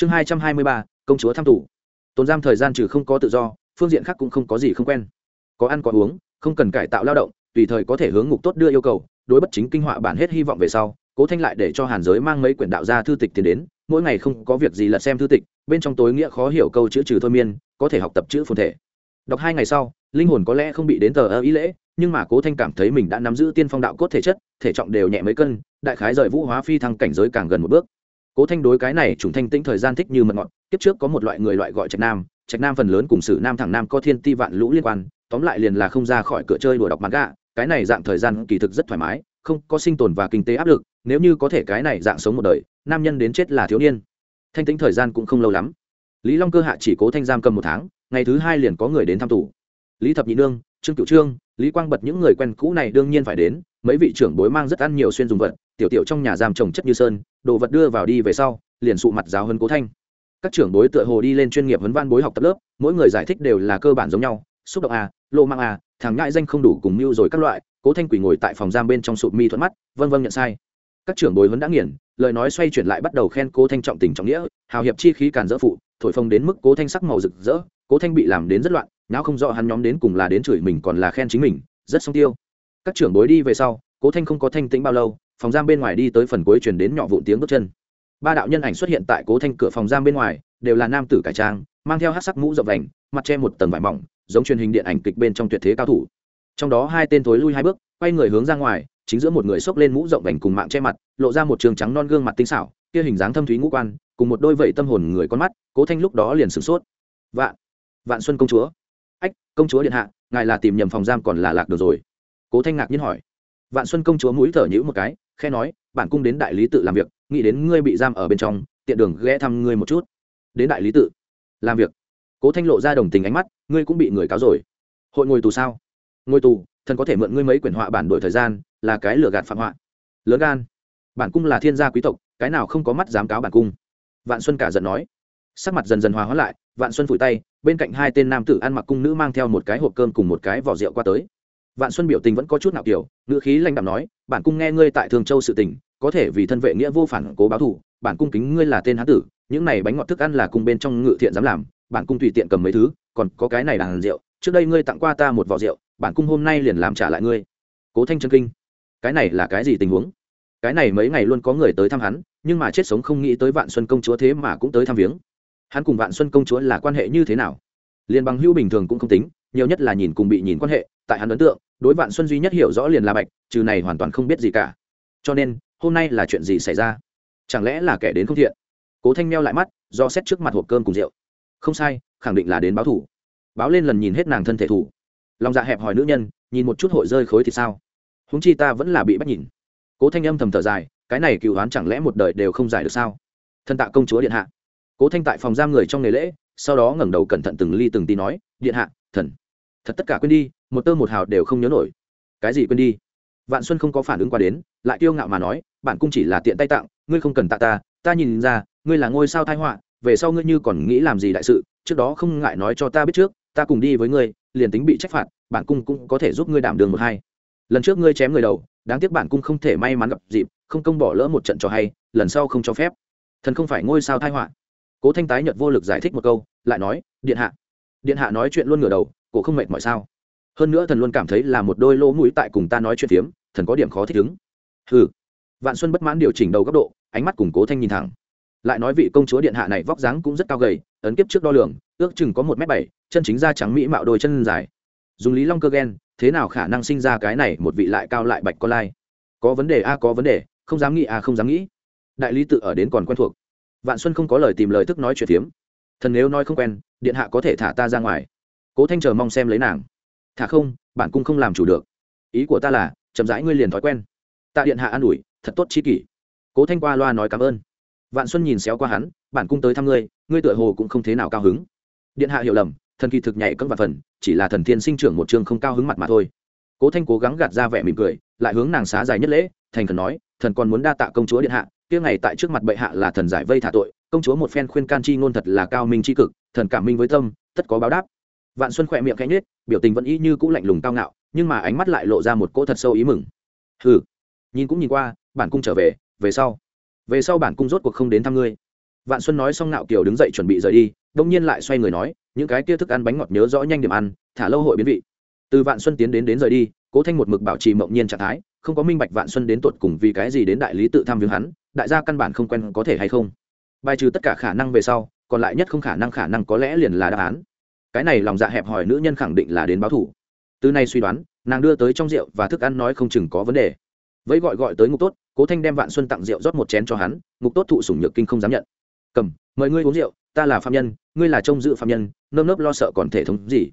chương hai trăm hai mươi ba, công chúa tham tù. Tồn giam thời gian trừ không có tự do, phương diện khác cũng không có gì không quen. Có ăn có uống, không cần cải tạo lao động, tùy thời có thể hướng ngục tốt đưa yêu cầu, đối bất chính kinh họa bản hết hy vọng về sau, cố thanh lại để cho hàn giới mang mấy quyển đạo gia thư tịch tiền đến, mỗi ngày không có việc gì là xem thư tịch, bên trong tối nghĩa khó hiểu câu chữ trừ thôi miên, có thể học tập chữ phồn thể. Đọc hai ngày sau, linh hồn có lẽ không bị đến tờ ơ ý lễ, nhưng mà cố thanh cảm thấy mình đã nắm giữ tiên phong đạo cốt thể chất, thể trọng đều nhẹ mấy cân, đại khái rời vũ hóa phi thăng cảnh giới càng gần một bước cố thanh đối cái này trùng thanh tĩnh thời gian thích như mật ngọt, kiếp trước có một loại người loại gọi trạch nam trạch nam phần lớn cùng sử nam thẳng nam có thiên ti vạn lũ liên quan, tóm lại liền là không ra khỏi cửa chơi đùa đọc mặt gạ cái này dạng thời gian kỳ thực rất thoải mái, không có sinh tồn và kinh tế áp lực, nếu như có thể cái này dạng sống một đời, nam nhân đến chết là thiếu niên. Thanh tĩnh thời gian cũng không lâu lắm. Lý long cơ hạ chỉ cố thanh giam cầm một tháng, ngày thứ hai liền có người đến thăm tù. Lý thập nhị nương, trương cựu trương, lý quang bật những người quen cũ này đương nhiên phải đến, mấy vị trưởng bối mang rất ăn nhiều xuyên dùng vật, tiểu tiểu trong nhà giam trồng chất như sơn đồ vật đưa vào đi về sau, liền sụ mặt giáo hơn cố thanh. Các trưởng bối tựa hồ đi lên chuyên nghiệp huấn văn bối học tập lớp, mỗi người giải thích đều là cơ bản giống nhau, xúc động à lộ mạng à thằng ngại danh không đủ cùng mưu rồi các loại, cố thanh quỷ ngồi tại phòng giam bên trong sụp mi thuận mắt vân vân nhận sai. Các trưởng bối huấn đã nghiền, lời nói xoay chuyển lại bắt đầu khen cố thanh trọng tình trọng nghĩa, hào hiệp chi khí càn dỡ phụ, thổi phồng đến mức cố thanh sắc màu rực rỡ, cố thanh bị làm đến rất loạn não không rõ hắn nhóm đến cùng là đến chửi mình còn là khen chính mình, rất song tiêu. Các trưởng bối đi về sau, cố thanh không có thanh tĩnh bao lâu phòng giam bên ngoài đi tới phần cuối truyền đến nhỏ vụn tiếng bước chân. Ba đạo nhân ảnh xuất hiện tại cố thanh cửa phòng giam bên ngoài, đều là nam tử cải trang, mang theo hát sắc mũ rộng vành, mặt che một tầng vải mỏng, giống truyền hình điện ảnh kịch bên trong tuyệt thế cao thủ. Trong đó hai tên thối lui hai bước, quay người hướng ra ngoài, chính giữa một người xốc lên mũ rộng vành cùng mạng che mặt, lộ ra một trường trắng non gương mặt tinh xảo, kia hình dáng thâm thúy ngũ quan, cùng một đôi vẩy tâm hồn người con mắt, cố thanh lúc đó liền sửng sốt. Vạn vạn xuân công chúa. Ách, công chúa điện hạ, ngài là tìm nhầm phòng giam còn là lạc được rồi. Cố thanh ngạc nhiên hỏi. Vạn xuân công chúa mũi thở nhữ một cái khe nói, bản cung đến đại lý tự làm việc, nghĩ đến ngươi bị giam ở bên trong, tiện đường ghé thăm ngươi một chút. Đến đại lý tự làm việc? Cố thanh lộ ra đồng tình ánh mắt, ngươi cũng bị người cáo rồi. Hội ngồi tù sao? Ngồi tù, thần có thể mượn ngươi mấy quyển họa bản đổi thời gian, là cái lừa gạt phạm họa. Lớn gan. Bản cung là thiên gia quý tộc, cái nào không có mắt dám cáo bản cung? Vạn xuân cả giận nói. Sắc mặt dần dần hòa hóa lại, vạn xuân phủi tay, bên cạnh hai tên nam tử ăn mặc cung nữ mang theo một cái hộp cơm cùng một cái vỏ rượu qua tới. Vạn xuân biểu tình vẫn có chút nào kiểu, ngữ khí lanh đạm nói bản cung nghe ngươi tại thường châu sự tình, có thể vì thân vệ nghĩa vô phản cố báo thù, bản cung kính ngươi là tên hán tử, những này bánh ngọt thức ăn là cung bên trong ngự thiện dám làm, bản cung tùy tiện cầm mấy thứ, còn có cái này đàn rượu, trước đây ngươi tặng qua ta một vỏ rượu, bản cung hôm nay liền làm trả lại ngươi. Cố thanh chân kinh, cái này là cái gì tình huống? Cái này mấy ngày luôn có người tới thăm hắn, nhưng mà chết sống không nghĩ tới vạn xuân công chúa thế mà cũng tới thăm viếng. Hắn cùng vạn xuân công chúa là quan hệ như thế nào? Liền bằng hữu bình thường cũng không tính, nhiều nhất là nhìn cùng bị nhìn quan hệ tại hắn ấn tượng, đối vạn xuân duy nhất hiểu rõ liền là bạch, trừ này hoàn toàn không biết gì cả. Cho nên, hôm nay là chuyện gì xảy ra? Chẳng lẽ là kẻ đến không thiện? Cố thanh meo lại mắt, do xét trước mặt hộp cơm cùng rượu. Không sai, khẳng định là đến báo thủ báo lên lần nhìn hết nàng thân thể thủ lòng dạ hẹp hỏi nữ nhân, nhìn một chút hội rơi khối thì sao? Húng chi ta vẫn là bị bắt nhìn. Cố thanh âm thầm thở dài, cái này cựu hoán chẳng lẽ một đời đều không giải được sao? Thân tạ công chúa điện hạ. Cố thanh tại phòng giam người trong ngày lễ, sau đó ngẩng đầu cẩn thận từng ly từng tí nói, điện hạ, thần. Thật tất cả quên đi một tơ một hào đều không nhớ nổi. Cái gì quên đi? Vạn xuân không có phản ứng qua đến, lại kiêu ngạo mà nói, bạn cung chỉ là tiện tay tặng, ngươi không cần tạ ta ta nhìn ra, ngươi là ngôi sao thai họa, về sau ngươi như còn nghĩ làm gì đại sự, trước đó không ngại nói cho ta biết trước, ta cùng đi với ngươi, liền tính bị trách phạt bản cung cũng có thể giúp ngươi đảm đường một hai. Lần trước ngươi chém người đầu, đáng tiếc bản cung không thể may mắn gặp dịp, không công bỏ lỡ một trận cho hay, lần sau không cho phép. Thần không phải ngôi sao thai họa. Cố thanh tái nhật vô lực giải thích một câu, lại nói, điện hạ điện hạ nói chuyện luôn ngửa đầu, cổ không mệt mọi sao? Hơn nữa thần luôn cảm thấy là một đôi lỗ mũi tại cùng ta nói chuyện phiếm, thần có điểm khó thích ứng. Hừ. Vạn xuân bất mãn điều chỉnh đầu góc độ, ánh mắt củng cố thanh nhìn thẳng. Lại nói vị công chúa điện hạ này vóc dáng cũng rất cao gầy, ấn kiếp trước đo lường, ước chừng có một m bảy, chân chính da trắng mỹ mạo đôi chân dài. Dùng lý long cơ ghen thế nào khả năng sinh ra cái này một vị lại cao lại bạch con lai? Có vấn đề a, có vấn đề, không dám nghĩ a, không dám nghĩ. Đại lý tự ở đến còn quen thuộc. Vạn xuân không có lời tìm lời thức nói chuyện phiếm. Thần nếu nói không quen, điện hạ có thể thả ta ra ngoài. Cố thanh chờ mong xem lấy nàng thả không, bản cung không làm chủ được. Ý của ta là, chậm rãi ngươi liền thói quen. Tạ điện hạ an ủi, thật tốt chi kỷ. Cố thanh qua loa nói cảm ơn. Vạn xuân nhìn xéo qua hắn, bản cung tới thăm ngươi ngươi tựa hồ cũng không thế nào cao hứng. Điện hạ hiểu lầm, thần kỳ thực nhảy cấm vạn phần, chỉ là thần thiên sinh trưởng một trường không cao hứng mặt mà thôi. Cố thanh cố gắng gạt ra vẻ mỉm cười, lại hướng nàng xá dài nhất lễ, thành thần nói, thần còn muốn đa tạ công chúa điện hạ, kia ngày tại trước mặt bệ hạ là thần giải vây thả tội, công chúa một phen khuyên can chi ngôn thật là cao minh chi cực, thần cảm minh với tâm, tất có báo đáp vạn xuân khỏe miệng cánh nết biểu tình vẫn y như cũ lạnh lùng cao ngạo, nhưng mà ánh mắt lại lộ ra một cỗ thật sâu ý mừng. Hừ. Nhìn cũng nhìn qua, bản cung trở về về sau. Về sau bản cung rốt cuộc không đến thăm ngươi. Vạn xuân nói xong nạo kiều đứng dậy chuẩn bị rời đi, đông nhiên lại xoay người nói, những cái kia thức ăn bánh ngọt nhớ rõ nhanh điểm ăn, thả lâu hội biến vị. Từ vạn xuân tiến đến đến rời đi, cố thanh một mực bảo trì mộng nhiên trạng thái, không có minh bạch vạn xuân đến tột cùng vì cái gì đến đại lý tự thăm viếng hắn, đại gia căn bản không quen có thể hay không. Bài trừ tất cả khả năng về sau, còn lại nhất không khả năng khả năng có lẽ liền là đáp án cái này lòng dạ hẹp hòi nữ nhân khẳng định là đến báo thủ. Từ nay suy đoán, nàng đưa tới trong rượu và thức ăn nói không chừng có vấn đề. Vẫy gọi gọi tới ngục tốt, cố thanh đem vạn xuân tặng rượu rót một chén cho hắn, ngục tốt thụ sủng nhược kinh không dám nhận. Cầm, mời ngươi uống rượu, ta là phạm nhân, ngươi là trông dự phạm nhân, nơm nớp lo sợ còn thể thống gì?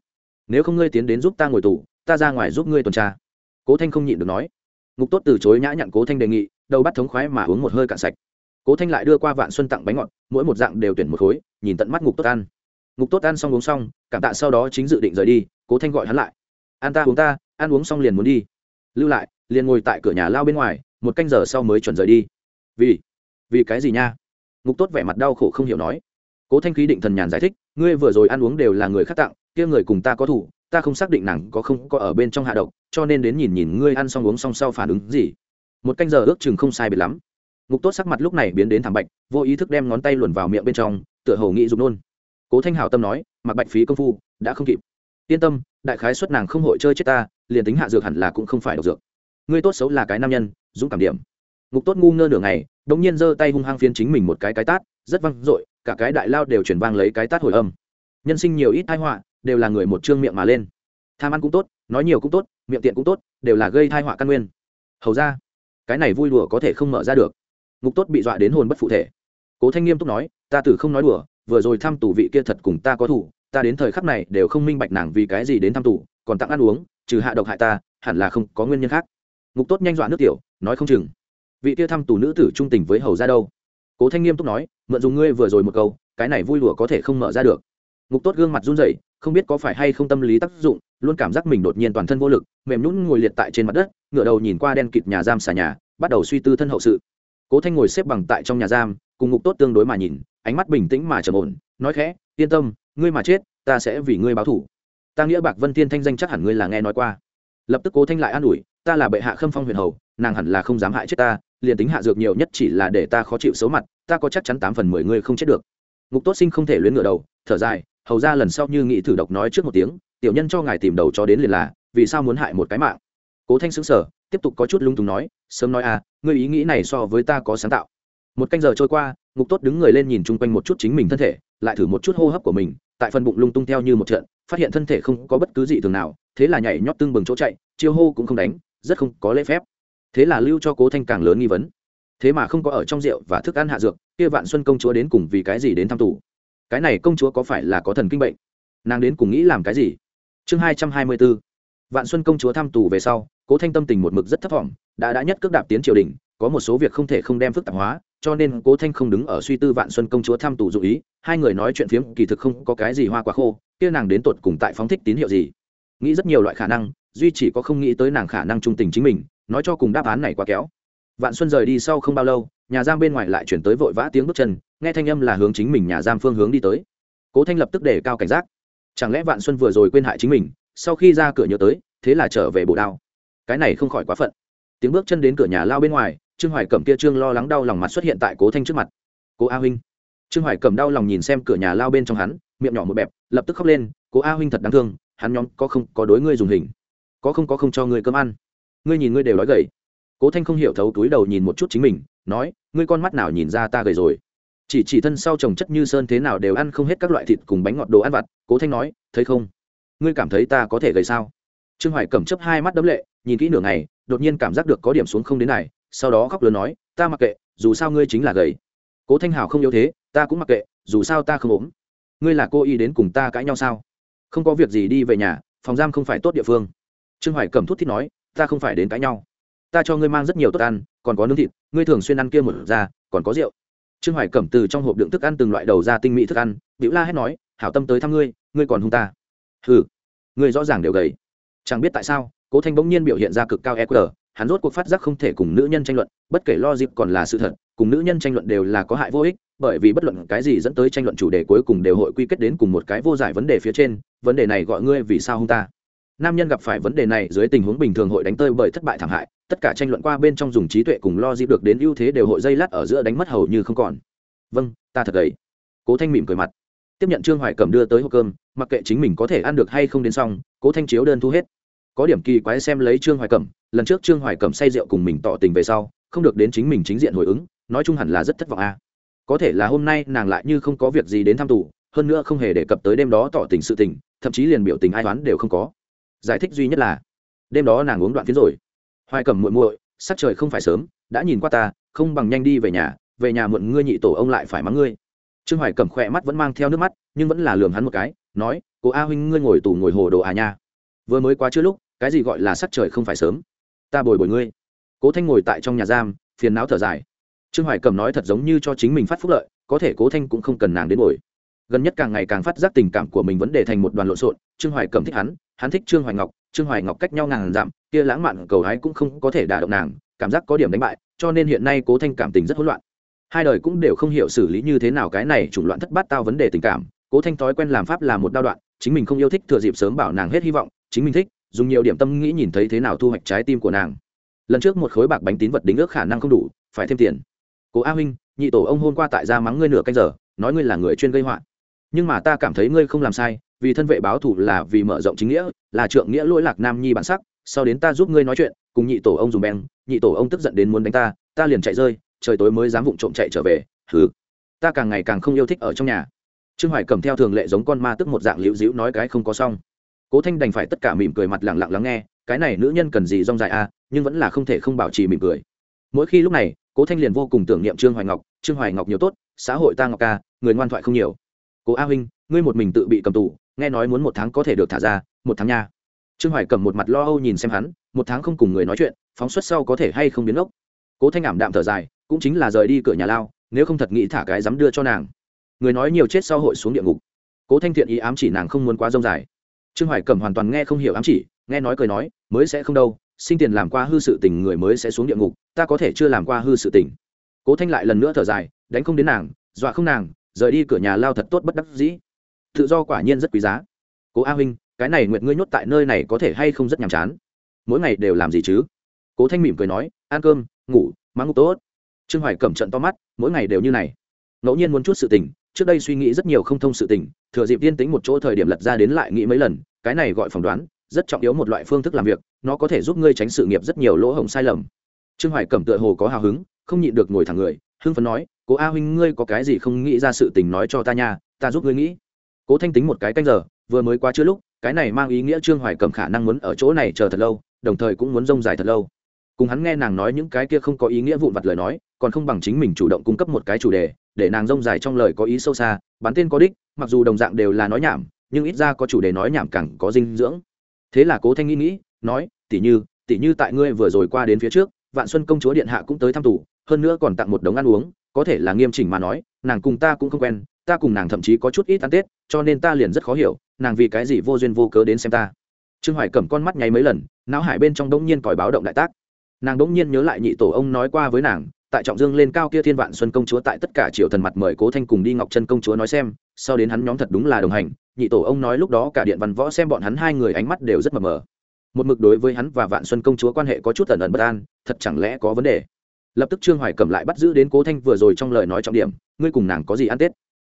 Nếu không ngươi tiến đến giúp ta ngồi tù, ta ra ngoài giúp ngươi tuần tra. Cố thanh không nhịn được nói. Ngục tốt từ chối nhã nhặn cố thanh đề nghị, đầu bắt thống khoái mà uống một hơi cạn sạch. Cố thanh lại đưa qua vạn xuân tặng bánh ngọt, mỗi một dạng đều tuyển một khối, nhìn tận mắt ngục tốt ăn ngục tốt ăn xong uống xong, cảm tạ sau đó chính dự định rời đi, cố thanh gọi hắn lại. Ăn ta uống ta, ăn uống xong liền muốn đi. Lưu lại, liền ngồi tại cửa nhà lao bên ngoài, một canh giờ sau mới chuẩn rời đi. Vì vì cái gì nha? Ngục tốt vẻ mặt đau khổ không hiểu nói. Cố thanh khí định thần nhàn giải thích, ngươi vừa rồi ăn uống đều là người khác tặng, kia người cùng ta có thủ, ta không xác định nàng có không có ở bên trong hạ độc, cho nên đến nhìn nhìn ngươi ăn xong uống xong sau phản ứng gì. Một canh giờ ước chừng không sai biệt lắm. Ngục tốt sắc mặt lúc này biến đến thảm bạch, vô ý thức đem ngón tay luồn vào miệng bên trong, tựa hồ nghĩ dùng nôn cố thanh hảo tâm nói, mặc bạch phí công phu, đã không kịp. Yên tâm, đại khái xuất nàng không hội chơi chết ta, liền tính hạ dược hẳn là cũng không phải độc dược. Ngươi tốt xấu là cái nam nhân, dũng cảm điểm. Ngục tốt ngu ngơ nửa ngày đống nhiên giơ tay hung hăng phiến chính mình một cái cái tát, rất văng dội, cả cái đại lao đều chuyển vang lấy cái tát hồi âm. Nhân sinh nhiều ít tai họa, đều là người một trương miệng mà lên. Tham ăn cũng tốt, nói nhiều cũng tốt, miệng tiện cũng tốt, đều là gây tai họa căn nguyên. Hầu ra, cái này vui đùa có thể không mở ra được. Ngục tốt bị dọa đến hồn bất phụ thể. Cố thanh nghiêm túc nói, ta tử không nói đùa vừa rồi thăm tù vị kia thật cùng ta có thủ ta đến thời khắc này đều không minh bạch nàng vì cái gì đến thăm tù, còn tặng ăn uống, trừ hạ độc hại ta, hẳn là không có nguyên nhân khác. Ngục tốt nhanh dọa nước tiểu, nói không chừng. Vị kia thăm tù nữ tử trung tình với hầu ra đâu? Cố thanh nghiêm túc nói, mượn dùng ngươi vừa rồi một câu, cái này vui đùa có thể không mở ra được. Ngục tốt gương mặt run rẩy, không biết có phải hay không tâm lý tác dụng, luôn cảm giác mình đột nhiên toàn thân vô lực, mềm nhún ngồi liệt tại trên mặt đất, ngửa đầu nhìn qua đen kịt nhà giam xà nhà, bắt đầu suy tư thân hậu sự. Cố thanh ngồi xếp bằng tại trong nhà giam, cùng ngục tốt tương đối mà nhìn ánh mắt bình tĩnh mà trầm ổn, nói khẽ, yên tâm, ngươi mà chết, ta sẽ vì ngươi báo thủ ta nghĩa bạc vân thiên thanh danh chắc hẳn ngươi là nghe nói qua. Lập tức cố thanh lại an ủi, ta là bệ hạ khâm phong huyền hầu, nàng hẳn là không dám hại chết ta, liền tính hạ dược nhiều nhất chỉ là để ta khó chịu xấu mặt, ta có chắc chắn tám phần mười ngươi không chết được. Ngục tốt sinh không thể luyến ngửa đầu, thở dài, hầu ra lần sau như nghĩ thử độc nói trước một tiếng, tiểu nhân cho ngài tìm đầu cho đến liền là, vì sao muốn hại một cái mạng? Cố thanh xứng sở tiếp tục có chút lung tung nói, sớm nói à ngươi ý nghĩ này so với ta có sáng tạo. Một canh giờ trôi qua ngục tốt đứng người lên nhìn chung quanh một chút chính mình thân thể, lại thử một chút hô hấp của mình, tại phần bụng lung tung theo như một trận, phát hiện thân thể không có bất cứ gì thường nào, thế là nhảy nhót tương bừng chỗ chạy, chiêu hô cũng không đánh, rất không có lễ phép. Thế là lưu cho cố thanh càng lớn nghi vấn. Thế mà không có ở trong rượu và thức ăn hạ dược, kia vạn xuân công chúa đến cùng vì cái gì đến thăm tù? Cái này công chúa có phải là có thần kinh bệnh? Nàng đến cùng nghĩ làm cái gì? Chương hai trăm hai mươi b ố vạn xuân công chúa thăm tù về sau, cố thanh tâm tình một mực rất thấp t đã đã nhất cước đạp tiến triều đình, có một số việc không thể không đem phức tạp hóa cho nên cố thanh không đứng ở suy tư vạn xuân công chúa thăm tù dụ ý, hai người nói chuyện phiếm, kỳ thực không có cái gì hoa quá khô, kia nàng đến tột cùng tại phóng thích tín hiệu gì. Nghĩ rất nhiều loại khả năng, duy chỉ có không nghĩ tới nàng khả năng trung tình chính mình, nói cho cùng đáp án này quá kéo vạn xuân rời đi sau không bao lâu, nhà giam bên ngoài lại chuyển tới vội vã tiếng bước chân, nghe thanh âm là hướng chính mình nhà giam phương hướng đi tới. Cố thanh lập tức để cao cảnh giác. Chẳng lẽ vạn xuân vừa rồi quên hại chính mình, sau khi ra cửa nhớ tới, thế là trở về bổ đao? Cái này không khỏi quá phận. Tiếng bước chân đến cửa nhà lao bên ngoài trương hoài cẩm kia trương lo lắng đau lòng mặt xuất hiện tại cố thanh trước mặt. Cố a huynh. Trương hoài cẩm đau lòng nhìn xem cửa nhà lao bên trong hắn, miệng nhỏ một bẹp, lập tức khóc lên, cố a huynh thật đáng thương, hắn nhóm có không có đối ngươi dùng hình, có không có không cho ngươi cơm ăn. Ngươi nhìn ngươi đều nói gầy. Cố thanh không hiểu thấu túi đầu nhìn một chút chính mình, nói, ngươi con mắt nào nhìn ra ta gầy rồi? Chỉ chỉ thân sau trồng chất như sơn thế nào đều ăn không hết các loại thịt cùng bánh ngọt đồ ăn vặt, cố thanh nói, thấy không? Ngươi cảm thấy ta có thể gầy sao? Trương hoài cẩm chấp hai mắt đấm lệ, nhìn kỹ nửa ngày, đột nhiên cảm giác được có điểm xuống không đến này sau đó khóc lớn nói, ta mặc kệ, dù sao ngươi chính là gầy. Cố thanh hào không yếu thế, ta cũng mặc kệ, dù sao ta không ốm. Ngươi là cô y đến cùng ta cãi nhau sao? Không có việc gì đi về nhà, phòng giam không phải tốt địa phương. Trương hoài cầm thút thít nói, ta không phải đến cãi nhau. Ta cho ngươi mang rất nhiều tốt ăn, còn có nướng thịt, ngươi thường xuyên ăn kia một ra, còn có rượu. Trương hoài cẩm từ trong hộp đựng thức ăn từng loại đầu ra tinh mỹ thức ăn biểu la hét nói, hảo tâm tới thăm ngươi ngươi còn hung ta. Ừ ngươi rõ ràng đều gầy. Chẳng biết tại sao, cố thanh bỗng nhiên biểu hiện ra cực cao eq hắn rốt cuộc phát giác không thể cùng nữ nhân tranh luận, bất kể lo dịp còn là sự thật, cùng nữ nhân tranh luận đều là có hại vô ích, bởi vì bất luận cái gì dẫn tới tranh luận chủ đề cuối cùng đều hội quy kết đến cùng một cái vô giải vấn đề phía trên, vấn đề này gọi ngươi vì sao hung ta. Nam nhân gặp phải vấn đề này dưới tình huống bình thường hội đánh tơi bởi thất bại thảm hại, tất cả tranh luận qua bên trong dùng trí tuệ cùng lo dịp được đến ưu thế đều hội dây lát ở giữa đánh mất hầu như không còn. Vâng ta thật đấy cố thanh mỉm cười mặt. Tiếp nhận trương hoài cẩm đưa tới hộp cơm, mặc kệ chính mình có thể ăn được hay không đến xong, cố thanh chiếu đơn thu hết có điểm kỳ quái xem lấy trương hoài cẩm, lần trước trương hoài cẩm say rượu cùng mình tỏ tình về sau, không được đến chính mình chính diện hồi ứng, nói chung hẳn là rất thất vọng a. Có thể là hôm nay nàng lại như không có việc gì đến thăm tù, hơn nữa không hề đề cập tới đêm đó tỏ tình sự tình, thậm chí liền biểu tình ai toán đều không có. Giải thích duy nhất là, đêm đó nàng uống đoạn phiến rồi. Hoài cẩm muội muội, sắc trời không phải sớm, đã nhìn qua ta, không bằng nhanh đi về nhà về nhà muộn ngươi nhị tổ ông lại phải mắng ngươi. Trương hoài cẩm khỏe mắt vẫn mang theo nước mắt, nhưng vẫn là lường hắn một cái, nói, cô a huynh ngươi ngồi tù ngồi hồ đồ à nha. Vừa mới quá chưa lúc cái gì gọi là sắc trời không phải sớm? Ta bồi bồi ngươi. Cố thanh ngồi tại trong nhà giam, phiền não thở dài. Trương hoài cẩm nói thật giống như cho chính mình phát phúc lợi, có thể cố thanh cũng không cần nàng đến bồi. Gần nhất càng ngày càng phát giác tình cảm của mình vấn đề thành một đoàn lộn xộn, trương hoài cẩm thích hắn hắn thích trương hoài ngọc, trương hoài ngọc cách nhau ngàn dặm, kia lãng mạn cầu hái cũng không có thể đả động nàng, cảm giác có điểm đánh bại, cho nên hiện nay cố thanh cảm tình rất hỗn loạn. Hai đời cũng đều không hiểu xử lý như thế nào cái này chủng loạn thất bát tao vấn đề tình cảm, cố thanh thói quen làm pháp là một đao đoạn, chính mình không yêu thích thừa dịp sớm bảo nàng hết hy vọng, chính mình thích dùng nhiều điểm tâm nghĩ nhìn thấy thế nào thu hoạch trái tim của nàng. Lần trước một khối bạc bánh tín vật đính ước khả năng không đủ, phải thêm tiền. Cố a huynh, nhị tổ ông hôm qua tại gia mắng ngươi nửa canh giờ, nói ngươi là người chuyên gây họa. Nhưng mà ta cảm thấy ngươi không làm sai, vì thân vệ báo thủ là vì mở rộng chính nghĩa, là trượng nghĩa lỗi lạc nam nhi bản sắc. Sau đến ta giúp ngươi nói chuyện, cùng nhị tổ ông dùng beng, nhị tổ ông tức giận đến muốn đánh ta ta liền chạy rơi, trời tối mới dám vụng trộm chạy trở về, hừ. Ta càng ngày càng không yêu thích ở trong nhà. Trương hoài cầm theo thường lệ giống con ma tức một dạng liễu dĩu nói cái không có xong cố thanh đành phải tất cả mỉm cười mặt lẳng lặng lắng nghe, cái này nữ nhân cần gì rong dài à nhưng vẫn là không thể không bảo trì mỉm cười. Mỗi khi lúc này, cố thanh liền vô cùng tưởng niệm trương hoài ngọc, trương hoài ngọc nhiều tốt, xã hội ta ngọc ca, người ngoan thoại không nhiều. Cố a huynh, ngươi một mình tự bị cầm tù, nghe nói muốn một tháng có thể được thả ra, một tháng nha. Trương hoài cầm một mặt lo âu nhìn xem hắn, một tháng không cùng người nói chuyện, phóng xuất sau có thể hay không biến ốc. Cố thanh ảm đạm thở dài, cũng chính là rời đi cửa nhà lao, nếu không thật nghĩ thả cái dám đưa cho nàng. Người nói nhiều chết sau hội xuống địa ngục. Cố thanh thiện ý ám chỉ nàng không muốn quá rông dài trương hoài Cẩm hoàn toàn nghe không hiểu ám chỉ, nghe nói cười nói, mới sẽ không đâu, sinh tiền làm qua hư sự tình người mới sẽ xuống địa ngục, ta có thể chưa làm qua hư sự tình. Cố thanh lại lần nữa thở dài, đánh không đến nàng, dọa không nàng, rời đi cửa nhà lao thật tốt bất đắc dĩ. Tự do quả nhiên rất quý giá. Cố a huynh, cái này nguyện ngươi nhốt tại nơi này có thể hay không rất nhàm chán? Mỗi ngày đều làm gì chứ? Cố thanh mỉm cười nói, ăn cơm, ngủ, mang ngủ tốt. Trương hoài cẩm trận to mắt, mỗi ngày đều như này. Ngẫu nhiên muốn chút sự tình trước đây suy nghĩ rất nhiều không thông sự tình, thừa dịp tiên tính một chỗ thời điểm lật ra đến lại nghĩ mấy lần, cái này gọi phỏng đoán, rất trọng yếu một loại phương thức làm việc, nó có thể giúp ngươi tránh sự nghiệp rất nhiều lỗ hổng sai lầm. Trương hoài cẩm tựa hồ có hào hứng, không nhịn được ngồi thẳng người, hưng phấn nói, cố a huynh, ngươi có cái gì không nghĩ ra sự tình nói cho ta nha, ta giúp ngươi nghĩ. Cố thanh tính một cái canh giờ, vừa mới qua chưa lúc, cái này mang ý nghĩa trương hoài cẩm khả năng muốn ở chỗ này chờ thật lâu, đồng thời cũng muốn rông dài thật lâu. Cùng hắn nghe nàng nói những cái kia không có ý nghĩa vụn vặt lời nói, còn không bằng chính mình chủ động cung cấp một cái chủ đề để nàng rông dài trong lời có ý sâu xa bắn tên có đích, mặc dù đồng dạng đều là nói nhảm, nhưng ít ra có chủ đề nói nhảm càng có dinh dưỡng. Thế là cố thanh nghĩ nghĩ, nói tỉ như tỉ như tại ngươi vừa rồi qua đến phía trước, vạn xuân công chúa điện hạ cũng tới thăm tủ hơn nữa còn tặng một đống ăn uống, có thể là nghiêm chỉnh mà nói, nàng cùng ta cũng không quen, ta cùng nàng thậm chí có chút ít ăn tết, cho nên ta liền rất khó hiểu, nàng vì cái gì vô duyên vô cớ đến xem ta. Trương hoài cầm con mắt nháy mấy lần, não hải bên trong đống nhiên còi báo động đại tác. Nàng đống nhiên nhớ lại nhị tổ ông nói qua với nàng tại trọng dương lên cao kia thiên vạn xuân công chúa tại tất cả triều thần mặt mời cố thanh cùng đi ngọc chân công chúa nói xem, sau đến hắn nhóm thật đúng là đồng hành, nhị tổ ông nói lúc đó cả điện văn võ xem bọn hắn hai người ánh mắt đều rất mờ mờ. Một mực đối với hắn và vạn xuân công chúa quan hệ có chút ẩn ẩn bất an, thật chẳng lẽ có vấn đề? Lập tức trương hoài cầm lại bắt giữ đến cố thanh vừa rồi trong lời nói trọng điểm, ngươi cùng nàng có gì ăn tết?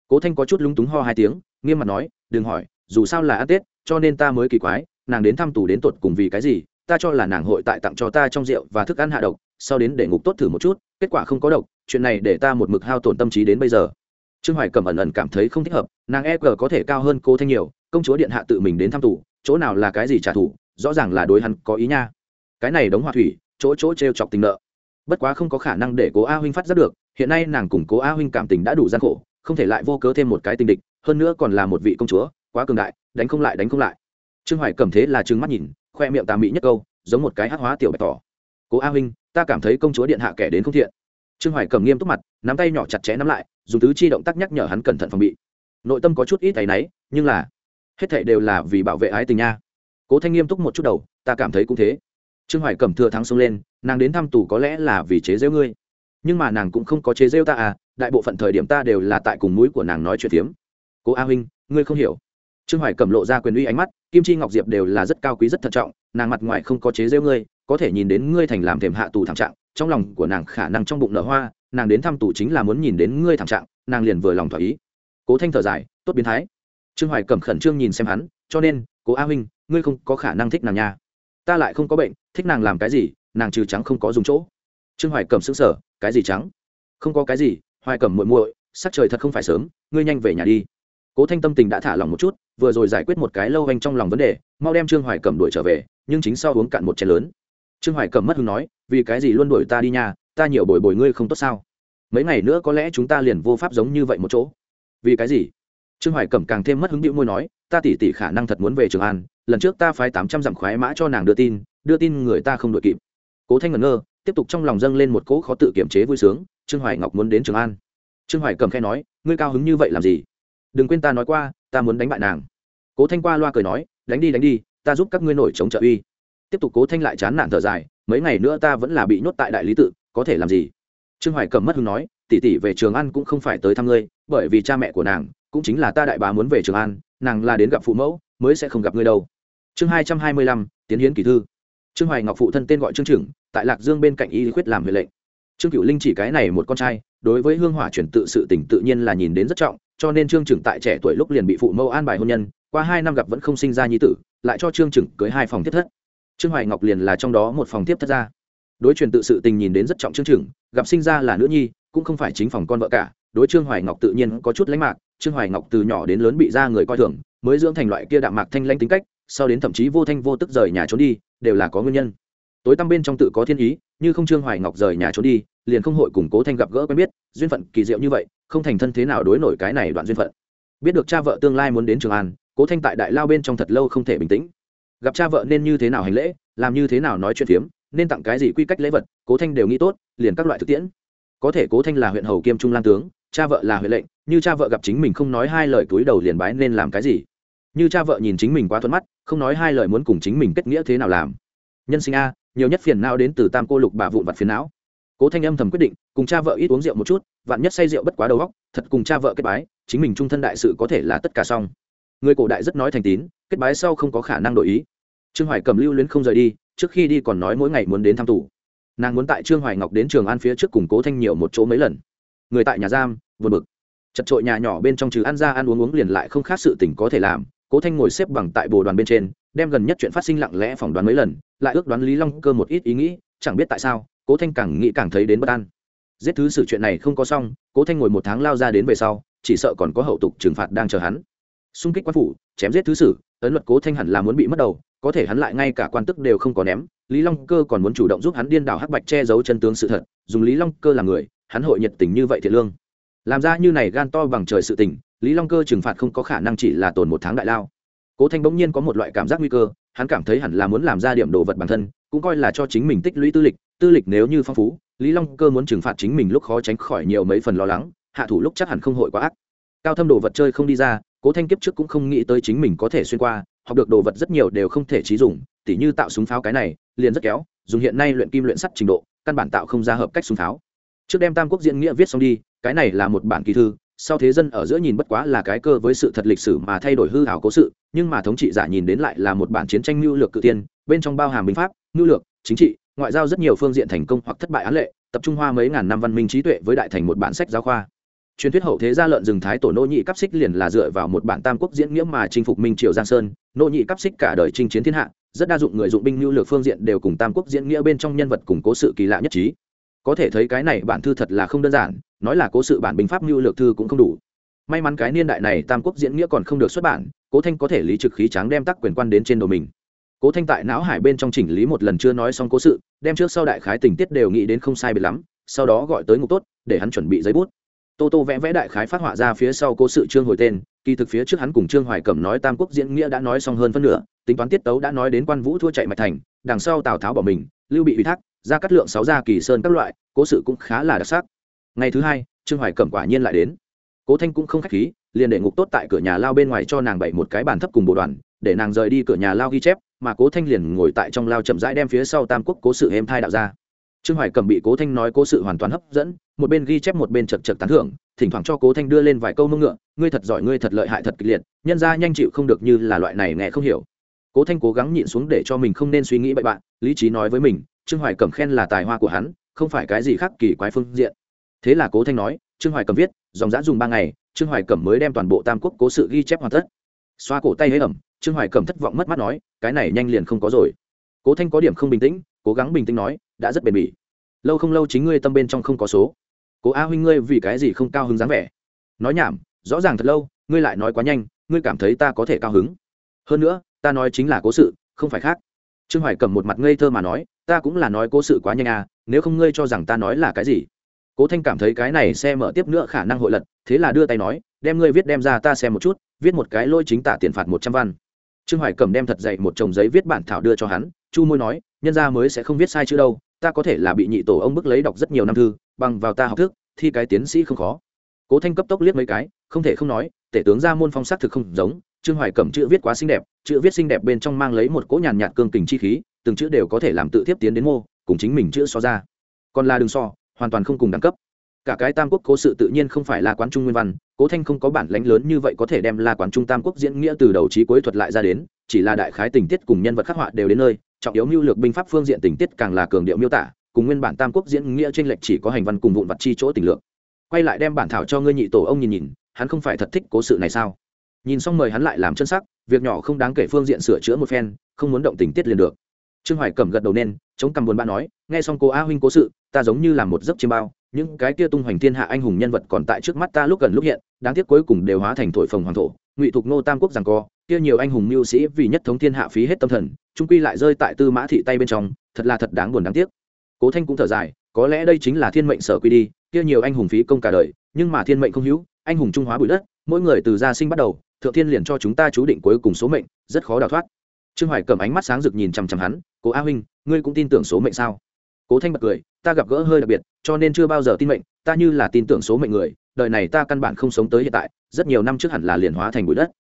Cố thanh có chút lúng túng ho hai tiếng, nghiêm mặt nói, đừng hỏi, dù sao là ăn tết, cho nên ta mới kỳ quái, nàng đến thăm tù đến tột cùng vì cái gì, ta cho là nàng hội tại tặng cho ta trong rượu và thức ăn hạ độc, sau đến để ngục tốt thử một chút kết quả không có độc, chuyện này để ta một mực hao tổn tâm trí đến bây giờ. Trương hoài cầm ẩn ẩn cảm thấy không thích hợp, nàng e g có thể cao hơn cô thanh nhiều, công chúa điện hạ tự mình đến thăm tù, chỗ nào là cái gì trả thù, rõ ràng là đối hắn có ý nha. Cái này đóng hòa thủy, chỗ chỗ t r e o chọc tình nợ. Bất quá không có khả năng để cố a huynh phát giác được, hiện nay nàng cùng cố a huynh cảm tình đã đủ gian khổ, không thể lại vô cớ thêm một cái tình địch, hơn nữa còn là một vị công chúa, quá cường đại, đánh không lại, đánh không lại. Trương hoài cầm thế là trừng mắt nhìn, khoe miệng tà mỹ nhất câu, giống một cái hắc hóa tiểu bạch tỏ. Cố a huynh ta cảm thấy công chúa điện hạ kẻ đến không thiện. Trương hoài cầm nghiêm túc mặt, nắm tay nhỏ chặt chẽ nắm lại, dùng tứ chi động tác nhắc nhở hắn cẩn thận phòng bị. Nội tâm có chút ít tay náy, nhưng là, hết thảy đều là vì bảo vệ ái tình nha. Cố thanh nghiêm túc một chút đầu, ta cảm thấy cũng thế. Trương hoài cầm thừa thắng xông lên, nàng đến thăm tù có lẽ là vì chế rêu ngươi. Nhưng mà nàng cũng không có chế rêu ta à đại bộ phận thời điểm ta đều là tại cùng mũi của nàng nói chuyện phiếm. Cố a huynh, ngươi không hiểu. Trương hoài cầm lộ ra quyền uy ánh mắt, kim chi ngọc diệp đều là rất cao quý, rất thận trọng, nàng mặt ngoài không có chế rêu ngươi có thể nhìn đến ngươi thành làm thềm hạ tù thảm trạng, trong lòng của nàng khả năng trong bụng nở hoa, nàng đến thăm tù chính là muốn nhìn đến ngươi thảm trạng, nàng liền vừa lòng thỏa ý. Cố thanh thở dài, tốt biến thái. Trương hoài cẩm khẩn trương nhìn xem hắn, cho nên, cố a huynh, ngươi không có khả năng thích nàng nha. Ta lại không có bệnh, thích nàng làm cái gì, nàng trừ trắng không có dùng chỗ. Trương hoài cẩm xứng sở cái gì trắng? Không có cái gì, hoài cẩm muội muội, sắc trời thật không phải sớm, ngươi nhanh về nhà đi. Cố thanh tâm tình đã thả lòng một chút, vừa rồi giải quyết một cái lâu anh trong lòng vấn đề, mau đem trương hoài cẩm đuổi trở về, nhưng chính sau uống cạn một chén lớn trương hoài cẩm mất hứng nói, vì cái gì luôn đuổi ta đi nhà, ta nhiều bồi bồi ngươi không tốt sao? Mấy ngày nữa có lẽ chúng ta liền vô pháp giống như vậy một chỗ. Vì cái gì? Trương hoài cẩm càng thêm mất hứng điệu môi nói, ta tỉ tỉ khả năng thật muốn về trường an, lần trước ta phái tám trăm dặm khoái mã cho nàng đưa tin đưa tin người ta không đội kịp. Cố thanh ngẩn ngơ, tiếp tục trong lòng dâng lên một cỗ khó tự kiểm chế vui sướng, trương hoài ngọc muốn đến trường an. Trương hoài cầm khe nói, ngươi cao hứng như vậy làm gì? Đừng quên ta nói qua, ta muốn đánh bại nàng. Cố thanh qua loa cười nói, đánh đi đánh đi, ta giúp các ngươi nổi chống trợ uy tiếp tục cố thanh lại chán nản thở dài, mấy ngày nữa ta vẫn là bị nhốt tại đại lý tự, có thể làm gì? Trương hoài cầm mất hứng nói, tỷ tỷ về trường ăn cũng không phải tới thăm ngươi, bởi vì cha mẹ của nàng cũng chính là ta đại bá muốn về trường an, nàng là đến gặp phụ mẫu, mới sẽ không gặp ngươi đâu. Chương hai trăm hai mươi lăm, tiến hiến kỳ thư. Trương hoài ngọc phụ thân tên gọi trương trưởng, tại lạc dương bên cạnh y khuyết làm huệ lệnh. Trương cựu linh chỉ cái này một con trai, đối với hương hỏa chuyển tự sự tỉnh tự nhiên là nhìn đến rất trọng, cho nên trương trưởng tại trẻ tuổi lúc liền bị phụ mẫu an bài hôn nhân, qua hai năm gặp vẫn không sinh ra nhi tử, lại cho trương trưởng cưới hai phòng tiếp thất trương hoài ngọc liền là trong đó một phòng tiếp thất gia, đối truyền tự sự tình nhìn đến rất trọng chương trưởng gặp sinh ra là nữ nhi cũng không phải chính phòng con vợ cả đối trương hoài ngọc tự nhiên có chút lãnh mạc trương hoài ngọc từ nhỏ đến lớn bị ra người coi thường mới dưỡng thành loại kia đạm mạc thanh lãnh tính cách sau đến thậm chí vô thanh vô tức rời nhà trốn đi đều là có nguyên nhân. Tối tăm bên trong tự có thiên ý như không trương hoài ngọc rời nhà trốn đi liền không hội củng cố thanh gặp gỡ quen biết duyên phận kỳ diệu như vậy không thành thân thế nào đối nổi cái này đoạn duyên phận. Biết được cha vợ tương lai muốn đến trường an cố thanh tại đại lao bên trong thật lâu không thể bình tĩnh gặp cha vợ nên như thế nào hành lễ, làm như thế nào nói chuyện phiếm, nên tặng cái gì quy cách lễ vật, cố thanh đều nghĩ tốt, liền các loại thực tiễn. Có thể cố thanh là huyện hầu kiêm trung lan tướng, cha vợ là huyện lệnh, như cha vợ gặp chính mình không nói hai lời túi đầu liền bái nên làm cái gì? Như cha vợ nhìn chính mình quá thuận mắt, không nói hai lời muốn cùng chính mình kết nghĩa thế nào làm. Nhân sinh a, nhiều nhất phiền não đến từ tam cô lục bà vụn vặt phiền não. Cố thanh âm thầm quyết định, cùng cha vợ ít uống rượu một chút, vạn nhất say rượu bất quá đầu góc thật cùng cha vợ kết bái, chính mình trung thân đại sự có thể là tất cả xong người cổ đại rất nói thành tín, kết bái sau không có khả năng đổi ý. Trương hoài cầm lưu luyến không rời đi, trước khi đi còn nói mỗi ngày muốn đến thăm tù. Nàng muốn tại trương hoài ngọc đến trường an phía trước củng cố thanh nhiều một chỗ mấy lần. Người tại nhà giam vượt bực. Chật trội nhà nhỏ bên trong trừ ăn ra ăn uống uống liền lại không khác sự tỉnh có thể làm. Cố thanh ngồi xếp bằng tại bồ đoàn bên trên, đem gần nhất chuyện phát sinh lặng lẽ phỏng đoán mấy lần, lại ước đoán lý long cơ một ít ý nghĩ, chẳng biết tại sao, cố thanh càng nghĩ càng thấy đến bất an. Giết thứ sự chuyện này không có xong, cố thanh ngồi một tháng lao ra đến về sau, chỉ sợ còn có hậu tục trừng phạt đang chờ hắn xung kích quan phủ, chém giết thứ sử, ấn luật cố thanh hẳn là muốn bị mất đầu, có thể hắn lại ngay cả quan tức đều không có ném. Lý long cơ còn muốn chủ động giúp hắn điên đảo hắc bạch che giấu chân tướng sự thật, dùng lý long cơ làm người, hắn hội nhiệt tình như vậy thiệt lương. Làm ra như này gan to bằng trời sự tình, lý long cơ trừng phạt không có khả năng chỉ là tồn một tháng đại lao. Cố thanh bỗng nhiên có một loại cảm giác nguy cơ, hắn cảm thấy hẳn là muốn làm ra điểm đồ vật bản thân, cũng coi là cho chính mình tích lũy tư lịch tư lịch nếu như phong phú, lý long cơ muốn trừng phạt chính mình lúc khó tránh khỏi nhiều mấy phần lo lắng, hạ thủ lúc chắc hẳn không hội quá ác. Cao thâm đồ vật chơi không đi ra cố thanh kiếp trước cũng không nghĩ tới chính mình có thể xuyên qua, học được đồ vật rất nhiều đều không thể trí dùng, tỉ như tạo súng pháo cái này, liền rất kéo, dùng hiện nay luyện kim luyện sắt trình độ, căn bản tạo không ra hợp cách súng pháo. Trước đem tam quốc diễn nghĩa viết xong đi, cái này là một bản kỳ thư, sau thế dân ở giữa nhìn bất quá là cái cơ với sự thật lịch sử mà thay đổi hư hảo cố sự, nhưng mà thống trị giả nhìn đến lại là một bản chiến tranh mưu lược cự tiên, bên trong bao hàm binh pháp, mưu lược, chính trị, ngoại giao rất nhiều phương diện thành công hoặc thất bại án lệ, tập trung hoa mấy ngàn năm văn minh trí tuệ với đại thành một bản sách giáo khoa truyền thuyết hậu thế gia lợn rừng thái tổ nô nhị cấp xích liền là dựa vào một bản tam quốc diễn nghĩa mà chinh phục minh triều giang sơn. Nô nhị cấp xích cả đời chinh chiến thiên hạ, rất đa dụng người dụng binh lưu lược phương diện đều cùng tam quốc diễn nghĩa bên trong nhân vật củng cố sự kỳ lạ nhất trí. Có thể thấy cái này bản thư thật là không đơn giản, nói là cố sự bản binh pháp lưu lược thư cũng không đủ. May mắn cái niên đại này tam quốc diễn nghĩa còn không được xuất bản, cố thanh có thể lý trực khí tráng đem tắc quyền quan đến trên đồ mình. Cố thanh tại não hải bên trong chỉnh lý một lần chưa nói xong cố sự, đem trước sau đại khái tình tiết đều nghĩ đến không sai biệt lắm, sau đó gọi tới ngục tốt, để hắn chuẩn bị giấy bút tô tô vẽ vẽ đại khái phát họa ra phía sau cố sự trương hồi tên, kỳ thực phía trước hắn cùng trương hoài cẩm nói tam quốc diễn nghĩa đã nói xong hơn phân nửa, tính toán tiết tấu đã nói đến quan vũ thua chạy mạch thành, đằng sau tào tháo bỏ mình, lưu bị ủy thác ra cắt lượng sáu gia kỳ sơn các loại, cố sự cũng khá là đặc sắc. Ngày thứ hai, trương hoài cẩm quả nhiên lại đến. Cố thanh cũng không khách khí, liền để ngục tốt tại cửa nhà lao bên ngoài cho nàng bảy một cái bàn thấp cùng bộ đoàn, để nàng rời đi cửa nhà lao ghi chép, mà cố thanh liền ngồi tại trong lao chậm rãi đem phía sau tam quốc cố sự êm thai đạo ra trương hoài cẩm bị cố thanh nói cố sự hoàn toàn hấp dẫn, một bên ghi chép một bên chật chật tán thưởng, thỉnh thoảng cho cố thanh đưa lên vài câu mông ngựa, ngươi thật giỏi, ngươi thật lợi hại thật kịch liệt, nhân ra nhanh chịu không được như là loại này nghe không hiểu. Cố thanh cố gắng nhịn xuống để cho mình không nên suy nghĩ bậy bạn, lý trí nói với mình, trương hoài cẩm khen là tài hoa của hắn, không phải cái gì khác kỳ quái phương diện. Thế là cố thanh nói, trương hoài cầm viết, dòng dã dùng ba ngày, trương hoài cẩm mới đem toàn bộ tam quốc cố sự ghi chép hoàn tất. Xoa cổ tay hế ẩm, trương hoài cẩm thất vọng mất mắt nói, cái này nhanh liền không có rồi. Cố thanh có điểm không bình tĩnh cố gắng bình tĩnh nói, đã rất bền bỉ. Lâu không lâu chính ngươi tâm bên trong không có số. Cố a huynh ngươi vì cái gì không cao hứng dáng vẻ? Nói nhảm, rõ ràng thật lâu, ngươi lại nói quá nhanh, ngươi cảm thấy ta có thể cao hứng. Hơn nữa, ta nói chính là cố sự, không phải khác. Trương hoài cầm một mặt ngây thơ mà nói, ta cũng là nói cố sự quá nhanh à nếu không ngươi cho rằng ta nói là cái gì? Cố thanh cảm thấy cái này xe mở tiếp nữa khả năng hội lật, thế là đưa tay nói, đem ngươi viết đem ra ta xem một chút, viết một cái lôi chính tả tiền phạt một trăm văn. Trương hoài cầm đem thật dậy một chồng giấy viết bản thảo đưa cho hắn, chu môi nói nhân ra mới sẽ không viết sai chữ đâu, ta có thể là bị nhị tổ ông bức lấy đọc rất nhiều năm thư, bằng vào ta học thức, thi cái tiến sĩ không khó. Cố thanh cấp tốc liếc mấy cái, không thể không nói, tể tướng ra môn phong sắc thực không giống, trương hoài cẩm chữ viết quá xinh đẹp, chữ viết xinh đẹp bên trong mang lấy một cỗ nhàn nhạt cương kình chi khí, từng chữ đều có thể làm tự tiếp tiến đến mô, cùng chính mình chữ so ra. Còn là đường so, hoàn toàn không cùng đẳng cấp. Cả cái tam quốc cố sự tự nhiên không phải là quán trung nguyên văn, cố thanh không có bản lãnh lớn như vậy có thể đem la quán trung tam quốc diễn nghĩa từ đầu trí cuối thuật lại ra đến, chỉ là đại khái tình tiết cùng nhân vật khắc họa đều đến nơi trọng yếu mưu lược binh pháp phương diện tình tiết càng là cường điệu miêu tả, cùng nguyên bản tam quốc diễn nghĩa trên lệch chỉ có hành văn cùng vụn vặt chi chỗ tình lượng quay lại đem bản thảo cho ngươi nhị tổ ông nhìn nhìn, hắn không phải thật thích cố sự này sao? Nhìn xong mời hắn lại làm chân sắc, việc nhỏ không đáng kể phương diện sửa chữa một phen, không muốn động tình tiết liền được. Trương hoài cầm gật đầu nên, chống cằm buồn bã nói, nghe xong cô a huynh cố sự, ta giống như là một giấc chiêm bao, những cái kia tung hoành thiên hạ anh hùng nhân vật còn tại trước mắt ta lúc gần lúc hiện, đáng tiếc cuối cùng đều hóa thành thổi phồng hoàng thổ, ngụy thục nô tam quốc rằng co, kia nhiều anh hùng mưu sĩ vì nhất thống thiên hạ phí hết tâm thần trung quy lại rơi tại tư mã thị tay bên trong, thật là thật đáng buồn đáng tiếc. Cố thanh cũng thở dài, có lẽ đây chính là thiên mệnh sở quy đi, kia nhiều anh hùng phí công cả đời, nhưng mà thiên mệnh không hữu, anh hùng trung hóa bụi đất, mỗi người từ gia sinh bắt đầu, thượng thiên liền cho chúng ta chú định cuối cùng số mệnh, rất khó đào thoát. Trương hoài cầm ánh mắt sáng rực nhìn chằm chằm hắn, cố a huynh, ngươi cũng tin tưởng số mệnh sao? Cố thanh bật cười, ta gặp gỡ hơi đặc biệt, cho nên chưa bao giờ tin mệnh, ta như là tin tưởng số mệnh người, đời này ta căn bản không sống tới hiện tại, rất nhiều năm trước hẳn là liền hóa thành bụi đất.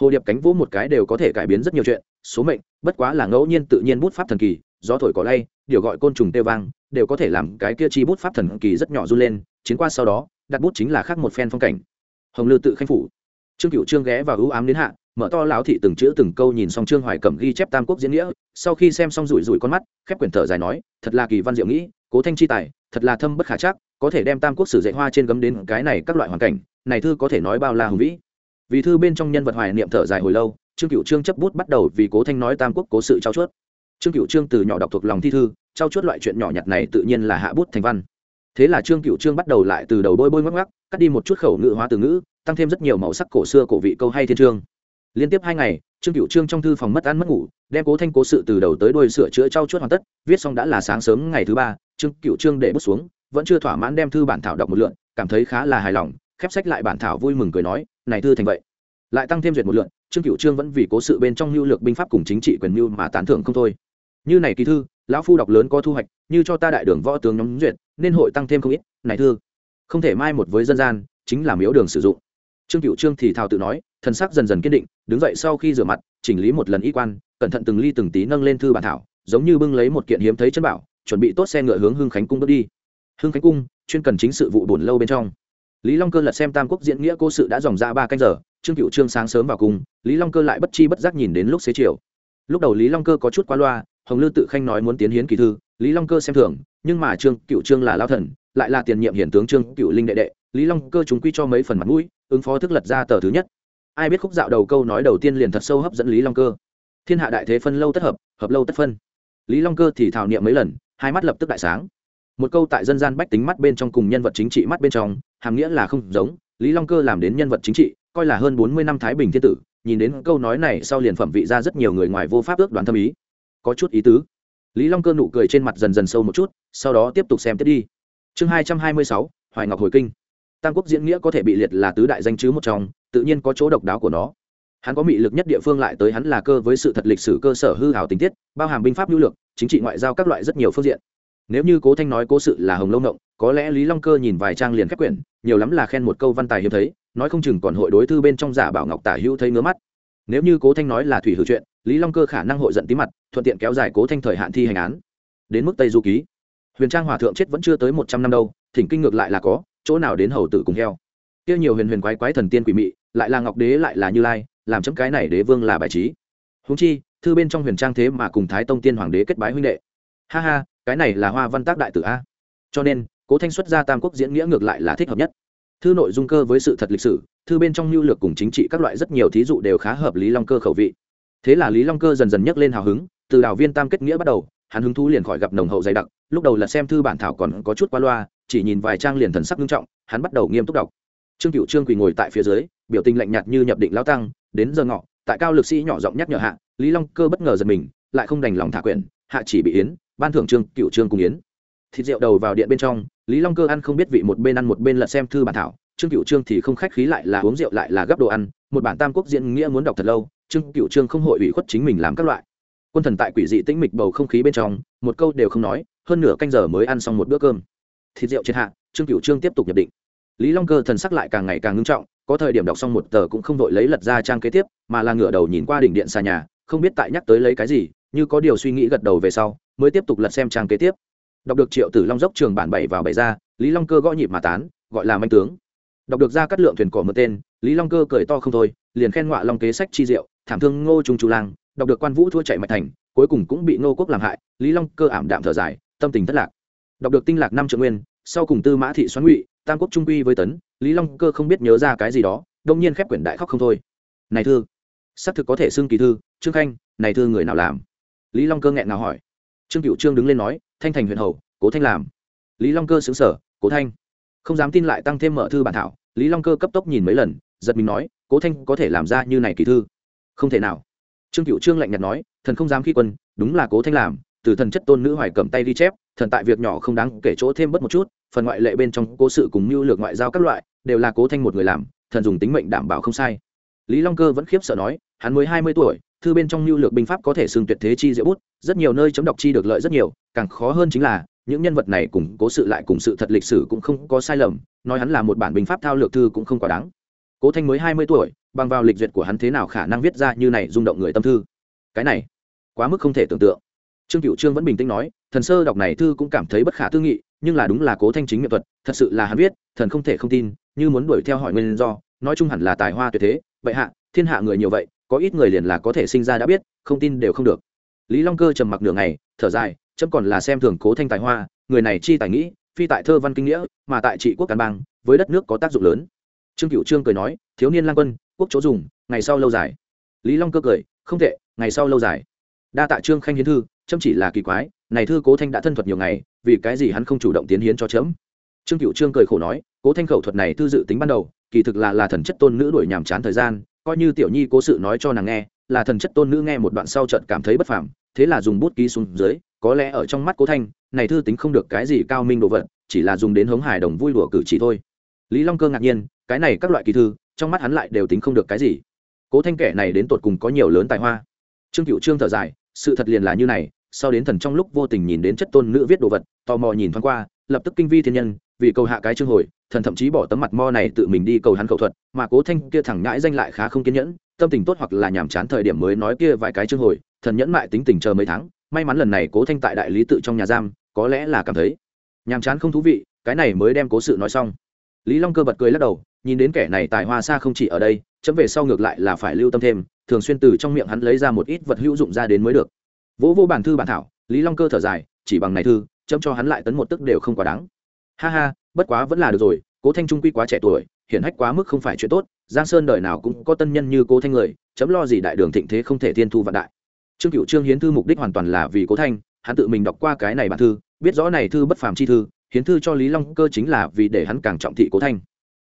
Hồ điệp cánh vỗ một cái đều có thể cải biến rất nhiều chuyện số mệnh, bất quá là ngẫu nhiên tự nhiên bút pháp thần kỳ, gió thổi cỏ lay, điều gọi côn trùng tê vang, đều có thể làm cái kia chi bút pháp thần kỳ rất nhỏ run lên, chiến qua sau đó, đặt bút chính là khác một phen phong cảnh. Hồng lư tự khanh phủ. Trương cựu trương ghé vào ưu ám đến hạ, mở to láo thị từng chữ từng câu nhìn xong trương hoài cẩm ghi chép tam quốc diễn nghĩa, sau khi xem xong rủi rủi con mắt, khép quyển thở dài nói, thật là kỳ văn diệu nghĩ, cố thanh chi tài, thật là thâm bất khả chắc, có thể đem tam quốc sử dạy hoa trên gấm đến cái này các loại hoàn cảnh, này thư có thể nói bao la hùng vĩ. Vì thư bên trong nhân vật hoài niệm thở dài hồi lâu trương cựu trương chấp bút bắt đầu vì cố thanh nói tam quốc cố sự trao chuốt. Trương cựu trương từ nhỏ đọc thuộc lòng thi thư, trao chuốt loại chuyện nhỏ nhặt này tự nhiên là hạ bút thành văn. Thế là trương cựu trương bắt đầu lại từ đầu bôi bôi ngoắc ngoắc, cắt đi một chút khẩu ngữ hóa từ ngữ, tăng thêm rất nhiều màu sắc cổ xưa cổ vị câu hay thiên trương. Liên tiếp hai ngày, trương cựu trương trong thư phòng mất ăn mất ngủ, đem cố thanh cố sự từ đầu tới đuôi sửa chữa trao chuốt hoàn tất, viết xong đã là sáng sớm ngày thứ ba, trương cựu trương để bút xuống, vẫn chưa thỏa mãn đem thư bản thảo đọc một lượn, cảm thấy khá là hài lòng, khép sách lại bản thảo vui mừng cười nói, này thư thành vậy. Lại tăng thêm duyệt một lượn trương cựu trương vẫn vì cố sự bên trong lưu lược binh pháp cùng chính trị quyền mưu mà tán thưởng không thôi. Như này kỳ thư, lão phu đọc lớn có thu hoạch, như cho ta đại đường võ tướng nhóm duyệt, nên hội tăng thêm không ít, này thư. Không thể mai một với dân gian, chính là miếu đường sử dụng. Trương cựu trương thì thào tự nói, thần sắc dần dần kiên định, đứng dậy sau khi rửa mặt, chỉnh lý một lần y quan, cẩn thận từng ly từng tí nâng lên thư bản thảo, giống như bưng lấy một kiện hiếm thấy chân bảo, chuẩn bị tốt xe ngựa hướng hưng khánh cung bước đi. Hưng khánh cung, chuyên cần chính sự vụ buồn lâu bên trong. Lý long cơ lật xem tam quốc diễn nghĩa cô sự đã dòng ra ba canh giờ trương cựu trương sáng sớm vào cung lý long cơ lại bất chi bất giác nhìn đến lúc xế chiều. Lúc đầu lý long cơ có chút qua loa, hồng lư tự khanh nói muốn tiến hiến kỳ thư, lý long cơ xem thường, nhưng mà trương cựu trương là lao thần, lại là tiền nhiệm hiển tướng trương cựu linh đệ đệ, lý long cơ chúng quy cho mấy phần mặt mũi, ứng phó thức lật ra tờ thứ nhất. Ai biết khúc dạo đầu câu nói đầu tiên liền thật sâu hấp dẫn lý long cơ. Thiên hạ đại thế phân lâu tất hợp hợp lâu tất phân. Lý long cơ thì thảo niệm mấy lần, hai mắt lập tức đại sáng. Một câu tại dân gian bách tính mắt bên trong cùng nhân vật chính trị mắt bên trong, hàm nghĩa là không giống, lý long cơ làm đến nhân vật chính trị coi là hơn bốn mươi năm thái bình thiên tử, nhìn đến câu nói này sau liền phẩm vị ra rất nhiều người ngoài vô pháp ước đoán thâm ý. Có chút ý tứ. Lý long cơ nụ cười trên mặt dần dần sâu một chút, sau đó tiếp tục xem tiếp đi. Chương hai trăm hai mươi sáu, hoài ngọc hồi kinh. Tam quốc diễn nghĩa có thể bị liệt là tứ đại danh chứ một trong, tự nhiên có chỗ độc đáo của nó. Hắn có mị lực nhất địa phương lại tới hắn là cơ với sự thật lịch sử cơ sở hư ảo tình tiết, bao hàm binh pháp nhu lược chính trị ngoại giao các loại rất nhiều phương diện. Nếu như cố thanh nói cố sự là hồng lâu ngộng, có lẽ lý long cơ nhìn vài trang liền khép quyển, nhiều lắm là khen một câu văn tài hiếm thấy nói không chừng còn hội đối thư bên trong giả bảo ngọc tả hữu thấy ngứa mắt. Nếu như cố thanh nói là thủy hữu chuyện, lý long cơ khả năng hội giận tí mặt, thuận tiện kéo dài cố thanh thời hạn thi hành án. Đến mức tây du ký. Huyền trang hòa thượng chết vẫn chưa tới một trăm năm đâu, thỉnh kinh ngược lại là có, chỗ nào đến hầu tử cùng heo. Kia nhiều huyền huyền quái quái thần tiên quỷ mị, lại là ngọc đế lại là như lai, làm chấm cái này đế vương là bài trí. Húng chi, thư bên trong huyền trang thế mà cùng thái tông tiên hoàng đế kết bái huynh đệ. Ha ha, cái này là hoa văn tác đại tử a. Cho nên, cố thanh xuất ra tam quốc diễn nghĩa ngược lại là thích hợp nhất thư nội dung cơ với sự thật lịch sử, thư bên trong lưu lược cùng chính trị các loại rất nhiều thí dụ đều khá hợp lý long cơ khẩu vị. Thế là lý long cơ dần dần nhấc lên hào hứng, từ đào viên tam kết nghĩa bắt đầu, hắn hứng thú liền khỏi gặp nồng hậu dày đặc, lúc đầu là xem thư bản thảo còn có chút qua loa, chỉ nhìn vài trang liền thần sắc nghiêm trọng, hắn bắt đầu nghiêm túc đọc. Trương cựu trương quỳ ngồi tại phía dưới, biểu tình lạnh nhạt như nhập định lao tăng, đến giờ ngọ, tại cao lực sĩ nhỏ giọng nhắc nhở hạ, lý long cơ bất ngờ giật mình, lại không đành lòng thả quyển, hạ chỉ bị yến, ban thưởng trương cựu trương cùng yến thịt rượu đầu vào điện bên trong, lý long cơ ăn không biết vị một bên ăn một bên lật xem thư bản thảo, trương cựu trương thì không khách khí lại là uống rượu lại là gấp đồ ăn, một bản tam quốc diễn nghĩa muốn đọc thật lâu, trương cựu trương không hội ủy khuất chính mình làm các loại. Quân thần tại quỷ dị tĩnh mịch bầu không khí bên trong, một câu đều không nói, hơn nửa canh giờ mới ăn xong một bữa cơm. Thịt rượu trên hạ, trương cựu trương tiếp tục nhập định. Lý long cơ thần sắc lại càng ngày càng ngưng trọng, có thời điểm đọc xong một tờ cũng không vội lấy lật ra trang kế tiếp, mà là ngửa đầu nhìn qua đỉnh điện xà nhà, không biết tại nhắc tới lấy cái gì, như có điều suy nghĩ gật đầu về sau, mới tiếp tục lật xem trang kế tiếp đọc được triệu tử long dốc trường bản bảy vào bảy ra, lý long cơ gõ nhịp mà tán, gọi là manh tướng. Đọc được ra cắt lượng thuyền cỏ mượn tên, lý long cơ cười to không thôi, liền khen ngọa long kế sách chi diệu, thảm thương ngô trung chu lang, đọc được quan vũ thua chạy mạch thành, cuối cùng cũng bị ngô quốc làm hại, lý long cơ ảm đạm thở dài, tâm tình thất lạc. Đọc được tinh lạc năm trượng nguyên, sau cùng tư mã thị xoắn ngụy, tam quốc trung quy với tấn, lý long cơ không biết nhớ ra cái gì đó, đông nhiên khép quyển đại khóc không thôi. Này thư, xác thực có thể xưng kỳ thư, trương khanh, này thư người nào làm? Lý long cơ nghẹn nào hỏi. Trương cựu trương đứng lên nói thanh thành huyện hầu, cố thanh làm. Lý long cơ xứng sở, cố thanh. Không dám tin lại tăng thêm mở thư bản thảo, lý long cơ cấp tốc nhìn mấy lần, giật mình nói, cố thanh có thể làm ra như này kỳ thư. Không thể nào. Trương cựu trương lạnh nhạt nói, thần không dám khi quân, đúng là cố thanh làm, từ thần chất tôn nữ hoài cầm tay ghi chép, thần tại việc nhỏ không đáng kể chỗ thêm bất một chút, phần ngoại lệ bên trong cố sự cùng mưu lược ngoại giao các loại, đều là cố thanh một người làm, thần dùng tính mệnh đảm bảo không sai. Lý long cơ vẫn khiếp sợ nói, hắn mới hai mươi tuổi thư bên trong lưu lược binh pháp có thể xưng tuyệt thế chi diệu bút, rất nhiều nơi chấm đọc chi được lợi rất nhiều, càng khó hơn chính là, những nhân vật này cùng cố sự lại cùng sự thật lịch sử cũng không có sai lầm, nói hắn là một bản binh pháp thao lược thư cũng không quá đáng. Cố thanh mới hai mươi tuổi, bằng vào lịch duyệt của hắn thế nào khả năng viết ra như này rung động người tâm thư? Cái này, quá mức không thể tưởng tượng. Trương cựu trương vẫn bình tĩnh nói, thần sơ đọc này thư cũng cảm thấy bất khả tư nghị, nhưng là đúng là cố thanh chính nghệ thuật, thật sự là hắn viết, thần không thể không tin, như muốn đuổi theo hỏi nguyên do, nói chung hẳn là tài hoa tuyệt thế, vậy hạ, thiên hạ người nhiều vậy có ít người liền là có thể sinh ra đã biết, không tin đều không được. Lý long cơ trầm mặc nửa ngày, thở dài, chấm còn là xem thường cố thanh tài hoa, người này chi tài nghĩ, phi tại thơ văn kinh nghĩa, mà tại trị quốc càn bang, với đất nước có tác dụng lớn. Trương cựu trương cười nói, thiếu niên lang quân, quốc chỗ dùng, ngày sau lâu dài. Lý long cơ cười, không tệ, ngày sau lâu dài. Đa tạ trương khanh hiến thư, chấm chỉ là kỳ quái, này thư cố thanh đã thân thuật nhiều ngày, vì cái gì hắn không chủ động tiến hiến cho chấm? Trương cựu trương cười khổ nói, cố thanh khẩu thuật này thư dự tính ban đầu, kỳ thực là là thần chất tôn nữ đuổi nhàm chán thời gian coi như tiểu nhi cố sự nói cho nàng nghe, là thần chất tôn nữ nghe một đoạn sau trận cảm thấy bất phàm, thế là dùng bút ký xuống dưới, có lẽ ở trong mắt cố thanh, này thư tính không được cái gì cao minh đồ vật, chỉ là dùng đến hống hài đồng vui đùa cử chỉ thôi. Lý long cơ ngạc nhiên, cái này các loại kỳ thư, trong mắt hắn lại đều tính không được cái gì. Cố thanh kẻ này đến tột cùng có nhiều lớn tài hoa. Trương cựu trương thở dài, sự thật liền là như này, sau đến thần trong lúc vô tình nhìn đến chất tôn nữ viết đồ vật, tò mò nhìn thoáng qua, lập tức kinh vi thiên nhân, vì cầu hạ cái chương hồi thần thậm chí bỏ tấm mặt mo này tự mình đi cầu hắn khẩu thuật, mà cố thanh kia thẳng ngãi danh lại khá không kiên nhẫn, tâm tình tốt hoặc là nhàm chán thời điểm mới nói kia vài cái chương hồi, thần nhẫn mại tính tình chờ mấy tháng, may mắn lần này cố thanh tại đại lý tự trong nhà giam, có lẽ là cảm thấy nhàm chán không thú vị, cái này mới đem cố sự nói xong. Lý long cơ bật cười lắc đầu, nhìn đến kẻ này tài hoa xa không chỉ ở đây, chấm về sau ngược lại là phải lưu tâm thêm, thường xuyên từ trong miệng hắn lấy ra một ít vật hữu dụng ra đến mới được. Vỗ vô bản thư bản thảo, lý long cơ thở dài, chỉ bằng này thư, chấm cho hắn lại tấn một tức đều không quá đáng. Ha ha bất quá vẫn là được rồi, cố thanh trung quy quá trẻ tuổi, hiển hách quá mức không phải chuyện tốt, giang sơn đời nào cũng có tân nhân như cố thanh người, chấm lo gì đại đường thịnh thế không thể thiên thu vạn đại. Trương cựu trương hiến thư mục đích hoàn toàn là vì cố thanh, hắn tự mình đọc qua cái này bản thư, biết rõ này thư bất phàm chi thư, hiến thư cho lý long cơ chính là vì để hắn càng trọng thị cố thanh.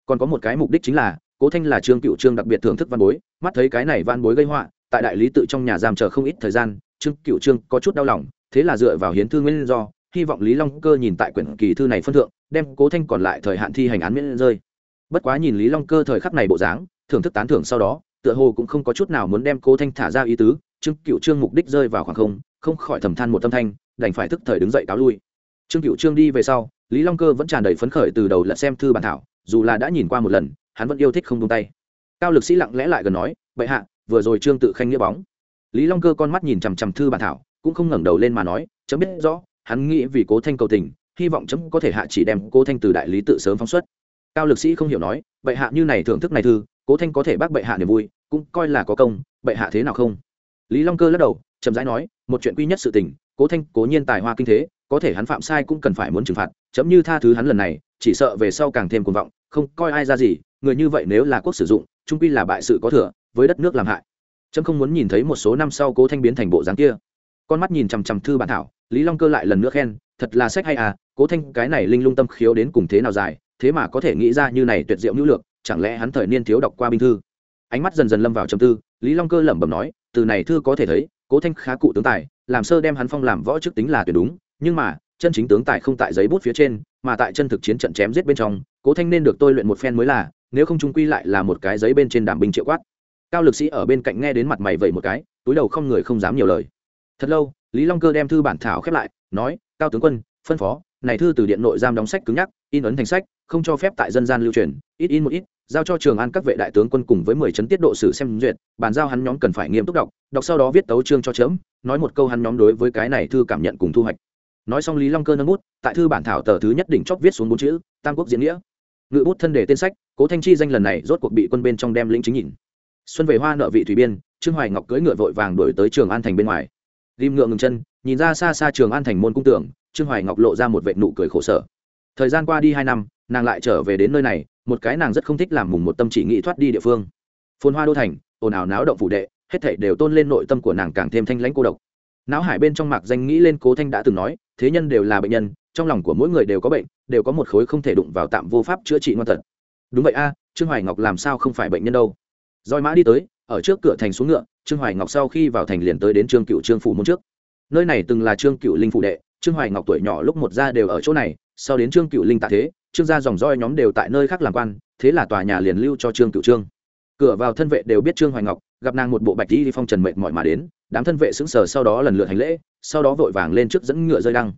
Còn có một cái mục đích chính là, cố thanh là trương cựu trương đặc biệt thưởng thức văn bối, mắt thấy cái này văn bối gây họa, tại đại lý tự trong nhà giam chờ không ít thời gian, trương cựu trương có chút đau lòng, thế là dựa vào hiến thư nguyên do hy vọng lý long cơ nhìn tại quyển kỳ thư này phân thượng, đem cố thanh còn lại thời hạn thi hành án miễn rơi. Bất quá nhìn lý long cơ thời khắc này bộ dáng, thưởng thức tán thưởng sau đó, tựa hồ cũng không có chút nào muốn đem cố thanh thả ra ý tứ, trương cựu trương mục đích rơi vào khoảng không không khỏi thầm than một tâm thanh, đành phải thức thời đứng dậy cáo lui. Trương cựu trương đi về sau, lý long cơ vẫn tràn đầy phấn khởi từ đầu lật xem thư bản thảo, dù là đã nhìn qua một lần, hắn vẫn yêu thích không tung tay. Cao lực sĩ lặng lẽ lại gần nói, bệ hạ, vừa rồi trương tự khanh nghĩa bóng. Lý long cơ con mắt nhìn chằm chằm thư bản thảo, cũng không ngẩng đầu lên mà nói, chấm biết rõ hắn nghĩ vì cố thanh cầu tình, hy vọng chấm có thể hạ chỉ đem cố thanh từ đại lý tự sớm phóng xuất. Cao lực sĩ không hiểu nói, bệ hạ như này thưởng thức này thư, cố thanh có thể bác bệ hạ niềm vui, cũng coi là có công, bệ hạ thế nào không? Lý long cơ lắc đầu, chậm rãi nói, một chuyện quy nhất sự tình, cố thanh cố nhiên tài hoa kinh thế, có thể hắn phạm sai cũng cần phải muốn trừng phạt, chấm như tha thứ hắn lần này, chỉ sợ về sau càng thêm cuồng vọng, không coi ai ra gì, người như vậy nếu là quốc sử dụng, trung quy là bại sự có thừa, với đất nước làm hại. Chấm không muốn nhìn thấy một số năm sau cố thanh biến thành bộ dáng kia. Con mắt nhìn chằm chằm thư bản thảo lý long cơ lại lần nữa khen, thật là sách hay à cố thanh, cái này linh lung tâm khiếu đến cùng thế nào dài, thế mà có thể nghĩ ra như này tuyệt diệu nữ lược, chẳng lẽ hắn thời niên thiếu đọc qua binh thư? Ánh mắt dần dần lâm vào trầm tư, lý long cơ lẩm bẩm nói, từ này thư có thể thấy, cố thanh khá cụ tướng tài, làm sơ đem hắn phong làm võ chức tính là tuyệt đúng, nhưng mà, chân chính tướng tài không tại giấy bút phía trên, mà tại chân thực chiến trận chém giết bên trong, cố thanh nên được tôi luyện một phen mới là, nếu không trung quy lại là một cái giấy bên trên đảm binh triệu quát. Cao lực sĩ ở bên cạnh nghe đến mặt mày vậy một cái, túi đầu không người không dám nhiều lời. Thật lâu lý long cơ đem thư bản thảo khép lại, nói, cao tướng quân, phân phó, này thư từ điện nội giam đóng sách cứng nhắc, in ấn thành sách, không cho phép tại dân gian lưu truyền, ít in một ít, giao cho trường an các vệ đại tướng quân cùng với mười chấn tiết độ sử xem duyệt, bàn giao hắn nhóm cần phải nghiêm túc đọc đọc sau đó viết tấu chương cho chớm nói một câu hắn nhóm đối với cái này thư cảm nhận cùng thu hoạch. Nói xong lý long cơ nâng bút, tại thư bản thảo tờ thứ nhất đỉnh chót viết xuống bốn chữ, tam quốc diễn nghĩa. Ngự bút thân đề tên sách, cố thanh chi danh lần này rốt cuộc bị quân bên trong đem lĩnh chính nhìn. Xuân về hoa nợ vị thủy biên, trương hoài ngọc cưỡi ngựa vội vàng đuổi tới trường an thành bên ngoài ghim ngựa ngừng chân, nhìn ra xa xa trường an thành môn cung tưởng trương hoài ngọc lộ ra một vệ nụ cười khổ sở. Thời gian qua đi hai năm, nàng lại trở về đến nơi này, một cái nàng rất không thích làm mùng một tâm chỉ nghĩ thoát đi địa phương. Phồn hoa đô thành, ồn ào náo động phủ đệ, hết thảy đều tôn lên nội tâm của nàng càng thêm thanh lãnh cô độc. Não hải bên trong mạc danh nghĩ lên cố thanh đã từng nói, thế nhân đều là bệnh nhân, trong lòng của mỗi người đều có bệnh, đều có một khối không thể đụng vào tạm vô pháp chữa trị ngoan tật đúng vậy a, trương hoài ngọc làm sao không phải bệnh nhân đâu? Roi mã đi tới ở trước cửa thành xuống ngựa, trương hoài ngọc sau khi vào thành liền tới đến trương cựu trương phủ môn trước. Nơi này từng là trương cựu linh phủ đệ, trương hoài ngọc tuổi nhỏ lúc một ra đều ở chỗ này, sau đến trương cựu linh tạ thế, trương gia dòng roi nhóm đều tại nơi khác làm quan, thế là tòa nhà liền lưu cho trương cựu trương. Cửa vào thân vệ đều biết trương hoài ngọc, gặp nàng một bộ bạch đi phong trần mệt mỏi mà đến, đám thân vệ sững sờ sau đó lần lượt hành lễ, sau đó vội vàng lên trước dẫn ngựa rơi đăng.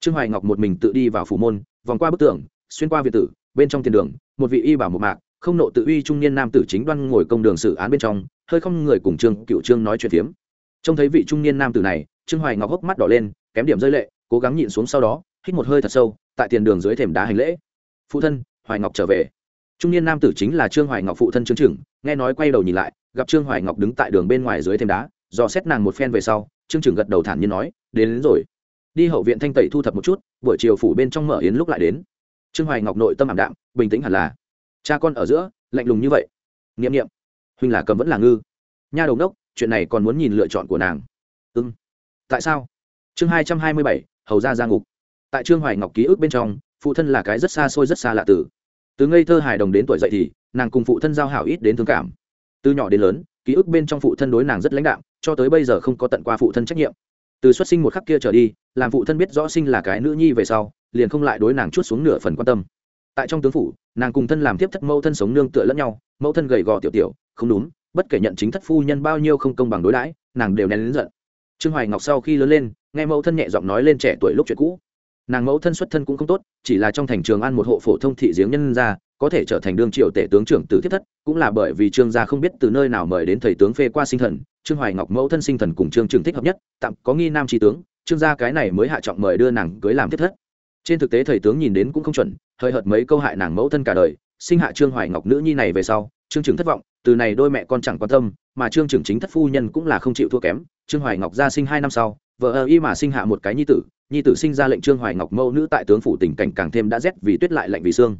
Trương hoài ngọc một mình tự đi vào phủ môn, vòng qua bức tường, xuyên qua việt tử, bên trong tiền đường, một vị y bảo một mạc, không nộ tự uy trung niên nam tử chính đoan ngồi công đường xử án bên trong hơi không người cùng trương cựu trương nói chuyện phiếm. Trông thấy vị trung niên nam tử này trương hoài ngọc hốc mắt đỏ lên kém điểm rơi lệ cố gắng nhịn xuống sau đó hít một hơi thật sâu tại tiền đường dưới thềm đá hành lễ. Phụ thân hoài ngọc trở về. Trung niên nam tử chính là trương hoài ngọc phụ thân trương trưởng nghe nói quay đầu nhìn lại gặp trương hoài ngọc đứng tại đường bên ngoài dưới thềm đá dò xét nàng một phen về sau trương trưởng gật đầu thản nhiên nói đến, đến rồi. Đi hậu viện thanh tẩy thu thập một chút buổi chiều phủ bên trong mở yến lúc lại đến. Trương hoài ngọc nội tâm ảm đạm bình tĩnh hẳn là. Cha con ở giữa lạnh lùng như vậy. Niệm niệm huynh là cầm vẫn là ngư. Nha đầu đốc chuyện này còn muốn nhìn lựa chọn của nàng. Ưng tại sao? Chương hai trăm hai mươi bảy, hầu ra ra ngục. Tại trương hoài ngọc ký ức bên trong, phụ thân là cái rất xa xôi rất xa lạ tử. Từ ngây thơ hài đồng đến tuổi dậy thì, nàng cùng phụ thân giao hảo ít đến thương cảm. Từ nhỏ đến lớn, ký ức bên trong phụ thân đối nàng rất lãnh đạm, cho tới bây giờ không có tận qua phụ thân trách nhiệm. Từ xuất sinh một khắc kia trở đi, làm phụ thân biết rõ sinh là cái nữ nhi về sau, liền không lại đối nàng chút xuống nửa phần quan tâm. Tại trong tướng phủ, nàng cùng thân làm tiếp thất mẫu thân sống nương tựa lẫn nhau, mẫu thân gầy gò tiểu tiểu không đúng, bất kể nhận chính thất phu nhân bao nhiêu không công bằng đối đãi, nàng đều nén lớn giận. Trương hoài ngọc sau khi lớn lên, nghe mẫu thân nhẹ giọng nói lên trẻ tuổi lúc chuyện cũ. Nàng mẫu thân xuất thân cũng không tốt, chỉ là trong thành trường ăn một hộ phổ thông thị giếng nhân ra có thể trở thành đương triều tể tướng trưởng tử thiết thất, cũng là bởi vì trương gia không biết từ nơi nào mời đến thầy tướng phê qua sinh thần, trương hoài ngọc mẫu thân sinh thần cùng trương trường thích hợp nhất, tạm có nghi nam tri tướng, trương gia cái này mới hạ trọng mời đưa nàng cưới làm thiết thất. Trên thực tế thầy tướng nhìn đến cũng không chuẩn, hơi hợt mấy câu hại nàng mẫu thân cả đời sinh hạ trương hoài ngọc nữ nhi này về sau, trương trường thất vọng, từ này đôi mẹ con chẳng quan tâm, mà trương trường chính thất phu nhân cũng là không chịu thua kém. Trương hoài ngọc ra sinh hai năm sau, vợ ơ y mà sinh hạ một cái nhi tử nhi tử sinh ra lệnh trương hoài ngọc mẫu nữ tại tướng phủ tình cảnh càng thêm đã rét vì tuyết lại lạnh vì xương.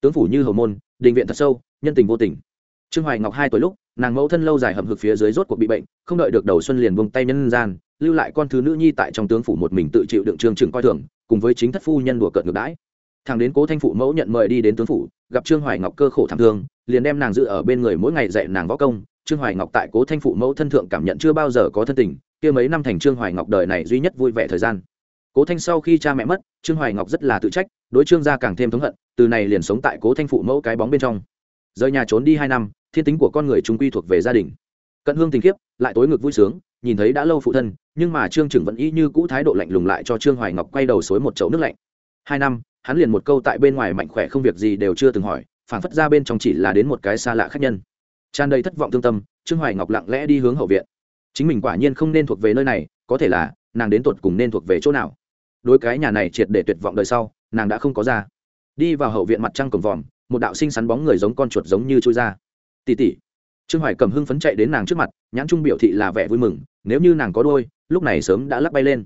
Tướng phủ như hầu môn, đình viện thật sâu, nhân tình vô tình. Trương hoài ngọc hai tuổi lúc, nàng mẫu thân lâu dài hầm hực phía dưới rốt cuộc bị bệnh, không đợi được đầu xuân liền buông tay nhân gian, lưu lại con thứ nữ nhi tại trong tướng phủ một mình tự chịu đựng trương trưởng coi thường, cùng với chính thất phu nhân đùa cợt ngược đãi thằng đến cố thanh phụ mẫu nhận mời đi đến tướng phủ, gặp trương hoài ngọc cơ khổ thảm thương, liền đem nàng giữ ở bên người mỗi ngày dạy nàng võ công. Trương hoài ngọc tại cố thanh phụ mẫu thân thượng cảm nhận chưa bao giờ có thân tình, kia mấy năm thành trương hoài ngọc đời này duy nhất vui vẻ thời gian. Cố thanh sau khi cha mẹ mất, trương hoài ngọc rất là tự trách, đối trương gia càng thêm thống hận, từ này liền sống tại cố thanh phụ mẫu cái bóng bên trong. Rời nhà trốn đi hai năm, thiên tính của con người chúng quy thuộc về gia đình. Cận hương tình kiếp lại tối ngực vui sướng, nhìn thấy đã lâu phụ thân, nhưng mà trương trưởng vẫn y như cũ thái độ lạnh lùng lại cho trương hoài ngọc quay đầu xối một chậu nước lạnh. Hai năm hắn liền một câu tại bên ngoài mạnh khỏe không việc gì đều chưa từng hỏi phản phất ra bên trong chỉ là đến một cái xa lạ khác nhân. Tràn đầy thất vọng thương tâm, trương hoài ngọc lặng lẽ đi hướng hậu viện. Chính mình quả nhiên không nên thuộc về nơi này, có thể là, nàng đến tuột cùng nên thuộc về chỗ nào. Đối cái nhà này triệt để tuyệt vọng đời sau, nàng đã không có ra. Đi vào hậu viện mặt trăng cổng vòm, một đạo sinh sắn bóng người giống con chuột giống như chui ra. Tỉ tỉ trương hoài cầm hưng phấn chạy đến nàng trước mặt, nhãn trung biểu thị là vẻ vui mừng, nếu như nàng có đôi, lúc này sớm đã lắc bay lên.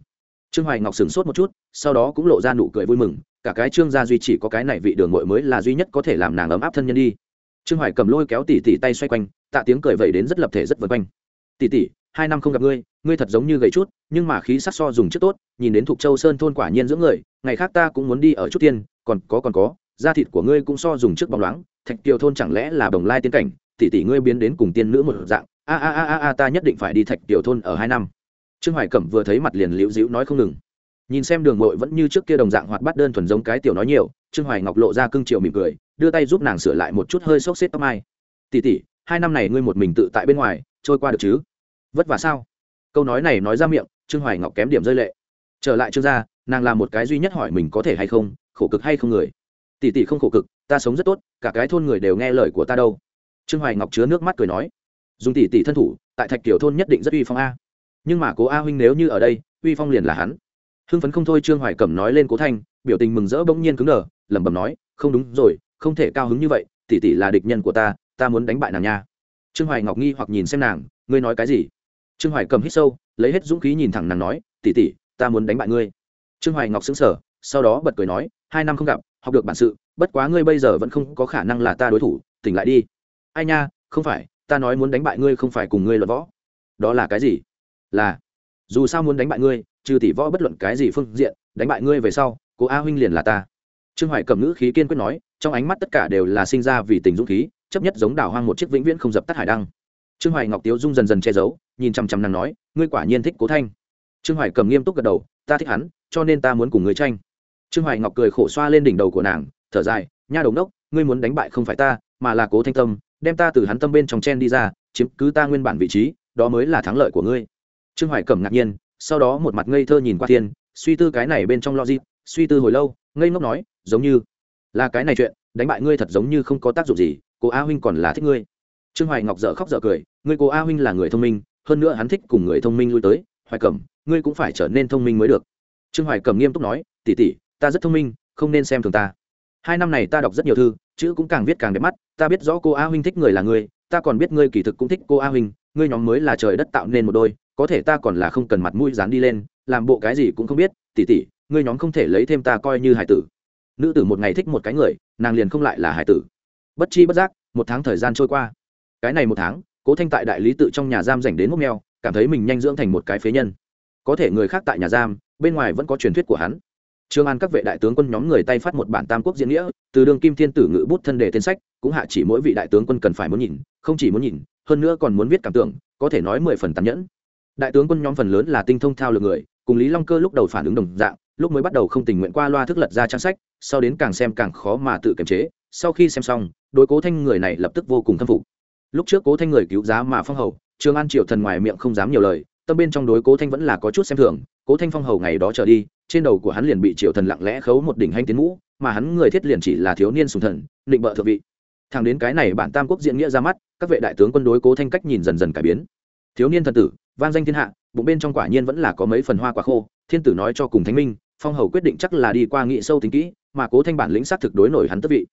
Trương hoài ngọc sửng sốt một chút, sau đó cũng lộ ra nụ cười vui mừng cả cái trương gia duy chỉ có cái này vị đường mội mới là duy nhất có thể làm nàng ấm áp thân nhân đi. Trương hoài cầm lôi kéo tỉ tỉ tay xoay quanh, tạ tiếng cười vẩy đến rất lập thể rất vân quanh. Tỉ tỉ hai năm không gặp ngươi ngươi thật giống như gầy chút, nhưng mà khí sắc so dùng trước tốt, nhìn đến thục châu sơn thôn quả nhiên dưỡng người, ngày khác ta cũng muốn đi ở chút tiên, còn có còn có, da thịt của ngươi cũng so dùng trước bóng loáng, thạch tiều thôn chẳng lẽ là đồng lai tiên cảnh, tỷ tỷ ngươi biến đến cùng tiên nữ một dạng, a a a a ta nhất định phải đi thạch tiều thôn ở hai năm. Trương hoài cẩm vừa thấy mặt liền liễu dĩu nói không ngừng nhìn xem đường mội vẫn như trước kia đồng dạng hoạt bát đơn thuần giống cái tiểu nói nhiều, trương hoài ngọc lộ ra cưng chiều mỉm cười, đưa tay giúp nàng sửa lại một chút hơi xốc xếp tóc mai. Tỷ tỷ, hai năm này ngươi một mình tự tại bên ngoài, trôi qua được chứ? Vất vả sao? Câu nói này nói ra miệng, trương hoài ngọc kém điểm rơi lệ. Trở lại trương gia, nàng là một cái duy nhất hỏi mình có thể hay không, khổ cực hay không người. Tỷ tỷ không khổ cực, ta sống rất tốt, cả cái thôn người đều nghe lời của ta đâu. Trương hoài ngọc chứa nước mắt cười nói. Dùng tỷ tỷ thân thủ, tại thạch kiểu thôn nhất định rất uy phong a. Nhưng mà cố a huynh nếu như ở đây, uy phong liền là hắn hưng phấn không thôi trương hoài cẩm nói lên cố thanh, biểu tình mừng rỡ bỗng nhiên cứng đờ, lẩm bẩm nói, không đúng rồi, không thể cao hứng như vậy, tỷ tỷ là địch nhân của ta ta muốn đánh bại nàng nha. Trương hoài ngọc nghi hoặc nhìn xem nàng, ngươi nói cái gì? Trương hoài cầm hít sâu, lấy hết dũng khí nhìn thẳng nàng nói, tỷ tỷ, ta muốn đánh bại ngươi. Trương hoài ngọc sững sờ, sau đó bật cười nói, hai năm không gặp, học được bản sự, bất quá ngươi bây giờ vẫn không có khả năng là ta đối thủ, tỉnh lại đi. Ai nha, không phải, ta nói muốn đánh bại ngươi không phải cùng ngươi luận võ. Đó là cái gì? Là, dù sao muốn đánh bại ngươi trừ tỷ võ bất luận cái gì phương diện, đánh bại ngươi về sau cố a huynh liền là ta. Trương hoài cầm ngữ khí kiên quyết nói, trong ánh mắt tất cả đều là sinh ra vì tình dũng khí, chấp nhất giống đảo hoang một chiếc vĩnh viễn không dập tắt hải đăng. Trương hoài ngọc tiếu dung dần dần che giấu, nhìn chằm chằm nàng nói, ngươi quả nhiên thích cố thanh. Trương hoài cầm nghiêm túc gật đầu, ta thích hắn, cho nên ta muốn cùng ngươi tranh. Trương hoài ngọc cười khổ xoa lên đỉnh đầu của nàng, thở dài, nha đồng đốc ngươi muốn đánh bại không phải ta, mà là cố thanh tâm, đem ta từ hắn tâm bên trong chen đi ra, chiếm cứ ta nguyên bản vị trí, đó mới là thắng lợi của ngươi. Trương hoài cẩm ngạc nhiên sau đó một mặt ngây thơ nhìn qua thiên, suy tư cái này bên trong logic, suy tư hồi lâu, ngây ngốc nói, giống như là cái này chuyện, đánh bại ngươi thật giống như không có tác dụng gì, cô a huynh còn là thích ngươi. Trương hoài ngọc dở khóc dở cười, ngươi cô a huynh là người thông minh, hơn nữa hắn thích cùng người thông minh lui tới, hoài cẩm, ngươi cũng phải trở nên thông minh mới được. Trương hoài cẩm nghiêm túc nói tỉ tỉ ta rất thông minh, không nên xem thường ta. Hai năm này ta đọc rất nhiều thư, chữ cũng càng viết càng đẹp mắt, ta biết rõ cô a huynh thích người là ngươi ta còn biết ngươi kỳ thực cũng thích cô a huynh, ngươi nhóm mới là trời đất tạo nên một đôi có thể ta còn là không cần mặt mũi dán đi lên, làm bộ cái gì cũng không biết, tỉ tỉ, ngươi nhóm không thể lấy thêm ta coi như hải tử. Nữ tử một ngày thích một cái người, nàng liền không lại là hải tử. Bất chi bất giác, một tháng thời gian trôi qua. Cái này một tháng, cố thanh tại đại lý tự trong nhà giam dành đến mốc mèo, cảm thấy mình nhanh dưỡng thành một cái phế nhân. Có thể người khác tại nhà giam, bên ngoài vẫn có truyền thuyết của hắn. Trương an các vệ đại tướng quân nhóm người tay phát một bản tam quốc diễn nghĩa, từ đường kim thiên tử ngự bút thân đề tên sách, cũng hạ chỉ mỗi vị đại tướng quân cần phải muốn nhìn, không chỉ muốn nhìn, hơn nữa còn muốn viết cảm tưởng, có thể nói mười phần tàn nhẫn đại tướng quân nhóm phần lớn là tinh thông thao lược người, cùng lý long cơ lúc đầu phản ứng đồng dạng, lúc mới bắt đầu không tình nguyện qua loa thức lật ra trang sách, sau đến càng xem càng khó mà tự kiềm chế, sau khi xem xong, đối cố thanh người này lập tức vô cùng khâm phục. Lúc trước cố thanh người cứu giá mà phong hầu, trường an triệu thần ngoài miệng không dám nhiều lời, tâm bên trong đối cố thanh vẫn là có chút xem thường, cố thanh phong hầu ngày đó trở đi, trên đầu của hắn liền bị triệu thần lặng lẽ khấu một đỉnh hanh tiến mũ, mà hắn người thiết liền chỉ là thiếu niên sùng thần định bợ thượng vị. Thằng đến cái này bản tam quốc diễn nghĩa ra mắt, các vệ đại tướng quân đối cố thanh cách nhìn dần dần cải biến. Thiếu niên thần tử vang danh thiên hạ, bụng bên trong quả nhiên vẫn là có mấy phần hoa quả khô, thiên tử nói cho cùng thánh minh, phong hầu quyết định chắc là đi qua nghị sâu tính kỹ, mà cố thanh bản lĩnh xác thực đối nổi hắn tất vị.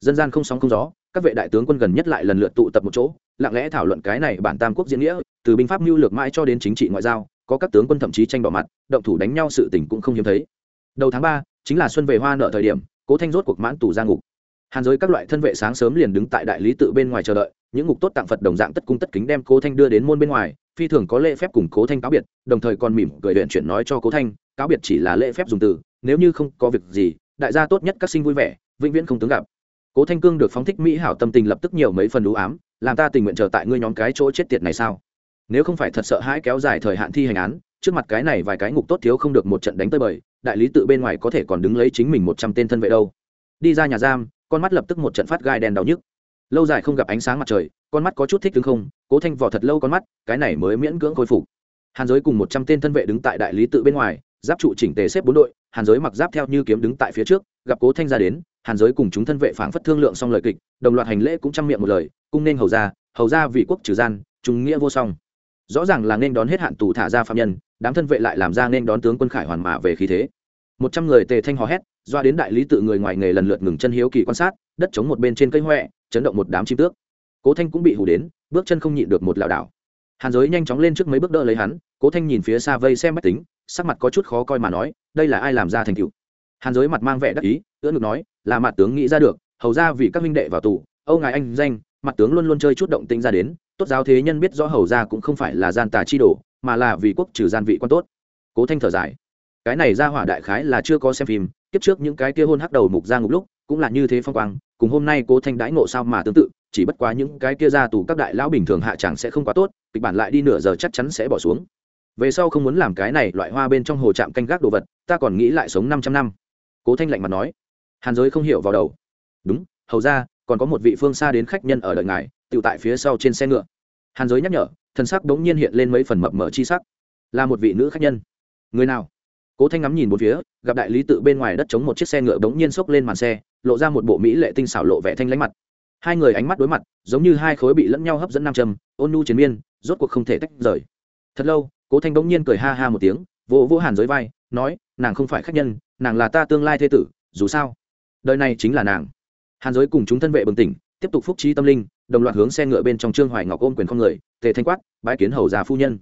Dân gian không sóng không gió, các vệ đại tướng quân gần nhất lại lần lượt tụ tập một chỗ, lặng lẽ thảo luận cái này bản tam quốc diễn nghĩa, từ binh pháp mưu lược mãi cho đến chính trị ngoại giao, có các tướng quân thậm chí tranh bỏ mặt, động thủ đánh nhau sự tình cũng không hiếm thấy. Đầu tháng ba, chính là xuân về hoa nợ thời điểm, cố thanh rốt cuộc mãn tù ra ngục hàn giới các loại thân vệ sáng sớm liền đứng tại đại lý tự bên ngoài chờ đợi, những ngục tốt tặng phật đồng dạng tất cung tất kính đem cố thanh đưa đến môn bên ngoài, phi thường có lễ phép cùng cố thanh cáo biệt, đồng thời còn mỉm cười luyện chuyển nói cho cố thanh, cáo biệt chỉ là lễ phép dùng từ, nếu như không có việc gì, đại gia tốt nhất các sinh vui vẻ, vĩnh viễn không tướng gặp. Cố thanh cương được phóng thích mỹ hảo tâm tình lập tức nhiều mấy phần đũ ám, làm ta tình nguyện chờ tại ngươi nhóm cái chỗ chết tiệt này sao? Nếu không phải thật sợ hãi kéo dài thời hạn thi hành án, trước mặt cái này vài cái ngục tốt thiếu không được một trận đánh tơi bời, đại lý tự bên ngoài có thể còn đứng lấy chính mình một trăm tên thân vệ đâu. Đi ra nhà giam con mắt lập tức một trận phát gai đèn đau nhức. Lâu dài không gặp ánh sáng mặt trời, con mắt có chút thích đứng không, cố thanh vỏ thật lâu con mắt, cái này mới miễn cưỡng khôi phục. Hàn giới cùng một trăm tên thân vệ đứng tại đại lý tự bên ngoài, giáp trụ chỉnh tề xếp bốn đội, hàn giới mặc giáp theo như kiếm đứng tại phía trước, gặp cố thanh ra đến, hàn giới cùng chúng thân vệ phảng phất thương lượng xong lời kịch, đồng loạt hành lễ cũng chăm miệng một lời, cung nên hầu ra hầu ra vì quốc trừ gian, trung nghĩa vô song. Rõ ràng là nên đón hết hạn tù thả ra phạm nhân, đám thân vệ lại làm ra nên đón tướng quân khải hoàn mã về khí thế. Một trăm người tề thanh hò hét doa đến đại lý tự người ngoài nghề lần lượt ngừng chân hiếu kỳ quan sát, đất chống một bên trên cây huệ chấn động một đám chim tước. Cố thanh cũng bị hủ đến, bước chân không nhịn được một lảo đảo. Hàn giới nhanh chóng lên trước mấy bước đỡ lấy hắn, cố thanh nhìn phía xa vây xem bách tính, sắc mặt có chút khó coi mà nói, đây là ai làm ra thành cựu hàn giới mặt mang vẻ đắc ý, ưỡn ngực nói, là mặt tướng nghĩ ra được, hầu ra vì các minh đệ vào tù, âu ngài anh danh, mặt tướng luôn luôn chơi chút động tĩnh ra đến, tốt giáo thế nhân biết rõ hầu ra cũng không phải là gian tà chi đồ, mà là vì quốc trừ gian vị quan tốt. Cố thanh thở dài cái này ra hỏa đại khái là chưa có xem phim, kiếp trước những cái kia hôn hắc đầu mục ra ngục lúc, cũng là như thế phong quang, cùng hôm nay cố thanh đãi ngộ sao mà tương tự, chỉ bất quá những cái kia ra tù các đại lão bình thường hạ chẳng sẽ không quá tốt, kịch bản lại đi nửa giờ chắc chắn sẽ bỏ xuống. Về sau không muốn làm cái này loại hoa bên trong hồ trạm canh gác đồ vật, ta còn nghĩ lại sống 500 năm. Cố thanh lạnh mặt nói. Hàn giới không hiểu vào đầu. Đúng, hầu ra, còn có một vị phương xa đến khách nhân ở đợi ngài tự tại phía sau trên xe ngựa. Hàn giới nhắc nhở thân sắc đống nhiên hiện lên mấy phần mập mờ chi sắc. Là một vị nữ khách nhân. Người nào? Cố thanh ngắm nhìn một phía, gặp đại lý tự bên ngoài đất chống một chiếc xe ngựa đống nhiên xốc lên màn xe, lộ ra một bộ mỹ lệ tinh xảo lộ vẻ thanh lánh mặt. Hai người ánh mắt đối mặt, giống như hai khối bị lẫn nhau hấp dẫn nam châm, ôn nhu chiến miên, rốt cuộc không thể tách rời. Thật lâu, cố thanh bỗng nhiên cười ha ha một tiếng vỗ vỗ hàn giới vai, nói, nàng không phải khách nhân, nàng là ta tương lai thế tử, dù sao, đời này chính là nàng. Hàn giới cùng chúng thân vệ bừng tỉnh, tiếp tục phúc trí tâm linh, đồng loạt hướng xe ngựa bên trong trương hoài ngọc ôm quyền không người, tề thanh quát bãi kiến hầu già phu nhân.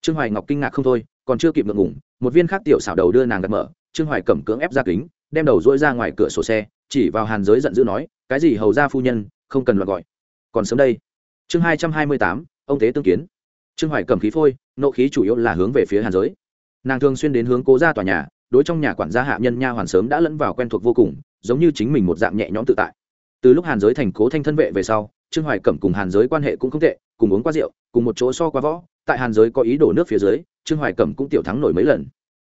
Trương hoài ngọc kinh ngạc không thôi còn chưa kịp ngượng ngủng một viên khác tiểu xảo đầu đưa nàng gật mở, trương hoài cẩm cưỡng ép ra kính, đem đầu dỗi ra ngoài cửa sổ xe, chỉ vào hàn giới giận dữ nói, cái gì hầu ra phu nhân, không cần loạt gọi. Còn sớm đây. Chương hai trăm hai mươi tám, ông tế tương kiến. Trương hoài cầm khí phôi, nộ khí chủ yếu là hướng về phía hàn giới. Nàng thường xuyên đến hướng cố ra tòa nhà, đối trong nhà quản gia hạ nhân nha hoàn sớm đã lẫn vào quen thuộc vô cùng, giống như chính mình một dạng nhẹ nhõm tự tại. Từ lúc hàn giới thành cố thanh thân vệ về sau, trương hoài cẩm cùng hàn giới quan hệ cũng không tệ cùng uống qua rượu, cùng một chỗ so qua võ, tại hàn giới có ý đổ nước phía dưới, trương hoài cẩm cũng tiểu thắng nổi mấy lần.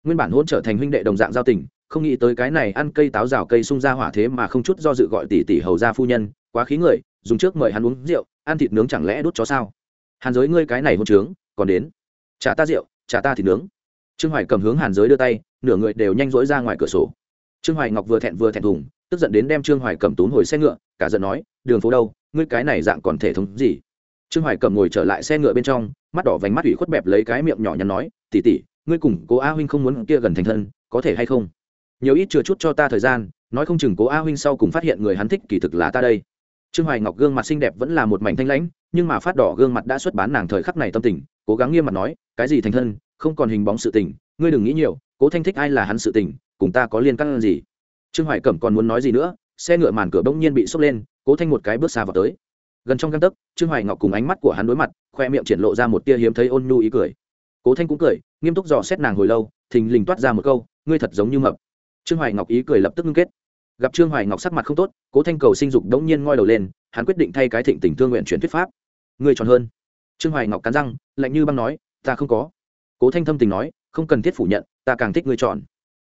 Nguyên bản hôn trở thành huynh đệ đồng dạng giao tình, không nghĩ tới cái này ăn cây táo rào cây sung ra hỏa thế mà không chút do dự gọi tỷ tỷ hầu ra phu nhân, quá khí người, dùng trước mời hắn uống rượu, ăn thịt nướng chẳng lẽ đốt chó sao? Hàn giới ngươi cái này hôn trướng, còn đến. Trả ta rượu, trả ta thịt nướng. Trương hoài cầm hướng hàn giới đưa tay, nửa người đều nhanh rỗi ra ngoài cửa sổ. Trương hoài ngọc vừa thẹn vừa thẹn thùng, tức giận đến đem trương hoài cầm túm hồi xe ngựa, cả giận nói, đường phố đâu? Ngươi cái này dạng còn thể thống gì? Trương hoài cầm ngồi trở lại xe ngựa bên trong, mắt đỏ vành mắt ủy khuất bẹp lấy cái miệng nhỏ nhắn nói tỉ tỉ ngươi cùng cố a huynh không muốn kia gần thành thân, có thể hay không? Nhiều ít chưa chút cho ta thời gian, nói không chừng cố a huynh sau cùng phát hiện người hắn thích kỳ thực là ta đây. Trương hoài ngọc gương mặt xinh đẹp vẫn là một mảnh thanh lãnh, nhưng mà phát đỏ gương mặt đã xuất bán nàng thời khắc này tâm tình, cố gắng nghiêm mặt nói, cái gì thành thân, không còn hình bóng sự tình, ngươi đừng nghĩ nhiều, cố thanh thích ai là hắn sự tình, cùng ta có liên căn gì? Trương hoài cẩm còn muốn nói gì nữa, xe ngựa màn cửa bỗng nhiên bị sốc lên, cố thanh một cái bước xa vào tới gần trong găng tấc, trương hoài ngọc cùng ánh mắt của hắn đối mặt, khoe miệng triển lộ ra một tia hiếm thấy ôn nhu ý cười. Cố thanh cũng cười, nghiêm túc dò xét nàng hồi lâu, thình lình toát ra một câu, ngươi thật giống như mập. Trương hoài ngọc ý cười lập tức ngưng kết. Gặp trương hoài ngọc sắc mặt không tốt, cố thanh cầu sinh dục đống nhiên ngoi đầu lên, hắn quyết định thay cái thịnh tình thương nguyện chuyển thuyết pháp. Ngươi tròn hơn. Trương hoài ngọc cắn răng, lạnh như băng nói, ta không có. Cố thanh thâm tình nói, không cần thiết phủ nhận, ta càng thích ngươi tròn.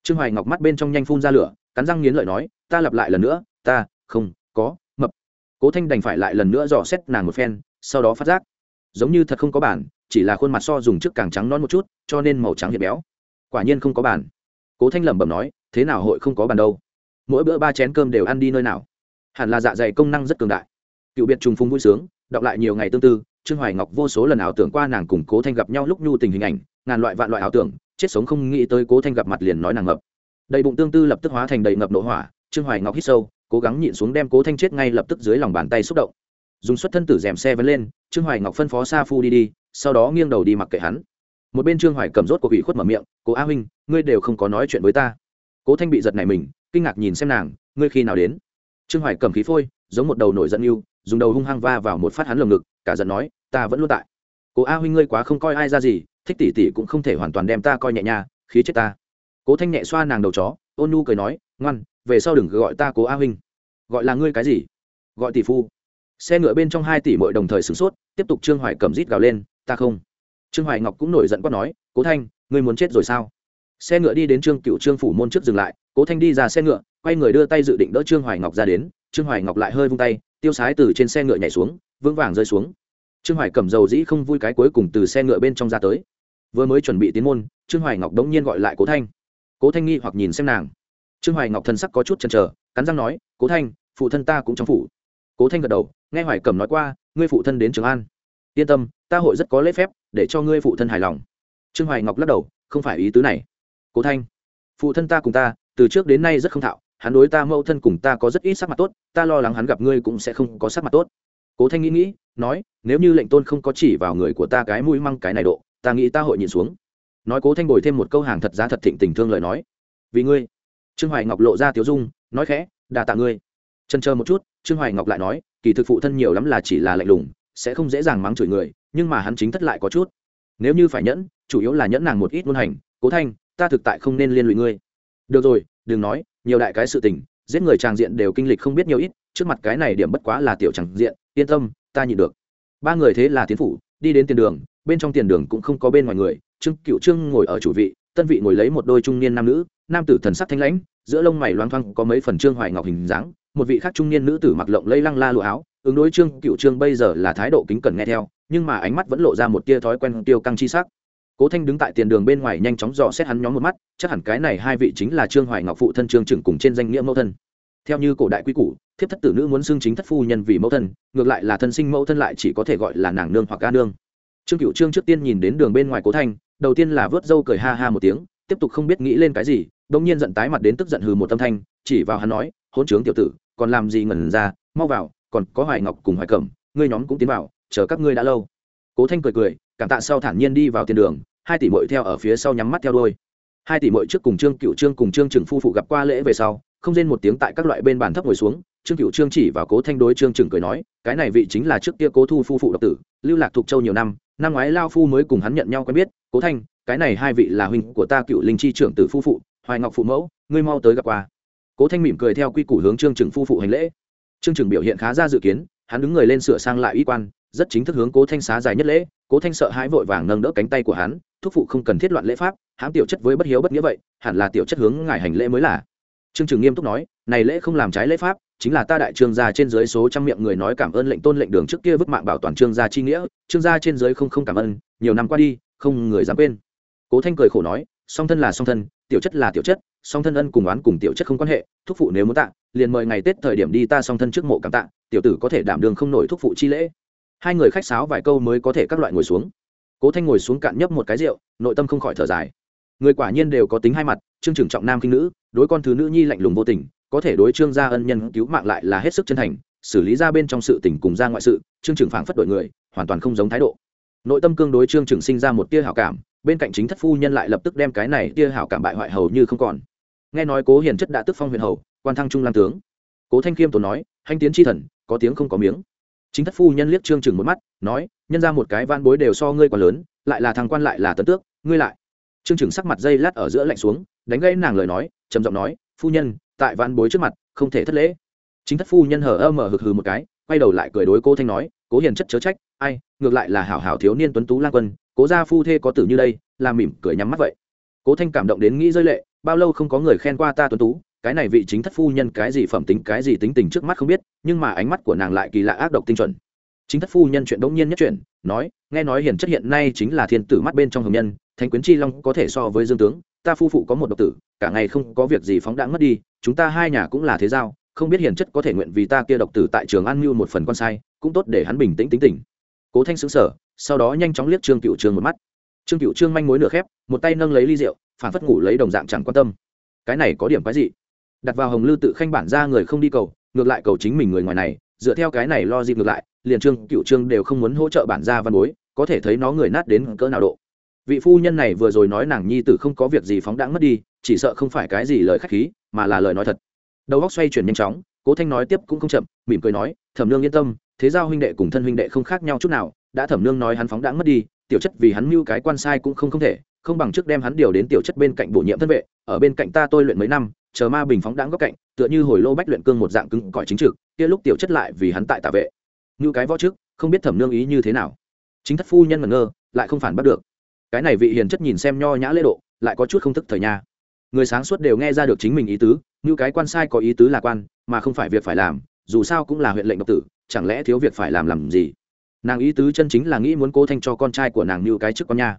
Trương hoài ngọc mắt bên trong nhanh phun ra lửa, cắn răng nghiến lợi nói, ta lặp lại lần nữa, ta, không, có cố thanh đành phải lại lần nữa dò xét nàng một phen, sau đó phát giác, giống như thật không có bản, chỉ là khuôn mặt so dùng trước càng trắng non một chút, cho nên màu trắng hiện béo. Quả nhiên không có bản. Cố thanh lẩm bẩm nói, thế nào hội không có bàn đâu? Mỗi bữa ba chén cơm đều ăn đi nơi nào? Hẳn là dạ dày công năng rất cường đại. Cựu biệt trùng phung vui sướng, đọc lại nhiều ngày tương tư, trương hoài ngọc vô số lần ảo tưởng qua nàng cùng cố thanh gặp nhau lúc nhu tình hình ảnh, ngàn loại vạn loại ảo tưởng, chết sống không nghĩ tới cố thanh gặp mặt liền nói nàng ngập. Đầy bụng tương tư lập tức hóa thành đầy ngập nội hỏa, trương hoài ngọc hít sâu cố gắng nhịn xuống đem cố thanh chết ngay lập tức dưới lòng bàn tay xúc động. Dùng xuất thân tử rèm xe vẫn lên, trương hoài ngọc phân phó sa phu đi đi, sau đó nghiêng đầu đi mặc kệ hắn. Một bên trương hoài cầm rốt cuộc ủy khuất mở miệng, cố a huynh, ngươi đều không có nói chuyện với ta. Cố thanh bị giật này mình, kinh ngạc nhìn xem nàng, ngươi khi nào đến? Trương hoài cầm khí phôi, giống một đầu nổi giận yêu, dùng đầu hung hăng va vào một phát hắn lồng ngực, cả giận nói, ta vẫn luôn tại. Cố a huynh ngươi quá không coi ai ra gì, thích tỷ tỷ cũng không thể hoàn toàn đem ta coi nhẹ nhà khí chết ta. Cố thanh nhẹ xoa nàng đầu chó, ôn nu cười nói, ngoan về sau đừng gọi ta cố a huynh. Gọi là ngươi cái gì? Gọi tỷ phu. Xe ngựa bên trong hai tỷ mội đồng thời sửng sốt, tiếp tục trương hoài cầm rít gào lên, ta không. Trương hoài ngọc cũng nổi giận quát nói, cố thanh, ngươi muốn chết rồi sao? Xe ngựa đi đến trương cựu trương phủ môn trước dừng lại, cố thanh đi ra xe ngựa, quay người đưa tay dự định đỡ trương hoài ngọc ra đến, trương hoài ngọc lại hơi vung tay, tiêu sái từ trên xe ngựa nhảy xuống, vững vàng rơi xuống. Trương hoài cầm dầu dĩ không vui cái cuối cùng từ xe ngựa bên trong ra tới. Vừa mới chuẩn bị tiến môn, trương hoài ngọc đống nhiên gọi lại cố thanh. Cố thanh nghi hoặc nhìn xem nàng trương hoài ngọc thân sắc có chút chần chờ, cắn răng nói, cố thanh, phụ thân ta cũng trong phủ. Cố thanh gật đầu, nghe hoài Cẩm nói qua, ngươi phụ thân đến trường an. Yên tâm, ta hội rất có lễ phép, để cho ngươi phụ thân hài lòng. Trương hoài ngọc lắc đầu, không phải ý tứ này. Cố thanh, phụ thân ta cùng ta, từ trước đến nay rất không thạo, hắn đối ta mẫu thân cùng ta có rất ít sắc mặt tốt, ta lo lắng hắn gặp ngươi cũng sẽ không có sắc mặt tốt. Cố thanh nghĩ nghĩ, nói, nếu như lệnh tôn không có chỉ vào người của ta cái mũi măng cái này độ, ta nghĩ ta hội nhìn xuống. Nói cố thanh bồi thêm một câu hàng thật giá thật thịnh tình thương lời nói, vì ngươi trương hoài ngọc lộ ra tiếu dung, nói khẽ đà tạ ngươi. Trần chờ một chút, trương hoài ngọc lại nói, kỳ thực phụ thân nhiều lắm là chỉ là lạnh lùng, sẽ không dễ dàng mắng chửi người, nhưng mà hắn chính thất lại có chút. Nếu như phải nhẫn, chủ yếu là nhẫn nàng một ít ngôn hành, cố thanh, ta thực tại không nên liên lụy ngươi. Được rồi, đừng nói, nhiều đại cái sự tình, giết người tràng diện đều kinh lịch không biết nhiều ít, trước mặt cái này điểm bất quá là tiểu tràng diện, yên tâm, ta nhịn được. Ba người thế là tiến phủ, đi đến tiền đường, bên trong tiền đường cũng không có bên ngoài người, trương cựu trương ngồi ở chủ vị, tân vị ngồi lấy một đôi trung niên nam nữ nam tử thần sắc thanh lãnh, giữa lông mày loang thoang có mấy phần trương hoài ngọc hình dáng, một vị khác trung niên nữ tử mặc lộng lây lăng la lụa áo, ứng đối trương cựu trương bây giờ là thái độ kính cẩn nghe theo, nhưng mà ánh mắt vẫn lộ ra một tia thói quen tiêu căng chi sắc. Cố thanh đứng tại tiền đường bên ngoài nhanh chóng dò xét hắn nhóm một mắt, chắc hẳn cái này hai vị chính là trương hoài ngọc phụ thân trương trưởng cùng trên danh nghĩa mẫu thân. Theo như cổ đại quy củ, thiếp thất tử nữ muốn xưng chính thất phu nhân vì mẫu thân, ngược lại là thân sinh mẫu thân lại chỉ có thể gọi là nàng nương hoặc ca nương. Trương cựu trương trước tiên nhìn đến đường bên ngoài cố thanh, đầu tiên là vớt râu cười ha ha một tiếng, tiếp tục không biết nghĩ lên cái gì đông nhiên giận tái mặt đến tức giận hừ một tâm thanh, chỉ vào hắn nói hôn trướng tiểu tử, còn làm gì ngẩn ra, mau vào, còn có hoài ngọc cùng hoài cẩm, ngươi nhóm cũng tiến vào, chờ các ngươi đã lâu. Cố thanh cười cười, cảm tạ sau thản nhiên đi vào tiền đường, hai tỷ mội theo ở phía sau nhắm mắt theo đôi hai tỷ mội trước cùng trương cựu trương cùng trương trừng phu phụ gặp qua lễ về sau, không rên một tiếng tại các loại bên bàn thấp ngồi xuống, trương cựu trương chỉ vào cố thanh đối trương trừng cười nói, cái này vị chính là trước kia cố thu phu phụ độc tử, lưu lạc thuộc châu nhiều năm năm ngoái lao phu mới cùng hắn nhận nhau quen biết, cố thanh, cái này hai vị là huynh của ta cựu linh chi trưởng tử phu phụ hoài ngọc phụ mẫu, ngươi mau tới gặp quà cố thanh mỉm cười theo quy củ hướng trương trừng phu phụ hành lễ. Trương trừng biểu hiện khá ra dự kiến, hắn đứng người lên sửa sang lại y quan, rất chính thức hướng cố thanh xá dài nhất lễ. Cố thanh sợ hãi vội vàng nâng đỡ cánh tay của hắn, thúc phụ không cần thiết loạn lễ pháp, hãm tiểu chất với bất hiếu bất nghĩa vậy, hẳn là tiểu chất hướng ngài hành lễ mới là. Trương trừng nghiêm túc nói, này lễ không làm trái lễ pháp, chính là ta đại trương gia trên dưới số trăm miệng người nói cảm ơn lệnh tôn lệnh đường trước kia vứt mạng bảo toàn trương gia chi nghĩa, trương gia trên dưới không không cảm ơn, nhiều năm qua đi, không người dám quên. Cố thanh cười khổ nói, song thân là song thân tiểu chất là tiểu chất, song thân ân cùng oán cùng tiểu chất không quan hệ, thúc phụ nếu muốn tạ, liền mời ngày tết thời điểm đi ta song thân trước mộ cảm tạ, tiểu tử có thể đảm đường không nổi thúc phụ chi lễ. Hai người khách sáo vài câu mới có thể các loại ngồi xuống. Cố thanh ngồi xuống cạn nhấp một cái rượu, nội tâm không khỏi thở dài. Người quả nhiên đều có tính hai mặt, trương trưởng trọng nam khinh nữ, đối con thứ nữ nhi lạnh lùng vô tình, có thể đối trương gia ân nhân cứu mạng lại là hết sức chân thành, xử lý ra bên trong sự tình cùng ra ngoại sự, trương trưởng phảng phất đổi người, hoàn toàn không giống thái độ nội tâm cương đối trương trưởng sinh ra một tia hảo cảm, bên cạnh chính thất phu nhân lại lập tức đem cái này tia hảo cảm bại hoại hầu như không còn. Nghe nói cố hiền chất đã tức phong huyền hầu, quan thăng trung lam tướng. Cố thanh khiêm tốn nói hành tiến tri thần, có tiếng không có miếng. Chính thất phu nhân liếc trương trừng một mắt, nói, nhân ra một cái van bối đều so ngươi còn lớn, lại là thằng quan lại là tấn tước, ngươi lại. Trương trừng sắc mặt dây lát ở giữa lạnh xuống, đánh gây nàng lời nói, trầm giọng nói, phu nhân, tại van bối trước mặt, không thể thất lễ. Chính thất phu nhân hở ơ mở hực hừ một cái quay đầu lại cười đối cố thanh nói, cố hiền chất chớ trách, ai, ngược lại là hảo hảo thiếu niên tuấn tú lang quân, cố gia phu thê có tử như đây làm mỉm cười nhắm mắt vậy. Cố thanh cảm động đến nghĩ rơi lệ, bao lâu không có người khen qua ta tuấn tú, cái này vị chính thất phu nhân cái gì phẩm tính, cái gì tính tình trước mắt không biết, nhưng mà ánh mắt của nàng lại kỳ lạ ác độc tinh chuẩn. Chính thất phu nhân chuyện đống nhiên nhất chuyện nói, nghe nói hiền chất hiện nay chính là thiên tử mắt bên trong hồng nhân, thánh quyến chi long có thể so với dương tướng, ta phu phụ có một độc tử, cả ngày không có việc gì phóng đãng mất đi, chúng ta hai nhà cũng là thế giao không biết hiền chất có thể nguyện vì ta kia độc tử tại trường an mưu một phần con sai, cũng tốt để hắn bình tĩnh tính tỉnh cố thanh xứng sở sau đó nhanh chóng liếc trương cựu trương một mắt. Trương cựu trương manh mối nửa khép, một tay nâng lấy ly rượu, phản phất ngủ lấy đồng dạng chẳng quan tâm. Cái này có điểm quái gì đặt vào hồng lư tự khanh bản ra người không đi cầu, ngược lại cầu chính mình người ngoài này, dựa theo cái này lo dịp ngược lại, liền trương cựu trương đều không muốn hỗ trợ bản gia văn bối, có thể thấy nó người nát đến cỡ nào độ. Vị phu nhân này vừa rồi nói nàng nhi tử không có việc gì phóng đãng mất đi, chỉ sợ không phải cái gì lời khách khí, mà là lời nói thật đầu góc xoay chuyển nhanh chóng, cố thanh nói tiếp cũng không chậm, mỉm cười nói, thẩm nương yên tâm, thế giao huynh đệ cùng thân huynh đệ không khác nhau chút nào, đã thẩm nương nói hắn phóng đãng mất đi, tiểu chất vì hắn mưu cái quan sai cũng không không thể, không bằng trước đem hắn điều đến tiểu chất bên cạnh bổ nhiệm thân vệ, ở bên cạnh ta tôi luyện mấy năm, chờ ma bình phóng đãng góc cạnh, tựa như hồi lô bách luyện cương một dạng cứng cỏi chính trực, kia lúc tiểu chất lại vì hắn tại tạ vệ. Như cái võ trước, không biết thẩm nương ý như thế nào. Chính thất phu nhân ngẩn ngơ, lại không phản bắt được. Cái này vị hiền chất nhìn xem nho nhã lễ độ, lại có chút không thức thời nha người sáng suốt đều nghe ra được chính mình ý tứ, như cái quan sai có ý tứ là quan, mà không phải việc phải làm, dù sao cũng là huyện lệnh độc tử, chẳng lẽ thiếu việc phải làm làm gì? Nàng ý tứ chân chính là nghĩ muốn cố thanh cho con trai của nàng như cái chức con nha.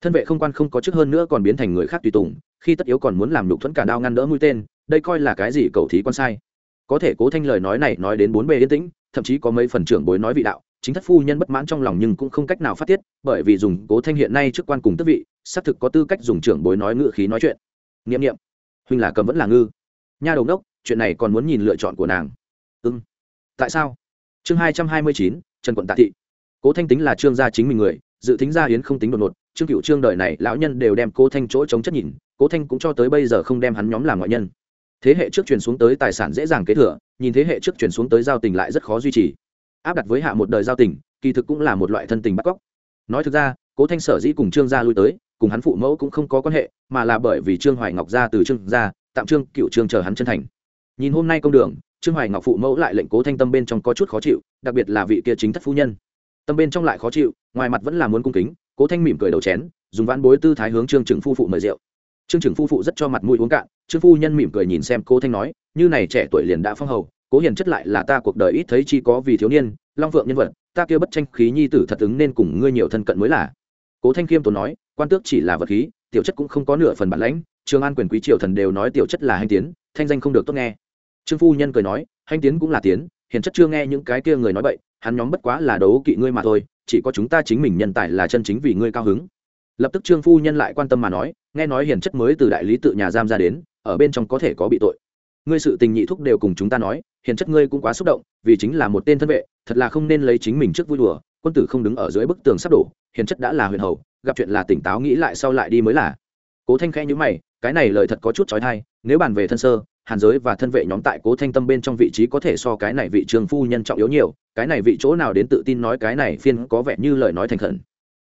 Thân vệ không quan không có chức hơn nữa còn biến thành người khác tùy tùng, khi tất yếu còn muốn làm nhục thuẫn cả đao ngăn đỡ mũi tên, đây coi là cái gì cầu thí con sai? Có thể cố thanh lời nói này nói đến bốn bề yên tĩnh, thậm chí có mấy phần trưởng bối nói vị đạo, chính thất phu nhân bất mãn trong lòng nhưng cũng không cách nào phát tiết, bởi vì dùng cố thanh hiện nay chức quan cùng tước vị, xác thực có tư cách dùng trưởng bối nói ngự khí nói chuyện nghiệm nghiệm huynh là cầm vẫn là ngư. Nha đầu đốc, chuyện này còn muốn nhìn lựa chọn của nàng. Ư ừ. tại sao? Chương hai trăm hai mươi chín, trần quận tạ thị. Cố thanh tính là trương gia chính mình người, dự tính gia hiến không tính đột ngột. Trương cựu trương đời này, lão nhân đều đem cố thanh chỗ chống chất nhìn. Cố thanh cũng cho tới bây giờ không đem hắn nhóm làm ngoại nhân. Thế hệ trước truyền xuống tới tài sản dễ dàng kế thừa, nhìn thế hệ trước truyền xuống tới giao tình lại rất khó duy trì. Áp đặt với hạ một đời giao tình, kỳ thực cũng là một loại thân tình bắt cóc. Nói thực ra, cố thanh sở dĩ cùng trương gia lui tới cùng hắn phụ mẫu cũng không có quan hệ, mà là bởi vì trương hoài ngọc ra từ trương gia tạm trương cựu trương chờ hắn chân thành. Nhìn hôm nay công đường, trương hoài ngọc phụ mẫu lại lệnh cố thanh tâm bên trong có chút khó chịu, đặc biệt là vị kia chính thất phu nhân. Tâm bên trong lại khó chịu, ngoài mặt vẫn là muốn cung kính, cố thanh mỉm cười đầu chén, dùng vãn bối tư thái hướng trương trừng phu phụ mời rượu. Trương trừng phu phụ rất cho mặt mũi uống cạn, trương phu nhân mỉm cười nhìn xem cố thanh nói, như này trẻ tuổi liền đã phong hầu, cố hiền chất lại là ta cuộc đời ít thấy chi có vì thiếu niên, long vượng nhân vật, ta kia bất tranh khí nhi tử thật ứng nên cùng ngươi nhiều thân cận mới là. Cố thanh khiêm tốn nói quan tước chỉ là vật khí, tiểu chất cũng không có nửa phần bản lãnh, trường an quyền quý triều thần đều nói tiểu chất là hành tiến, thanh danh không được tốt nghe. Trương phu nhân cười nói hành tiến cũng là tiến, hiền chất chưa nghe những cái kia người nói bậy, hắn nhóm bất quá là đấu kỵ ngươi mà thôi, chỉ có chúng ta chính mình nhân tài là chân chính vì ngươi cao hứng. Lập tức trương phu nhân lại quan tâm mà nói, nghe nói hiền chất mới từ đại lý tự nhà giam ra đến, ở bên trong có thể có bị tội. Ngươi sự tình nhị thúc đều cùng chúng ta nói, hiền chất ngươi cũng quá xúc động, vì chính là một tên thân vệ, thật là không nên lấy chính mình trước vui đùa, quân tử không đứng ở dưới bức tường sắp đổ hiền chất đã là huyền hầu, gặp chuyện là tỉnh táo nghĩ lại sau lại đi mới là. Cố thanh khẽ nhữ mày, cái này lời thật có chút trói thai nếu bàn về thân sơ, hàn giới và thân vệ nhóm tại cố thanh tâm bên trong vị trí có thể so cái này vị trường phu nhân trọng yếu nhiều, cái này vị chỗ nào đến tự tin nói cái này phiên có vẻ như lời nói thành khẩn.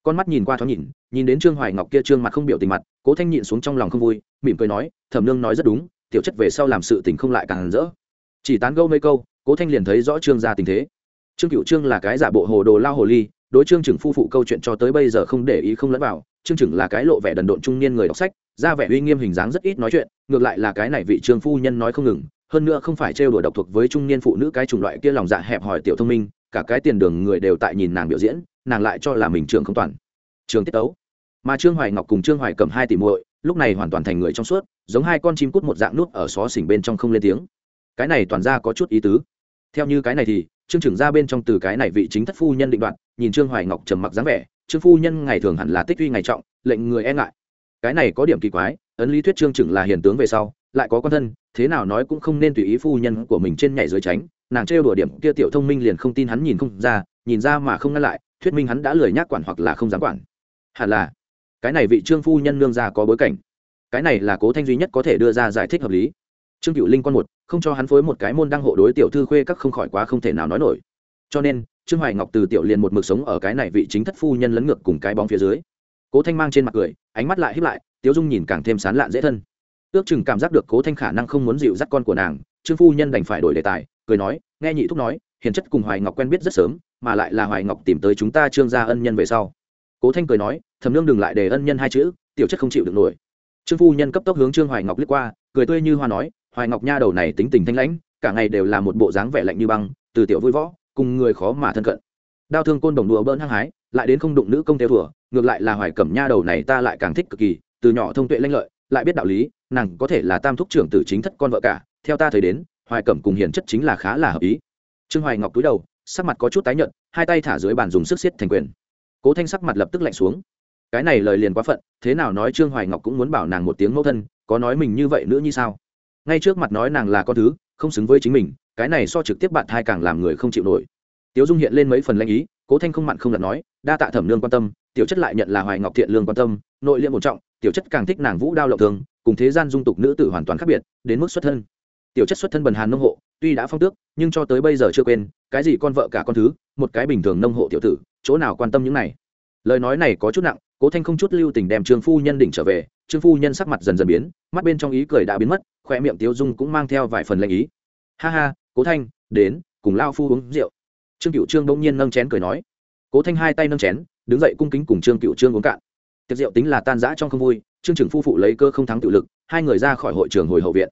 Con mắt nhìn qua thoáng nhìn nhìn đến trương hoài ngọc kia trương mặt không biểu tình mặt, cố thanh nhịn xuống trong lòng không vui, mỉm cười nói, thẩm nương nói rất đúng, tiểu chất về sau làm sự tình không lại càng rỡ. Chỉ tán gâu mấy câu, cố thanh liền thấy rõ trương gia tình thế. Trương cựu trương là cái giả bộ hồ đồ lao hồ ly đối trương chừng phu phụ câu chuyện cho tới bây giờ không để ý không lẫn vào. Trương chừng là cái lộ vẻ đần độn trung niên người đọc sách, ra vẻ uy nghiêm hình dáng rất ít nói chuyện, ngược lại là cái này vị trương phu nhân nói không ngừng. Hơn nữa không phải trêu đùa độc thuộc với trung niên phụ nữ cái chủng loại kia lòng dạ hẹp hòi tiểu thông minh, cả cái tiền đường người đều tại nhìn nàng biểu diễn, nàng lại cho là mình trường không toàn. Trường tiết tấu. Mà trương hoài ngọc cùng trương hoài cầm hai tỷ muội, lúc này hoàn toàn thành người trong suốt, giống hai con chim cút một dạng nút ở xó xỉnh bên trong không lên tiếng. Cái này toàn ra có chút ý tứ. Theo như cái này thì, trương trưởng ra bên trong từ cái này vị chính thất phu nhân định đoạt nhìn trương hoài ngọc trầm mặc dáng vẻ, trương phu nhân ngày thường hẳn là tích uy ngày trọng, lệnh người e ngại. Cái này có điểm kỳ quái, ấn lý thuyết trương trưởng là hiền tướng về sau, lại có con thân, thế nào nói cũng không nên tùy ý phu nhân của mình trên nhảy dưới tránh. Nàng trêu đùa điểm kia tiểu thông minh liền không tin hắn nhìn không ra, nhìn ra mà không ngăn lại, thuyết minh hắn đã lười nhác quản hoặc là không dám quản. Hẳn là, cái này vị trương phu nhân nương ra có bối cảnh. Cái này là cố thanh duy nhất có thể đưa ra giải thích hợp lý. Trương cựu linh quan một, không cho hắn phối một cái môn đăng hộ đối tiểu thư khuê các không khỏi quá không thể nào nói nổi cho nên, trương hoài ngọc từ tiểu liền một mực sống ở cái này vị chính thất phu nhân lấn ngược cùng cái bóng phía dưới. Cố thanh mang trên mặt cười, ánh mắt lại hiếp lại, tiếu dung nhìn càng thêm sán lạn dễ thân. Ước chừng cảm giác được cố thanh khả năng không muốn dịu dắt con của nàng, trương phu nhân đành phải đổi đề tài, cười nói, nghe nhị thúc nói, hiền chất cùng hoài ngọc quen biết rất sớm, mà lại là hoài ngọc tìm tới chúng ta trương gia ân nhân về sau. Cố thanh cười nói, thầm nương đừng lại để ân nhân hai chữ, tiểu chất không chịu được nổi. Trương phu nhân cấp tốc hướng trương hoài ngọc lướt qua, cười tươi như hoa nói, hoài ngọc nha đầu này tính tình thanh lãnh, cả ngày đều là một bộ dáng vẻ lạnh như băng, từ tiểu vui võ cùng người khó mà thân cận. Đao thương côn đồng đùa bỡn hăng hái, lại đến không đụng nữ công theo thùa, ngược lại là hoài cẩm nha đầu này ta lại càng thích cực kỳ, từ nhỏ thông tuệ lanh lợi, lại biết đạo lý, nàng có thể là tam thúc trưởng tử chính thất con vợ cả, theo ta thấy đến, hoài cẩm cùng hiền chất chính là khá là hợp ý. Trương hoài ngọc cúi đầu, sắc mặt có chút tái nhợt, hai tay thả dưới bàn dùng sức xiết thành quyền. Cố thanh sắc mặt lập tức lạnh xuống. Cái này lời liền quá phận, thế nào nói trương hoài ngọc cũng muốn bảo nàng một tiếng mẫu thân, có nói mình như vậy nữa như sao? Ngay trước mặt nói nàng là con thứ không xứng với chính mình, cái này so trực tiếp bạn thai càng làm người không chịu nổi. Tiếu dung hiện lên mấy phần lanh ý, cố thanh không mặn không lặt nói, đa tạ thẩm lương quan tâm, tiểu chất lại nhận là hoài ngọc thiện lương quan tâm, nội liệm một trọng, tiểu chất càng thích nàng vũ đao lộng thường cùng thế gian dung tục nữ tử hoàn toàn khác biệt, đến mức xuất thân. Tiểu chất xuất thân bần hàn nông hộ, tuy đã phong tước, nhưng cho tới bây giờ chưa quên, cái gì con vợ cả con thứ, một cái bình thường nông hộ tiểu tử, chỗ nào quan tâm những này? Lời nói này có chút nặng cố thanh không chút lưu tình đem trương phu nhân đỉnh trở về, trương phu nhân sắc mặt dần dần biến, mắt bên trong ý cười đã biến mất khoe miệng tiêu dung cũng mang theo vài phần lệnh ý. Ha ha, cố thanh, đến, cùng lao phu uống rượu. Trương cựu trương bỗng nhiên nâng chén cười nói. Cố thanh hai tay nâng chén, đứng dậy cung kính cùng trương cựu trương uống cạn. Tiệc rượu tính là tan rã trong không vui, trương trưởng phu phụ lấy cơ không thắng tự lực, hai người ra khỏi hội trường hồi hậu viện.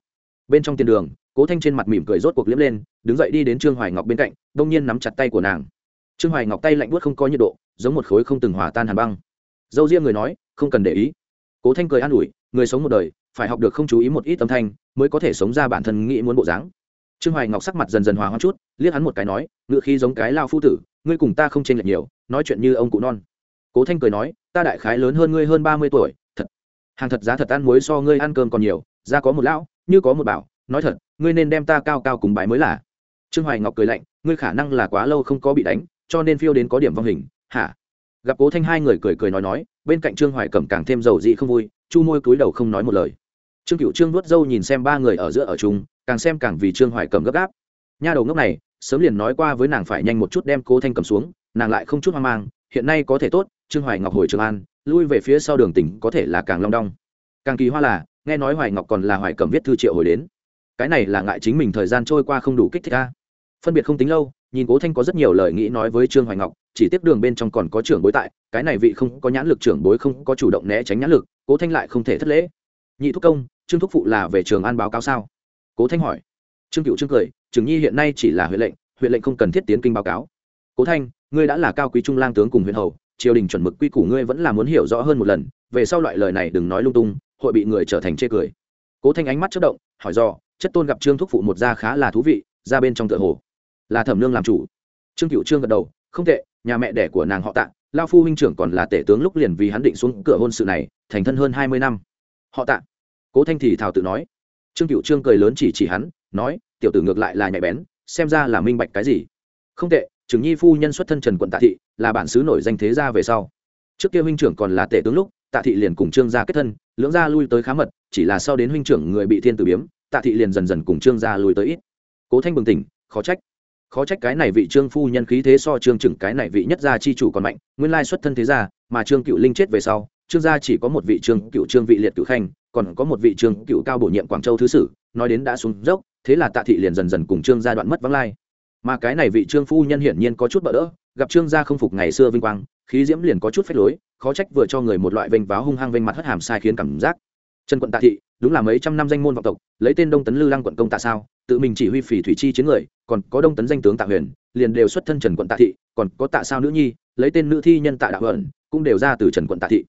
Bên trong tiền đường, cố thanh trên mặt mỉm cười rốt cuộc liếm lên, đứng dậy đi đến trương hoài ngọc bên cạnh đông nhiên nắm chặt tay của nàng. Trương hoài ngọc tay lạnh buốt không có nhiệt độ, giống một khối không từng hòa tan hàn băng dâu riêng người nói, không cần để ý. Cố thanh cười an ủi, người sống một đời, phải học được không chú ý một ít âm thanh, mới có thể sống ra bản thân nghĩ muốn bộ dáng. Trương hoài ngọc sắc mặt dần dần hòa hoa chút, liếc hắn một cái nói ngựa khi giống cái lao phu tử, ngươi cùng ta không chênh lệch nhiều, nói chuyện như ông cụ non. Cố thanh cười nói, ta đại khái lớn hơn ngươi hơn ba mươi tuổi, thật. Hàng thật giá thật ăn muối so ngươi ăn cơm còn nhiều ra có một lão, như có một bảo, nói thật, ngươi nên đem ta cao cao cùng bái mới là. Trương hoài ngọc cười lạnh, ngươi khả năng là quá lâu không có bị đánh, cho nên phiêu đến có điểm vong hình, hả? Gặp cố thanh hai người cười cười nói nói, bên cạnh trương hoài cẩm càng thêm giàu dị không vui, chu môi cúi đầu không nói một lời. Trương cựu trương nuốt dâu nhìn xem ba người ở giữa ở chung, càng xem càng vì trương hoài cẩm gấp gáp. Nha đầu ngốc này, sớm liền nói qua với nàng phải nhanh một chút đem cố thanh cầm xuống, nàng lại không chút hoang mang, hiện nay có thể tốt, trương hoài ngọc hồi trường an, lui về phía sau đường tỉnh có thể là càng long đong. Càng kỳ hoa là, nghe nói hoài ngọc còn là hoài cầm viết thư triệu hồi đến. Cái này là ngại chính mình thời gian trôi qua không đủ kích thích ca phân biệt không tính lâu nhìn cố thanh có rất nhiều lời nghĩ nói với trương hoài ngọc, chỉ tiếp đường bên trong còn có trưởng bối tại, cái này vị không có nhãn lực trưởng bối không có chủ động né tránh nhãn lực, cố thanh lại không thể thất lễ. Nhị thúc công, trương thúc phụ là về trường an báo cáo sao? Cố thanh hỏi. Trương cựu trương cười trừng nhi hiện nay chỉ là huyện lệnh huyện lệnh không cần thiết tiến kinh báo cáo. Cố thanh, ngươi đã là cao quý trung lang tướng cùng huyện hầu, triều đình chuẩn mực quy củ ngươi vẫn là muốn hiểu rõ hơn một lần, về sau loại lời này đừng nói lung tung, hội bị người trở thành chê cười. Cố thanh ánh mắt chất động, hỏi do chất tôn gặp trương thúc phụ một gia khá là thú vị, ra bên trong tựa hồ là thẩm nương làm chủ. Trương cựu trương gật đầu, không tệ, nhà mẹ đẻ của nàng họ tạ, lao phu huynh trưởng còn là tể tướng lúc liền vì hắn định xuống cửa hôn sự này, thành thân hơn hai mươi năm. Họ tạ? Cố thanh thì thào tự nói. Trương cựu trương cười lớn chỉ chỉ hắn, nói, tiểu tử ngược lại là nhạy bén, xem ra là minh bạch cái gì. Không tệ chứng nhi phu nhân xuất thân trần quận tạ thị, là bản xứ nổi danh thế gia về sau. Trước kia huynh trưởng còn là tể tướng lúc, tạ thị liền cùng trương gia kết thân, lưỡng gia lui tới khá mật, chỉ là sau đến huynh trưởng người bị thiên tử biếm, tạ thị liền dần dần cùng trương gia lui tới ít. Cố thanh bừng tỉnh, khó trách khó trách cái này vị trương phu nhân khí thế so trương chừng cái này vị nhất gia chi chủ còn mạnh, nguyên lai xuất thân thế gia, mà trương cựu linh chết về sau, trương gia chỉ có một vị trương cựu trương vị liệt cựu khanh, còn có một vị trương cựu cao bổ nhiệm quảng châu thứ sử, nói đến đã xuống dốc, thế là tạ thị liền dần dần cùng trương gia đoạn mất vắng lai. Mà cái này vị trương phu nhân hiển nhiên có chút bỡ đỡ, gặp trương gia không phục ngày xưa vinh quang, khí diễm liền có chút phách lối, khó trách vừa cho người một loại vênh váo hung hăng vênh mặt hất hàm sai khiến cảm giác. Trần quận tạ thị, đúng là mấy trăm năm danh môn vọng tộc, lấy tên đông tấn lư lăng quận công tạ sao? Tự mình chỉ huy phỉ thủy chi chiến người, còn có đông tấn danh tướng tạ huyền, liền đều xuất thân trần quận tạ thị, còn có tạ sao nữ nhi, lấy tên nữ thi nhân tạ đạo hận, cũng đều ra từ trần quận tạ thị.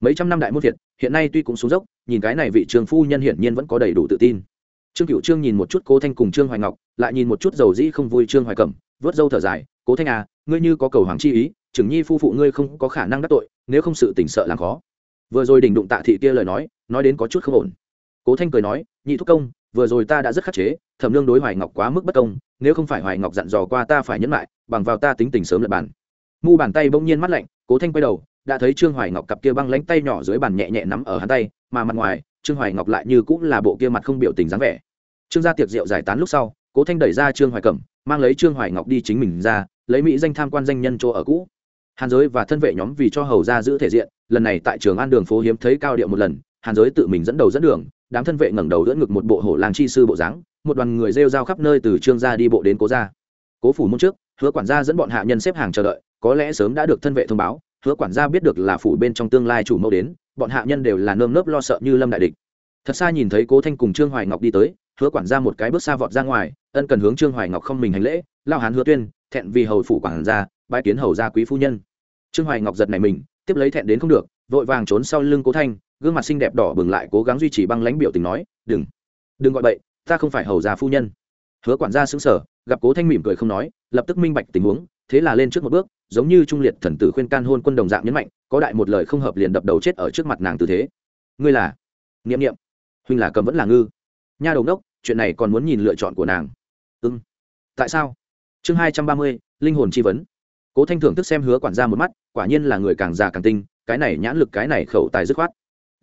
Mấy trăm năm đại môn việt, hiện nay tuy cũng xuống dốc, nhìn cái này vị trường phu nhân hiển nhiên vẫn có đầy đủ tự tin. Trương cựu trương nhìn một chút cố thanh cùng trương hoài ngọc, lại nhìn một chút dầu dĩ không vui trương hoài cẩm, vớt dâu thở dài, cố thanh à ngươi như có cầu hoàng chi ý trưởng nhi phu phụ ngươi không có khả năng đắc tội, nếu không sự tỉnh sợ làm khó. Vừa rồi đỉnh đụng tạ thị kia lời nói nói đến có chút không ổn. Cố thanh cười nói, nhị thúc công vừa rồi ta đã rất khắc chế, thẩm lương đối hoài ngọc quá mức bất công, nếu không phải hoài ngọc dặn dò qua ta phải nhấn lại, bằng vào ta tính tình sớm lật bàn. Mu bàn tay bỗng nhiên mắt lạnh, cố thanh quay đầu, đã thấy trương hoài ngọc cặp kia băng lánh tay nhỏ dưới bàn nhẹ nhẹ nắm ở hắn tay, mà mặt ngoài, trương hoài ngọc lại như cũng là bộ kia mặt không biểu tình dáng vẻ. Trương gia tiệc rượu giải tán lúc sau, cố thanh đẩy ra trương hoài cẩm, mang lấy trương hoài ngọc đi chính mình ra, lấy mỹ danh tham quan danh nhân chỗ ở cũ. Hàn giới và thân vệ nhóm vì cho hầu ra giữ thể diện, lần này tại trường an đường phố hiếm thấy cao điệu một lần, hàn giới tự mình dẫn đầu dẫn đường đám thân vệ ngẩng đầu đỡ ngực một bộ hổ làng chi sư bộ dáng, một đoàn người rêu rao khắp nơi từ trương gia đi bộ đến cố gia. Cố phủ môn trước, hứa quản gia dẫn bọn hạ nhân xếp hàng chờ đợi, có lẽ sớm đã được thân vệ thông báo, hứa quản gia biết được là phủ bên trong tương lai chủ mẫu đến, bọn hạ nhân đều là nơm nớp lo sợ như lâm đại địch. Thật xa nhìn thấy cố thanh cùng trương hoài ngọc đi tới, hứa quản gia một cái bước xa vọt ra ngoài, ân cần hướng trương hoài ngọc không mình hành lễ, lao hán hứa tuyên, thẹn vì hầu phủ quản gia bãi kiến hầu gia quý phu nhân. Trương hoài ngọc giật này mình, tiếp lấy thẹn đến không được, vội vàng trốn sau lưng cố thanh gương mặt xinh đẹp đỏ bừng lại cố gắng duy trì băng lãnh biểu tình nói, đừng đừng gọi bậy, ta không phải hầu gia phu nhân. Hứa quản gia xứng sở gặp cố thanh mỉm cười không nói, lập tức minh bạch tình huống, thế là lên trước một bước, giống như trung liệt thần tử khuyên can hôn quân đồng dạng nhấn mạnh, có đại một lời không hợp liền đập đầu chết ở trước mặt nàng tư thế. Ngươi là? N i ệ m n i ệ m huynh là cầm vẫn là ngư. Nha đầu đốc chuyện này còn muốn nhìn lựa chọn của nàng. Ưng tại sao? Chương hai trăm ba mươi, linh hồn chi vấn. Cố thanh thưởng thức xem hứa quản gia một mắt, quả nhiên là người càng già càng tinh, cái này nhãn lực cái này khẩu tài dứt khoát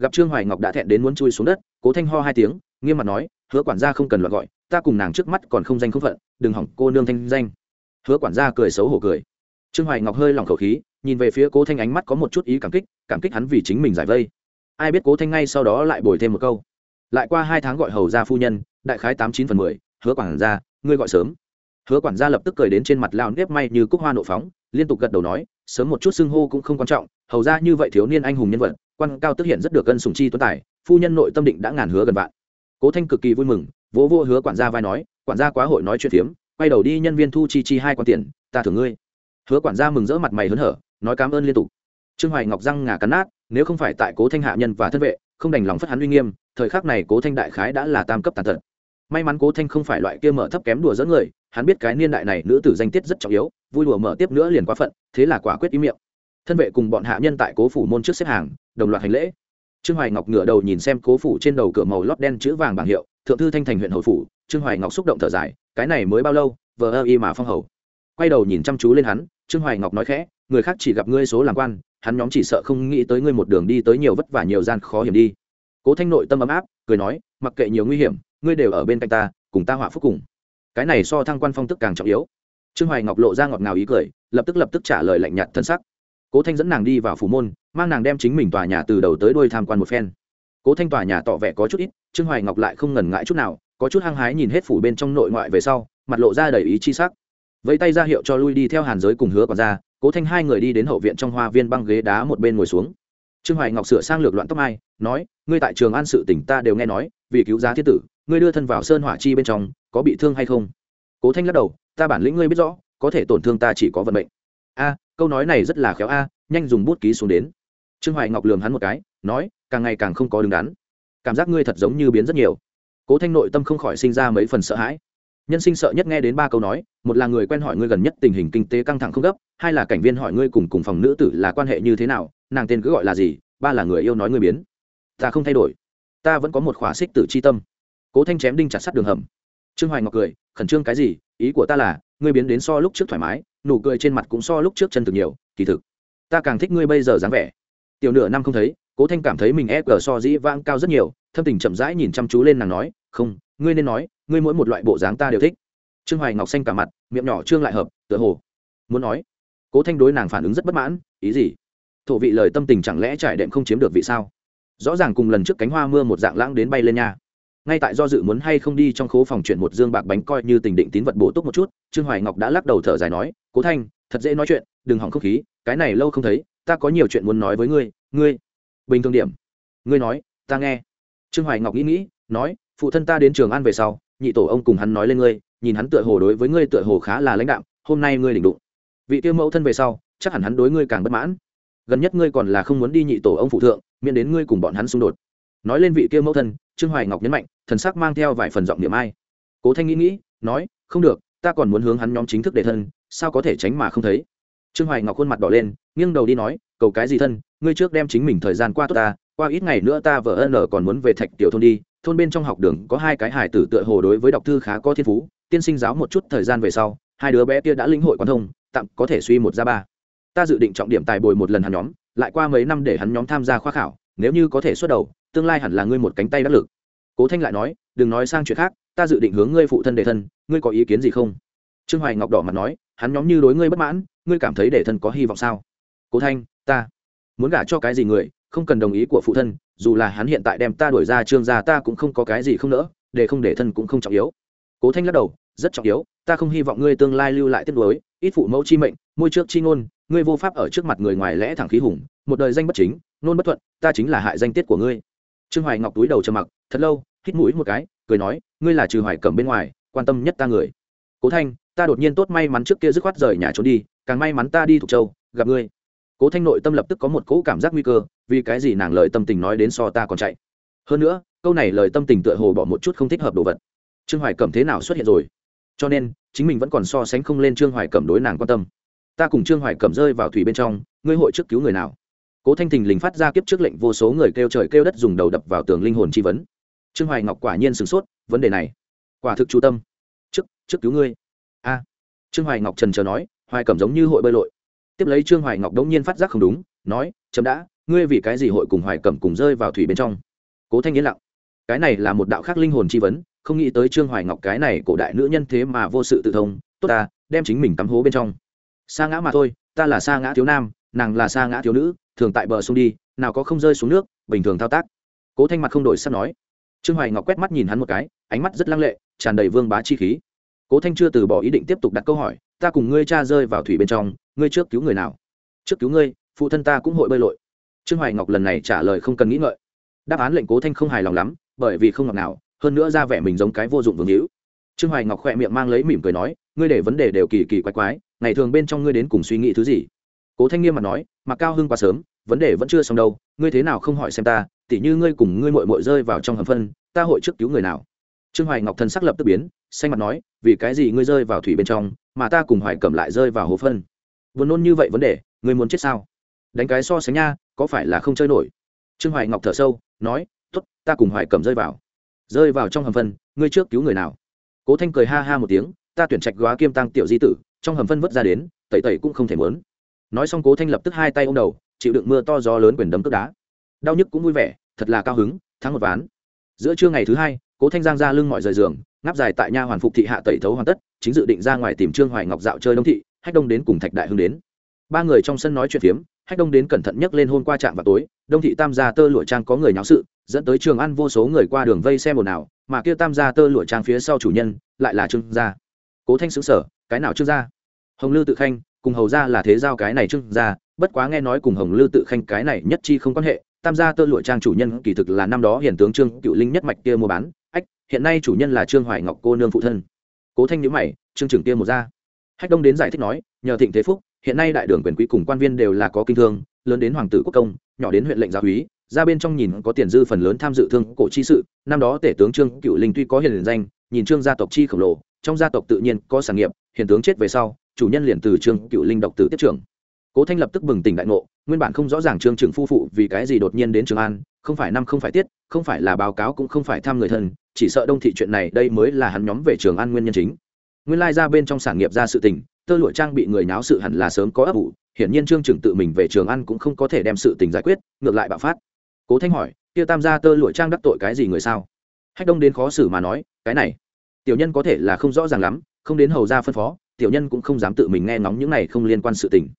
gặp trương hoài ngọc đã thẹn đến muốn chui xuống đất, cố thanh ho hai tiếng, nghiêm mặt nói, hứa quản gia không cần loại gọi, ta cùng nàng trước mắt còn không danh không phận, đừng hỏng cô nương thanh danh. Hứa quản gia cười xấu hổ cười. Trương hoài ngọc hơi lỏng khẩu khí, nhìn về phía cố thanh ánh mắt có một chút ý cảm kích cảm kích hắn vì chính mình giải vây. Ai biết cố thanh ngay sau đó lại bồi thêm một câu. Lại qua hai tháng gọi hầu ra phu nhân, đại khái tám chín phần mười, hứa quản gia, ngươi gọi sớm. Hứa quản gia lập tức cười đến trên mặt lao nếp may như cúc hoa nộ phóng, liên tục gật đầu nói, sớm một chút xưng hô cũng không quan trọng, hầu ra như vậy thiếu niên anh hùng nhân vật quan cao tức hiện rất được cân sùng chi tuấn tài, phu nhân nội tâm định đã ngàn hứa gần vạn. Cố thanh cực kỳ vui mừng, vỗ vô hứa quản gia vai nói, quản gia quá hội nói chuyện phiếm, quay đầu đi nhân viên thu chi chi hai quan tiền, ta thưởng ngươi. Hứa quản gia mừng rỡ mặt mày hớn hở, nói cảm ơn liên tục. Trương hoài ngọc răng ngà cắn nát, nếu không phải tại cố thanh hạ nhân và thân vệ, không đành lòng phất hắn uy nghiêm, thời khắc này cố thanh đại khái đã là tam cấp tàn tật. May mắn cố thanh không phải loại kia mở thấp kém đùa dẫn người, hắn biết cái niên đại này nữ tử danh tiết rất trọng yếu, vui đùa mở tiếp nữa liền quá phận, thế là quả quyết ý miệng. Thân vệ cùng bọn hạ nhân tại cố phủ môn trước xếp hàng đồng loạt hành lễ. Trương hoài ngọc ngửa đầu nhìn xem cố phủ trên đầu cửa màu lót đen chữ vàng bảng hiệu, thượng thư thanh thành huyện hầu phủ. Trương hoài ngọc xúc động thở dài, cái này mới bao lâu, vờ ơ y mà phong hầu. Quay đầu nhìn chăm chú lên hắn, trương hoài ngọc nói khẽ, người khác chỉ gặp ngươi số làm quan, hắn nhóm chỉ sợ không nghĩ tới ngươi một đường đi tới nhiều vất vả nhiều gian khó hiểm đi. Cố thanh nội tâm ấm áp, cười nói, mặc kệ nhiều nguy hiểm, ngươi đều ở bên cạnh ta, cùng ta họa phúc cùng. Cái này so thăng quan phong tức càng trọng yếu. Trương hoài ngọc lộ ra ngọt ngào ý cười, lập tức lập tức trả lời lạnh nhạt thân sắc cố thanh dẫn nàng đi vào phủ môn, mang nàng đem chính mình tòa nhà từ đầu tới đuôi tham quan một phen. Cố thanh tòa nhà tỏ vẻ có chút ít, trương hoài ngọc lại không ngần ngại chút nào, có chút hăng hái nhìn hết phủ bên trong nội ngoại về sau, mặt lộ ra đầy ý chi sắc. Vẫy tay ra hiệu cho lui đi theo hàn giới cùng hứa còn ra cố thanh hai người đi đến hậu viện trong hoa viên băng ghế đá một bên ngồi xuống. Trương hoài ngọc sửa sang lược loạn tóc mai, nói, ngươi tại trường an sự tỉnh ta đều nghe nói, vì cứu giá thiết tử, ngươi đưa thân vào sơn hỏa chi bên trong, có bị thương hay không? Cố thanh lắc đầu, ta bản lĩnh ngươi biết rõ, có thể tổn thương ta chỉ có vận mệnh. A câu nói này rất là khéo a, nhanh dùng bút ký xuống đến. Trương hoài ngọc lường hắn một cái, nói, càng ngày càng không có đứng đắn. Cảm giác ngươi thật giống như biến rất nhiều. Cố thanh nội tâm không khỏi sinh ra mấy phần sợ hãi. Nhân sinh sợ nhất nghe đến ba câu nói, một là người quen hỏi ngươi gần nhất tình hình kinh tế căng thẳng không gấp, hai là cảnh viên hỏi ngươi cùng cùng phòng nữ tử là quan hệ như thế nào, nàng tên cứ gọi là gì, ba là người yêu nói ngươi biến. Ta không thay đổi. Ta vẫn có một khóa xích tử c h i tâm. Cố thanh chém đinh chặt sắt đường hầm. Trương hoài ngọc cười, khẩn trương cái gì, ý của ta là, ngươi biến đến so lúc trước thoải mái nụ cười trên mặt cũng so lúc trước chân thực nhiều, kỳ thực. Ta càng thích ngươi bây giờ dáng vẻ. Tiểu nửa năm không thấy, cố thanh cảm thấy mình e g so dĩ vãng cao rất nhiều, thâm tình chậm rãi nhìn chăm chú lên nàng nói, không, ngươi nên nói, ngươi mỗi một loại bộ dáng ta đều thích. Trương hoài ngọc xanh cả mặt, miệng nhỏ trương lại hợp, tựa hồ muốn nói. Cố thanh đối nàng phản ứng rất bất mãn, ý gì? Thổ vị lời tâm tình chẳng lẽ trải đệm không chiếm được vị sao? Rõ ràng cùng lần trước cánh hoa mưa một dạng lãng đến bay lên nha. Ngay tại do dự muốn hay không đi trong khố phòng chuyện một dương bạc bánh coi như tình định tín vật bổ túc một chút, trương hoài ngọc đã lắc đầu thở dài nói cố thanh, thật dễ nói chuyện, đừng hỏng không khí, cái này lâu không thấy, ta có nhiều chuyện muốn nói với ngươi ngươi. Bình thường điểm. Ngươi nói, ta nghe. Trương hoài ngọc nghĩ nghĩ, nói, phụ thân ta đến trường an về sau, nhị tổ ông cùng hắn nói lên ngươi, nhìn hắn tựa hồ đối với ngươi tựa hồ khá là lãnh đạo hôm nay ngươi đỉnh đụng. Vị tiêu mẫu thân về sau, chắc hẳn hắn đối ngươi càng bất mãn. Gần nhất ngươi còn là không muốn đi nhị tổ ông phụ thượng, miễn đến ngươi cùng bọn hắn xung đột. Nói lên vị kia mẫu thân, trương hoài ngọc nhấn mạnh, thần sắc mang theo vài phần giọng niệm ai. Cố thanh nghĩ nghĩ, nói, không được, ta còn muốn hướng hắn nhóm chính thức để thân sao có thể tránh mà không thấy? Trương hoài ngọc khuôn mặt đỏ lên, nghiêng đầu đi nói, cầu cái gì thân, ngươi trước đem chính mình thời gian qua tốt ta, qua ít ngày nữa ta vợ ân còn muốn về thạch tiểu thôn đi, thôn bên trong học đường có hai cái hải tử tựa hồ đối với đọc thư khá có thiên phú, tiên sinh giáo một chút thời gian về sau, hai đứa bé kia đã lĩnh hội quan thông, tạm có thể suy một ra ba. Ta dự định trọng điểm tài bồi một lần hắn nhóm, lại qua mấy năm để hắn nhóm tham gia khoa khảo, nếu như có thể xuất đầu, tương lai hẳn là ngươi một cánh tay đắc lực. Cố thanh lại nói, đừng nói sang chuyện khác, ta dự định hướng ngươi phụ thân đề thân, ngươi có ý kiến gì không? Trương hoài ngọc đỏ mặt nói hắn nhóm như đối ngươi bất mãn, ngươi cảm thấy để thân có hy vọng sao? Cố thanh, ta muốn gả cho cái gì người, không cần đồng ý của phụ thân, dù là hắn hiện tại đem ta đuổi ra trương gia ta cũng không có cái gì không nỡ, để không để thân cũng không trọng yếu. Cố thanh lắc đầu, rất trọng yếu, ta không hy vọng ngươi tương lai lưu lại tiết đối ít phụ mẫu chi mệnh, môi trước chi ngôn, ngươi vô pháp ở trước mặt người ngoài lẽ thẳng khí hùng, một đời danh bất chính nôn bất thuận, ta chính là hại danh tiết của ngươi. Trương hoài ngọc túi đầu trầm mặc, thật lâu, hít mũi một cái, cười nói, ngươi là trừ hoài cẩm bên ngoài, quan tâm nhất ta người. Cố thanh ta đột nhiên tốt may mắn trước kia dứt khoát rời nhà trốn đi, càng may mắn ta đi thuộc châu, gặp ngươi. Cố thanh nội tâm lập tức có một cỗ cảm giác nguy cơ, vì cái gì nàng lời tâm tình nói đến so ta còn chạy. Hơn nữa, câu này lời tâm tình tựa hồ bỏ một chút không thích hợp đồ vật. Trương hoài cẩm thế nào xuất hiện rồi? Cho nên, chính mình vẫn còn so sánh không lên trương hoài cẩm đối nàng quan tâm. Ta cùng trương hoài cẩm rơi vào thủy bên trong, ngươi hội trước cứu người nào? Cố thanh thình lình phát ra kiếp trước lệnh vô số người kêu trời kêu đất dùng đầu đập vào tường linh hồn chi vấn. Trương hoài ngọc quả nhiên sửng sốt, vấn đề này, quả thực chú tâm. Trước trước cứu ngươi a. Trương hoài ngọc trần chờ nói, hoài cẩm giống như hội bơi lội. Tiếp lấy trương hoài ngọc đống nhiên phát giác không đúng, nói, chấm đã, ngươi vì cái gì hội cùng hoài cẩm cùng rơi vào thủy bên trong? Cố thanh yên lặng. Cái này là một đạo khác linh hồn chi vấn, không nghĩ tới trương hoài ngọc cái này cổ đại nữ nhân thế mà vô sự tự thông, tốt ta, đem chính mình tắm hố bên trong. Sa ngã mà thôi, ta là sa ngã thiếu nam, nàng là sa ngã thiếu nữ, thường tại bờ sông đi, nào có không rơi xuống nước, bình thường thao tác. Cố thanh mặt không đổi sắp nói. Trương hoài ngọc quét mắt nhìn hắn một cái, ánh mắt rất lăng lệ, tràn đầy vương bá chi khí cố thanh chưa từ bỏ ý định tiếp tục đặt câu hỏi, ta cùng ngươi cha rơi vào thủy bên trong, ngươi trước cứu người nào? Trước cứu ngươi, phụ thân ta cũng hội bơi lội. Trương hoài ngọc lần này trả lời không cần nghĩ ngợi. Đáp án lệnh cố thanh không hài lòng lắm, bởi vì không ngọc nào, hơn nữa ra vẻ mình giống cái vô dụng vương hữu. Trương hoài ngọc khỏe miệng mang lấy mỉm cười nói, ngươi để vấn đề đều kỳ kỳ quái quái, ngày thường bên trong ngươi đến cùng suy nghĩ thứ gì? Cố thanh nghiêm mặt nói, mặc cao hưng quá sớm, vấn đề vẫn chưa xong đâu, ngươi thế nào không hỏi xem ta, tỉ như ngươi cùng ngươi mội mội rơi vào trong hầm phân, ta hội trước cứu người nào? Trương hoài ngọc thân sắc lập tức biến, xanh mặt nói, vì cái gì ngươi rơi vào thủy bên trong, mà ta cùng hoài cầm lại rơi vào hồ phân? Vốn nôn như vậy vấn đề, ngươi muốn chết sao? Đánh cái so sánh nha, có phải là không chơi nổi? Trương hoài ngọc thở sâu, nói t ố t ta cùng hoài cầm rơi vào. Rơi vào trong hầm phân, ngươi trước cứu người nào? Cố thanh cười ha ha một tiếng, ta tuyển trạch góa kiêm tăng tiểu di tử, trong hầm phân vớt ra đến, tẩy tẩy cũng không thể mớn nói xong cố thanh lập tức hai tay ô m đầu, chịu đựng mưa to gió lớn quyền đấm tức đá. Đau nhức cũng vui vẻ, thật là cao hứng, thắng một ván. Giữa trưa ngày thứ hai cố thanh giang ra lưng mọi rời giường, ngáp dài tại nha hoàn phục thị hạ tẩy thấu hoàn tất, chính dự định ra ngoài tìm trương hoài ngọc dạo chơi đông thị, hách đông đến cùng thạch đại hưng đến. Ba người trong sân nói chuyện phiếm, hách đông đến cẩn thận nhấc lên hôm qua trạm vào tối, đông thị tam gia tơ lụa trang có người nháo sự, dẫn tới trường ăn vô số người qua đường vây xem ồn ào, mà kia tam gia tơ lụa trang phía sau chủ nhân lại là trương gia. Cố thanh xứng sở cái nào trương gia? Hồng lư tự khanh, cùng hầu gia là thế giao cái này trương gia, bất quá nghe nói cùng hồng lư tự khanh cái này nhất chi không quan hệ, tam gia tơ lụa trang chủ nhân kỳ thực là năm đó hiển tướng trương cựu linh nhất mạch kia mua bán hiện nay chủ nhân là trương hoài ngọc cô nương phụ thân cố thanh nhữ mày trương trưởng kia một ra hách đông đến giải thích nói nhờ thịnh thế phúc hiện nay đại đường quyền quý cùng quan viên đều là có kinh thương lớn đến hoàng tử quốc công nhỏ đến huyện lệnh gia úy ra bên trong nhìn có tiền dư phần lớn tham dự thương cổ chi sự năm đó tể tướng trương cựu linh tuy có hiền danh nhìn trương gia tộc chi khổng lồ trong gia tộc tự nhiên có sản nghiệp hiền tướng chết về sau chủ nhân liền từ trương cựu linh độc tử tiếp trưởng cố thanh lập tức bừng tỉnh đại ngộ nguyên bản không rõ ràng trương trưởng phu phụ vì cái gì đột nhiên đến trường an không phải năm không phải tiết không phải là báo cáo cũng không phải thăm người thân chỉ sợ đông thị chuyện này đây mới là hắn nhóm về trường an nguyên nhân chính. Nguyên lai ra bên trong sản nghiệp ra sự tình, tơ lụa trang bị người náo sự hẳn là sớm có ấp ủ, hiển nhiên trương trưởng tự mình về trường ăn cũng không có thể đem sự tình giải quyết, ngược lại bạo phát. Cố thanh hỏi kia tam gia tơ lụa trang đắc tội cái gì người sao? Hách đông đến khó xử mà nói, cái này, tiểu nhân có thể là không rõ ràng lắm, không đến hầu ra phân phó, tiểu nhân cũng không dám tự mình nghe ngóng những này không liên quan sự tình.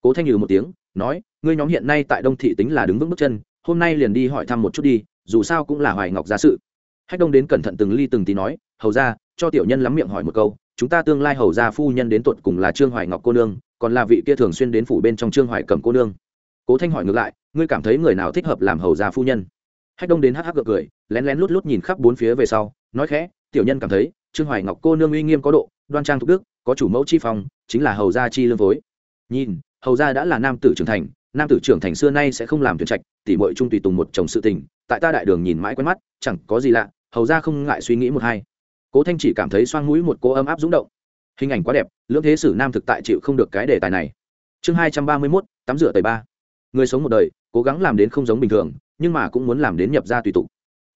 Cố thanh nhừ một tiếng, nói, ngươi nhóm hiện nay tại đông thị tính là đứng vững bước chân, hôm nay liền đi hỏi thăm một chút đi, dù sao cũng là hoài ngọc gia sự hách đông đến cẩn thận từng ly từng tí nói, hầu ra cho tiểu nhân lắm miệng hỏi một câu, chúng ta tương lai hầu gia phu nhân đến tuột cùng là trương hoài ngọc cô nương, còn là vị kia thường xuyên đến phủ bên trong trương hoài cầm cô nương. Cố thanh hỏi ngược lại, ngươi cảm thấy người nào thích hợp làm hầu gia phu nhân? Hách đông đến hắc hắc gượng cười, lén lén lút lút nhìn khắp bốn phía về sau, nói khẽ, tiểu nhân cảm thấy, trương hoài ngọc cô nương uy nghiêm có độ, đoan trang thục đức, có chủ mẫu chi phong, chính là hầu gia chi lương phối. Nhìn, hầu gia đã là nam tử trưởng thành, nam tử trưởng thành xưa nay sẽ không làm tuyển trạch, tỉ mội trung tùy tùng một chồng sự tình, tại ta đại đường nhìn mãi quen mắt, chẳng có gì lạ hầu ra không ngại suy nghĩ một hai. Cố thanh chỉ cảm thấy xoang mũi một cô ấm áp rúng động. Hình ảnh quá đẹp, lưỡng thế sử nam thực tại chịu không được cái đề tài này. Chương hai trăm ba mươi mốt, tắm rửa tầy ba. Người sống một đời, cố gắng làm đến không giống bình thường, nhưng mà cũng muốn làm đến nhập ra tùy tục.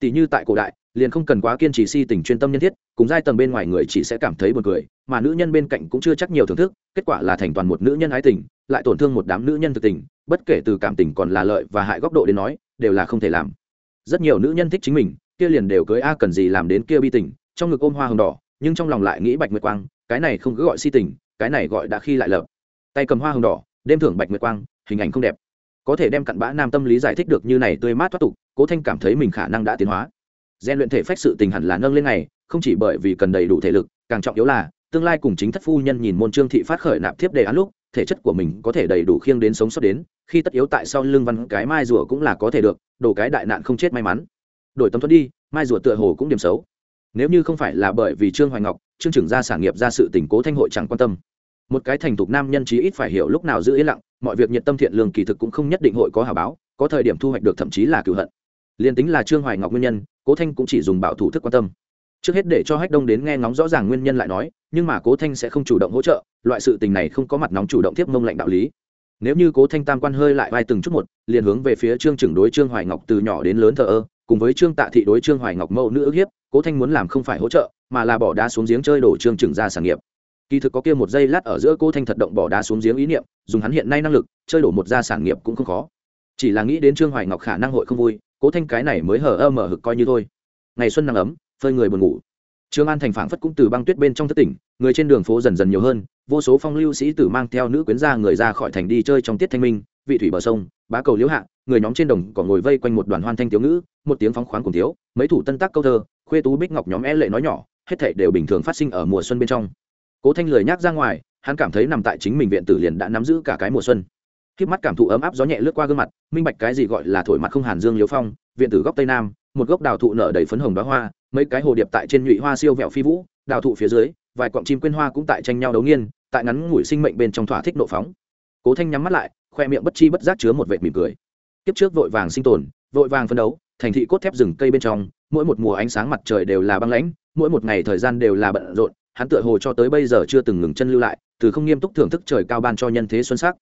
Tỷ như tại cổ đại, liền không cần quá kiên trì si tình chuyên tâm nhân thiết, cùng giai tầng bên ngoài người chỉ sẽ cảm thấy buồn cười, mà nữ nhân bên cạnh cũng chưa chắc nhiều thưởng thức, kết quả là thành toàn một nữ nhân ái tình, lại tổn thương một đám nữ nhân thực tình, bất kể từ cảm tình còn là lợi và hại góc độ đến nói, đều là không thể làm. Rất nhiều nữ nhân thích chính mình kia liền đều cưới a cần gì làm đến kia bi tình, trong ngực ôm hoa hồng đỏ, nhưng trong lòng lại nghĩ bạch nguyệt quang, cái này không cứ gọi si tình, cái này gọi đã khi lại lợp tay cầm hoa hồng đỏ, đêm thưởng bạch nguyệt quang, hình ảnh không đẹp. Có thể đem cặn bã nam tâm lý giải thích được như này tươi mát thoát tục, cố thanh cảm thấy mình khả năng đã tiến hóa. Gian luyện thể phách sự tình hẳn là nâng lên này không chỉ bởi vì cần đầy đủ thể lực, càng trọng yếu là, tương lai cùng chính thất phu nhân nhìn môn trương thị phát khởi nạp thiếp đề án lúc, thể chất của mình có thể đầy đủ khiêng đến sống sót đến, khi tất yếu tại sau lưng văn cái mai rùa cũng là có thể được, đồ cái đại nạn không chết may mắn đổi tâm thuẫn đi, mai rùa tựa hồ cũng điểm xấu. Nếu như không phải là bởi vì trương hoài ngọc, trương trưởng gia sản nghiệp ra sự tình cố thanh hội chẳng quan tâm. Một cái thành thục nam nhân chí ít phải hiểu lúc nào giữ yên lặng, mọi việc nhiệt tâm thiện lương kỳ thực cũng không nhất định hội có hào báo, có thời điểm thu hoạch được thậm chí là cựu hận. Liền tính là trương hoài ngọc nguyên nhân, cố thanh cũng chỉ dùng bảo thủ thức quan tâm. Trước hết để cho hách đông đến nghe ngóng rõ ràng nguyên nhân lại nói, nhưng mà cố thanh sẽ không chủ động hỗ trợ, loại sự tình này không có mặt nóng chủ động tiếp mông lệnh đạo lý. Nếu như cố thanh tam quan hơi lại vai từng chút một, liền hướng về phía trương trưởng đối trương hoài ngọc từ nhỏ đến lớn thờ ơ cùng với trương tạ thị đối trương hoài ngọc mẫu nữ ức hiếp, cố thanh muốn làm không phải hỗ trợ, mà là bỏ đá xuống giếng chơi đổ trương trừng ra sản nghiệp. Kỳ thực có kia một giây lát ở giữa cố thanh thật động bỏ đá xuống giếng ý niệm, dùng hắn hiện nay năng lực, chơi đổ một gia sản nghiệp cũng không khó. Chỉ là nghĩ đến trương hoài ngọc khả năng hội không vui, cố thanh cái này mới hở ơ mở hực coi như thôi. Ngày xuân nắng ấm, phơi người buồn ngủ. Trương an thành phảng phất cũng từ băng tuyết bên trong thất tỉnh, người trên đường phố dần dần nhiều hơn, vô số phong lưu sĩ tử mang theo nữ quyến gia người ra khỏi thành đi chơi trong tiết thanh minh, vị thủy bờ sông, bá cầu liễu hạ, người nhóm trên đồng còn ngồi vây quanh một đoàn hoan thanh thiếu ngữ một tiếng phóng khoáng cùng thiếu, mấy thủ tân tác câu thơ, khuê tú bích ngọc nhóm e lệ nói nhỏ, hết thảy đều bình thường phát sinh ở mùa xuân bên trong. Cố thanh lười nhác ra ngoài, hắn cảm thấy nằm tại chính mình viện tử liền đã nắm giữ cả cái mùa xuân. Khiếp mắt cảm thụ ấm áp gió nhẹ lướt qua gương mặt, minh bạch cái gì gọi là thổi mặt không hàn dương liếu phong, viện tử góc tây nam, một gốc đào thụ nở đầy phấn hồng đóa hoa, mấy cái hồ điệp tại trên nhụy hoa siêu vẹo phi vũ, đào thụ phía dưới, vài cọng chim quên hoa cũng tại tranh nhau đấu nghiên, tại ngắn ngủi sinh mệnh bên trong thỏa thích nộ phóng. Cố thanh nhắm mắt lại, khoe miệng bất chi bất giác chứa một vệt mỉm cười. Kiếp trước vội vàng sinh tồn, vội vàng phấn đấu thành thị cốt thép rừng cây bên trong, mỗi một mùa ánh sáng mặt trời đều là băng lãnh, mỗi một ngày thời gian đều là bận rộn, hắn tựa hồ cho tới bây giờ chưa từng ngừng chân lưu lại, từ không nghiêm túc thưởng thức trời cao ban cho nhân thế xuân sắc.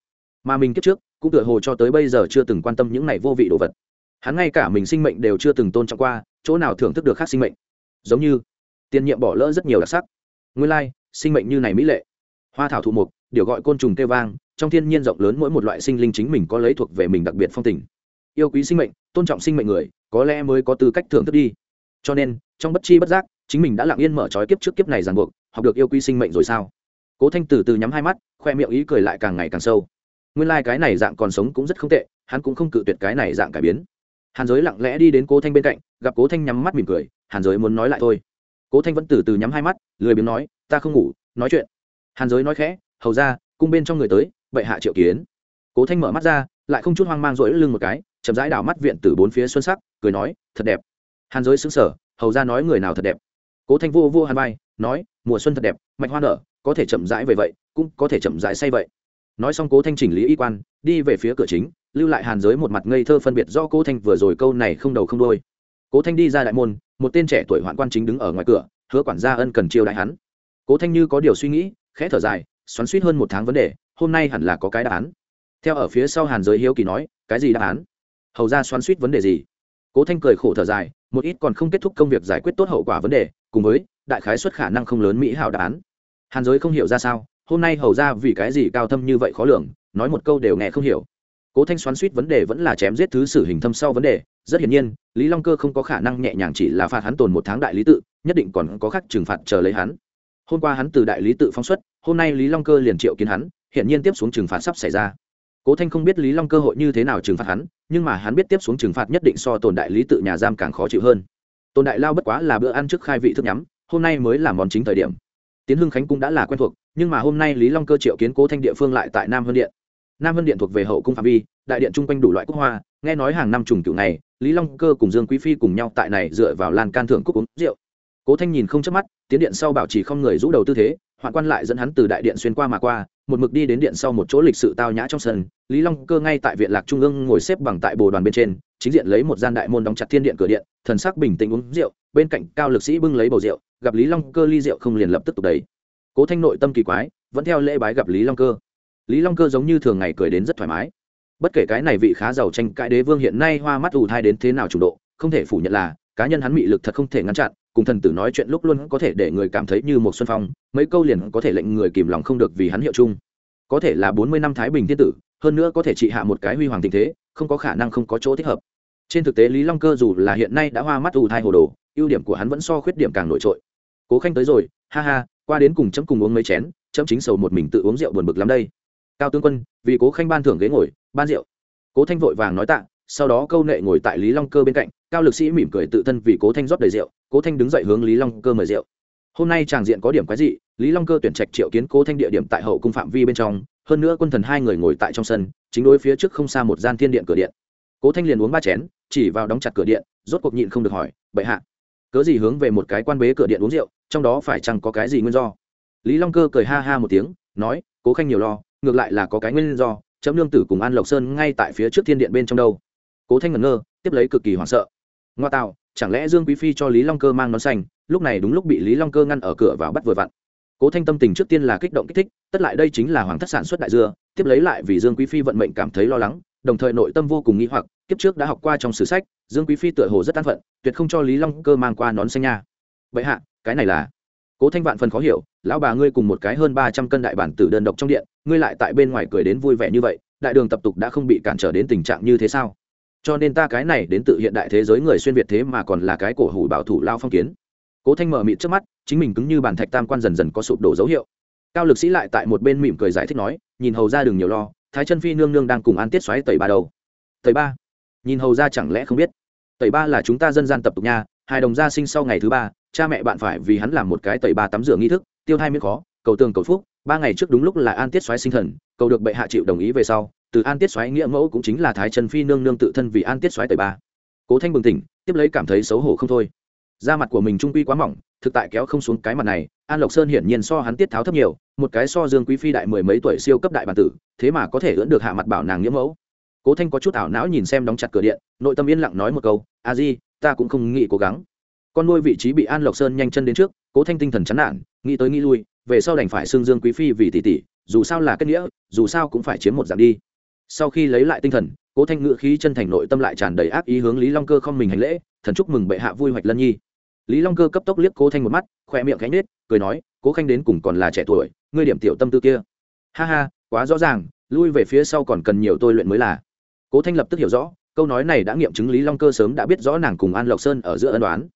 Mà mình kiếp trước, cũng tựa hồ cho tới bây giờ chưa từng quan tâm những này vô vị đồ vật. Hắn ngay cả mình sinh mệnh đều chưa từng tôn trọng qua, chỗ nào thưởng thức được khác sinh mệnh. Giống như tiền nhiệm bỏ lỡ rất nhiều đặc sắc. Nguyên lai, sinh mệnh như này mỹ lệ. Hoa thảo thụ mục điều gọi côn trùng kêu vang, trong thiên nhiên rộng lớn mỗi một loại sinh linh chính mình có lấy thuộc về mình đặc biệt phong tình. Yêu quý sinh mệnh, tôn trọng sinh mệnh người có lẽ mới có tư cách thưởng thức đi. Cho nên, trong bất chi bất giác, chính mình đã lặng yên mở trói kiếp trước kiếp này ràng buộc, học được yêu quý sinh mệnh rồi sao? Cố thanh từ từ nhắm hai mắt, khoe miệng ý cười lại càng ngày càng sâu. Nguyên lai、like、cái này dạng còn sống cũng rất không tệ, hắn cũng không cự tuyệt cái này dạng cải biến. Hàn giới lặng lẽ đi đến cố thanh bên cạnh, gặp cố thanh nhắm mắt mỉm cười, hàn giới muốn nói lại thôi. Cố thanh vẫn từ từ nhắm hai mắt, lười biếng nói, ta không ngủ, nói chuyện. Hàn giới nói khẽ, hầu ra, cung bên trong người tới, bệ hạ triệu kiến. Cố thanh mở mắt ra, lại không chút hoang mang rỗi lưng một cái chậm rãi đảo mắt viện từ bốn phía xuân sắc, cười nói, thật đẹp. Hàn giới xứng sở hầu ra nói người nào thật đẹp? Cố thanh vô vô hàn vai, nói, mùa xuân thật đẹp, mạch hoa nở, có thể chậm rãi về vậy, cũng có thể chậm rãi say vậy. Nói xong cố thanh chỉnh lý y quan, đi về phía cửa chính, lưu lại hàn giới một mặt ngây thơ phân biệt do cố thanh vừa rồi câu này không đầu không đôi cố thanh đi ra đại môn, một tên trẻ tuổi hoạn quan chính đứng ở ngoài cửa, hứa quản gia ân cần chiêu đại hắn. Cố thanh như có điều suy nghĩ, khẽ thở dài, xoắn suýt hơn một tháng vấn đề, hôm nay hẳn là có cái đáp án. Theo ở phía sau hàn giới hiếu kỳ nói, cái gì đáp án? Hầu ra xoắn suýt vấn đề gì? Cố thanh cười khổ thở dài, một ít còn không kết thúc công việc giải quyết tốt hậu quả vấn đề, cùng với, đại khái xuất khả năng không lớn mỹ hảo đáp án. Hàn giới không hiểu ra sao, hôm nay hầu ra vì cái gì cao thâm như vậy khó lường, nói một câu đều nghe không hiểu. Cố thanh xoắn suýt vấn đề vẫn là chém giết thứ xử hình thâm sau vấn đề, rất hiển nhiên, lý long cơ không có khả năng nhẹ nhàng chỉ là phạt hắn tồn một tháng đại lý tự, nhất định còn có khắc trừng phạt chờ lấy hắn. Hôm qua hắn từ đại lý tự phóng xuất, hôm nay lý long cơ liền triệu kiến hắn hiện nhiên tiếp xuống trừng phạt sắp xảy ra cố thanh không biết lý long cơ hội như thế nào trừng phạt hắn, nhưng mà hắn biết tiếp xuống trừng phạt nhất định so tồn đại lý tự nhà giam càng khó chịu hơn. Tồn đại lao bất quá là bữa ăn trước khai vị thức nhắm, hôm nay mới là món chính thời điểm. Tiến hưng khánh cũng đã là quen thuộc, nhưng mà hôm nay lý long cơ triệu kiến cố thanh địa phương lại tại nam vân điện. Nam vân điện thuộc về hậu cung phạm vi, đại điện chung quanh đủ loại quốc hoa, nghe nói hàng năm trùng cựu này, lý long cơ cùng dương quý phi cùng nhau tại này dựa vào lan can thưởng cúc uống rượu. Cố thanh nhìn không chớp mắt, tiến điện sau bảo trì không người rũ đầu tư thế hoạn quan lại dẫn hắn từ đại điện xuyên qua mà qua, một mực đi đến điện sau một chỗ lịch sự tao nhã trong sân. Lý long cơ ngay tại viện lạc trung ương ngồi xếp bằng tại bồ đoàn bên trên, chính diện lấy một gian đại môn đóng chặt thiên điện cửa điện, thần sắc bình tĩnh uống rượu, bên cạnh cao lực sĩ bưng lấy bầu rượu, gặp lý long cơ ly rượu không liền lập tức tục đấy cố thanh nội tâm kỳ quái, vẫn theo lễ bái gặp lý long cơ. Lý long cơ giống như thường ngày cười đến rất thoải mái. Bất kể cái này vị khá giàu tranh cãi đế vương hiện nay hoa mắt ù thai đến thế nào chủ độ, không thể phủ nhận là cá nhân hắn mị lực thật không thể ngăn chặn cùng thần tử nói chuyện lúc luôn có thể để người cảm thấy như một xuân phong, mấy câu liền có thể lệnh người kìm lòng không được vì hắn hiệu chung. Có thể là bốn mươi năm thái bình thiên tử, hơn nữa có thể trị hạ một cái huy hoàng tình thế, không có khả năng không có chỗ thích hợp. Trên thực tế lý long cơ dù là hiện nay đã hoa mắt ù thai hồ đồ, ưu điểm của hắn vẫn so khuyết điểm càng nổi trội. Cố khanh tới rồi, ha ha, qua đến cùng chấm cùng uống mấy chén, chấm chính sầu một mình tự uống rượu buồn bực lắm đây. Cao tướng quân, vì cố khanh ban thưởng ghế ngồi, ban rượu. Cố thanh vội vàng nói tạ sau đó câu nệ ngồi tại lý long cơ bên cạnh, cao lực sĩ mỉm cười tự thân vì cố thanh rót đầy rượu, cố thanh đứng dậy hướng lý long cơ mời rượu. Hôm nay tràng diện có điểm quái dị, lý long cơ tuyển trạch triệu kiến cố thanh địa điểm tại hậu cung phạm vi bên trong, hơn nữa quân thần hai người ngồi tại trong sân, chính đối phía trước không xa một gian thiên điện cửa điện. Cố thanh liền uống ba chén, chỉ vào đóng chặt cửa điện, rốt cuộc nhịn không được hỏi, bệ hạ, cớ gì hướng về một cái quan bế cửa điện uống rượu, trong đó phải chăng có cái gì nguyên do? Lý long cơ cười ha ha một tiếng, nói, cố khanh nhiều lo, ngược lại là có cái nguyên do chấm lương tử cùng an lộc sơn ngay tại phía trước thiên điện bên trong đâu cố thanh ngẩn ngơ, tiếp lấy cực kỳ hoảng sợ. Ngoa tạo, chẳng lẽ dương quý phi cho lý long cơ mang nón xanh, lúc này đúng lúc bị lý long cơ ngăn ở cửa vào bắt vừa vặn. Cố thanh tâm tình trước tiên là kích động kích thích, tất lại đây chính là hoàng thất sản xuất đại dưa, tiếp lấy lại vì dương quý phi vận mệnh cảm thấy lo lắng, đồng thời nội tâm vô cùng nghi hoặc, kiếp trước đã học qua trong sử sách, dương quý phi tựa hồ rất an phận, tuyệt không cho lý long cơ mang qua nón xanh nha. Vậy hạ, cái này là cố thanh vạn phần khó hiểu, lão bà ngươi cùng một cái hơn ba trăm cân đại bản tử đơn độc trong điện, ngươi lại tại bên ngoài cười đến vui vẻ như vậy, đại đường tập tục đã không bị cản trở đến tình trạng như thế sao? Cho nên ta cái này đến tự hiện đại thế giới người xuyên việt thế mà còn là cái cổ hủ bảo thủ lao phong kiến. Cố thanh mở mịt trước mắt, chính mình cứng như bàn thạch tam quan dần dần có sụp đổ dấu hiệu. Cao lực sĩ lại tại một bên mỉm cười giải thích nói, nhìn hầu ra đừng nhiều lo, thái chân phi nương nương đang cùng an tiết xoáy tẩy ba đầu tẩy ba? Nhìn hầu ra chẳng lẽ không biết? Tẩy ba là chúng ta dân gian tập tục nha, hai đồng gia sinh sau ngày thứ ba, cha mẹ bạn phải vì hắn làm một cái tẩy ba tắm rửa nghi thức, tiêu thai miễn khó, cầu tường cầu phúc, ba ngày trước đúng lúc là an tiết xoáy sinh thần, cầu được bệ hạ chịu đồng ý về sau từ an tiết xoáy nghĩa mẫu cũng chính là thái trần phi nương nương tự thân vì an tiết xoáy tẩy ba. Cố thanh bừng tỉnh, tiếp lấy cảm thấy xấu hổ không thôi. Da mặt của mình trung quy quá mỏng, thực tại kéo không xuống cái mặt này, an lộc sơn hiển nhiên so hắn tiết tháo thấp nhiều, một cái so dương quý phi đại mười mấy tuổi siêu cấp đại bản tử, thế mà có thể ưỡn được hạ mặt bảo nàng nghĩa mẫu. Cố thanh có chút ảo não nhìn xem đóng chặt cửa điện, nội tâm yên lặng nói một câu, a di, ta cũng không nghĩ cố gắng. Con nuôi vị trí bị an lộc sơn nhanh chân đến trước, cố thanh tinh thần chán nản, nghĩ tới nghĩ lui, về sau đành phải xương dương quý phi vì tỷ tỷ, dù sao là kết nghĩa, dù sao cũng phải chiếm một dạng đi sau khi lấy lại tinh thần, cố thanh ngự khí chân thành nội tâm lại tràn đầy ác ý hướng lý long cơ không mình hành lễ, thần chúc mừng bệ hạ vui hoạch lân nhi. Lý long cơ cấp tốc liếc cố thanh một mắt khoe miệng cánh nết cười nói, cố khanh đến cùng còn là trẻ tuổi, ngươi điểm tiểu tâm tư kia. Ha ha, quá rõ ràng, lui về phía sau còn cần nhiều tôi luyện mới là. Cố thanh lập tức hiểu rõ, câu nói này đã nghiệm chứng lý long cơ sớm đã biết rõ nàng cùng an lộc sơn ở giữa ân đoán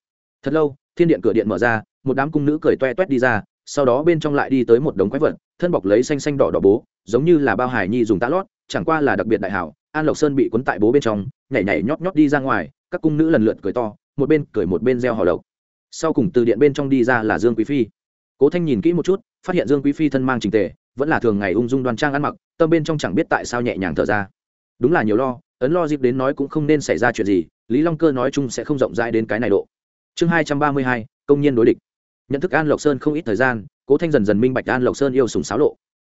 thật lâu, thiên điện cửa điện mở ra, một đám cung nữ cười toe toét đi ra, sau đó bên trong lại đi tới một đống quái vật, thân bọc lấy xanh xanh đỏ đỏ bố, giống như là bao hải nhi dùng tã lót chẳng qua là đặc biệt đại hảo, an lộc sơn bị cuốn tại bố bên trong, nhảy nhảy nhót nhót đi ra ngoài, các cung nữ lần lượt cười to, một bên cười một bên reo hò lộc. Sau cùng từ điện bên trong đi ra là dương quý phi. Cố thanh nhìn kỹ một chút, phát hiện dương quý phi thân mang trình tề, vẫn là thường ngày ung dung đoan trang ăn mặc, tâm bên trong chẳng biết tại sao nhẹ nhàng thở ra. Đúng là nhiều lo, ấn lo dịp đến nói cũng không nên xảy ra chuyện gì, lý long cơ nói chung sẽ không rộng rãi đến cái này độ. Chương hai trăm ba mươi hai, công nhân đối địch. Nhận thức an lộc sơn không ít thời gian, cố thanh dần dần minh bạch an lộc sơn yêu sùng xáo lộ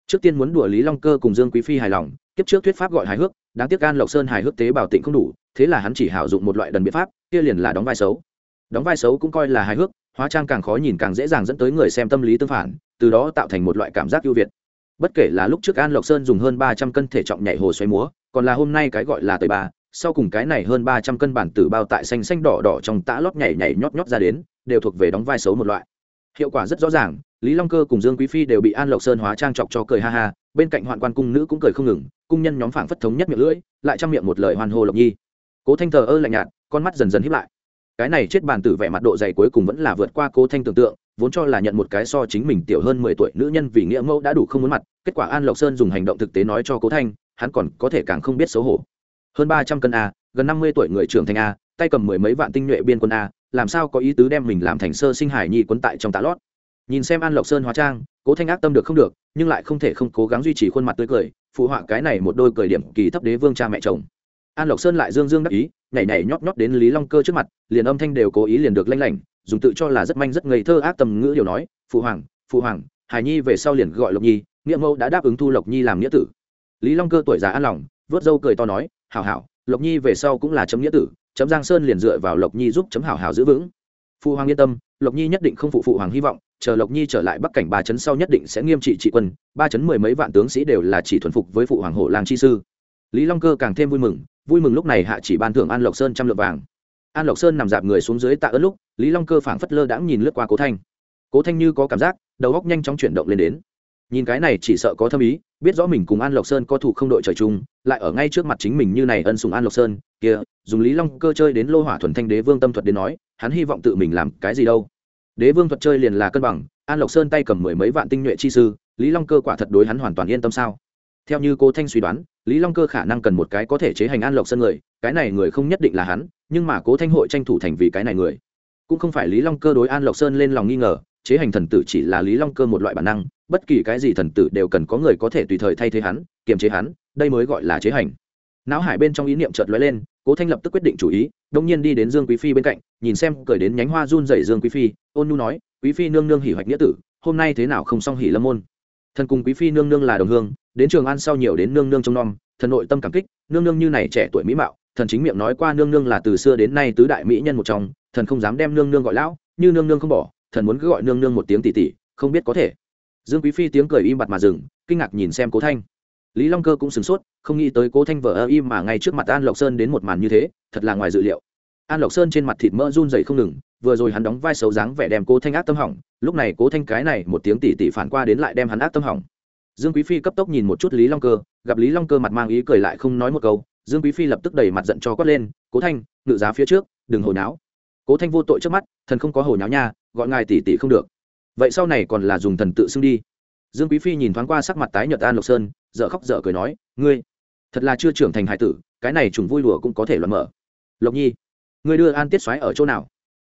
trước tiên muốn đùa lý long cơ cùng dương quý phi hài lòng kiếp trước thuyết pháp gọi hài hước đáng tiếc an lộc sơn hài hước tế bào tịnh không đủ thế là hắn chỉ hảo dụng một loại đần biện pháp kia liền là đóng vai xấu. Đóng vai xấu cũng coi là hài hước hóa trang càng khó nhìn càng dễ dàng dẫn tới người xem tâm lý tương phản từ đó tạo thành một loại cảm giác ưu việt. Bất kể là lúc trước an lộc sơn dùng hơn ba trăm cân thể trọng nhảy hồ xoay múa còn là hôm nay cái gọi là tời bà, sau cùng cái này hơn ba trăm cân bản tử bao tại xanh xanh đỏ đỏ trong tã lót nhảy nhảy nhót nhót ra đến đều thuộc về đóng vai xấu một loại. Hiệu quả rất rõ ràng lý long cơ cùng dương quý phi đều bị an lộc sơn hóa trang chọc cho cười ha ha, bên cạnh hoạn quan cung nữ cũng cười không ngừng, cung nhân nhóm phảng phất thống nhất miệng lưỡi, lại trong miệng một lời hoan hô lộc nhi. Cố thanh thờ ơ lạnh nhạt, con mắt dần dần hiếp lại. Cái này chết bàn tử vẻ mặt độ dày cuối cùng vẫn là vượt qua cố thanh tưởng tượng, vốn cho là nhận một cái so chính mình tiểu hơn mười tuổi nữ nhân vì nghĩa mẫu đã đủ không muốn mặt, kết quả an lộc sơn dùng hành động thực tế nói cho cố thanh, hắn còn có thể càng không biết xấu hổ. Hơn ba trăm cân a, gần năm mươi tuổi người trưởng thành a, tay cầm mười mấy vạn tinh nhuệ biên quân a, làm sao có ý tứ đem mình làm thành sơ sinh hải nhi quấn tại trong tá lót? Nhìn xem an lộc sơn hóa trang, cố thanh ác tâm được không được, nhưng lại không thể không cố gắng duy trì khuôn mặt tươi cười, phụ họa cái này một đôi cười điểm kỳ thấp đế vương cha mẹ chồng. An lộc sơn lại dương dương đắc ý, nhảy nhảy nhót nhót đến lý long cơ trước mặt, liền âm thanh đều cố ý liền được lanh lảnh, dùng tự cho là rất manh rất ngây thơ ác tầm ngữ điều nói, phụ hoàng phụ hoàng hải nhi về sau liền gọi lộc nhi, nghĩa mẫu đã đáp ứng thu lộc nhi làm nghĩa tử. Lý long cơ tuổi già an lòng, vớt dâu cười to nói, hảo hảo, lộc nhi về sau cũng là chấm nghĩa tử, chấm giang sơn liền dựa vào lộc nhi giúp chấm hảo hảo giữ vững. Phụ hoàng yên tâm, lộc nhi nhất định không phụ phụ hoàng hy vọng chờ lộc nhi trở lại bắc cảnh ba chấn sau nhất định sẽ nghiêm trị trị quân, ba chấn mười mấy vạn tướng sĩ đều là chỉ thuần phục với phụ hoàng hộ làng chi sư. Lý long cơ càng thêm vui mừng vui mừng lúc này hạ chỉ ban thưởng an lộc sơn trăm lượng vàng. An lộc sơn nằm dạp người xuống dưới tạ ơn lúc, lý long cơ phảng phất lơ đãng nhìn lướt qua cố thanh. Cố thanh như có cảm giác, đầu góc nhanh chóng chuyển động lên đến. Nhìn cái này chỉ sợ có thâm ý, biết rõ mình cùng an lộc sơn có thủ không đội trời chung, lại ở ngay trước mặt chính mình như này ân sùng an lộc sơn, kia, dùng lý long cơ chơi đến lô hỏa thuần thanh đế vương tâm thuật đến nói, hắn hy vọng tự mình làm cái gì đâu đế vương thuật chơi liền là cân bằng, an lộc sơn tay cầm mười mấy vạn tinh nhuệ chi sư, lý long cơ quả thật đối hắn hoàn toàn yên tâm sao? Theo như cô thanh suy đoán, lý long cơ khả năng cần một cái có thể chế hành an lộc sơn người, cái này người không nhất định là hắn, nhưng mà cố thanh hội tranh thủ thành vì cái này người. Cũng không phải lý long cơ đối an lộc sơn lên lòng nghi ngờ, chế hành thần tử chỉ là lý long cơ một loại bản năng, bất kỳ cái gì thần tử đều cần có người có thể tùy thời thay thế hắn, kiềm chế hắn, đây mới gọi là chế hành não hải bên trong ý niệm chợt lóe lên, cố thanh lập tức quyết định chủ ý, đông nhiên đi đến dương quý phi bên cạnh, nhìn xem cười đến nhánh hoa run dày dương quý phi, ôn nu nói, quý phi nương nương hỉ hoạch nghĩa tử, hôm nay thế nào không xong hỉ lâm môn? Thần cùng quý phi nương nương là đồng hương, đến trường ăn sau nhiều đến nương nương trong nom, thần nội tâm cảm kích, nương nương như này trẻ tuổi mỹ mạo, thần chính miệng nói qua nương nương là từ xưa đến nay tứ đại mỹ nhân một trong, thần không dám đem nương nương gọi lão, như nương nương không bỏ, thần muốn cứ gọi nương nương một tiếng tỷ tỷ, không biết có thể. Dương quý phi tiếng cười im bặt mà dừng, kinh ngạc nhìn xem cố thanh lý long cơ cũng sửng sốt, không nghĩ tới cố thanh vợ ơ im mà ngay trước mặt an lộc sơn đến một màn như thế, thật là ngoài dự liệu. An lộc sơn trên mặt thịt mỡ run dày không ngừng, vừa rồi hắn đóng vai xấu dáng vẻ đem cố thanh ác tâm hỏng, lúc này cố thanh cái này một tiếng tỉ tỉ phản qua đến lại đem hắn ác tâm hỏng. Dương quý phi cấp tốc nhìn một chút lý long cơ, gặp lý long cơ mặt mang ý cười lại không nói một câu, dương quý phi lập tức đẩy mặt giận cho quát lên, cố thanh, ngự giá phía trước, đừng hồi náo cố thanh vô tội trước mắt, thần không có hồi náo nha, gọi ngài tỉ tỉ không được. Vậy sau này còn là dùng thần tự xưng đi dương quý phi nhìn thoáng qua sắc mặt tái nhợt an lộc sơn dợ khóc dợ cười nói, ngươi, thật là chưa trưởng thành hải tử, cái này trùng vui đùa cũng có thể luận mở. Lộc nhi, ngươi đưa an tiết xoáy ở chỗ nào?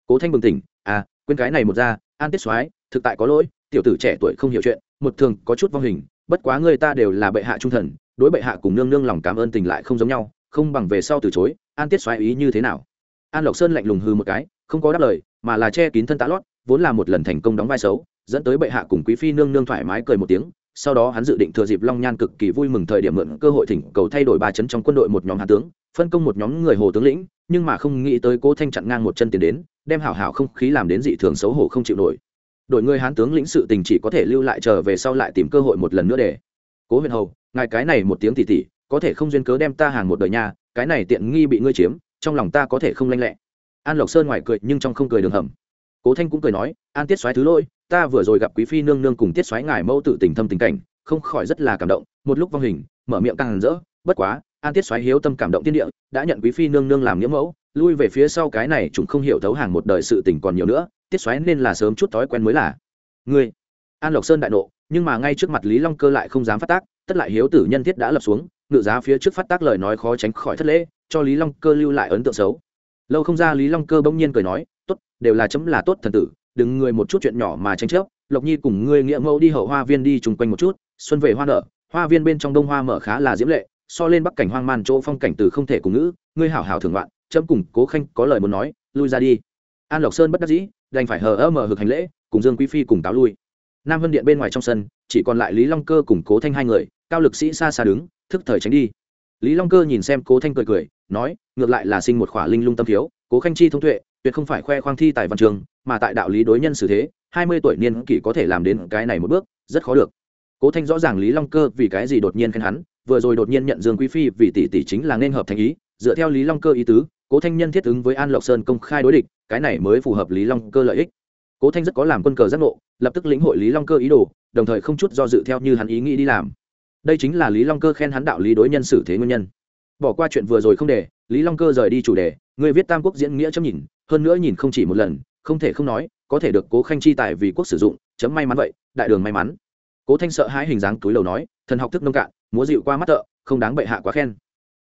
Cố thanh bừng tỉnh à quên cái này một ra, an tiết xoáy thực tại có lỗi, tiểu tử trẻ tuổi không hiểu chuyện, một thường có chút vong hình, bất quá người ta đều là bệ hạ trung thần, đối bệ hạ cùng nương nương lòng cảm ơn tình lại không giống nhau, không bằng về sau từ chối, an tiết xoáy ý như thế nào? An lộc sơn lạnh lùng hư một cái, không có đáp lời, mà là che kín thân tá lót, vốn là một lần thành công đóng vai xấu dẫn tới bệ hạ cùng quý phi nương nương thoải mái cười một tiếng, sau đó hắn dự định thừa dịp long nhan cực kỳ vui mừng thời điểm mượn cơ hội thỉnh cầu thay đổi ba chấn trong quân đội một nhóm hạ tướng, phân công một nhóm người hồ tướng lĩnh, nhưng mà không nghĩ tới cố thanh chặn ngang một chân tiền đến, đem hảo hảo không khí làm đến dị thường xấu hổ không chịu nổi. Đội người hán tướng lĩnh sự tình chỉ có thể lưu lại chờ về sau lại tìm cơ hội một lần nữa để. Cố huyền hầu, ngài cái này một tiếng tỉ tỉ, có thể không duyên cớ đem ta hàng một đời nhà cái này tiện nghi bị ngươi chiếm, trong lòng ta có thể không lanh lẹ. An lộc sơn ngoài cười nhưng trong không cười đường hầm cố thanh cũng cười nói, an tiết xoáy thứ lôi ta vừa rồi gặp quý phi nương nương cùng tiết xoáy ngài mẫu tự tình thâm tình cảnh, không khỏi rất là cảm động, một lúc vong hình, mở miệng càng rỡ, bất quá, an tiết xoáy hiếu tâm cảm động tiên địa, đã nhận quý phi nương nương làm nghĩa mẫu, lui về phía sau cái này chúng không hiểu thấu hàng một đời sự tình còn nhiều nữa, tiết xoáy nên là sớm chút thói quen mới là. Ngươi? An lộc sơn đại nộ, nhưng mà ngay trước mặt lý long cơ lại không dám phát tác, tất lại hiếu tử nhân thiết đã lập xuống, ngự giá phía trước phát tác lời nói khó tránh khỏi thất lễ, cho lý long cơ lưu lại ấn tượng xấu. Lâu không ra, lý long cơ bỗng nhiên cười nói tốt, đều là chấm là tốt thần tử, đừng người một chút chuyện nhỏ mà tranh chấp. Lộc nhi cùng ngươi nghĩa mẫu đi hậu hoa viên đi chung quanh một chút, xuân về hoa nở, hoa viên bên trong đông hoa mở khá là diễm lệ, so lên bắc cảnh hoang man chỗ phong cảnh từ không thể cùng ngữ, ngươi hảo hảo thưởng loạn chấm cùng cố khanh có lời muốn nói, lui ra đi. An lộc sơn bất đắc dĩ, đành phải hờ ơ mở hực hành lễ, cùng dương quý phi cùng táo lui. Nam vân điện bên ngoài trong sân, chỉ còn lại lý long cơ cùng cố thanh hai người, cao lực sĩ xa xa đứng, thức thời tránh đi. Lý long cơ nhìn xem cố thanh cười cười, nói, ngược lại là sinh một khỏa linh lung tâm thiếu, cố khanh chi thông tuệ tuyệt không phải khoe khoang thi tài văn trường, mà tại đạo lý đối nhân xử thế, hai mươi tuổi niên kỷ có thể làm đến cái này một bước, rất khó được. Cố thanh rõ ràng lý long cơ vì cái gì đột nhiên khen hắn, vừa rồi đột nhiên nhận dương quý phi vì tỷ tỷ chính là nên hợp thành ý, dựa theo lý long cơ ý tứ, cố thanh nhân thiết ứng với an lộc sơn công khai đối địch, cái này mới phù hợp lý long cơ lợi ích. Cố thanh rất có làm quân cờ giác ngộ, lập tức lĩnh hội lý long cơ ý đồ, đồng thời không chút do dự theo như hắn ý nghĩ đi làm. Đây chính là lý long cơ khen hắn đạo lý đối nhân xử thế nguyên nhân. Bỏ qua chuyện vừa rồi không để, lý long cơ rời đi chủ đề người viết tam quốc diễn nghĩa chấm nhìn hơn nữa nhìn không chỉ một lần không thể không nói có thể được cố khanh chi tài vì quốc sử dụng chấm may mắn vậy đại đường may mắn. Cố thanh sợ hãi hình dáng túi lầu nói thần học thức nông cạn múa dịu qua mắt tợ, không đáng bệ hạ quá khen.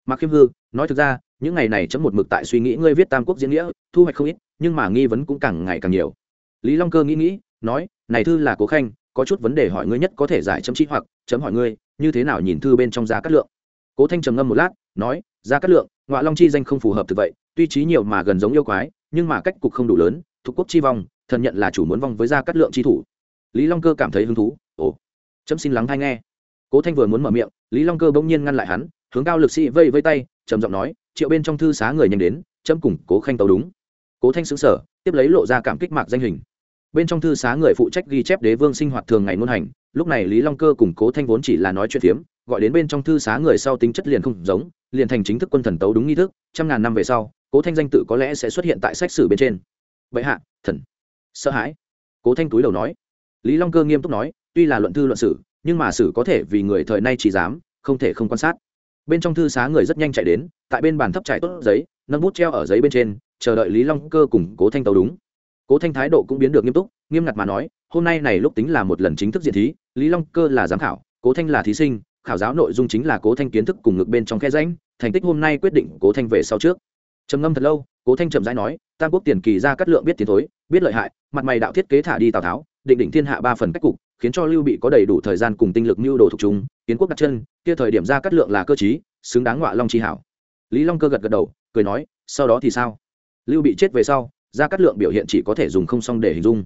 Mạc khiêm hư nói thực ra những ngày này chấm một mực tại suy nghĩ ngươi viết tam quốc diễn nghĩa thu hoạch không ít nhưng mà nghi vấn cũng càng ngày càng nhiều. Lý long cơ nghĩ nghĩ nói này thư là cố khanh có chút vấn đề hỏi ngươi nhất có thể giải chấm chi hoặc chấm hỏi ngươi như thế nào nhìn thư bên trong giá cát lượng? Cố thanh trầm ngâm một lát nói giá cát lượng ngoại long chi danh không phù hợp thực vậy, tuy trí nhiều mà gần giống yêu quái, nhưng mà cách cục không đủ lớn, thuộc quốc chi vong, thần nhận là chủ muốn vong với gia cát lượng chi thủ. Lý long cơ cảm thấy hứng thú, ồ, chấm xin lắng thay nghe. Cố thanh vừa muốn mở miệng, lý long cơ bỗng nhiên ngăn lại hắn, hướng cao lực sĩ vây vây tay, trầm giọng nói, triệu bên trong thư xá người nhanh đến, chấm cùng cố khanh tàu đúng. Cố thanh xứng sở tiếp lấy lộ ra cảm kích mạc danh hình bên trong thư xá người phụ trách ghi chép đế vương sinh hoạt thường ngày ngôn hành, lúc này lý long cơ cùng cố thanh vốn chỉ là nói chuyện phiếm, gọi đến bên trong thư xá người sau tính chất liền không giống, liền thành chính thức quân thần tấu đúng nghi thức, trăm ngàn năm về sau, cố thanh danh tự có lẽ sẽ xuất hiện tại sách sử bên trên. Vậy hạ, thần. Sợ hãi. Cố thanh túi đầu nói. Lý long cơ nghiêm túc nói, tuy là luận thư luận sử, nhưng mà sử có thể vì người thời nay chỉ dám, không thể không quan sát. Bên trong thư xá người rất nhanh chạy đến, tại bên bàn thấp trải tốt giấy, nâng bút treo ở giấy bên trên, chờ đợi lý long cơ cùng cố thanh tấu đúng cố thanh thái độ cũng biến được nghiêm túc, nghiêm ngặt mà nói, hôm nay này lúc tính là một lần chính thức diện thí, lý long cơ là giám khảo, cố thanh là thí sinh, khảo giáo nội dung chính là cố thanh kiến thức cùng ngực bên trong khe ránh thành tích hôm nay quyết định cố thanh về sau trước. Trầm ngâm thật lâu, cố thanh trầm rãi nói, tam quốc tiền kỳ ra cắt lượng biết tiến thối, biết lợi hại, mặt mày đạo thiết kế thả đi tào tháo, định định thiên hạ ba phần cách cục, khiến cho lưu bị có đầy đủ thời gian cùng tinh lực mưu đồ thuộc chúng kiến quốc đặt chân, kia thời điểm ra cắt lượng là cơ chí xứng đáng ngọa long chi hảo. Lý long cơ gật gật đầu, cười nói, sau đó thì sao? Lưu bị chết về sau ra cắt lượng biểu hiện chỉ có thể dùng không xong để hình dung.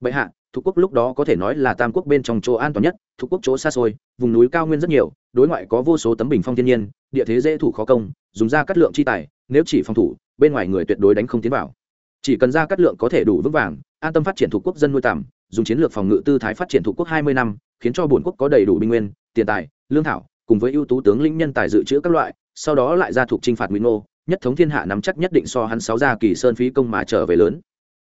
Bệ hạ thuộc quốc lúc đó có thể nói là tam quốc bên trong chỗ an toàn nhất thuộc quốc chỗ xa xôi, vùng núi cao nguyên rất nhiều, đối ngoại có vô số tấm bình phong thiên nhiên, địa thế dễ thủ khó công, dùng ra cắt lượng chi tài, nếu chỉ phòng thủ, bên ngoài người tuyệt đối đánh không tiến vào. Chỉ cần ra cắt lượng có thể đủ vững vàng, an tâm phát triển thuộc quốc dân nuôi tầm dùng chiến lược phòng ngự tư thái phát triển thuộc quốc hai mươi năm, khiến cho bổn quốc có đầy đủ binh nguyên, tiền tài, lương thảo, cùng với ưu tú tướng lĩnh nhân tài dự trữ các loại, sau đó lại ra thuộc trinh phạt nguy ngô nhất thống thiên hạ nắm chắc nhất định so hắn sáu gia kỳ sơn phí công mà trở về lớn.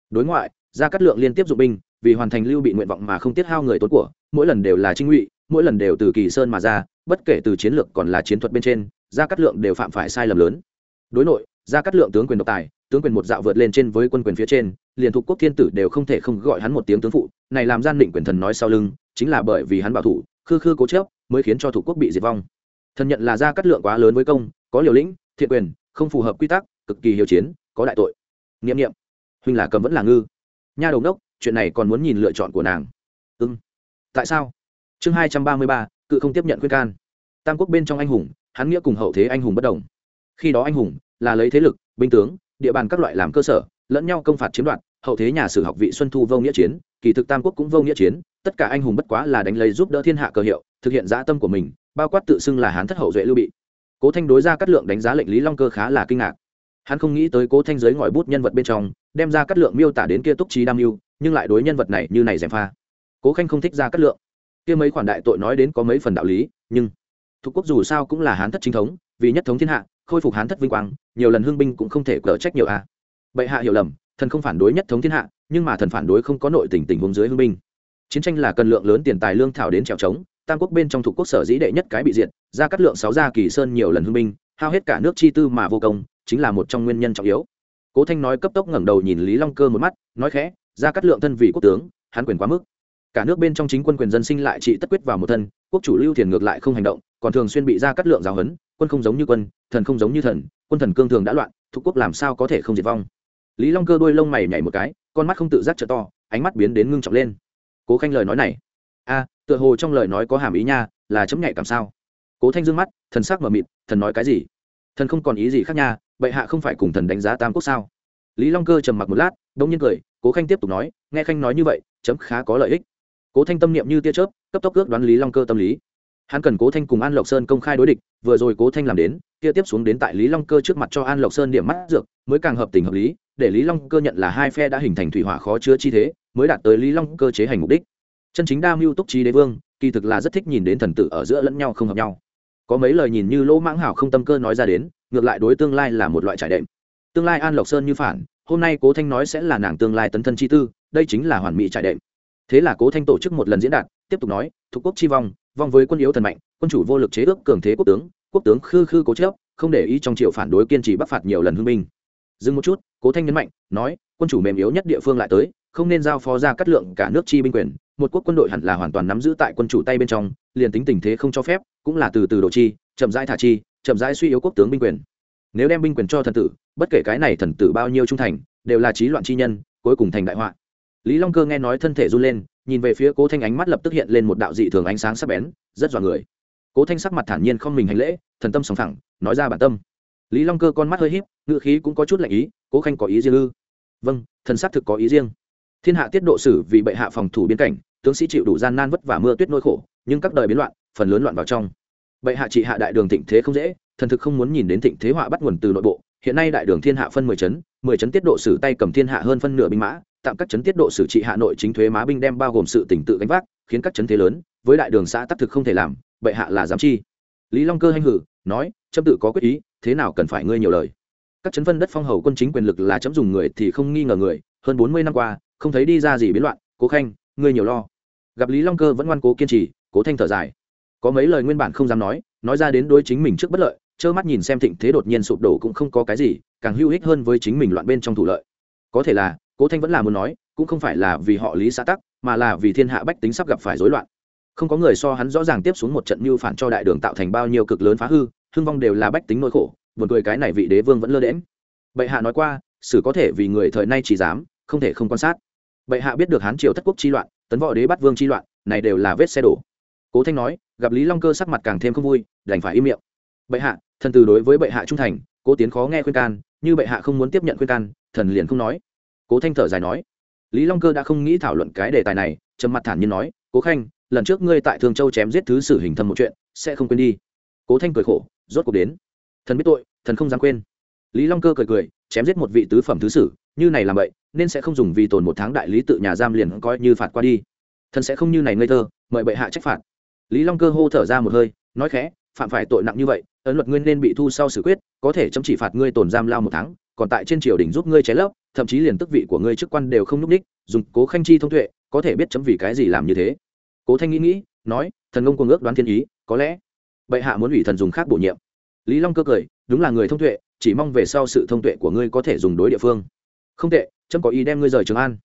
Đối ngoại, gia cát lượng liên tiếp dụng binh, vì hoàn thành lưu bị nguyện vọng mà không tiết hao người tốn của, mỗi lần đều là trinh ngụy, mỗi lần đều từ kỳ sơn mà ra, bất kể từ chiến lược còn là chiến thuật bên trên, gia cát lượng đều phạm phải sai lầm lớn. Đối nội, gia cát lượng tướng quyền độc tài, tướng quyền một dạo vượt lên trên với quân quyền phía trên, liền thuộc quốc thiên tử đều không thể không gọi hắn một tiếng tướng phụ, này làm gian định quyền thần nói sau lưng, chính là bởi vì hắn bảo thủ, khư khư cố chớp mới khiến cho thủ quốc bị diệt vong. Thần nhận là gia cát lượng quá lớn với công, có liều lĩnh, thiện quyền không phù hợp quy tắc, cực kỳ hiếu chiến, có đại tội. N i ệ m n i ệ m huynh là cầm vẫn là ngư. Nha đầu đốc chuyện này còn muốn nhìn lựa chọn của nàng. Ưng tại sao? Chương hai trăm ba mươi ba, cự không tiếp nhận khuyên can. Tam quốc bên trong anh hùng, hắn nghĩa cùng hậu thế anh hùng bất đồng. Khi đó anh hùng là lấy thế lực, binh tướng, địa bàn các loại làm cơ sở, lẫn nhau công phạt chiếm đoạt, hậu thế nhà sử học vị xuân thu vô nghĩa chiến, kỳ thực tam quốc cũng vô nghĩa chiến, tất cả anh hùng bất quá là đánh lấy giúp đỡ thiên hạ cơ hiệu, thực hiện dã tâm của mình, bao quát tự xưng là hán thất hậu duệ lưu bị cố thanh đối ra cắt lượng đánh giá lệnh lý long cơ khá là kinh ngạc. Hắn không nghĩ tới cố thanh giới ngòi bút nhân vật bên trong, đem ra cắt lượng miêu tả đến kia túc trí đam mưu, nhưng lại đối nhân vật này như này dèm pha. Cố khanh không thích ra cắt lượng. Kia mấy khoản đại tội nói đến có mấy phần đạo lý, nhưng thuộc quốc dù sao cũng là hán thất chính thống, vì nhất thống thiên hạ, khôi phục hán thất vinh quang, nhiều lần hương binh cũng không thể cở trách nhiều a. Bệ hạ hiểu lầm, thần không phản đối nhất thống thiên hạ, nhưng mà thần phản đối không có nội tình tình huống dưới hương binh. Chiến tranh là cần lượng lớn tiền tài lương thảo đến trèo trống tam quốc bên trong thuộc quốc sở dĩ đệ nhất cái bị diệt ra cắt lượng sáu gia kỳ sơn nhiều lần hưng binh hao hết cả nước chi tư mà vô công chính là một trong nguyên nhân trọng yếu. Cố thanh nói cấp tốc ngẩng đầu nhìn lý long cơ một mắt nói khẽ ra cắt lượng thân vị quốc tướng hắn quyền quá mức. Cả nước bên trong chính quân quyền dân sinh lại trị tất quyết vào một thân quốc chủ lưu thiền ngược lại không hành động còn thường xuyên bị ra cắt lượng giáo hấn, quân không giống như quân thần không giống như thần quân thần cương thường đã loạn thuộc quốc làm sao có thể không diệt vong. Lý long cơ đôi lông mày nhảy một cái con mắt không tự giác trở to ánh mắt biến đến ngưng trọng lên. Cố khanh lời nói này a tựa hồ trong lời nói có hàm ý nha, là chấm nhạy cảm sao? Cố thanh dương mắt, thần sắc mờ mịt, thần nói cái gì? Thần không còn ý gì khác nha, bệ hạ không phải cùng thần đánh giá tam quốc sao? Lý long cơ trầm mặc một lát đ ỗ n g nhiên cười, cố khanh tiếp tục nói, nghe khanh nói như vậy, chấm khá có lợi ích. Cố thanh tâm niệm như tia chớp, cấp tốc ước đoán lý long cơ tâm lý. Hắn cần cố thanh cùng an lộc sơn công khai đối địch, vừa rồi cố thanh làm đến, kia tiếp xuống đến tại lý long cơ trước mặt cho an lộc sơn điểm mắt dược, mới càng hợp tình hợp lý, để lý long cơ nhận là hai phe đã hình thành thủy hỏa khó chứa chi thế, mới đạt tới lý long cơ chế hành mục đích chân chính đa mưu túc trí đế vương, kỳ thực là rất thích nhìn đến thần tử ở giữa lẫn nhau không hợp nhau. Có mấy lời nhìn như lỗ mãng hảo không tâm cơ nói ra đến, ngược lại đối tương lai là một loại trải đệm. Tương lai an lộc sơn như phản, hôm nay cố thanh nói sẽ là nàng tương lai tấn thân chi tư, đây chính là hoàn mỹ trải đệm. Thế là cố thanh tổ chức một lần diễn đạt, tiếp tục nói thuộc quốc chi vong vong với quân yếu thần mạnh, quân chủ vô lực chế ước cường thế quốc tướng quốc tướng khư khư cố chấp, không để ý trong triệu phản đối kiên trì bắc phạt nhiều lần hưng binh. Dừng một chút, cố thanh nhấn mạnh, nói, quân chủ mềm yếu nhất địa phương lại tới, không nên giao phó ra cắt lượng cả nước chi binh quyền một quốc quân đội hẳn là hoàn toàn nắm giữ tại quân chủ tay bên trong, liền tính tình thế không cho phép, cũng là từ từ độ chi, chậm rãi thả chi, chậm rãi suy yếu quốc tướng binh quyền. Nếu đem binh quyền cho thần tử, bất kể cái này thần tử bao nhiêu trung thành, đều là trí loạn chi nhân, cuối cùng thành đại họa. Lý long cơ nghe nói thân thể run lên, nhìn về phía cố thanh ánh mắt lập tức hiện lên một đạo dị thường ánh sáng sắc bén, rất dọa người. Cố thanh sắc mặt thản nhiên không mình hành lễ, thần tâm sòng thẳng nói ra bản tâm. Lý long cơ con mắt hơi híp ngự khí cũng có chút lạnh ý, cố khanh có ý riêng ư? Vâng thần xác thực có ý riêng. Thiên hạ tiết độ sử vì bệ hạ phòng thủ biên cảnh tướng sĩ chịu đủ gian nan vất vả mưa tuyết nỗi khổ, nhưng các đời biến loạn, phần lớn loạn vào trong. Bệ hạ trị hạ đại đường thịnh thế không dễ, thần thực không muốn nhìn đến thịnh thế họa bắt nguồn từ nội bộ. Hiện nay đại đường thiên hạ phân mười chấn mười chấn tiết độ sử tay cầm thiên hạ hơn phân nửa binh mã, tạm các chấn tiết độ sử trị hạ nội chính thuế má binh đem bao gồm sự tỉnh tự gánh vác, khiến các chấn thế lớn, với đại đường xã tắc thực không thể làm, bệ hạ là giám chi. Lý long cơ hanh hử, nói, chấm tự có quyết ý, thế nào cần phải ngươi nhiều lời? Các chấn phân đất phong hầu quân chính quyền lực là chấm dùng người thì không nghi ngờ người, hơn bốn mươi năm qua, không thấy đi ra gì biến loạn, cố khanh, ngươi nhiều lo gặp lý long cơ vẫn ngoan cố kiên trì, cố thanh thở dài. Có mấy lời nguyên bản không dám nói nói ra đến đối chính mình trước bất lợi, trơ mắt nhìn xem thịnh thế đột nhiên sụp đổ cũng không có cái gì, càng hữu ích hơn với chính mình loạn bên trong thủ lợi. Có thể là, cố thanh vẫn là muốn nói, cũng không phải là vì họ lý xã tắc, mà là vì thiên hạ bách tính sắp gặp phải rối loạn. Không có người so hắn rõ ràng tiếp xuống một trận mưu phản cho đại đường tạo thành bao nhiêu cực lớn phá hư, hưng vong đều là bách tính nỗi khổ, buồn cười cái này vị đế vương vẫn lơ đễm bệ hạ nói qua sử có thể vì người thời nay chỉ dám, không thể không quan sát. Bệ hạ biết được hán triều thất quốc chi loạn tấn võ đế bắt vương chi loạn, này đều là vết xe đổ. Cố thanh nói, gặp lý long cơ sắc mặt càng thêm không vui, đành phải im miệng. Bệ hạ, thần từ đối với bệ hạ trung thành, cố tiến khó nghe khuyên can, như bệ hạ không muốn tiếp nhận khuyên can, thần liền không nói. Cố thanh thở dài nói, lý long cơ đã không nghĩ thảo luận cái đề tài này, trầm mặt thản nhiên nói, cố khanh, lần trước ngươi tại thương châu chém giết thứ sử hình thầm một chuyện, sẽ không quên đi. Cố thanh cười khổ, rốt cuộc đến. Thần biết tội, thần không dám quên. Lý long cơ cười cười, chém giết một vị tứ phẩm thứ sử, như này làm vậy nên sẽ không dùng vì tồn một tháng đại lý tự nhà giam liền coi như phạt qua đi. Thần sẽ không như này ngây thơ, mời bệ hạ trách phạt. Lý long cơ hô thở ra một hơi, nói khẽ, phạm phải tội nặng như vậy, ấn luật ngươi nên bị thu sau xử quyết, có thể chấm chỉ phạt ngươi tồn giam lao một tháng, còn tại trên triều đình giúp ngươi cháy lấp, thậm chí liền tức vị của ngươi chức quan đều không n ú c đích, dùng cố khanh chi thông tuệ, có thể biết chấm vì cái gì làm như thế. Cố thanh nghĩ nghĩ, nói, thần ông quân ước đoán thiên ý, có lẽ bệ hạ muốn ủy thần dùng khác bổ nhiệm. Lý long cơ cười, đúng là người thông tuệ, chỉ mong về sau sự thông tuệ của ngươi có thể dùng đối địa phương. Không tệ chấm có ý đem ngươi rời trường an.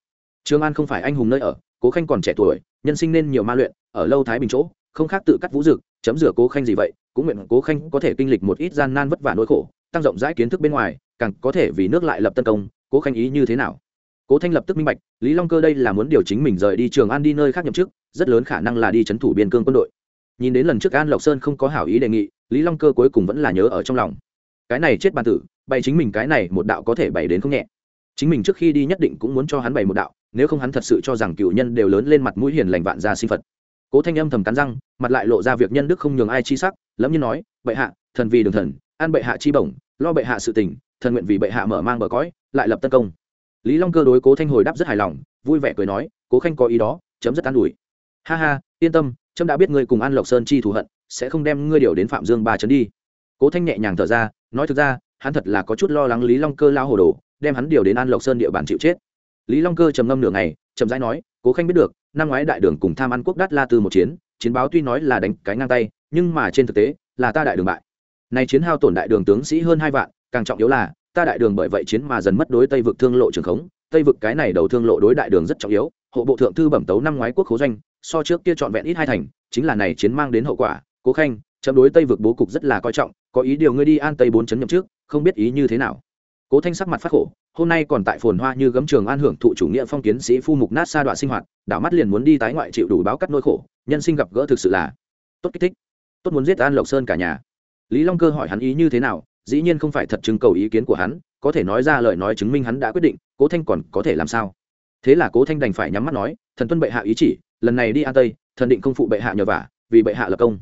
Trường an không phải anh hùng nơi ở, cố khanh còn trẻ tuổi, nhân sinh nên nhiều ma luyện, ở lâu thái bình chỗ, không khác tự cắt vũ dực, chấm rửa cố khanh gì vậy, cũng nguyện cố khanh có thể kinh lịch một ít gian nan vất vả nỗi khổ, tăng rộng rãi kiến thức bên ngoài, càng có thể vì nước lại lập tân công, cố khanh ý như thế nào? Cố thanh lập tức minh bạch, lý long cơ đây là muốn điều chính mình rời đi trường an đi nơi khác nhậm chức, rất lớn khả năng là đi c h ấ n thủ biên cương quân đội. Nhìn đến lần trước an lộc sơn không có hảo ý đề nghị, lý long cơ cuối cùng vẫn là nhớ ở trong lòng. Cái này chết bàn tử, bày chính mình cái này một đạo có thể bày đến không nhẹ chính mình trước khi đi nhất định cũng muốn cho hắn bày một đạo, nếu không hắn thật sự cho rằng cựu nhân đều lớn lên mặt mũi hiền lành vạn gia sinh phật. Cố thanh âm thầm cắn răng, mặt lại lộ ra việc nhân đức không nhường ai chi sắc, lẫm như nói, bệ hạ, thần vì đường thần, an bệ hạ chi bổng, lo bệ hạ sự tình, thần nguyện vì bệ hạ mở mang bờ cõi, lại lập tân công. Lý long cơ đối cố thanh hồi đáp rất hài lòng, vui vẻ cười nói, cố khanh có ý đó, chấm rất an ủi. Ha ha, yên tâm trâm đã biết ngươi cùng an lộc sơn chi thù hận, sẽ không đem ngươi điều đến phạm dương ba chấn đi. Cố thanh nhẹ nhàng thở ra, nói thực ra, hắn thật là có chút lo lắng lý long cơ lao hồ đồ đem hắn điều đến an lộc sơn địa bàn chịu chết. Lý long cơ trầm ngâm nửa ngày, chậm rãi nói, cố khanh biết được, năm ngoái đại đường cùng tham ăn quốc đắt la từ một chiến chiến báo tuy nói là đánh cái ngang tay, nhưng mà trên thực tế, là ta đại đường bại. Này chiến hao tổn đại đường tướng sĩ hơn hai vạn, càng trọng yếu là, ta đại đường bởi vậy chiến mà dần mất đối tây vực thương lộ trường khống, tây vực cái này đầu thương lộ đối đại đường rất trọng yếu, hộ bộ thượng thư bẩm tấu năm ngoái quốc khố doanh, so trước kia trọn vẹn ít hai thành, chính là này chiến mang đến hậu quả, cố khanh, chấm đối tây vực bố cục rất là coi trọng, có ý điều ngươi đi an tây bốn chấn nhậm trước không biết ý như thế nào cố thanh sắc mặt phát khổ, hôm nay còn tại phồn hoa như gấm trường an hưởng thụ chủ nghĩa phong kiến sĩ phu mục nát sa đoạn sinh hoạt, đảo mắt liền muốn đi tái ngoại chịu đủ báo cắt nỗi khổ, nhân sinh gặp gỡ thực sự là tốt kích thích. Tốt muốn giết an lộc sơn cả nhà. Lý long cơ hỏi hắn ý như thế nào, dĩ nhiên không phải thật chứng cầu ý kiến của hắn, có thể nói ra lời nói chứng minh hắn đã quyết định, cố thanh còn có thể làm sao? Thế là cố thanh đành phải nhắm mắt nói, thần tuân bệ hạ ý chỉ, lần này đi an tây, thần định không phụ bệ hạ nhờ vả, vì bệ hạ lập công.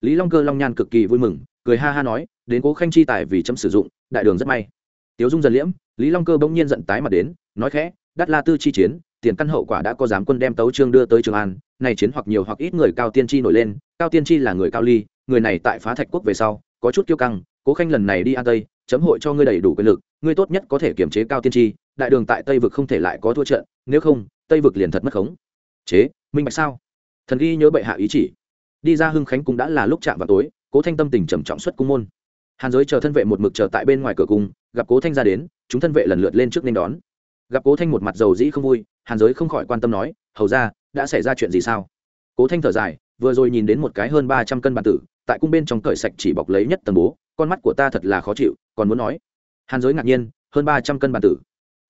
Lý long cơ long nhan cực kỳ vui mừng, cười ha ha nói, đến cố khanh chi tài vì chấm sử dụng, đại đường rất may tiếu dung dần liễm, lý long cơ bỗng nhiên giận tái mặt đến, nói khẽ, đắt la tư chi chiến, tiền căn hậu quả đã có giám quân đem tấu trương đưa tới trường an, này chiến hoặc nhiều hoặc ít người cao tiên tri nổi lên, cao tiên tri là người cao ly, người này tại phá thạch quốc về sau, có chút kiêu căng, cố khanh lần này đi an tây, chấm hội cho ngươi đầy đủ quyền lực, ngươi tốt nhất có thể kiểm chế cao tiên tri đại đường tại tây vực không thể lại có thua trận, nếu không, tây vực liền thật mất khống. Chế, minh bạch sao? Thần ghi nhớ bệ hạ ý chỉ. Đi ra hưng khánh cũng đã là lúc chạm vào tối, cố thanh tâm tình trầm trọng xuất cung môn hàn giới chờ thân vệ một mực chờ tại bên ngoài cửa cung, gặp cố thanh ra đến, chúng thân vệ lần lượt lên trước nên đón. Gặp cố thanh một mặt dầu dĩ không vui, hàn giới không khỏi quan tâm nói, hầu ra đã xảy ra chuyện gì sao? Cố thanh thở dài, vừa rồi nhìn đến một cái hơn ba trăm cân bản tử, tại cung bên trong cởi sạch chỉ bọc lấy nhất tầng bố, con mắt của ta thật là khó chịu, còn muốn nói. Hàn giới ngạc nhiên, hơn ba trăm cân bản tử.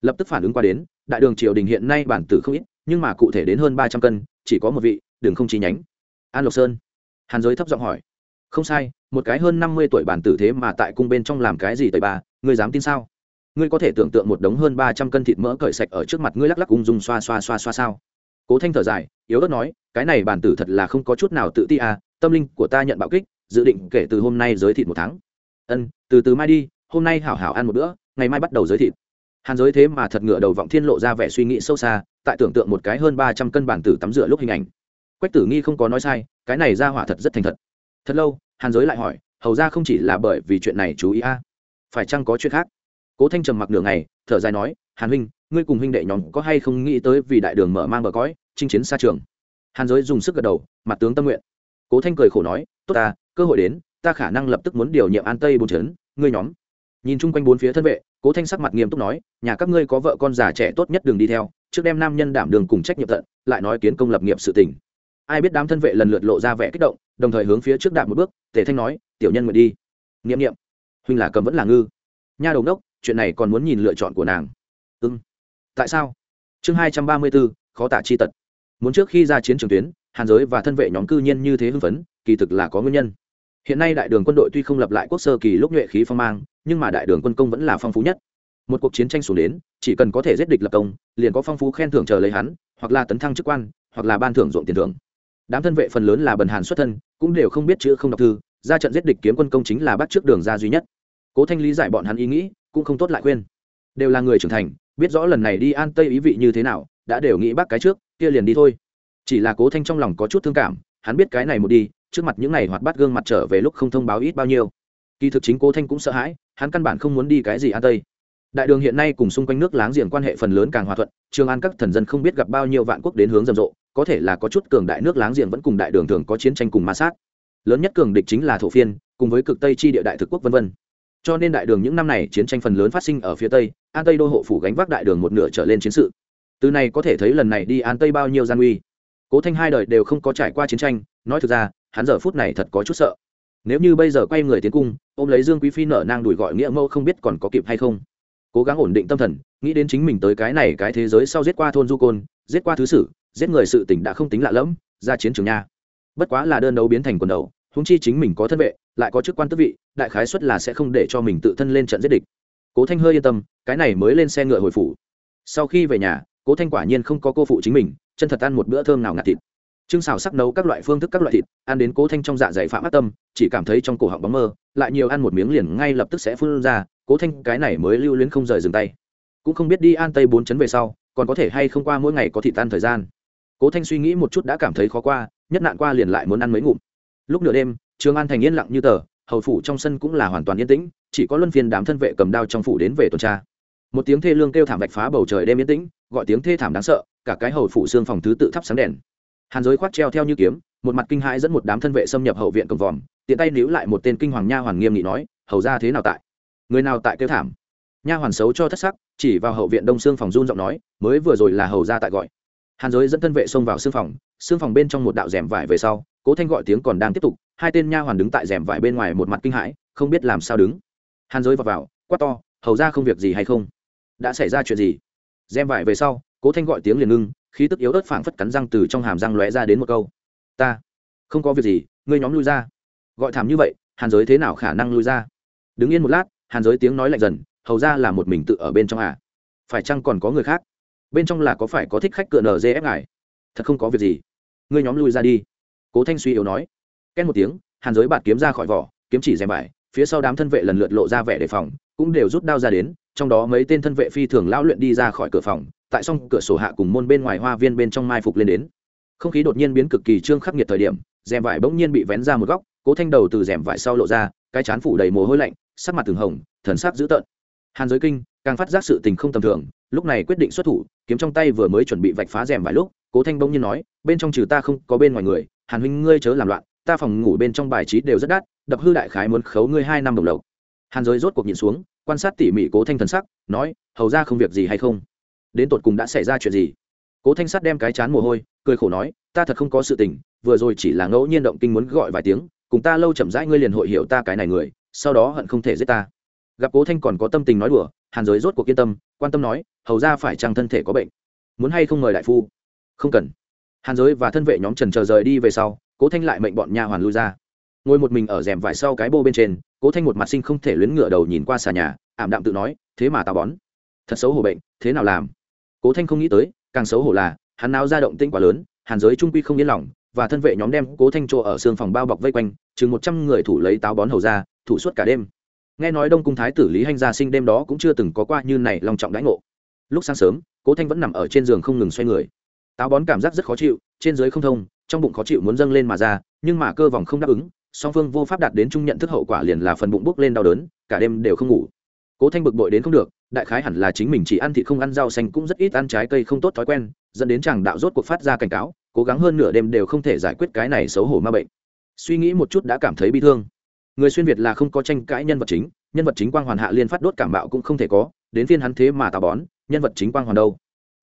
Lập tức phản ứng qua đến, đại đường triều đình hiện nay bản tử không ít, nhưng mà cụ thể đến hơn ba trăm cân, chỉ có một vị đường không chi nhánh. An lộc sơn. Hàn giới thấp giọng hỏi, không sai một cái hơn năm mươi tuổi bản tử thế mà tại cung bên trong làm cái gì tẩy bà, ngươi dám tin sao? Ngươi có thể tưởng tượng một đống hơn ba trăm cân thịt mỡ cởi sạch ở trước mặt ngươi lắc lắc ung dung xoa xoa xoa xoa sao? Cố thanh thở dài, yếu ớt nói, cái này bản tử thật là không có chút nào tự ti à tâm linh của ta nhận bạo kích, dự định kể từ hôm nay giới thịt một tháng. Ân, từ từ mai đi, hôm nay hảo hảo ăn một bữa, ngày mai bắt đầu giới thịt. Hàn giới thế mà thật ngựa đầu vọng thiên lộ ra vẻ suy nghĩ sâu xa, tại tưởng tượng một cái hơn ba trăm cân bản tử tắm rửa lúc hình ảnh. Quách tử nghi không có nói sai, cái này ra hỏa thật rất thành thật. Thật lâu hàn giới lại hỏi, hầu ra không chỉ là bởi vì chuyện này chú ý a, phải chăng có chuyện khác? Cố thanh trầm mặc nửa ngày, thở dài nói, hàn huynh, ngươi cùng huynh đệ nhóm có hay không nghĩ tới vì đại đường mở mang bờ cõi, chinh chiến xa trường? Hàn giới dùng sức gật đầu, mặt tướng tâm nguyện. Cố thanh cười khổ nói, tốt ta, cơ hội đến, ta khả năng lập tức muốn điều nhiệm an tây bốn trấn, ngươi nhóm. Nhìn chung quanh bốn phía thân vệ, cố thanh sắc mặt nghiêm túc nói, nhà các ngươi có vợ con già trẻ tốt nhất đường đi theo, trước đem nam nhân đảm đường cùng trách nhiệm tận, lại nói kiến công lập nghiệp sự tình ai biết đám thân vệ lần lượt lộ ra vẻ kích động, đồng thời hướng phía trước đạp một bước, tề thanh nói, tiểu nhân nguyện đi. N i ệ m n i ệ m huynh là cầm vẫn là ngư. Nha đầu đốc, chuyện này còn muốn nhìn lựa chọn của nàng. Ư ừ. tại sao? Chương hai trăm ba mươi b ố khó tả chi tật. Muốn trước khi ra chiến trường tuyến, hàn giới và thân vệ nhóm cư nhiên như thế hưng phấn, kỳ thực là có nguyên nhân. Hiện nay đại đường quân đội tuy không lập lại quốc sơ kỳ lúc nhuệ khí phong mang, nhưng mà đại đường quân công vẫn là phong phú nhất. Một cuộc chiến tranh xuống đến, chỉ cần có thể giết địch lập công, liền có phong phú khen thưởng chờ lấy hắn, hoặc là tấn thăng chức quan, hoặc là ban thưởng ruộng tiền thưởng đám thân vệ phần lớn là bần hàn xuất thân, cũng đều không biết chữ không đọc thư, ra trận giết địch kiếm quân công chính là bắt trước đường ra duy nhất. Cố thanh lý giải bọn hắn ý nghĩ, cũng không tốt lại khuyên. Đều là người trưởng thành, biết rõ lần này đi an tây ý vị như thế nào, đã đều nghĩ bác cái trước, kia liền đi thôi. Chỉ là cố thanh trong lòng có chút thương cảm, hắn biết cái này một đi, trước mặt những này hoạt bắt gương mặt trở về lúc không thông báo ít bao nhiêu. Kỳ thực chính cố thanh cũng sợ hãi, hắn căn bản không muốn đi cái gì an tây đại đường hiện nay cùng xung quanh nước láng giềng quan hệ phần lớn càng hòa thuận, trường an các thần dân không biết gặp bao nhiêu vạn quốc đến hướng rầm rộ, có thể là có chút cường đại nước láng giềng vẫn cùng đại đường thường có chiến tranh cùng ma sát. Lớn nhất cường địch chính là thổ phiên, cùng với cực tây chi địa đại thực quốc vân vân. Cho nên đại đường những năm này chiến tranh phần lớn phát sinh ở phía tây, an tây đô hộ phủ gánh vác đại đường một nửa trở lên chiến sự. Từ này có thể thấy lần này đi an tây bao nhiêu gian uy cố thanh hai đời đều không có trải qua chiến tranh, nói thực ra, hắn giờ phút này thật có chút sợ. Nếu như bây giờ quay người tiến cung, ôm lấy dương quý phi nở nang đùi gọi nghĩa mẫu không biết còn có kịp hay không cố gắng ổn định tâm thần, nghĩ đến chính mình tới cái này cái thế giới sau giết qua thôn du côn, giết qua thứ sử, giết người sự tỉnh đã không tính lạ lẫm, ra chiến trường nha. Bất quá là đơn đấu biến thành quần đầu húng chi chính mình có thân vệ, lại có chức quan tước vị, đại khái xuất là sẽ không để cho mình tự thân lên trận giết địch. Cố thanh hơi yên tâm, cái này mới lên xe ngựa hồi phủ. Sau khi về nhà, cố thanh quả nhiên không có cô phụ chính mình, chân thật ăn một bữa thơm nào ngạt thịt. Trưng xào sắc nấu các loại phương thức các loại thịt, ăn đến cố thanh trong dạ dày phạm ác tâm, chỉ cảm thấy trong cổ họng bóng mơ, lại nhiều ăn một miếng liền ngay lập tức sẽ phun ra cố thanh, cái này mới lưu luyến không rời dừng tay. Cũng không biết đi an tây bốn chấn về sau, còn có thể hay không qua mỗi ngày có thịt tan thời gian. Cố thanh suy nghĩ một chút đã cảm thấy khó qua, nhất nạn qua liền lại muốn ăn mấy ngụm. Lúc nửa đêm, trường an thành yên lặng như tờ, hầu phủ trong sân cũng là hoàn toàn yên tĩnh, chỉ có luân phiên đám thân vệ cầm đao trong phủ đến về tuần tra. Một tiếng thê lương kêu thảm bạch phá bầu trời đêm yên tĩnh, gọi tiếng thê thảm đáng sợ, cả cái hầu phủ xương phòng thứ tự thắp sáng đèn. Hàn giới khoác treo theo như kiếm, một mặt kinh hãi dẫn một đám thân vệ xâm nhập hậu viện cầm vòm, tiện tay níu lại một tên kinh hoàng nha hoàn nghiêm nghị nói, hầu ra thế nào tại? Người nào tại kêu thảm? Nha hoàn xấu cho thất sắc, chỉ vào hậu viện đông xương phòng run giọng nói, mới vừa rồi là hầu ra tại gọi. Hàn giới dẫn thân vệ xông vào xương phòng xương phòng bên trong một đạo rèm vải về sau, cố thanh gọi tiếng còn đang tiếp tục, hai tên nha hoàn đứng tại rèm vải bên ngoài một mặt kinh hãi, không biết làm sao đứng. Hàn giới vào vào, quát to, hầu ra không việc gì hay không? Đã xảy ra chuyện gì? Rèm vải về sau, cố thanh gọi tiếng liền ngưng, khí tức yếu ớt phảng phất cắn răng từ trong hàm răng lóe ra đến một câu. Ta, không có việc gì, ngươi nhóm lui ra. Gọi thảm như vậy, hàn giới thế nào khả năng lui ra? Đứng yên một lát hàn giới tiếng nói lạnh dần, hầu ra là một mình tự ở bên trong à? Phải chăng còn có người khác? Bên trong là có phải có thích khách cựa nở dê ép ngài? Thật không có việc gì. Ngươi nhóm lui ra đi. Cố thanh suy yếu nói. Két một tiếng, hàn giới bạt kiếm ra khỏi vỏ, kiếm chỉ rèm vải, phía sau đám thân vệ lần lượt lộ ra vẻ đề phòng, cũng đều rút đao ra đến, trong đó mấy tên thân vệ phi thường lão luyện đi ra khỏi cửa phòng, tại xong cửa sổ hạ cùng môn bên ngoài hoa viên bên trong mai phục lên đến. Không khí đột nhiên biến cực kỳ trương khắc nghiệt thời điểm, rèm vải bỗng nhiên bị vén ra một góc cố thanh đầu từ rèm vải sau lộ ra, cái chán phủ đầy mồ hôi lạnh, sắc mặt từng hồng, thần sắc dữ tợn. Hàn giới kinh, càng phát giác sự tình không tầm thường, lúc này quyết định xuất thủ, kiếm trong tay vừa mới chuẩn bị vạch phá rèm vài lúc, cố thanh bỗng nhiên nói, bên trong trừ ta không có bên ngoài người, hàn huynh ngươi chớ làm loạn, ta phòng ngủ bên trong bài trí đều rất đắt, đập hư đại khái muốn khấu ngươi hai năm đồng lộc. Hàn giới rốt cuộc nhìn xuống, quan sát tỉ mỉ cố thanh thần sắc, nói, hầu ra không việc gì hay không? Đến tột cùng đã xảy ra chuyện gì? Cố thanh sắt đem cái chán mồ hôi, cười khổ nói, ta thật không có sự tình, vừa rồi chỉ là ngẫu nhiên động kinh muốn gọi vài tiếng cùng ta lâu chậm rãi ngươi liền hội hiểu ta cái này người, sau đó hận không thể giết ta. Gặp cố thanh còn có tâm tình nói đùa, hàn giới rốt cuộc yên tâm, quan tâm nói, hầu ra phải chăng thân thể có bệnh? Muốn hay không mời đại phu? Không cần. Hàn giới và thân vệ nhóm trần chờ rời đi về sau, cố thanh lại mệnh bọn nha hoàn lui ra. Ngồi một mình ở rèm vải sau cái bô bên trên, cố thanh một mặt sinh không thể luyến ngựa đầu nhìn qua xà nhà, ảm đạm tự nói, thế mà tao bón. Thật xấu hổ bệnh, thế nào làm? Cố thanh không nghĩ tới, càng xấu hổ là, hắn nào ra động tĩnh quá lớn, hàn giới trung quy không yên lòng và thân vệ nhóm đem cố thanh chỗ ở xương phòng bao bọc vây quanh, chừng một trăm người thủ lấy táo bón hầu ra, thủ suốt cả đêm. Nghe nói đông cung thái tử lý hanh gia sinh đêm đó cũng chưa từng có qua như này long trọng đãi ngộ. Lúc sáng sớm, cố thanh vẫn nằm ở trên giường không ngừng xoay người. Táo bón cảm giác rất khó chịu, trên dưới không thông, trong bụng khó chịu muốn dâng lên mà ra, nhưng mà cơ vòng không đáp ứng, song phương vô pháp đạt đến trung nhận thức hậu quả liền là phần bụng bốc lên đau đớn, cả đêm đều không ngủ. Cố thanh bực bội đến không được, đại khái hẳn là chính mình chỉ ăn thịt không ăn rau xanh cũng rất ít ăn trái cây không tốt thói quen, dẫn đến chàng đạo rốt cuộc phát ra cảnh cáo cố gắng hơn nửa đêm đều không thể giải quyết cái này xấu hổ ma bệnh. Suy nghĩ một chút đã cảm thấy bi thương. Người xuyên việt là không có tranh cãi nhân vật chính, nhân vật chính quang hoàn hạ liên phát đốt cảm bạo cũng không thể có, đến phiên hắn thế mà tà bón, nhân vật chính quang hoàn đâu?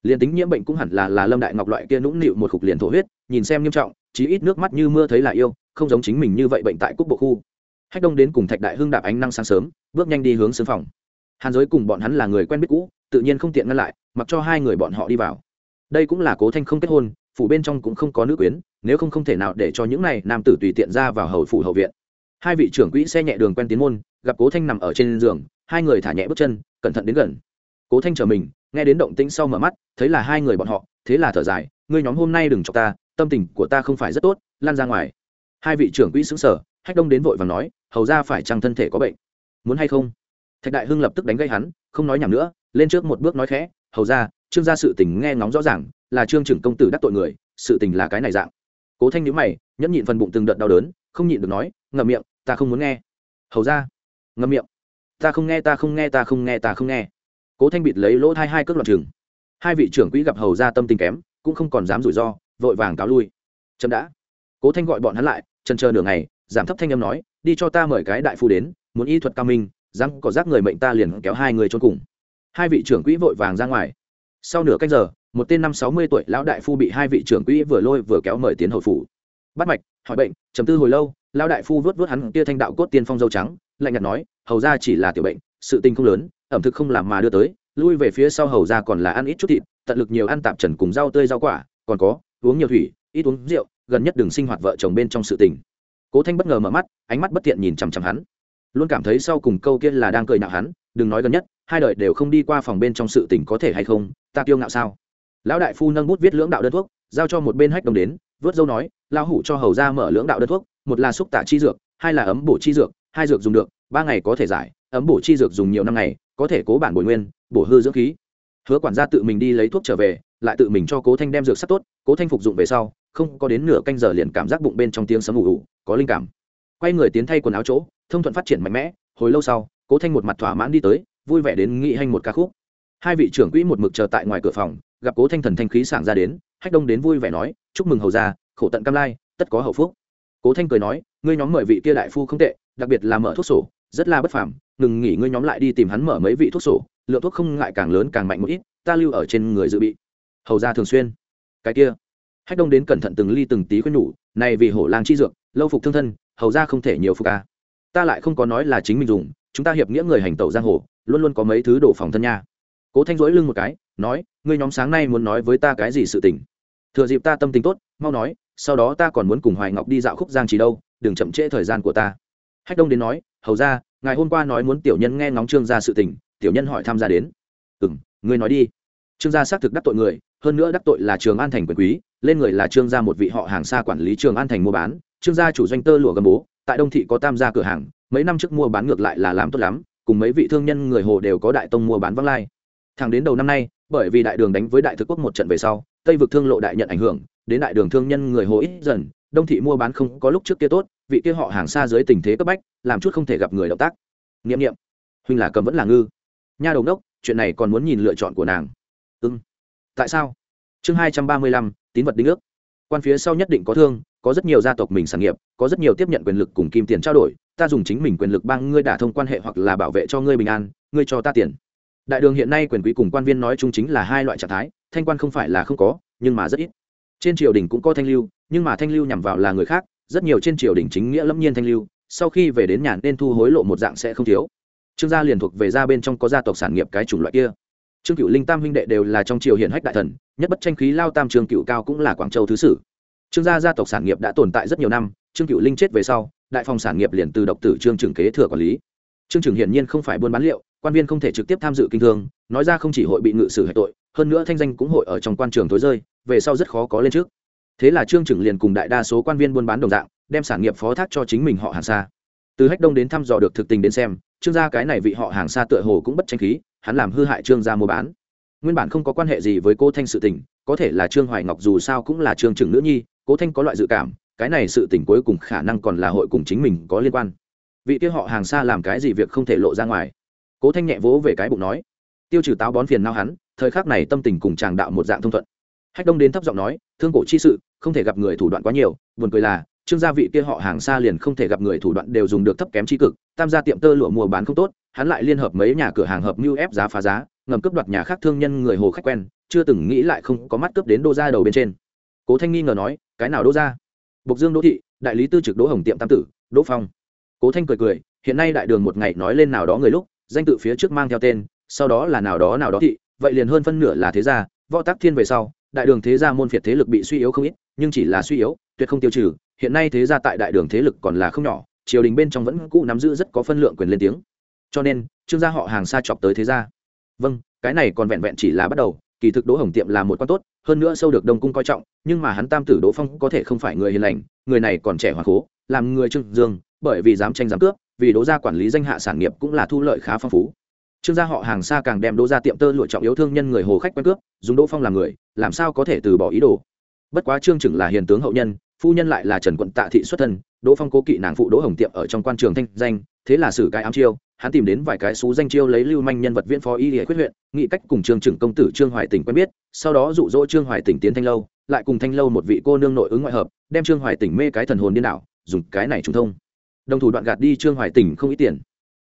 Liền tính nhiễm bệnh cũng hẳn là là lâm đại ngọc loại kia nũng nịu một khục liền thổ huyết, nhìn xem nghiêm trọng, chí ít nước mắt như mưa thấy là yêu, không giống chính mình như vậy bệnh tại cúc bộ khu. Hách đông đến cùng thạch đại hưng đạp ánh năng sáng sớm, bước nhanh đi hướng xương phòng. Hàn giới cùng bọn hắn là người quen biết cũ, tự nhiên không tiện ngăn lại, mặc cho hai người bọn họ đi vào. Đây cũng là cố thanh không kết hôn phủ bên trong cũng không có nữ quyến, nếu không không thể nào để cho những này nam tử tùy tiện ra vào hầu phủ hậu viện. Hai vị trưởng quỹ xe nhẹ đường quen tiến môn, gặp cố thanh nằm ở trên giường, hai người thả nhẹ bước chân, cẩn thận đến gần. Cố thanh chờ mình, nghe đến động tĩnh sau mở mắt, thấy là hai người bọn họ, thế là thở dài, ngươi nhóm hôm nay đừng cho ta, tâm tình của ta không phải rất tốt, lan ra ngoài. Hai vị trưởng quỹ xứng sở hách đông đến vội và nói, hầu ra phải chăng thân thể có bệnh? Muốn hay không? Thạch đại hưng lập tức đánh gây hắn, không nói nhảm nữa, lên trước một bước nói khẽ, hầu ra trương gia sự tình nghe ngóng rõ ràng là trương trưởng công tử đắc tội người, sự tình là cái này dạng. Cố thanh nhíu mày, nhẫn nhịn phần bụng từng đợt đau đớn, không nhịn được nói, ngậm miệng, ta không muốn nghe. Hầu ra. Ngậm miệng. Ta không nghe, ta không nghe, ta không nghe, ta không nghe. Cố thanh bịt lấy lỗ thai hai cước loạn trường hai vị trưởng quỹ gặp hầu ra tâm tình kém, cũng không còn dám rủi ro, vội vàng cáo lui. Chậm đã. Cố thanh gọi bọn hắn lại chân chờ nửa ngày, giảm thấp thanh âm nói, đi cho ta mời cái đại phu đến, muốn y thuật cao minh, răng có rác người mệnh ta liền kéo hai người trốn cùng. Hai vị trưởng quỹ vội vàng ra ngoài. Sau nửa canh giờ một tên năm sáu mươi tuổi lão đại phu bị hai vị trưởng quỹ vừa lôi vừa kéo mời tiến hồi phủ. Bắt mạch, hỏi bệnh chấm tư hồi lâu, lão đại phu vớt vớt hắn kia thanh đạo cốt tiên phong dâu trắng, lạnh nhạt nói, hầu ra chỉ là tiểu bệnh, sự tình không lớn, ẩm thực không làm mà đưa tới, lui về phía sau hầu ra còn là ăn ít chút thịt, tận lực nhiều ăn tạp trần cùng rau tươi rau quả, còn có, uống nhiều thủy, ít uống rượu, gần nhất đừng sinh hoạt vợ chồng bên trong sự tình. Cố thanh bất ngờ mở mắt, ánh mắt bất tiện nhìn chằm chằm hắn. Luôn cảm thấy sau cùng câu kia là đang cười nhạo hắn, đừng nói gần nhất, hai đời đều không đi qua phòng bên trong sự tình có thể hay không, ta kiêu ngạo sao? Lão đại phu nâng bút viết lưỡng đạo đơn thuốc, giao cho một bên hách đồng đến, vớt dâu nói, lão hủ cho hầu ra mở lưỡng đạo đơn thuốc, một là xúc tạ chi dược, hai là ấm bổ chi dược, hai dược dùng được, ba ngày có thể giải, ấm bổ chi dược dùng nhiều năm ngày, có thể cố bản bồi nguyên, bổ hư dưỡng khí. Hứa quản gia tự mình đi lấy thuốc trở về, lại tự mình cho cố thanh đem dược sắt tốt, cố thanh phục dụng về sau, không có đến nửa canh giờ liền cảm giác bụng bên trong tiếng sấm ủ ủ có linh cảm. Quay người tiến thay quần áo chỗ, thông thuận phát triển mạnh mẽ, hồi lâu sau, cố thanh một mặt thỏa mãn đi tới, vui vẻ đến nghị hanh một ca khúc hai vị trưởng quỹ một mực chờ tại ngoài cửa phòng, gặp cố thanh thần thanh khí sảng ra đến, hách đông đến vui vẻ nói, chúc mừng hầu ra khổ tận cam lai, tất có hậu phúc. Cố thanh cười nói, ngươi nhóm mời vị kia đại phu không tệ, đặc biệt là mở thuốc sổ, rất là bất phàm, ngừng nghỉ ngươi nhóm lại đi tìm hắn mở mấy vị thuốc sổ, lượng thuốc không ngại càng lớn càng mạnh một ít, ta lưu ở trên người dự bị. Hầu ra thường xuyên. Cái kia, hách đông đến cẩn thận từng ly từng tí khuyên nhủ, này vì hổ lang chi dược, lâu phục thương thân, hầu ra không thể nhiều phục a. Ta lại không có nói là chính mình dùng, chúng ta hiệp nghĩa người hành tẩu giang hồ, luôn luôn có mấy thứ đổ phòng thân nha cố thanh dỗi lưng một cái, nói, ngươi nhóm sáng nay muốn nói với ta cái gì sự tình? Thừa dịp ta tâm tình tốt, mau nói, sau đó ta còn muốn cùng hoài ngọc đi dạo khúc giang trì đâu, đừng chậm trễ thời gian của ta. Hách đông đến nói, hầu ra ngài hôm qua nói muốn tiểu nhân nghe ngóng trương gia sự tình, tiểu nhân hỏi tham gia đến. Ừ m ngươi nói đi. Trương gia xác thực đắc tội người, hơn nữa đắc tội là trường an thành quyền quý, lên người là trương gia một vị họ hàng xa quản lý trường an thành mua bán, trương gia chủ doanh tơ lụa gầm bố, tại đông thị có tam gia cửa hàng, mấy năm trước mua bán ngược lại là làm tốt lắm, cùng mấy vị thương nhân người hồ đều có đại tông mua bán văng lai thẳng đến đầu năm nay, bởi vì đại đường đánh với đại thực quốc một trận về sau, tây vực thương lộ đại nhận ảnh hưởng, đến đại đường thương nhân người hồ ít dần, đông thị mua bán không có lúc trước kia tốt, vị kia họ hàng xa dưới tình thế cấp bách, làm chút không thể gặp người động tác. N i ệ m n i ệ m huynh là cầm vẫn là ngư. Nha đầu đốc, chuyện này còn muốn nhìn lựa chọn của nàng. Ưng tại sao? Chương hai trăm ba mươi lăm, tín vật đính ước. Quan phía sau nhất định có thương, có rất nhiều gia tộc mình sản nghiệp, có rất nhiều tiếp nhận quyền lực cùng kim tiền trao đổi, ta dùng chính mình quyền lực bang ngươi đả thông quan hệ hoặc là bảo vệ cho ngươi bình an, ngươi cho ta tiền đại đường hiện nay quyền quý cùng quan viên nói chung chính là hai loại trạng thái, thanh quan không phải là không có, nhưng mà rất ít. Trên triều đình cũng có thanh lưu, nhưng mà thanh lưu nhằm vào là người khác, rất nhiều trên triều đình chính nghĩa lâm nhiên thanh lưu, sau khi về đến nhà nên thu hối lộ một dạng sẽ không thiếu. Trương gia liền thuộc về gia bên trong có gia tộc sản nghiệp cái chủng loại kia. Trương cựu linh tam huynh đệ đều là trong triều hiển hách đại thần, nhất bất tranh khí lao tam trương cựu cao cũng là quảng châu thứ sử. Trương gia gia tộc sản nghiệp đã tồn tại rất nhiều năm, trương cựu linh chết về sau, đại phòng sản nghiệp liền từ độc tử trương trừng kế thừa quản lý trương Trường hiển nhiên không phải buôn bán liệu, quan viên không thể trực tiếp tham dự kinh thương, nói ra không chỉ hội bị ngự xử hệ tội, hơn nữa thanh danh cũng hội ở trong quan trường thối rơi, về sau rất khó có lên trước. Thế là trương Trường liền cùng đại đa số quan viên buôn bán đồng dạng, đem sản nghiệp phó thác cho chính mình họ hàng xa. Từ hách đông đến thăm dò được thực tình đến xem, trương gia cái này vị họ hàng xa tựa hồ cũng bất tranh khí, hắn làm hư hại trương gia mua bán. Nguyên bản không có quan hệ gì với cô thanh sự tình, có thể là trương hoài ngọc dù sao cũng là trương Trường nữ nhi, cố thanh có loại dự cảm, cái này sự tình cuối cùng khả năng còn là hội cùng chính mình có liên quan vị kia họ hàng xa làm cái gì việc không thể lộ ra ngoài? Cố thanh nhẹ vỗ về cái bụng nói, tiêu trừ táo bón phiền nao hắn, thời khắc này tâm tình cùng chàng đạo một dạng thông thuận. Hách đông đến thấp giọng nói, thương cổ chi sự, không thể gặp người thủ đoạn quá nhiều, buồn cười là, trương gia vị kia họ hàng xa liền không thể gặp người thủ đoạn đều dùng được thấp kém chi cực, tam gia tiệm tơ lụa mua bán không tốt, hắn lại liên hợp mấy nhà cửa hàng hợp mưu ép giá phá giá, ngầm cướp đoạt nhà khác thương nhân người hồ khách quen, chưa từng nghĩ lại không có mắt cướp đến đô gia đầu bên trên. Cố thanh nghi ngờ nói, cái nào đô gia? Bộc dương đô thị, đại lý tư trực đỗ hồng tiệm tam tử, đỗ phong cố thanh cười cười, hiện nay đại đường một ngày nói lên nào đó người lúc, danh tự phía trước mang theo tên, sau đó là nào đó nào đó thị, vậy liền hơn phân nửa là thế gia, võ tắc thiên về sau, đại đường thế gia môn phiệt thế lực bị suy yếu không ít, nhưng chỉ là suy yếu, tuyệt không tiêu trừ, hiện nay thế gia tại đại đường thế lực còn là không nhỏ, triều đình bên trong vẫn cũ nắm giữ rất có phân lượng quyền lên tiếng. Cho nên, trương gia họ hàng xa chọc tới thế gia. Vâng cái này còn vẹn vẹn chỉ là bắt đầu, kỳ thực đỗ hồng tiệm là một con tốt, hơn nữa sâu được đông cung coi trọng, nhưng mà hắn tam tử đỗ phong có thể không phải người hiền lành, người này còn trẻ hoặc cố làm người trương dương bởi vì dám tranh dám cướp, vì đỗ gia quản lý danh hạ sản nghiệp cũng là thu lợi khá phong phú. Trương gia họ hàng xa càng đem đỗ gia tiệm tơ lụa trọng yếu thương nhân người hồ khách quen cướp, dùng đỗ phong làm người, làm sao có thể từ bỏ ý đồ? Bất quá trương chừng là hiền tướng hậu nhân, phu nhân lại là trần quận tạ thị xuất thân, đỗ phong cố kỵ nàng phụ đỗ hồng tiệm ở trong quan trường thanh danh, thế là xử cái ám chiêu, hắn tìm đến vài cái xú danh chiêu lấy lưu manh nhân vật viễn phó y địa quyết huyện, nghị cách cùng trương trưởng công tử trương hoài tỉnh quen biết, sau đó dụ dỗ trương hoài tỉnh tiến thanh lâu, lại cùng thanh lâu một vị cô nương nội ứng ngoại hợp, đem trương hoài tỉnh mê cái thần hồn điên đảo, dùng cái này trùng thông đồng thủ đoạn gạt đi trương hoài tỉnh không ít tiền.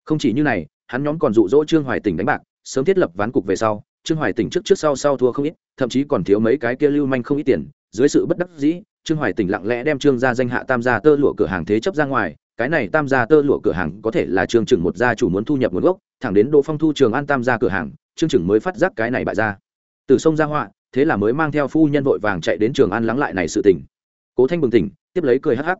Không chỉ như này, hắn nhóm còn dụ dỗ trương hoài tỉnh đánh bạc, sớm thiết lập ván cục về sau, trương hoài tỉnh trước trước sau sau thua không ít, thậm chí còn thiếu mấy cái kia lưu manh không ít tiền. Dưới sự bất đắc dĩ, trương hoài tỉnh lặng lẽ đem trương gia danh hạ tam gia tơ lụa cửa hàng thế chấp ra ngoài. Cái này tam gia tơ lụa cửa hàng có thể là trương chừng một gia chủ muốn thu nhập nguồn gốc, thẳng đến đỗ phong thu trường an tam gia cửa hàng, trương chừng mới phát giác cái này bại ra từ sông ra họa, thế là mới mang theo phu nhân vội vàng chạy đến trường an lắng lại này sự tỉnh cố thanh bừng tỉnh, tiếp lấy cười hắc hắc.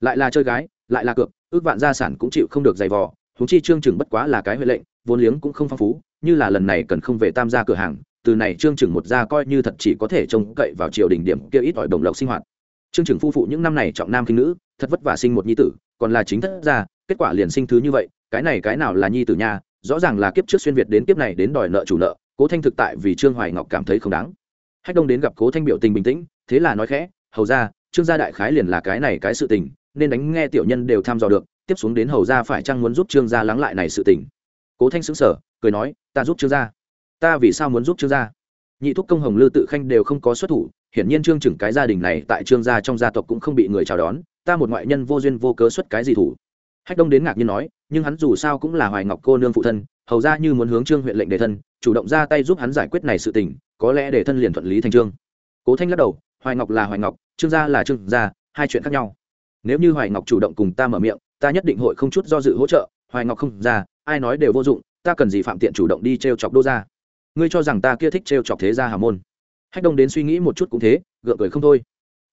Lại là chơi gái lại là cược, ước vạn gia sản cũng chịu không được giày vò húng chi trương chừng bất quá là cái huệ lệnh, vốn liếng cũng không phong phú, như là lần này cần không về tam gia cửa hàng, từ này trương chừng một gia coi như thật chỉ có thể trông cậy vào triều đình điểm kia ít ỏi đồng lộc sinh hoạt. Trương chừng phu phụ những năm này trọng nam khinh nữ, thật vất vả sinh một nhi tử, còn là chính thất gia, kết quả liền sinh thứ như vậy, cái này cái nào là nhi tử nha, rõ ràng là kiếp trước xuyên việt đến kiếp này đến đòi nợ chủ nợ, cố thanh thực tại vì trương hoài ngọc cảm thấy không đáng. Hách đông đến gặp cố thanh biểu tình bình tĩnh, thế là nói khẽ, hầu ra trương gia đại khái liền là cái này cái sự tình nên đánh nghe tiểu nhân đều tham dò được, tiếp xuống đến hầu ra phải chăng muốn giúp trương gia lắng lại này sự tình. Cố thanh xứng sở cười nói, ta giúp trương gia. Ta vì sao muốn giúp trương gia? Nhị thúc công hồng lư tự khanh đều không có xuất thủ, hiển nhiên trương chừng cái gia đình này tại trương gia trong gia tộc cũng không bị người chào đón, ta một ngoại nhân vô duyên vô cớ xuất cái gì thủ? Hách đông đến ngạc nhiên nói, nhưng hắn dù sao cũng là hoài ngọc cô nương phụ thân, hầu ra như muốn hướng trương huyện lệnh đề thân, chủ động ra tay giúp hắn giải quyết này sự tình, có lẽ để thân liền thuận lý thành trương. Cố thanh lắc đầu, hoài ngọc là hoài ngọc, trương gia là trương gia, hai chuyện khác nhau nếu như hoài ngọc chủ động cùng ta mở miệng, ta nhất định hội không chút do dự hỗ trợ. Hoài ngọc không ra, ai nói đều vô dụng, ta cần gì phạm tiện chủ động đi t r e o chọc đô ra ngươi cho rằng ta kia thích t r e o chọc thế gia hà môn? Hách đông đến suy nghĩ một chút cũng thế, gượng cười không thôi.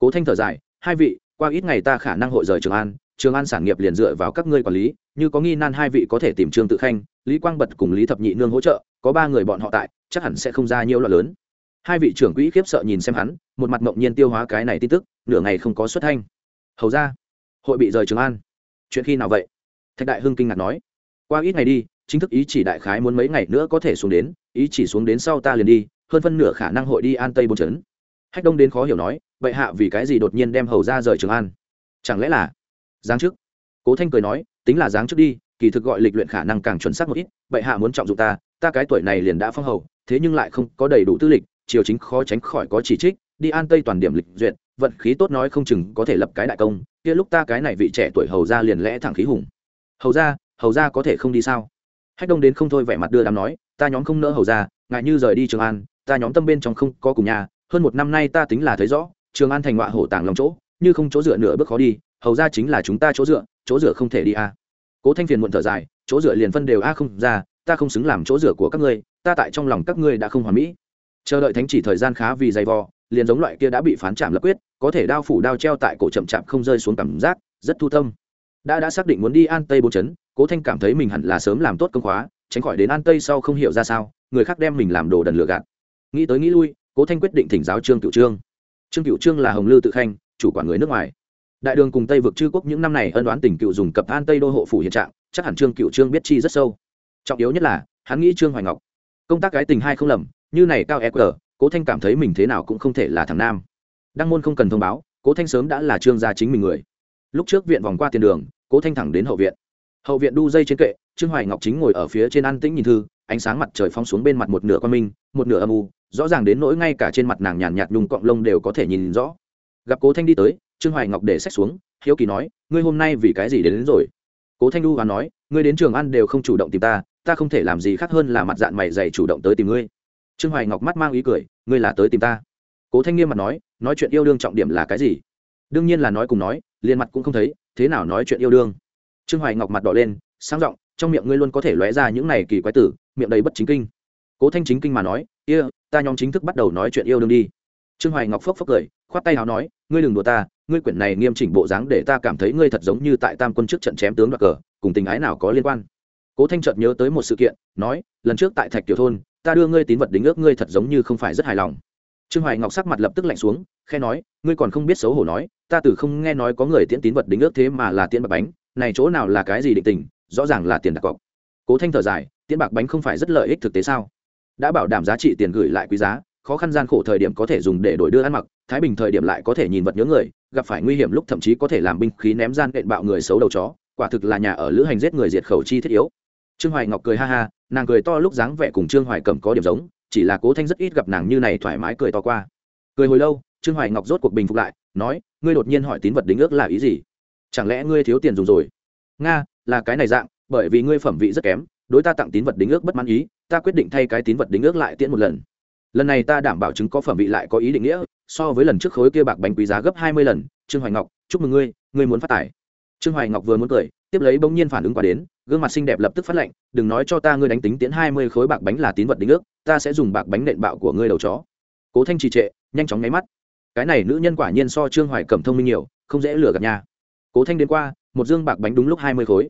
Cố thanh thở dài, hai vị, qua ít ngày ta khả năng hội rời trường an trường an sản nghiệp liền dựa vào các ngươi quản lý, như có nghi nan hai vị có thể tìm trương tự khanh, lý quang bật cùng lý thập nhị nương hỗ trợ, có ba người bọn họ tại, chắc hẳn sẽ không ra nhiều loạn lớn. Hai vị trưởng quỹ khiếp sợ nhìn xem hắn, một mặt mộng nhiên tiêu hóa cái này tin tức, nửa ngày không có xuất thanh. Hầu ra hội bị rời trường an. Chuyện khi nào vậy? Thạch đại hưng kinh ngạc nói. Qua ít ngày đi, chính thức ý chỉ đại khái muốn mấy ngày nữa có thể xuống đến, ý chỉ xuống đến sau ta liền đi, hơn phân nửa khả năng hội đi an tây bốn trấn hách đông đến khó hiểu nói vậy hạ vì cái gì đột nhiên đem hầu ra rời trường an? Chẳng lẽ là giáng chức? Cố thanh cười nói, tính là giáng chức đi, kỳ thực gọi lịch luyện khả năng càng chuẩn xác một ít vậy hạ muốn trọng dụng ta ta cái tuổi này liền đã phong hầu, thế nhưng lại không có đầy đủ tư lịch, triều chính khó tránh khỏi có chỉ trích, đi an tây toàn điểm lịch duyệt vận khí tốt nói không chừng có thể lập cái đại công, kia lúc ta cái này vị trẻ tuổi hầu ra liền lẽ thẳng khí hùng. Hầu ra hầu ra có thể không đi sao? Hách đông đến không thôi vẻ mặt đưa đám nói, ta nhóm không nỡ hầu ra ngại như rời đi trường an, ta nhóm tâm bên trong không có cùng nhà, hơn một năm nay ta tính là thấy rõ, trường an thành ngoại hổ tàng lòng chỗ, như không chỗ dựa nửa bước khó đi, hầu ra chính là chúng ta chỗ dựa chỗ dựa không thể đi a. Cố thanh phiền muộn thở dài, chỗ dựa liền phân đều a không ra, ta không xứng làm chỗ dựa của các ngươi, ta tại trong lòng các ngươi đã không hoàn mỹ. Chờ đợi thánh chỉ thời gian khá vì dày vò liền giống loại kia đã bị phán trảm lập quyết, có thể đao phủ đao treo tại cổ chậm chạp không rơi xuống cảm giác, rất thu tâm. Đã đã xác định muốn đi an tây bốn chấn, cố thanh cảm thấy mình hẳn là sớm làm tốt công khóa, tránh khỏi đến an tây sau không hiểu ra sao, người khác đem mình làm đồ đần lừa gạt. Nghĩ tới nghĩ lui, cố thanh quyết định thỉnh giáo trương cựu trương. Trương cựu trương là hồng lư tự khanh, chủ quản người nước ngoài. Đại đường cùng tây vực chư quốc những năm này ân đoán tỉnh cựu dùng cập an tây đô hộ phủ hiện trạng, chắc hẳn trương cựu trương biết chi rất sâu. Trọng yếu nhất là, hắn nghĩ trương hoài ngọc. Công tác cái tình hai không lầm, như này cao e qr cố thanh cảm thấy mình thế nào cũng không thể là thằng nam. Đăng môn không cần thông báo cố thanh sớm đã là trương gia chính mình người. Lúc trước viện vòng qua tiền đường cố thanh thẳng đến hậu viện. Hậu viện đu dây trên kệ trương hoài ngọc chính ngồi ở phía trên an tĩnh nhìn thư ánh sáng mặt trời phong xuống bên mặt một nửa quan minh một nửa âm u rõ ràng đến nỗi ngay cả trên mặt nàng nhàn nhạt nhung cọng lông đều có thể nhìn rõ. Gặp cố thanh đi tới trương hoài ngọc để sách xuống hiếu kỳ nói ngươi hôm nay vì cái gì đến, đến rồi? Cố thanh đu và nói ngươi đến trường ăn đều không chủ động tìm ta ta không thể làm gì khác hơn là mặt dạng mày dày chủ động tới tìm ngươi trương hoài ngọc mắt mang ý cười ngươi là tới tìm ta? Cố thanh nghiêm mặt nói nói chuyện yêu đương trọng điểm là cái gì? Đương nhiên là nói cùng nói liền mặt cũng không thấy thế nào nói chuyện yêu đương? Trương hoài ngọc mặt đỏ lên sáng giọng trong miệng ngươi luôn có thể lóe ra những này kỳ quái tử miệng đầy bất chính kinh. Cố thanh chính kinh mà nói kia、yeah, ta nhóm chính thức bắt đầu nói chuyện yêu đương đi. Trương hoài ngọc phốc phốc cười khoát tay hào nói ngươi đừng đùa ta ngươi quyển này nghiêm chỉnh bộ dáng để ta cảm thấy ngươi thật giống như tại tam quân trước trận chém tướng đoạt cờ cùng tình ái nào có liên quan. Cố thanh chợt nhớ tới một sự kiện nói lần trước tại thạch tiểu thôn ta đưa ngươi tín vật đính ước ngươi thật giống như không phải rất hài lòng. Trương hoài ngọc sắc mặt lập tức lạnh xuống khe nói, ngươi còn không biết xấu hổ nói, ta từ không nghe nói có người tiễn tín vật đính ước thế mà là tiễn bạc bánh, này chỗ nào là cái gì định tình, rõ ràng là tiền đặt cọc. Cố thanh thở dài, tiễn bạc bánh không phải rất lợi ích thực tế sao? Đã bảo đảm giá trị tiền gửi lại quý giá, khó khăn gian khổ thời điểm có thể dùng để đổi đưa ăn mặc, thái bình thời điểm lại có thể nhìn vật nhớ người, gặp phải nguy hiểm lúc thậm chí có thể làm binh khí ném gian đệm bạo người xấu đầu chó, quả thực là nhà ở lữ hành giết người diệt khẩu chi thiết yếu. Trương hoài ngọc cười ha ha nàng cười to lúc dáng vẻ cùng trương hoài cẩm có điểm giống, chỉ là cố thanh rất ít gặp nàng như này thoải mái cười to qua. Cười hồi lâu, trương hoài ngọc rốt cuộc bình phục lại, nói, ngươi đột nhiên hỏi tín vật đính ước là ý gì? Chẳng lẽ ngươi thiếu tiền dùng rồi? Nga, là cái này dạng, bởi vì ngươi phẩm vị rất kém, đối ta tặng tín vật đính ước bất mãn ý, ta quyết định thay cái tín vật đính ước lại tiễn một lần. Lần này ta đảm bảo chứng có phẩm vị lại có ý định nghĩa, so với lần trước khối kia bạc bánh quý giá gấp hai mươi lần, trương hoài ngọc, chúc mừng ngươi ngươi muốn phát tải trương hoài ngọc vừa muốn cười, tiếp lấy bỗng nhiên phản ứng qua đến gương mặt xinh đẹp lập tức phát lệnh đừng nói cho ta ngươi đánh tính tiến hai mươi khối bạc bánh là tín vật đính ước, ta sẽ dùng bạc bánh nện bạo của ngươi đầu chó. Cố thanh trì trệ, nhanh chóng nháy mắt. Cái này nữ nhân quả nhiên so trương hoài cẩm thông minh nhiều, không dễ lừa gạt nha. Cố thanh đến qua, một dương bạc bánh đúng lúc hai mươi khối.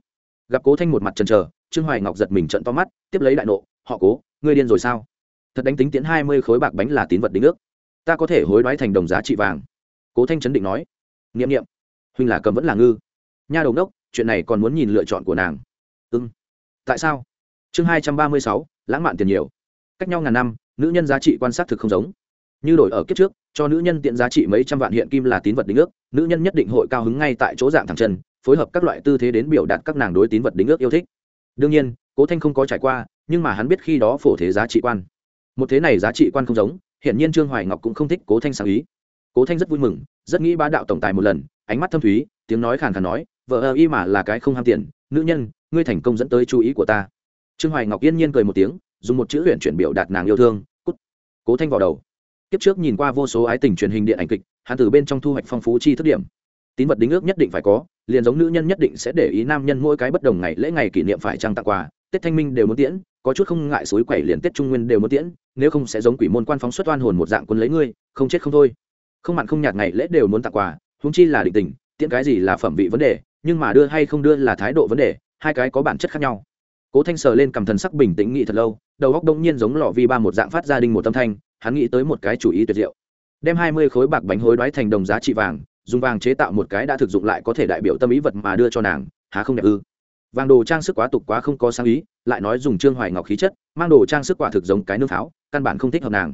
Gặp cố thanh một mặt trần trờ trương hoài ngọc giật mình trận to mắt, tiếp lấy đại nộ, họ cố, ngươi điên rồi sao? Thật đánh tính tiến hai mươi khối bạc bánh là tín vật đính ước. Ta có thể hối đoái thành đồng giá trị vàng. Cố thanh chấn định nói. N i ệ m n i ệ m huynh là cầm vẫn là ngư. Nha đầu đốc chuyện này còn muốn nhìn lựa chọn của nàng ưng tại sao? Chương hai trăm ba mươi sáu, lãng mạn tiền nhiều. Cách nhau ngàn năm, nữ nhân giá trị quan sát thực không giống. Như đổi ở kiếp trước, cho nữ nhân tiện giá trị mấy trăm vạn hiện kim là tín vật đính ước, nữ nhân nhất định hội cao hứng ngay tại chỗ dạng thẳng chân, phối hợp các loại tư thế đến biểu đạt các nàng đối tín vật đính ước yêu thích. Đương nhiên, cố thanh không có trải qua, nhưng mà hắn biết khi đó phổ thế giá trị quan. Một thế này giá trị quan không giống hiện nhiên trương hoài ngọc cũng không thích cố thanh sáng ý. Cố thanh rất vui mừng, rất nghĩ bá đạo tổng tài một lần, ánh mắt thâm thúy, tiếng nói khàn khàn nói, vợ ơ y mà là cái không ham tiền, nữ nhân ngươi thành công dẫn tới chú ý của ta. Trương hoài ngọc yên nhiên cười một tiếng, dùng một chữ huyện chuyển biểu đạt nàng yêu thương, cút, cố thanh vào đầu. Kiếp trước nhìn qua vô số ái tình truyền hình điện ảnh kịch, hắn từ bên trong thu hoạch phong phú chi thức điểm. Tín vật đính ước nhất định phải có, liền giống nữ nhân nhất định sẽ để ý nam nhân mỗi cái bất đồng ngày lễ ngày kỷ niệm phải trăng tặng quà, tết thanh minh đều muốn tiễn, có chút không ngại suối quẩy liền tết trung nguyên đều muốn tiễn, nếu không sẽ giống quỷ môn quan phóng xuất oan hồn một dạng quân lấy ngươi, không chết không thôi. Không mặn không nhạt ngày lễ đều muốn tặng quà húng chi là định tình, tiễn cái gì là phẩm vị vấn đề, nhưng mà đưa hay không đưa là thái độ vấn đề hai cái có bản chất khác nhau. Cố thanh sờ lên cầm thần sắc bình tĩnh nghĩ thật lâu, đầu góc đông nhiên giống lọ vi ba một dạng phát gia đình một tâm thanh, hắn nghĩ tới một cái chủ ý tuyệt diệu. Đem hai mươi khối bạc bánh hối đoái thành đồng giá trị vàng, dùng vàng chế tạo một cái đã thực dụng lại có thể đại biểu tâm ý vật mà đưa cho nàng, há không đẹp ư? Vàng đồ trang sức quá tục quá không có sáng ý, lại nói dùng trương hoài ngọc khí chất, mang đồ trang sức quả thực giống cái nương pháo, căn bản không thích hợp nàng.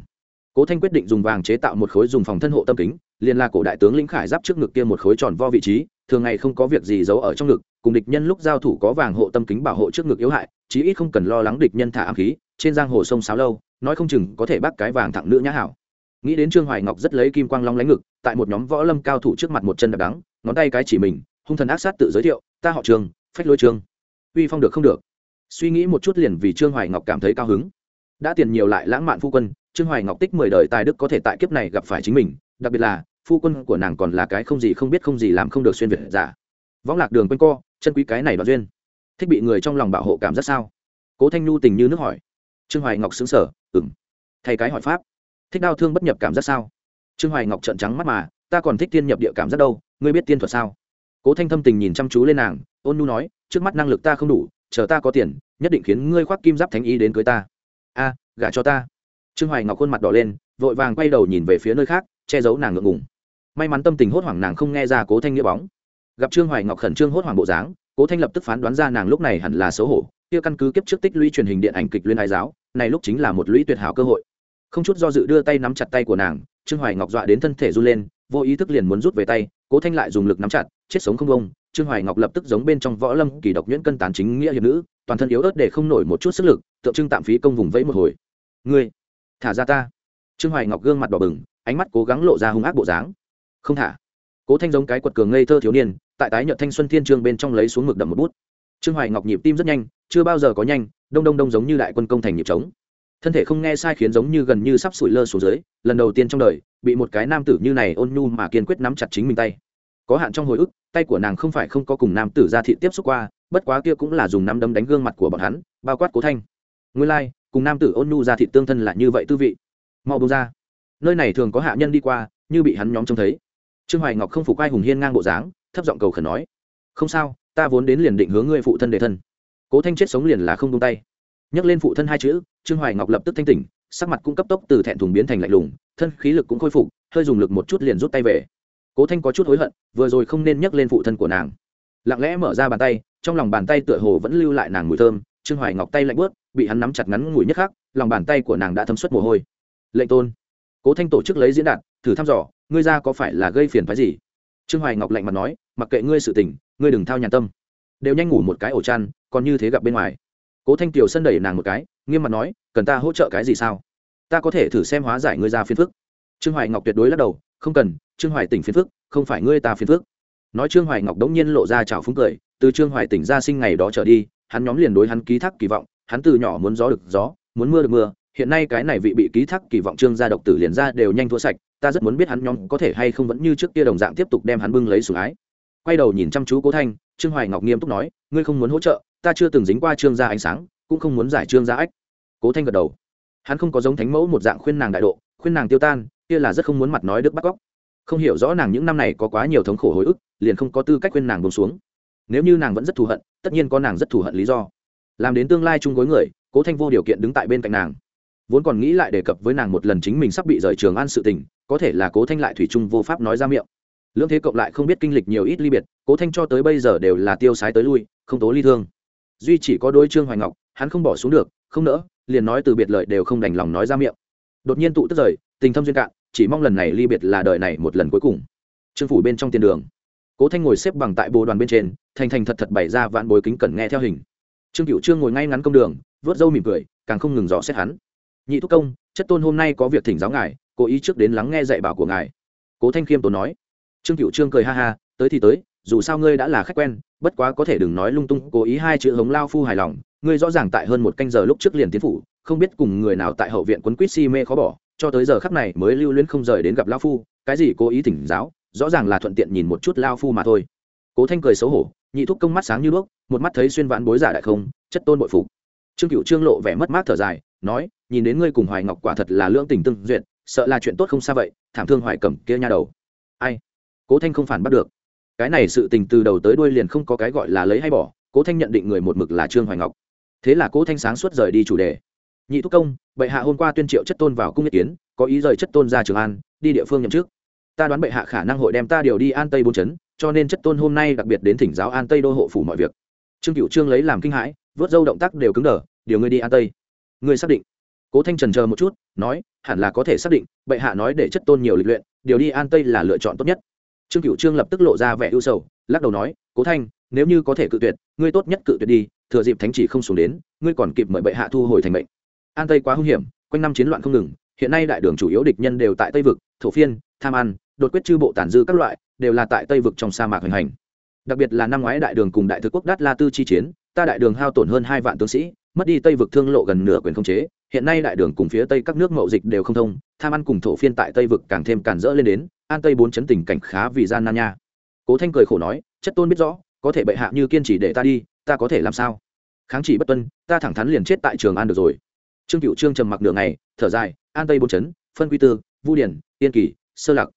Cố thanh quyết định dùng vàng chế tạo một khối dùng phòng thân hộ tâm kính, liền là cổ đại tướng lĩnh khải giáp trước ngực kia một khối tròn vo vị trí, thường ngày không có việc gì giấu ở trong ngực cùng địch nhân lúc giao thủ có vàng hộ tâm kính bảo hộ trước ngực yếu hại, chí ít không cần lo lắng địch nhân thả ám khí, trên giang hồ sông sáo lâu, nói không chừng có thể bắt cái vàng thẳng nữ nhã hảo. Nghĩ đến trương hoài ngọc rất lấy kim quang long lánh ngực, tại một nhóm võ lâm cao thủ trước mặt một chân đạp đắng, ngón tay cái chỉ mình, hung thần ác sát tự giới thiệu, ta họ trường phách lôi trường uy phong được không được? Suy nghĩ một chút liền vì trương hoài ngọc cảm thấy cao hứng. Đã tiền nhiều lại lãng mạn phu quân, trương hoài ngọc tích mười đời tài đức có thể tại kiếp này gặp phải chính mình, đặc biệt là, phu quân của nàng còn là cái không gì không biết không gì làm không được xuyên việt giả võng lạc đường quanh co, chân quý cái này đoạt duyên. Thích bị người trong lòng bảo hộ cảm giác sao? Cố thanh nhu tình như nước hỏi. Trương hoài ngọc xứng sở ừng thay cái hỏi pháp. Thích đau thương bất nhập cảm giác sao? Trương hoài ngọc trợn trắng mắt mà, ta còn thích tiên nhập địa cảm giác đâu, ngươi biết tiên thuật sao? Cố thanh thâm tình nhìn chăm chú lên nàng, ôn nhu nói, trước mắt năng lực ta không đủ, chờ ta có tiền, nhất định khiến ngươi khoác kim giáp thánh y đến cưới ta. A, gả cho ta. Trương hoài ngọc khuôn mặt đỏ lên, vội vàng quay đầu nhìn về phía nơi khác, che giấu nàng ngượng ngùng. May mắn tâm tình hốt hoảng nàng không nghe ra cố thanh nghĩa bóng gặp trương hoài ngọc khẩn trương hốt hoảng bộ dáng, cố thanh lập tức phán đoán ra nàng lúc này hẳn là xấu hổ, kia căn cứ kiếp trước tích lũy truyền hình điện ảnh kịch liên ái giáo, này lúc chính là một lũy tuyệt hảo cơ hội. Không chút do dự đưa tay nắm chặt tay của nàng, trương hoài ngọc dọa đến thân thể run lên, vô ý thức liền muốn rút về tay, cố thanh lại dùng lực nắm chặt, chết sống không bông trương hoài ngọc lập tức giống bên trong võ lâm kỳ độc nhuyễn cân tán chính nghĩa hiệp nữ, toàn thân yếu ớt để không nổi một chút sức lực, tượng trưng tạm phí công vùng vẫy một hồi. Ngươi, thả ra ta. Trương hoài ngọc gương mặt đỏ bừng, ánh mắt cố gắng lộ ra hung ác bộ dáng. Không thả. Cố thanh giống cái quật cường ngây thơ thiếu niên tại tái nhợt thanh xuân thiên trương bên trong lấy xuống mực đậm một bút. Trương hoài ngọc nhịp tim rất nhanh chưa bao giờ có nhanh đông đông đông giống như đại quân công thành nhịp trống. Thân thể không nghe sai khiến giống như gần như sắp sủi lơ xuống dưới lần đầu tiên trong đời bị một cái nam tử như này ôn nhu mà kiên quyết nắm chặt chính mình tay. Có hạn trong hồi ức tay của nàng không phải không có cùng nam tử ra thị tiếp xúc qua bất quá kia cũng là dùng nắm đấm đánh gương mặt của bọn hắn bao quát cố thanh. Nguyên lai、like, cùng nam tử ôn nhu ra thị tương thân là như vậy tư vị. Mau bông ra. Nơi này thường có hạ nhân đi qua như bị hắn nhóm trông thấy. Trương hoài ngọc không phục ai hùng hiên ngang bộ dáng thấp giọng cầu khẩn nói, không sao, ta vốn đến liền định hướng ngươi phụ thân đề thân. Cố thanh chết sống liền là không tung tay. Nhắc lên phụ thân hai chữ, trương hoài ngọc lập tức thanh tỉnh, sắc mặt cũng cấp tốc từ thẹn thùng biến thành lạnh lùng, thân khí lực cũng khôi phục, hơi dùng lực một chút liền rút tay về. Cố thanh có chút hối hận, vừa rồi không nên nhắc lên phụ thân của nàng. Lặng lẽ mở ra bàn tay, trong lòng bàn tay tựa hồ vẫn lưu lại nàng mùi thơm, trương hoài ngọc tay lạnh bớt, bị hắn nắm chặt ngắn ngủi nhất khác lòng bàn tay của nàng đã thấm suất mồ hôi. Lệnh tôn. Cố thanh tổ chức lấy diễn đạt thử thăm dò, ngươi ra có phải là gây phiền phái gì? Trương hoài ngọc lạnh mặt nói, mặc kệ ngươi sự tình, ngươi đừng thao nhàn tâm. Đều nhanh ngủ một cái ổ chăn, còn như thế gặp bên ngoài. Cố thanh kiều sân đẩy nàng một cái, nghiêm mặt nói, cần ta hỗ trợ cái gì sao? Ta có thể thử xem hóa giải ngươi ra phiền phức. Trương hoài ngọc tuyệt đối lắc đầu, không cần, trương hoài tỉnh phiền phức, không phải ngươi ta phiền phức. Nói trương hoài ngọc đống nhiên lộ ra chảo phúng cười, từ trương hoài tỉnh ra sinh ngày đó trở đi, hắn nhóm liền đối hắn ký thác kỳ vọng, hắn từ nhỏ muốn gió được gió, muốn mưa được mưa hiện nay cái này vị bị ký thác kỳ vọng trương gia độc tử liền ra đều nhanh thua sạch, ta rất muốn biết hắn nhóm có thể hay không vẫn như trước kia đồng dạng tiếp tục đem hắn bưng lấy sủng ái. Quay đầu nhìn chăm chú cố thanh, trương hoài ngọc nghiêm túc nói, ngươi không muốn hỗ trợ, ta chưa từng dính qua trương gia ánh sáng, cũng không muốn giải trương gia ách. Cố thanh gật đầu. Hắn không có giống thánh mẫu một dạng khuyên nàng đại độ, khuyên nàng tiêu tan, kia là rất không muốn mặt nói đức bắt góc. Không hiểu rõ nàng những năm này có quá nhiều thống khổ hồi ức, liền không có tư cách khuyên nàng bông xuống. Nếu như nàng vẫn rất thù hận, tất nhiên có nàng rất thù hận lý do. Làm đến tương lai chung gối người, cố thanh vô điều kiện đứng tại bên cạnh nàng vốn còn nghĩ lại đề cập với nàng một lần chính mình sắp bị rời trường an sự tình, có thể là cố thanh lại thủy chung vô pháp nói ra miệng. Lưỡng thế cộng lại không biết kinh lịch nhiều ít ly biệt, cố thanh cho tới bây giờ đều là tiêu sái tới lui, không tố ly thương. Duy chỉ có đôi trương hoài ngọc, hắn không bỏ xuống được, không nỡ, liền nói từ biệt lợi đều không đành lòng nói ra miệng. Đột nhiên tụ tức rời, tình thâm duyên cạn, chỉ mong lần này ly biệt là đời này một lần cuối cùng. Trương phủ bên trong tiền đường. Cố thanh ngồi xếp bằng tại bồ đoàn bên trên, thành thành thật thật bày ra vạn bối kính cẩn nghe theo hình. Trương cựu trương ngồi ngay ngắn công đường vớt râu mỉm cười, càng không ngừng dò xét hắn nhị thúc công, chất tôn hôm nay có việc thỉnh giáo ngài, cố ý trước đến lắng nghe dạy bảo của ngài. Cố thanh khiêm tốn nói. Trương cựu trương cười ha ha, tới thì tới, dù sao ngươi đã là khách quen, bất quá có thể đừng nói lung tung, cố ý hai chữ hống lao phu hài lòng, ngươi rõ ràng tại hơn một canh giờ lúc trước liền tiến phủ, không biết cùng người nào tại hậu viện quấn quýt si mê khó bỏ, cho tới giờ khắc này mới lưu luyến không rời đến gặp lao phu, cái gì cố ý thỉnh giáo, rõ ràng là thuận tiện nhìn một chút lao phu mà thôi. Cố thanh cười xấu hổ, nhị thúc công mắt sáng như đuốc, một mắt thấy xuyên vãn bối giả đại không, chất tôn bội phục. Trương cựu trương lộ vẻ mất mát thở dài, nói nhìn đến ngươi cùng hoài ngọc quả thật là lưỡng tình tương duyệt, sợ là chuyện tốt không xa vậy, thảm thương hoài cẩm kia nha đầu. Ai? Cố thanh không phản bắt được. Cái này sự tình từ đầu tới đuôi liền không có cái gọi là lấy hay bỏ, cố thanh nhận định người một mực là trương hoài ngọc. Thế là cố thanh sáng suốt rời đi chủ đề. Nhị thúc công, bệ hạ hôm qua tuyên triệu chất tôn vào cung ý kiến, có ý rời chất tôn ra trường an, đi địa phương nhậm chức. Ta đoán bệ hạ khả năng hội đem ta điều đi an tây bốn chấn, cho nên chất tôn hôm nay đặc biệt đến thỉnh giáo an tây đô hộ phủ mọi việc. Trương cựu trương lấy làm kinh hãi, vớt dâu động tác đều cứng đờ, điều ngươi đi an tây. Ngươi xác định cố thanh trần chờ một chút, nói, hẳn là có thể xác định, bệ hạ nói để chất tôn nhiều lịch luyện, điều đi an tây là lựa chọn tốt nhất. Trương Cửu trương lập tức lộ ra vẻ ưu sầu, lắc đầu nói, cố thanh, nếu như có thể cự tuyệt, ngươi tốt nhất cự tuyệt đi, thừa dịp thánh chỉ không xuống đến, ngươi còn kịp mời bệ hạ thu hồi thành mệnh. An tây quá hung hiểm, quanh năm chiến loạn không ngừng, hiện nay đại đường chủ yếu địch nhân đều tại tây vực, thổ phiên, tham ăn đột quyết chư bộ tản dư các loại, đều là tại tây vực trong sa mạc hoành hành. Đặc biệt là năm ngoái đại đường cùng đại thực quốc đát la tư chi chiến, ta đại đường hao tổn hơn hai vạn tướng sĩ, mất đi tây vực thương lộ gần nửa quyền không chế hiện nay đại đường cùng phía tây các nước mậu dịch đều không thông, tham ăn cùng thổ phiên tại tây vực càng thêm càn rỡ lên đến, an tây bốn chấn tình cảnh khá vì gian nan nha. Cố thanh cười khổ nói, chất tôn biết rõ, có thể bệ hạ như kiên trì để ta đi, ta có thể làm sao? Kháng chỉ bất tuân, ta thẳng thắn liền chết tại trường an được rồi. Trương cựu trương trầm mặc nửa ngày, thở dài, an tây bốn chấn, phân quy tư, vu điển, yên kỳ, sơ lạc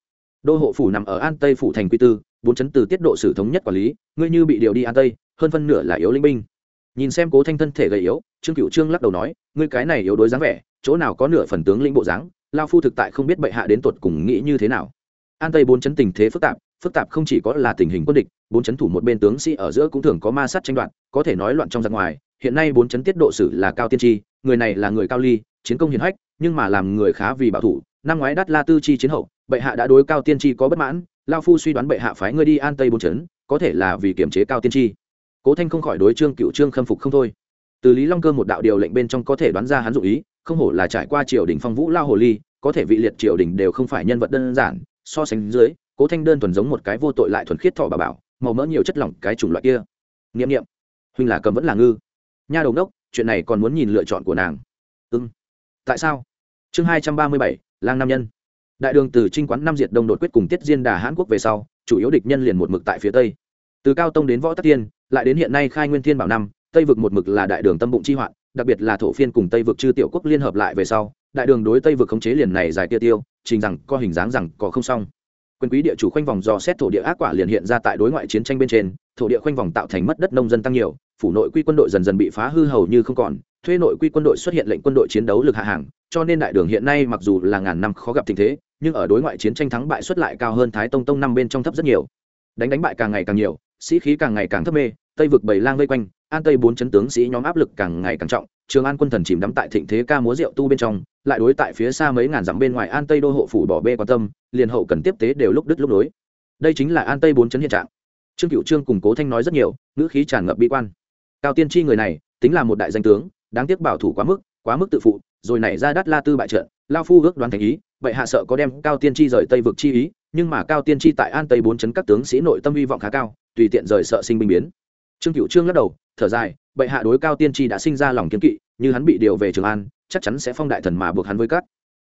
đô hộ phủ nằm ở an tây phủ thành quy tư, bốn chấn từ tiết độ sử thống nhất quản lý, ngươi như bị điều đi an tây, hơn phân nửa là yếu linh binh nhìn xem cố thanh thân thể gầy yếu trương cựu trương lắc đầu nói ngươi cái này yếu đối dáng vẻ chỗ nào có nửa phần tướng lĩnh bộ dáng lao phu thực tại không biết bệ hạ đến tột cùng nghĩ như thế nào an tây bốn chấn tình thế phức tạp phức tạp không chỉ có là tình hình quân địch bốn chấn thủ một bên tướng sĩ ở giữa cũng thường có ma sát tranh đoạt có thể nói loạn trong giặc ngoài hiện nay bốn chấn tiết độ sử là cao tiên tri người này là người cao ly chiến công hiền hách nhưng mà làm người khá vì bảo thủ năm ngoái đắt la tư chi chiến hậu bệ hạ đã đối cao tiên tri có bất mãn lao phu suy đoán bệ hạ phái ngươi đi an tây bốn chấn có thể là vì kiềm chế cao tiên tri cố thanh không khỏi đối trương cựu trương khâm phục không thôi. Từ lý long cơ một đạo điều lệnh bên trong có thể đoán ra hắn dụ ý, không hổ là trải qua triều đình phong vũ lao hồ ly, có thể vị liệt triều đình đều không phải nhân vật đơn giản. So sánh dưới, cố thanh đơn thuần giống một cái vô tội lại thuần khiết thọ bà bảo, màu mỡ nhiều chất lỏng cái chủng loại kia. N i ệ m n i ệ m huynh là cầm vẫn là ngư. Nha đầu đốc chuyện này còn muốn nhìn lựa chọn của nàng. Ưng ừ. tại sao? Chương hai trăm ba mươi bảy, lang nam nhân. Đại đường từ trinh quán Nam diệt đông đột quyết cùng tiết diên đà hãn quốc về sau, chủ yếu địch nhân liền một mực tại phía tây từ cao tông đến võ tắc tiên, lại đến hiện nay khai nguyên thiên bảo năm, tây vực một mực là đại đường tâm bụng chi hoạn, đặc biệt là thổ phiên cùng tây vực chư tiểu quốc liên hợp lại về sau, đại đường đối tây vực khống chế liền này dài tiêu tiêu, trình rằng, có hình dáng rằng, có không xong quyền quý địa chủ khoanh vòng do xét thổ địa ác quả liền hiện ra tại đối ngoại chiến tranh bên trên, thổ địa khoanh vòng tạo thành mất đất nông dân tăng nhiều, phủ nội quy quân đội dần dần bị phá hư hầu như không còn, thuê nội quy quân đội xuất hiện lệnh quân đội chiến đấu lực hạ hàng, cho nên đại đường hiện nay mặc dù là ngàn năm khó gặp tình thế, nhưng ở đối ngoại chiến tranh thắng bại xuất lại cao hơn thái tông tông năm bên trong thấp rất nhiều. Đánh đánh bại càng ngày càng nhiều sĩ khí càng ngày càng thấp mê, tây vực bảy lang vây quanh, an tây bốn chấn tướng sĩ nhóm áp lực càng ngày càng trọng, trường an quân thần chìm đắm tại thịnh thế ca múa rượu tu bên trong, lại đối tại phía xa mấy ngàn dặm bên ngoài an tây đô hộ phủ bỏ bê quan tâm, liền hậu cần tiếp tế đều lúc đứt lúc nối. Đây chính là an tây bốn chấn hiện trạng. Trương cựu trương cùng cố thanh nói rất nhiều, ngữ khí tràn ngập bi quan. Cao tiên tri người này, tính là một đại danh tướng, đáng tiếc bảo thủ quá mức quá mức tự phụ, rồi nảy ra đắt la tư bại trận, lao phu ước đoán thành ý, vậy hạ sợ có đem cao tiên tri rời tây vực chi ý, nhưng mà cao tiên tri tại an tây bốn chấn các tướng sĩ nội tâm hy vọng khá cao tùy tiện rời sợ sinh binh biến. Trương cựu trương lắc đầu, thở dài, bệ hạ đối cao tiên tri đã sinh ra lòng kiến kỵ, như hắn bị điều về trường an, chắc chắn sẽ phong đại thần mà buộc hắn với cắt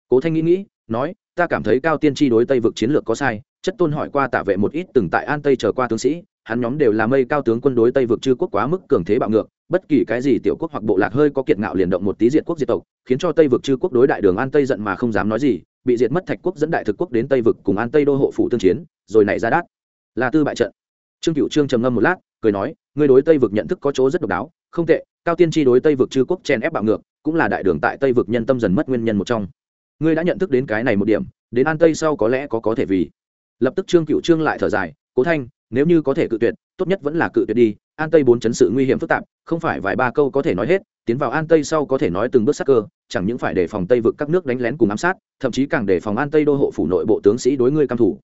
cố thanh nghĩ nghĩ, nói, ta cảm thấy cao tiên tri đối tây vực chiến lược có sai, chất tôn hỏi qua tạ vệ một ít từng tại an tây trở qua tướng sĩ, hắn nhóm đều là mây cao tướng quân đối tây vực chư quốc quá mức cường thế bạo ngược, bất kỳ cái gì tiểu quốc hoặc bộ lạc hơi có kiệt ngạo liền động một tí diệt quốc diệt tộc, khiến cho tây vực chư quốc đối đại đường an tây giận mà không dám nói gì, bị diệt mất thạch quốc dẫn đại thực quốc đến tây vực cùng an tây đô hộ phủ tương chiến, rồi nảy ra đát. Là tư bại trận trương cựu trương trầm ngâm một lát, cười nói, ngươi đối tây vực nhận thức có chỗ rất độc đáo, không tệ, cao tiên tri đối tây vực chư quốc chen ép bạo ngược, cũng là đại đường tại tây vực nhân tâm dần mất nguyên nhân một trong. Ngươi đã nhận thức đến cái này một điểm, đến an tây sau có lẽ có có thể vì. Lập tức trương cựu trương lại thở dài, cố thanh, nếu như có thể cự tuyệt, tốt nhất vẫn là cự tuyệt đi, an tây bốn chấn sự nguy hiểm phức tạp, không phải vài ba câu có thể nói hết, tiến vào an tây sau có thể nói từng bước sắc cơ, chẳng những phải đề phòng tây vực các nước đánh lén cùng ám sát, thậm chí càng đề phòng an tây đô hộ phủ nội bộ tướng sĩ đối ngươi cam thủ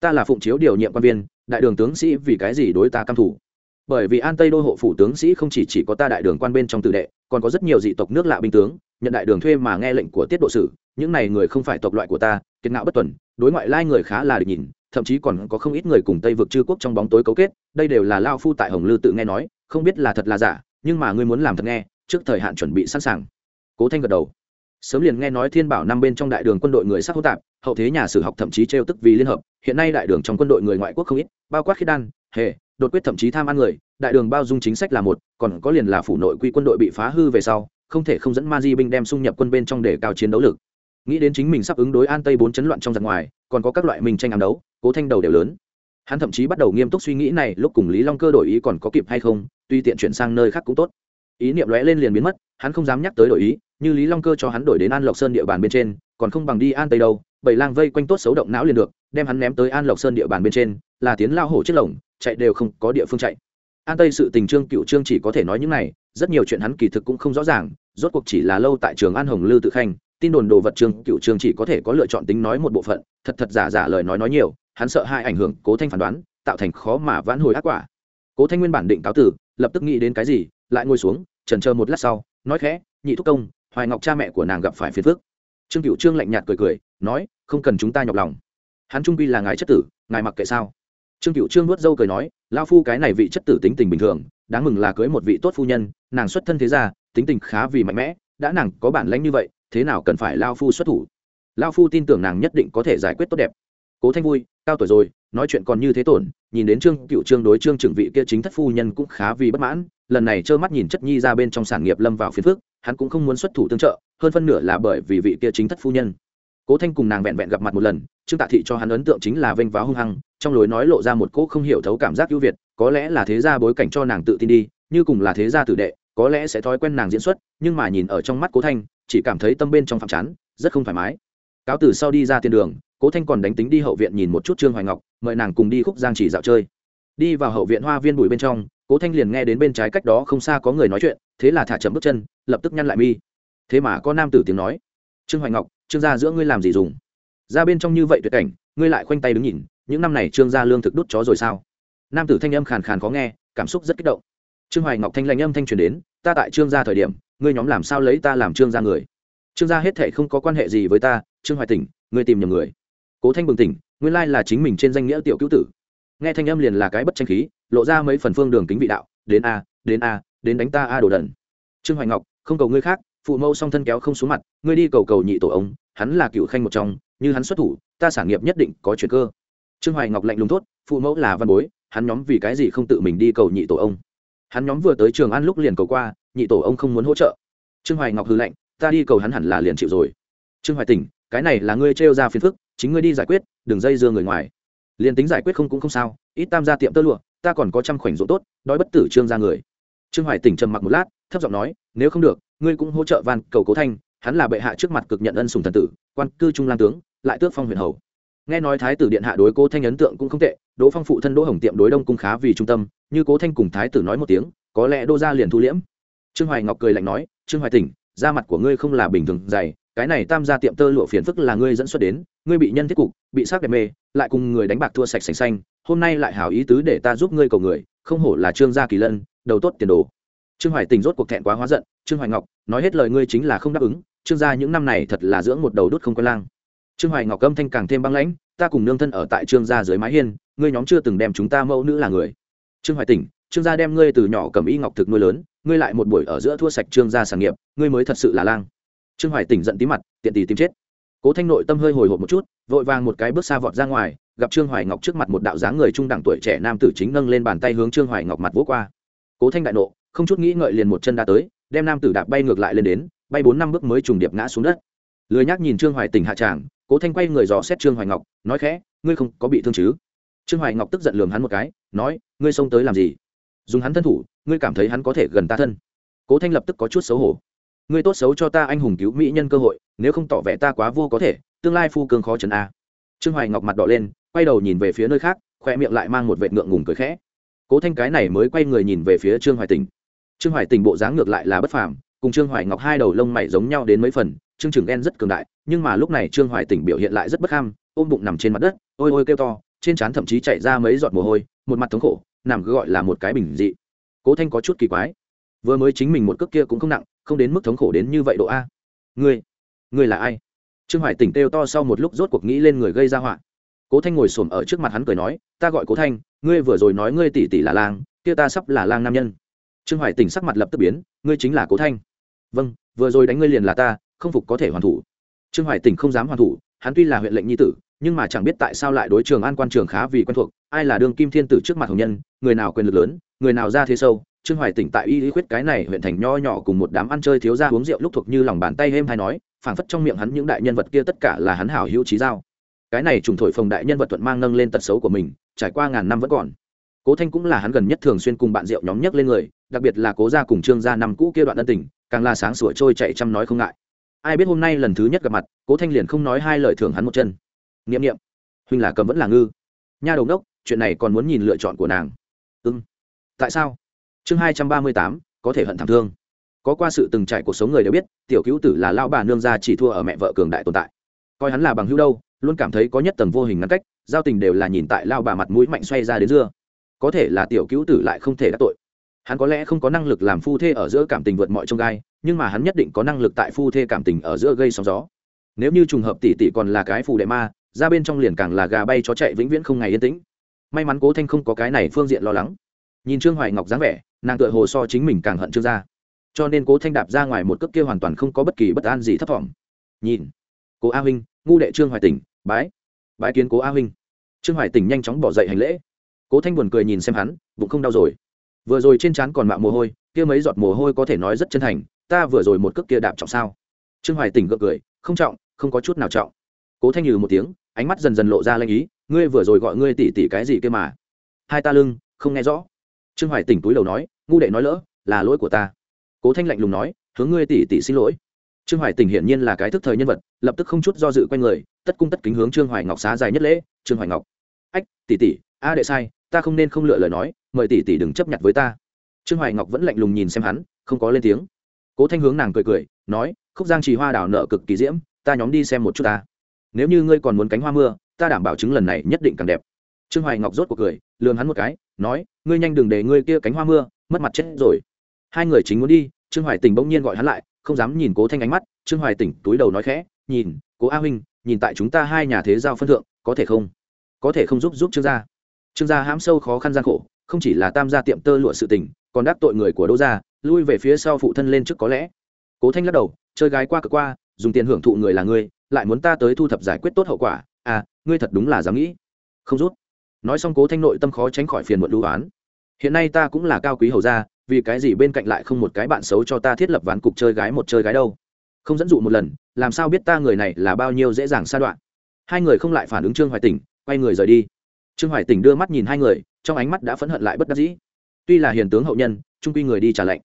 ta là phụng chiếu điều nhiệm quan viên đại đường tướng sĩ vì cái gì đối ta cam thủ bởi vì an tây đô hộ phủ tướng sĩ không chỉ, chỉ có ta đại đường quan bên trong tử đệ còn có rất nhiều dị tộc nước lạ binh tướng nhận đại đường thuê mà nghe lệnh của tiết độ sử những này người không phải tộc loại của ta kiệt ngạo bất tuần đối ngoại lai người khá là được nhìn thậm chí còn có không ít người cùng tây vực chư quốc trong bóng tối cấu kết đây đều là lao phu tại hồng lư tự nghe nói không biết là thật là giả nhưng mà ngươi muốn làm thật nghe trước thời hạn chuẩn bị sẵn sàng. Cố thanh gật đầu sớm liền nghe nói thiên bảo năm bên trong đại đường quân đội người sắc hỗn tạp, hậu thế nhà sử học thậm chí trêu tức vì liên hợp, hiện nay đại đường trong quân đội người ngoại quốc không ít, bao quát khiết đan hệ đột quyết thậm chí tham ăn người, đại đường bao dung chính sách là một, còn có liền là phủ nội quy quân đội bị phá hư về sau, không thể không dẫn ma di binh đem xung nhập quân bên trong để cao chiến đấu lực. Nghĩ đến chính mình sắp ứng đối an tây bốn chấn loạn trong giặc ngoài, còn có các loại mình tranh ám đấu, cố thanh đầu đều lớn. Hắn thậm chí bắt đầu nghiêm túc suy nghĩ này, lúc cùng lý long cơ đổi ý còn có kịp hay không, tuy tiện chuyển sang nơi khác cũng tốt. Ý niệm lóe lên liền biến mất hắn không dám nhắc tới đổi ý, như lý long cơ cho hắn đổi đến an lộc sơn địa bàn bên trên, còn không bằng đi an tây đâu, bảy lang vây quanh tốt xấu động não liền được, đem hắn ném tới an lộc sơn địa bàn bên trên, là tiến lao hổ chết lồng, chạy đều không có địa phương chạy. An tây sự tình trương cựu trương chỉ có thể nói những này, rất nhiều chuyện hắn kỳ thực cũng không rõ ràng, rốt cuộc chỉ là lâu tại trường an hồng lư tự khanh, tin đồn đồ vật trương cựu trương chỉ có thể có lựa chọn tính nói một bộ phận, thật thật giả giả lời nói nói nhiều, hắn sợ hai ảnh hưởng cố thanh phán đoán, tạo thành khó mà vãn hồi ác quả. Cố thanh nguyên bản định cáo tử, lập tức nghĩ đến cái gì, lại ngồi xuống trần chờ một lát sau nói khẽ, nhị thúc công, hoài ngọc cha mẹ của nàng gặp phải phiền phức. Trương cựu trương lạnh nhạt cười cười, nói, không cần chúng ta nhọc lòng. Hắn trung quy là ngài chất tử, ngài mặc kệ sao? Trương cựu trương nuốt dâu cười nói lao phu cái này vị chất tử tính tình bình thường, đáng mừng là cưới một vị tốt phu nhân, nàng xuất thân thế gia, tính tình khá vì mạnh mẽ, đã nàng có bản lãnh như vậy, thế nào cần phải lao phu xuất thủ? Lao phu tin tưởng nàng nhất định có thể giải quyết tốt đẹp. Cố thanh vui cao tuổi rồi, nói chuyện còn như thế tổn, nhìn đến trương cựu trương đối trương trưởng vị kia chính thất phu nhân cũng khá vì bất mãn, lần này trơ mắt nhìn chất nhi ra bên trong sản nghiệp lâm vào phiền phước hắn cũng không muốn xuất thủ tương trợ, hơn phân nửa là bởi vì vị kia chính thất phu nhân. Cố thanh cùng nàng vẹn vẹn gặp mặt một lần, trương tạ thị cho hắn ấn tượng chính là vênh váo hung hăng, trong lối nói lộ ra một cỗ không hiểu thấu cảm giác ưu việt, có lẽ là thế gia bối cảnh cho nàng tự tin đi, như cùng là thế gia tử đệ, có lẽ sẽ thói quen nàng diễn xuất, nhưng mà nhìn ở trong mắt cố thanh, chỉ cảm thấy tâm bên trong phạm chán, rất không thoải mái. Cáo từ sau đi ra tiền đường cố thanh còn đánh tính đi hậu viện nhìn một chút trương hoài ngọc, mời nàng cùng đi khúc giang chỉ dạo chơi. Đi vào hậu viện hoa viên bụi bên trong, cố thanh liền nghe đến bên trái cách đó không xa có người nói chuyện, thế là thả chậm bước chân, lập tức nhăn lại mi. Thế mà có nam tử tiếng nói, trương hoài ngọc, trương gia giữa ngươi làm gì dùng? Ra bên trong như vậy tuyệt cảnh, ngươi lại khoanh tay đứng nhìn, những năm này trương gia lương thực đốt chó rồi sao? Nam tử thanh âm khàn khàn khó nghe, cảm xúc rất kích động. Trương hoài ngọc thanh lãnh âm thanh truyền đến, ta tại trương gia thời điểm, ngươi nhóm làm sao lấy ta làm trương gia người? Trương gia hết thệ không có quan hệ gì với ta, trương hoài tỉnh, ngươi tìm nhầm người cố thanh bừng tỉnh, nguyên lai là chính mình trên danh nghĩa tiểu cứu tử. Nghe thanh âm liền là cái bất tranh khí, lộ ra mấy phần phương đường kính vị đạo, đến a đến a, đến đánh ta a đồ đần. Trương hoài ngọc, không cầu ngươi khác, phụ mẫu song thân kéo không xuống mặt, ngươi đi cầu cầu nhị tổ ông hắn là cựu khanh một trong, như hắn xuất thủ, ta sản nghiệp nhất định có chuyện cơ. Trương hoài ngọc lạnh lùng thốt, phụ mẫu là văn bối, hắn nhóm vì cái gì không tự mình đi cầu nhị tổ ông hắn nhóm vừa tới trường ăn lúc liền cầu qua, nhị tổ ông không muốn hỗ trợ. Trương hoài ngọc hư lạnh, ta đi cầu hắn hẳn là liền chịu rồi. Trương hoài tỉnh cái này là ngươi trêu ra phiền phức, chính ngươi đi giải quyết, đừng dây dưa người ngoài. Liền tính giải quyết không cũng không sao, ít tam gia tiệm tơ lụa, ta còn có trăm khoảnh ruộng tốt, đói bất tử trương ra người. Trương hoài tỉnh trầm mặc một lát, thấp giọng nói, nếu không được, ngươi cũng hỗ trợ van cầu cố thanh, hắn là bệ hạ trước mặt cực nhận ân sùng thần tử, quan cư trung lang tướng, lại tước phong huyền hầu. Nghe nói thái tử điện hạ đối cố thanh ấn tượng cũng không tệ, đỗ phong phụ thân đỗ hồng tiệm đối đông cung khá vì trung tâm, như cố thanh cùng thái tử nói một tiếng, có lẽ đô gia liền thu liễm. Trương hoài ngọc cười lạnh nói, trương hoài tỉnh, da mặt của ngươi không là bình thường dày cái này tam gia tiệm tơ lụa phiền phức là ngươi dẫn xuất đến, ngươi bị nhân thiết cục, bị sắc đẹp mê, lại cùng người đánh bạc thua sạch sành xanh, hôm nay lại hảo ý tứ để ta giúp ngươi cầu người, không hổ là trương gia kỳ lân, đầu tốt tiền đồ. Trương hoài tình rốt cuộc thẹn quá hóa giận, trương hoài ngọc, nói hết lời ngươi chính là không đáp ứng, trương gia những năm này thật là dưỡng một đầu đốt không có lang. Trương hoài ngọc âm thanh càng thêm băng lãnh, ta cùng nương thân ở tại trương gia dưới mái hiên, ngươi nhóm chưa từng đem chúng ta mẫu nữ là người. Trương hoài tỉnh trương gia đem ngươi từ nhỏ cầm y ngọc thực nuôi lớn, ngươi lại một buổi ở giữa thua sạch trương gia sản nghiệp, ngươi mới thật sự là lang trương hoài tỉnh giận tí mặt, tiện tì tìm chết. Cố thanh nội tâm hơi hồi hộp một chút, vội vàng một cái bước xa vọt ra ngoài, gặp trương hoài ngọc trước mặt một đạo dáng người trung đẳng tuổi trẻ nam tử chính nâng lên bàn tay hướng trương hoài ngọc mặt vỗ qua. Cố thanh đại nộ, không chút nghĩ ngợi liền một chân đá tới, đem nam tử đạp bay ngược lại lên đến, bay bốn năm bước mới trùng điệp ngã xuống đất. Lười nhác nhìn trương hoài tỉnh hạ tràng, cố thanh quay người dò xét trương hoài ngọc, nói khẽ, ngươi không có bị thương chứ? Trương hoài ngọc tức giận lường hắn một cái, nói, ngươi xông tới làm gì? Dùng hắn thân thủ, ngươi cảm thấy hắn có thể gần ta thân. Cố thanh lập tức có chút xấu hổ ngươi tốt xấu cho ta anh hùng cứu mỹ nhân cơ hội, nếu không tỏ vẻ ta quá vô có thể, tương lai phu cường khó trần a. Trương hoài ngọc mặt đỏ lên, quay đầu nhìn về phía nơi khác, khoe miệng lại mang một vệ ngượng ngùng cười khẽ. Cố thanh cái này mới quay người nhìn về phía trương hoài tình. Trương hoài tình bộ dáng ngược lại là bất phàm, cùng trương hoài ngọc hai đầu lông mày giống nhau đến mấy phần, trương trường ghen rất cường đại, nhưng mà lúc này trương hoài tình biểu hiện lại rất bất ham, ôm bụng nằm trên mặt đất, ôi ôi kêu to, trên trán thậm chí chạy ra mấy giọt mồ hôi, một mặt thống khổ, nằm gọi là một cái bình dị. Cố thanh có chút kỳ quái. Vừa mới chính mình một cước kia cũng không nặng không đến mức thống khổ đến như vậy độ a. Ngươi ngươi là ai? Trương hoài tỉnh kêu to sau một lúc rốt cuộc nghĩ lên người gây ra họa. Cố thanh ngồi xổm ở trước mặt hắn cười nói, ta gọi cố thanh, ngươi vừa rồi nói ngươi tỷ tỷ là lang, kia ta sắp là lang nam nhân. Trương hoài tỉnh sắc mặt lập tức biến, ngươi chính là cố thanh. Vâng vừa rồi đánh ngươi liền là ta, không phục có thể hoàn thủ. Trương hoài tỉnh không dám hoàn thủ, hắn tuy là huyện lệnh nhi tử, nhưng mà chẳng biết tại sao lại đối trường an quan trường khá vì quen thuộc, ai là đương kim thiên tử trước mặt hồng nhân, người nào quyền lực lớn, người nào ra thế sâu trương hoài tỉnh tại y lý khuyết cái này huyện thành nho nhỏ cùng một đám ăn chơi thiếu ra uống rượu lúc thuộc như lòng bàn tay êm hay nói, phảng phất trong miệng hắn những đại nhân vật kia tất cả là hắn hảo hữu trí dao cái này trùng thổi phồng đại nhân vật thuận mang nâng lên tật xấu của mình, trải qua ngàn năm vẫn còn. Cố thanh cũng là hắn gần nhất thường xuyên cùng bạn rượu nhóm nhấc lên người, đặc biệt là cố gia cùng trương gia năm cũ kia đoạn ân tình, càng là sáng sủa trôi chạy chăm nói không ngại. Ai biết hôm nay lần thứ nhất gặp mặt, cố thanh liền không nói hai lời thưởng hắn một chân. Nghiệm nghiệm huynh là cầm vẫn là ngư. Nha đầu đốc, chuyện này còn muốn nhìn lựa chọn của nàng. Ưng tại sao? Chương hai trăm ba mươi tám, có thể hận thảm thương. Có qua sự từng trải cuộc sống người đều biết, tiểu cứu tử là lao bà nương gia chỉ thua ở mẹ vợ cường đại tồn tại. Coi hắn là bằng hữu đâu, luôn cảm thấy có nhất tầng vô hình ngăn cách, giao tình đều là nhìn tại lao bà mặt mũi mạnh xoay ra đến dưa. Có thể là tiểu cứu tử lại không thể đắc tội. Hắn có lẽ không có năng lực làm phu thê ở giữa cảm tình vượt mọi trông gai, nhưng mà hắn nhất định có năng lực tại phu thê cảm tình ở giữa gây sóng gió. Nếu như trùng hợp tỷ tỷ còn là cái phù đệ ma, ra bên trong liền càng là gà bay chó chạy vĩnh viễn không ngày yên tĩnh. May mắn cố thanh không có cái này phương diện lo lắng. Nhìn trương hoài ngọc dáng vẻ nàng tựa hồ so chính mình càng hận trương gia cho nên cố thanh đạp ra ngoài một cước kia hoàn toàn không có bất kỳ bất an gì thấp t nhìn, cố a huynh, ngu đệ trương hoài tỉnh, bái bái kiến cố a huynh. Trương hoài tỉnh nhanh chóng bỏ dậy hành lễ. Cố thanh buồn cười nhìn xem hắn, bụng không đau rồi. Vừa rồi trên trán còn mạo mồ hôi, kia mấy giọt mồ hôi có thể nói rất chân thành, ta vừa rồi một cước kia đạp trọng sao? Trương hoài tỉnh gượng cười, không trọng, không có chút nào trọng. Cố thanh nhừ một tiếng, ánh mắt dần dần lộ ra lanh ý, ngươi vừa rồi gọi ngươi tỉ tỉ cái gì kia mà? Hai ta lưng, không nghe rõ trương hoài tỉnh túi đầu nói, ngu đệ nói lỡ, là lỗi của ta. Cố thanh lạnh lùng nói, hướng ngươi tỉ tỉ xin lỗi. Trương hoài tỉnh hiển nhiên là cái thức thời nhân vật, lập tức không chút do dự q u a n người, tất cung tất kính hướng trương hoài ngọc xá dài nhất lễ, trương hoài ngọc. Ách tỉ tỉ a đệ sai, ta không nên không lựa lời nói, mời tỷ tỷ đừng chấp nhận với ta. Trương hoài ngọc vẫn lạnh lùng nhìn xem hắn, không có lên tiếng. Cố thanh hướng nàng cười cười, nói, khúc giang trì hoa đào nợ cực kỳ diễm, ta nhóm đi xem một chút ta. Nếu như ngươi còn muốn cánh hoa mưa, ta đảm bảo chứng lần này nhất định càng đẹp trương hoài ngọc rốt cuộc cười lường hắn một cái, nói, ngươi nhanh đừng để ngươi kia cánh hoa mưa, mất mặt chết rồi. Hai người chính muốn đi, trương hoài tỉnh bỗng nhiên gọi hắn lại, không dám nhìn cố thanh ánh mắt, trương hoài tỉnh túi đầu nói khẽ, nhìn, cố a huynh, nhìn tại chúng ta hai nhà thế giao phân thượng, có thể không? Có thể không giúp giúp trương gia? Trương gia hãm sâu khó khăn gian khổ, không chỉ là tam gia tiệm tơ lụa sự tình, còn đắc tội người của đỗ gia, lui về phía sau phụ thân lên trước có lẽ. Cố thanh lắc đầu, chơi gái qua cực qua, dùng tiền hưởng thụ người là ngươi, lại muốn ta tới thu thập giải quyết tốt hậu quả à ngươi thật đúng là dám nghĩ. Không rút nói xong cố thanh nội tâm khó tránh khỏi phiền muộn lưu oán. Hiện nay ta cũng là cao quý hầu gia, vì cái gì bên cạnh lại không một cái bạn xấu cho ta thiết lập ván cục chơi gái một chơi gái đâu? Không dẫn dụ một lần, làm sao biết ta người này là bao nhiêu dễ dàng sa đoạn? Hai người không lại phản ứng trương hoài tỉnh, quay người rời đi. Trương hoài tỉnh đưa mắt nhìn hai người, trong ánh mắt đã phẫn hận lại bất đắc dĩ. Tuy là hiền tướng hậu nhân, trung quy người đi trả lệnh.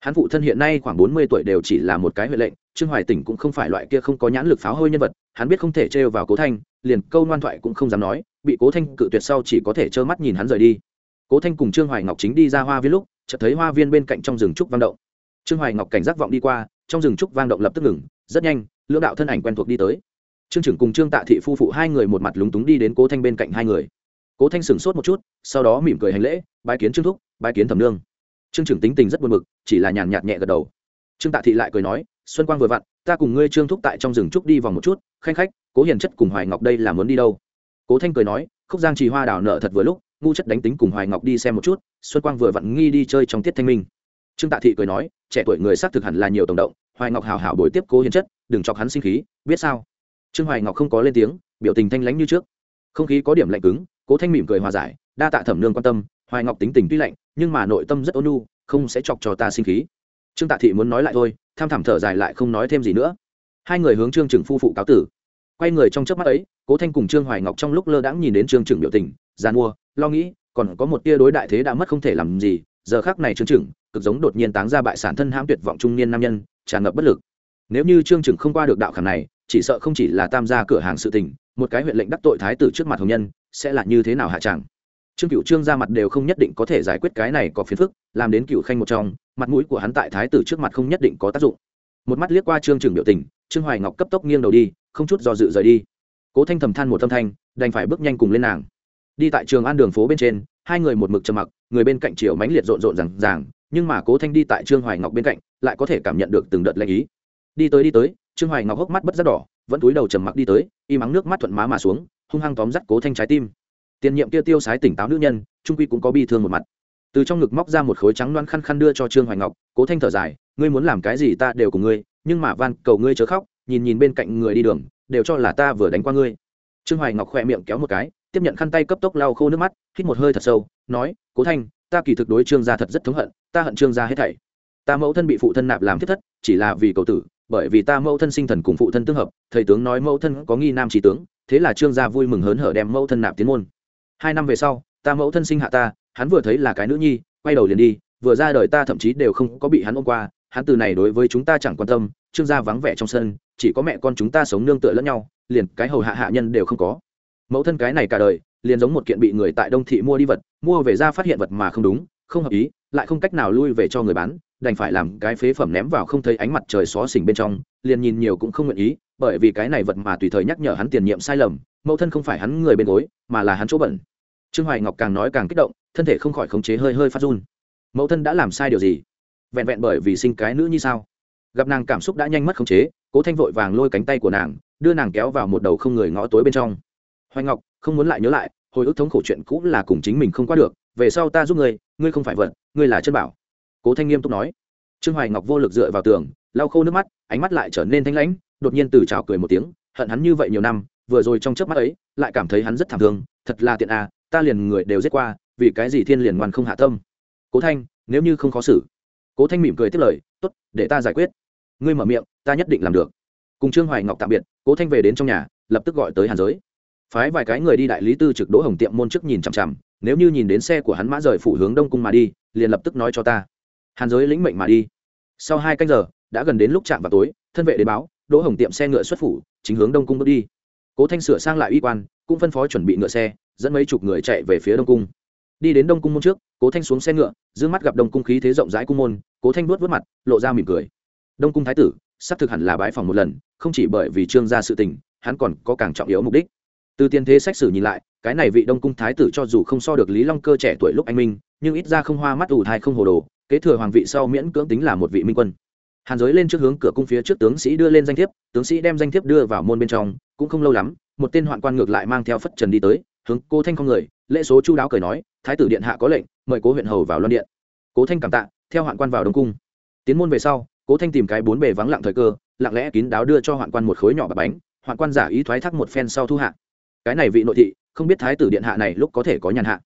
Hắn phụ thân hiện nay khoảng bốn mươi tuổi đều chỉ là một cái huệ lệnh, trương hoài tỉnh cũng không phải loại kia không có nhãn lực pháo hôi nhân vật, hắn biết không thể trêu vào cố thanh, liền câu ngoan thoại cũng không dám nói bị cố thanh cự tuyệt sau chỉ có thể trơ mắt nhìn hắn rời đi. Cố thanh cùng trương hoài ngọc chính đi ra hoa viên lúc, chợt thấy hoa viên bên cạnh trong rừng trúc vang động. Trương hoài ngọc cảnh giác vọng đi qua, trong rừng trúc vang động lập tức ngừng, rất nhanh, lưỡng đạo thân ảnh quen thuộc đi tới. Trương trưởng cùng trương tạ thị phu phụ hai người một mặt lúng túng đi đến cố thanh bên cạnh hai người. Cố thanh sửng sốt một chút, sau đó mỉm cười hành lễ, bái kiến trương thúc, bái kiến thẩm nương. Trương trưởng tính tình rất buồn bực, chỉ là nhàn nhạt nhẹ gật đầu. Trương tạ thị lại cười nói, xuân quang vừa vặn, ta cùng ngươi trương thúc tại trong rừng trúc đi vòng một chút khanh khách, cố hiền chất cùng hoài ngọc đây là muốn đi đâu? Cố thanh cười nói, khúc giang trì hoa đào nợ thật vừa lúc, ngu chất đánh tính cùng hoài ngọc đi xem một chút, xuân quang vừa vặn nghi đi chơi trong tiết thanh minh. Trương tạ thị cười nói, trẻ tuổi người xác thực hẳn là nhiều tổng động, hoài ngọc hào hảo bồi tiếp cố hiền chất, đừng chọc hắn sinh khí, biết sao? Trương hoài ngọc không có lên tiếng, biểu tình thanh lãnh như trước. Không khí có điểm lạnh cứng, cố thanh mỉm cười hòa giải, đa tạ thẩm nương quan tâm, hoài ngọc tính tình tuy lạnh, nhưng mà nội tâm rất ôn nhu, không sẽ chọc cho ta sinh khí. Trương tạ thị muốn nói lại thôi, tham thảm thở dài lại không nói thêm gì nữa. Hai người hướng trương trừng phu phụ cáo tử quay người trong trước mắt ấy, cố thanh cùng trương hoài ngọc trong lúc lơ đãng nhìn đến trương trừng biểu tình gian mua, lo nghĩ, còn có một tia đối đại thế đã mất không thể làm gì, giờ khác này trương trừng cực giống đột nhiên táng ra bại sản thân hãm tuyệt vọng trung niên nam nhân, tràn ngập bất lực. Nếu như trương trừng không qua được đạo khảm này, chỉ sợ không chỉ là tam gia cửa hàng sự tình, một cái huyện lệnh đắc tội thái tử trước mặt hồng nhân, sẽ là như thế nào hạ chẳng trương cựu trương ra mặt đều không nhất định có thể giải quyết cái này có phiền phức, làm đến cựu khanh một trong, mặt mũi của hắn tại thái tử trước mặt không nhất định có tác dụng. Một mắt liếc qua trương trường biểu tình, trương hoài ngọc cấp tốc nghiêng đầu đi không chút do dự rời đi. Cố thanh thầm than một tâm thanh, đành phải bước nhanh cùng lên nàng. Đi tại trường an đường phố bên trên, hai người một mực trầm mặc, người bên cạnh chiều mánh liệt rộn rộn rằng ràng, nhưng mà cố thanh đi tại trương hoài ngọc bên cạnh, lại có thể cảm nhận được từng đợt lanh ý. Đi tới đi tới, trương hoài ngọc hốc mắt bất giác đỏ, vẫn túi đầu trầm mặc đi tới, y mắng nước mắt thuận má mà xuống, hung hăng tóm dắt cố thanh trái tim. Tiền nhiệm kia tiêu sái tỉnh táo nữ nhân, trung quy cũng có bi thương một mặt. Từ trong ngực móc ra một khối trắng loan khăn khăn đưa cho trương hoài ngọc, cố thanh thở dài, ngươi muốn làm cái gì ta đều cùng ngươi, nhưng mà van cầu ngươi chớ khóc nhìn nhìn bên cạnh người đi đường, đều cho là ta vừa đánh qua ngươi. Trương hoài ngọc khỏe miệng kéo một cái, tiếp nhận khăn tay cấp tốc lau khô nước mắt, hít một hơi thật sâu, nói, cố thanh, ta kỳ thực đối trương gia thật rất thống hận, ta hận trương gia hết thảy. Ta mẫu thân bị phụ thân nạp làm thiết thất, chỉ là vì cầu tử, bởi vì ta mẫu thân sinh thần cùng phụ thân tương hợp, thầy tướng nói mẫu thân có nghi nam trí tướng, thế là trương gia vui mừng hớn hở đem mẫu thân nạp tiến môn. Hai năm về sau, ta mẫu thân sinh hạ ta, hắn vừa thấy là cái nữ nhi, quay đầu liền đi, vừa ra đời ta thậm chí đều không có bị hắn ôm qua hắn từ này đối với chúng ta chẳng quan tâm, trương gia vắng vẻ trong sân, chỉ có mẹ con chúng ta sống nương tựa lẫn nhau, liền cái hầu hạ hạ nhân đều không có. Mẫu thân cái này cả đời, liền giống một kiện bị người tại đông thị mua đi vật, mua về ra phát hiện vật mà không đúng, không hợp ý, lại không cách nào lui về cho người bán, đành phải làm cái phế phẩm ném vào không thấy ánh mặt trời xó xỉnh bên trong, liền nhìn nhiều cũng không nguyện ý, bởi vì cái này vật mà tùy thời nhắc nhở hắn tiền nhiệm sai lầm, mẫu thân không phải hắn người bên gối, mà là hắn chỗ bẩn. Trương hoài ngọc càng nói càng kích động, thân thể không khỏi khống chế hơi hơi phát run. Mẫu thân đã làm sai điều gì? Vẹn vẹn bởi vì sinh cái nữ như sao? Gặp nàng cảm xúc đã nhanh mất khống chế, cố thanh vội vàng lôi cánh tay của nàng, đưa nàng kéo vào một đầu không người ngõ tối bên trong. Hoài ngọc, không muốn lại nhớ lại, hồi ức thống khổ chuyện cũ là cùng chính mình không qua được, về sau ta giúp ngươi ngươi không phải vật, ngươi là chân bảo. Cố thanh nghiêm túc nói. Trương hoài ngọc vô lực dựa vào tường, lau khô nước mắt, ánh mắt lại trở nên thanh lãnh, đột nhiên từ trào cười một tiếng, hận hắn như vậy nhiều năm, vừa rồi trong chớp mắt ấy, lại cảm thấy hắn rất thảm thương, thật là tiện à ta liền người đều giết qua, vì cái gì thiên liền ngoan không hạ tâm. Cố thanh, nếu như không khó xử cố thanh mỉm cười tiếp lời, tốt, để ta giải quyết. Ngươi mở miệng, ta nhất định làm được. Cùng trương hoài ngọc tạm biệt, cố thanh về đến trong nhà, lập tức gọi tới hàn giới. Phái vài cái người đi đại lý tư trực đỗ hồng tiệm môn trước nhìn chằm chằm, nếu như nhìn đến xe của hắn mã rời phủ hướng đông cung mà đi, liền lập tức nói cho ta. Hàn giới lĩnh mệnh mà đi. Sau hai canh giờ, đã gần đến lúc chạm vào tối, thân vệ đến báo, đỗ hồng tiệm xe ngựa xuất phủ, chính hướng đông cung bước đi. Cố thanh sửa sang lại uy quan, cũng phân phó chuẩn bị ngựa xe, dẫn mấy chục người chạy về phía đông cung đi đến đông cung môn trước, cố thanh xuống xe ngựa giữ mắt gặp đông cung khí thế rộng rãi cung môn, cố thanh vuốt vớt mặt, lộ ra mỉm cười. Đông cung thái tử, sắp thực hẳn là bái phòng một lần, không chỉ bởi vì trương gia sự tình, hắn còn có càng trọng yếu mục đích. Từ tiền thế sách sử nhìn lại, cái này vị đông cung thái tử cho dù không so được lý long cơ trẻ tuổi lúc anh minh, nhưng ít ra không hoa mắt ủ thai không hồ đồ, kế thừa hoàng vị sau miễn cưỡng tính là một vị minh quân. Hàn giới lên trước hướng cửa cung phía trước tướng sĩ đưa lên danh thiếp, tướng sĩ đem danh thiếp đưa vào môn bên trong, cũng không lâu lắm, một tên hoạn quan ngược lại mang theo phất trần đi tới, hướng cô thanh không người lễ số chu đáo cười nói, thái tử điện hạ có lệnh, mời cố huyện hầu vào loan điện. Cố thanh cảm tạ, theo hoạn quan vào đông cung. Tiến môn về sau, cố thanh tìm cái bốn bề vắng lặng thời cơ, lặng lẽ kín đáo đưa cho hoạn quan một khối nhỏ bạc bánh. Hoạn quan giả ý thoái thác một phen sau thu hạ. Cái này vị nội thị, không biết thái tử điện hạ này lúc có thể có nhàn hạ.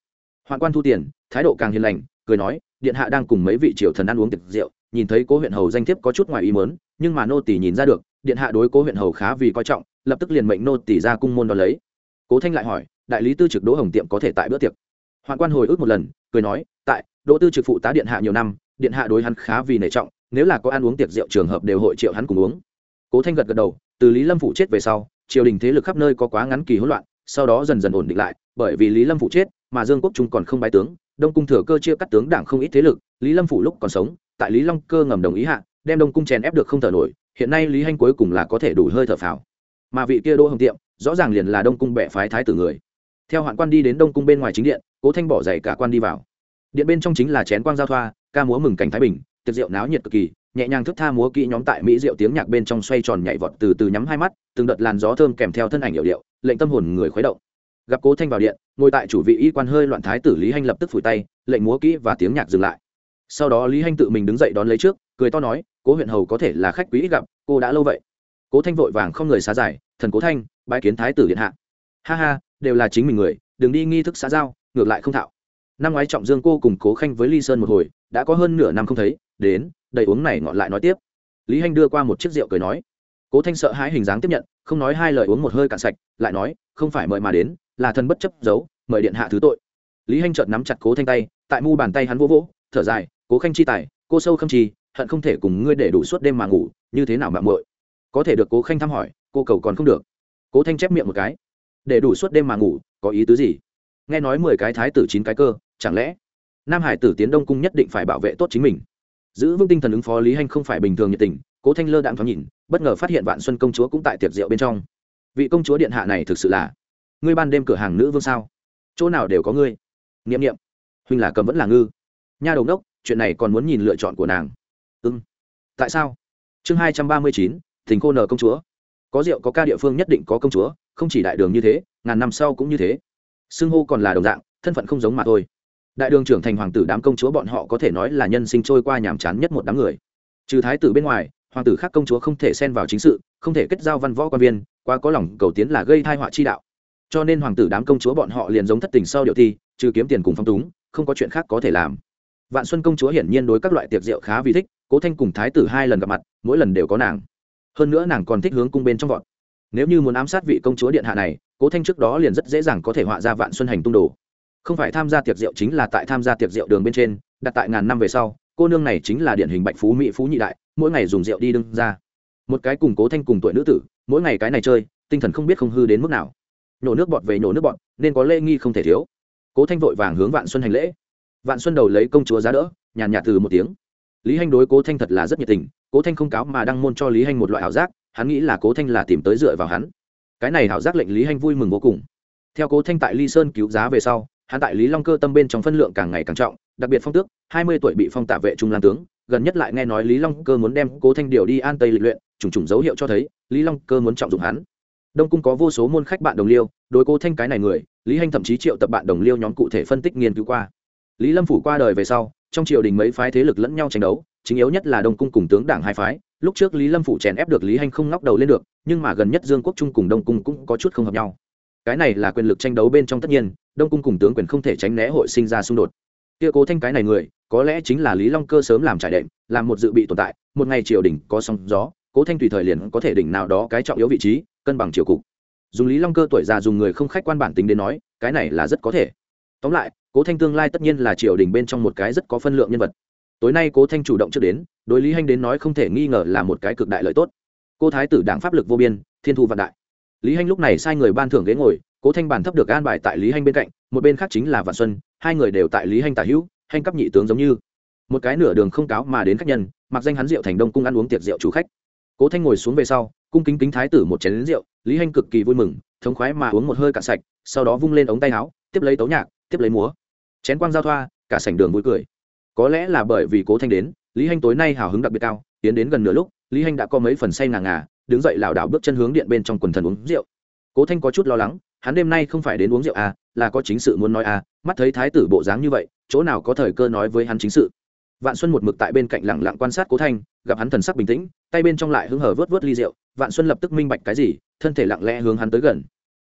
Hoạn quan thu tiền, thái độ càng hiền lành, cười nói, điện hạ đang cùng mấy vị triều thần ăn uống tiệc rượu, nhìn thấy cố huyện hầu danh thiếp có chút ngoài ý mớn nhưng mà nô tỷ nhìn ra được, điện hạ đối cố huyện hầu khá vì coi trọng, lập tức liền mệnh nô tỷ ra cung môn đo lấy. Cố thanh lại hỏi đại lý tư trực đỗ hồng tiệm có thể tại bữa tiệc. Hoạn quan hồi ức một lần, cười nói, tại, đỗ tư trực phụ tá điện hạ nhiều năm, điện hạ đối hắn khá vì nể trọng, nếu là có ăn uống tiệc rượu trường hợp đều hội triệu hắn cùng uống. Cố thanh gật gật đầu, từ lý lâm phụ chết về sau, triều đình thế lực khắp nơi có quá ngắn kỳ hỗn loạn, sau đó dần dần ổn định lại, bởi vì lý lâm phụ chết, mà dương quốc trung còn không bái tướng, đông cung thừa cơ chia cắt tướng đảng không ít thế lực, lý lâm phủ lúc còn sống, tại lý long cơ ngầm đồng ý hạ, đem đông cung chèn ép được không thở nổi, hiện nay lý hanh cuối cùng là có thể đủ hơi thở phào. Mà vị kia đỗ hồng tiệm, rõ ràng liền là đông cung bệ phái thái tử người theo hoạn quan đi đến đông cung bên ngoài chính điện, cố thanh bỏ giày cả quan đi vào. Điện bên trong chính là chén quang giao thoa, ca múa mừng cảnh thái bình, tiệc rượu náo nhiệt cực kỳ, nhẹ nhàng thức tha múa kỹ nhóm tại mỹ rượu tiếng nhạc bên trong xoay tròn nhảy vọt từ từ nhắm hai mắt, từng đợt làn gió thơm kèm theo thân ảnh hiệu điệu, lệnh tâm hồn người khuấy động. Gặp cố thanh vào điện, ngồi tại chủ vị y quan hơi loạn thái tử lý hanh lập tức phủi tay, lệnh múa kỹ và tiếng nhạc dừng lại. Sau đó lý hanh tự mình đứng dậy đón lấy trước, cười to nói, cố huyện hầu có thể là khách quý ít gặp, cô đã lâu vậy. Cố thanh vội vàng không người xá giải, thần cố thanh bãi kiến thái tử điện hạ. Ha ha đều là chính mình người đừng đi nghi thức xã giao ngược lại không thạo. Năm ngoái trọng dương cô cùng cố khanh với ly sơn một hồi đã có hơn nửa năm không thấy đến đầy uống này ngọn lại nói tiếp. Lý hanh đưa qua một chiếc rượu cười nói. Cố thanh sợ hãi hình dáng tiếp nhận không nói hai lời uống một hơi cạn sạch lại nói không phải mời mà đến là thần bất chấp giấu mời điện hạ thứ tội. Lý hanh chợt nắm chặt cố thanh tay tại mu bàn tay hắn vỗ vỗ thở dài cố khanh chi tài cô sâu khâm trì, hận không thể cùng ngươi để đủ suốt đêm mà ngủ như thế nào mạng muội? Có thể được cố khanh thăm hỏi cô cầu còn không được. Cố thanh chép miệng một cái để đủ suốt đêm mà ngủ, có ý tứ gì? Nghe nói mười cái thái tử chín cái cơ, chẳng lẽ nam hải tử tiến đông cung nhất định phải bảo vệ tốt chính mình? Giữ vững tinh thần ứng phó lý hanh không phải bình thường nhiệt tình, cố thanh lơ đạm thoáng nhìn, bất ngờ phát hiện vạn xuân công chúa cũng tại tiệc rượu bên trong. Vị công chúa điện hạ này thực sự là ngươi ban đêm cửa hàng nữ vương sao? Chỗ nào đều có ngươi. N i ệ m n i ệ m huynh là cầm vẫn là ngư. Nha đầu đốc chuyện này còn muốn nhìn lựa chọn của nàng. Ưng tại sao? Chương hai trăm ba mươi chín thỉnh cô nờ công chúa có rượu, có ca địa phương nhất định có công chúa, không chỉ đại đường như thế, ngàn năm sau cũng như thế. Xưng hô còn là đồng dạng, thân phận không giống mà thôi. Đại đường trưởng thành hoàng tử đám công chúa bọn họ có thể nói là nhân sinh trôi qua nhàm chán nhất một đám người. Trừ thái tử bên ngoài, hoàng tử khác công chúa không thể xen vào chính sự, không thể kết giao văn võ quan viên qua có lòng cầu tiến là gây thai họa chi đạo. Cho nên hoàng tử đám công chúa bọn họ liền giống thất tình sau điệu thi, trừ kiếm tiền cùng phong túng, không có chuyện khác có thể làm. Vạn xuân công chúa hiển nhiên đối các loại tiệc rượu khá vì thích, cố thanh cùng thái tử hai lần gặp mặt, mỗi lần đều có nàng hơn nữa nàng còn thích hướng cung bên trong vọt. Nếu như muốn ám sát vị công chúa điện hạ này, cố thanh trước đó liền rất dễ dàng có thể họa ra vạn xuân hành tung đồ. Không phải tham gia tiệc rượu chính là tại tham gia tiệc rượu đường bên trên, đặt tại ngàn năm về sau, cô nương này chính là điển hình bạch phú mỹ phú nhị đại, mỗi ngày dùng rượu đi đương ra. Một cái cùng cố thanh cùng tuổi nữ tử, mỗi ngày cái này chơi, tinh thần không biết không hư đến mức nào. Nhổ nước bọt về nhổ nước bọt, nên có lễ nghi không thể thiếu. Cố thanh vội vàng hướng vạn xuân hành lễ. Vạn xuân đầu lấy công chúa giá đỡ, nhàn nhạt từ một tiếng lý hanh đối cố thanh thật là rất nhiệt tình, cố thanh không cáo mà đăng môn cho lý hanh một loại ảo giác, hắn nghĩ là cố thanh là tìm tới dựa vào hắn. Cái này ảo giác lệnh lý hanh vui mừng vô cùng. Theo cố thanh tại ly sơn cứu giá về sau, hắn tại lý long cơ tâm bên trong phân lượng càng ngày càng trọng, đặc biệt phong tước, hai mươi tuổi bị phong tạ vệ trung lan tướng, gần nhất lại nghe nói lý long cơ muốn đem cố thanh điều đi an tây lịch luyện, trùng trùng dấu hiệu cho thấy, lý long cơ muốn trọng dụng hắn. Đông cung có vô số môn khách bạn đồng liêu, đối cố thanh cái này người, lý hanh thậm chí triệu tập bạn đồng liêu nhóm cụ thể phân tích nghiên cứu qua. Lý lâm phủ qua đời về sau trong triều đình mấy phái thế lực lẫn nhau tranh đấu, chính yếu nhất là đông cung cùng tướng đảng hai phái. Lúc trước lý lâm phủ chèn ép được lý hanh không ngóc đầu lên được, nhưng mà gần nhất dương quốc trung cùng đông cung cũng có chút không hợp nhau. Cái này là quyền lực tranh đấu bên trong tất nhiên, đông cung cùng tướng quyền không thể tránh né hội sinh ra xung đột. Kia cố thanh cái này người, có lẽ chính là lý long cơ sớm làm trải đệm, làm một dự bị tồn tại, một ngày triều đình có sóng gió, cố thanh tùy thời liền có thể đỉnh nào đó cái trọng yếu vị trí, cân bằng triều cục. Dùng lý long cơ tuổi già dùng người không khách quan bản tính đến nói, cái này là rất có thể tóm lại, cố thanh tương lai tất nhiên là triều đình bên trong một cái rất có phân lượng nhân vật. Tối nay cố thanh chủ động trước đến, đối lý hanh đến nói không thể nghi ngờ là một cái cực đại lợi tốt. Cô thái tử đảng pháp lực vô biên, thiên thu vạn đại. Lý hanh lúc này sai người ban thưởng ghế ngồi, cố thanh bản thấp được an bài tại lý hanh bên cạnh, một bên khác chính là vạn xuân, hai người đều tại lý hanh tả hữu, hanh cấp nhị tướng giống như. Một cái nửa đường không cáo mà đến khách nhân, mặc danh hắn rượu thành đông cung ăn uống tiệc rượu chủ khách. Cố thanh ngồi xuống về sau, cung kính kính thái tử một chén lính rượu, lý hanh cực kỳ vui mừng, thống khoái mà uống một hơi cạn sạch, sau đó vung lên ống tay áo, tiếp lấy tấu nhạc tiếp lấy múa. Chén quang giao thoa, cả sảnh đường vui cười. Có lẽ là bởi vì cố thanh đến, lý hanh tối nay hào hứng đặc biệt cao, tiến đến gần nửa lúc, lý hanh đã có mấy phần say ngà ngà, đứng dậy lảo đảo bước chân hướng điện bên trong quần thần uống rượu. Cố thanh có chút lo lắng, hắn đêm nay không phải đến uống rượu à là có chính sự muốn nói à mắt thấy thái tử bộ dáng như vậy, chỗ nào có thời cơ nói với hắn chính sự. Vạn xuân một mực tại bên cạnh lẳng lặng quan sát cố thanh, gặp hắn thần sắc bình tĩnh, tay bên trong lại hứng hở vớt vớt ly rượu, vạn xuân lập tức minh bạch cái gì, thân thể lặng lẽ hướng hắn tới gần.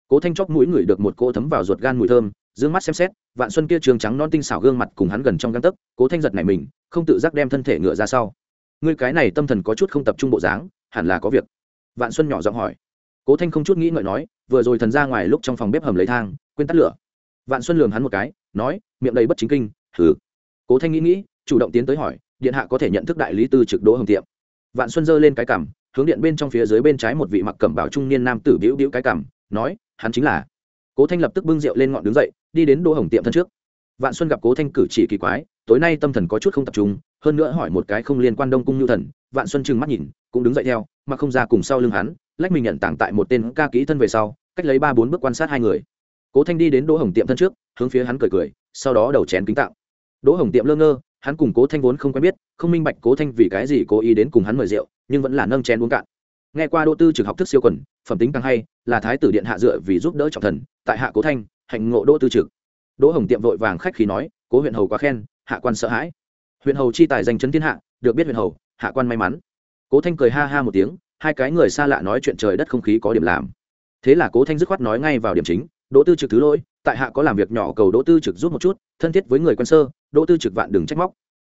Cố thanh chóp mũi ngửi được một cô thấm vào ruột gan mùi thơm dương mắt xem xét, vạn xuân kia trường trắng non tinh xảo gương mặt cùng hắn gần trong găng tấc, cố thanh giật này mình, không tự giác đem thân thể ngựa ra sau. Ngươi cái này tâm thần có chút không tập trung bộ dáng, hẳn là có việc. Vạn xuân nhỏ giọng hỏi. Cố thanh không chút nghĩ ngợi nói, vừa rồi thần ra ngoài lúc trong phòng bếp hầm lấy thang, quên tắt lửa. Vạn xuân lường hắn một cái, nói, miệng đầy bất chính kinh thử cố thanh nghĩ nghĩ, chủ động tiến tới hỏi, điện hạ có thể nhận thức đại lý tư trực đỗ hồng tiệm. Vạn xuân giơ lên cái cằm, hướng điện bên trong phía dưới bên trái một vị mặc cẩm bảo trung niên nam tử biểu biểu cái cằm, nói, hắn chính là. Cố thanh lập tức bưng rượu lên ngọn đứng dậy đi đến đỗ hồng tiệm thân trước. Vạn xuân gặp cố thanh cử chỉ kỳ quái, tối nay tâm thần có chút không tập trung, hơn nữa hỏi một cái không liên quan đông cung nhu thần, vạn xuân trừng mắt nhìn, cũng đứng dậy theo, mà không ra cùng sau lưng hắn, lách mình nhận tảng tại một tên ca kỹ thân về sau, cách lấy ba bốn bước quan sát hai người. Cố thanh đi đến đỗ hồng tiệm thân trước, hướng phía hắn cười cười, sau đó đầu chén kính tạo đỗ hồng tiệm lơ ngơ, hắn cùng cố thanh vốn không quen biết, không minh bạch cố thanh vì cái gì cố ý đến cùng hắn mời rượu, nhưng vẫn là nâng chén uống cạn. Nghe qua đỗ tư trực học thức siêu quần, phẩm tính càng hay, là thái tử điện hạ dựa vì giúp đỡ trọng thần, tại hạ cố thanh hạnh ngộ đỗ tư trực. Đỗ hồng tiệm vội vàng khách khí nói, cố huyện hầu quá khen, hạ quan sợ hãi. Huyện hầu chi tài danh chấn thiên hạ, được biết huyện hầu, hạ quan may mắn. Cố thanh cười ha ha một tiếng, hai cái người xa lạ nói chuyện trời đất không khí có điểm làm. Thế là cố thanh dứt khoát nói ngay vào điểm chính, đỗ tư trực thứ lỗi, tại hạ có làm việc nhỏ cầu đỗ tư trực giúp một chút, thân thiết với người quân sơ, đỗ tư trực vạn đừng trách móc.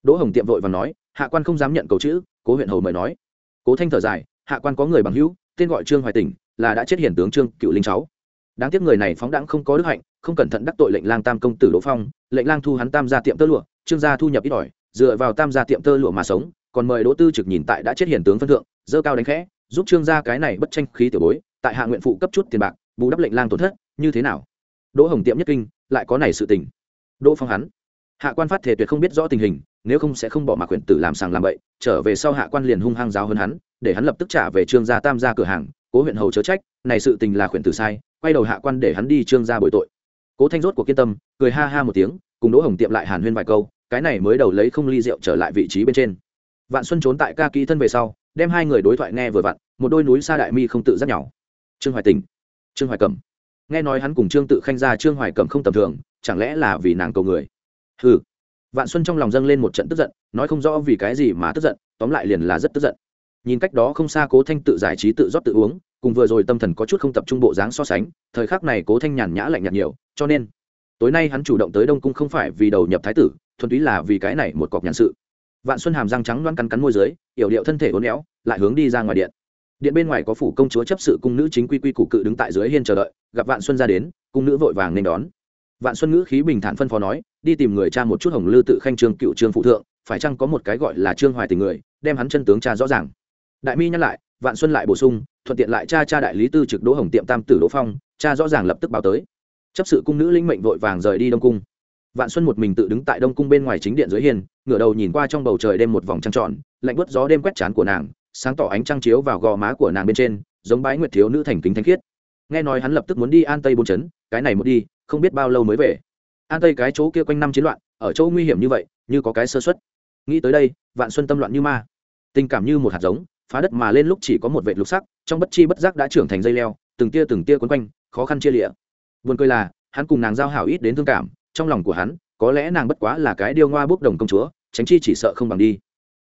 Đỗ hồng tiệm vội và nói, hạ quan không dám nhận cầu chữ, cố huyện hầu mời nói. Cố thanh thở dài, hạ quan có người bằng hữu, tên gọi trương hoài tỉnh, là đã chết hiển tướng trương cựu linh cháu đáng tiếc người này phóng đãng không có đức hạnh, không cẩn thận đắc tội lệnh lang tam công tử đỗ phong, lệnh lang thu hắn tam gia tiệm tơ lụa, trương gia thu nhập ít ỏi, dựa vào tam gia tiệm tơ lụa mà sống, còn mời đỗ tư trực nhìn tại đã chết hiển tướng phân thượng, dơ cao đánh khẽ, giúp trương gia cái này bất tranh khí tiểu bối, tại hạ nguyện phụ cấp chút tiền bạc, bù đắp lệnh lang tổn thất, như thế nào? Đỗ hồng tiệm nhất kinh, lại có này sự tình. Đỗ phong hắn. Hạ quan phát thể tuyệt không biết rõ tình hình, nếu không sẽ không bỏ mặc quyền tử làm sàng làm bậy, trở về sau hạ quan liền hung hăng giáo hơn hắn, để hắn lập tức trả về trương gia tam gia cửa hàng cố huyện hầu chớ trách, này sự tình là khuyển tử sai, quay đầu hạ quan để hắn đi trương gia bồi tội. Cố thanh rốt của kiên tâm, cười ha ha một tiếng, cùng đỗ hồng tiệm lại hàn huyên vài câu, cái này mới đầu lấy không ly rượu trở lại vị trí bên trên. Vạn xuân trốn tại ca kỹ thân về sau, đem hai người đối thoại nghe vừa vặn, một đôi núi xa đại mi không tự giác nhỏ trương hoài tình trương hoài cẩm. Nghe nói hắn cùng trương tự khanh ra trương hoài cẩm không tầm thường, chẳng lẽ là vì nàng cầu người? Hừ. Vạn xuân trong lòng dâng lên một trận tức giận, nói không rõ vì cái gì mà tức giận, tóm lại liền là rất tức giận nhìn cách đó không xa cố thanh tự giải trí tự rót tự uống, cùng vừa rồi tâm thần có chút không tập trung bộ dáng so sánh, thời khắc này cố thanh nhàn nhã lạnh nhạt nhiều, cho nên, tối nay hắn chủ động tới đông cung không phải vì đầu nhập thái tử, thuần túy là vì cái này một cọc nhàn sự. Vạn xuân hàm răng trắng loan cắn cắn môi dưới, yểu điệu thân thể uốn éo, lại hướng đi ra ngoài điện. Điện bên ngoài có phủ công chúa chấp sự cung nữ chính quy quy củ cự đứng tại dưới hiên chờ đợi, gặp vạn xuân ra đến, cung nữ vội vàng nên đón. Vạn xuân ngữ khí bình thản phân phó nói, đi tìm người cha một chút hồng lư tự khanh trương cựu trương phụ thượng, phải chăng có một cái gọi là trương hoài tình người, đem hắn chân tướng cha rõ ràng đại mi nhắc lại, vạn xuân lại bổ sung, thuận tiện lại cha cha đại lý tư trực đỗ hồng tiệm tam tử đỗ phong, cha rõ ràng lập tức báo tới. Chấp sự cung nữ linh mệnh vội vàng rời đi đông cung. Vạn xuân một mình tự đứng tại đông cung bên ngoài chính điện dưới hiên, ngửa đầu nhìn qua trong bầu trời đêm một vòng trăng tròn, lạnh bớt gió đêm quét chán của nàng, sáng tỏ ánh trăng chiếu vào gò má của nàng bên trên, giống bái nguyệt thiếu nữ thành kính thanh khiết. Nghe nói hắn lập tức muốn đi an tây bốn chấn, cái này một đi, không biết bao lâu mới về. An tây cái chỗ kia quanh năm chiến loạn, ở chỗ nguy hiểm như vậy, như có cái sơ xuất nghĩ tới đây, vạn xuân tâm loạn như ma. Tình cảm như một hạt giống phá đất mà lên lúc chỉ có một vệ lục sắc, trong bất chi bất giác đã trưởng thành dây leo, từng tia từng tia quấn quanh, khó khăn chia lịa buồn cười là, hắn cùng nàng giao hảo ít đến thương cảm, trong lòng của hắn, có lẽ nàng bất quá là cái điêu ngoa bốc đồng công chúa, tránh chi chỉ sợ không bằng đi.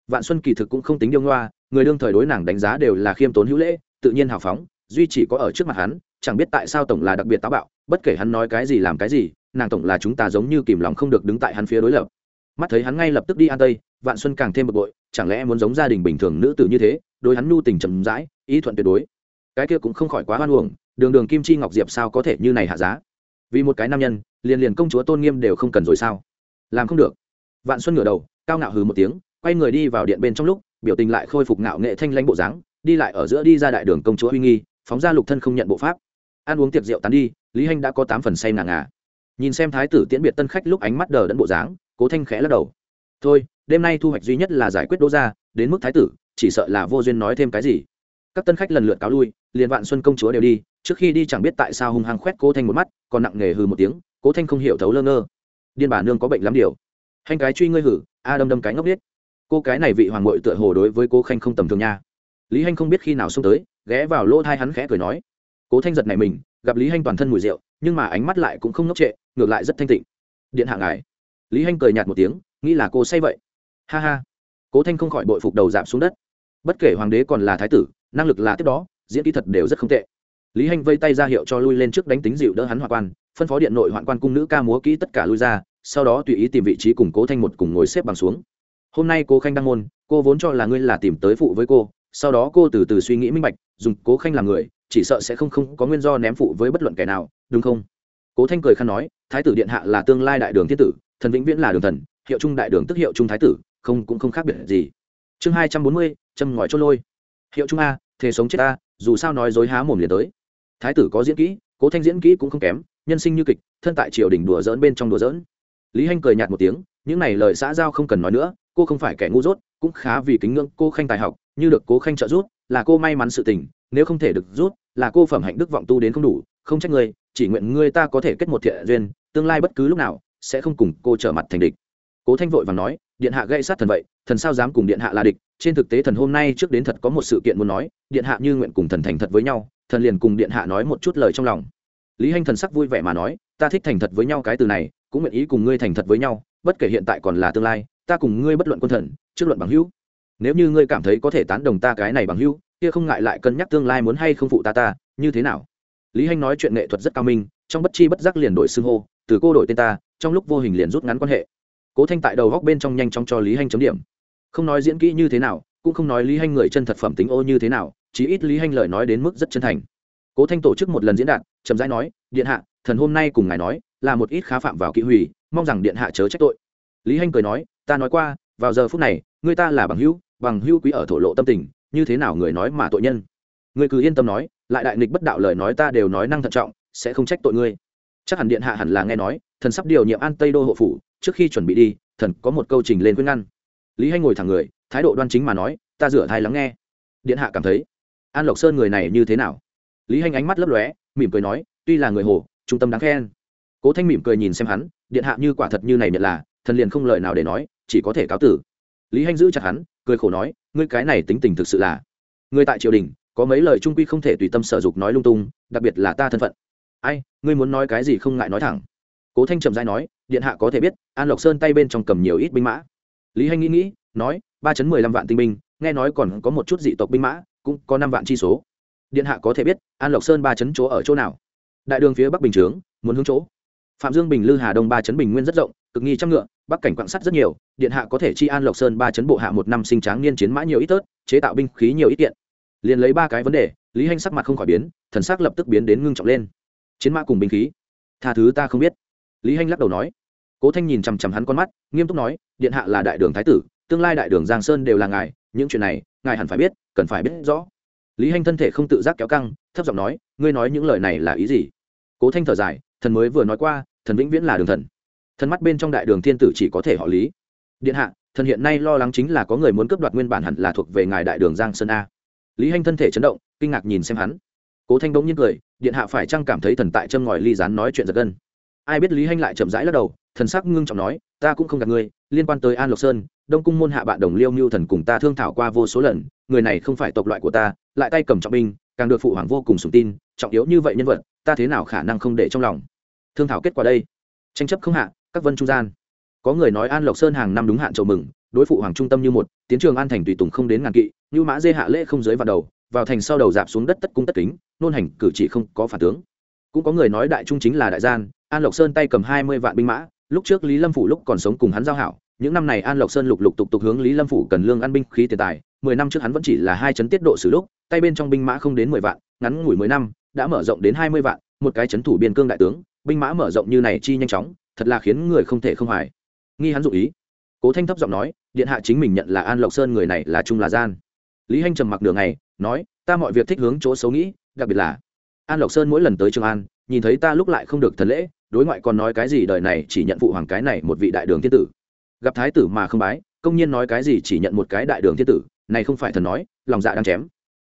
Vạn xuân kỳ thực cũng không tính điêu ngoa, người đương thời đối nàng đánh giá đều là khiêm tốn hữu lễ, tự nhiên hào phóng, duy chỉ có ở trước mặt hắn, chẳng biết tại sao tổng là đặc biệt táo bạo, bất kể hắn nói cái gì làm cái gì, nàng tổng là chúng ta giống như kìm lòng không được đứng tại hắn phía đối lập. Mắt thấy hắn ngay lập tức đi an tây, vạn xuân càng thêm bực bội, chẳng lẽ muốn giống gia đình bình thường nữ tử như thế đối hắn nhu tình chậm rãi ý thuận tuyệt đối. Cái kia cũng không khỏi quá hoan uổng đường đường kim chi ngọc diệp sao có thể như này hạ giá? Vì một cái nam nhân liền liền công chúa tôn nghiêm đều không cần rồi sao? Làm không được. Vạn xuân ngửa đầu cao ngạo hừ một tiếng quay người đi vào điện bên trong lúc biểu tình lại khôi phục ngạo nghệ thanh lãnh bộ dáng đi lại ở giữa đi ra đại đường công chúa uy nghi phóng ra lục thân không nhận bộ pháp. Ăn uống tiệc rượu tán đi lý hanh đã có tám phần say ngà ngà. Nhìn xem thái tử tiễn biệt tân khách lúc ánh mắt đờ đẫn bộ dáng cố thanh khẽ lắc đầu. Thôi đêm nay thu hoạch duy nhất là giải quyết đỗ gia, đến mức thái tử chỉ sợ là vô duyên nói thêm cái gì. Các tân khách lần lượt cáo lui, liền vạn xuân công chúa đều đi, trước khi đi chẳng biết tại sao hung hăng khoét cố thanh một mắt, còn nặng nề hừ một tiếng, cố thanh không hiểu thấu lơ ngơ. Điên bà nương có bệnh lắm điều. Hành cái truy ngươi hử, a đâm đâm cái ngốc biết cô cái này vị hoàng ngội tựa hồ đối với cố khanh không tầm thường nha. Lý hanh không biết khi nào xông tới, ghé vào lỗ thai hắn khẽ cười nói. Cố thanh giật này mình, gặp lý hanh toàn thân mùi rượu, nhưng mà ánh mắt lại cũng không ngốc trệ, ngược lại rất thanh tịnh. Điện hạ ngài. Lý hanh cười nhạt một tiếng, nghĩ là cô say vậy. Ha ha. Cố thanh không khỏi bội phục đầu giảm xuống đất bất kể hoàng đế còn là thái tử, năng lực là tiếp đó, diễn kỹ thật đều rất không tệ. Lý hanh vây tay ra hiệu cho lui lên trước đánh tính dịu đỡ hắn hoạn quan, phân phó điện nội hoạn quan cung nữ ca múa kỹ tất cả lui ra, sau đó tùy ý tìm vị trí cùng cố thanh một cùng ngồi xếp bằng xuống. Hôm nay cô khanh đăng môn, cô vốn cho là ngươi là tìm tới phụ với cô, sau đó cô từ từ suy nghĩ minh bạch, dùng cố khanh làm người, chỉ sợ sẽ không không có nguyên do ném phụ với bất luận kẻ nào, đúng không? Cố thanh cười khăn nói, thái tử điện hạ là tương lai đại đường thiên tử, thần vĩnh viễn là đường thần, hiệu trung đại đường tức hiệu trung thái tử, không cũng không khác biệt gì chương hai trăm bốn mươi, châm ngòi chốt lôi. Hiệu trung a thế sống chết ta, dù sao nói dối há mồm liền tới. Thái tử có diễn kỹ, cố thanh diễn kỹ cũng không kém, nhân sinh như kịch, thân tại triều đình đùa dỡn bên trong đùa dỡn lý hanh cười nhạt một tiếng, những này lời xã giao không cần nói nữa, cô không phải kẻ ngu dốt, cũng khá vì kính ngưỡng cô khanh tài học, như được cố khanh trợ rút là cô may mắn sự tình, nếu không thể được rút là cô phẩm hạnh đức vọng tu đến không đủ, không trách người, chỉ nguyện ngươi ta có thể kết một thiện duyên, tương lai bất cứ lúc nào, sẽ không cùng cô trở mặt thành địch. Cố thanh vội và nói điện hạ gây sát thần vậy, thần sao dám cùng điện hạ là địch? Trên thực tế thần hôm nay trước đến thật có một sự kiện muốn nói, điện hạ như nguyện cùng thần thành thật với nhau, thần liền cùng điện hạ nói một chút lời trong lòng. Lý hanh thần sắc vui vẻ mà nói, ta thích thành thật với nhau cái từ này, cũng nguyện ý cùng ngươi thành thật với nhau, bất kể hiện tại còn là tương lai, ta cùng ngươi bất luận quân thần, trước luận bằng hữu. Nếu như ngươi cảm thấy có thể tán đồng ta cái này bằng hữu, kia không ngại lại cân nhắc tương lai muốn hay không phụ ta ta, như thế nào? Lý hanh nói chuyện nghệ thuật rất cao minh, trong bất chi bất giác liền đổi xưng hô, từ cô đổi tên ta, trong lúc vô hình liền rút ngắn quan hệ cố thanh tại đầu góc bên trong nhanh chóng cho lý hanh chấm điểm. Không nói diễn kỹ như thế nào, cũng không nói lý hanh người chân thật phẩm tính ô như thế nào, chí ít lý hanh lời nói đến mức rất chân thành. Cố thanh tổ chức một lần diễn đạt, chậm rãi nói, điện hạ, thần hôm nay cùng ngài nói, là một ít khá phạm vào kỹ hủy, mong rằng điện hạ chớ trách tội. Lý hanh cười nói, ta nói qua, vào giờ phút này, người ta là bằng hữu bằng hữu quý ở thổ lộ tâm tình, như thế nào người nói mà tội nhân? Người cứ yên tâm nói, lại đại nghịch bất đạo lời nói ta đều nói năng thận trọng, sẽ không trách tội ngươi. Chắc hẳn điện hạ hẳn là nghe nói, thần sắp điều nhiệm an tây đô hộ phủ trước khi chuẩn bị đi, thần có một câu trình lên khuyên ngăn. Lý hay ngồi thẳng người, thái độ đoan chính mà nói, ta rửa thai lắng nghe. Điện hạ cảm thấy, an lộc sơn người này như thế nào? Lý hanh ánh mắt lấp lóe, mỉm cười nói, tuy là người hồ, trung tâm đáng khen. Cố thanh mỉm cười nhìn xem hắn, điện hạ như quả thật như này nhận là, thần liền không lời nào để nói, chỉ có thể cáo tử. Lý hanh giữ chặt hắn, cười khổ nói, ngươi cái này tính tình thực sự là ngươi tại triều đình, có mấy lời trung quy không thể tùy tâm sở dục nói lung tung, đặc biệt là ta thân phận. Ai, ngươi muốn nói cái gì không ngại nói thẳng. Cố thanh trầm dai nói điện hạ có thể biết, an lộc sơn tay bên trong cầm nhiều ít binh mã. Lý hanh nghĩ nghĩ, nói, ba chấn mười lăm vạn tinh binh, nghe nói còn có một chút dị tộc binh mã, cũng có năm vạn chi số. Điện hạ có thể biết, an lộc sơn ba chấn chỗ ở chỗ nào? Đại đường phía bắc bình chướng, muốn hướng chỗ. Phạm dương bình lư hà đông ba chấn bình nguyên rất rộng, cực nghi trăm ngựa, bắc cảnh quạng sắt rất nhiều, điện hạ có thể chi an lộc sơn ba chấn bộ hạ một năm sinh tráng niên chiến mã nhiều ít tớt, chế tạo binh khí nhiều ít kiện. Liền lấy ba cái vấn đề, lý hanh sắc mặt không khỏi biến, thần sắc lập tức biến đến ngưng trọng lên. Chiến mã cùng binh khí. Tha thứ ta không biết lý hanh lắc đầu nói. Cố thanh nhìn chằm chằm hắn con mắt, nghiêm túc nói, điện hạ là đại đường thái tử, tương lai đại đường giang sơn đều là ngài, những chuyện này, ngài hẳn phải biết, cần phải biết rõ. Lý hanh thân thể không tự giác kéo căng, thấp giọng nói, ngươi nói những lời này là ý gì? Cố thanh thở dài, thần mới vừa nói qua, thần vĩnh viễn là đường thần. Thần mắt bên trong đại đường thiên tử chỉ có thể họ lý. Điện hạ, thần hiện nay lo lắng chính là có người muốn cướp đoạt nguyên bản hẳn là thuộc về ngài đại đường giang sơn a. Lý hanh thân thể chấn động, kinh ngạc nhìn xem hắn. Cố thanh bỗng nhiên cười, điện hạ phải chăng cảm thấy thần tại châm ngòi ly rán nói chuyện giật gân? Ai biết lý hanh lại chậm rãi lắc đầu, thần sắc ngưng trọng nói, ta cũng không gặp ngươi, liên quan tới an lộc sơn, đông cung môn hạ bạn đồng liêu mưu thần cùng ta thương thảo qua vô số lần, người này không phải tộc loại của ta, lại tay cầm trọng binh, càng được phụ hoàng vô cùng sùng tin, trọng yếu như vậy nhân vật, ta thế nào khả năng không để trong lòng? Thương thảo kết quả đây. Tranh chấp không hạ, các vân trung gian. Có người nói an lộc sơn hàng năm đúng hạn chầu mừng, đối phụ hoàng trung tâm như một, tiến trường an thành tùy tùng không đến ngàn kỵ, như mã dê hạ lễ không giới vào đầu, vào thành sau đầu dạp xuống đất tất cung tất kính, nôn hành cử chỉ không có phản tướng. Cũng có người nói đại trung chính là đại gian an lộc sơn tay cầm hai mươi vạn binh mã, lúc trước lý lâm phủ lúc còn sống cùng hắn giao hảo, những năm này an lộc sơn lục lục tục tục hướng lý lâm phủ cần lương ăn binh khí tiền tài, mười năm trước hắn vẫn chỉ là hai chấn tiết độ xử lúc, tay bên trong binh mã không đến mười vạn, ngắn ngủi mười năm, đã mở rộng đến hai mươi vạn, một cái chấn thủ biên cương đại tướng, binh mã mở rộng như này chi nhanh chóng, thật là khiến người không thể không hoài. Nghi hắn dụ ý. Cố thanh thấp giọng nói, điện hạ chính mình nhận là an lộc sơn người này là trung là gian. Lý hanh trầm mặc đường này nói, ta mọi việc thích hướng chỗ xấu nghĩ, đặc biệt là an lộc sơn mỗi lần tới trường an, nhìn thấy ta lúc lại không được thần lễ đối ngoại còn nói cái gì đời này chỉ nhận phụ hoàng cái này một vị đại đường thiên tử. Gặp thái tử mà không bái, công nhiên nói cái gì chỉ nhận một cái đại đường thiên tử, này không phải thần nói, lòng dạ đang chém.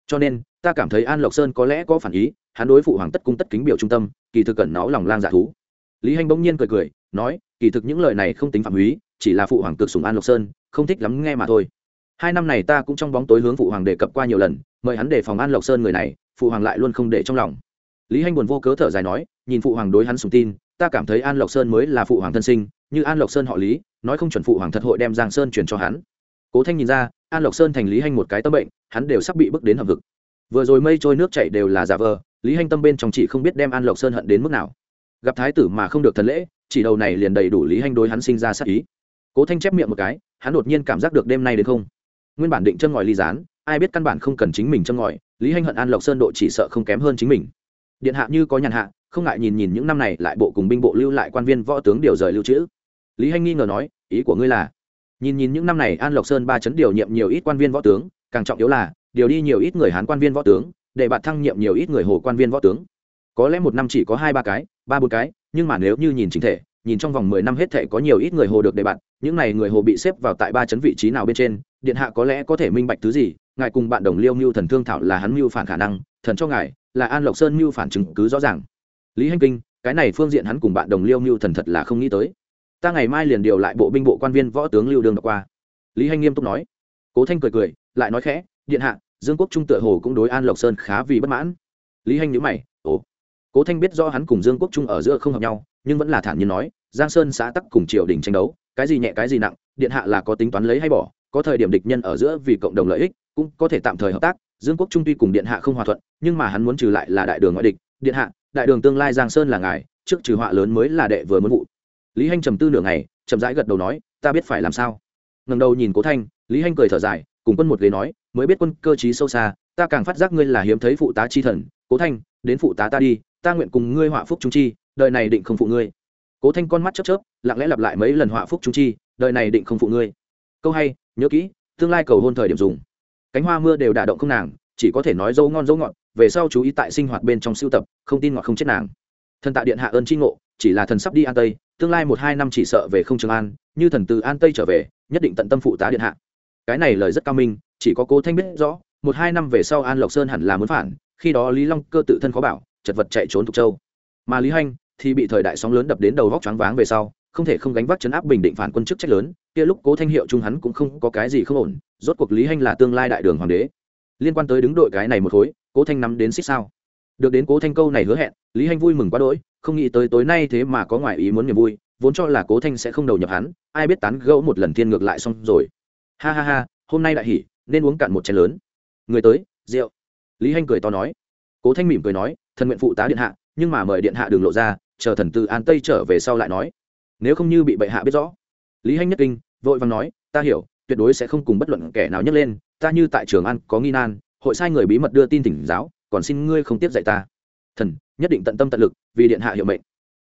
Cho nên, ta cảm thấy an lộc sơn có lẽ có phản ý, hắn đối phụ hoàng tất cung tất kính biểu trung tâm, kỳ thực cẩn nó lòng lang dạ thú. Lý hanh bỗng nhiên cười cười, nói, kỳ thực những lời này không tính phạm húy, chỉ là phụ hoàng cực sùng an lộc sơn, không thích lắm nghe mà thôi. Hai năm này ta cũng trong bóng tối hướng phụ hoàng đề cập qua nhiều lần, mời hắn để phòng an lộc sơn người này, phụ hoàng lại luôn không để trong lòng. Lý hanh buồn vô cớ thở dài nói, nhìn phụ hoàng đối hắn sùng tin ta cảm thấy an lộc sơn mới là phụ hoàng thân sinh, như an lộc sơn họ lý, nói không chuẩn phụ hoàng thật hội đem giang sơn truyền cho hắn. Cố thanh nhìn ra, an lộc sơn thành lý hanh một cái tâm bệnh, hắn đều sắp bị bước đến hầm vực vừa rồi mây trôi nước chảy đều là giả vờ, lý hanh tâm bên trong chị không biết đem an lộc sơn hận đến mức nào. Gặp thái tử mà không được thần lễ, chỉ đầu này liền đầy đủ lý hanh đối hắn sinh ra sắc ý. Cố thanh chép miệng một cái, hắn đột nhiên cảm giác được đêm nay đến không. Nguyên bản định chân ngòi ly gián, ai biết căn bản không cần chính mình chân ngòi, lý hanh hận an lộc sơn độ chỉ sợ không kém hơn chính mình. Điện hạ như có nhàn hạ không ngại nhìn nhìn những năm này lại bộ cùng binh bộ lưu lại quan viên võ tướng điều rời lưu trữ. Lý hanh nghi ngờ nói, ý của ngươi là, nhìn nhìn những năm này an lộc sơn ba chấn điều nhiệm nhiều ít quan viên võ tướng, càng trọng yếu là, điều đi nhiều ít người hán quan viên võ tướng, để bạn thăng nhiệm nhiều ít người hồ quan viên võ tướng. Có lẽ một năm chỉ có hai ba cái, ba bốn cái, nhưng mà nếu như nhìn chính thể, nhìn trong vòng mười năm hết thể có nhiều ít người hồ được đề bạt những này người hồ bị xếp vào tại ba chấn vị trí nào bên trên, điện hạ có lẽ có thể minh bạch thứ gì, ngài cùng bạn đồng liêu mưu thần thương thảo là hắn mưu phản khả năng, thần cho ngài là an lộc sơn mưu phản chứng cứ rõ ràng lý hành kinh, cái này phương diện hắn cùng bạn đồng liêu mưu thần thật là không nghĩ tới. Ta ngày mai liền điều lại bộ binh bộ quan viên võ tướng lưu đường đọc qua. Lý hành nghiêm túc nói. Cố thanh cười cười, lại nói khẽ, điện hạ, dương quốc trung tựa hồ cũng đối an lộc sơn khá vì bất mãn. Lý hành nhữ mày, ồ. Cố thanh biết do hắn cùng dương quốc trung ở giữa không hợp nhau, nhưng vẫn là thản nhiên nói, giang sơn xã tắc cùng triều đình tranh đấu, cái gì nhẹ cái gì nặng, điện hạ là có tính toán lấy hay bỏ, có thời điểm địch nhân ở giữa vì cộng đồng lợi ích, cũng có thể tạm thời hợp tác, dương quốc trung tuy cùng điện hạ không hòa thuận, nhưng mà hắn muốn trừ lại là đại đường ngoại địch, điện hạ đại đường tương lai giang sơn là ngài, trước trừ họa lớn mới là đệ vừa muốn vụ. Lý hanh trầm tư nửa ngày, chậm rãi gật đầu nói, ta biết phải làm sao. Ngần đầu nhìn cố thanh, lý hanh cười thở dài, cùng quân một ghế nói, mới biết quân cơ chí sâu xa, ta càng phát giác ngươi là hiếm thấy phụ tá chi thần. Cố thanh, đến phụ tá ta đi, ta nguyện cùng ngươi họa phúc trung chi, đời này định không phụ ngươi. Cố thanh con mắt chớp chớp, lặng lẽ lặp lại mấy lần họa phúc trung chi, đời này định không phụ ngươi. Câu hay, nhớ kỹ, tương lai cầu hôn thời điểm dùng. Cánh hoa mưa đều đả động không nàng chỉ có thể nói dâu ngon dâu ngọt, về sau chú ý tại sinh hoạt bên trong sưu tập, không tin ngọt không chết nàng. Thần tạ điện hạ ơn tri ngộ, chỉ là thần sắp đi an tây, tương lai một hai năm chỉ sợ về không trường an, như thần từ an tây trở về, nhất định tận tâm phụ tá điện hạ. Cái này lời rất cao minh, chỉ có cố thanh biết rõ, một hai năm về sau an lộc sơn hẳn là muốn phản, khi đó lý long cơ tự thân khó bảo, chật vật chạy trốn thục châu. Mà lý hanh thì bị thời đại sóng lớn đập đến đầu vóc choáng váng về sau, không thể không gánh vác chấn áp bình định phản quân chức trách lớn, kia lúc cố thanh hiệu trung hắn cũng không có cái gì không ổn, rốt cuộc lý hanh là tương lai đại đường hoàng đế liên quan tới đứng đội cái này một khối, cố thanh nắm đến xích sao. Được đến cố thanh câu này hứa hẹn, lý hanh vui mừng quá đỗi, không nghĩ tới tối nay thế mà có ngoại ý muốn niềm vui, vốn cho là cố thanh sẽ không đầu nhập hắn, ai biết tán gẫu một lần thiên ngược lại xong rồi. Ha ha ha, hôm nay đại hỉ, nên uống cạn một chén lớn. Người tới, rượu. Lý hanh cười to nói. Cố thanh mỉm cười nói, thần nguyện phụ tá điện hạ, nhưng mà mời điện hạ đường lộ ra, chờ thần từ an tây trở về sau lại nói. Nếu không như bị bệ hạ biết rõ. Lý hanh nhất kinh, vội vàng nói, ta hiểu, tuyệt đối sẽ không cùng bất luận kẻ nào nhấc lên ta như tại trường an có nghi nan, hội sai người bí mật đưa tin tỉnh giáo, còn xin ngươi không tiếp dạy ta. Thần, nhất định tận tâm tận lực, vì điện hạ hiệu mệnh.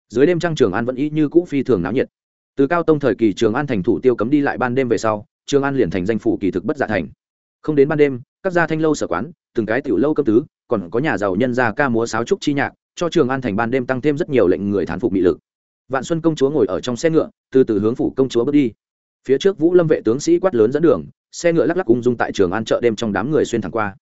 Dưới đêm trăng trường an vẫn y như cũ phi thường náo nhiệt. Từ cao tông thời kỳ trường an thành thủ tiêu cấm đi lại ban đêm về sau, trường an liền thành danh phủ kỳ thực bất giả dạ thành. Không đến ban đêm, các gia thanh lâu sở quán, từng cái tiểu lâu cấp tứ, còn có nhà giàu nhân gia ca múa sáo trúc chi nhạc, cho trường an thành ban đêm tăng thêm rất nhiều lệnh người thán phục mị lực. Vạn xuân công chúa ngồi ở trong xe ngựa, từ từ hướng phủ công chúa bước đi. Phía trước vũ lâm vệ tướng sĩ quát lớn dẫn đường xe ngựa lắc lắc ung dung tại trường an chợ đêm trong đám người xuyên thẳng qua.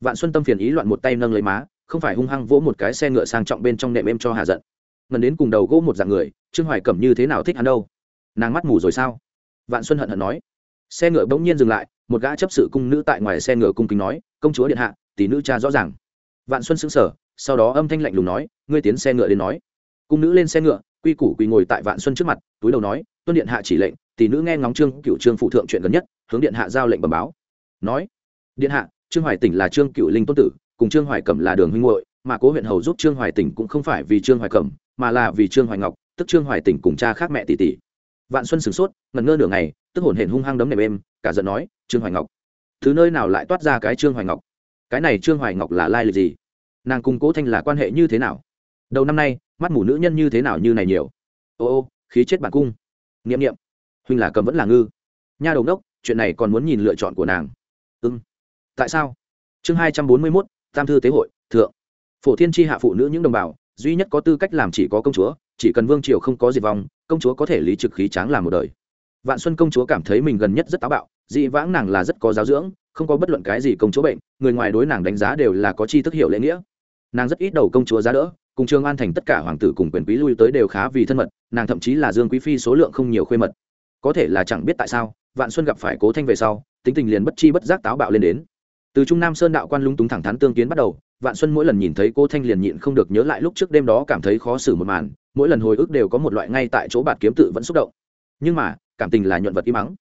Vạn xuân tâm phiền ý loạn một tay nâng lấy má, không phải hung hăng vỗ một cái xe ngựa sang trọng bên trong nệm em cho hạ giận. Ngần đến cùng đầu gỗ một dạng người, trương hoài cẩm như thế nào thích hắn đâu? Nàng mắt mù rồi sao? Vạn xuân hận hận nói. Xe ngựa bỗng nhiên dừng lại, một gã chấp sự cung nữ tại ngoài xe ngựa cung kính nói, công chúa điện hạ, tỷ nữ cha rõ ràng. Vạn xuân sững sờ, sau đó âm thanh lạnh lùng nói, ngươi tiến xe ngựa đến nói. Cung nữ lên xe ngựa, quy củ quỳ ngồi tại vạn xuân trước mặt, túi đầu nói, tuân điện hạ chỉ lệnh, tỷ nữ nghe ngóng trương cựu trương phụ thượng chuyện gần nhất hướng điện hạ giao lệnh bẩm báo. Nói, điện hạ, trương hoài tỉnh là trương cựu linh tôn tử, cùng trương hoài cẩm là đường huynh hội mà cố huyện hầu giúp trương hoài tỉnh cũng không phải vì trương hoài cẩm, mà là vì trương hoài ngọc, tức trương hoài tỉnh cùng cha khác mẹ tỷ tỷ. Vạn xuân sửng sốt, ngẩn ngơ nửa ngày, tức hồn hển hung hăng đấm nệm êm, cả giận nói, trương hoài ngọc, thứ nơi nào lại toát ra cái trương hoài ngọc? Cái này trương hoài ngọc là lai lịch gì? Nàng cùng cố thanh là quan hệ như thế nào? Đầu năm nay, mắt mù nữ nhân như thế nào như này nhiều? Ô ô, khí chết bản cung. N niệm. Huynh là cầm vẫn là ngư. Nha đầu đốc chuyện này còn muốn nhìn lựa chọn của nàng. Ưng tại sao? Chương hai trăm bốn mươi mốt, tam thư tế hội, thượng. Phổ thiên tri hạ phụ nữ những đồng bào, duy nhất có tư cách làm chỉ có công chúa, chỉ cần vương triều không có diệt vong, công chúa có thể lý trực khí tráng làm một đời. Vạn xuân công chúa cảm thấy mình gần nhất rất táo bạo, dị vãng nàng là rất có giáo dưỡng, không có bất luận cái gì công chúa bệnh, người ngoài đối nàng đánh giá đều là có chi thức hiểu lễ nghĩa. Nàng rất ít đầu công chúa giá đỡ, cùng trường an thành tất cả hoàng tử cùng quyền quý lui tới đều khá vì thân mật, nàng thậm chí là dương quý phi số lượng không nhiều khuê mật. Có thể là chẳng biết tại sao vạn xuân gặp phải cố thanh về sau, tính tình liền bất chi bất giác táo bạo lên đến. Từ trung nam sơn đạo quan lung túng thẳng thắn tương kiến bắt đầu, vạn xuân mỗi lần nhìn thấy cô thanh liền nhịn không được nhớ lại lúc trước đêm đó cảm thấy khó xử một màn, mỗi lần hồi ức đều có một loại ngay tại chỗ bạt kiếm tự vẫn xúc động. Nhưng mà, cảm tình là nhuận vật im mắng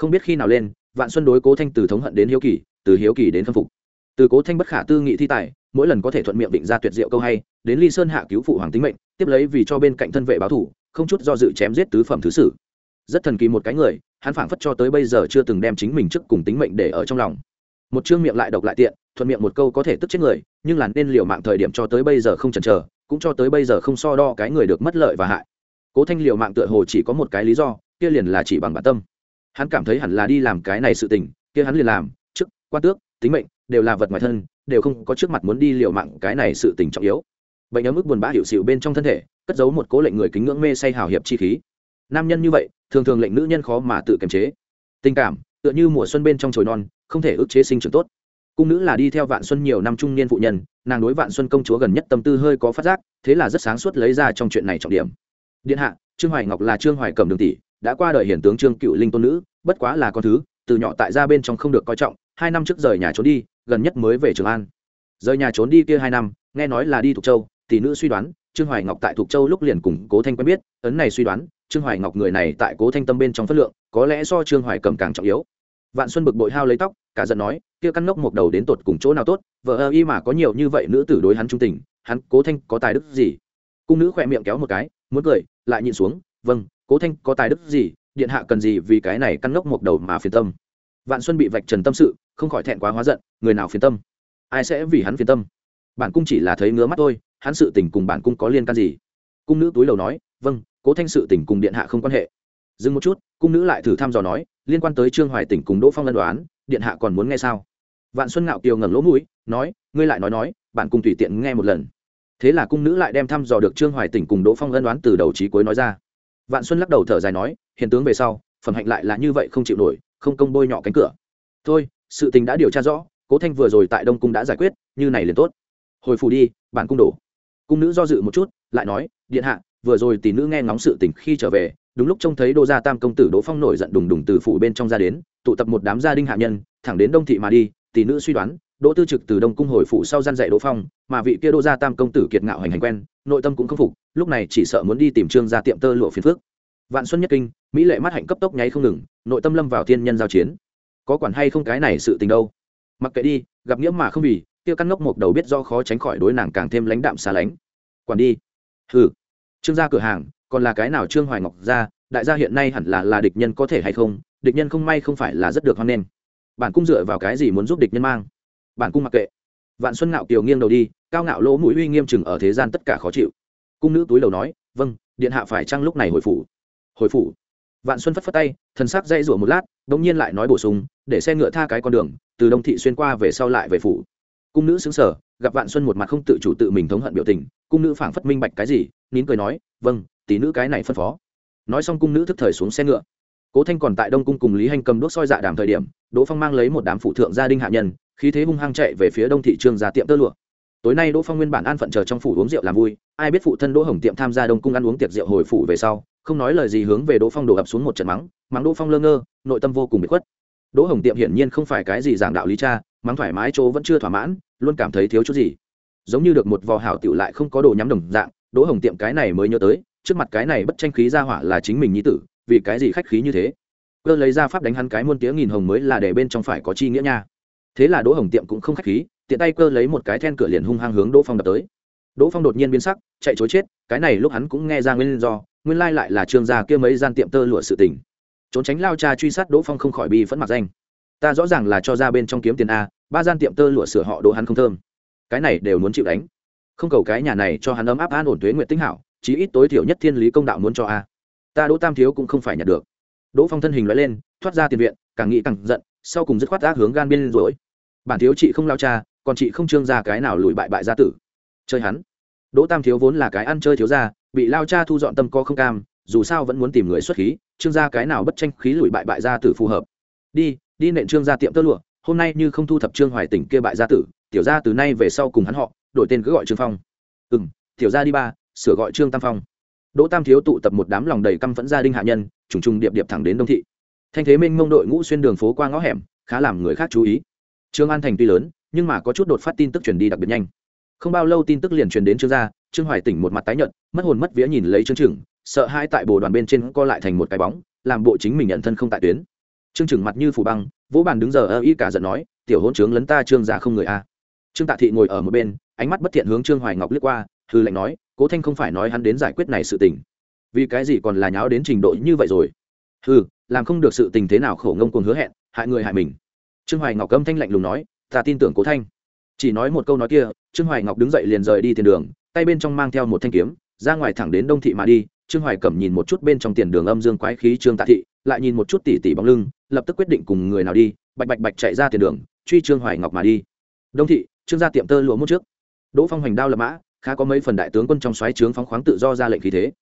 không biết khi nào lên, vạn xuân đối cố thanh từ thống hận đến hiếu kỳ, từ hiếu kỳ đến khâm phục. Từ cố thanh bất khả tư nghị thi tài, mỗi lần có thể thuận miệng định ra tuyệt diệu câu hay, đến ly sơn hạ cứu phụ hoàng tính mệnh, tiếp lấy vì cho bên cạnh thân vệ báo thủ, không chút do dự chém giết tứ phẩm thứ sử. Rất thần kỳ một cái người hắn phảng phất cho tới bây giờ chưa từng đem chính mình trước cùng tính mệnh để ở trong lòng. Một chương miệng lại độc lại tiện, thuận miệng một câu có thể tức chết người, nhưng là nên liều mạng thời điểm cho tới bây giờ không chần chờ, cũng cho tới bây giờ không so đo cái người được mất lợi và hại. Cố thanh liều mạng tựa hồ chỉ có một cái lý do, kia liền là chỉ bằng bản tâm. Hắn cảm thấy hẳn là đi làm cái này sự tình, kia hắn liền làm, chức, quan tước, tính mệnh, đều là vật ngoài thân, đều không có trước mặt muốn đi liều mạng cái này sự tình trọng yếu. Bệnh ấm ức buồn bã hiệu xịu bên trong thân thể, cất giấu một cố lệnh người kính ngưỡng mê say hào hiệp chi khí nam nhân như vậy, thường thường lệnh nữ nhân khó mà tự kiềm chế. Tình cảm, tựa như mùa xuân bên trong chồi non, không thể ức chế sinh trưởng tốt. Cung nữ là đi theo vạn xuân nhiều năm trung niên phụ nhân, nàng đối vạn xuân công chúa gần nhất tâm tư hơi có phát giác, thế là rất sáng suốt lấy ra trong chuyện này trọng điểm. Điện hạ, trương hoài ngọc là trương hoài cầm đường tỷ, đã qua đời hiển tướng trương cựu linh tôn nữ, bất quá là con thứ, từ nhỏ tại gia bên trong không được coi trọng, hai năm trước rời nhà trốn đi, gần nhất mới về trường an. Rời nhà trốn đi kia hai năm, nghe nói là đi thuộc châu, tỷ nữ suy đoán trương hoài ngọc tại thục châu lúc liền cùng cố thanh quen biết, ấn này suy đoán, trương hoài ngọc người này tại cố thanh tâm bên trong phất lượng, có lẽ do trương hoài cầm càng trọng yếu. Vạn xuân bực bội hao lấy tóc, cả giận nói, kia căn ngốc một đầu đến tột cùng chỗ nào tốt, vợ ơ y mà có nhiều như vậy nữ tử đối hắn trung tình, hắn cố thanh có tài đức gì? Cung nữ khỏe miệng kéo một cái, muốn cười, lại nhịn xuống vâng cố thanh có tài đức gì, điện hạ cần gì vì cái này căn ngốc một đầu mà phiền tâm? Vạn xuân bị vạch trần tâm sự, không khỏi thẹn quá hóa giận, người nào phiền tâm? Ai sẽ vì hắn phiền tâm? Bản cung chỉ là thấy ngứa mắt thôi hắn sự tình cùng bản cung có liên can gì? Cung nữ túi lầu nói vâng cố thanh sự tình cùng điện hạ không quan hệ. Dừng một chút, cung nữ lại thử thăm dò nói, liên quan tới trương hoài tỉnh cùng đỗ phong ân đoán, điện hạ còn muốn nghe sao? Vạn xuân ngạo kiều ngẩng lỗ mũi, nói, ngươi lại nói nói bạn cùng tùy tiện nghe một lần. Thế là cung nữ lại đem thăm dò được trương hoài tỉnh cùng đỗ phong ân đoán từ đầu trí cuối nói ra. Vạn xuân lắc đầu thở dài nói hiện tướng về sau, phẩm hạnh lại là như vậy không chịu nổi, không công bôi nhọ cánh cửa. Thôi, sự tình đã điều tra rõ, cố thanh vừa rồi tại đông cung đã giải quyết, như này liền tốt. Hồi phủ đi, bản cung đổ cung nữ do dự một chút, lại nói, điện hạ, vừa rồi tỷ nữ nghe ngóng sự tình khi trở về, đúng lúc trông thấy đô gia tam công tử đỗ phong nổi giận đùng đùng từ phủ bên trong ra đến, tụ tập một đám gia đình hạ nhân, thẳng đến đông thị mà đi, tỷ nữ suy đoán, đỗ tư trực từ đông cung hồi phủ sau gian dạy đỗ phong, mà vị kia đô gia tam công tử kiệt ngạo hành hành quen, nội tâm cũng không phục, lúc này chỉ sợ muốn đi tìm trương ra tiệm tơ lụa phiền phước vạn xuân nhất kinh, mỹ lệ mắt hạnh cấp tốc nháy không ngừng, nội tâm lâm vào thiên nhân giao chiến. Có quản hay không cái này sự tình đâu? Mặc kệ đi, gặp nghĩa mà không vì kia căn ngốc một đầu biết do khó tránh khỏi đối nàng càng thêm lãnh đạm xa lánh. Quản đi. Hừ. Trương gia cửa hàng, còn là cái nào trương hoài ngọc gia, đại gia hiện nay hẳn là là địch nhân có thể hay không? Địch nhân không may không phải là rất được hoan nghênh. Bản cung dựa vào cái gì muốn giúp địch nhân mang? Bản cung mặc kệ. Vạn xuân ngạo kiều nghiêng đầu đi, cao ngạo lỗ mũi uy nghiêm chừng ở thế gian tất cả khó chịu. Cung nữ túi đầu nói vâng điện hạ phải chăng lúc này hồi phủ? Hồi phủ. Vạn xuân phất phất tay, thần sắc dây rủa một lát đ ỗ n g nhiên lại nói bổ sung, để xe ngựa tha cái con đường, từ đông thị xuyên qua về sau lại về phủ cung nữ xứng sở gặp vạn xuân một mặt không tự chủ tự mình thống hận biểu tình, cung nữ phảng phất minh bạch cái gì, nín cười nói vâng tỷ nữ cái này phân phó. Nói xong cung nữ thức thời xuống xe ngựa. Cố thanh còn tại đông cung cùng lý hành cầm đốt soi dạ đàm thời điểm, đỗ phong mang lấy một đám phụ thượng gia đình hạ nhân, khí thế hung hăng chạy về phía đông thị trường ra tiệm tơ lụa. Tối nay đỗ phong nguyên bản an phận chờ trong phủ uống rượu làm vui, ai biết phụ thân đỗ hồng tiệm tham gia đông cung ăn uống tiệc rượu hồi phủ về sau, không nói lời gì hướng về đỗ phong đổ ập xuống một trận mắng mắng đỗ phong lơ ngơ, nội tâm vô cùng bị khuất. Đỗ hồng tiệm hiển nhiên không phải cái gì giảng đạo lý cha mắng thoải mái chỗ vẫn chưa thỏa mãn, luôn cảm thấy thiếu chút gì. Giống như được một vò hảo tiểu lại không có đồ nhắm đồng dạng, đỗ hồng tiệm cái này mới nhớ tới, trước mặt cái này bất tranh khí ra hỏa là chính mình nhi tử, vì cái gì khách khí như thế? Cơ lấy ra pháp đánh hắn cái muôn tiếng nghìn hồng mới là để bên trong phải có chi nghĩa nha. Thế là đỗ hồng tiệm cũng không khách khí, tiện tay cơ lấy một cái then cửa liền hung hăng hướng đỗ phong đập tới. Đỗ phong đột nhiên biến sắc, chạy chối chết, cái này lúc hắn cũng nghe ra nguyên do, nguyên lai lại là trương gia kia mấy gian tiệm tơ lụa sự tình. Trốn tránh lao cha truy sát đỗ phong không khỏi bi phẫn mặc danh ta rõ ràng là cho ra bên trong kiếm tiền a, ba gian tiệm tơ lụa sửa họ đỗ hắn không thơm. Cái này đều muốn chịu đánh. Không cầu cái nhà này cho hắn ấm áp an ổn tuế nguyện tinh hảo, chí ít tối thiểu nhất thiên lý công đạo muốn cho a. Ta đỗ tam thiếu cũng không phải nhặt được. Đỗ phong thân hình loại lên, thoát ra tiền viện, càng nghĩ càng giận, sau cùng dứt khoát ác hướng gan biên rồi bản thiếu chị không lao cha, còn chị không trương ra cái nào lùi bại bại gia tử. Chơi hắn. Đỗ tam thiếu vốn là cái ăn chơi thiếu ra bị lao cha thu dọn tâm co không cam, dù sao vẫn muốn tìm người xuất khí, trương gia cái nào bất tranh khí lùi bại bại gia tử phù hợp. Đi đi nện trương gia tiệm tơ lụa, hôm nay như không thu thập trương hoài tỉnh kia bại gia tử, tiểu gia từ nay về sau cùng hắn họ, đổi tên cứ gọi trương phong. Ừ m tiểu gia đi ba, sửa gọi trương tam phong. Đỗ tam thiếu tụ tập một đám lòng đầy căm phẫn gia đình hạ nhân, trùng trùng điệp điệp thẳng đến đông thị. Thanh thế minh mông đội ngũ xuyên đường phố qua ngõ hẻm, khá làm người khác chú ý. Trương an thành tuy lớn, nhưng mà có chút đột phát tin tức truyền đi đặc biệt nhanh. Không bao lâu tin tức liền truyền đến trương gia, trương hoài tỉnh một mặt tái nhợt, mất hồn mất vía nhìn lấy trương trừng, sợ hai tại bồ đoàn bên trên co lại thành một cái bóng, làm bộ chính mình nhận thân không tại tuyến trương trừng mặt như phủ băng, vỗ bàn đứng giờ, ơ, y cả giận nói, tiểu hôn trướng lấn ta trương gia không người a trương tạ thị ngồi ở một bên, ánh mắt bất thiện hướng trương hoài ngọc lướt qua hư lệnh nói, cố thanh không phải nói hắn đến giải quyết này sự tình. Vì cái gì còn là nháo đến trình độ như vậy rồi? Hư làm không được sự tình thế nào khổ ngông cuồng hứa hẹn, hại người hại mình. Trương hoài ngọc âm thanh lạnh lùng nói, ta tin tưởng cố thanh. Chỉ nói một câu nói kia, trương hoài ngọc đứng dậy liền rời đi tiền đường, tay bên trong mang theo một thanh kiếm, ra ngoài thẳng đến đông thị mà đi. Trương hoài cẩm nhìn một chút bên trong tiền đường âm dương quái khí trương tạ thị, lại nhìn một chút tỉ tỉ bóng lưng lập tức quyết định cùng người nào đi, bạch bạch bạch chạy ra tiền đường, truy trương hoài ngọc mà đi. Đông thị, trương gia tiệm tơ lụa mút trước. Đỗ phong hoành đao lập mã, khá có mấy phần đại tướng quân trong xoáy trướng phóng khoáng tự do ra lệnh khí thế.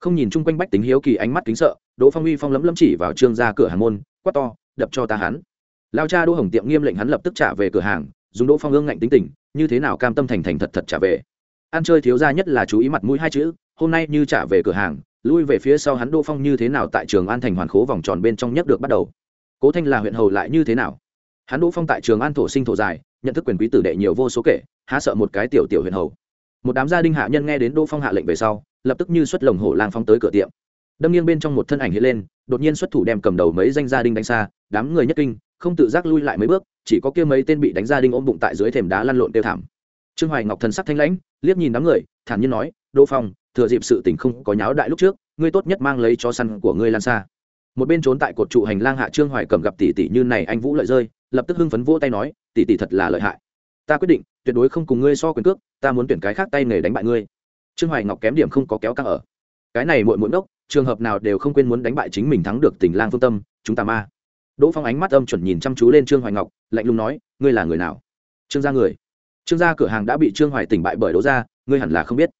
Không nhìn chung quanh bách tính hiếu kỳ ánh mắt kính sợ, đỗ phong uy phong lấm lấm chỉ vào trương gia cửa hàng môn, quát to, đập cho ta hắn. Lao cha đỗ hồng tiệm nghiêm lệnh hắn lập tức trả về cửa hàng, dùng đỗ phong ương ngạnh tính tình, như thế nào cam tâm thành thành thật thật trả về? Ăn chơi thiếu ra nhất là chú ý mặt mũi hai chữ, hôm nay như trả về cửa hàng, lui về phía sau hắn đỗ phong như thế nào tại trường an thành hoàn khố vòng tròn bên trong nhất được bắt đầu cố thanh là huyện hầu lại như thế nào? Hắn đỗ phong tại trường an thổ sinh thổ dài, nhận thức quyền quý tử đệ nhiều vô số kể, há sợ một cái tiểu tiểu huyện hầu. Một đám gia đình hạ nhân nghe đến đỗ phong hạ lệnh về sau, lập tức như xuất lồng hổ lang phong tới cửa tiệm. Đâm nghiêng bên trong một thân ảnh hiện lên, đột nhiên xuất thủ đem cầm đầu mấy danh gia đình đánh xa, đám người nhất kinh, không tự giác lui lại mấy bước, chỉ có kia mấy tên bị đánh gia đình ôm bụng tại dưới thềm đá lăn lộn tiêu thảm. Trương hoài ngọc thần sắc thanh lãnh, liếc nhìn đám người, thản nhiên nói, đỗ phong, thừa dịp sự tình không có nháo đại lúc trước, ngươi tốt nhất mang lấy cho săn của ngươi lan xa một bên trốn tại cột trụ hành lang hạ trương hoài cầm gặp tỷ tỷ như này anh vũ lợi rơi, lập tức hưng phấn vỗ tay nói, tỷ tỷ thật là lợi hại. Ta quyết định, tuyệt đối không cùng ngươi so quyền cước, ta muốn tuyển cái khác tay nghề đánh bại ngươi. Trương hoài ngọc kém điểm không có kéo căng ở. Cái này muội muội ngốc, trường hợp nào đều không quên muốn đánh bại chính mình thắng được tình lang phương tâm, chúng ta ma. Đỗ phong ánh mắt âm chuẩn nhìn chăm chú lên trương hoài ngọc, lạnh lùng nói, ngươi là người nào? Trương gia người. Trương gia cửa hàng đã bị trương hoài tỉnh bại bởi đỗ gia, ngươi hẳn là không biết.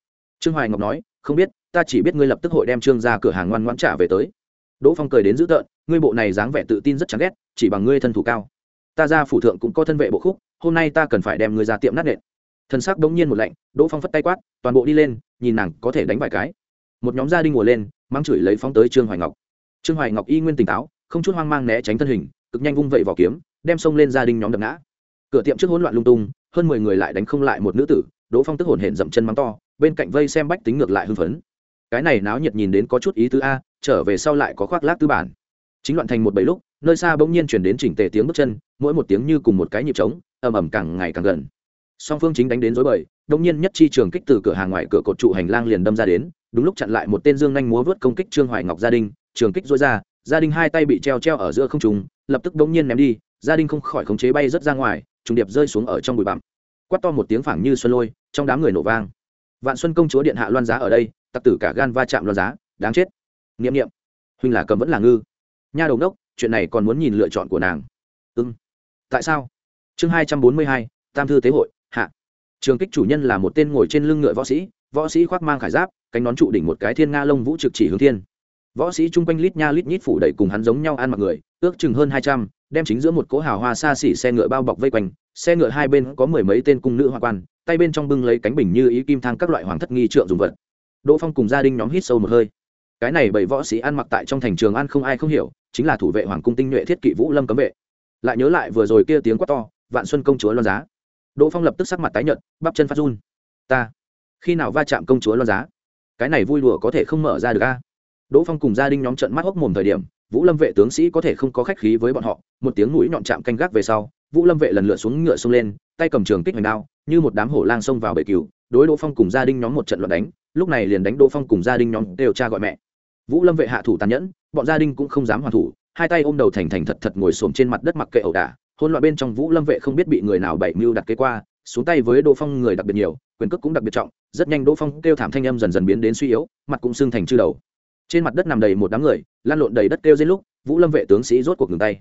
Trương hoài ngọc nói, không biết, ta chỉ biết ngươi lập tức hội đem trương gia cửa hàng ngoan ngoãn trả về tới đỗ phong cười đến dữ tợn, ngươi bộ này dáng vẻ tự tin rất chán ghét, chỉ bằng ngươi thân thủ cao. Ta ra phủ thượng cũng có thân vệ bộ khúc, hôm nay ta cần phải đem ngươi ra tiệm nát nện. Thân xác bỗng nhiên một lạnh, đỗ phong phất tay quát, toàn bộ đi lên, nhìn nàng có thể đánh vài cái. Một nhóm gia đình ngồi lên, mang chửi lấy phóng tới trương hoài ngọc. Trương hoài ngọc y nguyên tỉnh táo, không chút hoang mang né tránh thân hình, cực nhanh vung vẩy vỏ kiếm, đem xông lên gia đình nhóm đập ngã. Cửa tiệm trước hỗn loạn lung tung, hơn mười người lại đánh không lại một nữ tử, đỗ phong tức hồn hển dậm chân mắng to, bên cạnh vây xem bách tính ngược lại hưng phấn. Cái này náo nhiệt nhìn đến có chút ý tứ a trở về sau lại có khoác lác tư bản. Chính loạn thành một bầy lúc, nơi xa bỗng nhiên chuyển đến chỉnh tề tiếng bước chân, mỗi một tiếng như cùng một cái nhịp trống, ầm ầm càng ngày càng gần. Song phương chính đánh đến dối bời đông nhiên nhất chi trường kích từ cửa hàng ngoài cửa cột trụ hành lang liền đâm ra đến, đúng lúc chặn lại một tên dương nhanh múa vớt công kích trương hoài ngọc gia đình trường kích dối ra, gia đình hai tay bị treo treo ở giữa không trùng lập tức bỗng nhiên ném đi, gia đình không khỏi khống chế bay rất ra ngoài, trùng điệp rơi xuống ở trong bụi bặm. Quát to một tiếng phảng như xuân lôi, trong đám người nổ vang. Vạn xuân công chúa điện hạ loan giá ở đây, tặc tử cả gan va chạm loan giá, đáng chết nghiệm nghiệm huynh là cầm vẫn là ngư. Nha đầu đốc, chuyện này còn muốn nhìn lựa chọn của nàng. Ưng tại sao? Chương hai trăm bốn mươi hai, tam thư tế hội, hạ. Trường kích chủ nhân là một tên ngồi trên lưng ngựa võ sĩ. Võ sĩ khoác mang khải giáp, cánh nón trụ đỉnh một cái thiên nga lông vũ trực chỉ hướng thiên. Võ sĩ chung quanh lít nha lít nhít phủ đầy cùng hắn giống nhau ăn mặc người, ước chừng hơn hai trăm, đem chính giữa một cỗ hào hoa xa xỉ xe ngựa bao bọc vây quanh. Xe ngựa hai bên có mười mấy tên cung nữ hoa quan, tay bên trong bưng lấy cánh bình như ý kim thang các loại hoàng thất nghi trượng dùng vật. Đỗ phong cùng gia đình nhóm hít sâu một hơi cái này bảy võ sĩ ăn mặc tại trong thành trường ăn không ai không hiểu, chính là thủ vệ hoàng cung tinh nhuệ thiết kỵ vũ lâm cấm vệ. Lại nhớ lại vừa rồi kia tiếng quát to, vạn xuân công chúa loan giá. Đỗ phong lập tức sắc mặt tái nhợt, bắp chân phát run. Ta, khi nào va chạm công chúa loan giá? Cái này vui đùa có thể không mở ra được a? Đỗ phong cùng gia đình nhóm trận mắt hốc mồm thời điểm, vũ lâm vệ tướng sĩ có thể không có khách khí với bọn họ, một tiếng mũi nhọn chạm canh gác về sau, vũ lâm vệ lần lượt xuống ngựa xông lên, tay cầm trường kích hoành đao, như một đám hổ lang xông vào bể cừu, đối đỗ phong cùng gia đình nhóm một trận loạn đánh, lúc này liền đánh đỗ phong cùng gia đình nhóm đều cha gọi mẹ vũ lâm vệ hạ thủ tàn nhẫn, bọn gia đình cũng không dám hoàn thủ, hai tay ôm đầu thành thành thật thật ngồi xổm trên mặt đất mặc kệ ẩu đả hôn loạn bên trong vũ lâm vệ không biết bị người nào bảy mưu đặt kế qua, xuống tay với đỗ phong người đặc biệt nhiều, quyền cước cũng đặc biệt trọng, rất nhanh đỗ phong kêu thảm thanh âm dần dần biến đến suy yếu, mặt cũng sưng thành chư đầu. Trên mặt đất nằm đầy một đám người lan lộn đầy đất kêu dưới lúc, vũ lâm vệ tướng sĩ rốt cuộc ngừng tay.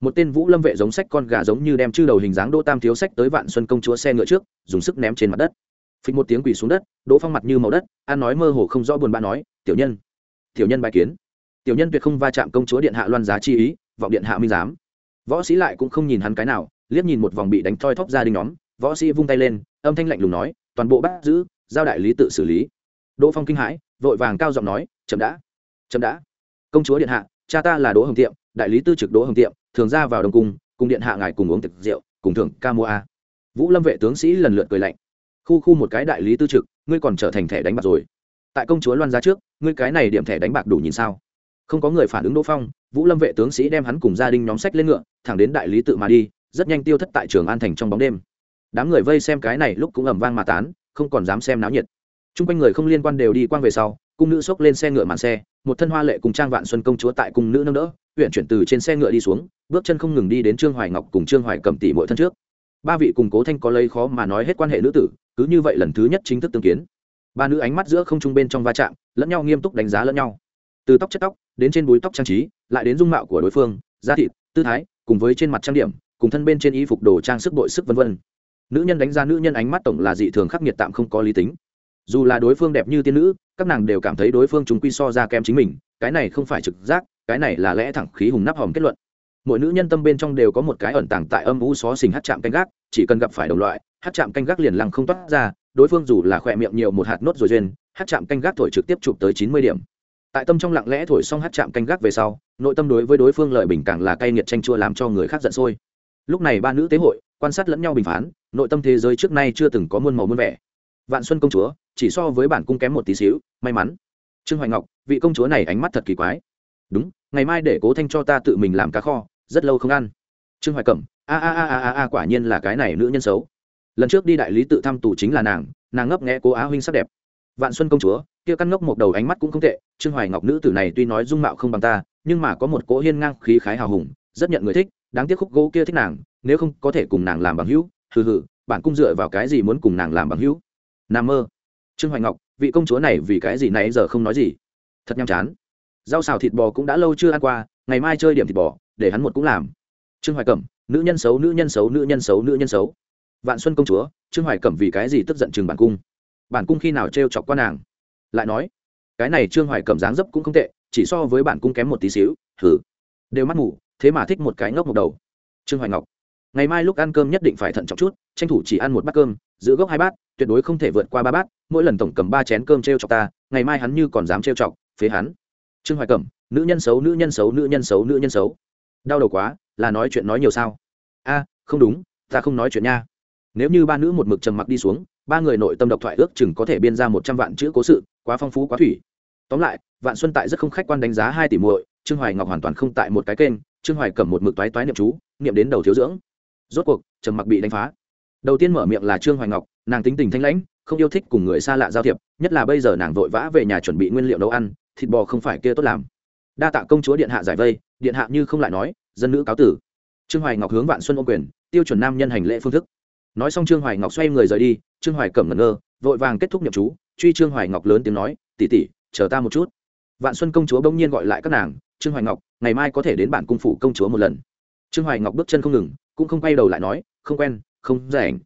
Một tên vũ lâm vệ giống sách con gà giống như đem chư đầu hình dáng đỗ tam thiếu sách tới vạn xuân công chúa xe ngựa trước, dùng sức ném trên mặt đất. Phịch một tiếng quỳ xuống đất, đỗ phong mặt như màu đất, an nói mơ hồ không rõ buồn bã nói, tiểu nhân tiểu nhân bài kiến. Tiểu nhân tuyệt không va chạm công chúa điện hạ loan giá chi ý, vọng điện hạ minh giám. Võ sĩ lại cũng không nhìn hắn cái nào, liếc nhìn một vòng bị đánh thoi thóp gia đình nhóm. Võ sĩ vung tay lên, âm thanh lạnh lùng nói, toàn bộ bắt giữ, giao đại lý tự xử lý. Đỗ phong kinh hãi, vội vàng cao giọng nói, chậm đã chậm đã. Công chúa điện hạ, cha ta là đỗ hồng tiệm, đại lý tư trực đỗ hồng tiệm, thường ra vào đồng cung, cùng điện hạ ngài cùng uống tiệc rượu, cùng thưởng ca mua a. Vũ lâm vệ tướng sĩ lần lượt cười lạnh. Khu khu một cái đại lý tư trực, ngươi còn trở thành thẻ đánh bạc rồi tại công chúa loan ra trước, ngươi cái này điểm thẻ đánh bạc đủ nhìn sao? Không có người phản ứng đỗ phong, vũ lâm vệ tướng sĩ đem hắn cùng gia đình nhóm sách lên ngựa, thẳng đến đại lý tự mà đi, rất nhanh tiêu thất tại trường an thành trong bóng đêm. Đám người vây xem cái này lúc cũng ầm vang mà tán, không còn dám xem náo nhiệt. T r u n g quanh người không liên quan đều đi quang về sau, cung nữ xốc lên xe ngựa màn xe, một thân hoa lệ cùng trang vạn xuân công chúa tại cung nữ nâng đỡ huyện chuyển từ trên xe ngựa đi xuống, bước chân không ngừng đi đến trương hoài ngọc cùng trương hoài cầm tỷ mỗi thân trước. Ba vị cùng cố thanh có lấy khó mà nói hết quan hệ nữ tử, cứ như vậy lần thứ nhất chính thức tương kiến ba nữ ánh mắt giữa không trung bên trong va chạm, lẫn nhau nghiêm túc đánh giá lẫn nhau. Từ tóc chất tóc, đến trên búi tóc trang trí, lại đến dung mạo của đối phương, da thịt, tư thái, cùng với trên mặt trang điểm, cùng thân bên trên y phục đồ trang sức bội sức v v nữ nhân đánh giá nữ nhân ánh mắt tổng là dị thường khắc nghiệt tạm không có lý tính. Dù là đối phương đẹp như tiên nữ, các nàng đều cảm thấy đối phương chúng quy so ra kém chính mình, cái này không phải trực giác, cái này là lẽ thẳng khí hùng nắp hòm kết luận. Mỗi nữ nhân tâm bên trong đều có một cái ẩn tàng tại âm u xó xình hát chạm canh gác, chỉ cần gặp phải đồng loại, hát chạm canh gác liền lăng không toát ra đối phương dù là khỏe miệng nhiều một hạt nốt rồi duyên, hát chạm canh gác thổi trực tiếp chụp tới chín mươi điểm. Tại tâm trong lặng lẽ thổi xong hát chạm canh gác về sau, nội tâm đối với đối phương lợi bình càng là cay nghiệt tranh chua làm cho người khác giận sôi. Lúc này ba nữ tế hội, quan sát lẫn nhau bình phán, nội tâm thế giới trước nay chưa từng có muôn màu muôn vẻ. Vạn xuân công chúa, chỉ so với bản cung kém một tí xíu, may mắn. Trương hoài ngọc, vị công chúa này ánh mắt thật kỳ quái. Đúng, ngày mai để cố thanh cho ta tự mình làm cá kho, rất lâu không ăn. Trương hoài cẩm a a a a a quả nhiên là cái này nữ nhân xấu lần trước đi đại lý tự thăm tù chính là nàng nàng ngấp nghẽ cố á huynh sắc đẹp. Vạn xuân công chúa, kia căn ngốc một đầu ánh mắt cũng không tệ, trương hoài ngọc nữ tử này tuy nói dung mạo không bằng ta, nhưng mà có một cỗ hiên ngang khí khái hào hùng, rất nhận người thích, đáng tiếc khúc gỗ kia thích nàng, nếu không có thể cùng nàng làm bằng hữu, hừ hừ bản cung dựa vào cái gì muốn cùng nàng làm bằng hữu? Nam mơ. Trương hoài ngọc, vị công chúa này vì cái gì nãy giờ không nói gì? Thật nhàm chán. Rau xào thịt bò cũng đã lâu chưa ăn qua, ngày mai chơi điểm thịt bò, để hắn một cũng làm. Trương hoài cẩm, nữ nhân xấu, nữ nhân xấu, nữ nhân xấu, nữ nhân xấu vạn xuân công chúa, trương hoài cẩm vì cái gì tức giận chừng bản cung? Bản cung khi nào t chọc qua nàng? Lại nói, cái này trương hoài cẩm dáng dấp cũng không tệ, chỉ so với bản cung kém một tí xíu thử đều mắt ngủ, thế mà thích một cái ngốc một đầu. Trương hoài ngọc, ngày mai lúc ăn cơm nhất định phải thận trọng chút, tranh thủ chỉ ăn một bát cơm, giữ gốc hai bát, tuyệt đối không thể vượt qua ba bát, mỗi lần tổng cầm ba chén cơm t r e o chọc ta, ngày mai hắn như còn dám t r e o chọc, phế hắn. Trương hoài cẩm, nữ nhân xấu, nữ nhân xấu, nữ nhân xấu, nữ nhân xấu. Đau đầu quá, là nói chuyện nói nhiều sao? A, không đúng, ta không nói chuyện nha nếu như ba nữ một mực trầm mặc đi xuống, ba người nội tâm độc thoại ước chừng có thể biên ra một trăm vạn chữ cố sự, quá phong phú quá thủy. Tóm lại, vạn xuân tại rất không khách quan đánh giá hai tỷ muội, trương hoài ngọc hoàn toàn không tại một cái kênh, trương hoài cầm một mực toái toái niệm chú, niệm đến đầu thiếu dưỡng. Rốt cuộc, trầm mặc bị đánh phá. Đầu tiên mở miệng là trương hoài ngọc, nàng tính tình thanh lãnh, không yêu thích cùng người xa lạ giao thiệp, nhất là bây giờ nàng vội vã về nhà chuẩn bị nguyên liệu nấu ăn, thịt bò không phải kia tốt làm. Đa tạ công chúa điện hạ giải vây, điện hạ như không lại nói, dân nữ cáo tử. Trương hoài ngọc hướng vạn xuân ô quyền, tiêu chuẩn nam nhân hành lễ phương thức nói xong trương hoài ngọc xoay người rời đi, trương hoài cẩm ngẩn ngơ, vội vàng kết thúc nhậm chú, truy trương hoài ngọc lớn tiếng nói tỉ tỉ chờ ta một chút. Vạn xuân công chúa bỗng nhiên gọi lại các nàng, trương hoài ngọc, ngày mai có thể đến bản cung phủ công chúa một lần. Trương hoài ngọc bước chân không ngừng, cũng không quay đầu lại nói, không quen, không rảnh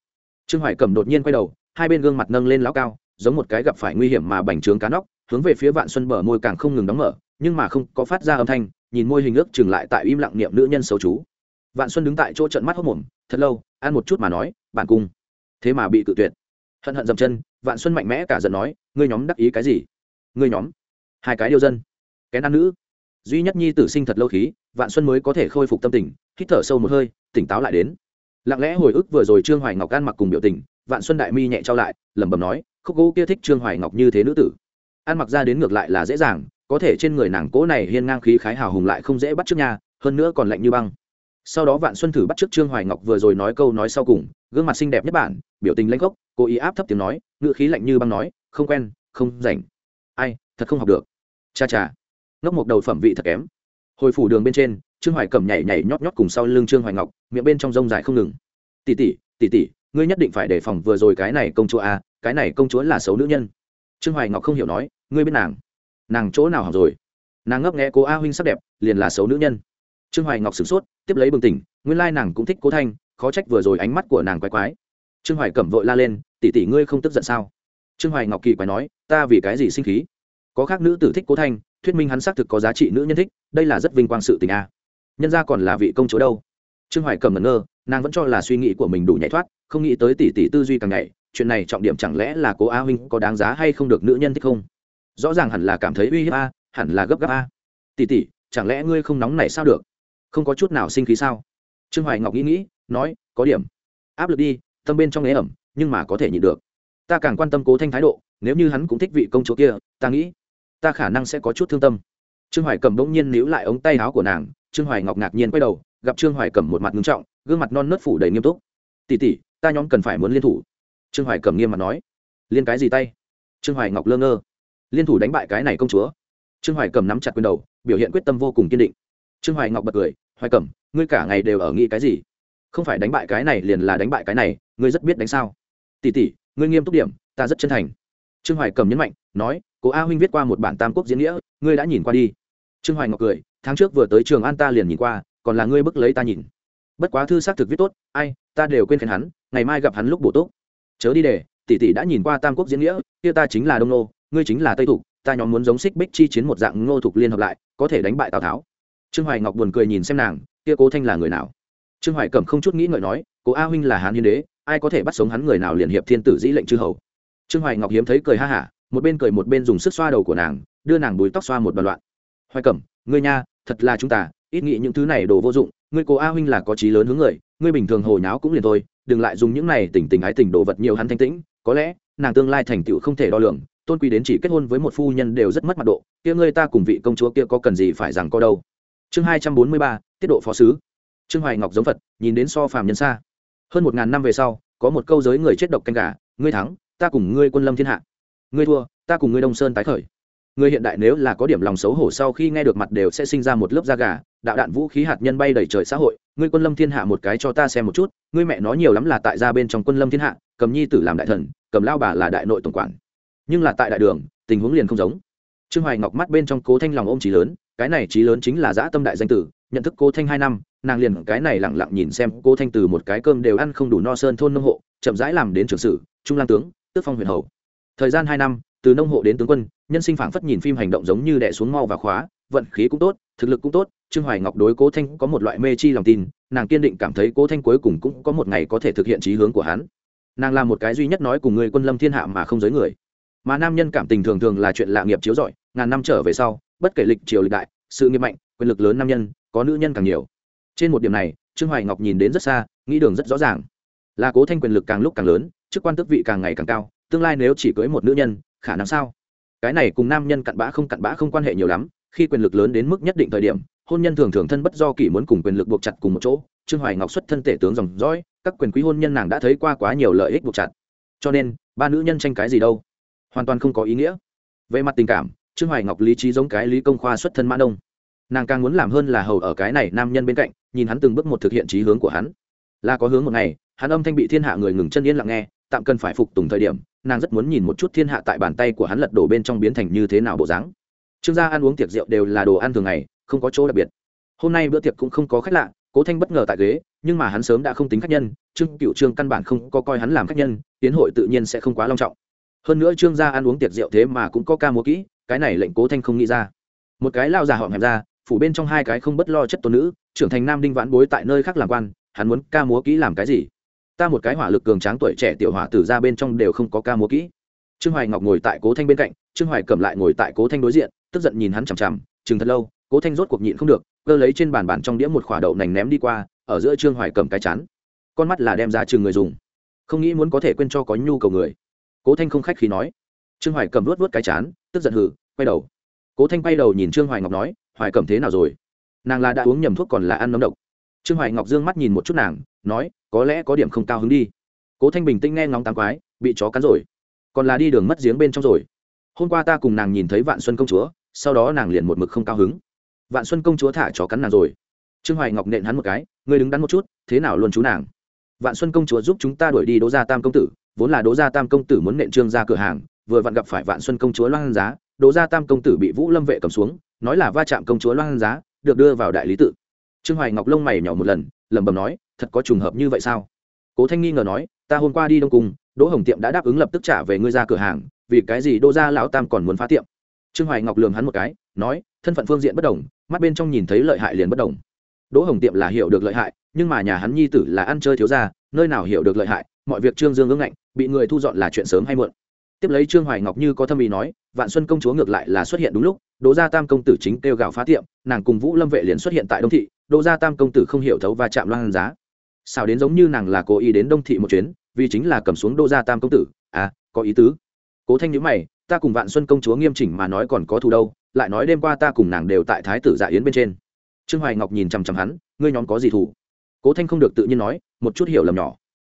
trương hoài cẩm đột nhiên quay đầu, hai bên gương mặt nâng lên lão cao, giống một cái gặp phải nguy hiểm mà bành trướng cá nóc, hướng về phía vạn xuân bờ môi càng không ngừng đóng mở, nhưng mà không có phát ra âm thanh, nhìn môi hình ước chừng lại tại im lặng niệm nữ nhân xấu chú. Vạn xuân đứng tại chỗ trận mắt hốc mồm, thật lâu, ăn một chút mà nói bản cung. Thế mà bị cự tuyệt. Hận hận dậm chân, vạn xuân mạnh mẽ cả giận nói, ngươi nhóm đắc ý cái gì? Ngươi nhóm, hai cái điêu dân cái nam nữ. Duy nhất nhi tử sinh thật lâu khí, vạn xuân mới có thể khôi phục tâm tình, hít thở sâu một hơi, tỉnh táo lại đến. Lặng lẽ hồi ức vừa rồi trương hoài ngọc ăn mặc cùng biểu tình, vạn xuân đại mi nhẹ trao lại, lẩm bẩm nói, khúc gỗ kia thích trương hoài ngọc như thế nữ tử. Ăn mặc ra đến ngược lại là dễ dàng, có thể trên người nàng cố này hiên ngang khí khái hào hùng lại không dễ bắt trước nhà hơn nữa còn lạnh như băng sau đó vạn xuân thử bắt trước trương hoài ngọc vừa rồi nói câu nói sau cùng gương mặt xinh đẹp nhất bản biểu tình lãnh gốc cố ý áp thấp tiếng nói ngữ khí lạnh như băng nói không quen không rảnh. Ai thật không học được. Cha cha. Ngốc một đầu phẩm vị thật kém. Hồi phủ đường bên trên trương hoài cầm nhảy nhảy nhót nhót cùng sau lưng trương hoài ngọc miệng bên trong rông dài không ngừng. Tỉ tỉ tỉ tỉ ngươi nhất định phải đề phòng vừa rồi cái này công chúa a à, cái này công chúa là xấu nữ nhân. Trương hoài ngọc không hiểu nói ngươi biết nàng nàng chỗ nào học rồi? Nàng ngấp nghẽ cố a huynh sắc đẹp liền là xấu nữ nhân trương hoài ngọc sửng sốt, tiếp lấy bừng tỉnh, nguyên lai nàng cũng thích cố thanh, khó trách vừa rồi ánh mắt của nàng quái quái. Trương hoài cẩm vội la lên, tỷ tỷ ngươi không tức giận sao? Trương hoài ngọc kỳ quái nói, ta vì cái gì sinh khí? Có khác nữ tử thích cố thanh, thuyết minh hắn xác thực có giá trị nữ nhân thích, đây là rất vinh quang sự tình a. Nhân ra còn là vị công chúa đâu? Trương hoài cầm ngẩn ngơ, nàng vẫn cho là suy nghĩ của mình đủ nhảy thoát, không nghĩ tới tỷ tỷ tư duy càng nhảy, chuyện này trọng điểm chẳng lẽ là cố a huynh có đáng giá hay không được nữ nhân thích không? Rõ ràng hẳn là cảm thấy uy hiếp a, hẳn là gấp gáp a. Tỷ tỷ, chẳng lẽ ngươi không nóng này sao được? Không có chút nào sinh khí sao? Trương hoài ngọc nghĩ nghĩ, nói, có điểm. Áp lực đi, tâm bên trong ế ẩm, nhưng mà có thể nhịn được. Ta càng quan tâm cố thanh thái độ, nếu như hắn cũng thích vị công chúa kia, ta nghĩ, ta khả năng sẽ có chút thương tâm. Trương hoài cầm bỗng nhiên níu lại ống tay áo của nàng, trương hoài ngọc ngạc nhiên quay đầu, gặp trương hoài cầm một mặt ngưng trọng, gương mặt non nớt phủ đầy nghiêm túc. Tỉ tỉ ta nhóm cần phải muốn liên thủ. Trương hoài cầm nghiêm mặt nói. Liên cái gì tay? Trương hoài ngọc lơ ngơ. Liên thủ đánh bại cái này công chúa. Trương hoài cầm nắm chặt quyền đầu, biểu hiện quyết tâm vô cùng kiên định. Trương hoài ngọc bật cười hoài Cẩm, ngươi cả ngày đều ở nghĩ cái gì? Không phải đánh bại cái này liền là đánh bại cái này ngươi rất biết đánh sao? Tỉ tỉ ngươi nghiêm túc điểm ta rất chân thành. Trương hoài cầm nhấn mạnh nói cố a huynh viết qua một bản tam quốc diễn nghĩa ngươi đã nhìn qua đi. Trương hoài ngọc cười tháng trước vừa tới trường an ta liền nhìn qua còn là ngươi bức lấy ta nhìn. Bất quá thư xác thực viết tốt ai ta đều quên khen hắn ngày mai gặp hắn lúc bổ túc. Chớ đi để tỷ tỷ đã nhìn qua tam quốc diễn nghĩa kia ta chính là đông nô ngươi chính là tây thục ta nhóm muốn giống xích bích chi chiến một dạng ngô thục liên hợp lại có thể đánh bại tào tháo trương hoài ngọc buồn cười nhìn xem nàng, kia cố thanh là người nào? Trương hoài cẩm không chút nghĩ ngợi nói, cố a huynh là hán hiến đế, ai có thể bắt sống hắn người nào liền hiệp thiên tử dĩ lệnh chư hầu? Trương hoài ngọc hiếm thấy cười ha hả, một bên cười một bên dùng sức xoa đầu của nàng, đưa nàng đuối tóc xoa một bàn loạn. Hoài cẩm, ngươi nha, thật là chúng ta, ít nghĩ những thứ này đồ vô dụng, ngươi cố a huynh là có trí lớn hướng người, ngươi bình thường hồi nháo cũng liền thôi, đừng lại dùng những này tình tình ái tình đồ vật nhiều hắn thanh tĩnh, có lẽ, nàng tương lai thành tựu không thể đo lường, tôn quý đến chỉ kết hôn với một phu nhân đều rất mất mặt độ, kia ngươi ta cùng vị công chúa kia có cần gì phải rằng có đâu? Chương hai trăm bốn mươi ba, tiết độ phó sứ. Trương hoài ngọc giống phật, nhìn đến so phàm nhân xa. Hơn một ngàn năm về sau, có một câu giới người chết độc canh gà, ngươi thắng, ta cùng ngươi quân lâm thiên hạ. Ngươi thua, ta cùng ngươi đông sơn tái khởi. Người hiện đại nếu là có điểm lòng xấu hổ sau khi nghe được mặt đều sẽ sinh ra một lớp da gà, đạo đạn vũ khí hạt nhân bay đầy trời xã hội, ngươi quân lâm thiên hạ một cái cho ta xem một chút, ngươi mẹ nói nhiều lắm là tại gia bên trong quân lâm thiên hạ, cầm nhi tử làm đại thần, cầm lao bà là đại nội tổng quản. Nhưng là tại đại đường, tình huống liền không giống. Trương hoài ngọc mắt bên trong cố thanh lòng ôm trí lớn cái này trí lớn chính là dã tâm đại danh tử, nhận thức cố thanh hai năm, nàng liền cái này lẳng lặng nhìn xem cố thanh từ một cái cơm đều ăn không đủ no sơn thôn nông hộ, chậm rãi làm đến trưởng sử, trung lang tướng, tước phong huyền hầu. Thời gian hai năm, từ nông hộ đến tướng quân, nhân sinh phảng phất nhìn phim hành động giống như đẻ xuống mau và khóa, vận khí cũng tốt, thực lực cũng tốt, trương hoài ngọc đối cố thanh có một loại mê chi lòng tin, nàng kiên định cảm thấy cố thanh cuối cùng cũng có một ngày có thể thực hiện trí hướng của hắn. Nàng là một cái duy nhất nói cùng người quân lâm thiên hạ mà không giới người. Mà nam nhân cảm tình thường thường là chuyện lạ nghiệp chiếu rọi, ngàn năm trở về sau bất kể lịch triều lịch đại, sự nghiệp mạnh, quyền lực lớn nam nhân, có nữ nhân càng nhiều. Trên một điểm này, trương hoài ngọc nhìn đến rất xa, nghĩ đường rất rõ ràng. Là cố thanh quyền lực càng lúc càng lớn, chức quan tước vị càng ngày càng cao, tương lai nếu chỉ cưới một nữ nhân, khả năng sao? Cái này cùng nam nhân cặn bã không cặn bã không quan hệ nhiều lắm, khi quyền lực lớn đến mức nhất định thời điểm, hôn nhân thường thường thân bất do kỷ muốn cùng quyền lực buộc chặt cùng một chỗ, trương hoài ngọc xuất thân tể tướng dòng dõi, các quyền quý hôn nhân nàng đã thấy qua quá nhiều lợi ích buộc chặt. Cho nên, ba nữ nhân tranh cái gì đâu? Hoàn toàn không có ý nghĩa. Về mặt tình cảm trương hoài ngọc lý trí giống cái lý công khoa xuất thân mã đông nàng càng muốn làm hơn là hầu ở cái này nam nhân bên cạnh, nhìn hắn từng bước một thực hiện trí hướng của hắn. Là có hướng một ngày, hắn âm thanh bị thiên hạ người ngừng chân yên lặng nghe, tạm cần phải phục tùng thời điểm, nàng rất muốn nhìn một chút thiên hạ tại bàn tay của hắn lật đổ bên trong biến thành như thế nào bộ dáng. Trương gia ăn uống tiệc rượu đều là đồ ăn thường ngày, không có chỗ đặc biệt. Hôm nay bữa tiệc cũng không có khách lạ, cố thanh bất ngờ tại ghế, nhưng mà hắn sớm đã không tính khách nhân, trương cựu trương căn bản không có coi hắn làm khách nhân, tiến hội tự nhiên sẽ không quá long trọng. Hơn nữa trương gia ăn uống tiệc rượu thế mà cũng có ca múa kỹ cái này lệnh cố thanh không nghĩ ra. Một cái lao già họng hẹp ra, phủ bên trong hai cái không bất lo chất tôn nữ, trưởng thành nam đinh vãn bối tại nơi khác làm quan, hắn muốn ca múa kỹ làm cái gì? Ta một cái hỏa lực cường tráng tuổi trẻ tiểu hỏa tử ra bên trong đều không có ca múa kỹ. Trương hoài ngọc ngồi tại cố thanh bên cạnh, trương hoài cầm lại ngồi tại cố thanh đối diện, tức giận nhìn hắn chằm chằm, chừng thật lâu, cố thanh rốt cuộc nhịn không được, cơ lấy trên bàn bàn trong đĩa một khỏa đậu nành ném đi qua, ở giữa trương hoài cầm cái chán. Con mắt là đem ra chừng người dùng. Không nghĩ muốn có thể quên cho có nhu cầu người. Cố thanh không khách khí nói. Trương hoài cầm luốt vớt cái chán, tức giận hừ quay đầu. Cố thanh quay đầu nhìn trương hoài ngọc nói, hoài cẩm thế nào rồi? Nàng là đã uống nhầm thuốc còn là ăn nấm độc. Trương hoài ngọc dương mắt nhìn một chút nàng, nói, có lẽ có điểm không cao hứng đi. Cố thanh bình tĩnh nghe ngóng tám quái, bị chó cắn rồi. Còn là đi đường mất giếng bên trong rồi. Hôm qua ta cùng nàng nhìn thấy vạn xuân công chúa, sau đó nàng liền một mực không cao hứng. Vạn xuân công chúa thả chó cắn nàng rồi. Trương hoài ngọc nện hắn một cái, ngươi đứng đắn một chút, thế nào luôn chú nàng? Vạn xuân công chúa giúp chúng ta đuổi đi đỗ gia tam công tử, vốn là đỗ gia tam công tử muốn nện trương ra cửa hàng, vừa vặn gặp phải vạn xuân công chúa loan giá đỗ gia tam công tử bị vũ lâm vệ cầm xuống, nói là va chạm công chúa loan giá, được đưa vào đại lý tự. Trương hoài ngọc lông mày nhỏ một lần, lẩm bẩm nói, thật có trùng hợp như vậy sao? Cố thanh nghi ngờ nói, ta hôm qua đi đông cung, đỗ hồng tiệm đã đáp ứng lập tức trả về ngươi ra cửa hàng, vì cái gì đỗ gia lão tam còn muốn phá tiệm? Trương hoài ngọc lường hắn một cái, nói, thân phận phương diện bất đồng, mắt bên trong nhìn thấy lợi hại liền bất đồng. Đỗ hồng tiệm là hiểu được lợi hại, nhưng mà nhà hắn nhi tử là ăn chơi thiếu gia, nơi nào hiểu được lợi hại, mọi việc trương dương ương ngạnh, bị người thu dọn là chuyện sớm hay muộn tiếp lấy trương hoài ngọc như có thâm ý nói, vạn xuân công chúa ngược lại là xuất hiện đúng lúc, đỗ gia tam công tử chính kêu gào phá tiệm, nàng cùng vũ lâm vệ liền xuất hiện tại đông thị, đỗ gia tam công tử không hiểu thấu và chạm loan giá. Sao đến giống như nàng là cố ý đến đông thị một chuyến, vì chính là cầm xuống đỗ gia tam công tử à có ý tứ. Cố thanh nhữ mày, ta cùng vạn xuân công chúa nghiêm chỉnh mà nói còn có thù đâu, lại nói đêm qua ta cùng nàng đều tại thái tử dạ yến bên trên. Trương hoài ngọc nhìn chằm chằm hắn, ngươi nhóm có gì thù? Cố thanh không được tự nhiên nói, một chút hiểu lầm nhỏ.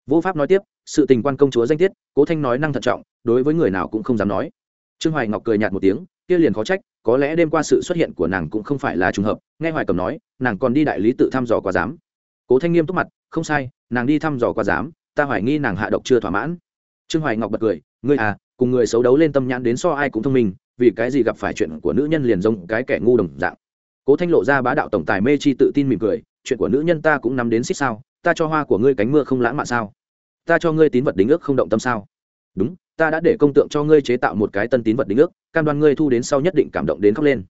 Vô pháp nói tiếp sự tình quan công chúa danh tiết, cố thanh nói năng thận trọng, đối với người nào cũng không dám nói. Trương hoài ngọc cười nhạt một tiếng, kia liền khó trách, có lẽ đêm qua sự xuất hiện của nàng cũng không phải là trùng hợp, nghe hoài cầm nói, nàng còn đi đại lý tự thăm dò qua giám. Cố thanh nghiêm túc mặt, không sai, nàng đi thăm dò qua giám, ta hoài nghi nàng hạ độc chưa thỏa mãn. Trương hoài ngọc bật cười, ngươi à cùng người xấu đấu lên tâm nhãn đến so ai cũng thông minh, vì cái gì gặp phải chuyện của nữ nhân liền giống cái kẻ ngu đồng dạng. Cố thanh lộ ra bá đạo tổng tài mê chi tự tin mỉm cười, chuyện của nữ nhân ta cũng nắm đến xích sao, ta cho hoa của ngươi cánh mưa không lãng mạn sao ta cho ngươi tín vật đính ước không động tâm sao? Đúng, ta đã để công tượng cho ngươi chế tạo một cái tân tín vật đính ước, cam đoan ngươi thu đến sau nhất định cảm động đến khóc lên.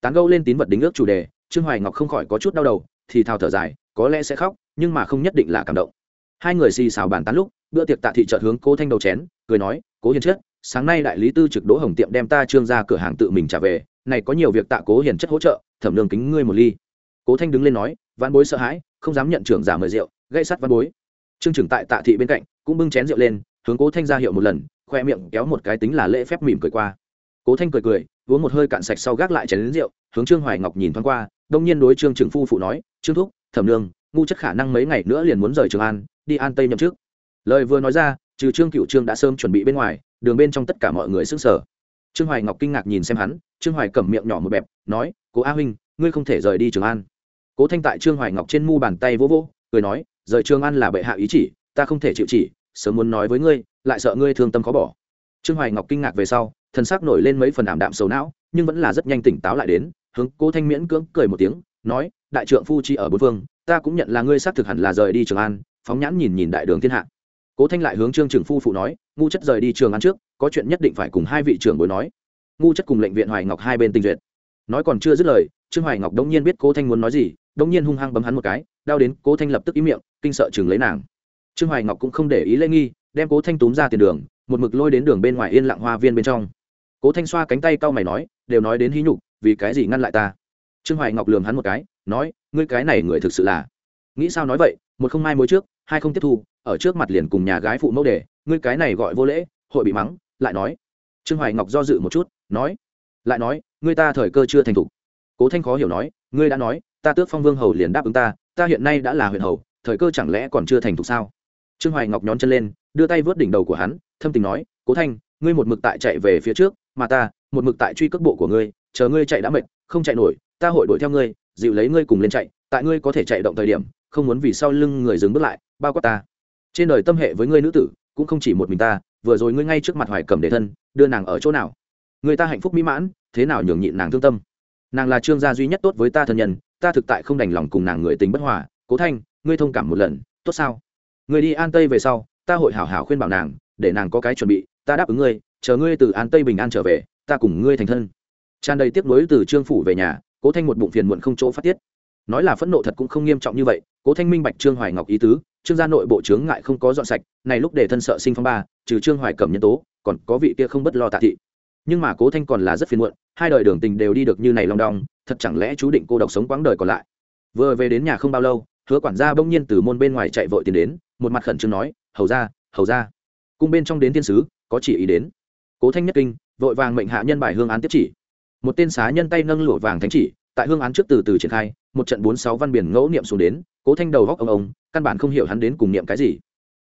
Tán gâu lên tín vật đính ước chủ đề, trương hoài ngọc không khỏi có chút đau đầu, thì thào thở dài, có lẽ sẽ khóc, nhưng mà không nhất định là cảm động. Hai người xì xào bàn tán lúc, bữa tiệc tạ thị chợt hướng cố thanh đầu chén, cười nói, cố hiền chất, sáng nay đại lý tư trực đỗ hồng tiệm đem ta trương ra cửa hàng tự mình trả về, này có nhiều việc tạ cố hiền chất hỗ trợ, thẩm lương kính ngươi một ly. Cố thanh đứng lên nói văn bối sợ hãi, không dám nhận trưởng giả mời rượu gây sắt văn bối trương trưởng tại tạ thị bên cạnh, cũng bưng chén rượu lên, hướng cố thanh ra hiệu một lần, khoe miệng kéo một cái tính là lễ phép mỉm cười qua. Cố thanh cười cười, uống một hơi cạn sạch sau gác lại chén đến rượu, hướng trương hoài ngọc nhìn thoáng qua, đông nhiên đối trương trưởng phu phụ nói, trương thúc, thẩm nương, ngu chất khả năng mấy ngày nữa liền muốn rời trường an, đi an tây nhậm trước lời vừa nói ra, trừ trương cựu trương đã sớm chuẩn bị bên ngoài, đường bên trong tất cả mọi người sức sở trương hoài ngọc kinh ngạc nhìn xem hắn, trương hoài cầm miệng nhỏ một bẹp, nói, cố a huynh, ngươi không thể rời đi trường an. Cố thanh tại trương hoài ngọc trên mu bàn tay vỗ vỗ, cười nói rời trường an là bệ hạ ý chỉ, ta không thể chịu chỉ, sớm muốn nói với ngươi, lại sợ ngươi thương tâm khó bỏ. Trương hoài ngọc kinh ngạc về sau, thần sắc nổi lên mấy phần ảm đạm sầu não, nhưng vẫn là rất nhanh tỉnh táo lại đến, hướng cố thanh miễn cưỡng cười một tiếng, nói, đại trượng phu chi ở bốn phương, ta cũng nhận là ngươi xác thực hẳn là rời đi trường an, phóng nhãn nhìn nhìn đại đường thiên hạ. Cố thanh lại hướng trương trưởng phu phụ nói, ngu chất rời đi trường an trước, có chuyện nhất định phải cùng hai vị trưởng bối nói. Ngu chất cùng lệnh viện hoài ngọc hai bên tinh duyệt. Nói còn chưa dứt lời trương hoài ngọc đống nhiên biết cố thanh muốn nói gì, đống nhiên hung hăng bấm hắn một cái, đau đến cố thanh lập tức ý miệng, kinh sợ chừng lấy nàng. Trương hoài ngọc cũng không để ý lễ nghi, đem cố thanh túm ra tiền đường, một mực lôi đến đường bên ngoài yên lặng hoa viên bên trong. Cố thanh xoa cánh tay cau mày nói, đều nói đến hí nhục, vì cái gì ngăn lại ta? Trương hoài ngọc lườm hắn một cái, nói, ngươi cái này người thực sự là nghĩ sao nói vậy, một không mai mối trước, hai không tiếp thu, ở trước mặt liền cùng nhà gái phụ mẫu đề ngươi cái này gọi vô lễ, hội bị mắng. Lại nói, trương hoài ngọc do dự một chút, nói, lại nói, ngươi ta thời cơ chưa thành thục cố thanh khó hiểu nói, ngươi đã nói, ta tước phong vương hầu liền đáp ứng ta ta hiện nay đã là huyện hầu, thời cơ chẳng lẽ còn chưa thành thục sao? Trương hoài ngọc nhón chân lên, đưa tay vớt đỉnh đầu của hắn, thâm tình nói, cố thanh, ngươi một mực tại chạy về phía trước, mà ta, một mực tại truy cước bộ của ngươi, chờ ngươi chạy đã mệt, không chạy nổi, ta hội đuổi theo ngươi, dịu lấy ngươi cùng lên chạy, tại ngươi có thể chạy động thời điểm, không muốn vì sau lưng người dừng bước lại, bao quát ta. Trên đời tâm hệ với ngươi nữ tử, cũng không chỉ một mình ta, vừa rồi ngươi ngay trước mặt hoài cầm để thân, đưa nàng ở chỗ nào? Người ta hạnh phúc mỹ mãn, thế nào nhường nhịn nàng thương tâm? Nàng là trương gia duy nhất tốt với ta thân nhân, ta thực tại không đành lòng cùng nàng người tình bất hòa. Cố thanh, ngươi thông cảm một lần, tốt sao? Người đi an tây về sau, ta hội hảo hảo khuyên bảo nàng, để nàng có cái chuẩn bị, ta đáp ứng ngươi, chờ ngươi từ an tây bình an trở về, ta cùng ngươi thành thân. Tràn đầy tiếc nuối từ trương phủ về nhà, cố thanh một bụng phiền muộn không chỗ phát tiết. Nói là phẫn nộ thật cũng không nghiêm trọng như vậy, cố thanh minh bạch trương hoài ngọc ý tứ, trương gia nội bộ trướng ngại không có dọn sạch, này lúc để thân sợ sinh phong ba, trừ trương hoài cẩm nhân tố, còn có vị kia không bất lo tạ thị nhưng mà cố thanh còn là rất phiền muộn, hai đời đường tình đều đi được như này long đong, thật chẳng lẽ chú định cô độc sống quãng đời còn lại? Vừa về đến nhà không bao lâu, hứa quản gia bỗng nhiên từ môn bên ngoài chạy vội tiền đến, một mặt khẩn trương nói, hầu ra hầu ra cung bên trong đến thiên sứ, có chỉ ý đến. Cố thanh nhất kinh, vội vàng mệnh hạ nhân bài hương án tiếp chỉ. Một tên xá nhân tay nâng lụa vàng thánh chỉ, tại hương án trước từ từ triển khai, một trận bốn sáu văn biển ngẫu niệm xuống đến, cố thanh đầu góc ông ông, căn bản không hiểu hắn đến cùng niệm cái gì.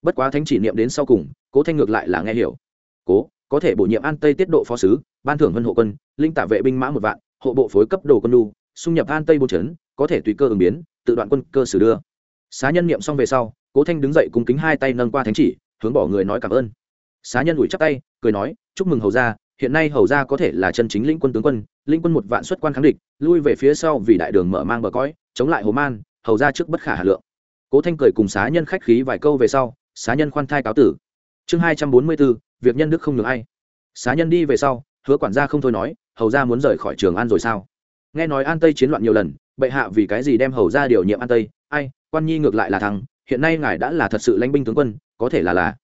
Bất quá thánh chỉ niệm đến sau cùng, cố thanh ngược lại là nghe hiểu. Cố có thể bổ nhiệm an tây tiết độ phó sứ, ban thưởng vân hộ quân, linh tả vệ binh mã một vạn, hộ bộ phối cấp đồ quân lu xung nhập an tây bôn trấn có thể tùy cơ ứng biến, tự đoạn quân cơ sử đưa. Xá nhân niệm xong về sau, cố thanh đứng dậy cùng kính hai tay nâng qua thánh chỉ, hướng bỏ người nói cảm ơn. Xá nhân ủi chắp tay, cười nói, chúc mừng hầu gia, hiện nay hầu gia có thể là chân chính lĩnh quân tướng quân, lĩnh quân một vạn xuất quan kháng địch, lui về phía sau vì đại đường mở mang bờ cõi, chống lại hồ man, hầu gia trước bất khả hà lượng. Cố thanh cười cùng xá nhân khách khí vài câu về sau, xá nhân khoan thai cáo tử. Chương hai trăm bốn mươi bốn việc nhân đức không được ai. Xá nhân đi về sau, hứa quản gia không thôi nói, hầu gia muốn rời khỏi trường an rồi sao? Nghe nói an tây chiến loạn nhiều lần, bệ hạ vì cái gì đem hầu gia điều nhiệm an tây? Ai, quan nhi ngược lại là thằng, hiện nay ngài đã là thật sự lãnh binh tướng quân, có thể là là.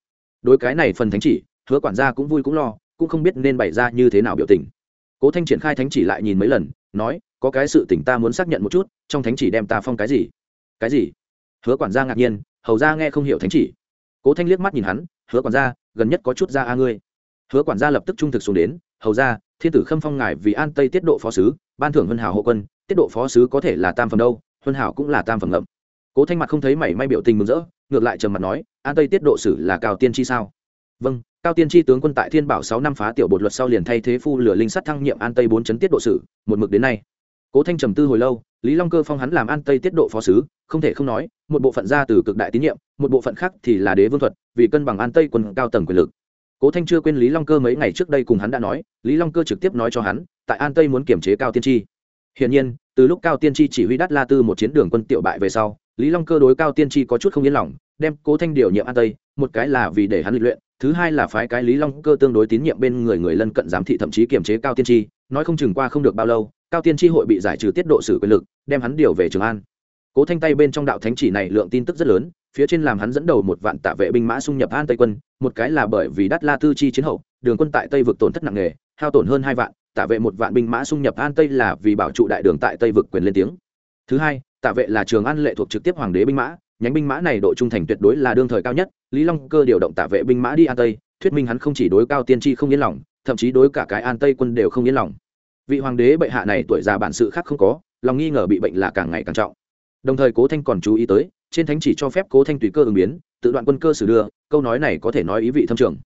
Đối cái này phần thánh chỉ, hứa quản gia cũng vui cũng lo, cũng không biết nên bày ra như thế nào biểu tình. Cố thanh triển khai thánh chỉ lại nhìn mấy lần, nói, có cái sự tỉnh ta muốn xác nhận một chút, trong thánh chỉ đem ta phong cái gì? Cái gì? Hứa quản gia ngạc nhiên, hầu ra nghe không hiểu thánh chỉ. Cố thanh liếc mắt nhìn hắn, hứa quản gia gần nhất có chút ra a ngươi. Hứa quản gia lập tức trung thực xuống đến, hầu ra, thiên tử khâm phong ngài vì an tây tiết độ phó sứ, ban thưởng huân hảo hộ quân, tiết độ phó sứ có thể là tam phần đâu, huân hảo cũng là tam phần ngậm. Cố thanh mặt không thấy mảy may biểu tình mừng rỡ, ngược lại trầm mặt nói, an tây tiết độ sử là cao tiên tri sao? Vâng cao tiên tri tướng quân tại thiên bảo sáu năm phá tiểu bột luật sau liền thay thế phu lửa linh sắt thăng nhiệm an tây bốn chấn tiết độ sử, một mực đến nay. Cố thanh trầm tư hồi lâu, lý long cơ phong hắn làm an tây tiết độ phó sứ, không thể không nói, một bộ phận ra từ cực đại tín nhiệm, một bộ phận khác thì là đế vương thuật vì cân bằng an tây quân cao tầng quyền lực. Cố thanh chưa quên lý long cơ mấy ngày trước đây cùng hắn đã nói, lý long cơ trực tiếp nói cho hắn, tại an tây muốn kiểm chế cao tiên tri. Hiển nhiên, từ lúc cao tiên tri chỉ huy đắt la tư một chiến đường quân tiểu bại về sau, lý long cơ đối cao tiên tri có chút không yên lòng, đem cố thanh điều nhiệm an tây, một cái là vì để hắn lịch luyện, thứ hai là phái cái lý long cơ tương đối tín nhiệm bên người người lân cận giám thị thậm chí kiểm chế cao tiên tri, nói không chừng qua không được bao lâu, cao tiên tri hội bị giải trừ tiết độ xử quyền lực, đem hắn điều về trường an cố thanh tay bên trong đạo thánh chỉ này lượng tin tức rất lớn, phía trên làm hắn dẫn đầu một vạn tạ vệ binh mã xung nhập an tây quân, một cái là bởi vì đắt la tư chi chiến hậu, đường quân tại tây vực tổn thất nặng nề, hao tổn hơn hai vạn, tạ vệ một vạn binh mã xung nhập an tây là vì bảo trụ đại đường tại tây vực quyền lên tiếng. Thứ hai, tạ vệ là trường an lệ thuộc trực tiếp hoàng đế binh mã, nhánh binh mã này độ trung thành tuyệt đối là đương thời cao nhất, lý long cơ điều động tạ vệ binh mã đi an tây, thuyết minh hắn không chỉ đối cao tiên tri không yên lòng, thậm chí đối cả cái an tây quân đều không yên lòng. Vị hoàng đế bệ hạ này tuổi già bản sự khác không có, lòng nghi ngờ bị bệnh là càng ngày càng trọng đồng thời cố thanh còn chú ý tới, trên thánh chỉ cho phép cố thanh tùy cơ ứng biến, tự đoạn quân cơ xử đưa, câu nói này có thể nói ý vị thâm trường.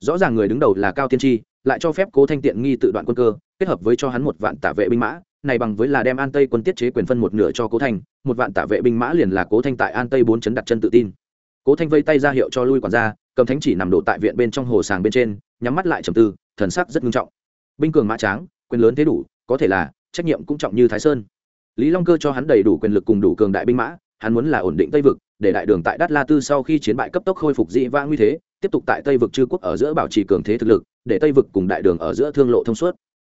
Rõ ràng người đứng đầu là cao tiên tri, lại cho phép cố thanh tiện nghi tự đoạn quân cơ, kết hợp với cho hắn một vạn tả vệ binh mã, này bằng với là đem an tây quân tiết chế quyền phân một nửa cho cố thanh, một vạn tả vệ binh mã liền là cố thanh tại an tây bốn chấn đặt chân tự tin. Cố thanh vây tay ra hiệu cho lui quản gia, cầm thánh chỉ nằm đổ tại viện bên trong hồ sàng bên trên, nhắm mắt lại trầm tư, thần sắc rất nghiêm trọng. Binh cường mã tráng, quyền lớn thế đủ, có thể là, trách nhiệm cũng trọng như thái sơn lý long cơ cho hắn đầy đủ quyền lực cùng đủ cường đại binh mã, hắn muốn là ổn định tây vực, để đại đường tại đát la tư sau khi chiến bại cấp tốc khôi phục dị Vang nguy thế, tiếp tục tại tây vực chư quốc ở giữa bảo trì cường thế thực lực, để tây vực cùng đại đường ở giữa thương lộ thông suốt.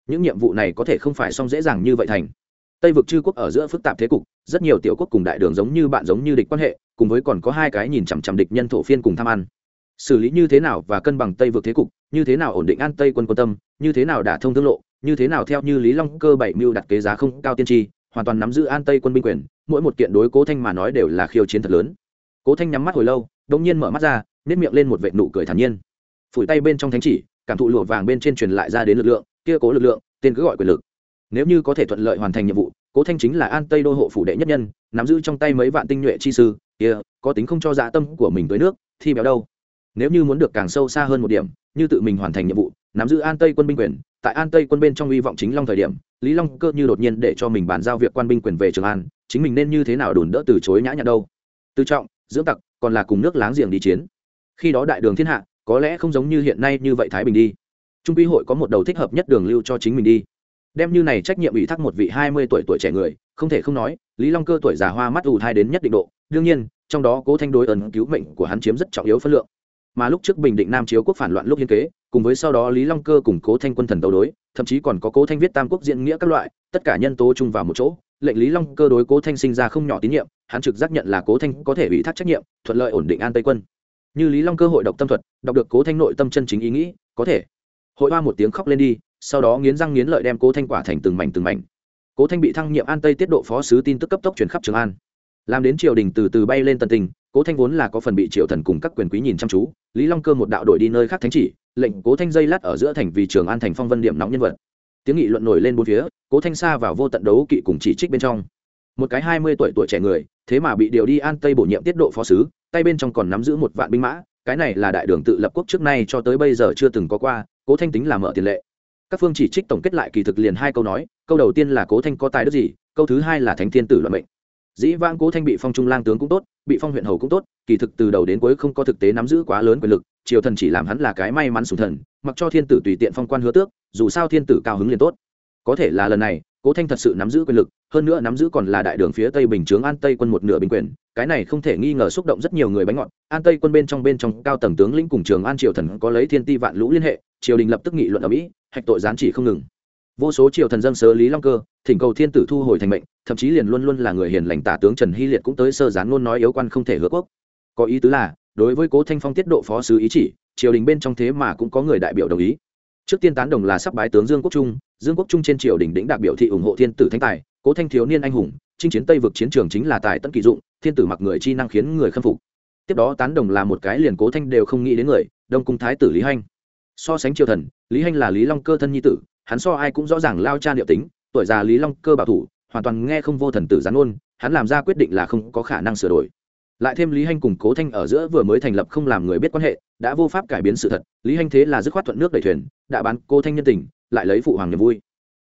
Những nhiệm vụ này có thể không phải xong dễ dàng như vậy thành. Tây vực chư quốc ở giữa phức tạp thế cục, rất nhiều tiểu quốc cùng đại đường giống như bạn giống như địch quan hệ, cùng với còn có hai cái nhìn chằm chằm địch nhân thổ phiên cùng tham ăn. Xử lý như thế nào và cân bằng tây vực thế cục, như thế nào ổn định an tây quân quân tâm, như thế nào đả thông thương lộ, như thế nào theo như lý long cơ bảy mưu đặt kế giá không cao tiên tri hoàn toàn nắm giữ an tây quân binh quyền, mỗi một kiện đối cố thanh mà nói đều là khiêu chiến thật lớn. Cố thanh nhắm mắt hồi lâu đột nhiên mở mắt ra, nếp miệng lên một vệt nụ cười thản nhiên. Phủi tay bên trong thánh chỉ, cảm thụ lụa vàng bên trên truyền lại ra đến lực lượng, kia cố lực lượng, tên cứ gọi quyền lực. Nếu như có thể thuận lợi hoàn thành nhiệm vụ, cố thanh chính là an tây đô hộ phủ đệ nhất nhân, nắm giữ trong tay mấy vạn tinh nhuệ chi sư, kia, có tính không cho dạ tâm của mình tới nước thì béo đâu. Nếu như muốn được càng sâu xa hơn một điểm, như tự mình hoàn thành nhiệm vụ, nắm giữ an tây quân binh quyền tại an tây quân bên trong hy vọng chính long thời điểm, lý long cơ như đột nhiên để cho mình bàn giao việc quan binh quyền về trường an, chính mình nên như thế nào đùn đỡ từ chối nhã nhặn đâu. Tự trọng, dưỡng tặc, còn là cùng nước láng giềng đi chiến. Khi đó đại đường thiên hạ, có lẽ không giống như hiện nay như vậy thái bình đi. Trung quy hội có một đầu thích hợp nhất đường lưu cho chính mình đi. Đem như này trách nhiệm ủy thác một vị hai mươi tuổi tuổi trẻ người, không thể không nói, lý long cơ tuổi già hoa mắt ù thai đến nhất định độ. Đương nhiên, trong đó cố thanh đối ẩn cứu mệnh của hắn chiếm rất trọng yếu phân lượng mà lúc trước bình định nam chiếu quốc phản loạn lúc hiên kế, cùng với sau đó lý long cơ củng cố thanh quân thần đấu đối, thậm chí còn có cố thanh viết tam quốc diễn nghĩa các loại, tất cả nhân tố chung vào một chỗ. Lệnh lý long cơ đối cố thanh sinh ra không nhỏ tín nhiệm, hắn trực giác nhận là cố thanh có thể bị thác trách nhiệm, thuận lợi ổn định an tây quân. Như lý long cơ hội độc tâm thuật, đọc được cố thanh nội tâm chân chính ý nghĩ, có thể. Hội hoa một tiếng khóc lên đi, sau đó nghiến răng nghiến lợi đem cố thanh quả thành từng mảnh từng mảnh. Cố thanh bị thăng nhiệm an tây tiết độ phó sứ tin tức cấp tốc truyền khắp trường an làm đến triều đình từ từ bay lên tân tình, cố thanh vốn là có phần bị triều thần cùng các quyền quý nhìn chăm chú, lý long cơ một đạo đổi đi nơi khác thánh chỉ, lệnh cố thanh dây lát ở giữa thành vì trường an thành phong vân điểm nóng nhân vật. Tiếng nghị luận nổi lên bốn phía, cố thanh xa vào vô tận đấu kỵ cùng chỉ trích bên trong. Một cái hai mươi tuổi tuổi trẻ người, thế mà bị điều đi an tây bổ nhiệm tiết độ phó sứ, tay bên trong còn nắm giữ một vạn binh mã, cái này là đại đường tự lập quốc trước nay cho tới bây giờ chưa từng có qua, cố thanh tính là mở tiền lệ. Các phương chỉ trích tổng kết lại kỳ thực liền hai câu nói, câu đầu tiên là cố thanh có tài đức gì, câu thứ hai là thánh thiên tử luận mệnh dĩ vãng cố thanh bị phong trung lang tướng cũng tốt, bị phong huyện hầu cũng tốt, kỳ thực từ đầu đến cuối không có thực tế nắm giữ quá lớn quyền lực, triều thần chỉ làm hắn là cái may mắn sùng thần, mặc cho thiên tử tùy tiện phong quan hứa tước, dù sao thiên tử cao hứng liền tốt. Có thể là lần này, cố thanh thật sự nắm giữ quyền lực, hơn nữa nắm giữ còn là đại đường phía tây bình chướng an tây quân một nửa bình quyền, cái này không thể nghi ngờ xúc động rất nhiều người bánh ngọt. An tây quân bên trong bên trong cao tầng tướng lĩnh cùng trường an triều thần có lấy thiên ti vạn lũ liên hệ, triều đình lập tức nghị luận ở mỹ, hạch tội gián chỉ không ngừng vô số triều thần dân sớ lý long cơ, thỉnh cầu thiên tử thu hồi thành mệnh, thậm chí liền luôn luôn là người hiền lành tả tướng trần hy liệt cũng tới sơ gián ngôn nói yếu quan không thể hứa quốc. Có ý tứ là, đối với cố thanh phong tiết độ phó sứ ý chỉ, triều đình bên trong thế mà cũng có người đại biểu đồng ý. Trước tiên tán đồng là sắp bái tướng dương quốc trung, dương quốc trung trên triều đình đĩnh đại biểu thị ủng hộ thiên tử thanh tài, cố thanh thiếu niên anh hùng, chinh chiến tây vực chiến trường chính là tài tận kỳ dụng, thiên tử mặc người chi năng khiến người khâm phục. Tiếp đó tán đồng là một cái liền cố thanh đều không nghĩ đến người, đông cung thái tử lý hanh. So sánh triều thần, lý hanh là lý long cơ thân nhi tử hắn so ai cũng rõ ràng lao cha liệu tính, tuổi già lý long cơ bảo thủ, hoàn toàn nghe không vô thần tử gián ôn, hắn làm ra quyết định là không có khả năng sửa đổi. Lại thêm lý hanh cùng cố thanh ở giữa vừa mới thành lập không làm người biết quan hệ, đã vô pháp cải biến sự thật, lý hanh thế là dứt khoát thuận nước đẩy thuyền, đã bán cô thanh nhân tình, lại lấy phụ hoàng niềm vui.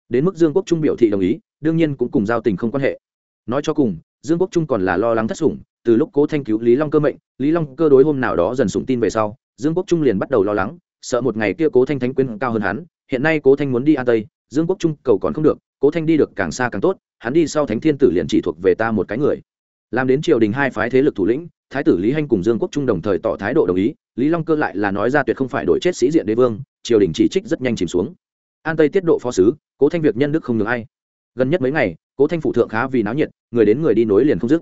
Đến mức dương quốc trung biểu thị đồng ý, đương nhiên cũng cùng giao tình không quan hệ. Nói cho cùng, dương quốc trung còn là lo lắng thất sủng, từ lúc cố thanh cứu lý long cơ mệnh, lý long cơ đối hôm nào đó dần sủng tin về sau, dương quốc trung liền bắt đầu lo lắng, sợ một ngày kia cố thanh thánh quyên cao hơn hắn hiện nay cố thanh muốn đi an tây dương quốc trung cầu còn không được cố thanh đi được càng xa càng tốt hắn đi sau thánh thiên tử liền chỉ thuộc về ta một cái người làm đến triều đình hai phái thế lực thủ lĩnh thái tử lý hanh cùng dương quốc trung đồng thời tỏ thái độ đồng ý lý long cơ lại là nói ra tuyệt không phải đổi chết sĩ diện đế vương triều đình chỉ trích rất nhanh chìm xuống an tây tiết độ phó sứ cố thanh việc nhân đức không ngừng ai gần nhất mấy ngày cố thanh phụ thượng khá vì náo nhiệt người đến người đi nối liền không dứt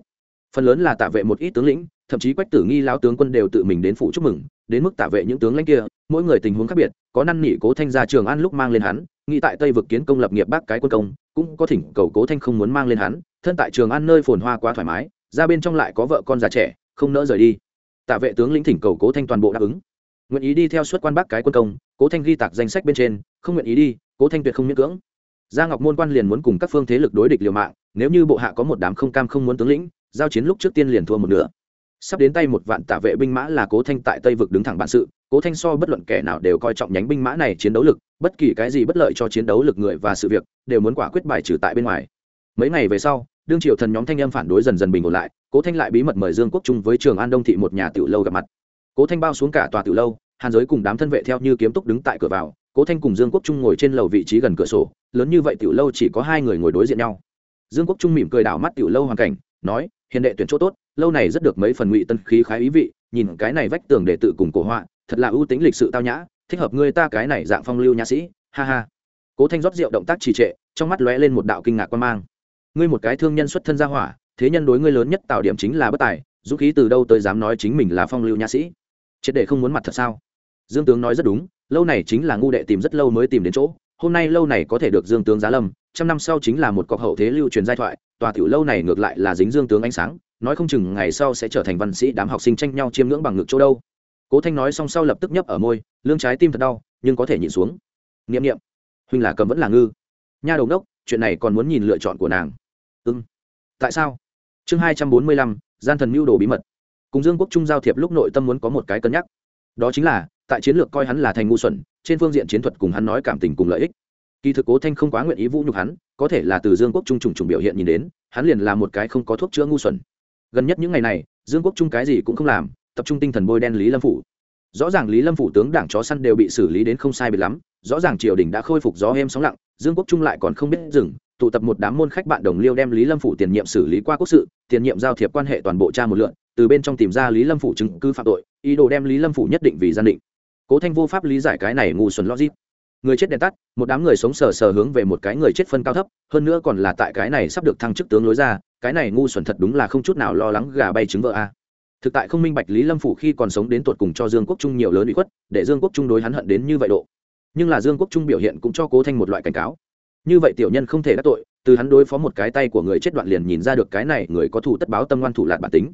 phần lớn là tạ vệ một ít tướng lĩnh thậm chí quách tử nghi lao tướng quân đều tự mình đến phụ chúc mừng, đến mức tả vệ những tướng lãnh kia, mỗi người tình huống khác biệt, có năn nỉ cố thanh ra trường an lúc mang lên hắn, nghĩ tại tây vực kiến công lập nghiệp bác cái quân công, cũng có thỉnh cầu cố thanh không muốn mang lên hắn, thân tại trường an nơi phồn hoa quá thoải mái, ra bên trong lại có vợ con già trẻ, không nỡ rời đi. Tả vệ tướng lĩnh thỉnh cầu cố thanh toàn bộ đáp ứng. Nguyện ý đi theo suất quan bác cái quân công, cố thanh ghi tạc danh sách bên trên, không nguyện ý đi, cố thanh tuyệt không miễn cưỡng. Gia ngọc môn quan liền muốn cùng các phương thế lực đối địch liều mạng, nếu như bộ hạ có một đám không cam không muốn tướng lĩnh, giao chiến lúc trước tiên liền thua một nửa sắp đến tay một vạn tả vệ binh mã là cố thanh tại tây vực đứng thẳng bản sự. Cố thanh so bất luận kẻ nào đều coi trọng nhánh binh mã này chiến đấu lực, bất kỳ cái gì bất lợi cho chiến đấu lực người và sự việc, đều muốn quả quyết bài trừ tại bên ngoài. Mấy ngày về sau, đương triều thần nhóm thanh em phản đối dần dần bình ổn lại, cố thanh lại bí mật mời dương quốc trung với trường an đông thị một nhà tiểu lâu gặp mặt. Cố thanh bao xuống cả tòa tiểu lâu, hàn giới cùng đám thân vệ theo như kiếm túc đứng tại cửa vào, cố thanh cùng dương quốc trung ngồi trên lầu vị trí gần cửa sổ, lớn như vậy tiểu lâu chỉ có hai người ngồi đối diện nhau. Dương quốc trung mỉm cười đảo mắt tiểu lâu hoàn cảnh, nói, hiền đệ tuyển chỗ tốt lâu này rất được mấy phần ngụy tân khí khái ý vị, nhìn cái này vách tường để tự cùng cổ họa, thật là ưu tính lịch sự tao nhã, thích hợp ngươi ta cái này dạng phong lưu nhã sĩ, ha ha. Cố thanh rót rượu động tác trì trệ, trong mắt lóe lên một đạo kinh ngạc quan mang. Ngươi một cái thương nhân xuất thân gia hỏa, thế nhân đối ngươi lớn nhất tạo điểm chính là bất tài, dũng khí từ đâu tới dám nói chính mình là phong lưu nhã sĩ? Triệt để không muốn mặt thật sao? Dương tướng nói rất đúng, lâu này chính là ngu đệ tìm rất lâu mới tìm đến chỗ, hôm nay lâu này có thể được dương tướng giá lâm, trăm năm sau chính là một cọc hậu thế lưu truyền giai thoại, tòa tiểu lâu này ngược lại là dính dương tướng ánh sáng nói không chừng ngày sau sẽ trở thành văn sĩ đám học sinh tranh nhau chiêm ngưỡng bằng ngực chỗ đâu. Cố thanh nói xong sau lập tức nhấp ở môi lương trái tim thật đau nhưng có thể nhịn xuống. N i ệ m n i ệ m huynh là cầm vẫn là ngư. Nha đầu đốc chuyện này còn muốn nhìn lựa chọn của nàng. Ừ, tại sao? Chương hai trăm bốn mươi lăm gian thần mưu đồ bí mật. Cùng dương quốc trung giao thiệp lúc nội tâm muốn có một cái cân nhắc. Đó chính là tại chiến lược coi hắn là thành ngu xuẩn trên phương diện chiến thuật cùng hắn nói cảm tình cùng lợi ích. Kỳ thực cố thanh không quá nguyện ý vũ nhục hắn có thể là từ dương quốc trung trùng trùng biểu hiện nhìn đến hắn liền là một cái không có thuốc chữa ngu xuẩn gần nhất những ngày này, dương quốc trung cái gì cũng không làm, tập trung tinh thần bôi đen lý lâm phủ. Rõ ràng lý lâm phủ tướng đảng chó săn đều bị xử lý đến không sai biệt lắm, rõ ràng triều đình đã khôi phục gió êm sóng lặng, dương quốc trung lại còn không biết dừng, tụ tập một đám môn khách bạn đồng liêu đem lý lâm phủ tiền nhiệm xử lý qua quốc sự, tiền nhiệm giao thiệp quan hệ toàn bộ cha một lượn, từ bên trong tìm ra lý lâm phủ chứng cứ phạm tội, ý đồ đem lý lâm phủ nhất định vì gian định. Cố thanh vô pháp lý giải cái này ngu xuẩn logic người chết đèn tắt, một đám người sống sờ sờ hướng về một cái người chết phân cao thấp, hơn nữa còn là tại cái này sắp được thăng chức tướng lối ra, cái này ngu xuẩn thật đúng là không chút nào lo lắng gà bay trứng vợ a. Thực tại không minh bạch lý lâm phủ khi còn sống đến tuột cùng cho dương quốc trung nhiều lớn bị khuất, để dương quốc trung đối hắn hận đến như vậy độ. Nhưng là dương quốc trung biểu hiện cũng cho cố thanh một loại cảnh cáo. Như vậy tiểu nhân không thể đắc tội, từ hắn đối phó một cái tay của người chết đoạn liền nhìn ra được cái này người có thủ tất báo tâm ngoan thủ lạt bản tính.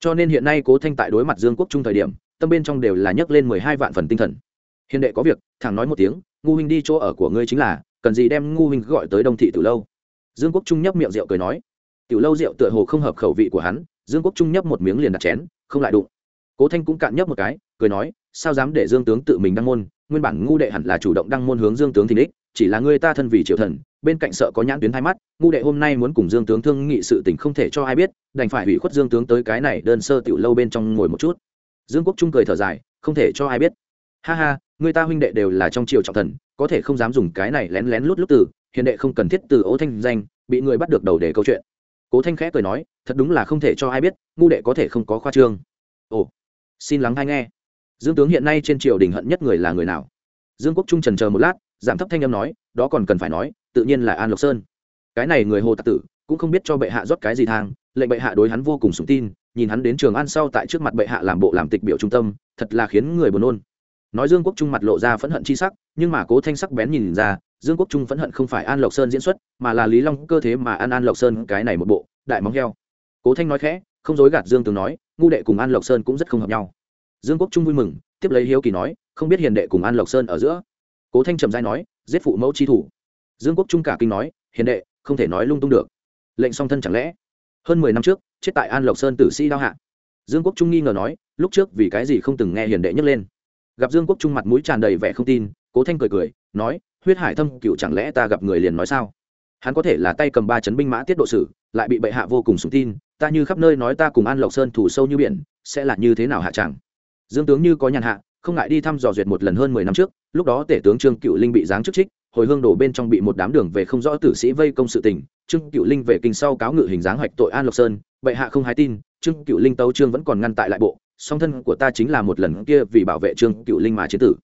Cho nên hiện nay cố thanh tại đối mặt dương quốc trung thời điểm, tâm bên trong đều là nhấc lên mười hai vạn phần tinh thần. Hiền đệ có việc thẳng nói một tiếng ngu huynh đi chỗ ở của ngươi chính là, cần gì đem ngu huynh gọi tới đông thị từ lâu? Dương quốc trung nhấp miệng rượu cười nói. Tiểu lâu rượu tựa hồ không hợp khẩu vị của hắn, dương quốc trung nhấp một miếng liền đặt chén, không lại đụng. Cố thanh cũng cạn nhấp một cái, cười nói, sao dám để dương tướng tự mình đăng môn, nguyên bản ngu đệ hẳn là chủ động đăng môn hướng dương tướng thì đích, chỉ là người ta thân vì triều thần, bên cạnh sợ có nhãn tuyến hai mắt, ngu đệ hôm nay muốn cùng dương tướng thương nghị sự tình không thể cho ai biết, đành phải hủy khuất dương tướng tới cái này đơn sơ tiểu lâu bên trong ngồi một chút. Dương quốc trung cười thở dài, không thể cho ai biết. Ha ha người ta huynh đệ đều là trong triều trọng thần, có thể không dám dùng cái này lén lén lút lút từ, hiền đệ không cần thiết từ ố thanh danh, bị người bắt được đầu để câu chuyện. Cố thanh khẽ cười nói, thật đúng là không thể cho ai biết, ngu đệ có thể không có khoa trương. Ồ, xin lắng hay nghe. Dương tướng hiện nay trên triều đình hận nhất người là người nào? Dương quốc trung trần chờ một lát, giảm thấp thanh âm nói, đó còn cần phải nói, tự nhiên là an lộc sơn. Cái này người hồ tạc tử, cũng không biết cho bệ hạ rót cái gì thang, lệnh bệ hạ đối hắn vô cùng sùng tin, nhìn hắn đến trường an sau tại trước mặt bệ hạ làm bộ làm tịch biểu trung tâm, thật là khiến người buồn nôn nói dương quốc trung mặt lộ ra phẫn hận chi sắc, nhưng mà cố thanh sắc bén nhìn ra, dương quốc trung phẫn hận không phải an lộc sơn diễn xuất, mà là lý long cơ thế mà an an lộc sơn cái này một bộ, đại móng heo. Cố thanh nói khẽ, không dối gạt dương tường nói, ngu đệ cùng an lộc sơn cũng rất không hợp nhau. Dương quốc trung vui mừng, tiếp lấy hiếu kỳ nói, không biết hiền đệ cùng an lộc sơn ở giữa. Cố thanh trầm giai nói, giết phụ mẫu chi thủ. Dương quốc trung cả kinh nói, hiền đệ, không thể nói lung tung được. Lệnh song thân chẳng lẽ? Hơn mười năm trước, chết tại an lộc sơn tử sĩ đao hạ. Dương quốc trung nghi ngờ nói, lúc trước vì cái gì không từng nghe hiền đệ nhấc lên? Gặp dương quốc trung mặt mũi tràn đầy vẻ không tin, cố thanh cười cười, nói, huyết hải thâm, cựu chẳng lẽ ta gặp người liền nói sao? Hắn có thể là tay cầm ba chấn binh mã tiết độ sử, lại bị bệ hạ vô cùng sùng tin, ta như khắp nơi nói ta cùng an lộc sơn thủ sâu như biển, sẽ là như thế nào hạ chẳng? Dương tướng như có nhàn hạ, không ngại đi thăm dò duyệt một lần hơn mười năm trước, lúc đó tể tướng trương cựu linh bị giáng chức trích, hồi hương đổ bên trong bị một đám đường về không rõ tử sĩ vây công sự tình, trương cựu linh về kinh sau cáo ngự hình dáng hoạch tội an lộc sơn, bệ hạ không hay tin, trương cựu linh tấu trương vẫn còn ngăn tại lại bộ song thân của ta chính là một lần kia vì bảo vệ trương cựu linh mà chiến tử.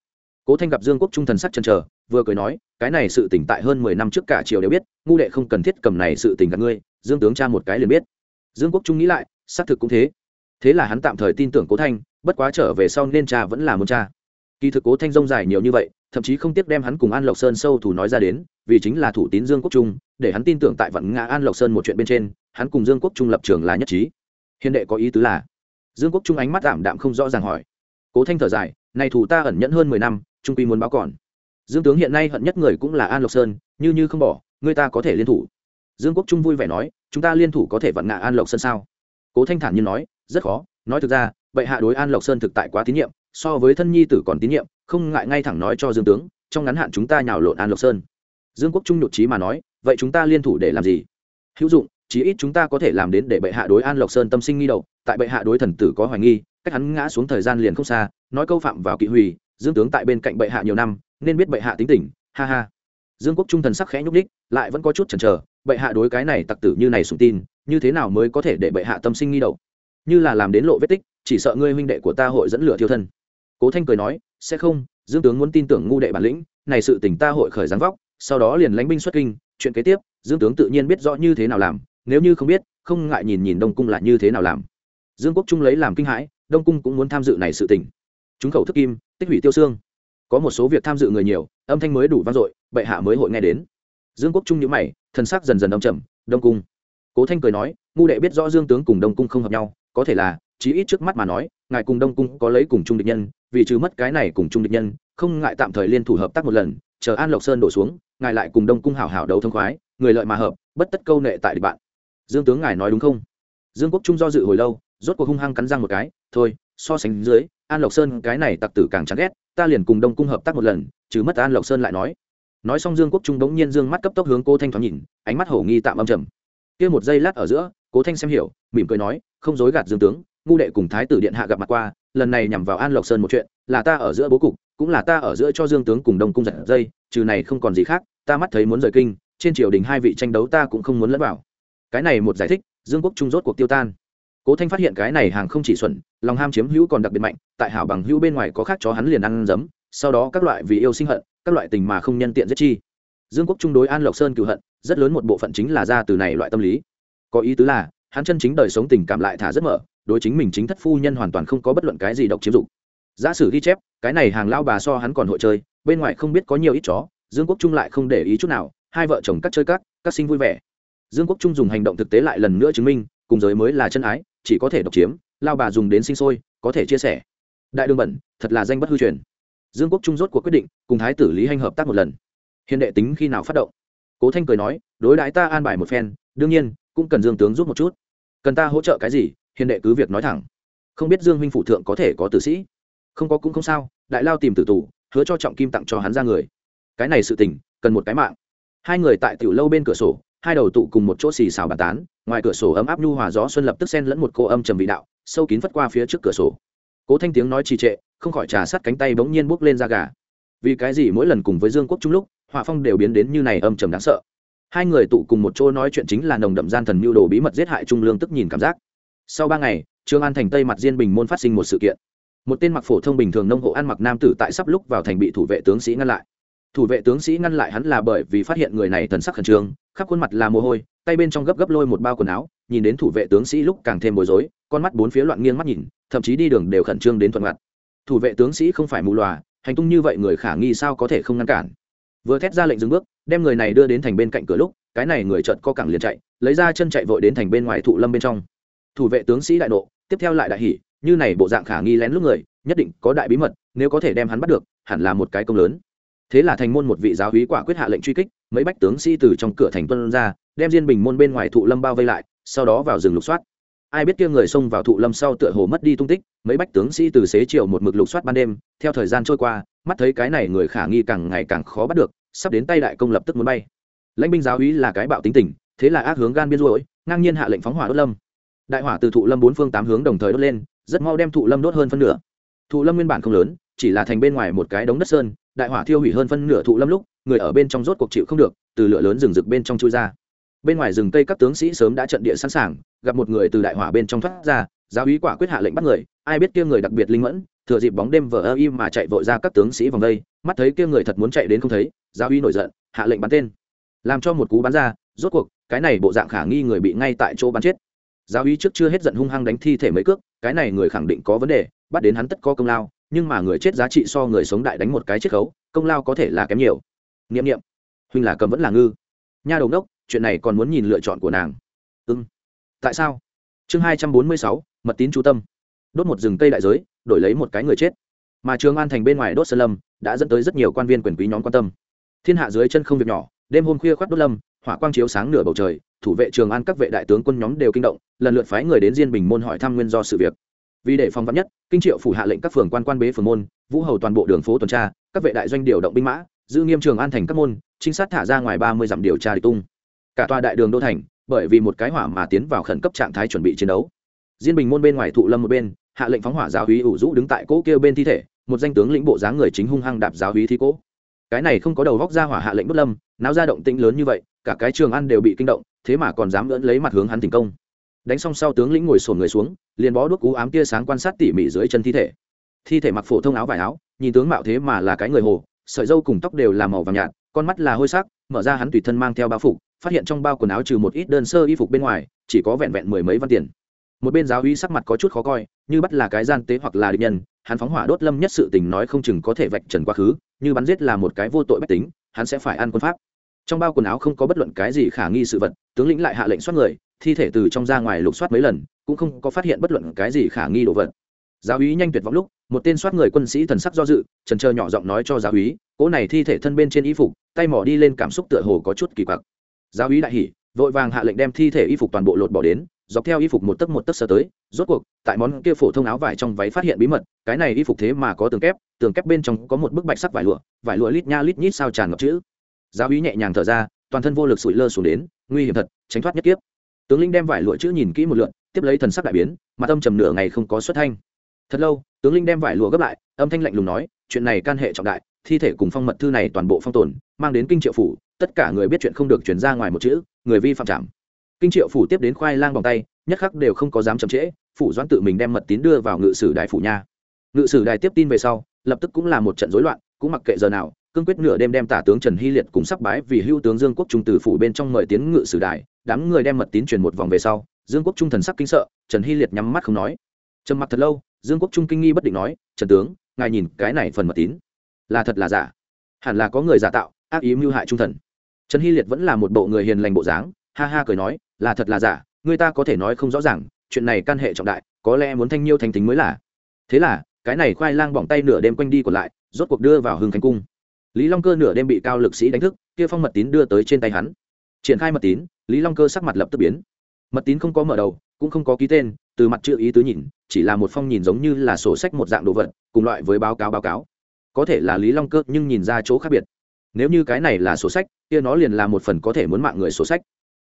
Cố thanh gặp dương quốc trung thần sắc chân chờ, vừa cười nói, cái này sự tỉnh tại hơn mười năm trước cả triều đều biết, ngu đệ không cần thiết cầm này sự tình gặp ngươi, dương tướng cha một cái liền biết. Dương quốc trung nghĩ lại, xác thực cũng thế. Thế là hắn tạm thời tin tưởng cố thanh, bất quá trở về sau nên cha vẫn là muốn cha. Kỳ thực cố thanh rông dài nhiều như vậy, thậm chí không tiếc đem hắn cùng an lộc sơn sâu thủ nói ra đến, vì chính là thủ tín dương quốc trung, để hắn tin tưởng tại vận ngã an lộc sơn một chuyện bên trên, hắn cùng dương quốc trung lập trường là nhất trí. Hiền đệ có ý tứ là dương quốc trung ánh mắt tạm đạm không rõ ràng hỏi. Cố thanh thở dài, này thủ ta ẩn nhẫn hơn mười năm, trung quy muốn báo còn. Dương tướng hiện nay hận nhất người cũng là an lộc sơn, như như không bỏ, người ta có thể liên thủ. Dương quốc trung vui vẻ nói, chúng ta liên thủ có thể vận ngã an lộc sơn sao? Cố thanh thản như nói, rất khó, nói thực ra vậy hạ đối an lộc sơn thực tại quá tín nhiệm, so với thân nhi tử còn tín nhiệm, không ngại ngay thẳng nói cho dương tướng, trong ngắn hạn chúng ta nhào lộn an lộc sơn. Dương quốc trung nhụt trí mà nói, vậy chúng ta liên thủ để làm gì? Hữu dụng chí ít chúng ta có thể làm đến để bệ hạ đối an lộc sơn tâm sinh nghi đầu, tại bệ hạ đối thần tử có hoài nghi, cách hắn ngã xuống thời gian liền không xa, nói câu phạm vào kỵ hủy, dương tướng tại bên cạnh bệ hạ nhiều năm, nên biết bệ hạ tính tình, ha ha. Dương quốc trung thần sắc khẽ nhúc đích lại vẫn có chút chần chờ, bệ hạ đối cái này tặc tử như này sùng tin, như thế nào mới có thể để bệ hạ tâm sinh nghi đầu? Như là làm đến lộ vết tích, chỉ sợ ngươi huynh đệ của ta hội dẫn lửa thiêu thân. Cố thanh cười nói, sẽ không, dương tướng muốn tin tưởng ngu đệ bản lĩnh, này sự tỉnh ta hội khởi giáng vóc, sau đó liền lánh binh xuất kinh, chuyện kế tiếp, dương tướng tự nhiên biết rõ như thế nào làm nếu như không biết không ngại nhìn nhìn đông cung là như thế nào làm. Dương quốc trung lấy làm kinh hãi đông cung cũng muốn tham dự này sự tình, chúng khẩu thức kim tích hủy tiêu xương. Có một số việc tham dự người nhiều âm thanh mới đủ vang dội bệ hạ mới hội nghe đến. Dương quốc trung nhữ mày thân sắc dần dần đông trầm đông cung. Cố thanh cười nói ngu đệ biết rõ dương tướng cùng đông cung không hợp nhau có thể là chí ít trước mắt mà nói ngài cùng đông cung có lấy cùng chung địch nhân vì trừ mất cái này cùng chung địch nhân không ngại tạm thời liên thủ hợp tác một lần chờ an lộc sơn đổ xuống ngài lại cùng đông cung hảo hảo đấu thông khoái người lợi mà hợp bất tất câu nệ tại địch bạn dương tướng ngài nói đúng không? Dương quốc trung do dự hồi lâu, rốt cuộc hung hăng cắn răng một cái, thôi, so sánh dưới, an lộc sơn cái này tặc tử càng chán ghét, ta liền cùng đông cung hợp tác một lần chứ mất an lộc sơn lại nói. Nói xong dương quốc trung bỗng nhiên dương mắt cấp tốc hướng cô thanh thoáng nhìn, ánh mắt hổ nghi tạm âm trầm. Kia một giây lát ở giữa, cố thanh xem hiểu, mỉm cười nói, không dối gạt dương tướng, ngu đệ cùng thái tử điện hạ gặp mặt qua, lần này nhằm vào an lộc sơn một chuyện, là ta ở giữa bố cục, cũng là ta ở giữa cho dương tướng cùng đông cung giật dây, trừ này không còn gì khác, ta mắt thấy muốn rời kinh, trên triều đình hai vị tranh đấu ta cũng không muốn lẫn vào cái này một giải thích, dương quốc trung rốt cuộc tiêu tan. Cố thanh phát hiện cái này hàng không chỉ xuẩn, lòng ham chiếm hữu còn đặc biệt mạnh, tại hảo bằng hữu bên ngoài có khác chó hắn liền ăn giấm, sau đó các loại vì yêu sinh hận, các loại tình mà không nhân tiện giết chi. Dương quốc trung đối an lộc sơn cựu hận, rất lớn một bộ phận chính là ra từ này loại tâm lý. Có ý tứ là, hắn chân chính đời sống tình cảm lại thả rất mở, đối chính mình chính thất phu nhân hoàn toàn không có bất luận cái gì độc chiếm dụng. Giả sử ghi chép, cái này hàng lao bà so hắn còn hội chơi, bên ngoài không biết có nhiều ít chó, dương quốc trung lại không để ý chút nào, hai vợ chồng cắt chơi cắt cắt sinh vui vẻ dương quốc trung dùng hành động thực tế lại lần nữa chứng minh, cùng giới mới là chân ái, chỉ có thể độc chiếm, lao bà dùng đến sinh sôi, có thể chia sẻ. Đại đương bẩn, thật là danh bất hư truyền. Dương quốc trung rốt cuộc quyết định, cùng thái tử lý hanh hợp tác một lần. Hiện đệ tính khi nào phát động? Cố thanh cười nói, đối đãi ta an bài một phen, đương nhiên, cũng cần dương tướng giúp một chút. Cần ta hỗ trợ cái gì? Hiền đệ cứ việc nói thẳng. Không biết dương huynh phụ thượng có thể có tử sĩ? Không có cũng không sao, đại lao tìm tử tù, hứa cho trọng kim tặng cho hắn ra người. Cái này sự tình, cần một cái mạng. Hai người tại tiểu lâu bên cửa sổ hai đầu tụ cùng một chỗ xì xào bàn tán, ngoài cửa sổ ấm áp nhu hòa gió xuân lập tức xen lẫn một cô âm trầm vị đạo, sâu kín phất qua phía trước cửa sổ. Cố thanh tiếng nói trì trệ, không khỏi trà sát cánh tay bỗng nhiên bốc lên ra gà. Vì cái gì mỗi lần cùng với dương quốc trung lúc, họa phong đều biến đến như này âm trầm đáng sợ. Hai người tụ cùng một chỗ nói chuyện chính là nồng đậm gian thần mưu đồ bí mật giết hại trung lương tức nhìn cảm giác. Sau ba ngày, trương an thành tây mặt diên bình môn phát sinh một sự kiện. Một tên mặc phổ thông bình thường nông hộ ăn mặc nam tử tại sắp lúc vào thành bị thủ vệ tướng sĩ ngăn lại. Thủ vệ tướng sĩ ngăn lại hắn là bởi vì phát hiện người này thần sắc khẩn trương khắp khuôn mặt là mồ hôi, tay bên trong gấp gấp lôi một bao quần áo, nhìn đến thủ vệ tướng sĩ lúc càng thêm bối rối, con mắt bốn phía loạn nghiêng mắt nhìn, thậm chí đi đường đều khẩn trương đến thuận mặt. Thủ vệ tướng sĩ không phải mù loà, hành tung như vậy người khả nghi sao có thể không ngăn cản. Vừa thét ra lệnh dừng bước, đem người này đưa đến thành bên cạnh cửa lúc, cái này người chợt co cẳng liền chạy, lấy ra chân chạy vội đến thành bên ngoài thụ lâm bên trong. Thủ vệ tướng sĩ đại nộ, tiếp theo lại đại hỉ, như này bộ dạng khả nghi lén lúc người, nhất định có đại bí mật, nếu có thể đem hắn bắt được, hẳn là một cái công lớn. Thế là thành môn một vị giáo hí quả quyết hạ lệnh truy kích mấy bách tướng sĩ từ trong cửa thành tuân ra, đem diên bình môn bên ngoài thụ lâm bao vây lại, sau đó vào rừng lục soát. Ai biết kia người xông vào thụ lâm sau tựa hồ mất đi tung tích, mấy bách tướng sĩ từ xế chiều một mực lục soát ban đêm, theo thời gian trôi qua, mắt thấy cái này người khả nghi càng ngày càng khó bắt được, sắp đến tay đại công lập tức muốn bay. Lãnh binh giáo úy là cái bạo tính tình, thế là ác hướng gan biên rối ngang nhiên hạ lệnh phóng hỏa đốt lâm. Đại hỏa từ thụ lâm bốn phương tám hướng đồng thời đốt lên, rất mau đem thụ lâm đốt hơn phân nửa. Thụ lâm nguyên bản không lớn, chỉ là thành bên ngoài một cái đống đất sơn đại hỏa thiêu hủy hơn phân nửa thụ lâm lúc, người ở bên trong rốt cuộc chịu không được, từ lửa lớn rừng rực bên trong chui ra. Bên ngoài rừng tây các tướng sĩ sớm đã trận địa sẵn sàng, gặp một người từ đại hỏa bên trong thoát ra, giáo úy quả quyết hạ lệnh bắt người, ai biết kia người đặc biệt linh mẫn, thừa dịp bóng đêm vờ ơ im mà chạy vội ra các tướng sĩ vòng đây, mắt thấy kia người thật muốn chạy đến không thấy, giáo úy nổi giận, hạ lệnh bắn tên. Làm cho một cú bắn ra, rốt cuộc, cái này bộ dạng khả nghi người bị ngay tại chỗ bắn chết. Giáo úy trước chưa hết giận hung hăng đánh thi thể mấy cước, cái này người khẳng định có vấn đề, bắt đến hắn tất có công lao nhưng mà người chết giá trị so người sống đại đánh một cái chiết khấu, công lao có thể là kém nhiều. N i ệ m n i ệ m huynh là cầm vẫn là ngư. Nha đầu đốc chuyện này còn muốn nhìn lựa chọn của nàng. Ưng tại sao? Chương hai trăm bốn mươi sáu, mật tín chú tâm. Đốt một rừng cây đại giới, đổi lấy một cái người chết. Mà trường an thành bên ngoài đốt sơn lâm, đã dẫn tới rất nhiều quan viên quyền quý nhóm quan tâm. Thiên hạ dưới chân không việc nhỏ, đêm hôm khuya khoác đốt lâm, hỏa quang chiếu sáng nửa bầu trời, thủ vệ trường an các vệ đại tướng quân nhóm đều kinh động, lần lượt phái người đến diên bình môn hỏi thăm nguyên do sự việc vì để phòng vắn nhất, kinh triệu phủ hạ lệnh các phường quan quan bế phường môn, vũ hầu toàn bộ đường phố tuần tra, các vệ đại doanh điều động binh mã, giữ nghiêm trường an thành các môn, trinh sát thả ra ngoài ba mươi dặm điều tra địch tung. Cả tòa đại đường đô thành, bởi vì một cái hỏa mà tiến vào khẩn cấp trạng thái chuẩn bị chiến đấu. Diên bình môn bên ngoài thụ lâm một bên, hạ lệnh phóng hỏa giáo hí ủ rũ đứng tại cỗ kêu bên thi thể, một danh tướng lĩnh bộ dáng người chính hung hăng đạp giáo hí thi cỗ. Cái này không có đầu vóc ra hỏa hạ lệnh bất lâm, náo ra động tĩnh lớn như vậy, cả cái trường ăn đều bị kinh động, thế mà còn dám lẫn lấy mặt hướng hắn thành công đánh xong sau tướng lĩnh ngồi sồn người xuống, liền bó đuốc cú ám tia sáng quan sát tỉ mỉ dưới chân thi thể. Thi thể mặc phổ thông áo vải áo, nhìn tướng mạo thế mà là cái người hồ, sợi dâu cùng tóc đều là màu vàng nhạt, con mắt là hôi sắc, mở ra hắn tùy thân mang theo bao phục, phát hiện trong bao quần áo trừ một ít đơn sơ y phục bên ngoài, chỉ có vẹn vẹn mười mấy văn tiền. Một bên giáo uy sắc mặt có chút khó coi, như bắt là cái gian tế hoặc là địch nhân, hắn phóng hỏa đốt lâm nhất sự tình nói không chừng có thể vạch trần quá khứ, như bắn giết là một cái vô tội bách tính, hắn sẽ phải ăn quân pháp. Trong bao quần áo không có bất luận cái gì khả nghi sự vật, tướng lĩnh lại hạ lệnh soát người thi thể từ trong ra ngoài lục soát mấy lần, cũng không có phát hiện bất luận cái gì khả nghi đồ vật. Giáo úy nhanh tuyệt vọng lúc, một tên soát người quân sĩ thần sắc do dự, trần trơ nhỏ giọng nói cho giáo úy, cỗ này thi thể thân bên trên y phục, tay mỏ đi lên cảm xúc tựa hồ có chút kỳ quặc. Giáo úy đại hỉ, vội vàng hạ lệnh đem thi thể y phục toàn bộ lột bỏ đến, dọc theo y phục một tấc một tấc sơ tới, rốt cuộc, tại món kia phổ thông áo vải trong váy phát hiện bí mật, cái này y phục thế mà có tường kép tường kép bên trong có một bức bạch sắc vải lụa vải lụa lít nha lít nhít sao tràn ngập chữ. Giáo úy nhẹ nhàng thở ra, toàn thân vô lực sụi lơ xuống đến, nguy hiểm thật, tránh thoát nhất kiếp tướng linh đem vải lụa chữ nhìn kỹ một lượn tiếp lấy thần sắc đại biến, mà tâm trầm nửa ngày không có xuất thanh. Thật lâu, tướng linh đem vải lụa gấp lại, âm thanh lạnh lùng nói, chuyện này can hệ trọng đại, thi thể cùng phong mật thư này toàn bộ phong tồn, mang đến kinh triệu phủ, tất cả người biết chuyện không được chuyển ra ngoài một chữ, người vi phạm trảm. Kinh triệu phủ tiếp đến khoai lang bằng tay, nhất khắc đều không có dám chậm trễ, phủ doãn tự mình đem mật tín đưa vào ngự sử đại phủ nha. Ngự sử đài tiếp tin về sau, lập tức cũng là một trận rối loạn, cũng mặc kệ giờ nào cương quyết nửa đêm đem tả tướng trần hy liệt cùng sắp bái vì hưu tướng dương quốc trung từ phủ bên trong mời tiến ngự sử đại đám người đem mật tín truyền một vòng về sau, dương quốc trung thần sắc kinh sợ, trần hy liệt nhắm mắt không nói. Trầm mặc thật lâu, dương quốc trung kinh nghi bất định nói, trần tướng, ngài nhìn cái này phần mật tín, là thật là giả? Hẳn là có người giả tạo, ác ý mưu hại trung thần. Trần hy liệt vẫn là một bộ người hiền lành bộ dáng, ha ha cười nói, là thật là giả, người ta có thể nói không rõ ràng, chuyện này can hệ trọng đại, có lẽ muốn thanh nhiêu thành tính mới là. Thế là, cái này khoai lang bỏng tay nửa đêm quanh đi còn lại, rốt cuộc đưa vào hưng khánh cung lý long cơ nửa đêm bị cao lực sĩ đánh thức, kia phong mật tín đưa tới trên tay hắn. Triển khai mật tín, lý long cơ sắc mặt lập tức biến. Mật tín không có mở đầu, cũng không có ký tên, từ mặt chữ ý tứ nhìn, chỉ là một phong nhìn giống như là sổ sách một dạng đồ vật, cùng loại với báo cáo báo cáo. Có thể là lý long cơ, nhưng nhìn ra chỗ khác biệt. Nếu như cái này là sổ sách, kia nó liền là một phần có thể muốn mạng người sổ sách.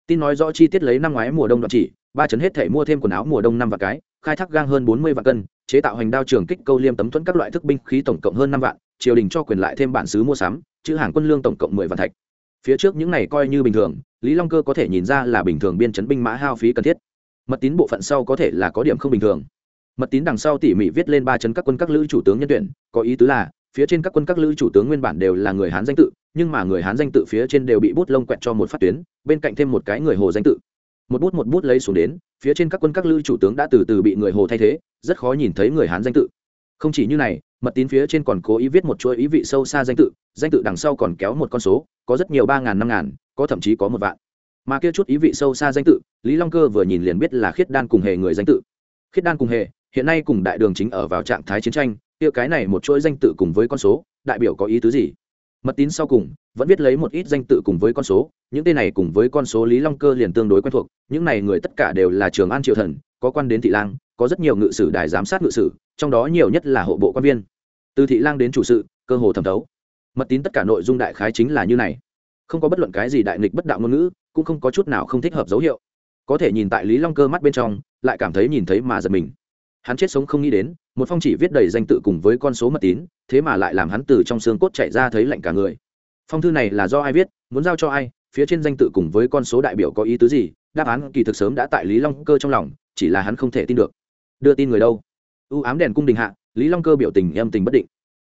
Tin nói rõ chi tiết lấy năm ngoái mùa đông đoạn chỉ, ba chấn hết thể mua thêm quần áo mùa đông năm vạn cái, khai thác gang hơn bốn mươi vạn cân, chế tạo hành đao trường kích câu liêm tấm thuẫn các loại thức binh khí tổng cộng hơn năm vạn triều đình cho quyền lại thêm bản xứ mua sắm, chữ hàng quân lương tổng cộng mười vạn thạch. Phía trước những này coi như bình thường, lý long cơ có thể nhìn ra là bình thường biên chấn binh mã hao phí cần thiết. Mật tín bộ phận sau có thể là có điểm không bình thường. Mật tín đằng sau tỉ mỉ viết lên ba chấn các quân các lữ chủ tướng nhân tuyển, có ý tứ là, phía trên các quân các lữ chủ tướng nguyên bản đều là người hán danh tự, nhưng mà người hán danh tự phía trên đều bị bút lông quẹt cho một phát tuyến, bên cạnh thêm một cái người hồ danh tự. Một bút một bút lấy xuống đến, phía trên các quân các lữ chủ tướng đã từ từ bị người hồ thay thế, rất khó nhìn thấy người hán danh tự không chỉ như này, mật tín phía trên còn cố ý viết một chuỗi ý vị sâu xa danh tự danh tự đằng sau còn kéo một con số, có rất nhiều ba ngàn, năm ngàn, có thậm chí có một vạn. Mà kia chút ý vị sâu xa danh tự, lý long cơ vừa nhìn liền biết là khiết đan cùng hề người danh tự. Khiết đan cùng hề, hiện nay cùng đại đường chính ở vào trạng thái chiến tranh, kia cái này một chuỗi danh tự cùng với con số, đại biểu có ý tứ gì? Mật tín sau cùng, vẫn viết lấy một ít danh tự cùng với con số, những tên này cùng với con số lý long cơ liền tương đối quen thuộc, những này người tất cả đều là trường an triều thần có quan đến thị lang, có rất nhiều ngự sử đài giám sát ngự sử, trong đó nhiều nhất là hộ bộ quan viên. Từ thị lang đến chủ sự, cơ hồ thẩm thấu. Mật tín tất cả nội dung đại khái chính là như này. Không có bất luận cái gì đại nghịch bất đạo ngôn ngữ, cũng không có chút nào không thích hợp dấu hiệu. Có thể nhìn tại lý long cơ mắt bên trong, lại cảm thấy nhìn thấy mà giật mình. Hắn chết sống không nghĩ đến, một phong chỉ viết đầy danh tự cùng với con số mật tín, thế mà lại làm hắn từ trong xương cốt chạy ra thấy lạnh cả người. Phong thư này là do ai viết, muốn giao cho ai, phía trên danh tự cùng với con số đại biểu có ý tứ gì, đáp án kỳ thực sớm đã tại lý long cơ trong lòng chỉ là hắn không thể tin được. Đưa tin người đâu? U ám đèn cung đình hạ, lý long cơ biểu tình âm tình bất định.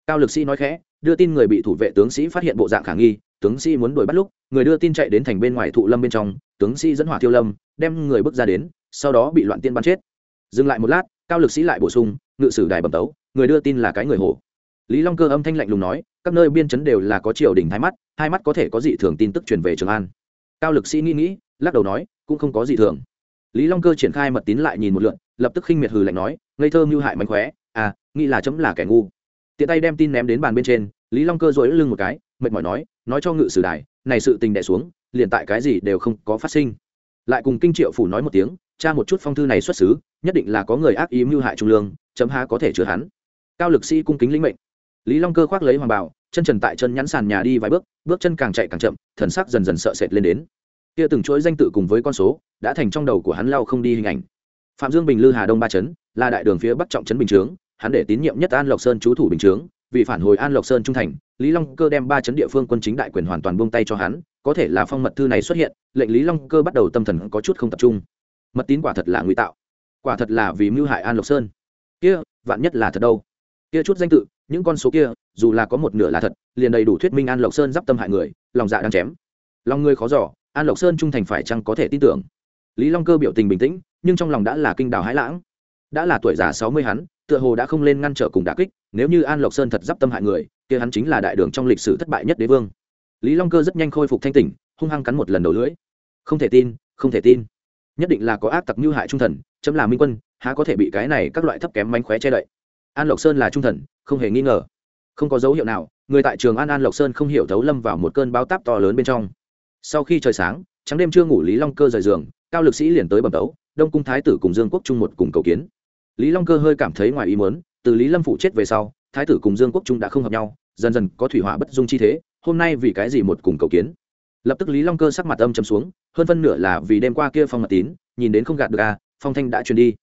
Cao lực sĩ nói khẽ, đưa tin người bị thủ vệ tướng sĩ phát hiện bộ dạng khả nghi, tướng sĩ muốn đuổi bắt lúc, người đưa tin chạy đến thành bên ngoài thụ lâm bên trong, tướng sĩ dẫn hỏa thiêu lâm, đem người bước ra đến, sau đó bị loạn tiên bắn chết. Dừng lại một lát, cao lực sĩ lại bổ sung, ngự sử đài bẩm tấu, người đưa tin là cái người hồ lý long cơ âm thanh lạnh lùng nói, các nơi biên chấn đều là có triều đình hai mắt hai mắt có thể có dị thường tin tức truyền về trường an. Cao lực sĩ nghĩ nghĩ, lắc đầu nói, cũng không có dị thường lý long cơ triển khai mật tín lại nhìn một lượn, lập tức khinh miệt hừ lạnh nói, ngây thơ mưu hại mánh khóe à nghĩ là chấm là kẻ ngu. Tiện tay đem tin ném đến bàn bên trên, lý long cơ dối lưng một cái, mệt mỏi nói nói cho ngự sử đài, này sự tình đẻ xuống, liền tại cái gì đều không có phát sinh. Lại cùng kinh triệu phủ nói một tiếng, tra một chút phong thư này xuất xứ, nhất định là có người ác ý mưu hại trung lương, chấm há có thể chứa hắn. Cao lực sĩ cung kính lĩnh mệnh. Lý long cơ khoác lấy hoàng bảo chân trần tại chân nhắn sàn nhà đi vài bước bước chân càng chạy càng chậm, thần sắc dần dần sợ sệt lên đến kia từng chuỗi danh tự cùng với con số, đã thành trong đầu của hắn lao không đi hình ảnh. Phạm dương bình lư hà đông ba trấn là đại đường phía bắc trọng trấn bình chướng, hắn để tín nhiệm nhất an lộc sơn chú thủ bình chướng, vì phản hồi an lộc sơn trung thành, lý long cơ đem ba chấn địa phương quân chính đại quyền hoàn toàn buông tay cho hắn, có thể là phong mật thư này xuất hiện, lệnh lý long cơ bắt đầu tâm thần có chút không tập trung. Mật tín quả thật là ngụy tạo. Quả thật là vì mưu hại an lộc sơn. Kia, vạn nhất là thật đâu? Kia chút danh tự, những con số kia, dù là có một nửa là thật, liền đầy đủ thuyết minh an lộc sơn d i p tâm hại người, lòng dạ đang chém. Lòng người khó giỏ an lộc sơn trung thành phải chăng có thể tin tưởng? Lý long cơ biểu tình bình tĩnh, nhưng trong lòng đã là kinh đào hãi lãng. Đã là tuổi già sáu mươi hắn, tựa hồ đã không lên ngăn trở cùng đà kích, nếu như an lộc sơn thật d i p tâm hại người, kia hắn chính là đại đường trong lịch sử thất bại nhất đế vương. Lý long cơ rất nhanh khôi phục thanh tỉnh, hung hăng cắn một lần đầu lưỡi. Không thể tin, không thể tin. Nhất định là có ác tặc mưu hại trung thần, chấm là minh quân, há có thể bị cái này các loại thấp kém mánh khóe che đậy? An lộc sơn là trung thần, không hề nghi ngờ. Không có dấu hiệu nào, người tại trường an an lộc sơn không hiểu thấu lâm vào một cơn báo táp to lớn bên trong sau khi trời sáng, trắng đêm chưa ngủ lý long cơ rời giường, cao lực sĩ liền tới bẩm tấu đông cung thái tử cùng dương quốc trung một cùng cầu kiến. Lý long cơ hơi cảm thấy ngoài ý muốn, từ lý lâm phụ chết về sau, thái tử cùng dương quốc trung đã không hợp nhau, dần dần có thủy hỏa bất dung chi thế, hôm nay vì cái gì một cùng cầu kiến? Lập tức lý long cơ sắc mặt âm chầm xuống, hơn phân nửa là vì đêm qua kia phong mật tín, nhìn đến không gạt được à phong thanh đã truyền đi.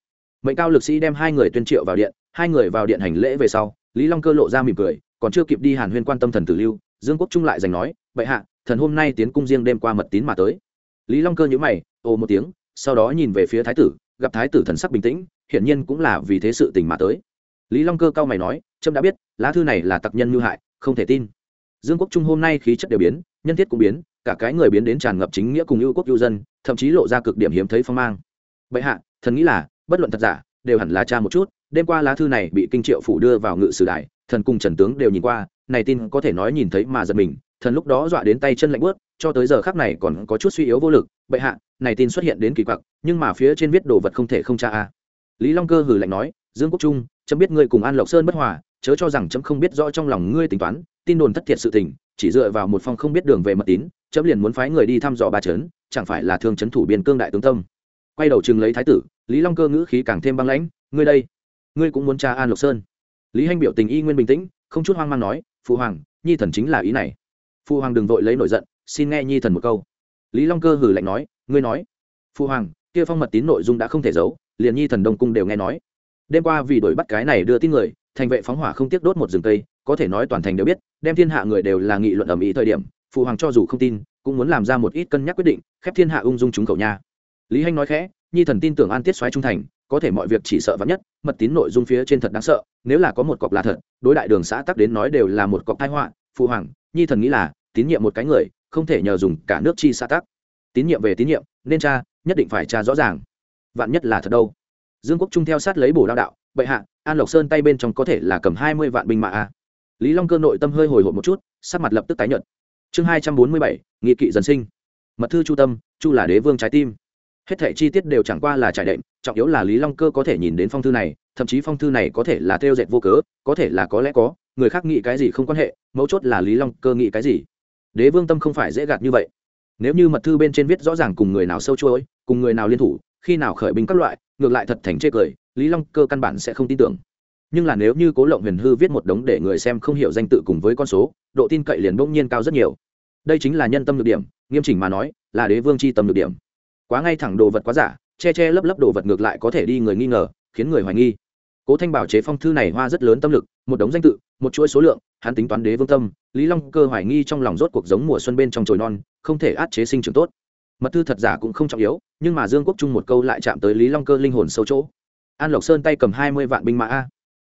Mệnh cao lực sĩ đem hai người tuyên triệu vào điện, hai người vào điện hành lễ về sau, lý long cơ lộ ra mỉm cười, còn chưa kịp đi hàn huyên quan tâm thần tử lưu, dương quốc trung lại giành nói, bệ hạ thần hôm nay tiến cung riêng đêm qua mật tín mà tới. Lý long cơ nhữ mày, ồ một tiếng, sau đó nhìn về phía thái tử, gặp thái tử thần sắc bình tĩnh, hiển nhiên cũng là vì thế sự tình mà tới. Lý long cơ cao mày nói, trâm đã biết, lá thư này là tặc nhân mưu hại, không thể tin. Dương quốc trung hôm nay khí chất đều biến, nhân thiết cũng biến, cả cái người biến đến tràn ngập chính nghĩa cùng ưu quốc ưu dân, thậm chí lộ ra cực điểm hiếm thấy phong mang. Bệ hạ, thần nghĩ là, bất luận thật giả, đều hẳn là cha một chút, đêm qua lá thư này bị kinh triệu phủ đưa vào ngự sử đại, thần cùng trần tướng đều nhìn qua, này tin có thể nói nhìn thấy mà giật mình thần lúc đó dọa đến tay chân lạnh bớt cho tới giờ khác này còn có chút suy yếu vô lực, bệ hạ, này tin xuất hiện đến kỳ quặc, nhưng mà phía trên viết đồ vật không thể không tra a. Lý long cơ hử lạnh nói, dương quốc trung, chấm biết ngươi cùng an lộc sơn bất hòa, chớ cho rằng chấm không biết rõ trong lòng ngươi tính toán, tin đồn thất thiệt sự tình, chỉ dựa vào một phong không biết đường về mật tín, chấm liền muốn phái người đi thăm dò ba trấn chẳng phải là thương trấn thủ biên cương đại tướng tâm. Quay đầu chừng lấy thái tử, lý long cơ ngữ khí càng thêm băng lãnh, ngươi đây, ngươi cũng muốn tra an lộc sơn? Lý hanh biểu tình y nguyên bình tĩnh, không chút hoang mang nói, phụ hoàng, nhi thần chính là ý này phụ hoàng đừng vội lấy nổi giận, xin nghe nhi thần một câu. Lý long cơ hử lạnh nói, ngươi nói. Phụ hoàng, kia phong mật tín nội dung đã không thể giấu, liền nhi thần đông cung đều nghe nói. Đêm qua vì đổi bắt cái này đưa tin người, thành vệ phóng hỏa không tiếc đốt một rừng cây, có thể nói toàn thành đều biết, đem thiên hạ người đều là nghị luận ầm ĩ thời điểm phụ hoàng cho dù không tin, cũng muốn làm ra một ít cân nhắc quyết định, khép thiên hạ ung dung chúng cầu nha. Lý hanh nói khẽ, nhi thần tin tưởng an tiết xoáy trung thành, có thể mọi việc chỉ sợ vắn nhất, mật tín nội dung phía trên thật đáng sợ, nếu là có một cọc là thật, đối đại đường xã tắc đến nói đều là một cọc tai họa phụ hoàng nhi thần nghĩ là, tín nhiệm một cái người, không thể nhờ dùng cả nước chi xã tắc. Tín nhiệm về tín nhiệm, nên cha, nhất định phải cha rõ ràng. Vạn nhất là thật đâu? Dương quốc trung theo sát lấy bổ đao đạo, bệ hạ, an lộc sơn tay bên trong có thể là cầm hai mươi vạn binh mã a. Lý long cơ nội tâm hơi hồi hộp một chút, sắc mặt lập tức tái nhợt. Chương hai trăm bốn mươi bảy, nghị kỵ dần sinh. Mật thư chu tâm, chu là đế vương trái tim. Hết thảy chi tiết đều chẳng qua là trải đệm, trọng yếu là lý long cơ có thể nhìn đến phong thư này, thậm chí phong thư này có thể là theo dệt vô cớ, có thể là có lẽ có người khác nghĩ cái gì không quan hệ, mấu chốt là lý long cơ nghĩ cái gì. Đế vương tâm không phải dễ gạt như vậy. Nếu như mật thư bên trên viết rõ ràng cùng người nào sâu chuỗi, cùng người nào liên thủ, khi nào khởi binh các loại, ngược lại thật thành chê cười, lý long cơ căn bản sẽ không tin tưởng. Nhưng là nếu như cố lộng huyền hư viết một đống để người xem không hiểu danh tự cùng với con số, độ tin cậy liền bỗng nhiên cao rất nhiều. Đây chính là nhân tâm được điểm, nghiêm chỉnh mà nói, là đế vương c h i tâm được điểm. Quá ngay thẳng đồ vật quá giả, che che lấp lấp đồ vật ngược lại có thể đi người nghi ngờ, khiến người hoài nghi cố thanh bảo chế phong thư này hoa rất lớn tâm lực, một đống danh tự, một chuỗi số lượng, hắn tính toán đế vương tâm, lý long cơ hoài nghi trong lòng rốt cuộc giống mùa xuân bên trong chồi non, không thể át chế sinh trưởng tốt. Mật thư thật giả cũng không trọng yếu, nhưng mà dương quốc trung một câu lại chạm tới lý long cơ linh hồn sâu chỗ. An lộc sơn tay cầm hai mươi vạn binh mã a.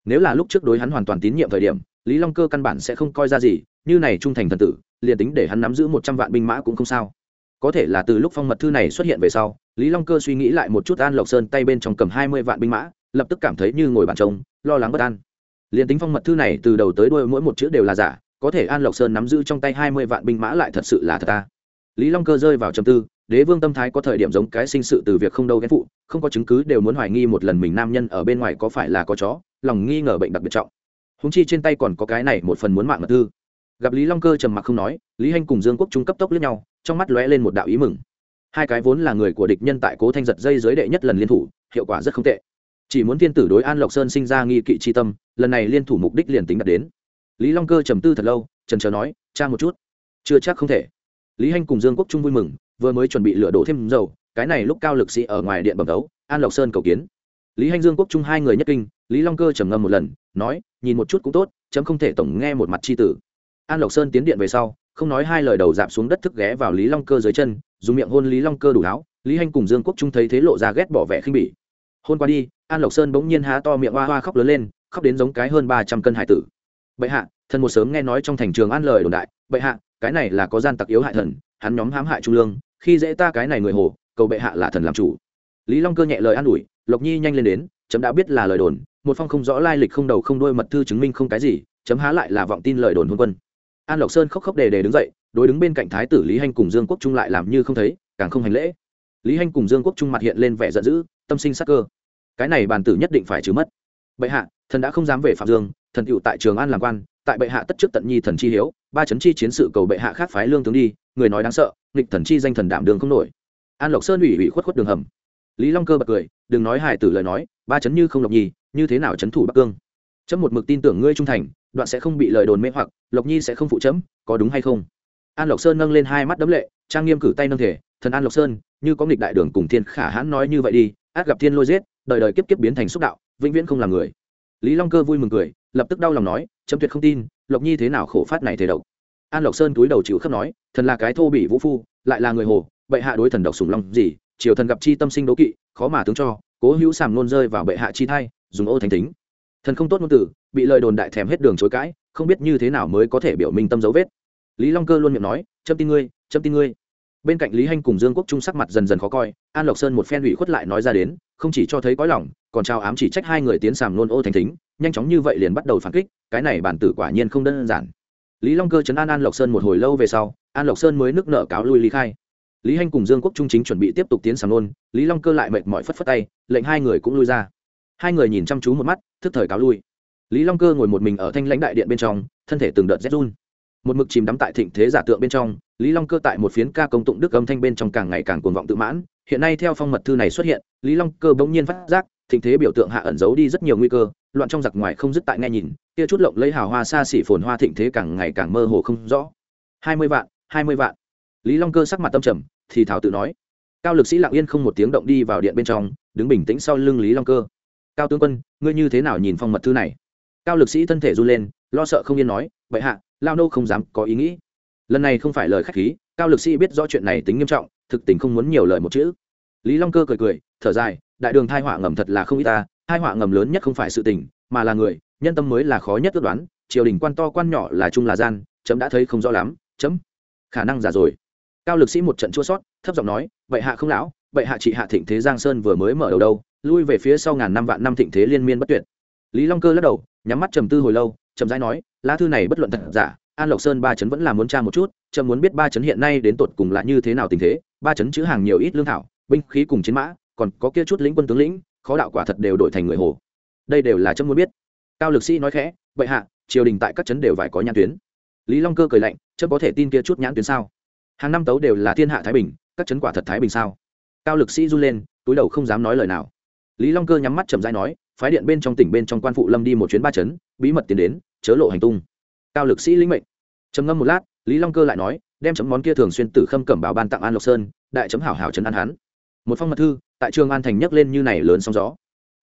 Nếu là lúc trước đối hắn hoàn toàn tín nhiệm thời điểm, lý long cơ căn bản sẽ không coi ra gì, như này trung thành thần tử, liền tính để hắn nắm giữ một trăm vạn binh mã cũng không sao. Có thể là từ lúc phong mật thư này xuất hiện về sau, lý long cơ suy nghĩ lại một chút an lộc sơn tay bên trong cầm hai mươi vạn binh mã lập tức cảm thấy như ngồi bàn trông lo lắng bất an. Liền tính phong mật thư này từ đầu tới đuôi mỗi một chữ đều là giả, có thể an lộc sơn nắm giữ trong tay hai mươi vạn binh mã lại thật sự là thật ta. Lý long cơ rơi vào trầm tư, đế vương tâm thái có thời điểm giống cái sinh sự từ việc không đâu ghét phụ, không có chứng cứ đều muốn hoài nghi một lần mình nam nhân ở bên ngoài có phải là có chó, lòng nghi ngờ bệnh đặc biệt trọng. Húng chi trên tay còn có cái này một phần muốn mạng mật thư. Gặp lý long cơ trầm mặc không nói, lý hanh cùng dương quốc trung cấp tốc lướt nhau, trong mắt lóe lên một đạo ý mừng. Hai cái vốn là người của địch nhân tại cố thanh giật dây giới đệ nhất lần liên thủ, hiệu quả rất không tệ chỉ muốn thiên tử đối an lộc sơn sinh ra nghi kỵ chi tâm, lần này liên thủ mục đích liền tính đạt đến. Lý long cơ trầm tư thật lâu, trần trờ nói, cha một chút. Chưa chắc không thể. Lý hanh cùng dương quốc trung vui mừng, vừa mới chuẩn bị lửa đổ thêm dầu, cái này lúc cao lực sĩ ở ngoài điện bẩm đấu, an lộc sơn cầu kiến. Lý hanh, dương quốc trung hai người nhất kinh, lý long cơ trầm ngâm một lần, nói, nhìn một chút cũng tốt, chấm không thể tổng nghe một mặt c h i tử. An lộc sơn tiến điện về sau, không nói hai lời đầu dạp xuống đất thức ghé vào lý long cơ dưới chân, dùng miệng hôn lý long cơ đủ áo. Lý hanh cùng dương quốc trung thấy thế lộ ra ghét bỏ vẻ khinh bỉ hôn qua đi, an lộc sơn bỗng nhiên há to miệng hoa hoa khóc lớn lên, khóc đến giống cái hơn ba trăm cân hải tử. Bệ hạ, thần một sớm nghe nói trong thành trường an lời đồn đại, bệ hạ, cái này là có gian tặc yếu hại thần, hắn nhóm hãm hại trung lương, khi dễ ta cái này người hồ, cầu bệ hạ là thần làm chủ. Lý long cơ nhẹ lời an ủi, lộc nhi nhanh lên đến, chấm đã biết là lời đồn, một phong không rõ lai lịch không đầu không đuôi mật thư chứng minh không cái gì, chấm há lại là vọng tin lời đồn hôn quân. An lộc sơn khóc khóc đề đề đứng dậy, đối đứng bên cạnh thái tử lý hanh cùng dương quốc trung lại làm như không thấy, càng không hành lễ. Lý hanh cùng dương quốc trung mặt hiện lên vẻ giận dữ tâm sinh sắc cơ. Cái này bàn tử nhất định phải trừ mất. Bệ hạ, thần đã không dám về phạm dương, thần tựu tại trường an làm quan, tại bệ hạ tất trước tận nhi thần chi hiếu, ba chấn chi chiến sự cầu bệ hạ khác phái lương tướng đi, người nói đáng sợ, nghịch thần chi danh thần đảm đường không nổi. An lộc sơn ủy ủy khuất khuất đường hầm. Lý long cơ bật cười, đừng nói hài tử lời nói, ba chấn như không lộc nhi như thế nào chấn thủ bắc cương? Chấm một mực tin tưởng ngươi trung thành, đoạn sẽ không bị lời đồn mê hoặc, lộc nhi sẽ không phụ chấm, có đúng hay không? An lộc sơn nâng lên hai mắt đấm lệ, trang nghiêm cử tay nâng thể, thần an lộc sơn, như có nghịch đại đường cùng thiên khả hãn nói như vậy đi át gặp thiên lôi giết, đời đời kiếp kiếp biến thành xúc đạo, vĩnh viễn không làm người. Lý long cơ vui mừng cười, lập tức đau lòng nói, chấm tuyệt không tin, lộc nhi thế nào khổ phát này thể độc. An lộc sơn túi đầu chịu khắp nói, thần là cái thô bỉ vũ phu, lại là người hồ, bệ hạ đối thần độc sùng long gì, triều thần gặp chi tâm sinh đố kỵ, khó mà tướng cho, cố hữu sàm nôn rơi vào bệ hạ chi thai, dùng ô thành tính. Thần không tốt ngôn từ bị lời đồn đại thèm hết đường chối cãi, không biết như thế nào mới có thể biểu minh tâm dấu vết. Lý long cơ luôn miệng nói, chấm tin ngươi, chấm tin ngươi bên cạnh lý hanh cùng dương quốc trung sắc mặt dần dần khó coi an lộc sơn một phen ủy khuất lại nói ra đến không chỉ cho thấy có lòng còn trao ám chỉ trách hai người tiến sàm nôn ô thành thính, nhanh chóng như vậy liền bắt đầu phản kích cái này bản tử quả nhiên không đơn giản lý long cơ chấn an an lộc sơn một hồi lâu về sau an lộc sơn mới nước nợ cáo lui lý khai lý hanh cùng dương quốc trung chính chuẩn bị tiếp tục tiến sàm nôn lý long cơ lại mệt mỏi phất phất tay lệnh hai người cũng lui ra hai người nhìn chăm chú một mắt thức thời cáo lui lý long cơ ngồi một mình ở thanh lãnh đại điện bên trong thân thể từng đợt rét run một mực chìm đắm tại thịnh thế giả tượng bên trong, lý long cơ tại một phiến ca công tụng đức âm thanh bên trong càng ngày càng cuồng vọng tự mãn. Hiện nay theo phong mật thư này xuất hiện, lý long cơ bỗng nhiên phát giác, thịnh thế biểu tượng hạ ẩn giấu đi rất nhiều nguy cơ, loạn trong giặc ngoài không dứt tại nghe nhìn, kia chút lộng lấy hào hoa xa xỉ phồn hoa thịnh thế càng ngày càng mơ hồ không rõ. Hai mươi vạn, hai mươi vạn. Lý long cơ sắc mặt tâm trầm, thì thảo tự nói. Cao lực sĩ lặng yên không một tiếng động đi vào điện bên trong, đứng bình tĩnh sau lưng lý long cơ. Cao tướng quân, ngươi như thế nào nhìn phong mật thư này? Cao lực sĩ thân thể run lên, lo sợ không yên nói bệ hạ, lao nô không dám có ý nghĩ. Lần này không phải lời khách khí, cao lực sĩ biết rõ chuyện này tính nghiêm trọng, thực tình không muốn nhiều lời một chữ. Lý long cơ cười cười, thở dài, đại đường thai họa ngầm thật là không ít ta hai họa ngầm lớn nhất không phải sự tình, mà là người, nhân tâm mới là khó nhất ước đoán, triều đình quan to quan nhỏ là chung là gian, chấm đã thấy không rõ lắm, chấm. Khả năng giả rồi. Cao lực sĩ một trận chua sót, thấp giọng nói vậy hạ không lão vậy hạ chị hạ thịnh thế giang sơn vừa mới mở đầu đâu, lui về phía sau ngàn năm vạn năm thịnh thế liên miên bất tuyệt. Lý long cơ lắc đầu, nhắm mắt trầm tư hồi lâu trầm rãi nói lá thư này bất luận thật giả, an lộc sơn ba chấn vẫn là muốn tra một chút Trâm muốn biết ba chấn hiện nay đến tột cùng là như thế nào tình thế, ba chấn chữ hàng nhiều ít lương thảo, binh khí cùng chiến mã, còn có kia chút lĩnh quân tướng lĩnh, khó đạo quả thật đều đổi thành người hồ. Đây đều là trâm muốn biết. Cao lực sĩ nói khẽ, vậy hạ, triều đình tại các chấn đều phải có nhãn tuyến. Lý long cơ cười lạnh trâm có thể tin kia chút nhãn tuyến sao? Hàng năm tấu đều là thiên hạ thái bình, các chấn quả thật thái bình sao? Cao lực sĩ run lên, túi đầu không dám nói lời nào. Lý long cơ nhắm mắt chậm dai nói, phái điện bên trong tỉnh bên trong quan phụ lâm đi một chuyến ba chấn, bí mật tiến đến chớ lộ hành tung. Cao lực sĩ lĩnh mệnh. Trầm ngâm một lát lý long cơ lại nói đem chấm món kia thường xuyên tử khâm cẩm bảo ban tặng an lộc sơn đại chấm hảo hảo trấn an hắn. Một phong mật thư tại trường an thành nhấc lên như này lớn sóng gió.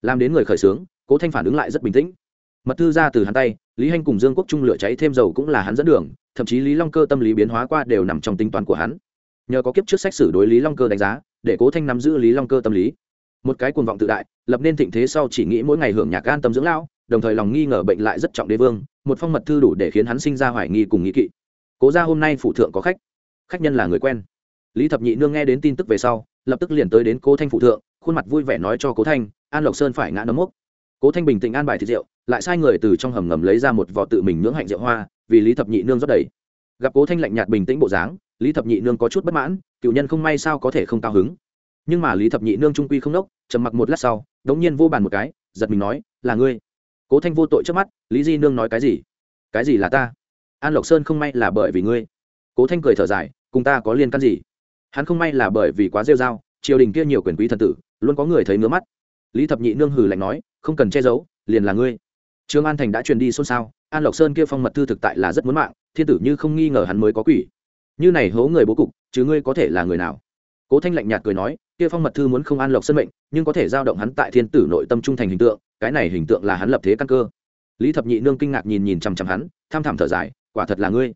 Làm đến người khởi sướng, cố thanh phản ứng lại rất bình tĩnh. Mật thư ra từ hắn tay lý hanh cùng dương quốc trung lửa cháy thêm dầu cũng là hắn dẫn đường thậm chí lý long cơ tâm lý biến hóa qua đều nằm trong tính toán của hắn. Nhờ có kiếp trước sách sử đối lý long cơ đánh giá để cố thanh nắm giữ lý long cơ tâm lý. Một cái cuồng vọng tự đại lập nên thịnh thế sau chỉ nghĩ mỗi ngày hưởng nhạc an tâm dưỡng lão đồng thời lòng nghi ngờ bệnh lại rất trọng đế vương, một phong mật thư đủ để khiến hắn sinh ra hoài nghi cùng nghĩ kỵ. Cố ra hôm nay phụ thượng có khách. Khách nhân là người quen. Lý thập nhị nương nghe đến tin tức về sau, lập tức liền tới đến cố thanh phụ thượng, khuôn mặt vui vẻ nói cho cố thanh, an lộc sơn phải ngã nấm mốc. Cố thanh bình tĩnh an bài thịt rượu, lại sai người từ trong hầm ngầm lấy ra một vò tự mình nướng hạnh rượu hoa, vì lý thập nhị nương rót đầy. Gặp cố thanh lạnh nhạt bình tĩnh bộ dáng, lý thập nhị nương có chút bất mãn, cựu nhân không may sao có thể không cao hứng? Nhưng mà lý thập nhị nương trung quy không đốc, trầm mặc một lát sau, đống nhiên vô bàn một cái, giật mình nói, là ngươi cố thanh vô tội trước mắt, lý di nương nói cái gì? Cái gì là ta? An lộc sơn không may là bởi vì ngươi. Cố thanh cười thở dài, cùng ta có liên căn gì? Hắn không may là bởi vì quá rêu r a o triều đình kia nhiều quyền quý thần tử, luôn có người thấy ngứa mắt. Lý thập nhị nương hừ lạnh nói, không cần che giấu, liền là ngươi. Trương an thành đã truyền đi xôn xao, an lộc sơn kia phong mật thư thực tại là rất muốn mạng, thiên tử như không nghi ngờ hắn mới có quỷ. Như này hố người bố cục, chứ ngươi có thể là người nào? Cố thanh lạnh nhạt cười nói, kia phong mật thư muốn không an lộc sân mệnh, nhưng có thể giao động hắn tại thiên tử nội tâm trung thành hình tượng, cái này hình tượng là hắn lập thế căn cơ. Lý thập nhị nương kinh ngạc nhìn nhìn chằm chằm hắn, tham thảm thở dài, quả thật là ngươi.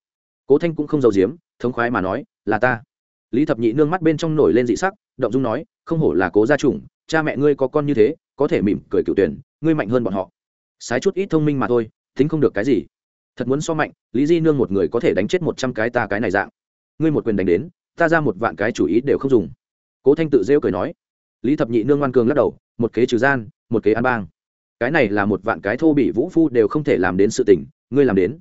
Cố thanh cũng không giàu diếm thống khoái mà nói, là ta. Lý thập nhị nương mắt bên trong nổi lên dị sắc, động dung nói, không hổ là cố gia chủng, cha mẹ ngươi có con như thế, có thể mỉm cười cựu tuyển, ngươi mạnh hơn bọn họ. Sái chút ít thông minh mà thôi, tính không được cái gì. Thật muốn so mạnh, lý di nương một người có thể đánh chết một trăm cái ta cái này dạng. Ngươi một quyền đánh đến ta ra một vạn cái chủ ý đều không dùng. Cố thanh tự rêu cười nói. Lý thập nhị nương ngoan cường lắc đầu, một kế trừ gian, một kế an bang. Cái này là một vạn cái thô bị vũ phu đều không thể làm đến sự tình, ngươi làm đến.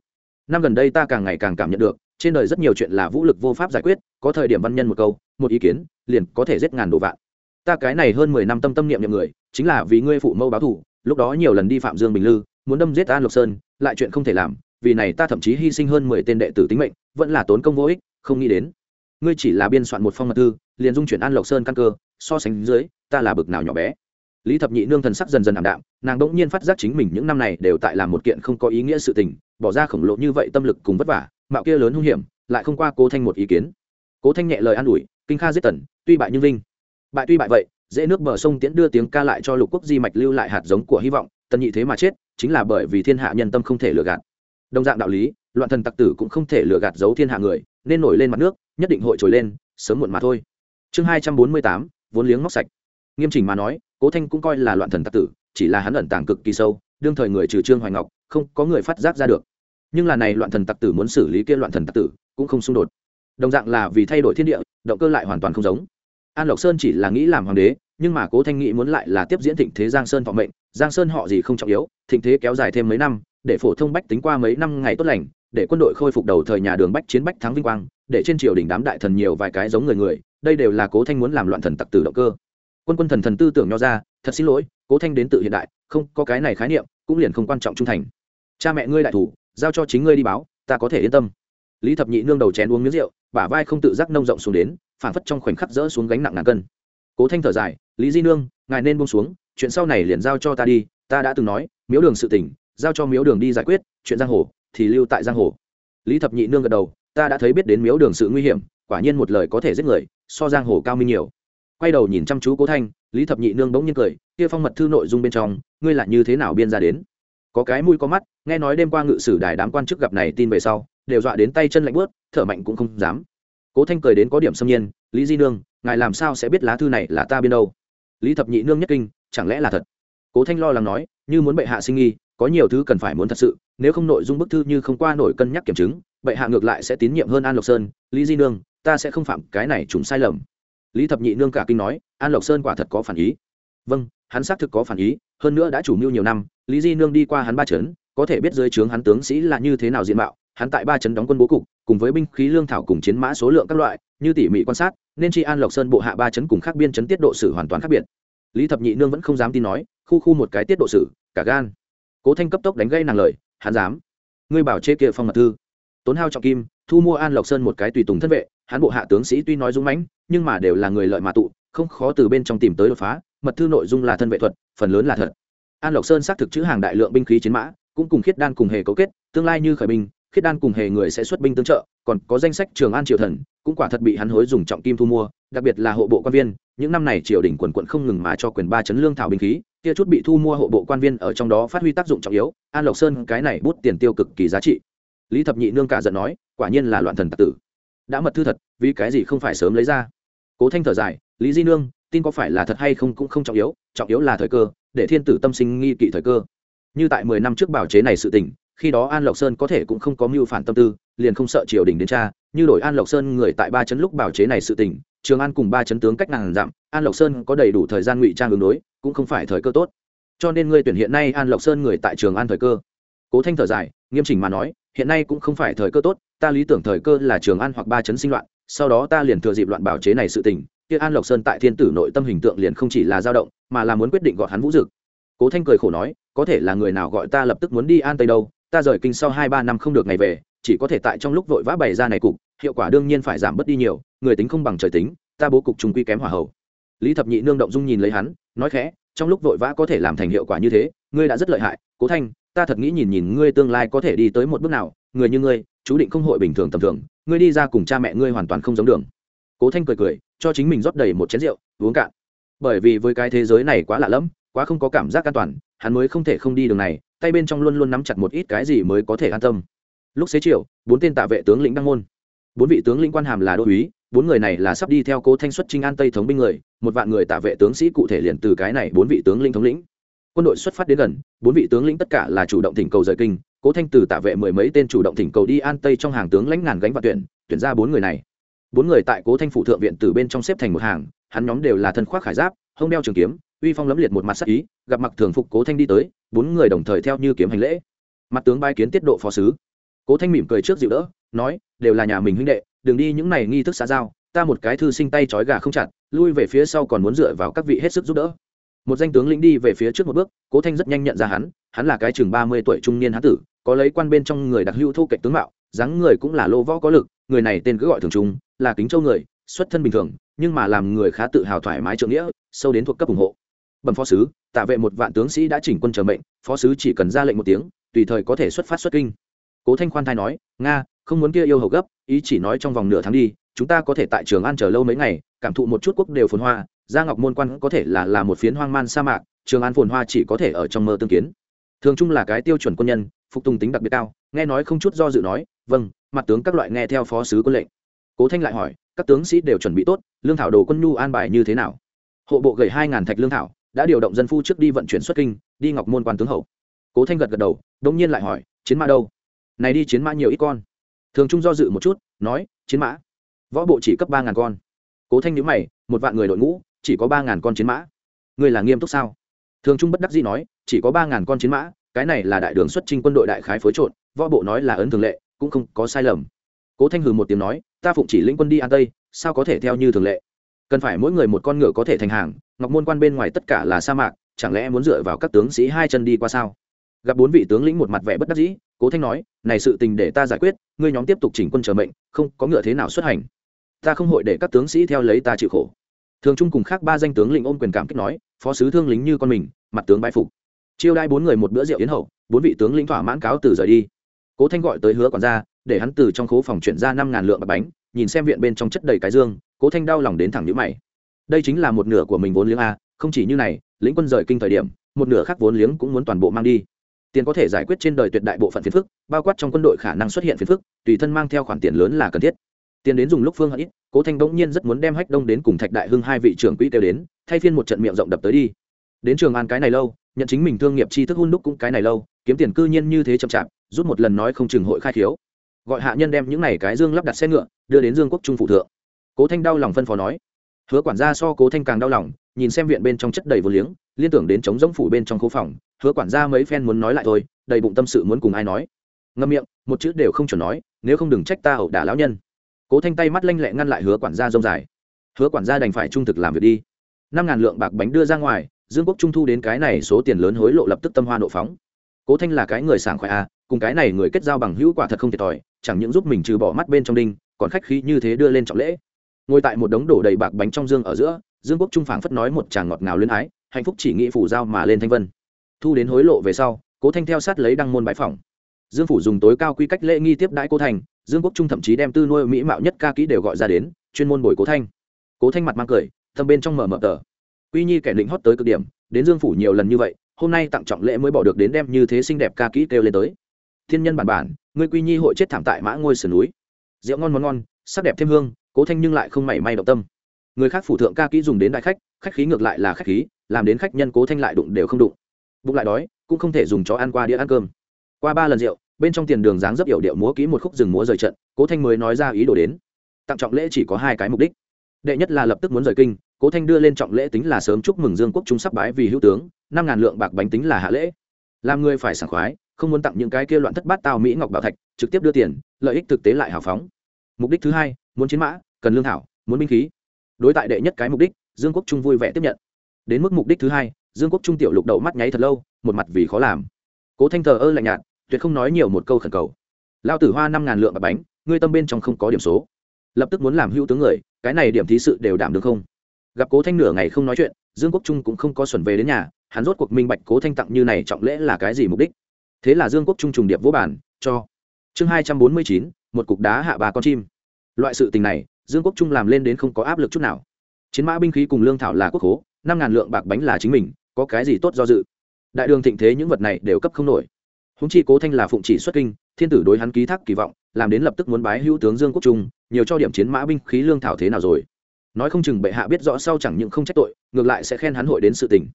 Năm gần đây ta càng ngày càng cảm nhận được, trên đời rất nhiều chuyện là vũ lực vô pháp giải quyết, có thời điểm văn nhân một câu, một ý kiến, liền có thể giết ngàn đồ vạn. Ta cái này hơn mười năm tâm tâm niệm niệm người, chính là vì ngươi phụ mâu báo thù, lúc đó nhiều lần đi phạm dương bình lư, muốn đâm giết an lộc sơn, lại chuyện không thể làm, vì này ta thậm chí hy sinh hơn mười tên đệ tử tính mệnh, vẫn là tốn công vô ích, không nghĩ đến ngươi chỉ là biên soạn một phong mật thư, liền dung chuyển an lộc sơn căn cơ, so sánh dưới, ta là bực nào nhỏ bé. Lý thập nhị nương thần sắc dần dần ảm đạm, nàng đ ỗ n g nhiên phát giác chính mình những năm này đều tại làm một kiện không có ý nghĩa sự tình, bỏ ra khổng lồ như vậy tâm lực cùng vất vả, mạo kia lớn hung hiểm, lại không qua cố thanh một ý kiến. Cố thanh nhẹ lời an ủi, kinh kha giết tần, tuy bại nhưng vinh. Bại tuy bại vậy, dễ nước bờ sông tiễn đưa tiếng ca lại cho lục quốc di mạch lưu lại hạt giống của hy vọng, tần nhị thế mà chết, chính là bởi vì thiên hạ nhân tâm không thể lừa gạt. Đồng dạng đạo lý, loạn thần tặc tử cũng không thể lừa gạt giấu thiên hạ người nên nổi lên mặt nước, nhất định hội trồi lên, sớm muộn mà thôi. Chương hai trăm bốn mươi tám, vốn liếng móc sạch. Nghiêm chỉnh mà nói, cố thanh cũng coi là loạn thần tặc tử, chỉ là hắn ẩn tàng cực kỳ sâu, đương thời người trừ trương hoài ngọc, không có người phát giác ra được. Nhưng là này loạn thần tặc tử muốn xử lý kia loạn thần tặc tử, cũng không xung đột. Đồng dạng là vì thay đổi thiên địa, động cơ lại hoàn toàn không giống. An lộc sơn chỉ là nghĩ làm hoàng đế, nhưng mà cố thanh nghĩ muốn lại là tiếp diễn thịnh thế giang sơn thọ mệnh, giang sơn họ gì không trọng yếu, thịnh thế kéo dài thêm mấy năm, để phổ thông bách tính qua mấy năm ngày tốt lành để quân đội khôi phục đầu thời nhà đường bách chiến bách thắng vinh quang, để trên triều đình đám đại thần nhiều vài cái giống người người, đây đều là cố thanh muốn làm loạn thần tặc tử động cơ. Quân quân thần thần tư tưởng nho ra, thật xin lỗi, cố thanh đến tự hiện đại, không, có cái này khái niệm, cũng liền không quan trọng trung thành. Cha mẹ ngươi đại thủ, giao cho chính ngươi đi báo, ta có thể yên tâm. Lý thập nhị nương đầu chén uống miếng rượu, bả vai không tự giác nông rộng xuống đến phản phất trong khoảnh khắc rỡ xuống gánh nặng ngàn cân. Cố thanh thở dài, lý di nương, ngài nên buông xuống, chuyện sau này liền giao cho ta đi, ta đã từng nói, miếu đường sự tỉnh giao cho miếu đường đi giải quyết, chuyện giang hồ thì lưu tại giang hồ. Lý thập nhị nương gật đầu, ta đã thấy biết đến miếu đường sự nguy hiểm, quả nhiên một lời có thể giết người, so giang hồ cao minh nhiều. Quay đầu nhìn chăm chú cố thanh, lý thập nhị nương bỗng nhiên cười, kia phong mật thư nội dung bên trong, ngươi là như thế nào biên ra đến? Có cái mũi có mắt, nghe nói đêm qua ngự sử đài đám quan chức gặp này tin về sau, đều dọa đến tay chân lạnh bớt thở mạnh cũng không dám. Cố thanh cười đến có điểm xâm nhiên, lý di nương, ngài làm sao sẽ biết lá thư này là ta biên đâu? Lý thập nhị nương nhất kinh, chẳng lẽ là thật? Cố thanh lo lắng nói, như muốn bệ hạ sinh nghi có nhiều thứ cần phải muốn thật sự, nếu không nội dung bức thư như không qua nổi cân nhắc kiểm chứng, bệ hạ ngược lại sẽ tín nhiệm hơn an lộc sơn, lý di nương, ta sẽ không phạm cái này trùng sai lầm. Lý thập nhị nương cả kinh nói, an lộc sơn quả thật có phản ý. Vâng hắn xác thực có phản ý, hơn nữa đã chủ mưu nhiều năm, lý di nương đi qua hắn ba trấn có thể biết dưới trướng hắn tướng sĩ là như thế nào diện mạo, hắn tại ba trấn đóng quân bố cục, cùng với binh khí lương thảo cùng chiến mã số lượng các loại, như tỉ mỉ quan sát, nên chi an lộc sơn bộ hạ ba trấn cùng khác biên chấn tiết độ sử hoàn toàn khác biệt. Lý thập nhị nương vẫn không dám tin nói, khu khu một cái tiết độ sử, cả gan cố thanh cấp tốc đánh gây nàng lời, hắn dám? Ngươi bảo chê kia phong mật thư. Tốn hao trọng kim, thu mua an lộc sơn một cái tùy tùng thân vệ, hắn bộ hạ tướng sĩ tuy nói dũng mãnh, nhưng mà đều là người lợi mà tụ, không khó từ bên trong tìm tới đột phá, mật thư nội dung là thân vệ thuật, phần lớn là thật. An lộc sơn xác thực chữ hàng đại lượng binh khí chiến mã, cũng cùng khiết đan cùng hề cấu kết, tương lai như khởi binh, khiết đan cùng hề người sẽ xuất binh tương trợ, còn có danh sách trường an triều thần, cũng quả thật bị hắn hối dùng trọng kim thu mua, đặc biệt là hộ bộ quan viên, những năm này triều đình quần quận không ngừng mà cho quyền ba chấn lương thảo binh khí kia chút bị thu mua hộ bộ quan viên ở trong đó phát huy tác dụng trọng yếu, an lộc sơn cái này bút tiền tiêu cực kỳ giá trị. Lý thập nhị nương cả giận nói, quả nhiên là loạn thần tạc tử. Đã mật thư thật, vì cái gì không phải sớm lấy ra? Cố thanh thở dài, lý di nương, tin có phải là thật hay không cũng không trọng yếu trọng yếu là thời cơ, để thiên tử tâm sinh nghi kỵ thời cơ. Như tại mười năm trước bảo chế này sự tình, khi đó an lộc sơn có thể cũng không có mưu phản tâm tư, liền không sợ triều đình đến cha như đổi an lộc sơn người tại ba chấn lúc bảo chế này sự tình trường an cùng ba chấn tướng cách ngàn dặm, an lộc sơn có đầy đủ thời gian ngụy trang ứng đối, cũng không phải thời cơ tốt. cho nên ngươi tuyển hiện nay an lộc sơn người tại trường an thời cơ. cố thanh thở dài, nghiêm chỉnh mà nói, hiện nay cũng không phải thời cơ tốt, ta lý tưởng thời cơ là trường an hoặc ba chấn sinh loạn, sau đó ta liền thừa dịp loạn bảo chế này sự tình, kia an lộc sơn tại thiên tử nội tâm hình tượng liền không chỉ là dao động, mà là muốn quyết định gọi hắn vũ dực. cố thanh cười khổ nói, có thể là người nào gọi ta lập tức muốn đi an tây đâu, ta rời kinh sau hai ba năm không được ngày về, chỉ có thể tại trong lúc vội vã bày ra này cục hiệu quả đương nhiên phải giảm bớt đi nhiều, người tính không bằng trời tính, ta bố cục trùng quy kém hỏa hậu lý thập nhị nương động dung nhìn lấy hắn, nói khẽ, trong lúc vội vã có thể làm thành hiệu quả như thế, ngươi đã rất lợi hại, cố thanh, ta thật nghĩ nhìn nhìn ngươi tương lai có thể đi tới một bước nào, người như ngươi, chú định không hội bình thường tầm thường, ngươi đi ra cùng cha mẹ ngươi hoàn toàn không giống đường. Cố thanh cười cười, cho chính mình rót đầy một chén rượu, uống cạn. Bởi vì với cái thế giới này quá lạ lẫm, quá không có cảm giác an toàn, hắn mới không thể không đi đường này, tay bên trong luôn luôn nắm chặt một ít cái gì mới có thể an tâm. Lúc xế chiều, bốn tên tạ vệ tướng lĩnh đăng môn bốn vị tướng lĩnh quan hàm là đô úy, bốn người này là sắp đi theo cố thanh xuất trinh an tây thống binh người, một vạn người tạ vệ tướng sĩ cụ thể liền từ cái này bốn vị tướng lĩnh thống lĩnh. Quân đội xuất phát đến gần, bốn vị tướng lĩnh tất cả là chủ động thỉnh cầu rời kinh, cố thanh từ tạ vệ mười mấy tên chủ động thỉnh cầu đi an tây trong hàng tướng lãnh ngàn gánh và tuyển tuyển ra bốn người này. Bốn người tại cố thanh phủ thượng viện từ bên trong xếp thành một hàng, hắn nhóm đều là thân khoác khải giáp, hông đeo trường kiếm, uy phong lấm liệt một mặt sắc ý, gặp mặc thường phục cố thanh đi tới, bốn người đồng thời theo như kiếm hành lễ. Mặt tướng bai kiến tiết độ phó sứ. Cố thanh mỉm cười trước dịu đỡ nói, đều là nhà mình huynh đệ, đừng đi những này nghi thức xã giao, ta một cái thư sinh tay trói gà không chặt, lui về phía sau còn muốn dựa vào các vị hết sức giúp đỡ. Một danh tướng lĩnh đi về phía trước một bước, cố thanh rất nhanh nhận ra hắn hắn là cái chừng ba mươi tuổi trung niên hán tử, có lấy quan bên trong người đặc hữu thu cạnh tướng mạo, dáng người cũng là lô võ có lực, người này tên cứ gọi thường trung, là kính châu người, xuất thân bình thường, nhưng mà làm người khá tự hào thoải mái trượng nghĩa, sâu đến thuộc cấp ủng hộ. Bẩm phó sứ, tạ vệ một vạn tướng sĩ đã chỉnh quân chờ mệnh, phó sứ chỉ cần ra lệnh một tiếng, tùy thời có thể xuất phát xuất kinh. Cố thanh khoan thai nói, nga không muốn kia yêu hầu gấp, ý chỉ nói trong vòng nửa tháng đi, chúng ta có thể tại trường an chờ lâu mấy ngày, cảm thụ một chút quốc đều phồn hoa, gia ngọc môn quan có thể là là một phiến hoang man sa mạc, trường an phồn hoa chỉ có thể ở trong mơ tương kiến. Thường chung là cái tiêu chuẩn quân nhân, phục tùng tính đặc biệt cao, nghe nói không chút do dự nói vâng mặt tướng các loại nghe theo phó sứ quân lệnh. Cố thanh lại hỏi, các tướng sĩ đều chuẩn bị tốt, lương thảo đồ quân nhu an bài như thế nào? Hộ bộ gầy hai ngàn thạch lương thảo, đã điều động dân phu trước đi vận chuyển xuất kinh, đi ngọc môn quan tướng hậu. Cố thanh gật gật đầu đông nhiên lại hỏi, chiến mã đâu? Này đi chiến mã nhiều ít con thường trung do dự một chút, nói, chiến mã, võ bộ chỉ cấp ba ngàn con. Cố thanh nhữ mày, một vạn người đội ngũ, chỉ có ba ngàn con chiến mã. Người là nghiêm túc sao? Thường trung bất đắc dĩ nói, chỉ có ba ngàn con chiến mã, cái này là đại đường xuất trình quân đội đại khái phối trộn, võ bộ nói là ấn thường lệ, cũng không có sai lầm. Cố thanh hừ một tiếng nói, ta phụng chỉ lĩnh quân đi an tây, sao có thể theo như thường lệ? Cần phải mỗi người một con ngựa có thể thành hàng, ngọc môn quan bên ngoài tất cả là sa mạc, chẳng lẽ muốn dựa vào các tướng sĩ hai chân đi qua sao? Gặp bốn vị tướng lĩnh một mặt vẻ bất đắc dĩ cố thanh nói, này sự tình để ta giải quyết, ngươi nhóm tiếp tục chỉnh quân chờ mệnh, không có ngựa thế nào xuất hành. Ta không hội để các tướng sĩ theo lấy ta chịu khổ. Thường trung cùng khác ba danh tướng lĩnh ôm quyền cảm kích nói, phó sứ thương lính như con mình, mặt tướng bãi phục. Chiêu đai bốn người một bữa rượu yến hậu, bốn vị tướng lĩnh thỏa mãn cáo từ rời đi. Cố thanh gọi tới hứa quản gia, để hắn từ trong khố phòng chuyển ra năm ngàn lượng bạc bánh, nhìn xem viện bên trong chất đầy cái dương, cố thanh đau lòng đến thẳng nhữ mày. Đây chính là một nửa của mình vốn liếng a, không chỉ như này, lĩnh quân rời kinh thời điểm, một nửa khác vốn liếng cũng muốn toàn bộ mang đi tiền có thể giải quyết trên đời tuyệt đại bộ phận phiền phức, bao quát trong quân đội khả năng xuất hiện phiền phức, tùy thân mang theo khoản tiền lớn là cần thiết. Tiền đến dùng lúc phương hận ít, cố thanh bỗng nhiên rất muốn đem hách đông đến cùng thạch đại hưng hai vị trưởng quỹ kêu đến, thay phiên một trận miệng rộng đập tới đi. Đến trường an cái này lâu, nhận chính mình thương nghiệp tri thức hun đúc cũng cái này lâu, kiếm tiền cư nhiên như thế chậm chạp, rút một lần nói không chừng hội khai thiếu gọi hạ nhân đem những này cái dương lắp đặt xe ngựa, đưa đến dương quốc trung phụ thượng. Cố thanh đau lòng phân phó nói. Hứa quản gia so cố thanh càng đau lòng, nhìn xem viện bên trong chất đầy vô liếng, liên tưởng đến chống giống phủ bên trong khu phòng hứa quản gia mấy phen muốn nói lại thôi, đầy bụng tâm sự muốn cùng ai nói. Ngâm miệng, một chữ đều không chuẩn nói, nếu không đừng trách ta ẩu đả lão nhân. Cố thanh tay mắt lanh lẹ ngăn lại hứa quản gia rông dài. Hứa quản gia đành phải trung thực làm việc đi. Năm ngàn lượng bạc bánh đưa ra ngoài, dương quốc trung thu đến cái này số tiền lớn hối lộ lập tức tâm hoa nộ phóng. Cố thanh là cái người sảng khoái à cùng cái này người kết giao bằng hữu quả thật không thiệt thòi, chẳng những giúp mình trừ bỏ mắt bên trong đinh, còn khách khí như thế đưa lên trọng lễ. Ngồi tại một đống đổ đầy bạc bánh trong dương ở giữa, dương quốc trung phảng phất nói một chàng ngọt ngào luyến ái, hạnh phúc chỉ nghĩ phủ giao mà lên thanh vân thu đến hối lộ về sau, cố thanh theo sát lấy đăng môn bãi phòng dương phủ dùng tối cao quy cách lễ nghi tiếp đãi cố thành dương quốc trung thậm chí đem tư nuôi mỹ mạo nhất ca kỹ đều gọi ra đến, chuyên môn bồi cố thanh. Cố thanh mặt mang cười, thâm bên trong mở mở tờ. Quy nhi kẻ định hót tới cực điểm, đến dương phủ nhiều lần như vậy, hôm nay tặng trọng lễ mới bỏ được đến đem như thế xinh đẹp ca kỹ kêu lên tới. Thiên nhân bản bản ngươi quy nhi hội chết thảm tại mã ngôi sườn núi. Rượu ngon món ngon, sắc đẹp thêm hương, cố thanh nhưng lại không mảy may động tâm. Người khác phủ thượng ca kỹ dùng đến đại khách khách khí ngược lại là khách khí, làm đến khách nhân cố thanh lại đụng đều không đụng bụng lại đói, cũng không thể dùng chó ăn qua đĩa ăn cơm. Qua ba lần rượu, bên trong tiền đường dáng dấp hiệu điệu múa kỹ một khúc rừng múa rời trận, cố thanh mới nói ra ý đồ đến. Tặng trọng lễ chỉ có hai cái mục đích. Đệ nhất là lập tức muốn rời kinh, cố thanh đưa lên trọng lễ tính là sớm chúc mừng dương quốc trung sắp bái vì hữu tướng, năm ngàn lượng bạc bánh tính là hạ lễ. Làm người phải sảng khoái, không muốn tặng những cái kia loạn thất bát tao mỹ ngọc bảo thạch, trực tiếp đưa tiền, lợi ích thực tế lại hào phóng. Mục đích thứ hai, muốn chiến mã, cần lương thảo, muốn binh khí. Đối tại đệ nhất cái mục đích, dương quốc trung vui vẻ tiếp nhận. Đến mức mục đích thứ hai dương quốc trung tiểu lục đậu mắt nháy thật lâu, một mặt vì khó làm. Cố thanh thờ ơ lạnh nhạt, tuyệt không nói nhiều một câu khẩn cầu. Lao tử hoa năm ngàn lượng bạc bánh, ngươi tâm bên trong không có điểm số. Lập tức muốn làm hữu tướng người, cái này điểm thí sự đều đảm được không? Gặp cố thanh nửa ngày không nói chuyện, dương quốc trung cũng không có xuẩn về đến nhà, hắn rốt cuộc minh bạch cố thanh tặng như này trọng lễ là cái gì mục đích. Thế là dương quốc trung trùng điệp vô bản cho. Chương hai trăm bốn mươi chín, một cục đá hạ bà con chim. Loại sự tình này, dương quốc trung làm lên đến không có áp lực chút nào. Chiến mã binh khí cùng lương thảo là quốc hố, năm ngàn lượng bạc bánh là chính mình có cái gì tốt do dự. Đại đường thịnh thế những vật này đều cấp không nổi. Húng chi cố thanh là phụng chỉ xuất kinh, thiên tử đối hắn ký thác kỳ vọng, làm đến lập tức muốn bái hữu tướng dương quốc trung, nhiều cho điểm chiến mã binh khí lương thảo thế nào rồi. Nói không chừng bệ hạ biết rõ sau chẳng những không trách tội, ngược lại sẽ khen hắn hội đến sự tình.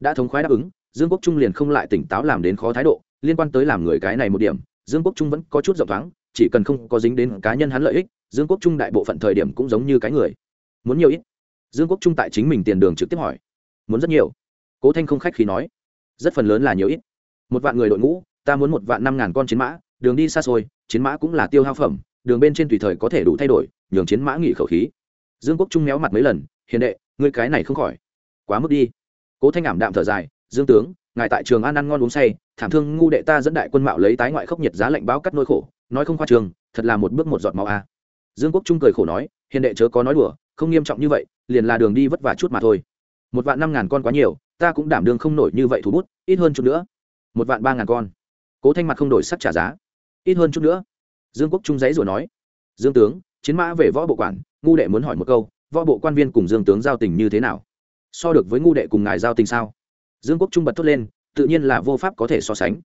Đã thống khoái đáp ứng, dương quốc trung liền không lại tỉnh táo làm đến khó thái độ, liên quan tới làm người cái này một điểm, dương quốc trung vẫn có chút rộng thoáng, chỉ cần không có dính đến cá nhân hắn lợi ích, dương quốc trung đại bộ phận thời điểm cũng giống như cái người. Muốn nhiều ít. Dương quốc trung tại chính mình tiền đường trực tiếp hỏi. Muốn rất nhiều cố thanh không khách khí nói, rất phần lớn là nhiều ít. Một vạn người đội ngũ, ta muốn một vạn năm ngàn con chiến mã, đường đi xa xôi, chiến mã cũng là tiêu hao phẩm, đường bên trên tùy thời có thể đủ thay đổi, nhường chiến mã nghỉ khẩu khí. Dương quốc trung méo mặt mấy lần, hiền đệ, ngươi cái này không khỏi, quá mức đi. Cố thanh ảm đạm thở dài, dương tướng, ngài tại trường an ăn ngon uống say, thảm thương ngu đệ ta dẫn đại quân mạo lấy tái ngoại khốc nhiệt giá lạnh báo cắt nỗi khổ, nói không khoa trường, thật là một bước một giọt máu a. Dương quốc trung cười khổ nói, hiền đệ chớ có nói đùa, không nghiêm trọng như vậy, liền là đường đi vất vả chút mà thôi. Một vạn năm ngàn con quá nhiều ta cũng đảm đương không nổi như vậy thủ bút, ít hơn chút nữa. Một vạn ba ngàn con. Cố thanh mặt không đổi sắc trả giá. Ít hơn chút nữa. Dương quốc trung giấy rồi nói. Dương tướng, chiến mã về võ bộ quản, ngu đệ muốn hỏi một câu, võ bộ quan viên cùng dương tướng giao tình như thế nào? So được với ngu đệ cùng ngài giao tình sao? Dương quốc trung bật thốt lên, tự nhiên là vô pháp có thể so sánh.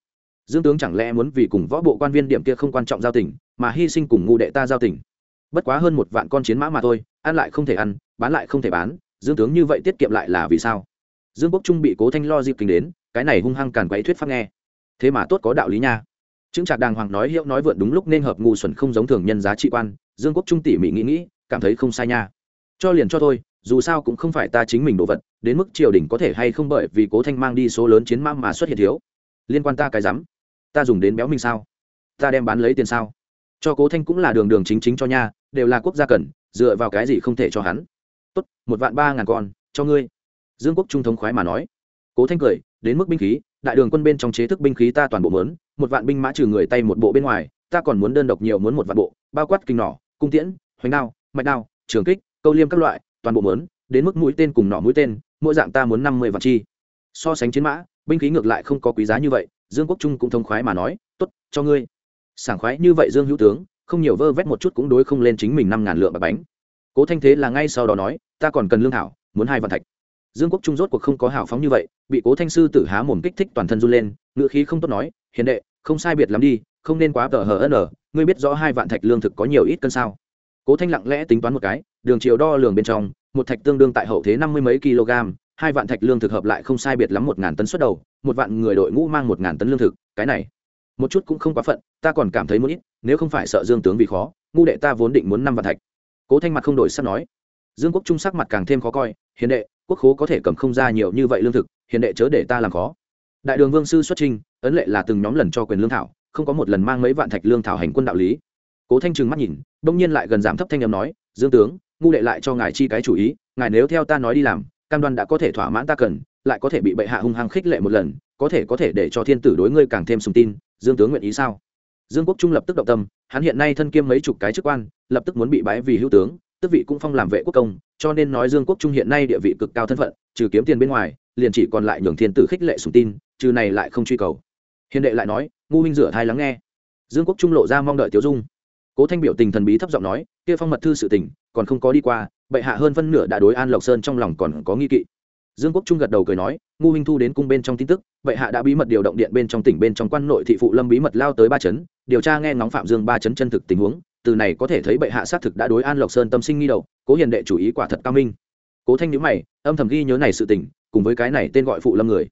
Dương tướng chẳng lẽ muốn vì cùng võ bộ quan viên điểm kia không quan trọng giao tình, mà hy sinh cùng ngu đệ ta giao tình? Bất quá hơn một vạn con chiến mã mà thôi, ăn lại không thể ăn, bán lại không thể bán, dương tướng như vậy tiết kiệm lại là vì sao? Dương quốc trung bị cố thanh lo dịp kính đến, cái này hung hăng càn quấy thuyết pháp nghe. Thế mà tốt có đạo lý nha. Chứng trạc đàng hoàng nói hiệu nói vượn đúng lúc nên hợp ngu xuẩn không giống thường nhân giá trị quan, dương quốc trung tỉ mỉ nghĩ nghĩ, cảm thấy không sai nha. Cho liền cho thôi, dù sao cũng không phải ta chính mình đồ vật, đến mức triều đình có thể hay không bởi vì cố thanh mang đi số lớn chiến mã mà xuất hiện thiếu. Liên quan ta cái rắm, ta dùng đến béo mình sao? Ta đem bán lấy tiền sao? Cho cố thanh cũng là đường đường chính chính cho nha, đều là quốc gia cần, dựa vào cái gì không thể cho hắn? Tốt, một vạn ba ngàn con, cho ngươi dương quốc trung thống khoái mà nói. Cố thanh cười, đến mức binh khí, đại đường quân bên trong chế thức binh khí ta toàn bộ mớn một vạn binh mã trừ người tay một bộ bên ngoài, ta còn muốn đơn độc nhiều muốn một vạn bộ, bao quát kinh nỏ, cung tiễn, hoành đao, mạch đao, trường kích, câu liêm các loại, toàn bộ mớn đến mức mũi tên cùng nỏ mũi tên, mỗi dạng ta muốn năm mươi vạn chi. So sánh chiến mã, binh khí ngược lại không có quý giá như vậy, dương quốc trung cũng thông khoái mà nói t ố t cho ngươi. Sảng khoái như vậy dương hữu tướng, không nhiều vơ vét một chút cũng đối không lên chính mình năm ngàn lượng bạc bánh. Cố thanh thế là ngay sau đó nói, ta còn cần lương thảo, muốn hai vạn thạch dương quốc trung rốt cuộc không có hào phóng như vậy, bị cố thanh sư tử há mồm kích thích toàn thân run lên ngựa khí không tốt nói, hiền đệ, không sai biệt lắm đi, không nên quá tờ hờ ân ngươi biết rõ hai vạn thạch lương thực có nhiều ít cân sao? Cố thanh lặng lẽ tính toán một cái, đường chiều đo lường bên trong, một thạch tương đương tại hậu thế năm mươi mấy kg, hai vạn thạch lương thực hợp lại không sai biệt lắm một ngàn tấn xuất đầu, một vạn người đội ngũ mang một ngàn tấn lương thực, cái này, một chút cũng không quá phận, ta còn cảm thấy muốn ít, nếu không phải sợ dương tướng vì khó, ngu đệ ta vốn định muốn năm vạn thạch. Cố thanh mặt không đổi sắp nói. Dương quốc trung sắc mặt càng thêm khó coi, hiền đệ quốc khố có thể cầm không ra nhiều như vậy lương thực, hiền đệ chớ để ta làm khó. Đại đường vương sư xuất trinh, ấn lệ là từng nhóm lần cho quyền lương thảo, không có một lần mang mấy vạn thạch lương thảo hành quân đạo lý. Cố thanh trừng mắt nhìn, đông nhiên lại gần giảm thấp thanh âm nói, dương tướng, ngu đệ lại cho ngài chi cái chủ ý, ngài nếu theo ta nói đi làm, cam đoan đã có thể thỏa mãn ta cần, lại có thể bị bệ hạ hung hăng khích lệ một lần, có thể có thể để cho thiên tử đối ngươi càng thêm sùng tin, dương tướng nguyện ý sao? Dương quốc trung lập tức động tâm, hắn hiện nay thân kiêm mấy chục cái chức quan, lập tức muốn bị bái vì hữu tướng tức vị cũng phong làm vệ quốc công cho nên nói dương quốc trung hiện nay địa vị cực cao thân phận, trừ kiếm tiền bên ngoài, liền chỉ còn lại nhường thiên tử khích lệ sùng tin, trừ này lại không truy cầu. Hiền đệ lại nói, ngu huynh rửa thai lắng nghe. Dương quốc trung lộ ra mong đợi Tiểu dung. Cố thanh biểu tình thần bí thấp giọng nói, kia phong mật thư sự tình, còn không có đi qua, bệ hạ hơn phân nửa đã đối an lộc sơn trong lòng còn có nghi kỵ. Dương quốc trung gật đầu cười nói, ngu huynh thu đến cung bên trong tin tức, bệ hạ đã bí mật điều động điện bên trong tỉnh bên trong quan nội thị phụ lâm bí mật lao tới ba chấn, điều tra nghe ngóng phạm dương ba chấn chân thực tình huống từ này có thể thấy bệ hạ xác thực đã đối an lộc sơn tâm sinh nghi đầu, cố hiền đệ chủ ý quả thật cao minh. Cố thanh nhữ mày, âm thầm ghi nhớ này sự tình, cùng với cái này tên gọi phụ lâm người.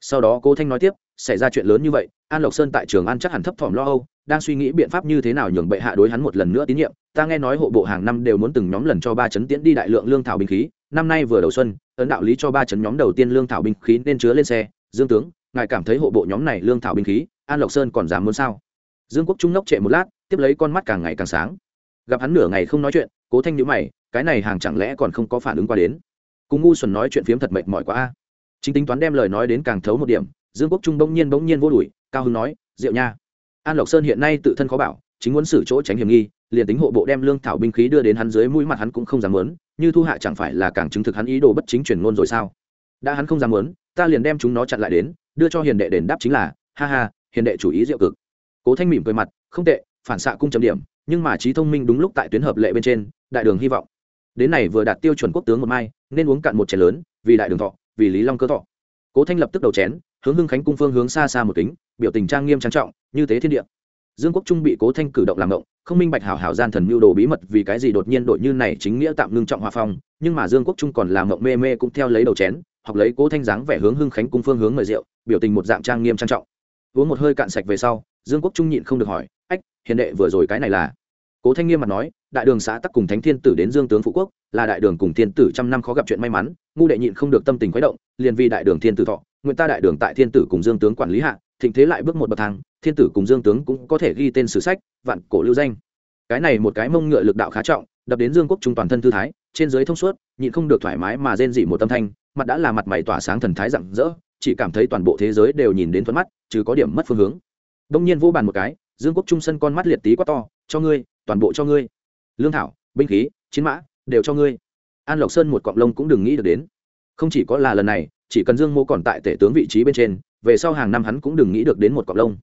Sau đó cố thanh nói tiếp, xảy ra chuyện lớn như vậy, an lộc sơn tại trường an chắc hẳn thấp thỏm lo âu, đang suy nghĩ biện pháp như thế nào nhường bệ hạ đối hắn một lần nữa tín nhiệm. Ta nghe nói hộ bộ hàng năm đều muốn từng nhóm lần cho ba chấn tiễn đi đại lượng lương thảo binh khí, năm nay vừa đầu xuân, ấn đạo lý cho ba chấn nhóm đầu tiên lương thảo binh khí nên chứa lên xe. Dương tướng, ngài cảm thấy hộ bộ nhóm này lương thảo binh khí, an lộc sơn còn dám muốn sao? Dương quốc trung nốc trệ một lát, tiếp lấy con mắt càng ngày càng sáng. Gặp hắn nửa ngày không nói chuyện, cố thanh nhữ mày, cái này hàng chẳng lẽ còn không có phản ứng qua đến? Cùng ngu xuẩn nói chuyện phiếm thật mệt mỏi quá a. Chính tính toán đem lời nói đến càng thấu một điểm, dương quốc trung bỗng nhiên bỗng nhiên vô đùi cao hưng nói, diệu nha. An lộc sơn hiện nay tự thân khó bảo, chính muốn xử chỗ tránh hiểm nghi, liền tính hộ bộ đem lương thảo binh khí đưa đến hắn dưới mũi mặt hắn cũng không dám muốn, như thu hạ chẳng phải là càng chứng thực hắn ý đồ bất chính chuyển ngôn rồi sao? Đã hắn không dám muốn, ta liền đem chúng nó chặn lại đến, đưa cho hiền đệ đền đáp chính là, ha ha, hiền đệ chủ ý diệu cực cố thanh mỉm cười mặt, không tệ, phản xạ cung chấm điểm, nhưng mà trí thông minh đúng lúc tại tuyến hợp lệ bên trên, đại đường hy vọng. Đến này vừa đạt tiêu chuẩn quốc tướng một mai, nên uống cạn một chén lớn, vì đại đường thọ, vì lý long cơ thọ. Cố thanh lập tức đầu chén, hướng hưng khánh cung phương hướng xa xa một kính, biểu tình trang nghiêm trang trọng, như thế thiên địa. Dương quốc trung bị cố thanh cử động làm động không minh bạch hảo hảo gian thần mưu đồ bí mật vì cái gì đột nhiên đội như này chính nghĩa tạm ngưng trọng hòa phong, nhưng mà dương quốc trung còn làm mộng mê mê cũng theo lấy đầu chén, học lấy cố thanh dáng vẻ hướng hưng khánh cung phương hướng mời rượu, biểu tình một dạng trang nghiêm trang trọng. Uống một hơi cạn sạch về sau dương quốc trung nhịn không được hỏi, ách, hiền đệ vừa rồi cái này là? Cố thanh nghiêm mặt nói, đại đường xã tắc cùng thánh thiên tử đến dương tướng phụ quốc, là đại đường cùng thiên tử trăm năm khó gặp chuyện may mắn, ngu đệ nhịn không được tâm tình khuấy động, liền vì đại đường thiên tử thọ, nguyện ta đại đường tại thiên tử cùng dương tướng quản lý hạ, thịnh thế lại bước một bậc thang, thiên tử cùng dương tướng cũng có thể ghi tên sử sách, vạn cổ lưu danh. Cái này một cái mông ngựa lực đạo khá trọng, đập đến dương quốc trung toàn thân thư thái, trên dưới thông suốt, nhịn không được thoải mái mà rên dị một tâm thanh, mặt đã là mặt mày tỏa sáng thần thái rạng rỡ, chỉ cảm thấy toàn bộ thế giới đều nhìn đến thuận mắt, chứ có điểm mất phương hướng đông nhiên vô bàn một cái, dương quốc trung sân con mắt liệt tí quá to, cho ngươi, toàn bộ cho ngươi. Lương thảo, binh khí, chiến mã, đều cho ngươi. An lộc sơn một cọng lông cũng đừng nghĩ được đến. Không chỉ có là lần này, chỉ cần dương mô còn tại tể tướng vị trí bên trên, về sau hàng năm hắn cũng đừng nghĩ được đến một cọng lông.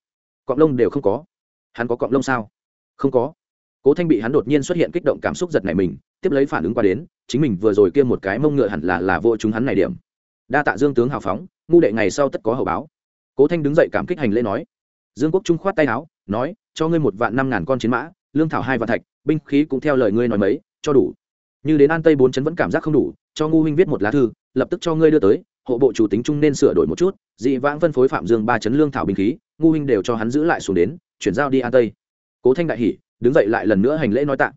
Cọng lông đều không có. Hắn có cọng lông sao? Không có. Cố thanh bị hắn đột nhiên xuất hiện kích động cảm xúc giật này mình, tiếp lấy phản ứng qua đến, chính mình vừa rồi kia một cái mông ngựa hẳn là là vô chúng hắn này điểm. Đa tạ dương tướng hào phóng, ngu đệ ngày sau tất có hậu báo. Cố thanh đứng dậy cảm kích hành lễ nói dương quốc trung khoát tay áo, nói, cho ngươi một vạn năm ngàn con chiến mã, lương thảo hai vạn thạch, binh khí cũng theo lời ngươi nói mấy, cho đủ. Như đến an tây bốn chấn vẫn cảm giác không đủ, cho ngu huynh viết một lá thư, lập tức cho ngươi đưa tới, hộ bộ chủ tính trung nên sửa đổi một chút, dị vãng phân phối phạm dương ba chấn lương thảo binh khí, ngu huynh đều cho hắn giữ lại xuống đến, chuyển giao đi an tây. Cố thanh đại hỉ, đứng dậy lại lần nữa hành lễ nói tạ.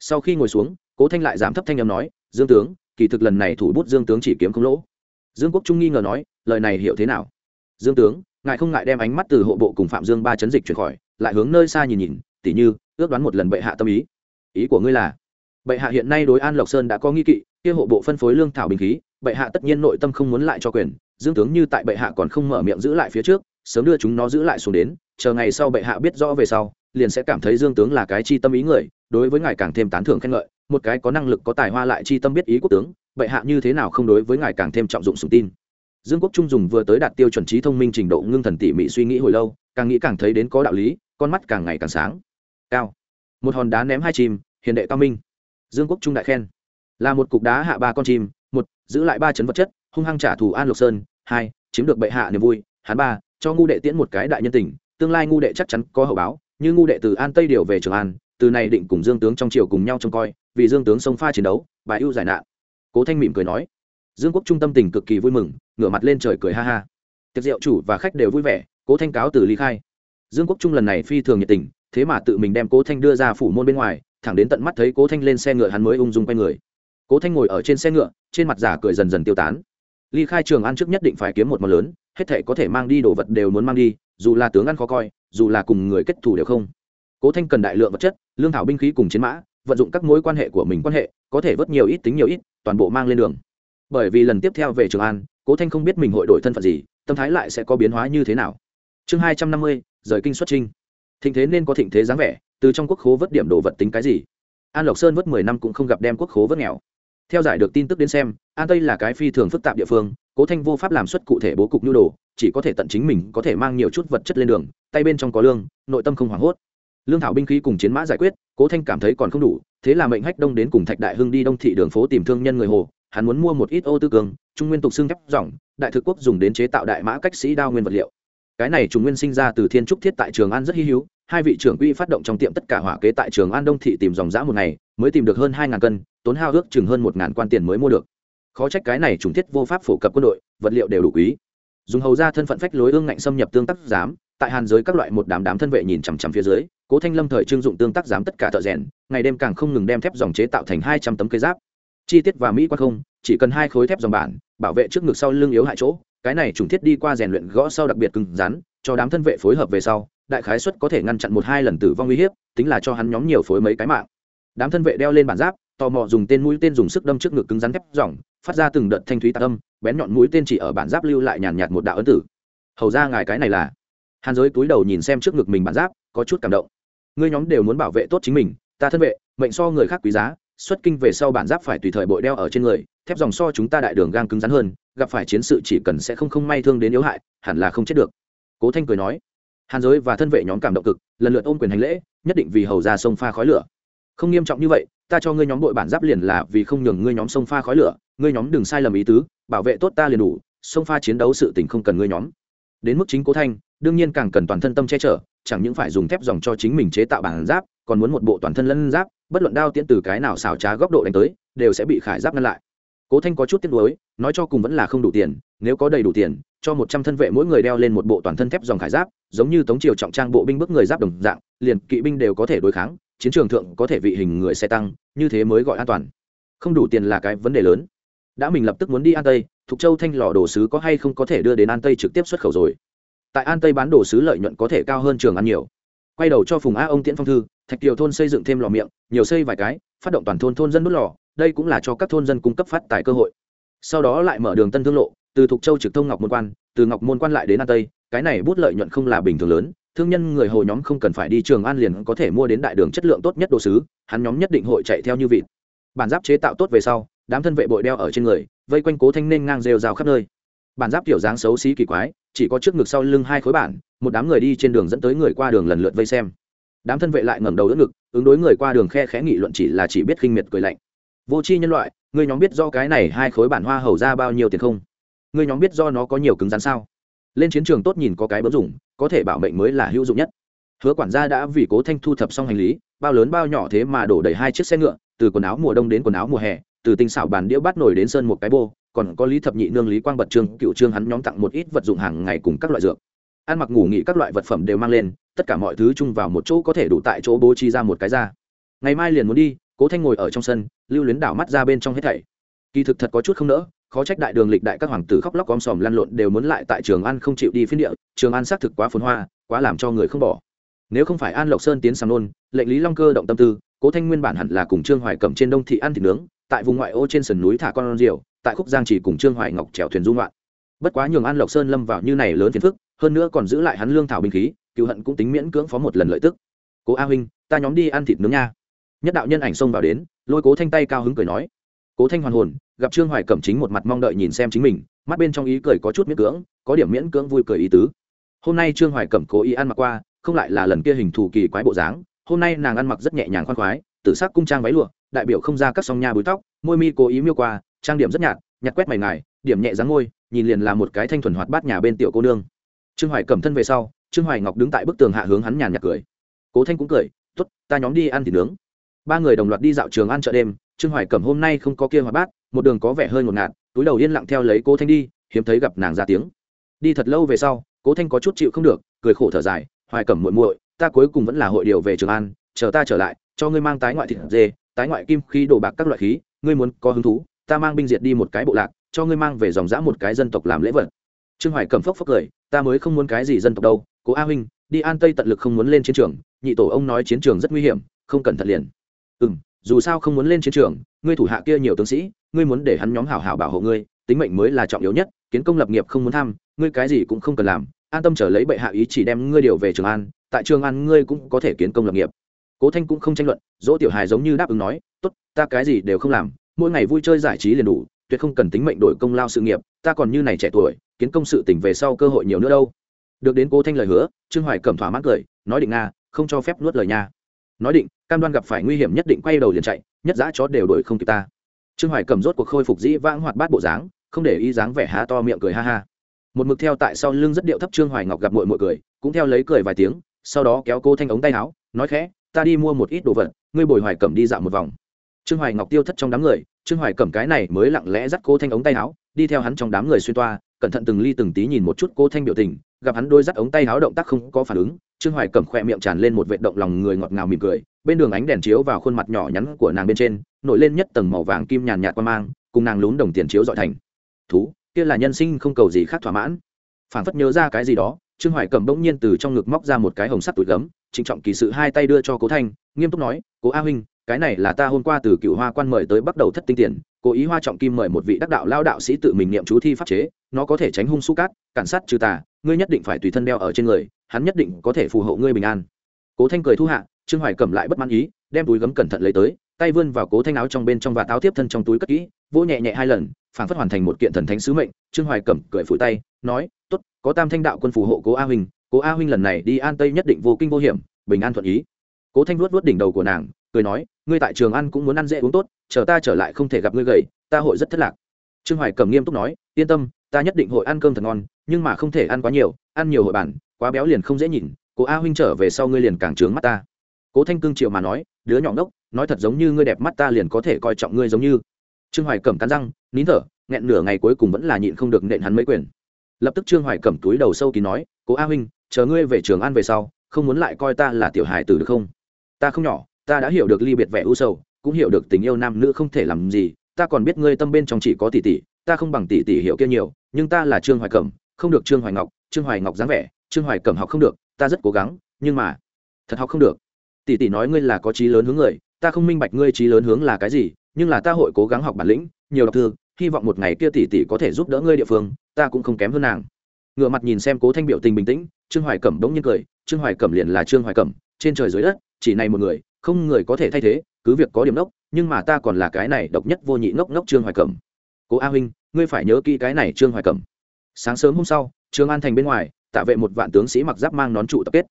Sau khi ngồi xuống, cố thanh lại giảm thấp thanh âm nói, dương tướng, kỳ thực lần này thủ bút dương tướng chỉ kiếm không lỗ. Dương quốc trung nghi ngờ nói, lời này hiểu thế nào? Dương tướng ngài không ngại đem ánh mắt từ hộ bộ cùng phạm dương ba chấn dịch chuyển khỏi, lại hướng nơi xa nhìn nhìn, tỉ như, ước đoán một lần bệ hạ tâm ý. Ý của ngươi là, bệ hạ hiện nay đối an lộc sơn đã có nghi kỵ, kia hộ bộ phân phối lương thảo bình khí, bệ hạ tất nhiên nội tâm không muốn lại cho quyền, dương tướng như tại bệ hạ còn không mở miệng giữ lại phía trước, sớm đưa chúng nó giữ lại xuống đến, chờ ngày sau bệ hạ biết rõ về sau, liền sẽ cảm thấy dương tướng là cái chi tâm ý người, đối với ngài càng thêm tán thưởng khen ngợi, một cái có năng lực có tài hoa lại chi tâm biết ý quốc tướng, bệ hạ như thế nào không đối với ngài càng thêm trọng dụng sùng tin dương quốc trung dùng vừa tới đạt tiêu chuẩn trí thông minh trình độ ngưng thần tỉ mỉ suy nghĩ hồi lâu, càng nghĩ càng thấy đến có đạo lý, con mắt càng ngày càng sáng. Cao. Một hòn đá ném hai chim, hiền đệ cao minh. Dương quốc trung đại khen. Là một cục đá hạ ba con chim, một, giữ lại ba chấn vật chất, hung hăng trả thù an lộc sơn, hai, chiếm được bệ hạ niềm vui, hắn ba, cho ngu đệ tiễn một cái đại nhân tình, tương lai ngu đệ chắc chắn có hậu báo, như ngu đệ từ an tây điều về trường an, từ này định cùng dương tướng trong triều cùng nhau trông coi, vì dương tướng sông pha chiến đấu bà ưu giải nạn. Cố thanh mỉm cười nói. Dương quốc trung tâm tình cực kỳ vui mừng ngửa mặt lên trời cười ha ha. Tiệc rượu chủ và khách đều vui vẻ, cố thanh cáo từ ly khai. Dương quốc trung lần này phi thường nhiệt tình, thế mà tự mình đem cố thanh đưa ra phủ môn bên ngoài, thẳng đến tận mắt thấy cố thanh lên xe ngựa hắn mới ung dung quay người. Cố thanh ngồi ở trên xe ngựa, trên mặt giả cười dần dần tiêu tán. Ly khai trường ăn trước nhất định phải kiếm một món lớn, hết thể có thể mang đi đồ vật đều muốn mang đi, dù là tướng ăn khó coi, dù là cùng người kết thù đều không. Cố thanh cần đại lượng vật chất, lương thảo binh khí cùng chiến mã, vận dụng các mối quan hệ của mình quan hệ, có thể vớt nhiều ít tính nhiều ít, toàn bộ mang lên đường. Bởi vì lần tiếp theo về trường an cố thanh không biết mình hội đổi thân phận gì, tâm thái lại sẽ có biến hóa như thế nào. Chương hai trăm năm mươi, rời kinh xuất trinh. Thịnh thế nên có thịnh thế dáng vẻ, từ trong quốc khố vớt điểm đồ vật tính cái gì? An lộc sơn vớt mười năm cũng không gặp đem quốc khố vớt nghèo. Theo giải được tin tức đến xem, an tây là cái phi thường phức tạp địa phương, cố thanh vô pháp làm xuất cụ thể bố cục nhu đồ, chỉ có thể tận chính mình có thể mang nhiều chút vật chất lên đường, tay bên trong có lương, nội tâm không hoảng hốt. Lương thảo binh khí cùng chiến mã giải quyết, cố thanh cảm thấy còn không đủ, thế là mệnh hách đông đến cùng thạch đại hưng đi đông thị đường phố tìm thương nhân người hồ hắn muốn mua một ít ô tư cường, trung nguyên tục xương thép dòng, đại thực quốc dùng đến chế tạo đại mã cách sĩ đao nguyên vật liệu. Cái này trung nguyên sinh ra từ thiên trúc thiết tại trường an rất hy hữu, hai vị trưởng quỹ phát động trong tiệm tất cả hỏa kế tại trường an đông thị tìm dòng giã một ngày, mới tìm được hơn hai ngàn cân, tốn hao ước chừng hơn một ngàn quan tiền mới mua được. Khó trách cái này trùng thiết vô pháp phổ cập quân đội, vật liệu đều đủ quý. Dùng hầu ra thân phận phách lối ương ngạnh xâm nhập tương tác giám, tại hàn giới các loại một đám đám thân vệ nhìn chằm chằm phía dưới, cố thanh lâm thời trưng dụng tương tác giám tất cả thợ rèn, ngày đêm càng không ngừng đem thép dòng chế tạo thành hai trăm tấm cây giáp chi tiết và mỹ quan không, chỉ cần hai khối thép dòng bản, bảo vệ trước ngực sau lưng yếu hại chỗ, cái này trùng thiết đi qua rèn luyện gõ sau đặc biệt cứng rắn, cho đám thân vệ phối hợp về sau, đại khái suất có thể ngăn chặn một hai lần tử vong uy hiếp, tính là cho hắn nhóm nhiều phối mấy cái mạng. Đám thân vệ đeo lên bản giáp, tò mò dùng tên mũi tên dùng sức đâm trước ngực cứng rắn thép dòng, phát ra từng đợt thanh thúy tạ âm, bén nhọn mũi tên chỉ ở bản giáp lưu lại nhàn nhạt một đạo ấn tử. Hầu ra ngài cái này là. Hàn giới túi đầu nhìn xem trước ngực mình bản giáp, có chút cảm động. Ngươi nhóm đều muốn bảo vệ tốt chính mình, ta thân vệ, mệnh so người khác quý giá xuất kinh về sau bản giáp phải tùy thời bội đeo ở trên người, thép dòng so chúng ta đại đường gang cứng rắn hơn, gặp phải chiến sự chỉ cần sẽ không không may thương đến yếu hại, hẳn là không chết được. Cố thanh cười nói. Hàn giới và thân vệ nhóm cảm động cực, lần lượt ôm quyền hành lễ, nhất định vì hầu ra sông pha khói lửa. Không nghiêm trọng như vậy, ta cho ngươi nhóm đội bản giáp liền là vì không nhường ngươi nhóm sông pha khói lửa, ngươi nhóm đừng sai lầm ý tứ, bảo vệ tốt ta liền đủ, sông pha chiến đấu sự tình không cần ngươi nhóm. Đến mức chính cố thanh, đương nhiên càng cần toàn thân tâm che chở, chẳng những phải dùng thép dòng cho chính mình chế tạo bản giáp, còn muốn một bộ toàn thân lân giáp bất luận đao tiễn từ cái nào xảo trá góc độ đánh tới, đều sẽ bị khải giáp ngăn lại. Cố thanh có chút tiếc nuối, nói cho cùng vẫn là không đủ tiền, nếu có đầy đủ tiền, cho một trăm thân vệ mỗi người đeo lên một bộ toàn thân thép dòng khải giáp, giống như tống triều trọng trang bộ binh bước người giáp đồng dạng, liền kỵ binh đều có thể đối kháng, chiến trường thượng có thể vị hình người xe tăng, như thế mới gọi an toàn. Không đủ tiền là cái vấn đề lớn. Đã mình lập tức muốn đi an tây, thục châu thanh lò đồ sứ có hay không có thể đưa đến an tây trực tiếp xuất khẩu rồi? Tại an tây bán đồ sứ lợi nhuận có thể cao hơn trường ăn nhiều. Quay đầu cho phùng a ông tiễn phong thư thạch kiều thôn xây dựng thêm lò miệng, nhiều xây vài cái, phát động toàn thôn thôn dân đốt lò, đây cũng là cho các thôn dân cung cấp phát tài cơ hội. Sau đó lại mở đường tân thương lộ, từ thục châu trực thông ngọc môn quan, từ ngọc môn quan lại đến an tây, cái này bút lợi nhuận không là bình thường lớn, thương nhân người hồ nhóm không cần phải đi trường an liền có thể mua đến đại đường chất lượng tốt nhất đồ sứ, hắn nhóm nhất định hội chạy theo như vịt. Bản giáp chế tạo tốt về sau, đám thân vệ bội đeo ở trên người, vây quanh cố thanh nên ngang rêu rào khắp nơi. Bản giáp kiểu dáng xấu xí kỳ quái, chỉ có trước ngực sau lưng hai khối bản, một đám người đi trên đường dẫn tới người qua đường lần lượt vây xem đám thân vệ lại ngẩng đầu đỡ ngực, ứng đối người qua đường khe khẽ nghị luận chỉ là chỉ biết khinh miệt cười lạnh. Vô c h i nhân loại, ngươi nhóm biết do cái này hai khối bản hoa hầu ra bao nhiêu tiền không? Ngươi nhóm biết do nó có nhiều cứng rắn sao? Lên chiến trường tốt nhìn có cái bấm dùng, có thể bảo mệnh mới là hữu dụng nhất. Hứa quản gia đã vì cố thanh thu thập xong hành lý, bao lớn bao nhỏ thế mà đổ đầy hai chiếc xe ngựa, từ quần áo mùa đông đến quần áo mùa hè, từ tinh xảo bàn đĩa bắt nổi đến sơn một cái bô, còn có lý thập nhị nương lý quang bật trương, cựu trương hắn nhóm tặng một ít vật dụng hàng ngày cùng các loại dược ăn mặc ngủ nghỉ các loại vật phẩm đều mang lên, tất cả mọi thứ chung vào một chỗ có thể đủ tại chỗ bố trí ra một cái ra. Ngày mai liền muốn đi, cố thanh ngồi ở trong sân, lưu luyến đảo mắt ra bên trong hết thảy. Kỳ thực thật có chút không nỡ, khó trách đại đường lịch đại các hoàng tử khóc lóc om sòm lăn lộn đều muốn lại tại trường an không chịu đi phiên địa, trường an xác thực quá phồn hoa, quá làm cho người không bỏ. Nếu không phải an lộc sơn tiến sàng nôn, lệnh lý long cơ động tâm tư, cố thanh nguyên bản hẳn là cùng trương hoài cầm trên đông thị ăn thịt nướng, tại vùng ngoại ô trên sườn núi thả con rượu, tại khúc giang chỉ cùng trương hoài ngọc trèo thuyền du ngoạn. bất quá nhường an lộc sơn lâm vào như này lớn phiền phức hơn nữa còn giữ lại hắn lương thảo binh khí cựu hận cũng tính miễn cưỡng phó một lần lợi tức. Cố a huynh, ta nhóm đi ăn thịt nướng nha. Nhất đạo nhân ảnh xông vào đến, lôi cố thanh tay cao hứng cười nói. Cố thanh hoàn hồn, gặp trương hoài cẩm chính một mặt mong đợi nhìn xem chính mình, mắt bên trong ý cười có chút miễn cưỡng, có điểm miễn cưỡng vui cười ý tứ. Hôm nay trương hoài cẩm cố ý ăn mặc qua, không lại là lần kia hình thù kỳ quái bộ dáng, hôm nay nàng ăn mặc rất nhẹ nhàng khoan khoái tự sắc cung trang váy lụa, đại biểu không ra các song nha búi tóc, môi mi cố ý miêu qua, trang điểm rất nhạt nhặt quét mày ngài, điểm nhẹ dáng ngôi, nhìn liền là một cái thanh thuần hoạt bát nhà bên tiểu cô nương trương hoài cẩm thân về sau, trương hoài ngọc đứng tại bức tường hạ hướng hắn nhàn nhạt cười. Cố thanh cũng cười t ố t ta nhóm đi ăn thịt nướng. Ba người đồng loạt đi dạo trường ăn chợ đêm, trương hoài cẩm hôm nay không có kia hoạt bát, một đường có vẻ hơi ngột ngạt, túi đầu yên lặng theo lấy cố thanh đi, hiếm thấy gặp nàng ra tiếng. Đi thật lâu về sau, cố thanh có chút chịu không được, cười khổ thở dài, hoài cẩm muội muội, ta cuối cùng vẫn là hội điều về trường an chờ ta trở lại, cho ngươi mang tái ngoại thịt dê, tái ngoại kim khí đổ bạc các loại khí, ngươi muốn có hứng thú, ta mang binh diệt đi một cái bộ lạc, cho ngươi mang về dòng dã một cái dân tộc làm lễ vật. Trương hoài cầm phốc phốc cười ta mới không muốn cái gì dân tộc đâu, cố a huynh, đi an tây tận lực không muốn lên chiến trường, nhị tổ ông nói chiến trường rất nguy hiểm, không cẩn thận liền. Ừ m dù sao không muốn lên chiến trường, ngươi thủ hạ kia nhiều tướng sĩ, ngươi muốn để hắn nhóm hảo hảo bảo hộ ngươi, tính mệnh mới là trọng yếu nhất, kiến công lập nghiệp không muốn tham, ngươi cái gì cũng không cần làm, an tâm trở lấy bệ hạ ý chỉ đem ngươi điều về trường an, tại trường an ngươi cũng có thể kiến công lập nghiệp. Cố thanh cũng không tranh luận, dỗ tiểu hài giống như đáp ứng nói, tốt, ta cái gì đều không làm, mỗi ngày vui chơi giải trí liền đủ, tuyệt không cần tính mệnh đổi công lao sự nghiệp, ta còn như này trẻ tuổi kiến công sự tỉnh về sau cơ hội nhiều nữa đâu. Được đến cố thanh lời hứa, trương hoài cẩm thỏa mãn cười, nói định nga, không cho phép nuốt lời nha. Nói định, cam đoan gặp phải nguy hiểm nhất định quay đầu liền chạy, nhất giã chó đều đổi không kịp ta. Trương hoài cẩm rốt cuộc khôi phục dĩ vãng hoạt bát bộ dáng, không để ý dáng vẻ há to miệng cười ha ha. Một mực theo tại sau lưng rất điệu thấp trương hoài ngọc gặp mội mội cười, cũng theo lấy cười vài tiếng, sau đó kéo cô thanh ống tay áo, nói khẽ, ta đi mua một ít đồ vật, ngươi bồi hoài cẩm đi dạo một vòng. Trương hoài ngọc tiêu thất trong đám người, trương hoài cẩm cái này mới lặng lẽ dắt cô thanh ống tay áo đi theo hắn trong đám người xuyên toa, cẩn thận từng ly từng tí nhìn một chút cô thanh biểu tình, gặp hắn đôi dắt ống tay háo động tác không có phản ứng, trương hoài cẩm khỏe miệng tràn lên một vệ động lòng người ngọt ngào mỉm cười, bên đường ánh đèn chiếu vào khuôn mặt nhỏ nhắn của nàng bên trên, nổi lên nhất tầng màu vàng kim nhàn nhạt qua mang, cùng nàng lún đồng tiền chiếu dọi thành. Thú, kia là nhân sinh không cầu gì khác thỏa mãn. Phảng phất nhớ ra cái gì đó, trương hoài cẩm bỗng nhiên từ trong ngực móc ra một cái hồng sắt túi gấm, trịnh trọng kỳ sự hai tay đưa cho cố thanh, nghiêm túc nói, cố a huynh, cái này là ta hôm qua từ cựu hoa quan mời tới bắt đầu thất tinh tiền cố ý hoa trọng kim mời một vị đắc đạo lao đạo sĩ tự mình niệm chú thi pháp chế, nó có thể tránh hung su cát, cản sát trừ tà, ngươi nhất định phải tùy thân đeo ở trên người, hắn nhất định có thể phù hộ ngươi bình an. Cố thanh cười thu hạ, trương hoài cầm lại bất mãn ý, đem túi gấm cẩn thận lấy tới, tay vươn vào cố thanh áo trong bên trong và táo tiếp thân trong túi cất kỹ, vỗ nhẹ nhẹ hai lần phản phất hoàn thành một kiện thần thánh sứ mệnh. Trương hoài cẩm cười phủi tay, nói, tốt, có tam thanh đạo quân phù hộ cố a huynh, cố a huynh lần này đi an tây nhất định vô kinh vô hiểm, bình an thuận ý. Cố thanh vuốt vuốt đỉnh đầu của nàng cười nói, ngươi tại trường ăn cũng muốn ăn dễ uống tốt, chờ ta trở lại không thể gặp ngươi gầy, ta hội rất thất lạc. Trương hoài cầm nghiêm túc nói, yên tâm, ta nhất định hội ăn cơm thật ngon, nhưng mà không thể ăn quá nhiều, ăn nhiều hội bản, quá béo liền không dễ nhìn, cố a huynh trở về sau ngươi liền càng trướng mắt ta. Cố thanh cương triệu mà nói, đứa nhỏ ngốc, nói thật giống như ngươi đẹp mắt ta liền có thể coi trọng ngươi giống như. Trương hoài cẩm cắn răng, nín thở, nghẹn nửa ngày cuối cùng vẫn là nhịn không được nện hắn mấy quyền. Lập tức trương hoài cẩm túi đầu sâu kín nói, cố a huynh, chờ ngươi về trường ăn về sau, không muốn lại coi ta là tiểu hài tử được không? Ta không nhỏ ta đã hiểu được ly biệt vẻ u sầu, cũng hiểu được tình yêu nam nữ không thể làm gì, ta còn biết ngươi tâm bên trong chỉ có tỷ tỷ, ta không bằng tỷ tỷ hiểu kia nhiều, nhưng ta là trương hoài cẩm, không được trương hoài ngọc, trương hoài ngọc dáng vẻ, trương hoài cẩm học không được, ta rất cố gắng, nhưng mà, thật học không được. Tỷ tỷ nói ngươi là có trí lớn hướng người, ta không minh bạch ngươi trí lớn hướng là cái gì, nhưng là ta hội cố gắng học bản lĩnh, nhiều đọc thư, hy vọng một ngày kia tỷ tỷ có thể giúp đỡ ngươi địa phương, ta cũng không kém hơn nàng. Ngựa mặt nhìn xem cố thanh biểu tình bình tĩnh, trương hoài cẩm bỗng nhiên cười, trương hoài cẩm liền là trương hoài cẩm, trên trời dưới đất, chỉ này một người không người có thể thay thế, cứ việc có điểm đốc, nhưng mà ta còn là cái này độc nhất vô nhị ngốc ngốc trương hoài cẩm. Cố a huynh, ngươi phải nhớ kỹ cái này trương hoài cẩm. Sáng sớm hôm sau, trương an thành bên ngoài, tạ vệ một vạn tướng sĩ mặc giáp mang nón trụ tập kết.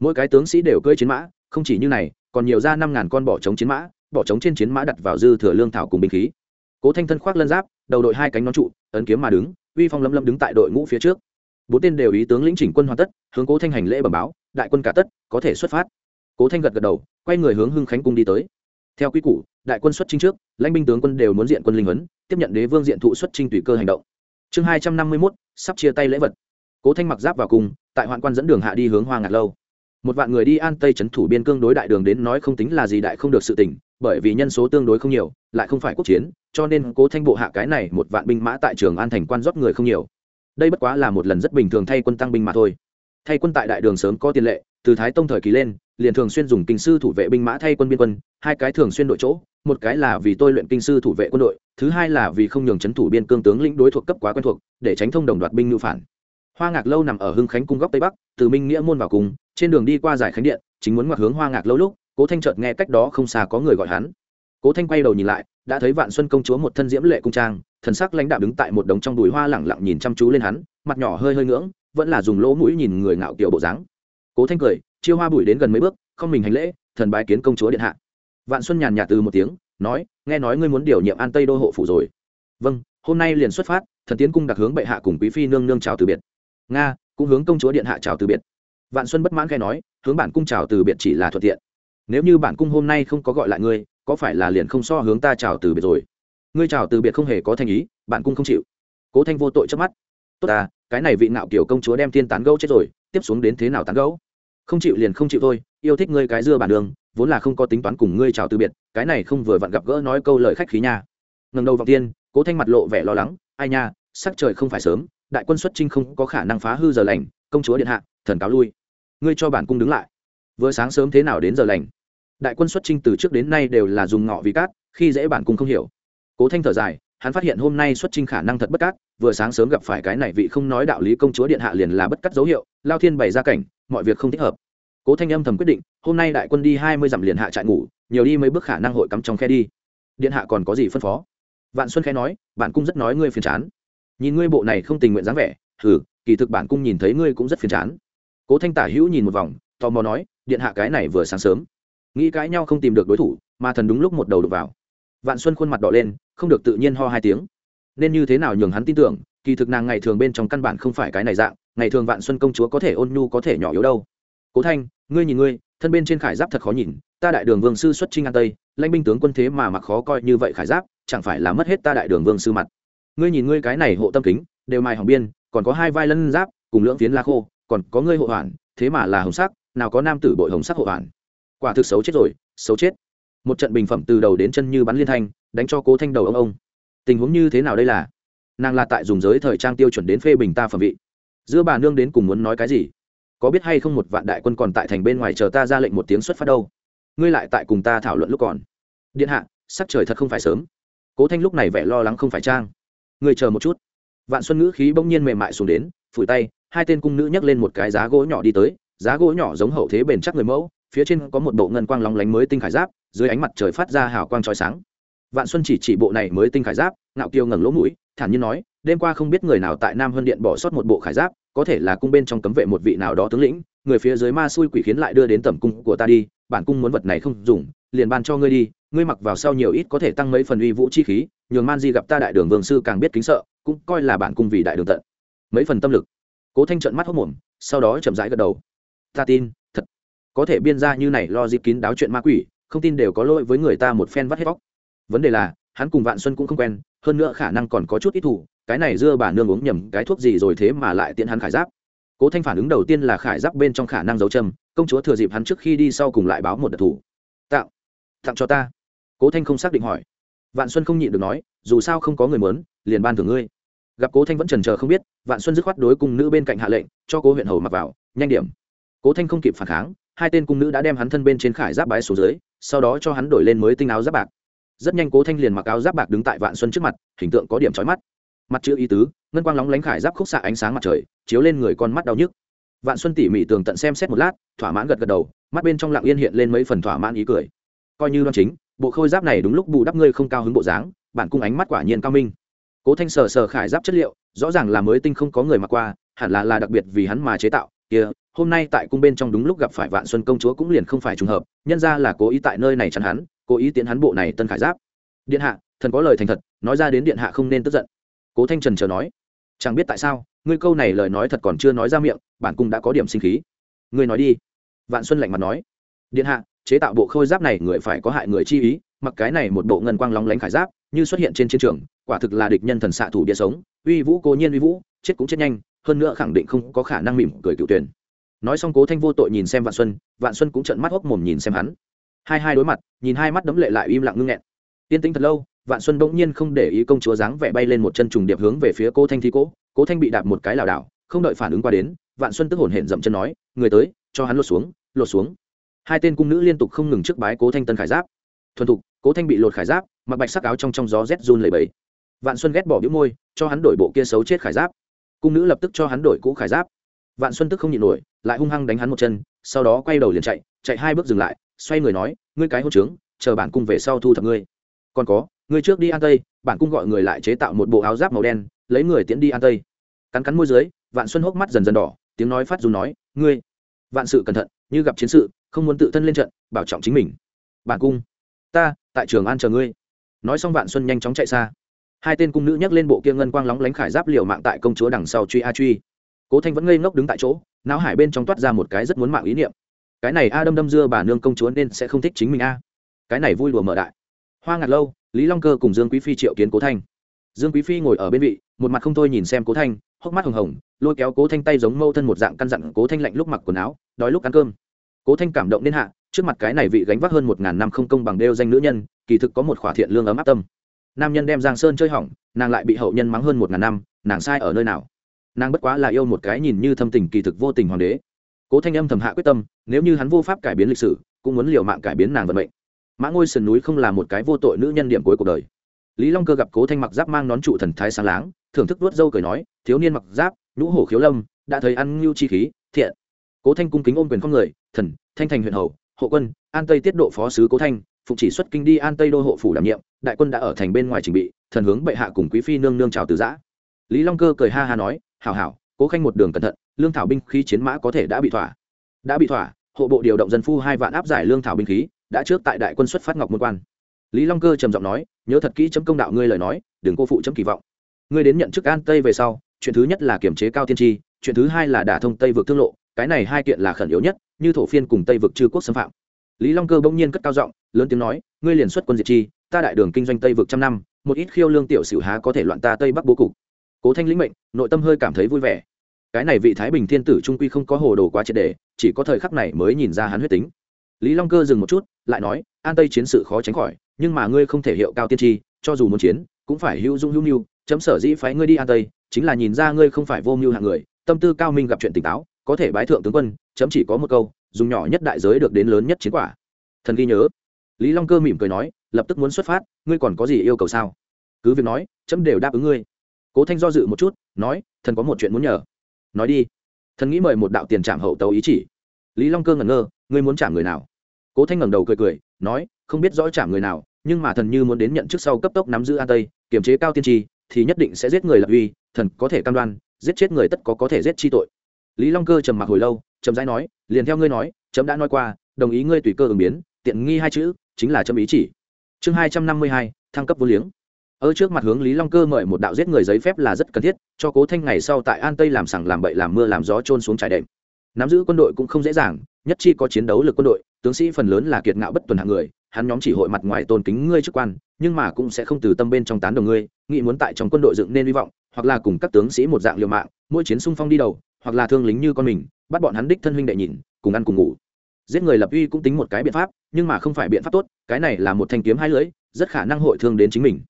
Mỗi cái tướng sĩ đều cưỡi chiến mã, không chỉ như này, còn nhiều ra năm ngàn con bỏ trống chiến mã bỏ trống trên chiến mã đặt vào dư thừa lương thảo cùng binh khí. Cố thanh thân khoác lân giáp, đầu đội hai cánh nón trụ, ấn kiếm mà đứng, uy phong lâm lâm đứng tại đội ngũ phía trước. Bốn tên đều ý tướng lĩnh chỉnh quân hoàn tất, hướng cố thanh hành lễ bẩm báo, đại quân cả tất, có thể xuất phát. Cố thanh gật gật đầu quay người hướng hưng khánh cung đi tới. Theo quy củ, đại quân xuất chinh trước, lãnh binh tướng quân đều muốn diện quân linh huấn, tiếp nhận đế vương diện thụ xuất chinh tùy cơ hành động. Chương hai trăm năm mươi mốt, sắp chia tay lễ vật. Cố thanh mặc giáp vào cung, tại hoạn quan dẫn đường hạ đi hướng hoa ngạt lâu. Một vạn người đi an tây trấn thủ biên cương đối đại đường đến nói không tính là gì đại không được sự tỉnh bởi vì nhân số tương đối không nhiều, lại không phải quốc chiến, cho nên cố thanh bộ hạ cái này một vạn binh mã tại trường an thành quan rót người không nhiều. Đây bất quá là một lần rất bình thường thay quân tăng binh mà thôi. Thay quân tại đại đường sớm có tiền lệ từ thái tông thời kỳ lên, liền thường xuyên dùng kinh sư thủ vệ binh mã thay quân biên quân, hai cái thường xuyên đội chỗ, một cái là vì tôi luyện kinh sư thủ vệ quân đội, thứ hai là vì không nhường c h ấ n thủ biên cương tướng lĩnh đối thuộc cấp quá quen thuộc, để tránh thông đồng đoạt binh ngữ phản. Hoa ngạc lâu nằm ở hưng khánh cung góc tây bắc, từ minh nghĩa môn vào cung trên đường đi qua giải khánh điện, chính muốn ngoặt hướng hoa ngạc lâu lúc, cố thanh chợt nghe cách đó không xa có người gọi hắn. Cố thanh quay đầu nhìn lại, đã thấy vạn xuân công chúa một thân diễm lệ cung trang, thần sắc lãnh đạo đứng tại một đống trong đùi hoa lẳng lặng nhìn chăm chú lên hắn, mặt nhỏ hơi hơi ngưỡng, vẫn là dùng lỗ mũi nhìn người ngạo kiểu bộ dáng cố thanh cười, chiêu hoa bùi đến gần mấy bước, không mình hành lễ, thần bái kiến công chúa điện hạ. Vạn xuân nhàn nhạt từ một tiếng, nói, nghe nói ngươi muốn điều nhiệm an tây đô hộ phủ rồi. Vâng hôm nay liền xuất phát, thần tiến cung đặc hướng bệ hạ cùng quý phi nương nương chào từ biệt. Nga, cũng hướng công chúa điện hạ chào từ biệt. Vạn xuân bất mãn khai nói, hướng bản cung chào từ biệt chỉ là thuận tiện. Nếu như bản cung hôm nay không có gọi lại ngươi, có phải là liền không so hướng ta chào từ biệt rồi? Ngươi chào từ biệt không hề có thành ý, bản cung không chịu. Cố thanh vô tội trước mắt. Tốt ta cái này vị ngạo kiểu công chúa đem tiên tán gấu chết rồi, tiếp xuống đến thế nào tán gấu? Không chịu liền không chịu thôi, yêu thích ngươi cái dưa bản đường, vốn là không có tính toán cùng ngươi chào từ biệt, cái này không vừa vặn gặp gỡ nói câu lời khách khí nha. Ngần đầu vọng tiên, cố thanh mặt lộ vẻ lo lắng, ai nha, sắc trời không phải sớm, đại quân xuất trinh không có khả năng phá hư giờ lành, công chúa điện hạ, thần cáo lui. Ngươi cho bản cung đứng lại. Vừa sáng sớm thế nào đến giờ lành? Đại quân xuất trinh từ trước đến nay đều là dùng ngọ vì cát, khi dễ bản cung không hiểu. Cố thanh thở dài, hắn phát hiện hôm nay xuất trinh khả năng thật bất cát vừa sáng sớm gặp phải cái này vị không nói đạo lý công chúa điện hạ liền là bất cắt dấu hiệu, lao thiên bày ra cảnh, mọi việc không thích hợp. Cố thanh âm thầm quyết định, hôm nay đại quân đi hai mươi dặm liền hạ trại ngủ, nhiều đi mấy bước khả năng hội cắm trong khe đi. Điện hạ còn có gì phân phó? Vạn xuân khẽ nói, bạn cung rất nói ngươi phiền chán. Nhìn ngươi bộ này không tình nguyện dáng vẻ, hừ, kỳ thực bạn cung nhìn thấy ngươi cũng rất phiền chán. Cố thanh tả hữu nhìn một vòng, tò mò nói, điện hạ cái này vừa sáng sớm. Nghĩ cãi nhau không tìm được đối thủ, mà thần đúng lúc một đầu đục vào. Vạn xuân khuôn mặt đỏ lên, không được tự nhiên ho hai tiếng nên như thế nào nhường hắn tin tưởng, kỳ thực nàng ngày thường bên trong căn bản không phải cái này dạng, ngày thường vạn xuân công chúa có thể ôn nhu, có thể nhỏ yếu đâu. Cố thanh, ngươi nhìn ngươi, thân bên trên khải giáp thật khó nhìn, ta đại đường vương sư xuất trinh an tây, lãnh binh tướng quân thế mà mặc khó coi như vậy khải giáp, chẳng phải là mất hết ta đại đường vương sư mặt. Ngươi nhìn ngươi cái này hộ tâm kính, đều mài hỏng biên, còn có hai vai lân giáp, cùng lưỡng phiến la khô, còn có ngươi hộ hoàn, thế mà là hồng sắc, nào có nam tử bội hồng sắc hộ hoàn. Quả thực xấu chết rồi, xấu chết. Một trận bình phẩm từ đầu đến chân như bắn liên thanh, đánh cho cố thanh đầu ông ông tình huống như thế nào đây là? Nàng là tại dùng giới thời trang tiêu chuẩn đến phê bình ta phẩm vị. Giữa bà nương đến cùng muốn nói cái gì? Có biết hay không một vạn đại quân còn tại thành bên ngoài chờ ta ra lệnh một tiếng xuất phát đâu? Ngươi lại tại cùng ta thảo luận lúc còn. Điện hạ, sắc trời thật không phải sớm. Cố thanh lúc này vẻ lo lắng không phải trang. Ngươi chờ một chút. Vạn xuân ngữ khí bỗng nhiên mềm mại xuống đến, phủi tay, hai tên cung nữ nhấc lên một cái giá gỗ nhỏ đi tới. Giá gỗ nhỏ giống hậu thế bền chắc người mẫu, phía trên có một bộ ngân quang lóng lánh mới tinh khải giáp, dưới ánh mặt trời phát ra hào quang trói sáng vạn xuân chỉ chỉ bộ này mới tinh khải giáp, ngạo kiêu ngẩng lỗ mũi, thản nhiên nói, đêm qua không biết người nào tại nam hân điện bỏ sót một bộ khải giáp, có thể là cung bên trong cấm vệ một vị nào đó tướng lĩnh, người phía dưới ma xui quỷ khiến lại đưa đến tầm cung của ta đi, bản cung muốn vật này không dùng, liền ban cho ngươi đi, ngươi mặc vào sau nhiều ít có thể tăng mấy phần uy vũ chi khí, nhường man di gặp ta đại đường vương sư càng biết kính sợ, cũng coi là bản cung vì đại đường tận. Mấy phần tâm lực. Cố thanh trận mắt hốc mồm, sau đó chậm rãi gật đầu. Ta tin, thật. Có thể biên ra như này lo dịp kín đáo chuyện ma quỷ, không tin đều có lỗi với người ta một phen vắt hết vóc vấn đề là, hắn cùng vạn xuân cũng không quen, hơn nữa khả năng còn có chút ít thủ cái này dưa bà nương uống nhầm cái thuốc gì rồi thế mà lại tiện hắn khải giáp. Cố thanh phản ứng đầu tiên là khải giáp bên trong khả năng dấu châm, công chúa thừa dịp hắn trước khi đi sau cùng lại báo một đợt thủ tạo, tặng cho ta. Cố thanh không xác định hỏi. Vạn xuân không nhịn được nói, dù sao không có người mớn liền ban thưởng ngươi. Gặp cố thanh vẫn trần chờ không biết, vạn xuân dứt khoát đối cung nữ bên cạnh hạ lệnh, cho cố huyện hầu mặc vào, nhanh điểm. Cố thanh không kịp phản kháng, hai tên cung nữ đã đem hắn thân bên trên khải giáp bái xuống dưới, sau đó cho hắn đổi lên mới tinh áo giáp bạc rất nhanh cố thanh liền mặc áo giáp bạc đứng tại vạn xuân trước mặt hình tượng có điểm trói mắt mặt chữ ý tứ ngân quang lóng lánh khải giáp khúc xạ ánh sáng mặt trời chiếu lên người con mắt đau nhức vạn xuân tỉ mỉ tường tận xem xét một lát thỏa mãn gật gật đầu mắt bên trong lặng yên hiện lên mấy phần thỏa mãn ý cười coi như đoan chính bộ khôi giáp này đúng lúc bù đắp ngươi không cao hứng bộ dáng bản cung ánh mắt quả nhiên cao minh cố thanh sờ sờ khải giáp chất liệu rõ ràng là mới tinh không có người mặc qua hẳn là là đặc biệt vì hắn mà chế tạo kia hôm nay tại cung bên trong đúng lúc gặp phải vạn xuân công chúa cũng liền không phải trùng hợp nhân ra là cố ý tại nơi này chắn hắn cố ý tiến hắn bộ này tân khải giáp. Điện hạ, thần có lời thành thật, nói ra đến điện hạ không nên tức giận. Cố thanh trần chờ nói, chẳng biết tại sao, ngươi câu này lời nói thật còn chưa nói ra miệng, bản cung đã có điểm sinh khí. Ngươi nói đi. Vạn xuân lạnh mặt nói, điện hạ, chế tạo bộ khôi giáp này người phải có hại người chi ý, mặc cái này một bộ ngân quang lóng lánh khải giáp, như xuất hiện trên chiến trường, quả thực là địch nhân thần xạ thủ địa sống, uy vũ cố nhiên uy vũ, chết cũng chết nhanh, hơn nữa khẳng định không có khả năng mỉm cười cựu tuyển. Nói xong cố thanh vô tội nhìn xem vạn xuân vạn xuân cũng trận mắt hốc mồm nhìn xem hắn hai hai đối mặt, nhìn hai mắt đấm lệ lại im lặng ngưng nghẹn. Yên tĩnh thật lâu, vạn xuân bỗng nhiên không để ý công chúa dáng vẻ bay lên một chân trùng điệp hướng về phía cô thanh thi cố. Cố thanh bị đạp một cái lảo đảo, không đợi phản ứng qua đến, vạn xuân tức hổn hển dậm chân nói, người tới, cho hắn lột xuống lột xuống. Hai tên cung nữ liên tục không ngừng trước bái cố thanh tân khải giáp. Thuần thục, cố thanh bị lột khải giáp, mặc bạch sắc áo trong trong gió rét run lầy bầy vạn xuân ghét bỏ biếu môi, cho hắn đổi bộ kia xấu chết khải giáp. Cung nữ lập tức cho hắn đổi cũ khải giáp. Vạn xuân tức không nhịn nổi, lại hung hăng đánh hắn một chân, sau đó quay đầu liền chạy chạy hai bước dừng lại xoay người nói, ngươi cái hôn trướng, chờ bản cung về sau thu thập ngươi. Còn có, ngươi trước đi an tây. Bản cung gọi người lại chế tạo một bộ áo giáp màu đen, lấy người tiễn đi an tây. Cắn cắn môi dưới, vạn xuân hốc mắt dần dần đỏ, tiếng nói phát dù nói, ngươi, vạn sự cẩn thận, như gặp chiến sự, không muốn tự thân lên trận, bảo trọng chính mình. Bản cung, ta, tại trường an chờ ngươi. Nói xong vạn xuân nhanh chóng chạy xa. Hai tên cung nữ nhắc lên bộ kia ngân quang lóng lánh khải giáp liều mạng tại công chúa đằng sau truy a truy. Cố thanh vẫn ngây ngốc đứng tại chỗ, não hải bên trong toát ra một cái rất muốn mạng ý niệm cái này a đâm đâm dưa bà nương công chúa nên sẽ không thích chính mình a. Cái này vui đùa mở đại. Hoa ngạt lâu, lý long cơ cùng dương quý phi triệu kiến cố thanh. Dương quý phi ngồi ở bên vị, một mặt không thôi nhìn xem cố thanh, hốc mắt hồng hồng, lôi kéo cố thanh tay giống mâu thân một dạng căn dặn cố thanh lạnh lúc mặc quần áo, đói lúc ăn cơm. Cố thanh cảm động đến hạ, trước mặt cái này vị gánh vác hơn một ngàn năm không công bằng đeo danh nữ nhân, kỳ thực có một khỏa thiện lương ấm áp tâm. Nam nhân đem giang sơn chơi hỏng, nàng lại bị hậu nhân mắng hơn một ngàn năm, nàng sai ở nơi nào? Nàng bất quá là yêu một cái nhìn như thâm tình kỳ thực vô tình hoàng đế cố thanh âm thầm hạ quyết tâm, nếu như hắn vô pháp cải biến lịch sử, cũng muốn liều mạng cải biến nàng vận mệnh. Mã ngôi sườn núi không là một cái vô tội nữ nhân điểm cuối cuộc đời. Lý long cơ gặp cố thanh mặc giáp mang nón trụ thần thái sáng láng, thưởng thức vuốt dâu cười nói, thiếu niên mặc giáp, nhũ hổ khiếu lâm, đã thấy ăn ngưu chi khí, thiện. Cố thanh cung kính ôm quyền con người, thần, thanh thành huyện hầu, hộ quân, an tây tiết độ phó sứ cố thanh, phụng chỉ xuất kinh đi an tây đô hộ phủ đảm nhiệm, đại quân đã ở thành bên ngoài trình bị, thần hướng bệ hạ cùng quý phi nương nương chào từ giã. Lý long cơ cười ha ha nói, hảo hảo cố khanh một đường cẩn thận, lương thảo binh khí chiến mã có thể đã bị thỏa. Đã bị thỏa, hộ bộ điều động dân phu hai vạn áp giải lương thảo binh khí, đã trước tại đại quân xuất phát ngọc môn quan. Lý long cơ trầm giọng nói, nhớ thật kỹ chấm công đạo ngươi lời nói, đừng cô phụ chấm kỳ vọng. Ngươi đến nhận chức an tây về sau, chuyện thứ nhất là kiểm chế cao tiên tri chuyện thứ hai là đả thông tây vực thương lộ, cái này hai kiện là khẩn yếu nhất, như thổ phiên cùng tây vực chư quốc xâm phạm. Lý long cơ bỗng nhiên cất cao giọng, lớn tiếng nói, ngươi liền xuất quân diệt chi, ta đại đường kinh doanh tây vực trăm năm, một ít khiêu lương tiểu sử há có thể loạn ta tây bắc bố cục. Cố thanh lĩnh mệnh, nội tâm hơi cảm thấy vui vẻ cái này vị thái bình thiên tử trung quy không có hồ đồ quá triệt đề, chỉ có thời khắc này mới nhìn ra hắn huyết tính. Lý long cơ dừng một chút, lại nói, an tây chiến sự khó tránh khỏi, nhưng mà ngươi không thể hiệu cao tiên tri, cho dù muốn chiến, cũng phải hữu dung hữu mưu, chấm sở dĩ phái ngươi đi an tây, chính là nhìn ra ngươi không phải vô mưu hạng người, tâm tư cao minh gặp chuyện tỉnh táo, có thể bái thượng tướng quân, chấm chỉ có một câu, dùng nhỏ nhất đại giới được đến lớn nhất chiến quả. Thần ghi nhớ. Lý long cơ mỉm cười nói, lập tức muốn xuất phát, ngươi còn có gì yêu cầu sao? Cứ việc nói, chấm đều đáp ứng ngươi. Cố thanh do dự một chút, nói, thần có một chuyện muốn nhờ nói đi. Thần nghĩ mời một đạo tiền trảm hậu tấu ý chỉ. Lý long cơ ngẩn ngơ, ngươi muốn trả người nào? Cố thanh ngẩng đầu cười cười, nói, không biết rõ trả người nào, nhưng mà thần như muốn đến nhận trước sau cấp tốc nắm giữ an tây, kiềm chế cao tiên tri, thì nhất định sẽ giết người lập uy, thần có thể cam đoan, giết chết người tất có có thể giết chi tội. Lý long cơ trầm mặc hồi lâu trầm rãi nói, liền theo ngươi nói, chấm đã nói qua, đồng ý ngươi tùy cơ ứng biến, tiện nghi hai chữ, chính là chấm ý chỉ. Chương hai trăm năm mươi hai, thăng cấp vô liếng ở trước mặt hướng lý long cơ mời một đạo giết người giấy phép là rất cần thiết, cho cố thanh ngày sau tại an tây làm sằng làm bậy làm mưa làm gió trôn xuống trải đệm. Nắm giữ quân đội cũng không dễ dàng, nhất chi có chiến đấu lực quân đội, tướng sĩ phần lớn là kiệt ngạo bất tuần hạng người, hắn nhóm chỉ hội mặt ngoài tôn kính ngươi chức quan, nhưng mà cũng sẽ không từ tâm bên trong tán đồng ngươi, nghĩ muốn tại trong quân đội dựng nên hy vọng, hoặc là cùng các tướng sĩ một dạng liều mạng, mỗi chiến xung phong đi đầu, hoặc là thương lính như con mình, bắt bọn hắn đích thân huynh đệ nhìn, cùng ăn cùng ngủ. Giết người lập uy cũng tính một cái biện pháp, nhưng mà không phải biện pháp tốt, cái này là một thanh kiếm hai lưỡi, rất khả năng hội thương đến chính mình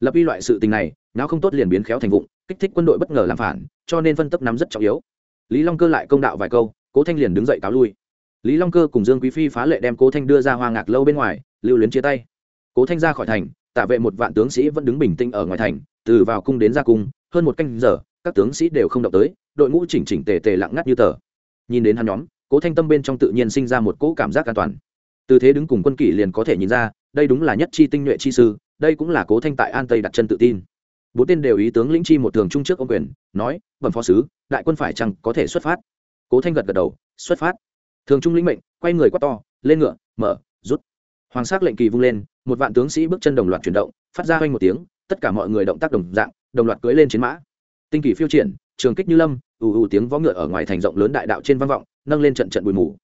lập uy loại sự tình này nào không tốt liền biến khéo thành vụng, kích thích quân đội bất ngờ làm phản, cho nên phân tấp nắm rất trọng yếu. Lý long cơ lại công đạo vài câu, cố thanh liền đứng dậy cáo lui. Lý long cơ cùng dương quý phi phá lệ đem cố thanh đưa ra hoa ngạc lâu bên ngoài, lưu luyến chia tay. Cố thanh ra khỏi thành, tạ vệ một vạn tướng sĩ vẫn đứng bình tĩnh ở ngoài thành, từ vào cung đến ra cung, hơn một canh giờ, các tướng sĩ đều không động tới, đội ngũ chỉnh chỉnh tề tề lặng ngắt như tờ. Nhìn đến hắn nhóm, cố thanh tâm bên trong tự nhiên sinh ra một cỗ cảm giác an toàn. Từ thế đứng cùng quân kỷ liền có thể nhìn ra, đây đúng là nhất chi tinh nhuệ chi sư đây cũng là cố thanh tại an tây đặt chân tự tin. Bốn tên đều ý tướng lĩnh chi một thường trung trước ông quyền, nói, bẩm phó sứ, đại quân phải chăng có thể xuất phát? Cố thanh gật gật đầu, xuất phát. Thường trung lĩnh mệnh, quay người quát to, lên ngựa, mở, rút. Hoàng sắc lệnh kỳ vung lên, một vạn tướng sĩ bước chân đồng loạt chuyển động, phát ra quanh một tiếng, tất cả mọi người động tác đồng dạng, đồng loạt cưỡi lên chiến mã. Tinh kỳ phiêu triển, trường kích như lâm, ù ù tiếng vó ngựa ở ngoài thành rộng lớn đại đạo trên vang vọng, nâng lên trận trận bụi mù.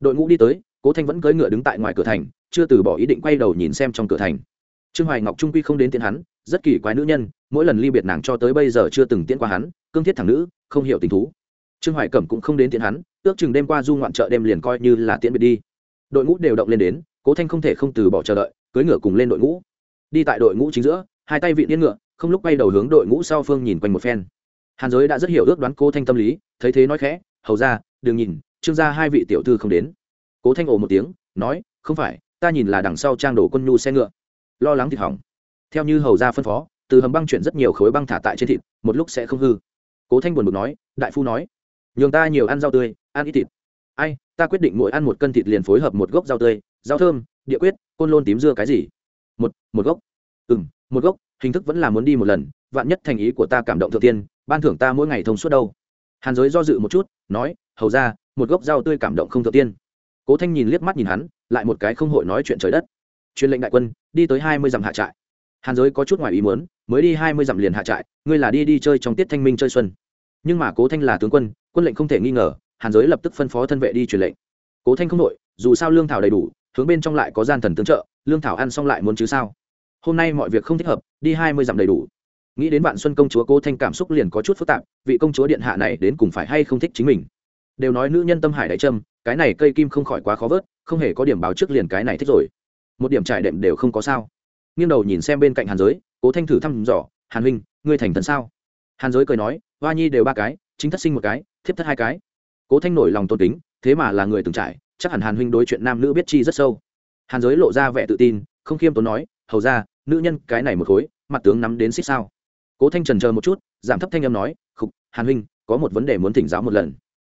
Đội ngũ đi tới, cố thanh vẫn cưỡi ngựa đứng tại ngoài cửa thành, chưa từ bỏ ý định quay đầu nhìn xem trong cửa thành trương hoài ngọc trung quy không đến tiễn hắn, rất kỳ quái nữ nhân, mỗi lần ly biệt nàng cho tới bây giờ chưa từng tiễn qua hắn, cương thiết thẳng nữ, không hiểu tình thú. Trương hoài cẩm cũng không đến tiễn hắn, ước chừng đêm qua du ngoạn chợ đêm liền coi như là tiễn biệt đi. Đội ngũ đều động lên đến, cố thanh không thể không từ bỏ chờ đợi, cưỡi ngựa cùng lên đội ngũ. Đi tại đội ngũ chính giữa, hai tay vị yên ngựa, không lúc bay đầu hướng đội ngũ sau phương nhìn quanh một phen. Hàn giới đã rất hiểu ước đoán cố thanh tâm lý, thấy thế nói khẽ, hầu ra đừng nhìn, trương gia hai vị tiểu thư không đến. Cố thanh ồ một tiếng, nói, không phải, ta nhìn là đằng sau trang đổ quân nhu xe ngựa lo lắng thịt hỏng. Theo như hầu ra phân phó, từ hầm băng chuyển rất nhiều khối băng thả tại trên thịt, một lúc sẽ không hư. Cố thanh buồn bực nói, đại phu nói, nhường ta nhiều ăn rau tươi, ăn ít thịt. Ai, ta quyết định mỗi ăn một cân thịt liền phối hợp một gốc rau tươi, rau thơm, địa quyết, côn lôn tím dưa cái gì? Một một gốc. Ừ m một gốc, hình thức vẫn là muốn đi một lần, vạn nhất thành ý của ta cảm động thượng tiên, ban thưởng ta mỗi ngày thông suốt đâu. Hàn giới do dự một chút, nói, hầu ra, một gốc rau tươi cảm động không thượng tiên. Cố thanh nhìn liếc mắt nhìn hắn, lại một cái không hội nói chuyện trời đất truyền lệnh đại quân, đi tới hai mươi dặm hạ trại. Hàn giới có chút ngoài ý muốn, mới đi hai mươi dặm liền hạ trại, ngươi là đi đi chơi trong tiết thanh minh chơi xuân. Nhưng mà cố thanh là tướng quân quân lệnh không thể nghi ngờ, hàn giới lập tức phân phó thân vệ đi truyền lệnh. Cố thanh không đội, dù sao lương thảo đầy đủ, hướng bên trong lại có gian thần tướng trợ, lương thảo ăn xong lại muốn chứ sao? Hôm nay mọi việc không thích hợp, đi hai mươi dặm đầy đủ. Nghĩ đến bạn xuân công chúa cố thanh cảm xúc liền có chút phức tạp, vị công chúa điện hạ này đến cùng phải hay không thích chính mình? Đều nói nữ nhân tâm hải đại trâm, cái này cây kim không khỏi quá khó vớt, không hề có điểm báo trước liền cái này thích rồi một điểm trải đệm đều không có sao. Nghiêng đầu nhìn xem bên cạnh hàn giới, cố thanh thử thăm dò, hàn huynh, ngươi thành thần sao? Hàn giới cười nói, hoa nhi đều ba cái, chính thất sinh một cái, thiếp thất hai cái. Cố thanh nổi lòng tôn kính, thế mà là người từng trải, chắc hẳn hàn huynh đối chuyện nam nữ biết chi rất sâu. Hàn giới lộ ra vẻ tự tin, không khiêm tốn nói, hầu ra, nữ nhân cái này một khối, mặt tướng nắm đến xích sao? Cố thanh trần chờ một chút, giảm thấp thanh âm nói, khục, hàn huynh, có một vấn đề muốn thỉnh giáo một lần.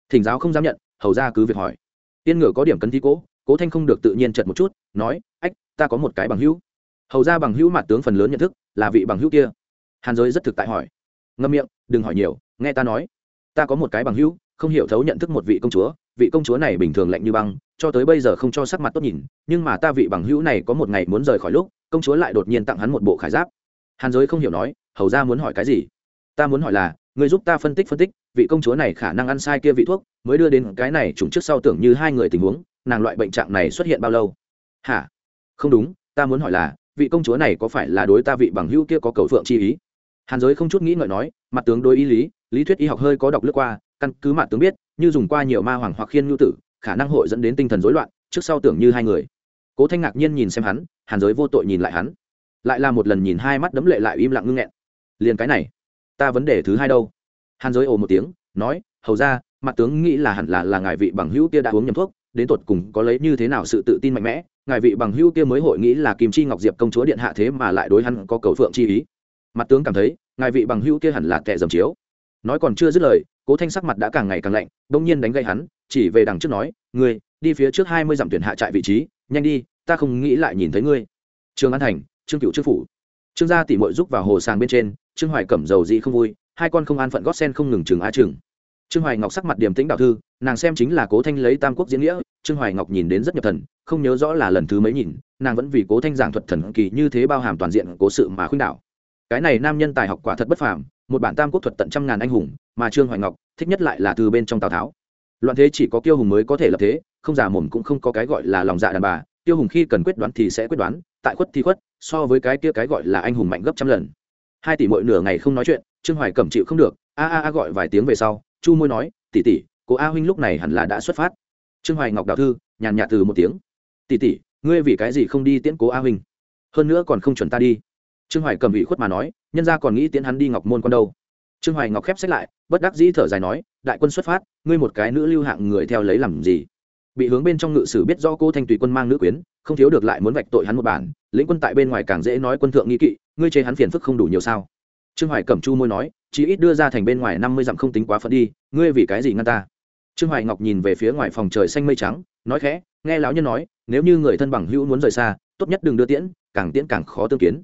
Thỉnh giáo không dám nhận, hầu ra cứ việc hỏi. Tiên ngựa có điểm cấn thi cố cố thanh không được tự nhiên chật một chút, nói, ách, ta có một cái bằng hữu. Hầu ra bằng hữu mặt tướng phần lớn nhận thức, là vị bằng hữu kia. Hàn giới rất thực tại hỏi. Ngâm miệng, đừng hỏi nhiều, nghe ta nói. Ta có một cái bằng hữu, không hiểu thấu nhận thức một vị công chúa, vị công chúa này bình thường lạnh như băng, cho tới bây giờ không cho sắc mặt tốt nhìn, nhưng mà ta vị bằng hữu này có một ngày muốn rời khỏi lúc, công chúa lại đột nhiên tặng hắn một bộ khải giáp. Hàn giới không hiểu nói, hầu ra muốn hỏi cái gì? Ta muốn hỏi là người giúp ta phân tích phân tích, vị công chúa này khả năng ăn sai kia vị thuốc, mới đưa đến cái này trùng trước sau tưởng như hai người tình huống, nàng loại bệnh trạng này xuất hiện bao lâu? Hả? Không đúng, ta muốn hỏi là, vị công chúa này có phải là đối ta vị bằng hữu kia có cầu phượng chi ý? Hàn giới không chút nghĩ ngợi nói, mặt tướng đối ý lý lý thuyết y học hơi có đọc lướt qua, căn cứ mặt tướng biết, như dùng qua nhiều ma hoàng hoặc khiên nhu tử, khả năng hội dẫn đến tinh thần rối loạn, trước sau tưởng như hai người. Cố thanh ngạc nhiên nhìn xem hắn, hàn giới vô tội nhìn lại hắn. Lại là một lần nhìn hai mắt đấm lệ lại im lặng ngưng nghẹn. Liền cái này ta vấn đề thứ hai đâu? Hàn giới ồ một tiếng, nói, hầu ra, mặt tướng nghĩ là hẳn là là ngài vị bằng hữu kia đã uống nhầm thuốc, đến tột cùng có lấy như thế nào sự tự tin mạnh mẽ, ngài vị bằng hữu kia mới hội nghĩ là kim chi ngọc diệp công chúa điện hạ thế mà lại đối hắn có cầu phượng chi ý. Mặt tướng cảm thấy, ngài vị bằng hữu kia hẳn là kẻ dầm chiếu. Nói còn chưa dứt lời, cố thanh sắc mặt đã càng ngày càng lạnh đông nhiên đánh gây hắn, chỉ về đằng trước nói, ngươi, đi phía trước hai mươi dặm tuyển hạ trại vị trí, nhanh đi, ta không nghĩ lại nhìn thấy ngươi. Trương an thành, trương cựu trương phủ. Trương gia tỉ mội giúp vào hồ sàng bên trên trương hoài cẩm dầu dị không vui, hai con không an phận gót sen không ngừng chừng á chừng trương hoài ngọc sắc mặt điềm tĩnh đạo thư, nàng xem chính là cố thanh lấy tam quốc diễn nghĩa, trương hoài ngọc nhìn đến rất nhập thần, không nhớ rõ là lần thứ mấy nhìn, nàng vẫn vì cố thanh giảng thuật thần kỳ như thế bao hàm toàn diện cố sự mà khuyên đảo. Cái này nam nhân tài học quả thật bất phàm, một bản tam quốc thuật tận trăm ngàn anh hùng, mà trương hoài ngọc thích nhất lại là từ bên trong tào tháo. Loạn thế chỉ có kiêu hùng mới có thể lập thế, không giả mồm cũng không có cái gọi là lòng dạ đàn bà tiêu hùng khi cần quyết đoán thì sẽ quyết đoán, tại khuất thì khuất, so với cái kia cái gọi là anh hùng mạnh gấp trăm lần hai tỷ mỗi nửa ngày không nói chuyện, trương hoài cẩm chịu không được, a a a gọi vài tiếng về sau, chu môi nói, tỷ tỷ, cô a huynh lúc này hẳn là đã xuất phát. Trương hoài ngọc đào thư, nhàn nhạt từ một tiếng, tỷ tỷ, ngươi vì cái gì không đi tiễn cố a huynh? Hơn nữa còn không chuẩn ta đi. Trương hoài cầm ủy khuất mà nói, nhân ra còn nghĩ tiễn hắn đi ngọc môn con đâu. Trương hoài ngọc khép sách lại, bất đắc dĩ thở dài nói, đại quân xuất phát, ngươi một cái nữ lưu hạng người theo lấy làm gì? Bị hướng bên trong ngự sử biết do cô thanh tùy quân mang nữ quyến, không thiếu được lại muốn vạch tội hắn một bản, lĩnh quân tại bên ngoài càng dễ nói quân thượng nghi kỵ, ngươi chế hắn phiền phức không đủ nhiều sao? Trương hoài cẩm chu môi nói chỉ ít đưa ra thành bên ngoài năm mươi dặm không tính quá phận đi, ngươi vì cái gì ngăn ta? Trương hoài ngọc nhìn về phía ngoài phòng trời xanh mây trắng, nói khẽ, nghe lão nhân nói, nếu như người thân bằng hữu muốn rời xa, tốt nhất đừng đưa tiễn, càng tiễn càng khó tương kiến.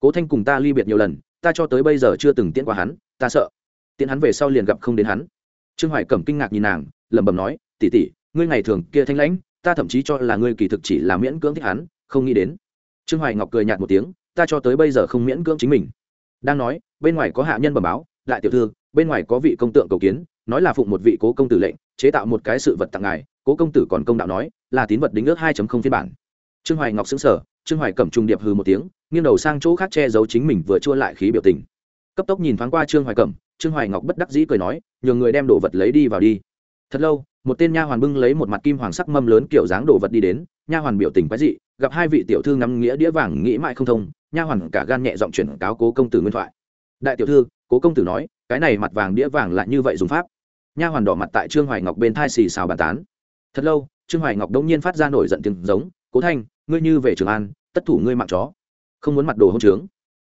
Cố thanh cùng ta ly biệt nhiều lần, ta cho tới bây giờ chưa từng tiễn qua hắn, ta sợ, tiễn hắn về sau liền gặp không đến hắn. Trương hoài cẩm kinh ngạc nhìn nàng, lẩm bẩm nói tỉ tỉ ngươi ngày thường kia thanh lãnh, ta thậm chí cho là ngươi kỳ thực chỉ là miễn cưỡng thích hắn, không nghĩ đến. Trương hoài ngọc cười nhạt một tiếng, ta cho tới bây giờ không miễn cưỡng chính mình. Đang nói, bên ngoài có hạ nhân bẩm báo, đại tiểu thư, bên ngoài có vị công tượng cầu kiến, nói là phụng một vị cố công tử lệnh, chế tạo một cái sự vật tặng ngài. Cố công tử còn công đạo nói, là tín vật đính ước hai phiên bản. Trương hoài ngọc xứng sở trương hoài cẩm trung điệp hừ một tiếng, nghiêng đầu sang chỗ khác che giấu chính mình vừa chua lại khí biểu tình. Cấp tốc nhìn thoáng qua trương hoài cẩm, trương hoài ngọc bất đắc dĩ cười nói, nhường người đem đồ vật lấy đi vào đi. Thật lâu một tên nha hoàn bưng lấy một mặt kim hoàng sắc mâm lớn kiểu dáng đồ vật đi đến. Nha hoàn biểu tình quái dị, gặp hai vị tiểu thư ngắm nghĩa đĩa vàng nghĩ mãi không thông, nha hoàn cả gan nhẹ giọng chuyển cáo cố công tử nguyên thoại. Đại tiểu thư, cố công tử nói, cái này mặt vàng đĩa vàng lại như vậy dùng pháp. Nha hoàn đỏ mặt tại trương hoài ngọc bên thai xì xào bàn tán. Thật lâu, trương hoài ngọc đông nhiên phát ra nổi giận tiếng giống, cố thanh, ngươi như về trường an, tất thủ ngươi mạng chó. Không muốn mặt đồ hôn trướng.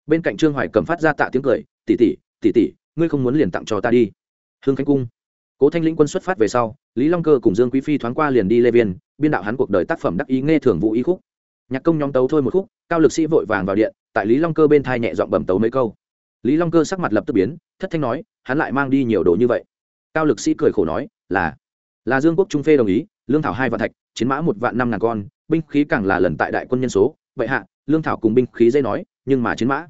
Bên cạnh trương hoài cầm phát ra tạ tiếng cười tỉ tỉ tỉ tỉ ngươi không muốn liền tặng cho ta đi. Hương khánh cung cố thanh lĩnh quân xuất phát về sau, lý long cơ cùng dương quý phi thoáng qua liền đi lê viên, biên đạo hắn cuộc đời tác phẩm đắc ý nghe thường vụ y khúc. Nhạc công nhóm tấu thôi một khúc, cao lực sĩ vội vàng vào điện, tại lý long cơ bên thai nhẹ dọn bẩm tấu mấy câu. Lý long cơ sắc mặt lập tức biến, thất thanh nói, hắn lại mang đi nhiều đồ như vậy. Cao lực sĩ cười khổ nói, là là dương quốc trung phê đồng ý, lương thảo hai vạn thạch, chiến mã một vạn năm ngàn con, binh khí càng là lần tại đại quân nhân số. Vậy hạ, lương thảo cùng binh khí dây nói, nhưng mà chiến mã.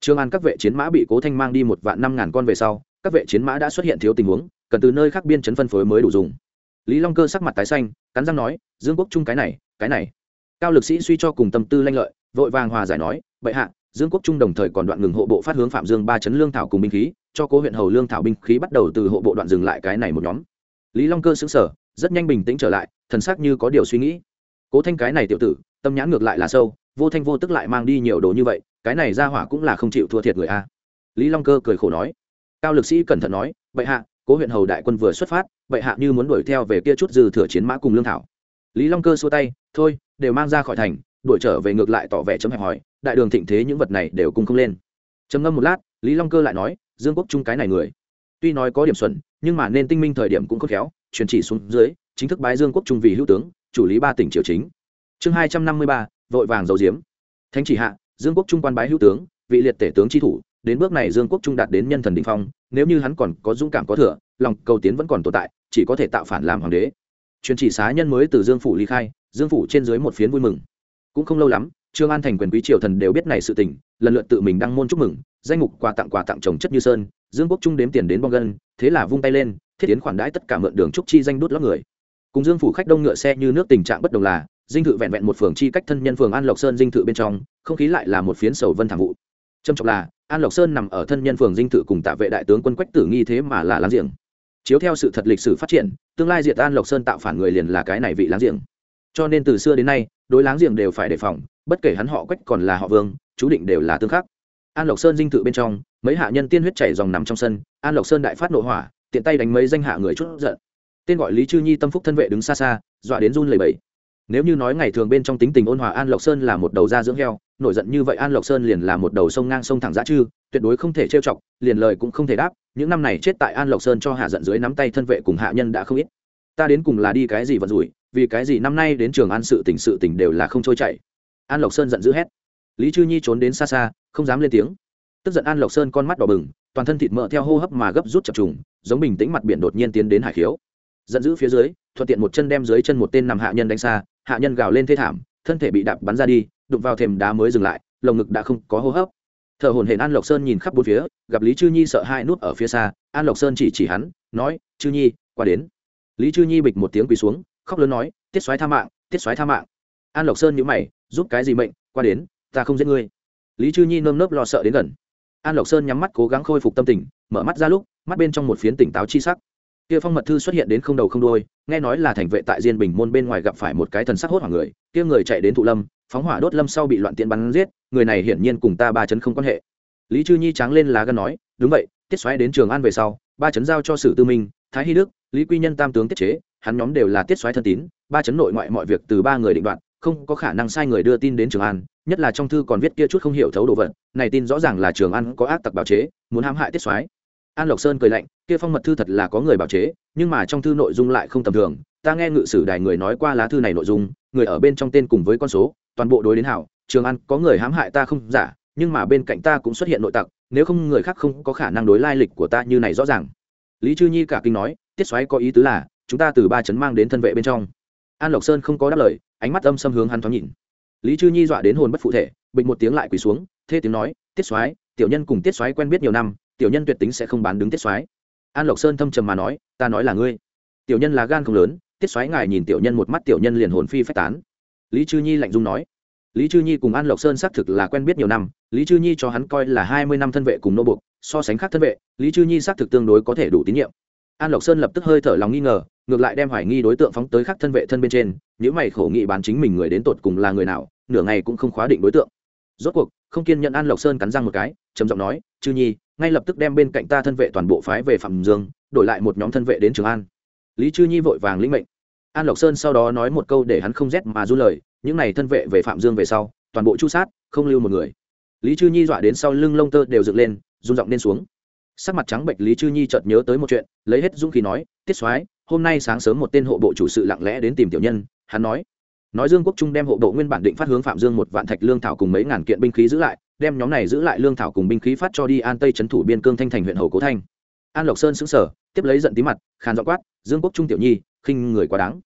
Trương an các vệ chiến mã bị cố thanh mang đi một vạn năm ngàn con về sau, các vệ chiến mã đã xuất hiện thiếu tình huống cần từ nơi khác biên chấn phân phối mới đủ dùng. Lý long cơ sắc mặt tái xanh, cắn răng nói, dương quốc trung cái này cái này. Cao lực sĩ suy cho cùng tâm tư lanh lợi, vội vàng hòa giải nói, bệ hạ, dương quốc trung đồng thời còn đoạn ngừng hộ bộ phát hướng phạm dương ba chấn lương thảo cùng binh khí, cho cố huyện hầu lương thảo binh khí bắt đầu từ hộ bộ đoạn dừng lại cái này một nhóm. Lý long cơ xứng sở rất nhanh bình tĩnh trở lại, thần sắc như có điều suy nghĩ. Cố thanh cái này tiểu tử, tâm nhãn ngược lại là sâu, vô thanh vô tức lại mang đi nhiều đồ như vậy, cái này ra hỏa cũng là không chịu thua thiệt người a. Lý long cơ cười khổ nói. Cao lực sĩ cẩn thận nói vậy hạ cố huyện hầu đại quân vừa xuất phát vậy hạ như muốn đuổi theo về kia chút dư thừa chiến mã cùng lương thảo. Lý long cơ xua tay, thôi, đều mang ra khỏi thành, đuổi trở về ngược lại tỏ vẻ chấm hẹp hỏi đại đường thịnh thế những vật này đều cùng không lên. Trầm ngâm một lát, lý long cơ lại nói, dương quốc trung cái này người, tuy nói có điểm xuẩn, nhưng mà nên tinh minh thời điểm cũng khôn khéo, truyền chỉ xuống dưới, chính thức bái dương quốc trung vì hữu tướng, chủ lý ba tỉnh triều chính. Chương hai trăm năm mươi ba, vội vàng dầu diếm thánh chỉ hạ, dương quốc trung quan bái hữu tướng, vị liệt tể tướng tri thủ đến bước này dương quốc trung đạt đến nhân thần đình phong, nếu như hắn còn có dũng cảm có thừa, lòng cầu tiến vẫn còn tồn tại, chỉ có thể tạo phản làm hoàng đế. Truyền chỉ xá nhân mới từ dương phủ ly khai, dương phủ trên dưới một phiến vui mừng. Cũng không lâu lắm, trương an thành quyền quý triều thần đều biết này sự tình, lần lượt tự mình đăng môn chúc mừng, danh mục quà tặng quà tặng trồng chất như sơn, dương quốc trung đếm tiền đến bong gân, thế là vung tay lên, thiết tiến khoản đãi tất cả mượn đường trúc chi danh đút lót người. Cùng dương phủ khách đông ngựa xe như nước tình trạng bất đồng là, dinh thự vẹn vẹn một phường chi cách thân nhân phường an lộc sơn dinh thự bên trong, không khí lại là một phiến sầu vân thảm vụ. Trầm trọng là an lộc sơn nằm ở thân nhân phường dinh thự cùng tạ vệ đại tướng quân quách tử nghi thế mà là láng giềng. Chiếu theo sự thật lịch sử phát triển, tương lai diệt an lộc sơn tạo phản người liền là cái này vị láng giềng. Cho nên từ xưa đến nay, đối láng giềng đều phải đề phòng, bất kể hắn họ quách còn là họ vương, chú định đều là tương khắc. An lộc sơn dinh thự bên trong, mấy hạ nhân tiên huyết chảy dòng nằm trong sân, an lộc sơn đại phát nội hỏa, tiện tay đánh mấy danh hạ người chút giận. Tên gọi lý chư nhi tâm phúc thân vệ đứng xa xa, dọa đến run lầy bẫy nếu như nói ngày thường bên trong tính tình ôn hòa an lộc sơn là một đầu da dưỡng heo, nổi giận như vậy an lộc sơn liền là một đầu sông ngang sông thẳng dã chư, tuyệt đối không thể trêu chọc, liền lời cũng không thể đáp, những năm này chết tại an lộc sơn cho hạ giận dưới nắm tay thân vệ cùng hạ nhân đã không ít. Ta đến cùng là đi cái gì vận rủi, vì cái gì năm nay đến trường an sự tỉnh sự tỉnh đều là không trôi chảy. An lộc sơn giận dữ hét. Lý chư nhi trốn đến xa xa, không dám lên tiếng. Tức giận an lộc sơn con mắt đỏ bừng, toàn thân thịt mỡ theo hô hấp mà gấp rút chập trùng, giống bình tĩnh mặt biển đột nhiên tiến đến hải khiếu. Giận dữ phía dưới, thuận tiện một chân đem dưới chân một tên nằm hạ nhân đánh xa hạ nhân gào lên thê thảm, thân thể bị đạp bắn ra đi, đụng vào thềm đá mới dừng lại, lồng ngực đã không có hô hấp. Thợ hồn hển an lộc sơn nhìn khắp bốn phía, gặp lý chư nhi sợ hai nút ở phía xa, an lộc sơn chỉ chỉ hắn, nói, chư nhi, qua đến. Lý chư nhi bịch một tiếng quỳ xuống, khóc lớn nói, tiết xoáy tha mạng, tiết xoáy tha mạng. An lộc sơn nhữ mày, giúp cái gì mệnh, qua đến, ta không giết ngươi. Lý chư nhi nơm nớp lo sợ đến gần. An lộc sơn nhắm mắt cố gắng khôi phục tâm tình, mở mắt ra lúc, mắt bên trong một phiến tỉnh táo chi sắc kia phong mật thư xuất hiện đến không đầu không đôi nghe nói là thành vệ tại diên bình môn bên ngoài gặp phải một cái thần sắc hốt hoảng người, kia người chạy đến thụ lâm, phóng hỏa đốt lâm sau bị loạn tiện bắn giết, người này hiển nhiên cùng ta ba chấn không quan hệ lý chư nhi tráng lên lá gân nói, đúng vậy, tiết xoáy đến trường an về sau, ba chấn giao cho sử tư minh, thái hy đức, lý quy nhân tam tướng tiết chế, hắn nhóm đều là tiết xoáy thân tín, ba chấn nội ngoại mọi việc từ ba người định đoạt, không có khả năng sai người đưa tin đến trường an, nhất là trong thư còn viết kia chút không hiểu thấu đồ vật, này tin rõ ràng là trường an có ác tặc bào chế, muốn hãm hại tiết Xoáy an lộc sơn cười lạnh, kia phong mật thư thật là có người bảo chế, nhưng mà trong thư nội dung lại không tầm thường. Ta nghe ngự sử đài người nói qua lá thư này nội dung, người ở bên trong tên cùng với con số, toàn bộ đối đến hảo. Trường an, có người hãm hại ta không? Giả nhưng mà bên cạnh ta cũng xuất hiện nội tặc, nếu không người khác không có khả năng đối lai lịch của ta như này rõ ràng. Lý chư nhi cả kinh nói, tiết xoáy có ý tứ là, chúng ta từ ba chấn mang đến thân vệ bên trong. An lộc sơn không có đáp lời, ánh mắt âm xâm hướng hắn thoáng nhìn. Lý chư nhi dọa đến hồn bất phụ thể, bịch một tiếng lại quỳ xuống, thê tiếng nói, tiết xoáy, tiểu nhân cùng tiết xoáy quen biết nhiều năm tiểu nhân tuyệt tính sẽ không bán đứng tiết Soái. an lộc sơn thâm trầm mà nói, ta nói là ngươi. Tiểu nhân là gan không lớn, tiết Soái ngài nhìn tiểu nhân một mắt tiểu nhân liền hồn phi phách tán. Lý chư nhi lạnh dung nói. Lý chư nhi cùng an lộc sơn xác thực là quen biết nhiều năm, lý chư nhi cho hắn coi là hai mươi năm thân vệ cùng nô bục so sánh khác thân vệ, lý chư nhi xác thực tương đối có thể đủ tín nhiệm. An lộc sơn lập tức hơi thở lòng nghi ngờ, ngược lại đem hoài nghi đối tượng phóng tới khác thân vệ thân bên trên, những mày khổ nghị bán chính mình người đến tột cùng là người nào, nửa ngày cũng không khóa định đối tượng. Rốt cuộc, không kiên nhận an lộc sơn cắn răng một cái, trầm giọng nói, chư nhi ngay lập tức đem bên cạnh ta thân vệ toàn bộ phái về phạm dương, đổi lại một nhóm thân vệ đến trường an. Lý chư nhi vội vàng lĩnh mệnh. An lộc sơn sau đó nói một câu để hắn không rét mà du lời, những n à y thân vệ về phạm dương về sau, toàn bộ chu sát, không lưu một người. Lý chư nhi dọa đến sau lưng lông tơ đều dựng lên rung giọng lên xuống. Sắc mặt trắng bệnh lý chư nhi chợt nhớ tới một chuyện, lấy hết dũng khí nói, tiết soái, hôm nay sáng sớm một tên hộ bộ chủ sự lặng lẽ đến tìm tiểu nhân. Hắn nói. Nói dương quốc trung đem hộ bộ nguyên bản định phát hướng phạm dương một vạn thạch lương thảo cùng mấy ngàn kiện binh khí giữ lại đem nhóm này giữ lại lương thảo cùng binh khí phát cho đi an tây trấn thủ biên cương thanh thành huyện hầu cố thanh an lộc sơn xứng sở tiếp lấy giận tí mặt khàn dọ quát dương quốc trung tiểu nhi khinh người quá đáng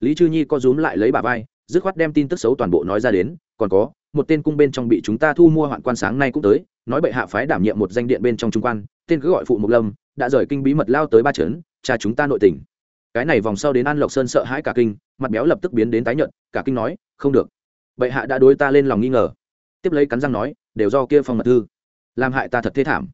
lý chư nhi co rúm lại lấy bà vai dứt khoát đem tin tức xấu toàn bộ nói ra đến còn có một tên cung bên trong bị chúng ta thu mua hoạn quan sáng nay cũng tới nói bệ hạ phái đảm nhiệm một danh điện bên trong trung quan tên cứ gọi phụ mục lâm đã rời kinh bí mật lao tới ba trấn cha chúng ta nội tỉnh cái này vòng sau đến an lộc sơn sợ hãi cả kinh mặt béo lập tức biến đến tái nhợt cả kinh nói không được bệ hạ đã đối ta lên lòng nghi ngờ tiếp lấy cắn răng nói đều do kia phong mật thư. Làm hại ta thật thê thảm.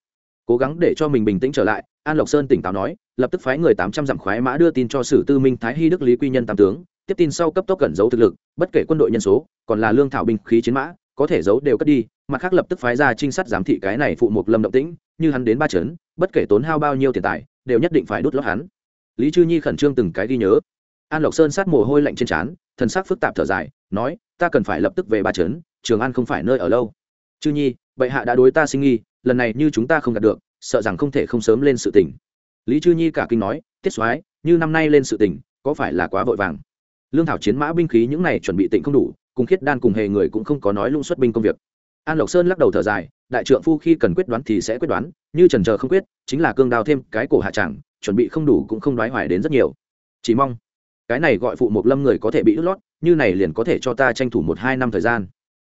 Cố gắng để cho mình bình tĩnh trở lại, an lộc sơn tỉnh táo nói, lập tức phái người tám trăm dặm khoái mã đưa tin cho sử tư minh thái hy đức lý quy nhân tam tướng, tiếp tin sau cấp tốc cẩn giấu thực lực, bất kể quân đội nhân số, còn là lương thảo binh khí chiến mã, có thể giấu đều cất đi, mặt khác lập tức phái ra trinh sát giám thị cái này phụ một lâm động tĩnh, như hắn đến ba Trấn bất kể tốn hao bao nhiêu tiền tài, đều nhất định phải đốt lót hắn. Lý chư nhi khẩn trương từng cái ghi nhớ. An lộc sơn sát mồ hôi lạnh trên trán, thần sắc phức tạp thở dài, nói, ta cần phải lập tức về ba Trấn trường an không phải nơi ở lâu chư nhi, bệ hạ đã đối ta sinh nghi, lần này như chúng ta không đạt được, sợ rằng không thể không sớm lên sự tỉnh lý chư nhi cả kinh nói, tiết soái, như năm nay lên sự tỉnh có phải là quá vội vàng? Lương thảo chiến mã binh khí những này chuẩn bị tịnh không đủ, cùng khiết đan cùng hề người cũng không có nói lung xuất binh công việc. An lộc sơn lắc đầu thở dài, đại trượng phu khi cần quyết đoán thì sẽ quyết đoán, như trần chờ không quyết, chính là cương đào thêm cái cổ hạ chẳng, chuẩn bị không đủ cũng không đoái hoài đến rất nhiều. Chỉ mong, cái này gọi phụ một lâm người có thể bị ướt lót, như này liền có thể cho ta tranh thủ một hai năm thời gian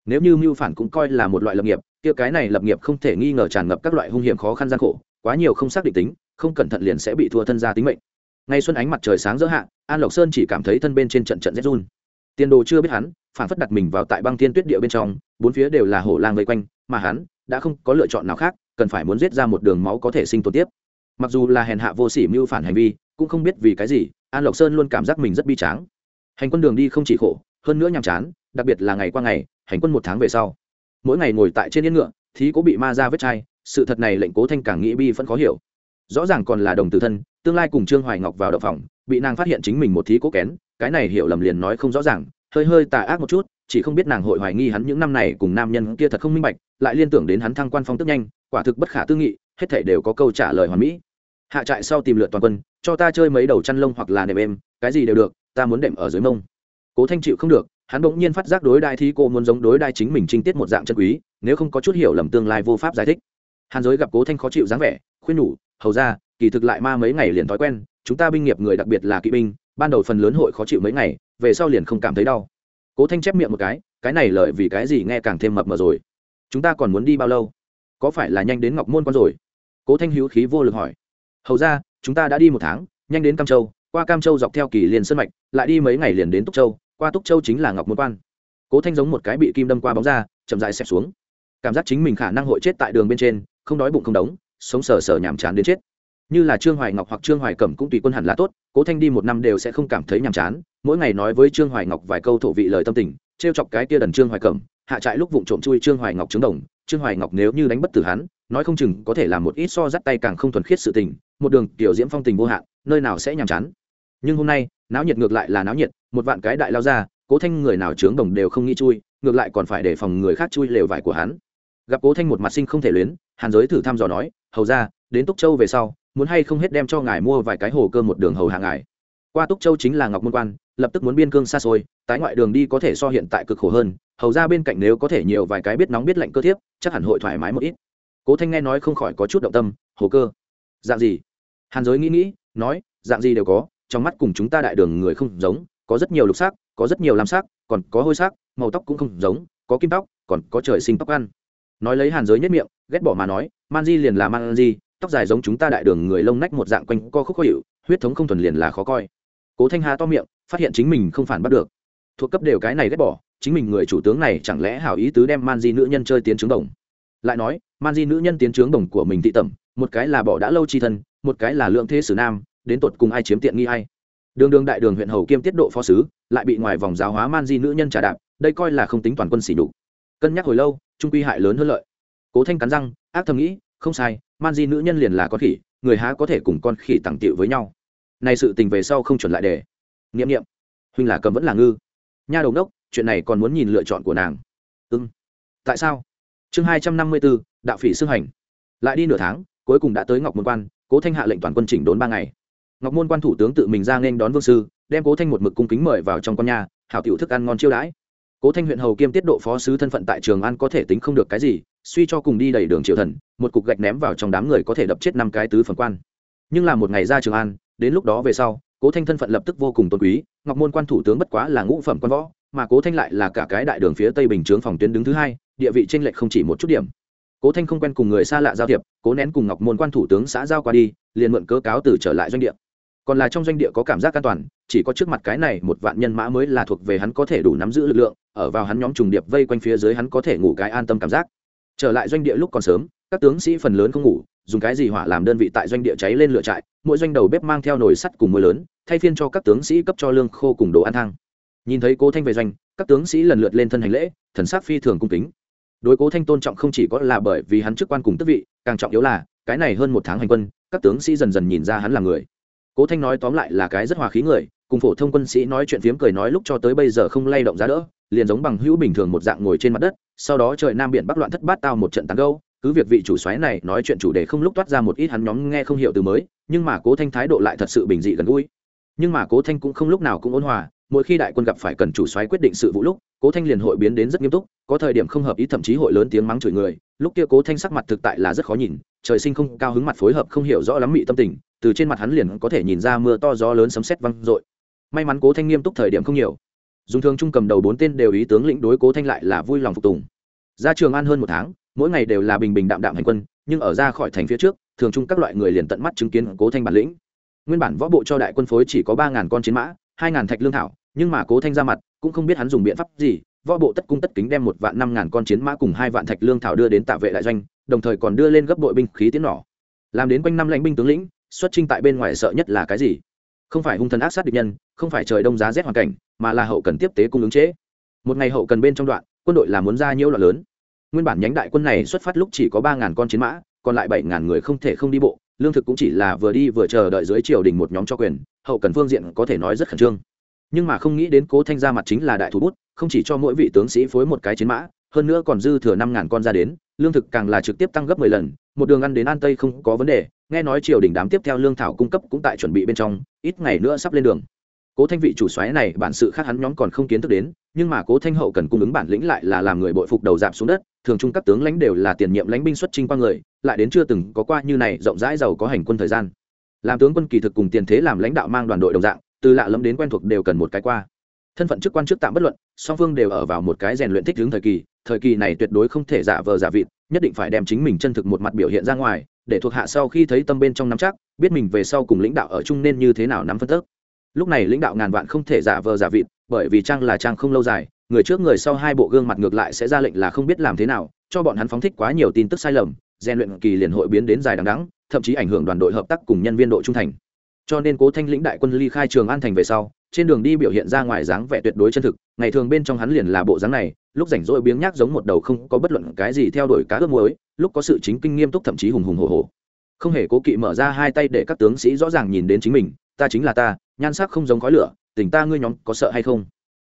nếu như mưu phản cũng coi là một loại lập nghiệp, kia cái này lập nghiệp không thể nghi ngờ tràn ngập các loại hung hiểm khó khăn gian khổ, quá nhiều không xác định tính, không cẩn thận liền sẽ bị thua thân gia tính mệnh. Ngay xuân ánh mặt trời sáng dỡ hạ, an lộc sơn chỉ cảm thấy thân bên trên trận trận rét run. Tiền đồ chưa biết hắn, phản phất đặt mình vào tại băng thiên tuyết địa bên trong, bốn phía đều là hổ lang vây quanh, mà hắn đã không có lựa chọn nào khác, cần phải muốn giết ra một đường máu có thể sinh tồn tiếp. Mặc dù là hèn hạ vô sỉ mưu phản hành vi, cũng không biết vì cái gì, an lộc sơn luôn cảm giác mình rất bi tráng. Hành quân đường đi không chỉ khổ, hơn nữa nhàm chán, đặc biệt là ngày qua ngày hành quân một tháng về sau. Mỗi ngày ngồi tại trên yên ngựa thí cố bị ma ra vết chai, sự thật này lệnh cố thanh càng nghĩ bi vẫn khó hiểu. Rõ ràng còn là đồng tử thân, tương lai cùng trương hoài ngọc vào đậu phòng, bị nàng phát hiện chính mình một thí cố kén, cái này hiểu lầm liền nói không rõ ràng, hơi hơi tà ác một chút, chỉ không biết nàng hội hoài nghi hắn những năm này cùng nam nhân kia thật không minh bạch, lại liên tưởng đến hắn thăng quan phong tức nhanh, quả thực bất khả tư nghị, hết thể đều có câu trả lời hoàn mỹ. Hạ trại sau tìm lượt toàn quân, cho ta chơi mấy đầu chăn lông hoặc là nệm êm, cái gì đều được, ta muốn đệm ở dưới mông. Cố thanh chịu không được hắn bỗng nhiên phát giác đối đại thi cô muốn giống đối đại chính mình trinh tiết một dạng chân quý, nếu không có chút hiểu lầm tương lai vô pháp giải thích. Hàn giới gặp cố thanh khó chịu dáng vẻ, khuyên nhủ, hầu ra kỳ thực lại ma mấy ngày liền thói quen, chúng ta binh nghiệp người đặc biệt là kỵ binh, ban đầu phần lớn hội khó chịu mấy ngày, về sau liền không cảm thấy đau. Cố thanh chép miệng một cái cái này lợi vì cái gì nghe càng thêm mập mờ rồi? Chúng ta còn muốn đi bao lâu? Có phải là nhanh đến ngọc môn con rồi? Cố thanh hữu khí vô lực hỏi. Hầu ra chúng ta đã đi một tháng, nhanh đến cam châu, qua cam châu dọc theo kỳ liền sân mạch, lại đi mấy ngày liền đến túc châu qua túc châu chính là ngọc môn quan cố thanh giống một cái bị kim đâm qua bóng ra chậm dại xẹp xuống cảm giác chính mình khả năng hội chết tại đường bên trên không đói bụng không đóng sống sờ sờ nhàm chán đến chết như là trương hoài ngọc hoặc trương hoài cẩm cũng tùy quân hẳn là tốt cố thanh đi một năm đều sẽ không cảm thấy nhàm chán mỗi ngày nói với trương hoài ngọc vài câu thổ vị lời tâm tình t r e o chọc cái kia đần trương hoài cẩm hạ trại lúc vụng trộm chui trương hoài ngọc trứng đồng trương hoài ngọc nếu như đánh bất tử hắn nói không chừng có thể làm một ít so dắt tay càng không thuần khiết sự tình một đường kiểu diễm phong tình vô hạn nơi nào sẽ nhàm chán nhưng hôm nay náo nhiệt ngược lại là náo nhiệt, một vạn cái đại lao ra, cố thanh người nào trướng đồng đều không nghĩ chui, ngược lại còn phải để phòng người khác chui lều vải của hắn. Gặp cố thanh một mặt sinh không thể luyến, hàn giới thử thăm dò nói, hầu ra, đến túc châu về sau, muốn hay không hết đem cho ngài mua vài cái hồ cơ một đường hầu hạ ngài? Qua túc châu chính là ngọc môn quan, lập tức muốn biên cương xa xôi, tái ngoại đường đi có thể so hiện tại cực khổ hơn, hầu ra bên cạnh nếu có thể nhiều vài cái biết nóng biết lạnh cơ thiếp, chắc hẳn hội thoải mái một ít. Cố thanh nghe nói không khỏi có chút động tâm, hồ cơ? Dạng gì? Hàn giới nghĩ nghĩ, nói, dạng gì đều có trong mắt cùng chúng ta đại đường người không giống, có rất nhiều lục sắc, có rất nhiều lam sắc, còn có hôi sắc, màu tóc cũng không giống, có kim tóc, còn có trời sinh tóc ăn. Nói lấy hàn giới nhất miệng, ghét bỏ mà nói, man di liền là man di, tóc dài giống chúng ta đại đường người lông nách một dạng quanh co khúc khó hiệu huyết thống không thuần liền là khó coi. Cố thanh hà to miệng, phát hiện chính mình không phản bắt được. Thuộc cấp đều cái này ghét bỏ, chính mình người chủ tướng này chẳng lẽ hảo ý tứ đem man di nữ nhân chơi tiến trướng đồng? Lại nói, man di nữ nhân tiến trướng đồng của mình thị tẩm, một cái là bỏ đã lâu chi thân, một cái là lượng thế sử nam đến tột cùng ai chiếm tiện nghi ai, đường đường đại đường huyện hầu kiêm tiết độ phó sứ lại bị ngoài vòng giáo hóa man di nữ nhân trả đạp đây coi là không tính toàn quân xỉ đục cân nhắc hồi lâu trung quy hại lớn hơn lợi. Cố thanh cắn răng ác thầm nghĩ không sai man di nữ nhân liền là con khỉ người há có thể cùng con khỉ tặng tiệu với nhau. Này sự tình về sau không chuẩn lại để, nghiệm nghiệm. Huynh là cầm vẫn là ngư. Nha đầu đốc chuyện này còn muốn nhìn lựa chọn của nàng. Ưng tại sao? Chương hai trăm năm mươi bốn đạo phỉ xương hành. Lại đi nửa tháng cuối cùng đã tới ngọc môn quan cố thanh hạ lệnh toàn quân chỉnh đốn ba ngày ngọc môn quan thủ tướng tự mình ra nên đón vương sư, đem cố thanh một mực cung kính mời vào trong con nhà, hảo tiểu thức ăn ngon chiêu đãi. Cố thanh huyện hầu kiêm tiết độ phó sứ thân phận tại trường an có thể tính không được cái gì, suy cho cùng đi đầy đường triều thần, một cục gạch ném vào trong đám người có thể đập chết năm cái tứ phần quan. Nhưng là một ngày ra trường an đến lúc đó về sau, cố thanh thân phận lập tức vô cùng tôn quý, ngọc môn quan thủ tướng bất quá là ngũ phẩm quan võ, mà cố thanh lại là cả cái đại đường phía tây bình chướng phòng tuyến đứng thứ hai, địa vị tranh lệch không chỉ một chút điểm. Cố thanh không quen cùng người xa lạ giao thiệp, cố nén cùng ngọc môn quan thủ tướng xã giao qua đi, liền mượn cớ cáo từ trở lại doanh địa còn là trong doanh địa có cảm giác an toàn, chỉ có trước mặt cái này một vạn nhân mã mới là thuộc về hắn có thể đủ nắm giữ lực lượng, ở vào hắn nhóm trùng điệp vây quanh phía dưới hắn có thể ngủ cái an tâm cảm giác. Trở lại doanh địa lúc còn sớm, các tướng sĩ phần lớn không ngủ, dùng cái gì hỏa làm đơn vị tại doanh địa cháy lên lửa trại, mỗi doanh đầu bếp mang theo nồi sắt cùng mưa lớn, thay phiên cho các tướng sĩ cấp cho lương khô cùng đồ ăn thang. Nhìn thấy cố thanh về doanh, các tướng sĩ lần lượt lên thân hành lễ, thần sắc phi thường cung kính. Đối cố thanh tôn trọng không chỉ có là bởi vì hắn chức quan cùng tước vị, càng trọng yếu là, cái này hơn một tháng hành quân, các tướng sĩ dần dần nhìn ra hắn là người cố thanh nói tóm lại là cái rất hòa khí người, cùng phổ thông quân sĩ nói chuyện phiếm cười nói lúc cho tới bây giờ không lay động giá đỡ, liền giống bằng hữu bình thường một dạng ngồi trên mặt đất, sau đó trời nam biển bắc loạn thất bát tao một trận tán gâu cứ việc vị chủ xoáy này nói chuyện chủ đề không lúc toát ra một ít hắn nhóm nghe không hiểu từ mới, nhưng mà cố thanh thái độ lại thật sự bình dị gần gũi. Nhưng mà cố thanh cũng không lúc nào cũng ôn hòa, mỗi khi đại quân gặp phải cần chủ xoáy quyết định sự vụ lúc, cố thanh liền hội biến đến rất nghiêm túc, có thời điểm không hợp ý thậm chí hội lớn tiếng mắng chửi người, lúc kia cố thanh sắc mặt thực tại là rất khó nhìn trời sinh không cao hứng mặt phối hợp không hiểu rõ lắm mị tâm tình, từ trên mặt hắn liền có thể nhìn ra mưa to gió lớn sấm sét văng dội. May mắn cố thanh nghiêm túc thời điểm không nhiều. Dùng thường trung cầm đầu bốn tên đều ý tướng lĩnh đối cố thanh lại là vui lòng phục tùng. Ra trường an hơn một tháng, mỗi ngày đều là bình bình đạm đạm hành quân, nhưng ở ra khỏi thành phía trước, thường trung các loại người liền tận mắt chứng kiến cố thanh bản lĩnh. Nguyên bản võ bộ cho đại quân phối chỉ có ba ngàn con chiến mã, hai ngàn thạch lương thảo, nhưng mà cố thanh ra mặt, cũng không biết hắn dùng biện pháp gì, võ bộ tất cung tất kính đem một vạn năm ngàn con chiến mã cùng hai vạn thạch lương thảo đưa đến tạ vệ đại doanh đồng thời còn đưa lên gấp đội binh khí tiến nỏ. Làm đến quanh năm lãnh binh tướng lĩnh, xuất trinh tại bên ngoài sợ nhất là cái gì? Không phải hung thần ác sát địch nhân, không phải trời đông giá rét hoàn cảnh, mà là hậu cần tiếp tế cung ứng trễ một ngày hậu cần bên trong đoạn, quân đội là muốn ra nhiễu loạn lớn. Nguyên bản nhánh đại quân này xuất phát lúc chỉ có ba ngàn con chiến mã, còn lại bảy ngàn người không thể không đi bộ, lương thực cũng chỉ là vừa đi vừa chờ đợi dưới triều đình một nhóm cho quyền, hậu cần phương diện có thể nói rất khẩn trương. Nhưng mà không nghĩ đến cố thanh ra mặt chính là đại thủ bút, không chỉ cho mỗi vị tướng sĩ phối một cái chiến mã hơn nữa còn dư thừa năm ngàn con ra đến, lương thực càng là trực tiếp tăng gấp mười lần, một đường ăn đến an tây không có vấn đề, nghe nói triều đình đám tiếp theo lương thảo cung cấp cũng tại chuẩn bị bên trong, ít ngày nữa sắp lên đường. Cố thanh vị chủ xoáy này bản sự khác hắn nhóm còn không kiến thức đến, nhưng mà cố thanh hậu cần cung ứng bản lĩnh lại là làm người bội phục đầu dạp xuống đất, thường trung các tướng lãnh đều là tiền nhiệm lãnh binh xuất trinh qua người, lại đến chưa từng có qua như này, rộng rãi giàu có hành quân thời gian. Làm tướng quân kỳ thực cùng tiền thế làm lãnh đạo mang đoàn đội đồng dạng, từ lạ lẫm đến quen thuộc đều cần một cái qua thân phận chức quan chức tạm bất luận, song phương đều ở vào một cái rèn luyện thích hướng thời kỳ thời kỳ này tuyệt đối không thể giả vờ giả vịt, nhất định phải đem chính mình chân thực một mặt biểu hiện ra ngoài, để thuộc hạ sau khi thấy tâm bên trong nắm chắc, biết mình về sau cùng lãnh đạo ở chung nên như thế nào nắm phân tức. Lúc này lãnh đạo ngàn vạn không thể giả vờ giả vịt, bởi vì trang là trang không lâu dài, người trước người sau hai bộ gương mặt ngược lại sẽ ra lệnh là không biết làm thế nào, cho bọn hắn phóng thích quá nhiều tin tức sai lầm, rèn luyện kỳ liền hội biến đến dài đằng đắng thậm chí ảnh hưởng đoàn đội hợp tác cùng nhân viên độ trung thành. Cho nên cố thanh lĩnh đại quân ly khai trường an thành về sau trên đường đi biểu hiện ra ngoài dáng vẻ tuyệt đối chân thực, ngày thường bên trong hắn liền là bộ dáng này, lúc rảnh rỗi biếng nhác giống một đầu không có bất luận cái gì theo đuổi cá ước muối, lúc có sự chính kinh nghiêm túc thậm chí hùng hùng hồ hồ không hề cố kỵ mở ra hai tay để các tướng sĩ rõ ràng nhìn đến chính mình, ta chính là ta, nhan sắc không giống khói lửa, tình ta ngươi nhóm có sợ hay không?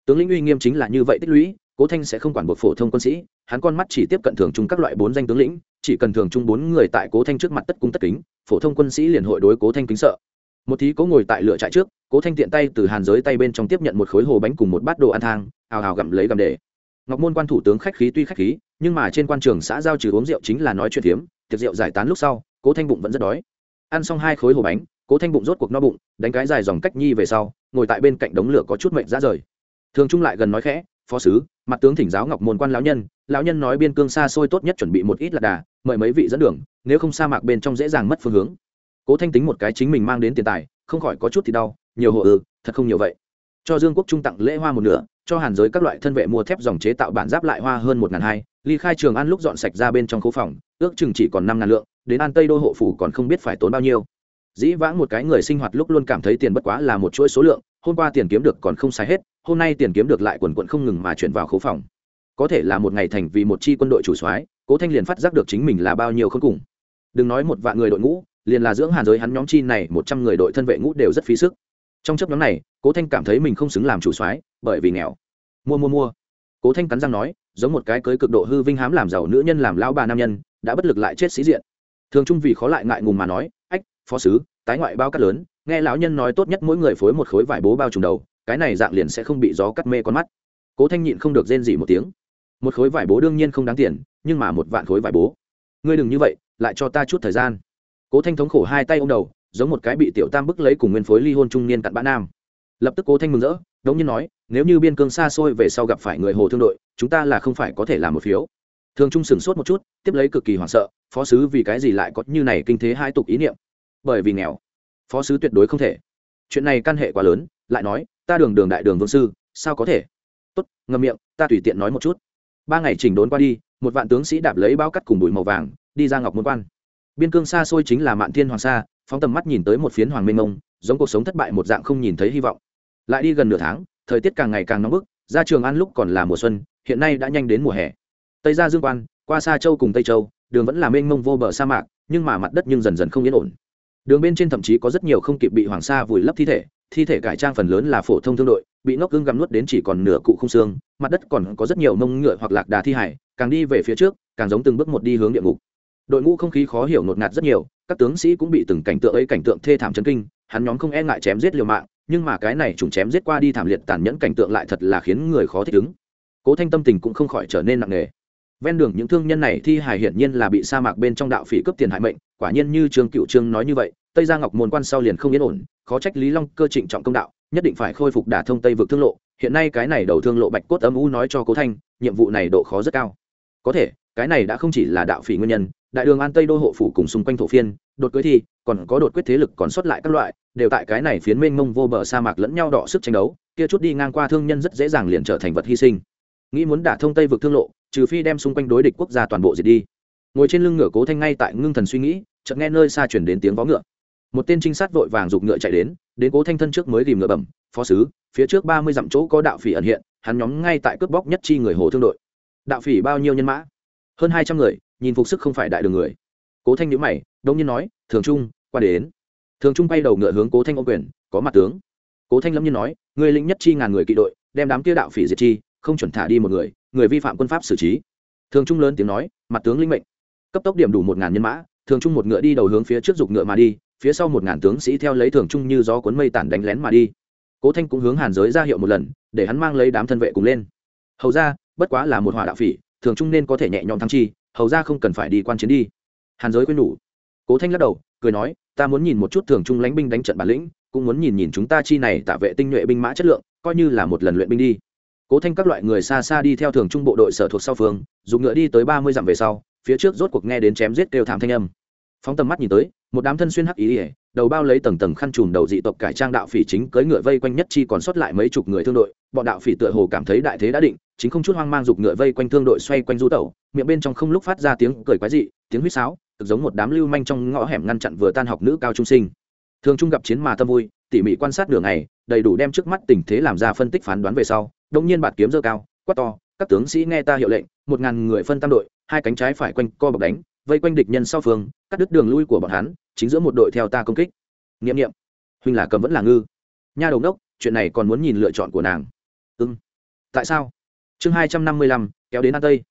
Tướng lĩnh uy nghiêm chính là như vậy tích lũy, cố thanh sẽ không quản buộc phổ thông quân sĩ, hắn con mắt chỉ tiếp cận thường trung các loại bốn danh tướng lĩnh, chỉ cần thường trung bốn người tại cố thanh trước mặt tất cung tất kính, phổ thông quân sĩ liền hội đối cố thanh kính sợ một thí cố ngồi tại lửa trại trước, cố thanh tiện tay từ hàn giới tay bên trong tiếp nhận một khối hồ bánh cùng một bát đồ ăn thang, ào ào gặm lấy gặm để. Ngọc môn quan thủ tướng khách khí tuy khách khí, nhưng mà trên quan trường xã giao trừ uống rượu chính là nói chuyện phiếm tiệc rượu giải tán lúc sau, cố thanh bụng vẫn rất đói. Ăn xong hai khối hồ bánh, cố thanh bụng rốt cuộc no bụng, đánh cái dài dòng cách nhi về sau, ngồi tại bên cạnh đống lửa có chút mệnh ra rời. Thường trung lại gần nói khẽ, phó sứ, mặt tướng thỉnh giáo ngọc môn quan lão nhân lão nhân nói biên cương xa xôi tốt nhất chuẩn bị một ít lạc đà, mời mấy vị dẫn đường, nếu không sa mạc bên trong dễ dàng mất phương hướng cố thanh tính một cái chính mình mang đến tiền tài, không khỏi có chút thì đau, nhiều hộ ư, thật không nhiều vậy. Cho dương quốc trung tặng lễ hoa một nửa, cho hàn giới các loại thân vệ mua thép dòng chế tạo bản giáp lại hoa hơn một ngàn hai, ly khai trường ăn lúc dọn sạch ra bên trong khu phòng, ước chừng chỉ còn năm ngàn lượng, đến an tây đô hộ phủ còn không biết phải tốn bao nhiêu. Dĩ vãng một cái người sinh hoạt lúc luôn cảm thấy tiền bất quá là một chuỗi số lượng, hôm qua tiền kiếm được còn không sai hết, hôm nay tiền kiếm được lại quần quận không ngừng mà chuyển vào khu phòng. Có thể là một ngày thành vì một chi quân đội chủ soái, cố thanh liền phát giác được chính mình là bao nhiêu không cùng. Đừng nói một vạn người đội ngũ liền là dưỡng hàn giới hắn nhóm chi này một trăm người đội thân vệ ngũ đều rất phí sức. Trong chấp nhóm này, cố thanh cảm thấy mình không xứng làm chủ soái, bởi vì nghèo. Mua mua mua. Cố thanh cắn răng nói, giống một cái cưới cực độ hư vinh hám làm giàu nữ nhân làm lao bà nam nhân, đã bất lực lại chết sĩ diện. Thường trung vì khó lại ngại ngùng mà nói, ách, phó sứ, tái ngoại bao cắt lớn, nghe lão nhân nói tốt nhất mỗi người phối một khối vải bố bao trùm đầu, cái này dạng liền sẽ không bị gió cắt mê con mắt. Cố thanh nhịn không được rên gì một tiếng. Một khối vải bố đương nhiên không đáng tiền, nhưng mà một vạn khối vải bố. Ngươi đừng như vậy, lại cho ta chút thời gian cố thanh thống khổ hai tay ô m đầu, giống một cái bị tiểu tam bức lấy cùng nguyên phối ly hôn trung niên cặn bã nam. Lập tức cố thanh mừng rỡ, đống nhiên nói, nếu như biên cương xa xôi về sau gặp phải người hồ thương đội, chúng ta là không phải có thể làm một phiếu. Thường trung sửng sốt một chút, tiếp lấy cực kỳ hoảng sợ, phó sứ vì cái gì lại có như này kinh thế hai tục ý niệm? Bởi vì nghèo. Phó sứ tuyệt đối không thể. Chuyện này căn hệ quá lớn, lại nói, ta đường đường đại đường vương sư, sao có thể? Tốt, ngâm miệng, ta tùy tiện nói một chút. Ba ngày chỉnh đốn qua đi, một vạn tướng sĩ đạp lấy bao cắt cùng bụi màu vàng, đi ra ngọc môn quan biên cương xa xôi chính là mạn thiên hoàng sa, phóng tầm mắt nhìn tới một phiến hoàng minh ông giống cuộc sống thất bại một dạng không nhìn thấy hy vọng. Lại đi gần nửa tháng, thời tiết càng ngày càng nóng bức, ra trường ăn lúc còn là mùa xuân, hiện nay đã nhanh đến mùa hè. Tây ra dương quan, qua xa châu cùng tây châu, đường vẫn là mênh mông vô bờ sa mạc, nhưng mà mặt đất nhưng dần dần không yên ổn. Đường bên trên thậm chí có rất nhiều không kịp bị hoàng sa vùi lấp thi thể thi thể cải trang phần lớn là phổ thông thương đội, bị ngốc gương gặm nuốt đến chỉ còn nửa cụ không xương, mặt đất còn có rất nhiều mông ngựa hoặc lạc đà thi hải, càng đi về phía trước, càng giống từng bước một đi hướng địa ngục đội ngũ không khí khó hiểu ngột ngạt rất nhiều, các tướng sĩ cũng bị từng cảnh tượng ấy cảnh tượng thê thảm chấn kinh, hắn nhóm không e ngại chém giết liều mạng, nhưng mà cái này trùng chém giết qua đi thảm liệt tàn nhẫn cảnh tượng lại thật là khiến người khó thích ứng. Cố thanh tâm tình cũng không khỏi trở nên nặng nề. Ven đường những thương nhân này thi hài hiển nhiên là bị sa mạc bên trong đạo phỉ cướp tiền hại mệnh, quả nhiên như trương cựu trương nói như vậy, tây gia ngọc môn quan sau liền không yên ổn, khó trách lý long cơ trịnh trọng công đạo, nhất định phải khôi phục đả thông tây vực thương lộ. Hiện nay cái này đầu thương lộ bạch cốt âm u nói cho cố thanh, nhiệm vụ này độ khó rất cao. Có thể, cái này đã không chỉ là đạo phỉ nguyên nhân đại đường an tây đô hộ phủ cùng xung quanh thổ phiên, đột cưới thi còn có đột quyết thế lực còn sót lại các loại, đều tại cái này phiến mênh mông vô bờ sa mạc lẫn nhau đỏ sức tranh đấu, kia chút đi ngang qua thương nhân rất dễ dàng liền trở thành vật hy sinh. Nghĩ muốn đả thông tây vực thương lộ, trừ phi đem xung quanh đối địch quốc gia toàn bộ diệt đi. Ngồi trên lưng ngựa cố thanh ngay tại ngưng thần suy nghĩ, chợt nghe nơi xa chuyển đến tiếng vó ngựa. Một tên trinh sát vội vàng giục ngựa chạy đến đến cố thanh thân trước mới tìm ngựa bẩm, phó sứ, phía trước ba mươi dặm chỗ có đạo phỉ ẩn hiện, hắn nhóm ngay tại cướp bóc nhất chi người hồ thương đội. Đạo phỉ bao nhiêu nhân mã? Hơn hai trăm người, nhìn phục sức không phải đại đường người. Cố thanh nhữ mày, đông nhiên nói, thường trung, qua đến. Thường trung bay đầu ngựa hướng cố thanh ô quyền, có mặt tướng. Cố thanh lâm nhiên nói người lĩnh nhất chi ngàn người kỵ đội, đem đám kia đạo phỉ diệt chi, không chuẩn thả đi một người người vi phạm quân pháp xử trí. Thường trung lớn tiếng nói, mặt tướng linh mệnh. Cấp tốc điểm đủ một ngàn nhân mã, thường trung một ngựa đi đầu hướng phía trước dục ngựa mà đi, phía sau một ngàn tướng sĩ theo lấy thường trung như gió cuốn mây tản đánh lén mà đi. Cố thanh cũng hướng hàn giới ra hiệu một lần, để hắn mang lấy đám thân vệ cùng lên. Hầu ra, bất quá là một hỏa đạo phỉ thường trung nên có thể nhẹ nhõm thắng chi, hầu ra không cần phải đi quan chiến đi. Hàn giới quên nhủ. Cố thanh lắc đầu, cười nói, ta muốn nhìn một chút thường trung lánh binh đánh trận bản lĩnh, cũng muốn nhìn nhìn chúng ta chi này tạ vệ tinh nhuệ binh mã chất lượng, coi như là một lần luyện binh đi. Cố thanh các loại người xa xa đi theo thường trung bộ đội sở thuộc sau phương, dùng ngựa đi tới ba mươi dặm về sau, phía trước rốt cuộc nghe đến chém giết kêu thảm thanh âm. Phóng tầm mắt nhìn tới một đám thân xuyên hắc ý ỉa, đầu bao lấy tầng tầng khăn trùm đầu dị tộc cải trang đạo phỉ chính cưỡi ngựa vây quanh nhất chi còn sót lại mấy chục người thương đội. Bọn đạo phỉ tựa hồ cảm thấy đại thế đã định, chính không chút hoang mang giục ngựa vây quanh thương đội xoay quanh du tẩu, miệng bên trong không lúc phát ra tiếng cười quái dị, tiếng huýt sáo thực giống một đám lưu manh trong ngõ hẻm ngăn chặn vừa tan học nữ cao trung sinh. Thường trung gặp chiến mà tâm vui, tỉ mỉ quan sát đường này đầy đủ đem trước mắt tình thế làm ra phân tích phán đoán về sau đông nhiên bạt kiếm dơ cao, quát to, các tướng sĩ nghe ta hiệu lệnh, một ngàn người phân tam đội, hai cánh trái phải quanh co bọc đánh vây quanh địch nhân sau phương, cắt đứt đường lui của bọn hắn, chính giữa một đội theo ta công kích. Nghiệm nghiệm. Huynh là cầm vẫn là ngư. Nha đầu đốc chuyện này còn muốn nhìn lựa chọn của nàng. Ưng tại sao? Chương hai trăm năm mươi lăm, kéo đến an tây.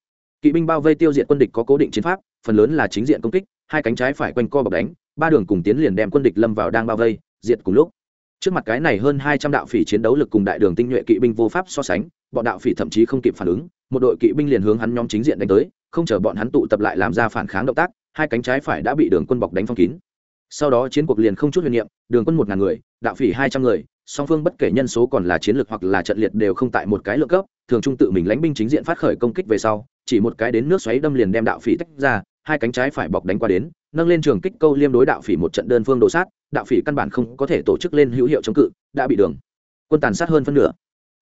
Kỵ binh bao vây tiêu diệt quân địch có cố định chiến pháp, phần lớn là chính diện công kích, hai cánh trái phải quanh co bọc đánh, ba đường cùng tiến liền đem quân địch lâm vào đang bao vây, diệt cùng lúc. Trước mặt cái này hơn hai trăm đạo phỉ chiến đấu lực cùng đại đường tinh nhuệ kỵ binh vô pháp so sánh, bọn đạo phỉ thậm chí không kịp phản ứng, một đội kỵ binh liền hướng hắn nhóm chính diện đánh tới không chờ bọn hắn tụ tập lại làm ra phản kháng động tác, hai cánh trái phải đã bị đường quân bọc đánh phong kín. Sau đó chiến cuộc liền không chút huyền niệm, đường quân một ngàn người, đạo phỉ hai trăm người, song phương bất kể nhân số còn là chiến lược hoặc là trận liệt đều không tại một cái lượng cấp, thường trung tự mình lãnh binh chính diện phát khởi công kích về sau, chỉ một cái đến nước xoáy đâm liền đem đạo phỉ tách ra, hai cánh trái phải bọc đánh qua đến, nâng lên trường kích câu liêm đối đạo phỉ một trận đơn phương đổ sát, đạo phỉ căn bản không có thể tổ chức lên hữu hiệu chống cự, đã bị đường quân tàn sát hơn phân nửa.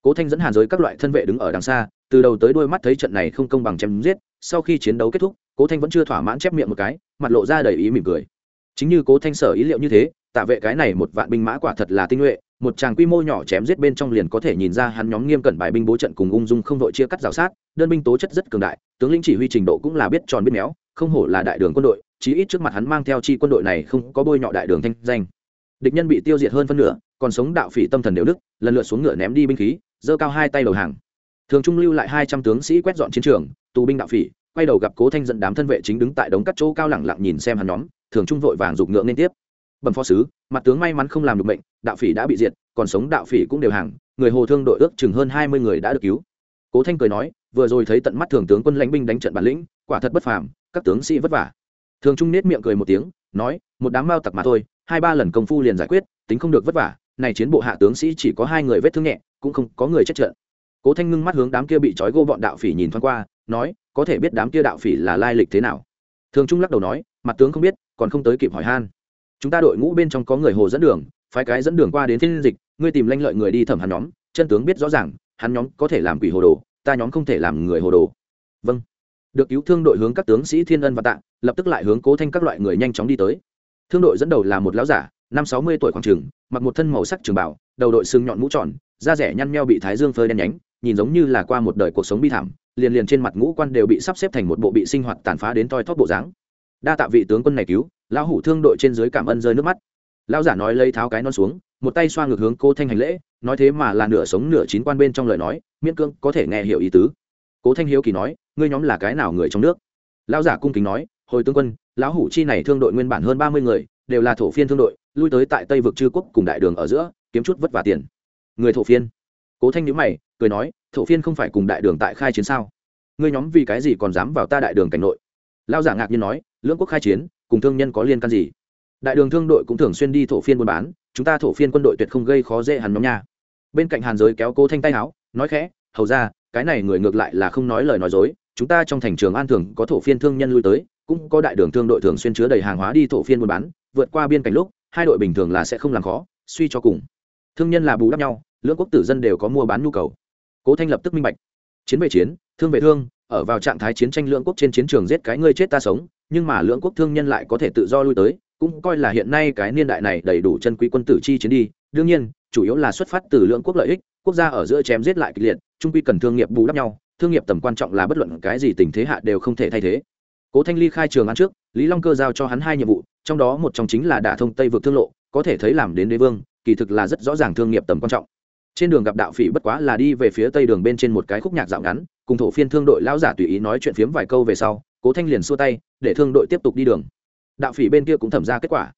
Cố thanh dẫn hàn giới các loại thân vệ đứng ở đằng xa, từ đầu tới đuôi mắt thấy trận này không công bằng chém giết sau khi chiến đấu kết thúc, cố thanh vẫn chưa thỏa mãn chép miệng một cái, mặt lộ ra đầy ý mỉm cười. Chính như cố thanh sở ý liệu như thế, tạ vệ cái này một vạn binh mã quả thật là tinh nhuệ, một tràng quy mô nhỏ chém giết bên trong liền có thể nhìn ra hắn nhóm nghiêm cẩn bài binh bố trận cùng ung dung không đội chia cắt rào sát, đơn binh tố chất rất cường đại, tướng lĩnh chỉ huy trình độ cũng là biết tròn biết méo, không hổ là đại đường quân đội, chí ít trước mặt hắn mang theo chi quân đội này không có bôi nhọ đại đường thanh danh. Địch nhân bị tiêu diệt hơn phân nửa, còn sống đạo phỉ tâm thần đều đức lần lượt xuống ngựa ném đi binh khí, giơ cao hai tay đầu hàng. Thường trung lưu lại hai trăm tướng sĩ quét dọn chiến trường tù binh đạo phỉ, quay đầu gặp cố thanh dẫn đám thân vệ chính đứng tại đống cắt chỗ cao lẳng lặng nhìn xem hắn nhóm, thường trung vội vàng giục ngựa nên tiếp. Bẩm phó sứ, mặt tướng may mắn không làm được bệnh đạo phỉ đã bị diệt, còn sống đạo phỉ cũng đều hàng, người hồ thương đội ước chừng hơn hai mươi người đã được cứu. Cố thanh cười nói, vừa rồi thấy tận mắt thường tướng quân lãnh binh đánh trận bản lĩnh, quả thật bất phàm, các tướng sĩ vất vả. Thường trung nết miệng cười một tiếng, nói, một đám mao tặc mà thôi, hai ba lần công phu liền giải quyết, tính không được vất vả, này chiến bộ hạ tướng sĩ chỉ có hai người vết thương nhẹ, cũng không có người chết trận cố thanh ngưng mắt hướng đám kia bị trói gô bọn đạo phỉ nhìn thoáng qua nói, có thể biết đám kia đạo phỉ là lai lịch thế nào? Thường trung lắc đầu nói, mặt tướng không biết, còn không tới kịp hỏi han. Chúng ta đội ngũ bên trong có người hồ dẫn đường, phái cái dẫn đường qua đến thiên dịch, ngươi tìm lanh lợi người đi thẩm hắn nhóm, chân tướng biết rõ ràng, hắn nhóm có thể làm quỷ hồ đồ, ta nhóm không thể làm người hồ đồ. Vâng. Được cứu thương đội hướng các tướng sĩ thiên ân và tạ, lập tức lại hướng cố thanh các loại người nhanh chóng đi tới. Thương đội dẫn đầu là một lão giả, năm sáu mươi tuổi khoảng trường mặc một thân màu sắc trường bảo đầu đội xương nhọn mũ tròn, da rẻ nhăn nheo bị thái dương phơi đen nhánh nhìn giống như là qua một đời cuộc sống bi thảm, liền liền trên mặt ngũ quan đều bị sắp xếp thành một bộ bị sinh hoạt tàn phá đến toi thóp bộ dáng. Đa tạ vị tướng quân này cứu, lão hủ thương đội trên dưới cảm ơn rơi nước mắt. Lão giả nói lấy tháo cái non xuống, một tay xoa ngược hướng cô thanh hành lễ, nói thế mà là nửa sống nửa chín quan bên trong lời nói, miễn cưỡng có thể nghe hiểu ý tứ. Cố thanh hiếu kỳ nói, ngươi nhóm là cái nào người trong nước? Lão giả cung kính nói, hồi tướng quân, lão hủ chi này thương đội nguyên bản hơn ba mươi người, đều là thổ phiên thương đội, lui tới tại tây vực chư quốc cùng đại đường ở giữa, kiếm chút vất vả tiền. Người thổ phiên. Cố thanh nhữ mày cười nói, thổ phiên không phải cùng đại đường tại khai chiến sao? Ngươi nhóm vì cái gì còn dám vào ta đại đường cảnh nội? Lao giả ngạc nhiên nói, lưỡng quốc khai chiến, cùng thương nhân có liên can gì? Đại đường thương đội cũng thường xuyên đi thổ phiên buôn bán, chúng ta thổ phiên quân đội tuyệt không gây khó dễ hắn nhóm nha. Bên cạnh hàn giới kéo cố thanh tay áo, nói khẽ, hầu ra, cái này người ngược lại là không nói lời nói dối, chúng ta trong thành trường an thường có thổ phiên thương nhân lui tới, cũng có đại đường thương đội thường xuyên chứa đầy hàng hóa đi thổ phiên buôn bán, vượt qua biên cảnh lúc, hai đội bình thường là sẽ không làm khó, suy cho cùng. Thương nhân là bù đắp nhau, lưỡng quốc tử dân đều có mua bán nhu cầu cố thanh lập tức minh bạch. Chiến về chiến, thương về thương, ở vào trạng thái chiến tranh lưỡng quốc trên chiến trường giết cái ngươi chết ta sống, nhưng mà lưỡng quốc thương nhân lại có thể tự do lui tới, cũng coi là hiện nay cái niên đại này đầy đủ chân quý quân tử chi chiến đi. Đương nhiên, chủ yếu là xuất phát từ lưỡng quốc lợi ích, quốc gia ở giữa chém giết lại kịch liệt, trung quy cần thương nghiệp bù đắp nhau, thương nghiệp tầm quan trọng là bất luận cái gì tình thế hạ đều không thể thay thế. Cố thanh ly khai trường ăn trước, lý long cơ giao cho hắn hai nhiệm vụ, trong đó một trong chính là đả thông tây vượt thương lộ, có thể thấy làm đến đế vương, kỳ thực là rất rõ ràng thương nghiệp tầm quan trọng trên đường gặp đạo phỉ bất quá là đi về phía tây đường bên trên một cái khúc nhạc dạo ngắn, cùng thổ phiên thương đội lão giả tùy ý nói chuyện phiếm vài câu về sau, cố thanh liền xua tay, để thương đội tiếp tục đi đường. Đạo phỉ bên kia cũng thẩm ra kết quả.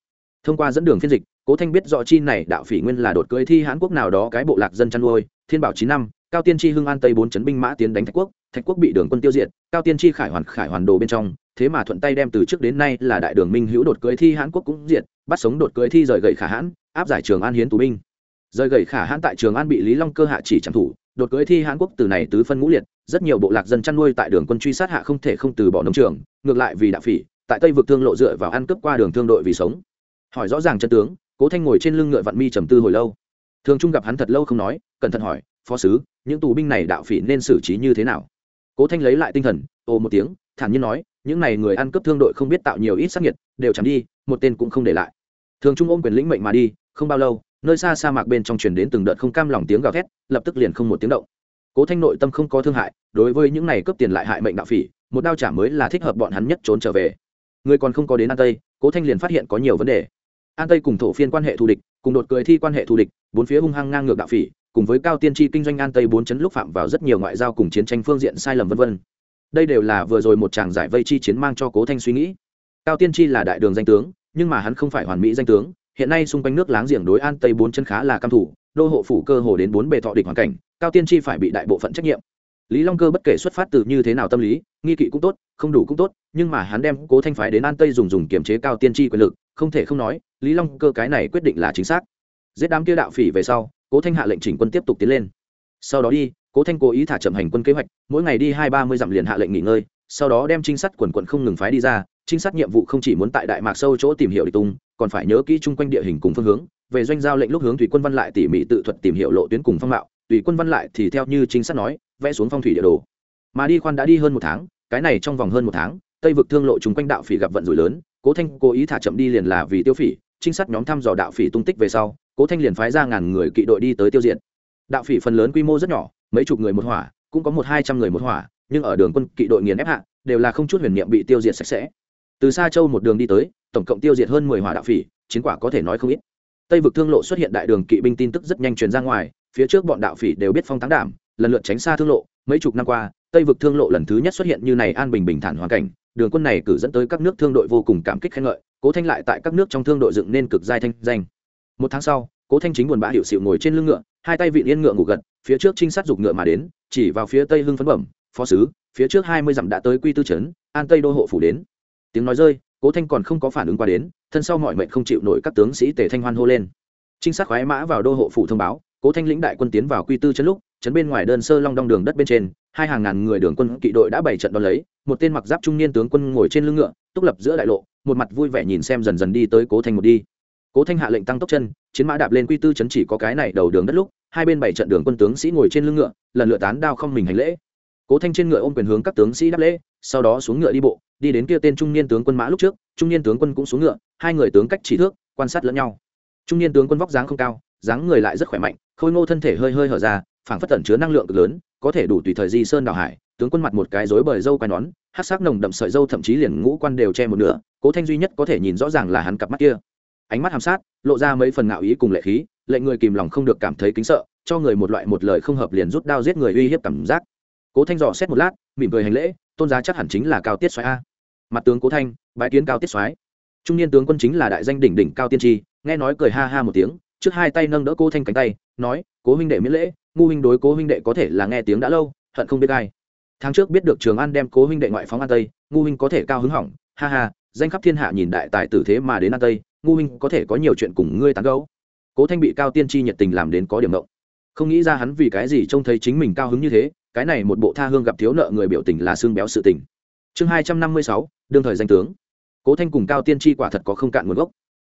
Thông qua dẫn đường phiên dịch, cố thanh biết rõ chi này đạo phỉ nguyên là đột cưới thi hãn quốc nào đó cái bộ lạc dân chăn nuôi, thiên bảo chín năm, cao tiên tri hưng an tây bốn chấn binh mã tiến đánh thạch quốc thạch quốc bị đường quân tiêu diệt, cao tiên tri khải hoàn khải hoàn đồ bên trong, thế mà thuận tay đem từ trước đến nay là đại đường minh hữu đột cưới thi hãn quốc cũng diệt, bắt sống đột cưới thi rời gậy khả hãn, áp giải trường an hiến tù binh rời gầy khả hãn tại trường an bị lý long cơ hạ chỉ trảm thủ, đột cưới thi hãn quốc từ này tứ phân ngũ liệt, rất nhiều bộ lạc dân chăn nuôi tại đường quân truy sát hạ không thể không từ bỏ nông trường, ngược lại vì đạo phỉ, tại tây vực thương lộ dựa vào ăn cướp qua đường thương đội vì sống. Hỏi rõ ràng chân tướng, cố thanh ngồi trên lưng ngựa vạn mi trầm tư hồi lâu. Thường trung gặp hắn thật lâu không nói, cẩn thận hỏi, phó sứ, những tù binh này đạo phỉ nên xử trí như thế nào? Cố thanh lấy lại tinh thần ồ một tiếng, thản nhiên nói, những này người ăn cướp thương đội không biết tạo nhiều ít sắc nhiệt đều chẳng đi, một tên cũng không để lại. Thường trung ôm quyền lĩnh mệnh mà đi không bao lâu, nơi xa sa mạc bên trong truyền đến từng đợt không cam lòng tiếng gào thét, lập tức liền không một tiếng động. Cố thanh nội tâm không có thương hại, đối với những này cướp tiền lại hại mệnh đạo phỉ, một đao trả mới là thích hợp bọn hắn nhất trốn trở về. Người còn không có đến an tây, cố thanh liền phát hiện có nhiều vấn đề. An tây cùng thổ phiên quan hệ thù địch, cùng đột cười thi quan hệ thù địch, bốn phía hung hăng ngang ngược đạo phỉ, cùng với cao tiên tri kinh doanh an tây bốn chấn lúc phạm vào rất nhiều ngoại giao cùng chiến tranh phương diện sai lầm vân vân. Đây đều là vừa rồi một chàng giải vây chi chiến mang cho cố thanh suy nghĩ. Cao tiên tri là đại đường danh tướng, nhưng mà hắn không phải hoàn mỹ danh tướng hiện nay xung quanh nước láng giềng đối an tây bốn chân khá là căm thủ đô hộ phủ cơ hồ đến bốn bề thọ địch hoàn cảnh, cao tiên tri phải bị đại bộ phận trách nhiệm. Lý long cơ bất kể xuất phát từ như thế nào tâm lý, nghi kỵ cũng tốt, không đủ cũng tốt, nhưng mà hắn đem cố thanh phái đến an tây dùng dùng kiềm chế cao tiên tri quyền lực, không thể không nói, lý long cơ cái này quyết định là chính xác. Giết đám kia đạo phỉ về sau, cố thanh hạ lệnh chỉnh quân tiếp tục tiến lên. Sau đó đi, cố thanh cố ý thả chậm hành quân kế hoạch, mỗi ngày đi hai ba mươi dặm liền hạ lệnh nghỉ ngơi, sau đó đem trinh sát quần quận không ngừng phái đi ra trinh sát nhiệm vụ không chỉ muốn tại đại mạc sâu chỗ tìm hiểu địch tung, còn phải nhớ kỹ chung quanh địa hình cùng phương hướng, về doanh giao lệnh lúc hướng thủy quân văn lại tỉ mỉ tự thuật tìm hiểu lộ tuyến cùng phong mạo, tùy quân văn lại thì theo như trinh sát nói, vẽ xuống phong thủy địa đồ. Mà đi khoan đã đi hơn một tháng, cái này trong vòng hơn một tháng, tây vực thương lộ chung quanh đạo phỉ gặp vận rủi lớn, cố thanh cố ý thả chậm đi liền là vì tiêu phỉ, trinh sát nhóm thăm dò đạo phỉ tung tích về sau, cố thanh liền phái ra ngàn người kỵ đội đi tới tiêu diệt. Đạo phỉ phần lớn quy mô rất nhỏ, mấy chục người một hỏa, cũng có một hai trăm người một hỏa, nhưng ở đường quân kỵ đội nghiền ép hạ, đều là không chút huyền niệm bị tiêu diệt sạch sẽ từ xa châu một đường đi tới, tổng cộng tiêu diệt hơn mười hỏa đạo phỉ, chiến quả có thể nói không ít. Tây vực thương lộ xuất hiện đại đường kỵ binh tin tức rất nhanh truyền ra ngoài, phía trước bọn đạo phỉ đều biết phong táng đảm, lần lượt tránh xa thương lộ. Mấy chục năm qua, tây vực thương lộ lần thứ nhất xuất hiện như này an bình bình thản hoàn cảnh, đường quân này cử dẫn tới các nước thương đội vô cùng cảm kích khen ngợi, cố thanh lại tại các nước trong thương đội dựng nên cực giai thanh danh. Một tháng sau, cố thanh chính buồn bã hiệu xịu ngồi trên lưng ngựa, hai tay vị yên ngựa ngủ gật, phía trước trinh sát giục ngựa mà đến, chỉ vào phía tây hưng phấn bẩm, phó sứ, phía trước hai mươi dặm đã tới quy tư trấn, an tây đô hộ phủ đến tiếng nói rơi, cố thanh còn không có phản ứng qua đến, thân sau mọi mệnh không chịu nổi các tướng sĩ tề thanh hoan hô lên. Trinh sát khoái mã vào đô hộ phủ thông báo, cố thanh lĩnh đại quân tiến vào quy tư trấn lúc, trấn bên ngoài đơn sơ long đong đường đất bên trên, hai hàng ngàn người đường quân kỵ đội đã bày trận đón lấy, một tên mặc giáp trung niên tướng quân ngồi trên lưng ngựa, túc lập giữa đại lộ, một mặt vui vẻ nhìn xem dần dần đi tới cố thanh một đi. Cố thanh hạ lệnh tăng tốc chân, chiến mã đạp lên quy tư chấn chỉ có cái này đầu đường đất lúc, hai bên bảy trận đường quân tướng sĩ ngồi trên lưng ngựa, lần lượt tán đao không mình hành lễ. Cố thanh trên ngựa ôm quyền hướng các tướng sĩ đáp lễ, sau đó xuống ngựa đi bộ đi đến kia tên trung niên tướng quân mã lúc trước, trung niên tướng quân cũng xuống ngựa, hai người tướng cách chỉ thước, quan sát lẫn nhau. Trung niên tướng quân vóc dáng không cao, dáng người lại rất khỏe mạnh, khôi ngô thân thể hơi hơi hở ra, phảng phất tẩn chứa năng lượng cực lớn, có thể đủ tùy thời di sơn đào hải, tướng quân mặt một cái rối bời râu quai nón hát sắc nồng đậm sợi râu thậm chí liền ngũ quan đều che một nửa, cố thanh duy nhất có thể nhìn rõ ràng là hắn cặp mắt kia. Ánh mắt hàm sát, lộ ra mấy phần ngạo ý cùng lệ khí, lệ người kìm lòng không được cảm thấy kính sợ, cho người một loại một lời không hợp liền rút đao giết người uy hiếp cảm giác. Cố thanh dò xét một lát, mỉm cười hành lễ, tôn giá chắc hẳn chính là cao tiết soái a mặt tướng cố thanh bãi kiến cao tiết soái. Trung niên tướng quân chính là đại danh đỉnh đỉnh cao tiên tri, nghe nói cười ha ha một tiếng, trước hai tay nâng đỡ cố thanh cánh tay, nói, cố huynh đệ miễn lễ, ngu huynh đối cố huynh đệ có thể là nghe tiếng đã lâu, hận không biết ai. Tháng trước biết được trường an đem cố huynh đệ ngoại phóng an tây, ngu huynh có thể cao hứng hỏng, ha ha, danh khắp thiên hạ nhìn đại tài tử thế mà đến an tây, ngu huynh có thể có nhiều chuyện cùng ngươi tán gấu cố thanh bị cao tiên tri nhiệt tình làm đến có điểm mộng không nghĩ ra hắn vì cái gì trông thấy chính mình cao hứng như thế, cái này một bộ tha hương gặp thiếu nợ người biểu tình là xương béo sự tình chương hai trăm năm mươi sáu, đương thời danh tướng. Cố thanh cùng cao tiên tri quả thật có không cạn nguồn gốc.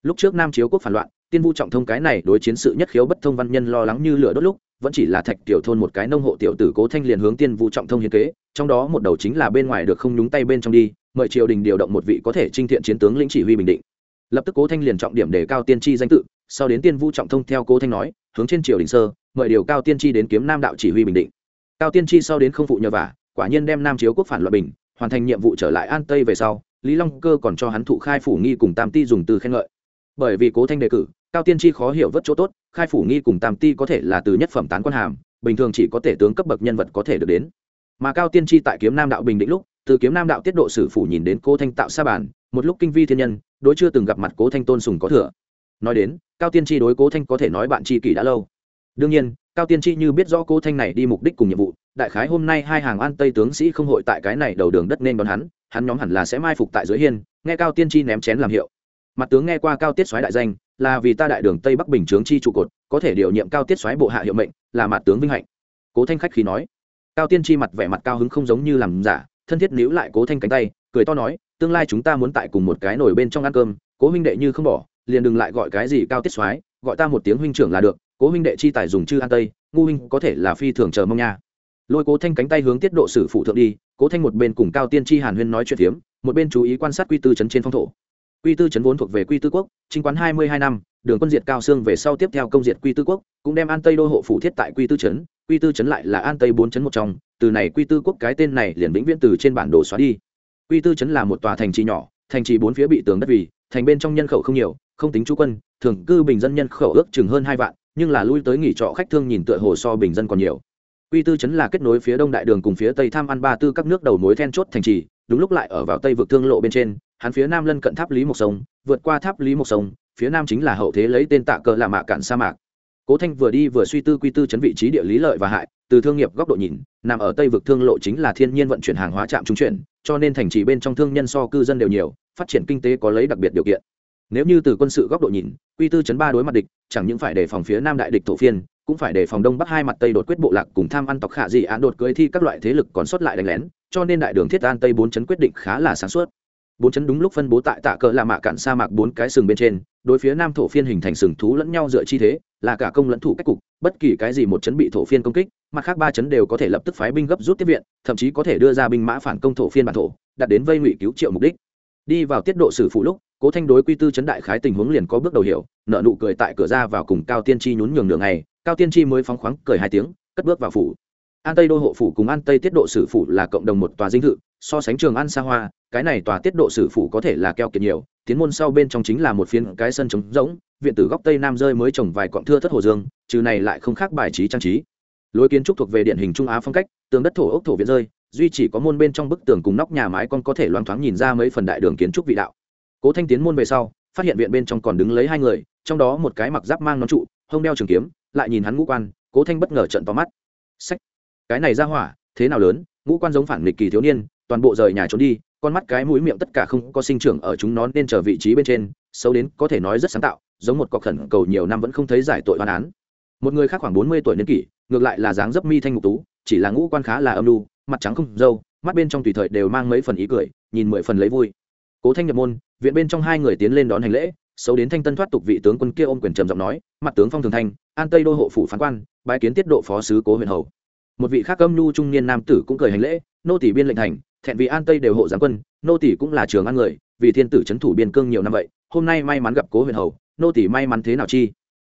Lúc trước nam chiếu quốc phản loạn, tiên vu trọng thông cái này đối chiến sự nhất khiếu bất thông văn nhân lo lắng như lửa đốt lúc, vẫn chỉ là thạch tiểu thôn một cái nông hộ tiểu tử cố thanh liền hướng tiên vu trọng thông hiến kế, trong đó một đầu chính là bên ngoài được không nhúng tay bên trong đi, mời triều đình điều động một vị có thể trinh thiện chiến tướng lĩnh chỉ huy bình định. Lập tức cố thanh liền trọng điểm để cao tiên tri danh tự, sau đến tiên vu trọng thông theo cố thanh nói, hướng trên triều đình sơ, mời điều cao tiên tri đến kiếm nam đạo chỉ huy bình định. Cao tiên tri sau đến không phụ nhờ vả, quả nhiên đem nam chiếu quốc phản loạn bình hoàn thành nhiệm vụ trở lại an tây về sau, lý long cơ còn cho hắn thụ khai phủ nghi cùng tam ti dùng từ khen ngợi. Bởi vì cố thanh đề cử, cao tiên tri khó hiểu vất chỗ tốt, khai phủ nghi cùng tam ti có thể là từ nhất phẩm tán quan hàm, bình thường chỉ có thể tướng cấp bậc nhân vật có thể được đến. Mà cao tiên tri tại kiếm nam đạo bình định lúc, từ kiếm nam đạo tiết độ sử phủ nhìn đến cố thanh tạo sa bản một lúc kinh vi thiên nhân, đối chưa từng gặp mặt cố thanh tôn sùng có thừa. Nói đến, cao tiên tri đối cố thanh có thể nói bạn tri kỷ đã lâu. Đương nhiên cao tiên tri như biết rõ cố thanh này đi mục đích cùng nhiệm vụ, đại khái hôm nay hai hàng an tây tướng sĩ không hội tại cái này đầu đường đất nên đón hắn hắn nhóm hẳn là sẽ mai phục tại dưới hiên, nghe cao tiên tri ném chén làm hiệu. Mặt tướng nghe qua cao tiết soái đại danh, là vì ta đại đường tây bắc bình chướng chi trụ cột, có thể điều nhiệm cao tiết soái bộ hạ hiệu mệnh, là mặt tướng vinh hạnh. Cố thanh khách khi nói. Cao tiên tri mặt vẻ mặt cao hứng không giống như làm giả, thân thiết níu lại cố thanh cánh tay, cười to nói, tương lai chúng ta muốn tại cùng một cái nồi bên trong ăn cơm, cố huynh đệ như không bỏ, liền đừng lại gọi cái gì cao tiết soái, gọi ta một tiếng huynh trưởng là được cố huynh đệ chi tài dùng chư an tây, ngu huynh có thể là phi thường chờ mong nha. Lôi cố thanh cánh tay hướng tiết độ sử phụ thượng đi, cố thanh một bên cùng cao tiên tri hàn huyên nói chuyện phiếm, một bên chú ý quan sát quy tư trấn trên phong thổ. Quy tư trấn vốn thuộc về quy tư quốc chính quán hai mươi hai năm, đường quân diệt cao xương về sau tiếp theo công diệt quy tư quốc, cũng đem an tây đô hộ phủ thiết tại quy tư trấn quy tư trấn lại là an tây bốn trấn một trong, từ này quy tư quốc cái tên này liền vĩnh viễn từ trên bản đồ xóa đi. Quy tư trấn là một tòa thành trì nhỏ, thành trì bốn phía bị tường đất vì, thành bên trong nhân khẩu không nhiều, không tính chú quân, thường cư bình dân nhân khẩu ước chừng hơn hai vạn nhưng là lui tới nghỉ trọ khách thương nhìn tựa hồ so bình dân còn nhiều. Quy tư chấn là kết nối phía đông đại đường cùng phía tây tham ăn ba tư các nước đầu mối then chốt thành trì, đúng lúc lại ở vào tây vực thương lộ bên trên, hắn phía nam lân cận tháp lý mộc sông, vượt qua tháp lý mộc sông, phía nam chính là hậu thế lấy tên tạ cờ là mạ cạn sa mạc. Cố thanh vừa đi vừa suy tư quy tư chấn vị trí địa lý lợi và hại, từ thương nghiệp góc độ nhìn, nằm ở tây vực thương lộ chính là thiên nhiên vận chuyển hàng hóa trạm trung chuyển, cho nên thành trì bên trong thương nhân so cư dân đều nhiều, phát triển kinh tế có lấy đặc biệt điều kiện nếu như từ quân sự góc độ nhìn, quy tư chấn ba đối mặt địch, chẳng những phải đề phòng phía nam đại địch thổ phiên, cũng phải đề phòng đông bắc hai mặt tây đột quyết bộ lạc cùng tham ăn tộc khả dị án đột cưới thi các loại thế lực còn sót lại đánh lén, cho nên đại đường thiết an tây bốn chấn quyết định khá là sáng suốt. Bốn chấn đúng lúc phân bố tại tạ cỡ là mạ cạn sa mạc bốn cái sừng bên trên, đối phía nam thổ phiên hình thành sừng thú lẫn nhau dựa chi thế, là cả công lẫn thủ cách cục, bất kỳ cái gì một chấn bị thổ phiên công kích, mặt khác ba chấn đều có thể lập tức phái binh gấp rút tiếp viện, thậm chí có thể đưa ra binh mã phản công thổ phiên bản thổ đặt đến vây ngụy cứu triệu mục đích. Đi vào tiết độ sử phụ lúc cố thanh đối quy tư chấn đại khái tình huống liền có bước đầu hiểu nợ nụ cười tại cửa ra vào cùng cao tiên tri nhún nhường đường này cao tiên tri mới phóng khoáng cười hai tiếng, cất bước vào phủ. An tây đô hộ phủ cùng an tây tiết độ sử phủ là cộng đồng một tòa dinh thự, so sánh trường an xa hoa, cái này tòa tiết độ sử phủ có thể là keo kiệt nhiều, tiến môn sau bên trong chính là một phiến cái sân trống rỗng, viện tử góc tây nam rơi mới trồng vài cọng thưa thất hồ dương, trừ này lại không khác bài trí trang trí. Lối kiến trúc thuộc về điện hình trung á phong cách, tường đất thổ ốc thổ viện rơi, duy chỉ có môn bên trong bức tường cùng nóc nhà mái con có thể loáng thoáng nhìn ra mấy phần đại đường kiến trúc vị đạo cố thanh tiến môn về sau phát hiện viện bên trong còn đứng lấy hai người trong đó một cái mặc giáp mang nón trụ hông đeo trường kiếm lại nhìn hắn ngũ quan cố thanh bất ngờ trận to mắt. Sách. Cái này ra hỏa thế nào lớn ngũ quan giống phản nghịch kỳ thiếu niên toàn bộ rời nhà trốn đi con mắt cái mũi miệng tất cả không có sinh trưởng ở chúng nó nên chờ vị trí bên trên xấu đến có thể nói rất sáng tạo giống một cọc khẩn cầu nhiều năm vẫn không thấy giải tội hoàn án. Một người khác khoảng bốn mươi tuổi niên kỷ ngược lại là dáng dấp mi thanh ngục tú chỉ là ngũ quan khá là âm lu, mặt trắng không dâu mắt bên trong tùy thời đều mang mấy phần ý cười nhìn mười phần lấy vui. Cố thanh nhập môn viện bên trong hai người tiến lên đón hành lễ, xấu đến thanh tân thoát tục vị tướng quân kia ôm quyền trầm giọng nói, mặt tướng phong thường thanh an tây đô hộ phủ phán quan, bái kiến tiết độ phó sứ cố huyện hầu. Một vị khác âm nhu trung niên nam tử cũng cười hành lễ, nô tỷ biên lệnh thành, thẹn vì an tây đều hộ giáng quân, nô tỷ cũng là trường an người, vì thiên tử c thủ biên cương nhiều năm vậy, hôm nay may mắn gặp cố huyện hầu, nô tỷ may mắn thế nào chi?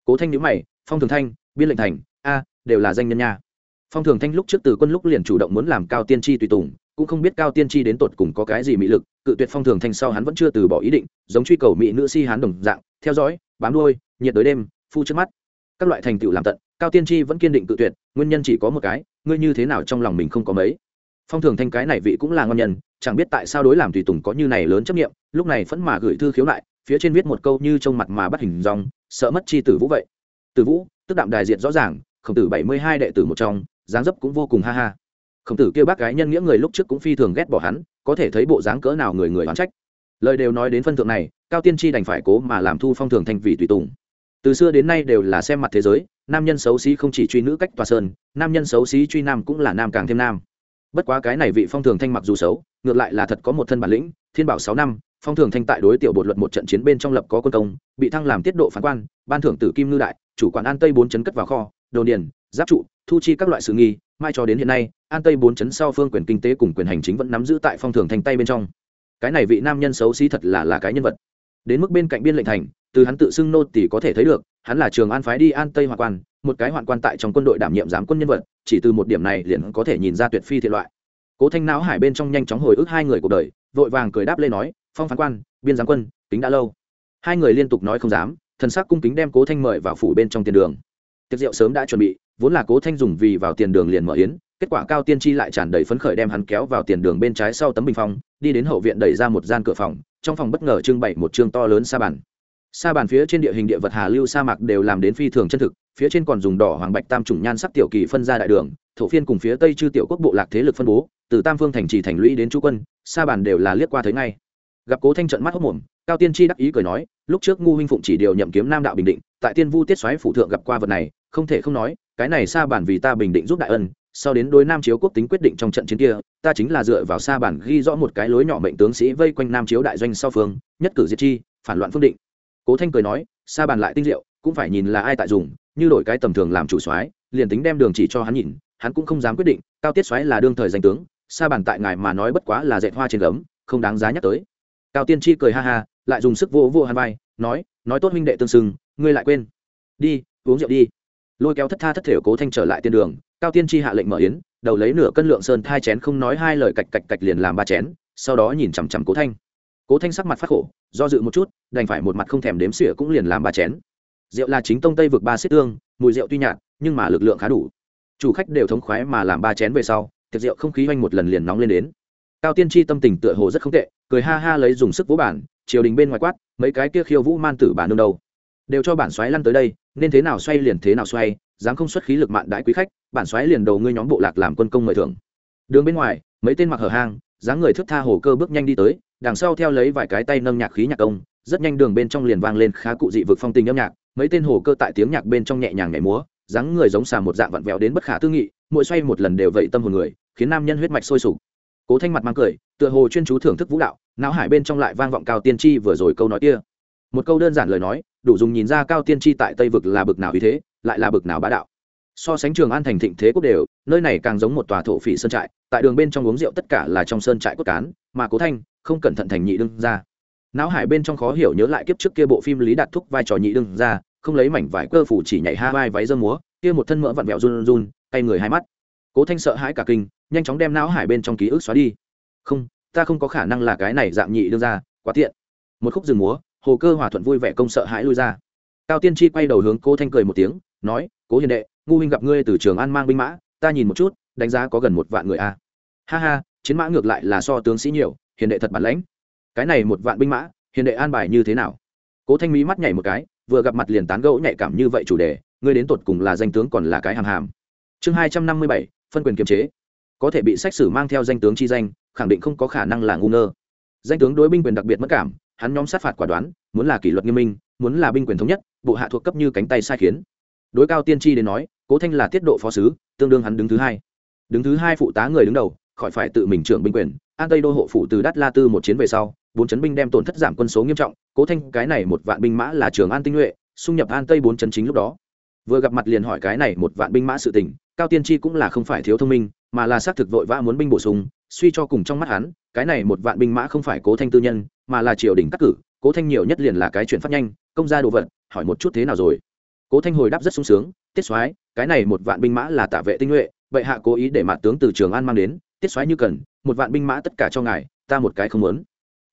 Cố thanh nhữ mày, phong thường thanh biên lệnh thành, a, đều là danh nhân nha. Phong thường thanh lúc trước từ quân lúc liền chủ động muốn làm cao tiên tri tùy tùng cũng không biết cao tiên tri đến tột cùng có cái gì mỹ lực cự tuyệt phong thường thanh sau hắn vẫn chưa từ bỏ ý định giống truy cầu mỹ nữ si hắn đồng dạng theo dõi bám đuôi nhiệt đới đêm phu trước mắt. Các loại thành tựu làm tận cao tiên tri vẫn kiên định cự tuyệt nguyên nhân chỉ có một cái ngươi như thế nào trong lòng mình không có mấy? Phong thường thanh cái này vị cũng là ngon nhân chẳng biết tại sao đối làm tùy tùng có như này lớn chấp nghiệm lúc này phẫn mà gửi thư khiếu lại, phía trên viết một câu như trông mặt mà bắt hình dòng sợ mất chi tử vũ vậy. Tử vũ tức đạm đại diện rõ ràng khổng tử bảy mươi hai đệ tử một trong dáng dấp cũng vô cùng ha ha khổng tử kêu bác gái nhân nghĩa người lúc trước cũng phi thường ghét bỏ hắn, có thể thấy bộ dáng cỡ nào người người oán trách. Lời đều nói đến phân thượng này, cao tiên tri đành phải cố mà làm thu phong thường thành vì tùy tùng. Từ xưa đến nay đều là xem mặt thế giới, nam nhân xấu xí không chỉ truy nữ cách tòa sơn, nam nhân xấu xí truy nam cũng là nam càng thêm nam. Bất quá cái này vị phong thường thanh mặc dù xấu, ngược lại là thật có một thân bản lĩnh, thiên bảo sáu năm, phong thường thanh tại đối tiểu bột luật một trận chiến bên trong lập có quân công, bị thăng làm tiết độ phán quan, ban thưởng tử kim ngư đại, chủ quản an tây bốn chấn cất vào kho đồ điền giáp trụ, thu chi các loại sự nghi, mai cho đến hiện nay, an tây bốn chấn sau phương quyền kinh tế cùng quyền hành chính vẫn nắm giữ tại phong thường thành tay bên trong. Cái này vị nam nhân xấu xí thật là là cái nhân vật. Đến mức bên cạnh biên lệnh thành, từ hắn tự xưng nô tỷ có thể thấy được, hắn là trường an phái đi an tây hoạn quan, một cái hoạn quan tại trong quân đội đảm nhiệm giám quân nhân vật, chỉ từ một điểm này liền có thể nhìn ra tuyệt phi thiện loại. Cố thanh não hải bên trong nhanh chóng hồi ức hai người cuộc đời, vội vàng cười đáp lên nói, phong phán quan, biên giám quân tính đã lâu. Hai người liên tục nói không dám, thần sắc cung kính đem cố thanh mời vào phủ bên trong tiền đường tiệc rượu sớm đã chuẩn bị, vốn là cố thanh dùng vì vào tiền đường liền mở yến, kết quả cao tiên tri lại tràn đầy phấn khởi đem hắn kéo vào tiền đường bên trái sau tấm bình phong, đi đến hậu viện đẩy ra một gian cửa phòng, trong phòng bất ngờ trưng bày một chương to lớn sa bàn. Sa bàn phía trên địa hình địa vật hà lưu sa mạc đều làm đến phi thường chân thực, phía trên còn dùng đỏ hoàng bạch tam trùng nhan sắc tiểu kỳ phân ra đại đường, thổ phiên cùng phía tây chư tiểu quốc bộ lạc thế lực phân bố, từ tam phương thành trì thành lũy đến chú quân, sa bàn đều là liếc qua thấy ngay. Gặp cố thanh trận mắt hốc mồm cao tiên tri đắc ý cười nói, lúc trước ngu huynh phụng chỉ điều nhậm kiếm nam đạo bình định, tại tiên vu tiết xoáy phủ thượng gặp qua vật này không thể không nói, cái này sa bản vì ta bình định giúp đại ân, sau đến đối nam chiếu quốc tính quyết định trong trận chiến kia, ta chính là dựa vào sa bản ghi rõ một cái lối nhỏ mệnh tướng sĩ vây quanh nam chiếu đại doanh sau phương, nhất cử diệt chi, phản loạn phương định. Cố thanh cười nói, sa bản lại tinh diệu, cũng phải nhìn là ai tại dùng, như đổi cái tầm thường làm chủ soái, liền tính đem đường chỉ cho hắn nhìn, hắn cũng không dám quyết định, cao tiết soái là đương thời danh tướng, sa bản tại ngài mà nói bất quá là dệt hoa trên gấm, không đáng giá nhắc tới. Cao tiên tri cười ha ha, lại dùng sức vô vô hắn vai, nói nói tốt huynh đệ tương xưng, ngươi lại quên. Đi, uống rượu đi lôi kéo thất tha thất thể cố thanh trở lại tiên đường, cao tiên tri hạ lệnh mở yến, đầu lấy nửa cân lượng sơn thai chén không nói hai lời cạch cạch cạch liền làm ba chén, sau đó nhìn chằm chằm cố thanh. Cố thanh sắc mặt phát khổ, do dự một chút, đành phải một mặt không thèm đếm xỉa cũng liền làm ba chén. Rượu là chính tông tây vực ba xích tương, mùi rượu tuy nhạt, nhưng mà lực lượng khá đủ. Chủ khách đều thống khoái mà làm ba chén về sau, tiệc rượu không khí oanh một lần liền nóng lên đến. Cao tiên tri tâm tình tựa hồ rất không tệ, cười ha ha lấy dùng sức vũ bản, triều đình bên ngoài quát, mấy cái kia khiêu vũ man tử bản nương đầu đều cho bản xoáy lăn tới đây nên thế nào xoay liền thế nào xoay, dám không xuất khí lực mạn đãi quý khách, bản xoáy liền đầu ngươi nhóm bộ lạc làm quân công mời thưởng. Đường bên ngoài, mấy tên mặc hở hang, dáng người thức tha hồ cơ bước nhanh đi tới, đằng sau theo lấy vài cái tay nâng nhạc khí nhạc công, rất nhanh đường bên trong liền vang lên khá cụ dị vực phong tình âm nhạc, mấy tên hồ cơ tại tiếng nhạc bên trong nhẹ nhàng nhảy múa, dáng người giống xà một dạng vặn vẹo đến bất khả tư nghị, mỗi xoay một lần đều vậy tâm hồn người, khiến nam nhân huyết mạch sôi sục. Cố thanh mặt mang cười, tựa hồ chuyên chú thưởng thức vũ đạo, não hải bên trong lại vang vọng cao tiên tri vừa rồi câu nói kia. Một câu đơn giản lời nói đủ dùng nhìn ra cao tiên tri tại tây vực là bực nào uy thế, lại là bực nào bá đạo. So sánh trường an thành thịnh thế quốc đều, nơi này càng giống một tòa thổ phỉ sơn trại, tại đường bên trong uống rượu tất cả là trong sơn trại cốt cán, mà cố thanh không cẩn thận thành nhị đương ra não hải bên trong khó hiểu nhớ lại kiếp trước kia bộ phim lý đạt thúc vai trò nhị đương ra không lấy mảnh vải cơ phủ chỉ nhảy hai vai váy dơ múa, kia một thân mỡ vặn vẹo run run tay người hai mắt. Cố thanh sợ hãi cả kinh, nhanh chóng đem não hải bên trong ký ức xóa đi. Không, ta không có khả năng là cái này dạng nhị đương ra quá tiện. Một khúc rừng múa hồ cơ hòa thuận vui vẻ công sợ hãi lui ra. Cao tiên tri quay đầu hướng cố thanh cười một tiếng, nói, cố hiền đệ, ngu huynh gặp ngươi từ trường an mang binh mã, ta nhìn một chút, đánh giá có gần một vạn người a. Ha ha, chiến mã ngược lại là so tướng sĩ nhiều, hiền đệ thật bản lãnh. Cái này một vạn binh mã, hiền đệ an bài như thế nào? Cố thanh mỹ mắt nhảy một cái, vừa gặp mặt liền tán gẫu nhạy cảm như vậy chủ đề, ngươi đến tột cùng là danh tướng còn là cái hàm hàm. Chương hai trăm năm mươi bảy, phân quyền kiềm chế. Có thể bị xét xử mang theo danh tướng chi danh, khẳng định không có khả năng là ngu ngơ. Danh tướng đối binh quyền đặc biệt mất cảm hắn nhóm sát phạt quả đoán, muốn là kỷ luật nghiêm minh, muốn là binh quyền thống nhất, bộ hạ thuộc cấp như cánh tay sai khiến. Đối cao tiên tri đến nói, cố thanh là tiết độ phó sứ, tương đương hắn đứng thứ hai. Đứng thứ hai phụ tá người đứng đầu, khỏi phải tự mình trưởng binh quyền. An tây đô hộ phụ từ đắt la tư một chiến về sau, bốn chấn binh đem tổn thất giảm quân số nghiêm trọng, cố thanh cái này một vạn binh mã là trường an tinh nhuệ, xung nhập an tây bốn chấn chính lúc đó. Vừa gặp mặt liền hỏi cái này một vạn binh mã sự tình, cao tiên tri cũng là không phải thiếu thông minh, mà là xác thực vội vã muốn binh bổ sung suy cho cùng trong mắt hắn, cái này một vạn binh mã không phải cố thanh tư nhân, mà là triều đình cắt cử, cố thanh nhiều nhất liền là cái chuyện phát nhanh, công gia đồ vật, hỏi một chút thế nào rồi. Cố thanh hồi đáp rất sung sướng, tiết soái, cái này một vạn binh mã là tả vệ tinh nhuệ vậy hạ cố ý để mặt tướng từ trường an mang đến, tiết soái như cần, một vạn binh mã tất cả cho ngài, ta một cái không muốn.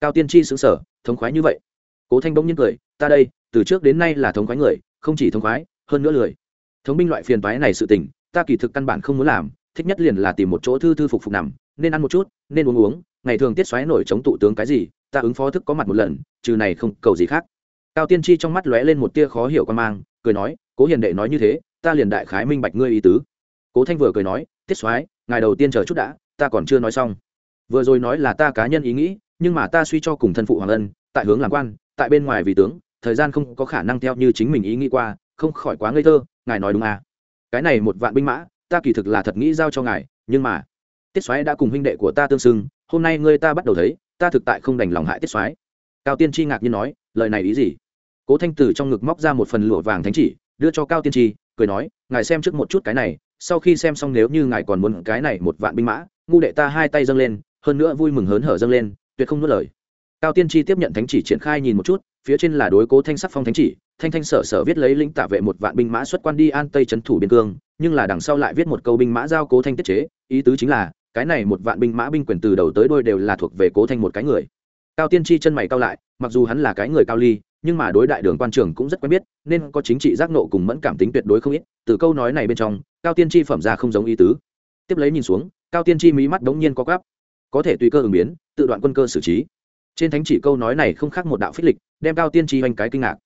Cao tiên tri xứng sở thống khoái như vậy. Cố thanh bỗng nhiên cười, ta đây, từ trước đến nay là thống khoái người, không chỉ thống khoái, hơn nữa lười. Thống binh loại phiền toái này sự tình, ta kỳ thực căn bản không muốn làm, thích nhất liền là tìm một chỗ thư thư phục phục nằm nên ăn một chút, nên uống uống, ngày thường tiết xoáy nổi chống tụ tướng cái gì, ta ứng phó thức có mặt một lần, trừ này không, cầu gì khác. Cao tiên tri trong mắt lóe lên một tia khó hiểu quan mang, cười nói, cố hiền đệ nói như thế, ta liền đại khái minh bạch ngươi ý tứ. Cố thanh vừa cười nói, tiết xoáy, ngài đầu tiên chờ chút đã, ta còn chưa nói xong. Vừa rồi nói là ta cá nhân ý nghĩ, nhưng mà ta suy cho cùng thân phụ hoàng ân, tại hướng làm quan, tại bên ngoài vì tướng, thời gian không có khả năng theo như chính mình ý nghĩ qua, không khỏi quá ngây thơ, ngài nói đúng à. Cái này một vạn binh mã, ta kỳ thực là thật nghĩ giao cho ngài, nhưng mà tiết xoáy đã cùng huynh đệ của ta tương xưng, hôm nay ngươi ta bắt đầu thấy, ta thực tại không đành lòng hại tiết xoáy cao tiên tri ngạc nhiên nói, lời này ý gì? Cố thanh tử trong ngực móc ra một phần lụa vàng thánh chỉ, đưa cho cao tiên tri cười nói, ngài xem trước một chút cái này, sau khi xem xong nếu như ngài còn muốn cái này một vạn binh mã, ngu đệ ta hai tay dâng lên, hơn nữa vui mừng hớn hở dâng lên, tuyệt không nuốt lời. Cao tiên tri tiếp nhận thánh chỉ triển khai nhìn một chút, phía trên là đối cố thanh sắc phong thánh chỉ, thanh thanh sở sở viết lấy lĩnh tạ vệ một vạn binh mã xuất quan đi an tây trấn thủ biên cương, nhưng là đằng sau lại viết một câu binh mã giao cố thanh tiết chế, ý tứ chính là cái này một vạn binh mã binh quyền từ đầu tới đôi đều là thuộc về cố thanh một cái người. Cao tiên tri chân mày cao lại, mặc dù hắn là cái người cao ly, nhưng mà đối đại đường quan trường cũng rất quen biết, nên có chính trị giác nộ cùng mẫn cảm tính tuyệt đối không ít, từ câu nói này bên trong, cao tiên tri phẩm ra không giống ý tứ. Tiếp lấy nhìn xuống, cao tiên tri mí mắt đống nhiên có gắp có thể tùy cơ ứng biến, tự đoạn quân cơ xử trí. Trên thánh chỉ câu nói này không khác một đạo phích lịch, đem cao tiên tri hoành cái kinh ngạc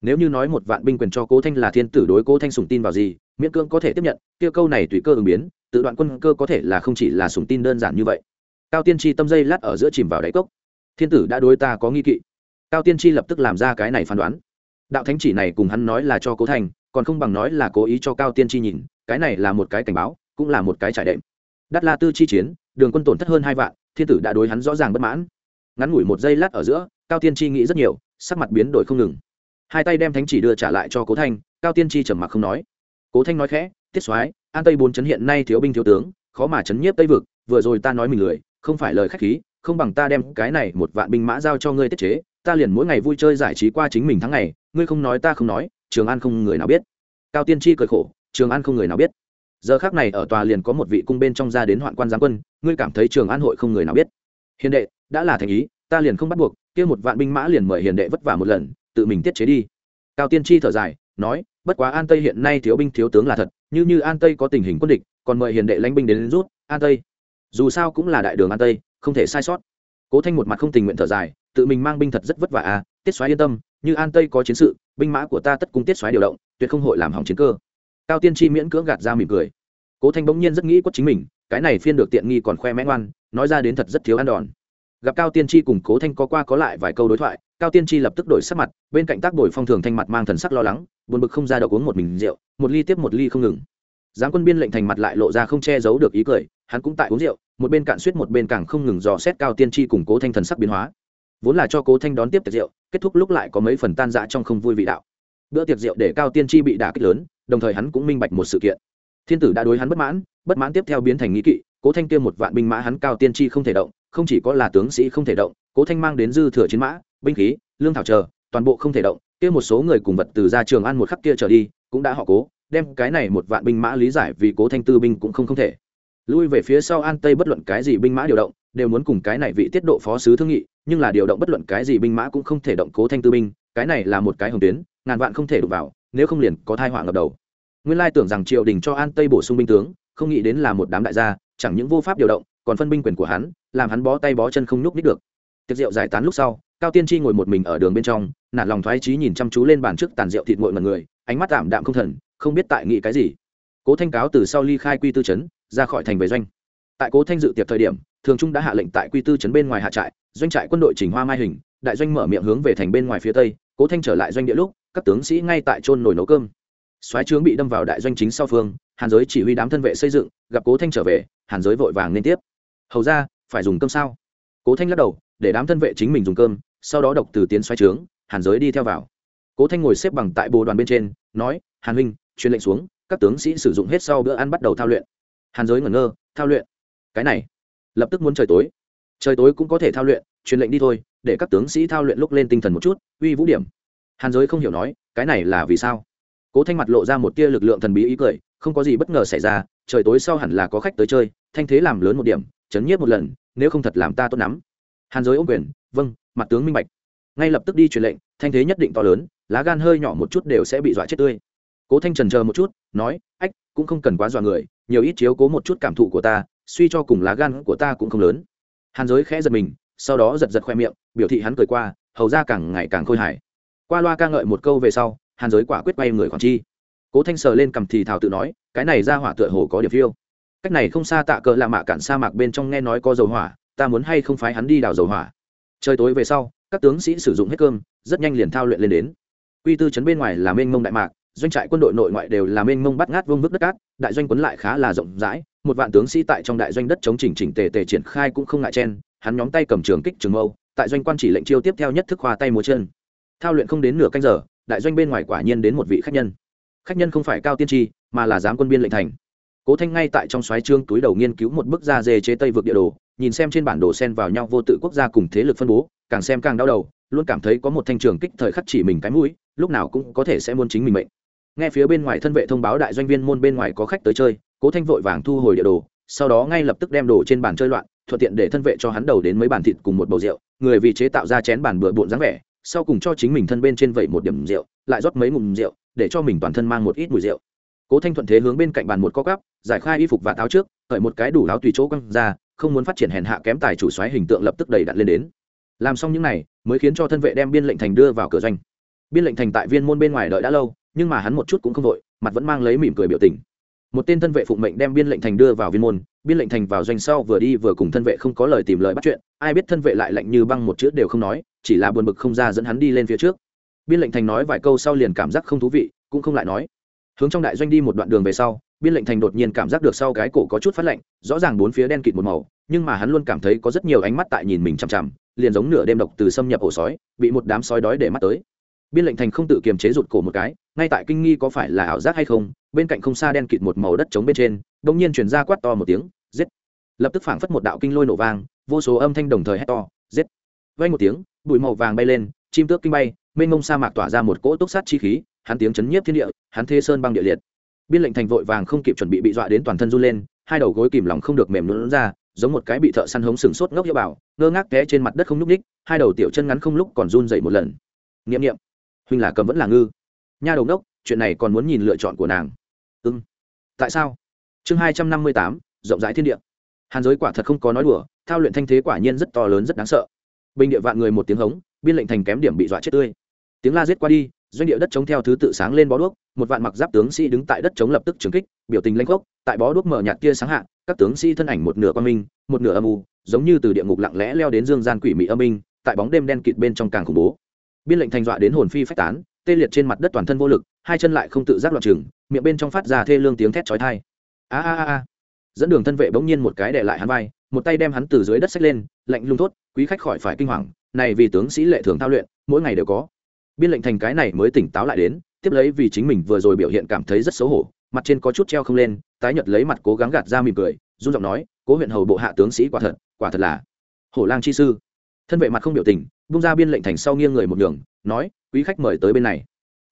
nếu như nói một vạn binh quyền cho cố thanh là thiên tử đối cố thanh sùng tin vào gì, miễn cưỡng có thể tiếp nhận, kia câu này tùy cơ ứng biến, tự đoạn quân cơ có thể là không chỉ là sùng tin đơn giản như vậy. Cao tiên tri tâm dây lát ở giữa chìm vào đáy cốc. Thiên tử đã đối ta có nghi kỵ. Cao tiên tri lập tức làm ra cái này phán đoán. Đạo thánh chỉ này cùng hắn nói là cho cố thanh, còn không bằng nói là cố ý cho cao tiên tri nhìn, cái này là một cái cảnh báo, cũng là một cái trải đệm. Đắt la tư chi chiến, đường quân tổn thất hơn hai vạn, thiên tử đã đối hắn rõ ràng bất mãn. Ngắn ngủi một giây lát ở giữa, cao tiên tri nghĩ rất nhiều, sắc mặt biến đổi không ngừng hai tay đem thánh chỉ đưa trả lại cho cố thanh, cao tiên tri trầm mặc không nói. Cố thanh nói khẽ, tiết soái, an tây bốn chấn hiện nay thiếu binh thiếu tướng, khó mà chấn nhiếp tây vực, vừa rồi ta nói mình lười không phải lời khách khí, không bằng ta đem cái này một vạn binh mã giao cho ngươi tiết chế, ta liền mỗi ngày vui chơi giải trí qua chính mình tháng ngày, ngươi không nói ta không nói, trường an không người nào biết. Cao tiên tri cười khổ, trường an không người nào biết. Giờ khác này ở tòa liền có một vị cung bên trong ra đến hoạn quan giáng quân, ngươi cảm thấy trường an hội không người nào biết? Hiền đệ, đã là thành ý, ta liền không bắt buộc, kia một vạn binh mã liền mời hiền đệ vất vả một lần tự mình tiết chế đi. Cao tiên tri thở dài nói bất quá an tây hiện nay thiếu binh thiếu tướng là thật như như an tây có tình hình quân địch còn mời hiền đệ lãnh binh đến, đến rút an tây. Dù sao cũng là đại đường an tây không thể sai sót. Cố thanh một mặt không tình nguyện thở dài tự mình mang binh thật rất vất vả à tiết xoáy yên tâm như an tây có chiến sự binh mã của ta tất cung tiết xoáy điều động tuyệt không hội làm hỏng chiến cơ. Cao tiên tri miễn cưỡng gạt ra mỉm cười. Cố thanh bỗng nhiên rất nghĩ quất chính mình cái này phiên được tiện nghi còn khoe mẽ ngoan nói ra đến thật rất thiếu ăn đòn gặp cao tiên tri cùng cố thanh có qua có lại vài câu đối thoại, cao tiên tri lập tức đổi sắc mặt, bên cạnh tác đổi phong thường thanh mặt mang thần sắc lo lắng, buồn bực không ra đậu uống một mình rượu, một ly tiếp một ly không ngừng. Giáng quân biên lệnh thành mặt lại lộ ra không che giấu được ý cười, hắn cũng tại uống rượu, một bên cạn suýt một bên càng không ngừng dò xét cao tiên tri cùng cố thanh thần sắc biến hóa. Vốn là cho cố thanh đón tiếp tiệc rượu, kết thúc lúc lại có mấy phần tan dã trong không vui vị đạo. Bữa tiệc rượu để cao tiên tri bị đả kích lớn, đồng thời hắn cũng minh bạch một sự kiện. Thiên tử đã đối hắn bất mãn bất mãn tiếp theo biến thành nghĩ kỵ, cố thanh kia một vạn binh mã hắn cao tiên tri không thể động không chỉ có là tướng sĩ không thể động, cố thanh mang đến dư thừa chiến mã, binh khí, lương thảo chờ, toàn bộ không thể động, kia một số người cùng vật từ ra trường ăn một khắc kia trở đi, cũng đã họ cố, đem cái này một vạn binh mã lý giải vì cố thanh tư binh cũng không không thể. Lui về phía sau an tây bất luận cái gì binh mã điều động, đều muốn cùng cái này vị tiết độ phó sứ thương nghị, nhưng là điều động bất luận cái gì binh mã cũng không thể động cố thanh tư binh, cái này là một cái hồng tuyến, ngàn vạn không thể đụng vào, nếu không liền có thai họa ngập đầu. Nguyên lai tưởng rằng triều đình cho an tây bổ sung binh tướng, không nghĩ đến là một đám đại gia, chẳng những vô pháp điều động còn phân binh quyền của hắn, làm hắn bó tay bó chân không nhúc nít được. Tiệc rượu giải tán lúc sau, cao tiên tri ngồi một mình ở đường bên trong, nản lòng thoái trí nhìn chăm chú lên bàn trước tàn rượu thịt nguội mật người, ánh mắt tạm đạm không thần, không biết tại nghị cái gì. Cố thanh cáo từ sau ly khai quy tư trấn, ra khỏi thành về doanh. Tại cố thanh dự tiệc thời điểm, thường trung đã hạ lệnh tại quy tư trấn bên ngoài hạ trại, doanh trại quân đội chỉnh hoa mai hình, đại doanh mở miệng hướng về thành bên ngoài phía tây, cố thanh trở lại doanh địa lúc, các tướng sĩ ngay tại trôn nồi nấu cơm. Soái trướng bị đâm vào đại doanh chính sau phương, hàn giới chỉ huy đám thân vệ xây dựng, gặp cố thanh trở về, hàn giới vội vàng liên tiếp hầu ra, phải dùng cơm sao? Cố thanh lắc đầu, để đám thân vệ chính mình dùng cơm, sau đó độc từ tiến xoay trướng, hàn giới đi theo vào. Cố thanh ngồi xếp bằng tại bồ đoàn bên trên, nói, hàn huynh, truyền lệnh xuống, các tướng sĩ sử dụng hết sau bữa ăn bắt đầu thao luyện. Hàn giới ngẩn ngơ, thao luyện? Cái này, lập tức muốn trời tối. Trời tối cũng có thể thao luyện, truyền lệnh đi thôi, để các tướng sĩ thao luyện lúc lên tinh thần một chút, uy vũ điểm. Hàn giới không hiểu nói, cái này là vì sao? Cố thanh mặt lộ ra một tia lực lượng thần bí ý cười, không có gì bất ngờ xảy ra, trời tối sau hẳn là có khách tới chơi, thanh thế làm lớn một điểm chấn nhiếp một lần, nếu không thật làm ta tốt lắm. Hàn giới ôm quyền vâng mặt tướng minh bạch. Ngay lập tức đi truyền lệnh, thanh thế nhất định to lớn, lá gan hơi nhỏ một chút đều sẽ bị dọa chết tươi. Cố thanh trần chờ một chút, nói, ách, cũng không cần quá dọa người, nhiều ít chiếu cố một chút cảm thụ của ta, suy cho cùng lá gan của ta cũng không lớn. Hàn giới khẽ giật mình, sau đó giật giật khoe miệng, biểu thị hắn cười qua, hầu ra càng ngày càng khôi hài. Qua loa ca ngợi một câu về sau, hàn giới quả quyết bay người khoản chi. Cố thanh sờ lên cầm thì thảo tự nói, cái này ra hỏa tựa hồ có điểm phiêu cách này không xa tạ cờ là mạ cản sa mạc bên trong nghe nói có dầu hỏa, ta muốn hay không phái hắn đi đào dầu hỏa? Trời tối về sau, các tướng sĩ sử dụng hết cơm, rất nhanh liền thao luyện lên đến. Quy tư chấn bên ngoài là mênh mông đại mạc, doanh trại quân đội nội ngoại đều là mênh mông bắt ngát vương vức đất cát, đại doanh quấn lại khá là rộng rãi, một vạn tướng sĩ tại trong đại doanh đất chống chỉnh chỉnh tề tề triển khai cũng không ngại chen, hắn nhóm tay cầm trường kích trường mâu, tại doanh quan chỉ lệnh chiêu tiếp theo nhất thức hòa tay múa chân. Thao luyện không đến nửa canh giờ, đại doanh bên ngoài quả nhiên đến một vị khách nhân. Khách nhân không phải cao tiên tri, mà là giám quân biên lệnh thành cố thanh ngay tại trong xoáy trương túi đầu nghiên cứu một bức da dê chế tây vực địa đồ, nhìn xem trên bản đồ sen vào nhau vô tự quốc gia cùng thế lực phân bố, càng xem càng đau đầu, luôn cảm thấy có một thanh trường kích thời khắc chỉ mình cái mũi, lúc nào cũng có thể sẽ muốn chính mình mệnh. Nghe phía bên ngoài thân vệ thông báo đại doanh viên môn bên ngoài có khách tới chơi, cố thanh vội vàng thu hồi địa đồ, sau đó ngay lập tức đem đồ trên bàn chơi loạn, thuận tiện để thân vệ cho hắn đầu đến mấy bàn thịt cùng một bầu rượu, người vì chế tạo ra chén bàn bừa bộn dáng vẻ, sau cùng cho chính mình thân bên trên vẩy một điểm rượu, lại rót mấy ngụm rượu, để cho mình toàn thân mang một ít mùi rượu cố thanh thuận thế hướng bên cạnh bàn một co cắp, giải khai y phục và tháo trước khởi một cái đủ áo tùy chỗ quăng ra, không muốn phát triển hèn hạ kém tài chủ xoáy hình tượng lập tức đầy đặn lên đến. Làm xong những này, mới khiến cho thân vệ đem biên lệnh thành đưa vào cửa doanh. Biên lệnh thành tại viên môn bên ngoài đợi đã lâu, nhưng mà hắn một chút cũng không vội, mặt vẫn mang lấy mỉm cười biểu tình. Một tên thân vệ phụng mệnh đem biên lệnh thành đưa vào viên môn, biên lệnh thành vào doanh sau vừa đi vừa cùng thân vệ không có lời tìm lời bắt chuyện, ai biết thân vệ lại lạnh như băng một chữ đều không nói, chỉ là buồn bực không ra dẫn hắn đi lên phía trước. Biên lệnh thành nói vài câu sau liền cảm giác không thú vị, cũng không lại nói hướng trong đại doanh đi một đoạn đường về sau, biên lệnh thành đột nhiên cảm giác được sau cái cổ có chút phát lạnh, rõ ràng bốn phía đen kịt một màu, nhưng mà hắn luôn cảm thấy có rất nhiều ánh mắt tại nhìn mình chằm chằm, liền giống nửa đêm độc từ xâm nhập ổ sói, bị một đám sói đói để mắt tới. Biên lệnh thành không tự kiềm chế rụt cổ một cái, ngay tại kinh nghi có phải là ảo giác hay không, bên cạnh không xa đen kịt một màu đất trống bên trên đ ỗ n g nhiên chuyển ra quát to một tiếng, giết. Lập tức phảng phất một đạo kinh lôi nổ vang, vô số âm thanh đồng thời hét to, giết. Vay một tiếng, bụi màu vàng bay lên, chim tước kinh bay, mênh mông sa mạc tỏa ra một cỗ túc sát chi khí hắn tiếng chấn nhiếp thiên địa hắn thê sơn băng địa liệt. Biên lệnh thành vội vàng không kịp chuẩn bị bị dọa đến toàn thân run lên hai đầu gối kìm lòng không được mềm lún ra giống một cái bị thợ săn hống sừng sốt ngốc hiệu bảo ngơ ngác té trên mặt đất không nhúc ních hai đầu tiểu chân ngắn không lúc còn run dậy một lần. Nghiệm nghiệm huynh là cầm vẫn là ngư. Nha đầu ngốc chuyện này còn muốn nhìn lựa chọn của nàng. Ưng, ừ. tại sao? Chương hai trăm năm mươi tám rộng rãi thiên địa. Hàn giới quả thật không có nói đùa thao luyện thanh thế quả nhiên rất to lớn rất đáng sợ. Bình địa vạn người một tiếng hống biên lệnh thành kém điểm bị dọa chết tươi. Tiếng la giết qua đi doanh địa đất chống theo thứ tự sáng lên bó đuốc, một vạn mặc giáp tướng sĩ đứng tại đất chống lập tức trường kích, biểu tình lanh gốc tại bó đuốc mở nhạt kia sáng hạ, các tướng sĩ thân ảnh một nửa quan minh, một nửa âm u, giống như từ địa ngục lặng lẽ leo đến dương gian quỷ mị âm minh, tại bóng đêm đen kịt bên trong càng khủng bố. Biên lệnh thành dọa đến hồn phi phách tán, tê liệt trên mặt đất toàn thân vô lực, hai chân lại không tự giác loạn chừng miệng bên trong phát ra thê lương tiếng thét chói tai. A a a. Dẫn đường thân vệ bỗng nhiên một cái đè lại hắn vai, một tay đem hắn từ dưới đất xách lên, lạnh lùng thốt, quý khách khỏi phải kinh hoàng, này vì tướng sĩ lệ thường thao luyện, mỗi ngày đều có biên lệnh thành cái này mới tỉnh táo lại đến, tiếp lấy vì chính mình vừa rồi biểu hiện cảm thấy rất xấu hổ, mặt trên có chút treo không lên, tái nhật lấy mặt cố gắng gạt ra mỉm cười, run giọng nói, cố huyện hầu bộ hạ tướng sĩ quả thật quả thật là hổ lang chi sư. Thân vệ mặt không biểu tình, bung ra biên lệnh thành sau nghiêng người một đường nói, quý khách mời tới bên này.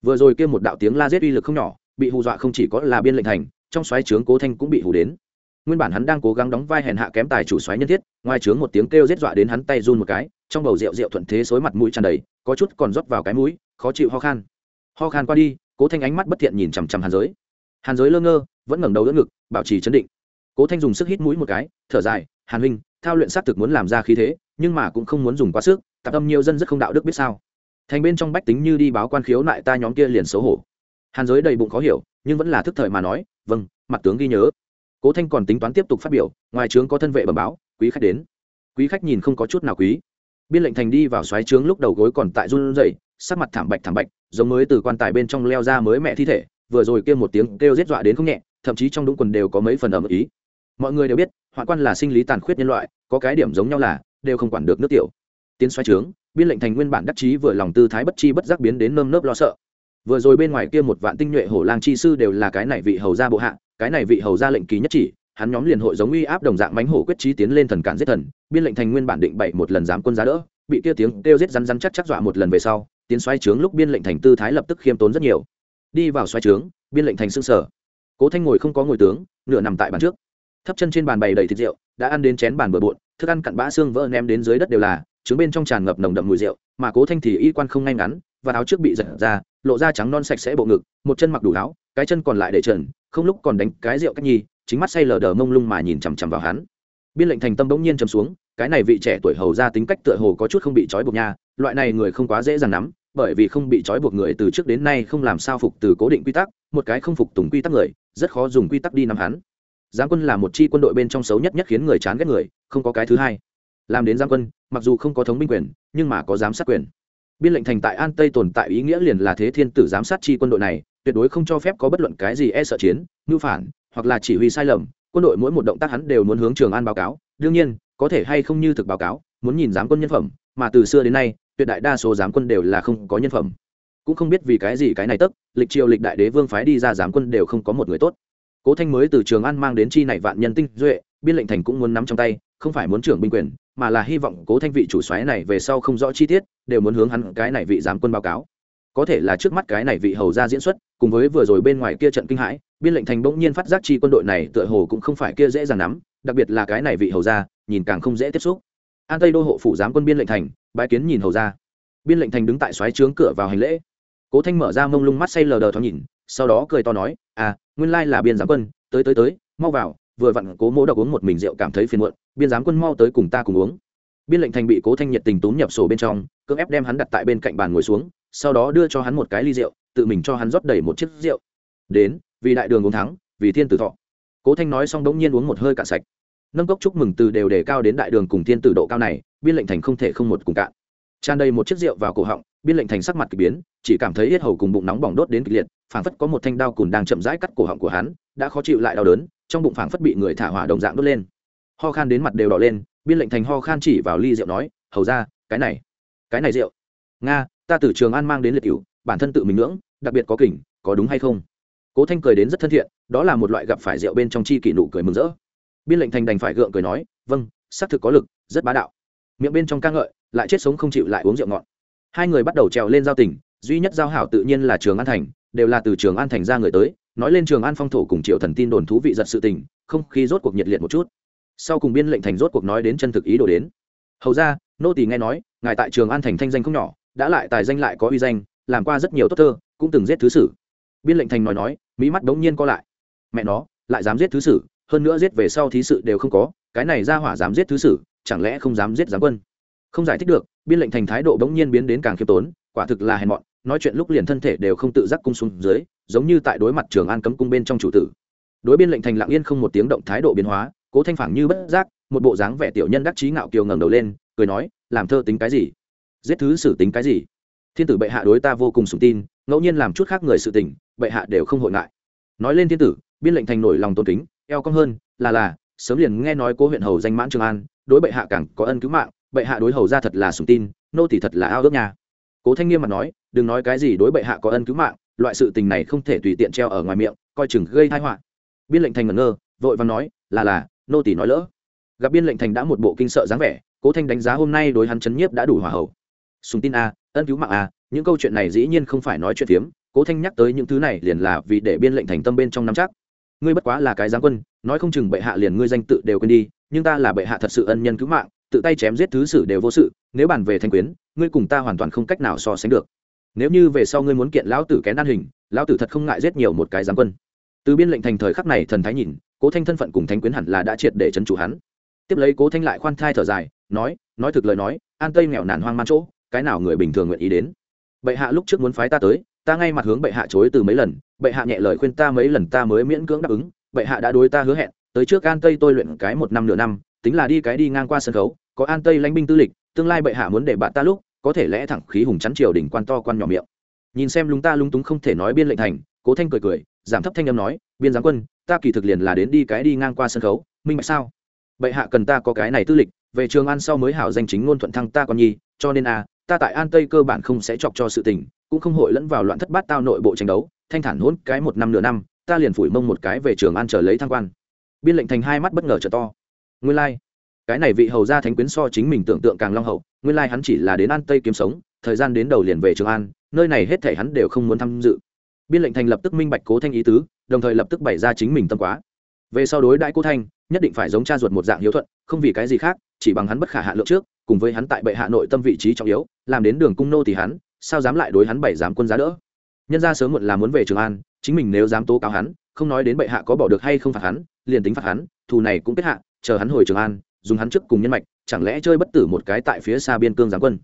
Vừa rồi kia một đạo tiếng la giết uy lực không nhỏ, bị hù dọa không chỉ có là biên lệnh thành, trong xoáy trướng cố thanh cũng bị hù đến nguyên bản hắn đang cố gắng đóng vai hèn hạ kém tài chủ xoáy nhân thiết, ngoài trướng một tiếng kêu rết dọa đến hắn tay run một cái, trong bầu rượu rượu thuận thế xối mặt mũi tràn đầy, có chút còn rót vào cái mũi, khó chịu ho khan. Ho khan qua đi, cố thanh ánh mắt bất thiện nhìn chằm chằm hàn giới. Hàn giới lơ ngơ, vẫn ngẩng đầu đỡ ngực, bảo trì chấn định. Cố thanh dùng sức hít mũi một cái, thở dài, hàn huynh, thao luyện xác thực muốn làm ra khí thế, nhưng mà cũng không muốn dùng quá sức tạp âm nhiều dân rất không đạo đức biết sao. Thành bên trong bách tính như đi báo quan khiếu nại ta nhóm kia liền xấu hổ. Hàn giới đầy bụng khó hiểu, nhưng vẫn là thức thời mà nói vâng mặt tướng ghi nhớ cố thanh còn tính toán tiếp tục phát biểu, ngoài trướng có thân vệ bẩm báo, quý khách đến. Quý khách nhìn không có chút nào quý. Biên lệnh thành đi vào xoáy trướng lúc đầu gối còn tại run rẩy, sắc mặt thảm bạch thảm bạch, giống mới từ quan tài bên trong leo ra mới mẹ thi thể, vừa rồi kêu một tiếng kêu giết dọa đến không nhẹ, thậm chí trong đúng quần đều có mấy phần ẩm ý. Mọi người đều biết, hoạn quan là sinh lý tàn khuyết nhân loại, có cái điểm giống nhau là, đều không quản được nước tiểu. Tiến xoáy trướng, biên lệnh thành nguyên bản đắc chí vừa lòng tư thái bất chi bất giác biến đến nơm nớp lo sợ. Vừa rồi bên ngoài kia một vạn tinh nhuệ hổ lang chi sư đều là cái này vị hầu gia bộ hạ cái này vị hầu ra lệnh ký nhất chỉ, hắn nhóm liền hội giống uy áp đồng dạng mánh hổ quyết trí tiến lên thần cản giết thần, biên lệnh thành nguyên bản định bảy một lần dám quân giá đỡ, bị kia tiếng kêu giết rắn rắn chắc chắc dọa một lần về sau, tiến xoay trướng lúc biên lệnh thành tư thái lập tức khiêm tốn rất nhiều. Đi vào xoay trướng, biên lệnh thành xương sở. Cố thanh ngồi không có ngồi tướng, nửa nằm tại bàn trước. Thấp chân trên bàn bày đầy thịt rượu, đã ăn đến chén bàn bừa bộn, thức ăn cặn bã xương vỡ ném đến dưới đất đều là trứng bên trong tràn ngập nồng đậm mùi rượu, mà cố thanh thì y quan không ngay ngắn, và áo trước bị giật ra, lộ ra trắng non sạch sẽ bộ ngực, một chân mặc đủ áo, cái chân còn lại để trần không lúc còn đánh cái rượu cách nhi, chính mắt say lờ đờ mông lung mà nhìn chằm chằm vào hắn. Biên lệnh thành tâm bỗng nhiên chầm xuống, cái này vị trẻ tuổi hầu ra tính cách tựa hồ có chút không bị trói buộc nha, loại này người không quá dễ dàng nắm, bởi vì không bị trói buộc người từ trước đến nay không làm sao phục từ cố định quy tắc, một cái không phục tùng quy tắc người, rất khó dùng quy tắc đi nắm hắn. Giáng quân là một chi quân đội bên trong xấu nhất nhất khiến người chán ghét người, không có cái thứ hai. Làm đến giáng quân, mặc dù không có thống binh quyền, nhưng mà có giám sát quyền. Biên lệnh thành tại an tây tồn tại ý nghĩa liền là thế thiên tử giám sát chi quân đội này tuyệt đối không cho phép có bất luận cái gì e sợ chiến, ngưu phản, hoặc là chỉ huy sai lầm, quân đội mỗi một động tác hắn đều muốn hướng trường an báo cáo. Đương nhiên, có thể hay không như thực báo cáo, muốn nhìn giám quân nhân phẩm, mà từ xưa đến nay, tuyệt đại đa số giám quân đều là không có nhân phẩm. Cũng không biết vì cái gì cái này tức, lịch triều lịch đại đế vương phái đi ra giám quân đều không có một người tốt. Cố thanh mới từ trường an mang đến chi này vạn nhân tinh duệ, biên lệnh thành cũng muốn nắm trong tay, không phải muốn trưởng binh quyền, mà là hy vọng cố thanh vị chủ xoáy này về sau không rõ chi tiết, đều muốn hướng hắn cái này vị giám quân báo cáo có thể là trước mắt cái này vị hầu ra diễn xuất, cùng với vừa rồi bên ngoài kia trận kinh hãi, biên lệnh thành bỗng nhiên phát giác chi quân đội này tựa hồ cũng không phải kia dễ dàng nắm đặc biệt là cái này vị hầu ra nhìn càng không dễ tiếp xúc. An tây đô hộ phủ giám quân biên lệnh thành, bái kiến nhìn hầu ra biên lệnh thành đứng tại xoáy trướng cửa vào hành lễ. Cố thanh mở ra mông lung mắt say lờ đờ thoáng nhìn, sau đó cười to nói à nguyên lai là biên giám quân, tới tới tới, mau vào, vừa vặn cố mỗ đọc uống một mình rượu cảm thấy phiền muộn, biên giám quân mau tới cùng ta cùng uống. Biên lệnh thành bị cố thanh nhiệt tình túm nhập sổ bên trong, cưỡng ép đem hắn đặt tại bên cạnh bàn ngồi xuống sau đó đưa cho hắn một cái ly rượu, tự mình cho hắn rót đầy một chiếc rượu. Đến, vì đại đường uống thắng, vì thiên tử thọ. Cố thanh nói xong đống nhiên uống một hơi cạn sạch. Nâng cốc chúc mừng từ đều đề cao đến đại đường cùng thiên tử độ cao này, biên lệnh thành không thể không một cùng cạn. Tràn đầy một chiếc rượu vào cổ họng, biên lệnh thành sắc mặt k ỳ biến, chỉ cảm thấy hết hầu cùng bụng nóng bỏng đốt đến kịch liệt, phảng phất có một thanh đao cùn đang chậm rãi cắt cổ họng của hắn, đã khó chịu lại đau đớn, trong bụng phảng phất bị người thả hỏa đồng dạng đốt lên. Ho khan đến mặt đều đỏ lên, biên lệnh thành ho khan chỉ vào ly rượu nói, hầu ra, cái này cái này rượu. Nga ta từ trường an mang đến liệt cựu bản thân tự mình ngưỡng, đặc biệt có kỉnh, có đúng hay không? Cố thanh cười đến rất thân thiện, đó là một loại gặp phải rượu bên trong chi kỷ nụ cười mừng rỡ. Biên lệnh thành đành phải gượng cười nói vâng xác thực có lực, rất bá đạo. Miệng bên trong ca ngợi, lại chết sống không chịu lại uống rượu ngọn hai người bắt đầu trèo lên giao tình, duy nhất giao hảo tự nhiên là trường an thành, đều là từ trường an thành ra người tới, nói lên trường an phong thổ cùng triệu thần tin đồn thú vị giật sự tình, không khí rốt cuộc nhiệt liệt một chút. Sau cùng biên lệnh thành rốt cuộc nói đến chân thực ý đồ đến. Hầu ra, nô tỳ nghe nói, ngài tại trường an thành thanh danh không nhỏ đã lại tài danh lại có uy danh, làm qua rất nhiều tốt thơ, cũng từng giết thứ sử. Biên lệnh thành nói nói, mỹ mắt đống nhiên co lại. Mẹ nó, lại dám giết thứ sử, hơn nữa giết về sau thí sự đều không có, cái này ra hỏa dám giết thứ sử, chẳng lẽ không dám giết giám quân? Không giải thích được, biên lệnh thành thái độ bỗng nhiên biến đến càng khiêm tốn, quả thực là hèn mọn, nói chuyện lúc liền thân thể đều không tự giác cung xuống dưới, giống như tại đối mặt trường an cấm cung bên trong chủ tử. Đối biên lệnh thành lặng yên không một tiếng động thái độ biến hóa, cố thanh phản như bất giác, một bộ dáng vẻ tiểu nhân đắc chí ngạo kiều ngẩng đầu lên, cười nói, làm thơ tính cái gì? Giết thứ xử tính cái gì? Thiên tử bệ hạ đối ta vô cùng sùng tin, ngẫu nhiên làm chút khác người sự tình, bệ hạ đều không hội ngại. Nói lên thiên tử, biên lệnh thành nổi lòng tôn kính, eo cong hơn, là là, sớm liền nghe nói cố huyện hầu danh mãn trường an, đối bệ hạ càng có ân cứu mạng, bệ hạ đối hầu ra thật là sùng tin, nô thì thật là ao ước nhà cố thanh nghiêm mặt nói, đừng nói cái gì đối bệ hạ có ân cứu mạng, loại sự tình này không thể tùy tiện treo ở ngoài miệng, coi chừng gây tai họa. Biên lệnh thành ngẩn ngơ, vội và nói, là là, nô tỷ nói lỡ. Gặp biên lệnh thành đã một bộ kinh sợ dáng vẻ, cố thanh đánh giá hôm nay đối hắn chấn nhiếp đã đủ hòa hậu sùng tin a, ân cứu mạng a, những câu chuyện này dĩ nhiên không phải nói chuyện phiếm, cố thanh nhắc tới những thứ này liền là vì để biên lệnh thành tâm bên trong nắm chắc. Ngươi bất quá là cái giáng quân, nói không chừng bệ hạ liền ngươi danh tự đều quên đi, nhưng ta là bệ hạ thật sự ân nhân cứu mạng, tự tay chém giết thứ sử đều vô sự, nếu bàn về thanh quyến, ngươi cùng ta hoàn toàn không cách nào so sánh được. Nếu như về sau ngươi muốn kiện lão tử kén an hình, lão tử thật không ngại giết nhiều một cái giáng quân. Từ biên lệnh thành thời khắc này thần thái nhìn, cố thanh thân phận cùng thanh quyến hẳn là đã triệt để trấn chủ hắn. Tiếp lấy cố thanh lại khoan thai thở dài, nói nói thực lời nói, an tây nghèo nàn hoang man chỗ cái nào người bình thường nguyện ý đến. Bệ hạ lúc trước muốn phái ta tới, ta ngay mặt hướng bệ hạ chối từ mấy lần, bệ hạ nhẹ lời khuyên ta mấy lần ta mới miễn cưỡng đáp ứng, bệ hạ đã đối ta hứa hẹn, tới trước an tây tôi luyện cái một năm nửa năm, tính là đi cái đi ngang qua sân khấu, có an tây lãnh binh tư lịch, tương lai bệ hạ muốn để bạn ta lúc, có thể lẽ thẳng khí hùng chắn triều đỉnh quan to quan nhỏ miệng. Nhìn xem lúng ta lúng túng không thể nói biên lệnh thành, cố thanh cười cười, giảm thấp thanh âm nói, biên giáng quân, ta kỳ thực liền là đến đi cái đi ngang qua sân khấu, minh bạch sao? Bệ hạ cần ta có cái này tư lịch, về trường an sau mới hảo danh chính ngôn thuận thăng ta con nhi, cho nên a ta tại an tây cơ bản không sẽ chọc cho sự tình, cũng không hội lẫn vào loạn thất bát tao nội bộ tranh đấu, thanh thản hôn cái một năm nửa năm, ta liền phủi mông một cái về trường an trở lấy thăng quan. Biên lệnh thành hai mắt bất ngờ trở to. Nguyên lai、like. cái này vị hầu gia thánh quyến so chính mình tưởng tượng càng long hậu, nguyên lai hắn chỉ là đến an tây kiếm sống, thời gian đến đầu liền về trường an, nơi này hết thể hắn đều không muốn tham dự. Biên lệnh thành lập tức minh bạch cố thanh ý tứ, đồng thời lập tức bày ra chính mình tâm quá. Về sau đối đại cố thanh, nhất định phải giống cha ruột một dạng hiếu thuận, không vì cái gì khác, chỉ bằng hắn bất khả hạ lượng trước cùng với hắn tại bệ hạ nội tâm vị trí trọng yếu, làm đến đường cung nô thì hắn, sao dám lại đối hắn bảy dám quân giá đỡ? Nhân ra sớm muộn là muốn về trường an, chính mình nếu dám tố cáo hắn, không nói đến bệ hạ có bỏ được hay không phạt hắn, liền tính phạt hắn, thù này cũng kết hạ, chờ hắn hồi trường an, dùng hắn trước cùng nhân mạch, chẳng lẽ chơi bất tử một cái tại phía xa biên cương giáng quân?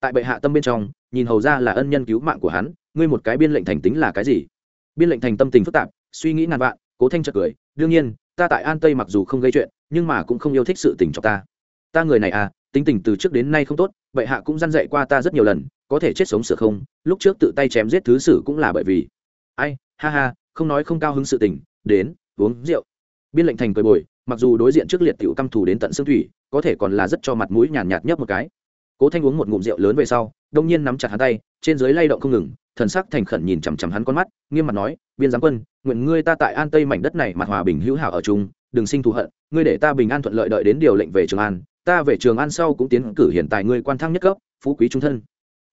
Tại bệ hạ tâm bên trong, nhìn hầu ra là ân nhân cứu mạng của hắn, ngươi một cái biên lệnh thành tính là cái gì? Biên lệnh thành tâm tình phức tạp, suy nghĩ ngàn vạn, cố thanh chợt cười, đương nhiên, ta tại an tây mặc dù không gây chuyện, nhưng mà cũng không yêu thích sự tình cho ta. Ta người này à tính tình từ trước đến nay không tốt bệ hạ cũng răn dạy qua ta rất nhiều lần có thể chết sống sửa không lúc trước tự tay chém giết thứ sử cũng là bởi vì. Ai ha ha không nói không cao hứng sự tình đến uống rượu. Biên lệnh thành cười bồi mặc dù đối diện trước liệt tiểu căm thù đến tận xương thủy có thể còn là rất cho mặt mũi nhàn nhạt, nhạt nhấp một cái. Cố thanh uống một ngụm rượu lớn về sau đông nhiên nắm chặt hắn tay trên dưới lay động không ngừng thần sắc thành khẩn nhìn chằm chằm hắn con mắt nghiêm mặt nói biên giám quân nguyện ngươi ta tại an tây mảnh đất này mặt hòa bình hữu hảo ở chung đừng sinh thù hận ngươi để ta bình an thuận lợi đợi đến điều lệnh về trường an ta về trường an sau cũng tiến cử hiện tại ngươi quan thăng nhất cấp, phú quý trung thân.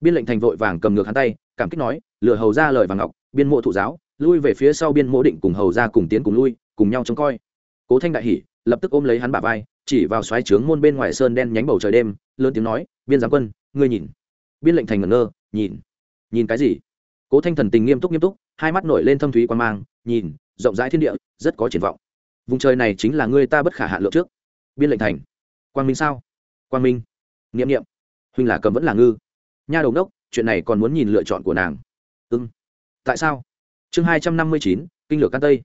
Biên lệnh thành vội vàng cầm ngược hắn tay, cảm kích nói, lừa hầu ra lời vàng ngọc, biên mộ thụ giáo, lui về phía sau biên mộ định cùng hầu ra cùng tiến cùng lui, cùng nhau trông coi. Cố thanh đại hỉ, lập tức ôm lấy hắn bà vai, chỉ vào xoáy trướng môn bên ngoài sơn đen nhánh bầu trời đêm, lớn tiếng nói, biên giám quân, ngươi nhìn. Biên lệnh thành ngẩn ngơ, nhìn. Nhìn cái gì? Cố thanh thần tình nghiêm túc nghiêm túc, hai mắt nổi lên thâm thúy quan mang, nhìn, rộng rãi thiên địa, rất có triển vọng. Vùng trời này chính là ngươi ta bất khả hạ lượng trước. Biên lệnh thành quang minh sao? Quang minh. N i ệ m n i ệ m huynh là cầm vẫn là ngư. Nha đầu đốc chuyện này còn muốn nhìn lựa chọn của nàng. Ưng tại sao? Chương hai trăm năm mươi chín, kinh lược can tây.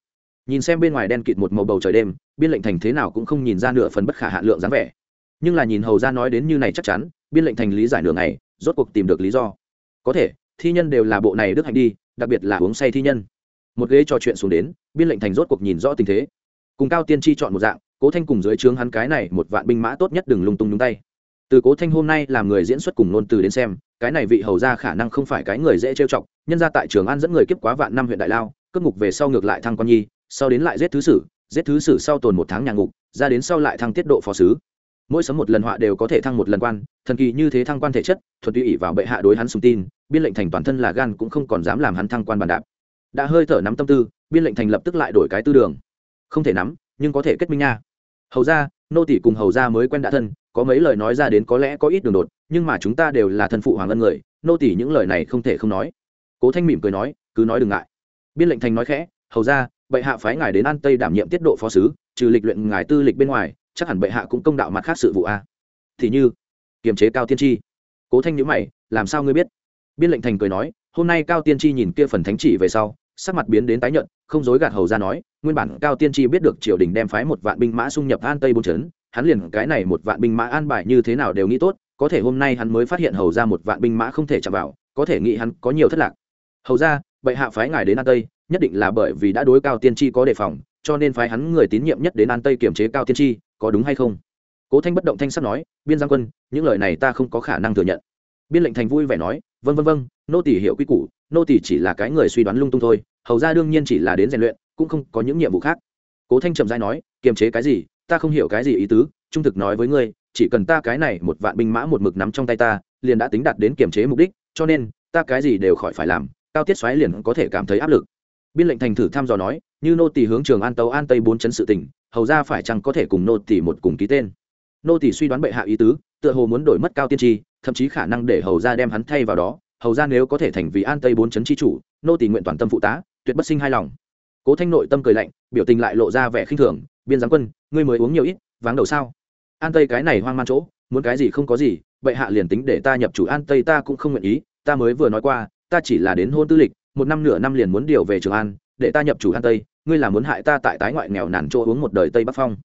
Nhìn xem bên ngoài đen kịt một màu bầu trời đêm, biên lệnh thành thế nào cũng không nhìn ra nửa phần bất khả hạ lượng dáng vẻ. Nhưng là nhìn hầu ra nói đến như này chắc chắn, biên lệnh thành lý giải nửa ngày, rốt cuộc tìm được lý do. Có thể, thi nhân đều là bộ này đức hạnh đi, đặc biệt là uống say thi nhân. Một ghế trò chuyện xuống đến, biên lệnh thành rốt cuộc nhìn rõ tình thế. Cùng cao tiên tri chọn một dạng cố thanh cùng dưới trướng hắn cái này một vạn binh mã tốt nhất đừng lung tung nhúng tay. Từ cố thanh hôm nay làm người diễn xuất cùng nôn từ đến xem, cái này vị hầu ra khả năng không phải cái người dễ trêu chọc, nhân ra tại trường an dẫn người kiếp quá vạn năm huyện đại lao, cướp ngục về sau ngược lại thăng con nhi, sau đến lại giết thứ sử, giết thứ sử sau tồn một tháng nhà ngục, ra đến sau lại thăng tiết độ phó sứ. Mỗi sớm một lần họa đều có thể thăng một lần quan, thần kỳ như thế thăng quan thể chất, thuật tùy ỉ vào bệ hạ đối hắn sùng tin, biên lệnh thành toàn thân là gan cũng không còn dám làm hắn thăng quan bàn đạp. Đã hơi thở nắm tâm tư, biên lệnh thành lập tức lại đổi cái tư đường. Không thể nắm, nhưng có thể kết minh nha hầu ra nô tỷ cùng hầu ra mới quen đã thân, có mấy lời nói ra đến có lẽ có ít đường đột, nhưng mà chúng ta đều là thân phụ hoàng ân người, nô tỷ những lời này không thể không nói. Cố thanh mỉm cười nói, cứ nói đừng ngại. Biên lệnh thành nói khẽ, hầu ra bệ hạ phái ngài đến an tây đảm nhiệm tiết độ phó sứ, trừ lịch luyện ngài tư lịch bên ngoài, chắc hẳn bệ hạ cũng công đạo mặt khác sự vụ a. Thì như, kiềm chế cao tiên tri. Cố thanh nhữ mày, làm sao ngươi biết? Biên lệnh thành cười nói, hôm nay cao tiên tri nhìn kia phần thánh chỉ về sau, sắc mặt biến đến tái nhợt, không dối gạt hầu ra nói nguyên bản cao tiên tri biết được triều đình đem phái một vạn binh mã xung nhập an tây bốn trấn hắn liền cái này một vạn binh mã an bài như thế nào đều nghĩ tốt, có thể hôm nay hắn mới phát hiện hầu ra một vạn binh mã không thể chạm vào, có thể nghĩ hắn có nhiều thất lạc. Hầu ra bệ hạ phái ngài đến an tây, nhất định là bởi vì đã đối cao tiên tri có đề phòng, cho nên phái hắn người tín nhiệm nhất đến an tây kiểm chế cao tiên tri, có đúng hay không? Cố thanh bất động thanh sắt nói, biên giang quân, những lời này ta không có khả năng thừa nhận. Biên lệnh thành vui vẻ nói vân vân vân nô tỷ hiểu quy củ, nô tỷ chỉ là cái người suy đoán lung tung thôi, hầu ra đương nhiên chỉ là đến rèn luyện cũng không có những nhiệm vụ khác. Cố thanh trầm dai nói, kiềm chế cái gì? Ta không hiểu cái gì ý tứ. Trung thực nói với ngươi, chỉ cần ta cái này một vạn binh mã một mực nắm trong tay ta, liền đã tính đạt đến kiềm chế mục đích, cho nên, ta cái gì đều khỏi phải làm, cao tiết xoáy liền có thể cảm thấy áp lực. Biên lệnh thành thử thăm dò nói, như nô tỷ hướng trường an tấu an tây bốn chấn sự tỉnh hầu ra phải chăng có thể cùng nô tỷ một cùng ký tên? Nô tỷ suy đoán bệ hạ ý tứ, tựa hồ muốn đổi mất cao tiên tri, thậm chí khả năng để hầu ra đem hắn thay vào đó. Hầu ra nếu có thể thành vì an tây bốn chấn chi chủ, nô tỷ nguyện toàn tâm phụ tá, tuyệt bất sinh hai lòng cố thanh nội tâm cười lạnh, biểu tình lại lộ ra vẻ khinh thường, biên giáng quân, ngươi mới uống nhiều ít, váng đầu sao? An tây cái này hoang man chỗ, muốn cái gì không có gì, bệ hạ liền tính để ta nhập chủ an tây ta cũng không nguyện ý, ta mới vừa nói qua, ta chỉ là đến hôn tư lịch, một năm nửa năm liền muốn điều về trường an, để ta nhập chủ an tây, ngươi là muốn hại ta tại tái ngoại nghèo nàn chỗ uống một đời tây bắc phong.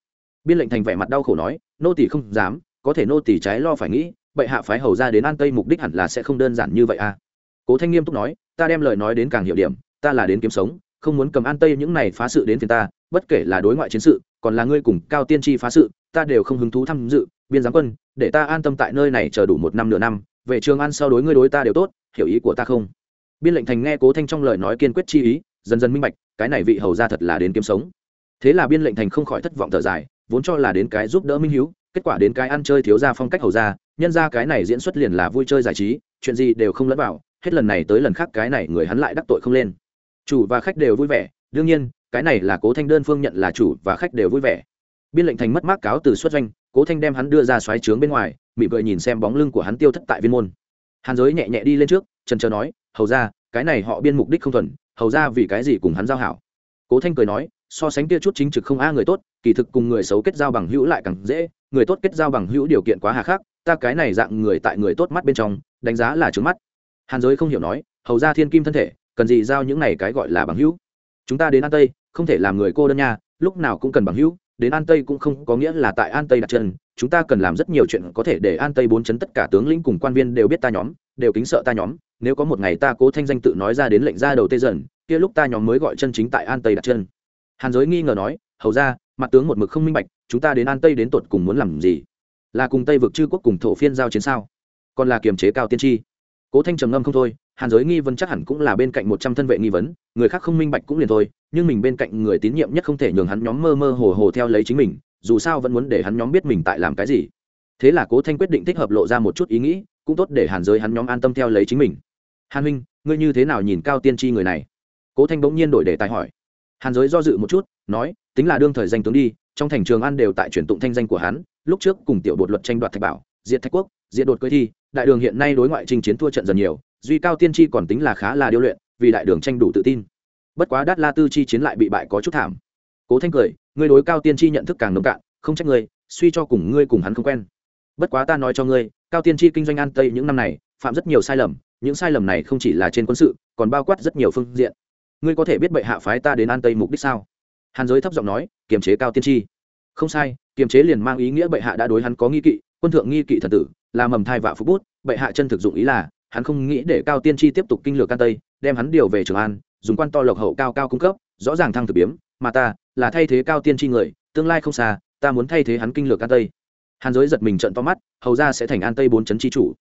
Biên lệnh thành vẻ mặt đau khổ nói, nô tỷ không dám, có thể nô tỷ trái lo phải nghĩ, bệ hạ phái hầu ra đến an tây mục đích hẳn là sẽ không đơn giản như vậy à. Cố thanh nghiêm túc nói, ta đem lời nói đến càng hiệu điểm, ta là đến kiếm sống không muốn cầm an tây những này phá sự đến phiền ta, bất kể là đối ngoại chiến sự, còn là ngươi cùng cao tiên tri phá sự, ta đều không hứng thú tham dự, biên giám quân, để ta an tâm tại nơi này chờ đủ một năm nửa năm, về trường an sau đối ngươi đối ta đều tốt, hiểu ý của ta không? Biên lệnh thành nghe cố thanh trong lời nói kiên quyết chi ý, dần dần minh bạch, cái này vị hầu ra thật là đến kiếm sống. Thế là biên lệnh thành không khỏi thất vọng thở dài, vốn cho là đến cái giúp đỡ minh hiếu, kết quả đến cái ăn chơi thiếu ra phong cách hầu ra nhân ra cái này diễn xuất liền là vui chơi giải trí, chuyện gì đều không lẫn vào, hết lần này tới lần khác cái này người hắn lại đắc tội không lên chủ và khách đều vui vẻ, đương nhiên, cái này là cố thanh đơn phương nhận là chủ và khách đều vui vẻ. Biên lệnh thành mất mát cáo từ xuất doanh, cố thanh đem hắn đưa ra xoáy trướng bên ngoài mị vợi nhìn xem bóng lưng của hắn tiêu thất tại viên môn. Hàn giới nhẹ nhẹ đi lên trước, trần trờ nói, hầu ra cái này họ biên mục đích không thuần, hầu ra vì cái gì cùng hắn giao hảo? Cố thanh cười nói, so sánh kia chút chính trực không a người tốt, kỳ thực cùng người xấu kết giao bằng hữu lại càng dễ, người tốt kết giao bằng hữu điều kiện quá hà khắc, ta cái này dạng người tại người tốt mắt bên trong, đánh giá là trướng mắt. Hàn giới không hiểu nói, hầu ra thiên kim thân thể cần gì giao những này cái gọi là bằng hữu? Chúng ta đến an tây, không thể làm người cô đơn nha, lúc nào cũng cần bằng hữu, đến an tây cũng không có nghĩa là tại an tây đặt chân. Chúng ta cần làm rất nhiều chuyện có thể để an tây bốn chấn tất cả tướng lĩnh cùng quan viên đều biết ta nhóm, đều kính sợ ta nhóm. Nếu có một ngày ta cố thanh danh tự nói ra đến lệnh ra đầu tây dần, kia lúc ta nhóm mới gọi chân chính tại an tây đặt chân. Hàn giới nghi ngờ nói, hầu ra, mặt tướng một mực không minh bạch, chúng ta đến an tây đến tột cùng muốn làm gì? Là cùng tây vực chư quốc cùng thổ phiên giao chiến sao? Còn là kiềm chế cao tiên tri? Cố thanh trầm ngâm không thôi hàn giới nghi vấn chắc hẳn cũng là bên cạnh một trăm thân vệ nghi vấn, người khác không minh bạch cũng liền thôi, nhưng mình bên cạnh người tín nhiệm nhất không thể nhường hắn nhóm mơ mơ hồ hồ theo lấy chính mình, dù sao vẫn muốn để hắn nhóm biết mình tại làm cái gì. Thế là cố thanh quyết định thích hợp lộ ra một chút ý nghĩ, cũng tốt để hàn giới hắn nhóm an tâm theo lấy chính mình. Hàn huynh, ngươi như thế nào nhìn cao tiên tri người này? Cố thanh bỗng nhiên đổi đề tài hỏi. Hàn giới do dự một chút, nói, tính là đương thời danh tướng đi, trong thành trường an đều tại chuyển tụng thanh danh của hắn, lúc trước cùng tiểu bột luật tranh đoạt thạch bảo, diệt thạch quốc, diệt đột cưới thi, đại đường hiện nay đối ngoại trình chiến thua trận dần nhiều duy cao tiên tri còn tính là khá là điêu luyện, vì đại đường tranh đủ tự tin. Bất quá đát la tư chi chiến lại bị bại có chút thảm. Cố thanh cười, ngươi đối cao tiên tri nhận thức càng nông cạn, không trách ngươi, suy cho cùng ngươi cùng hắn không quen. Bất quá ta nói cho ngươi, cao tiên tri kinh doanh an tây những năm này, phạm rất nhiều sai lầm, những sai lầm này không chỉ là trên quân sự, còn bao quát rất nhiều phương diện. Ngươi có thể biết bệ hạ phái ta đến an tây mục đích sao? Hàn giới thấp giọng nói, kiềm chế cao tiên tri. Không sai, kiềm chế liền mang ý nghĩa bệ hạ đã đối hắn có nghi kỵ, quân thượng nghi kỵ thần tử, là mầm thai vạ phú bút, bệ hạ chân thực dụng ý là hắn không nghĩ để cao tiên tri tiếp tục kinh lược can tây, đem hắn điều về trường an, dùng quan to lộc hậu cao cao cung cấp, rõ ràng thăng thực biếm, mà ta là thay thế cao tiên tri người, tương lai không xa, ta muốn thay thế hắn kinh lược an tây. Hàn giới giật mình trận to mắt, hầu ra sẽ thành an tây bốn chấn chi chủ.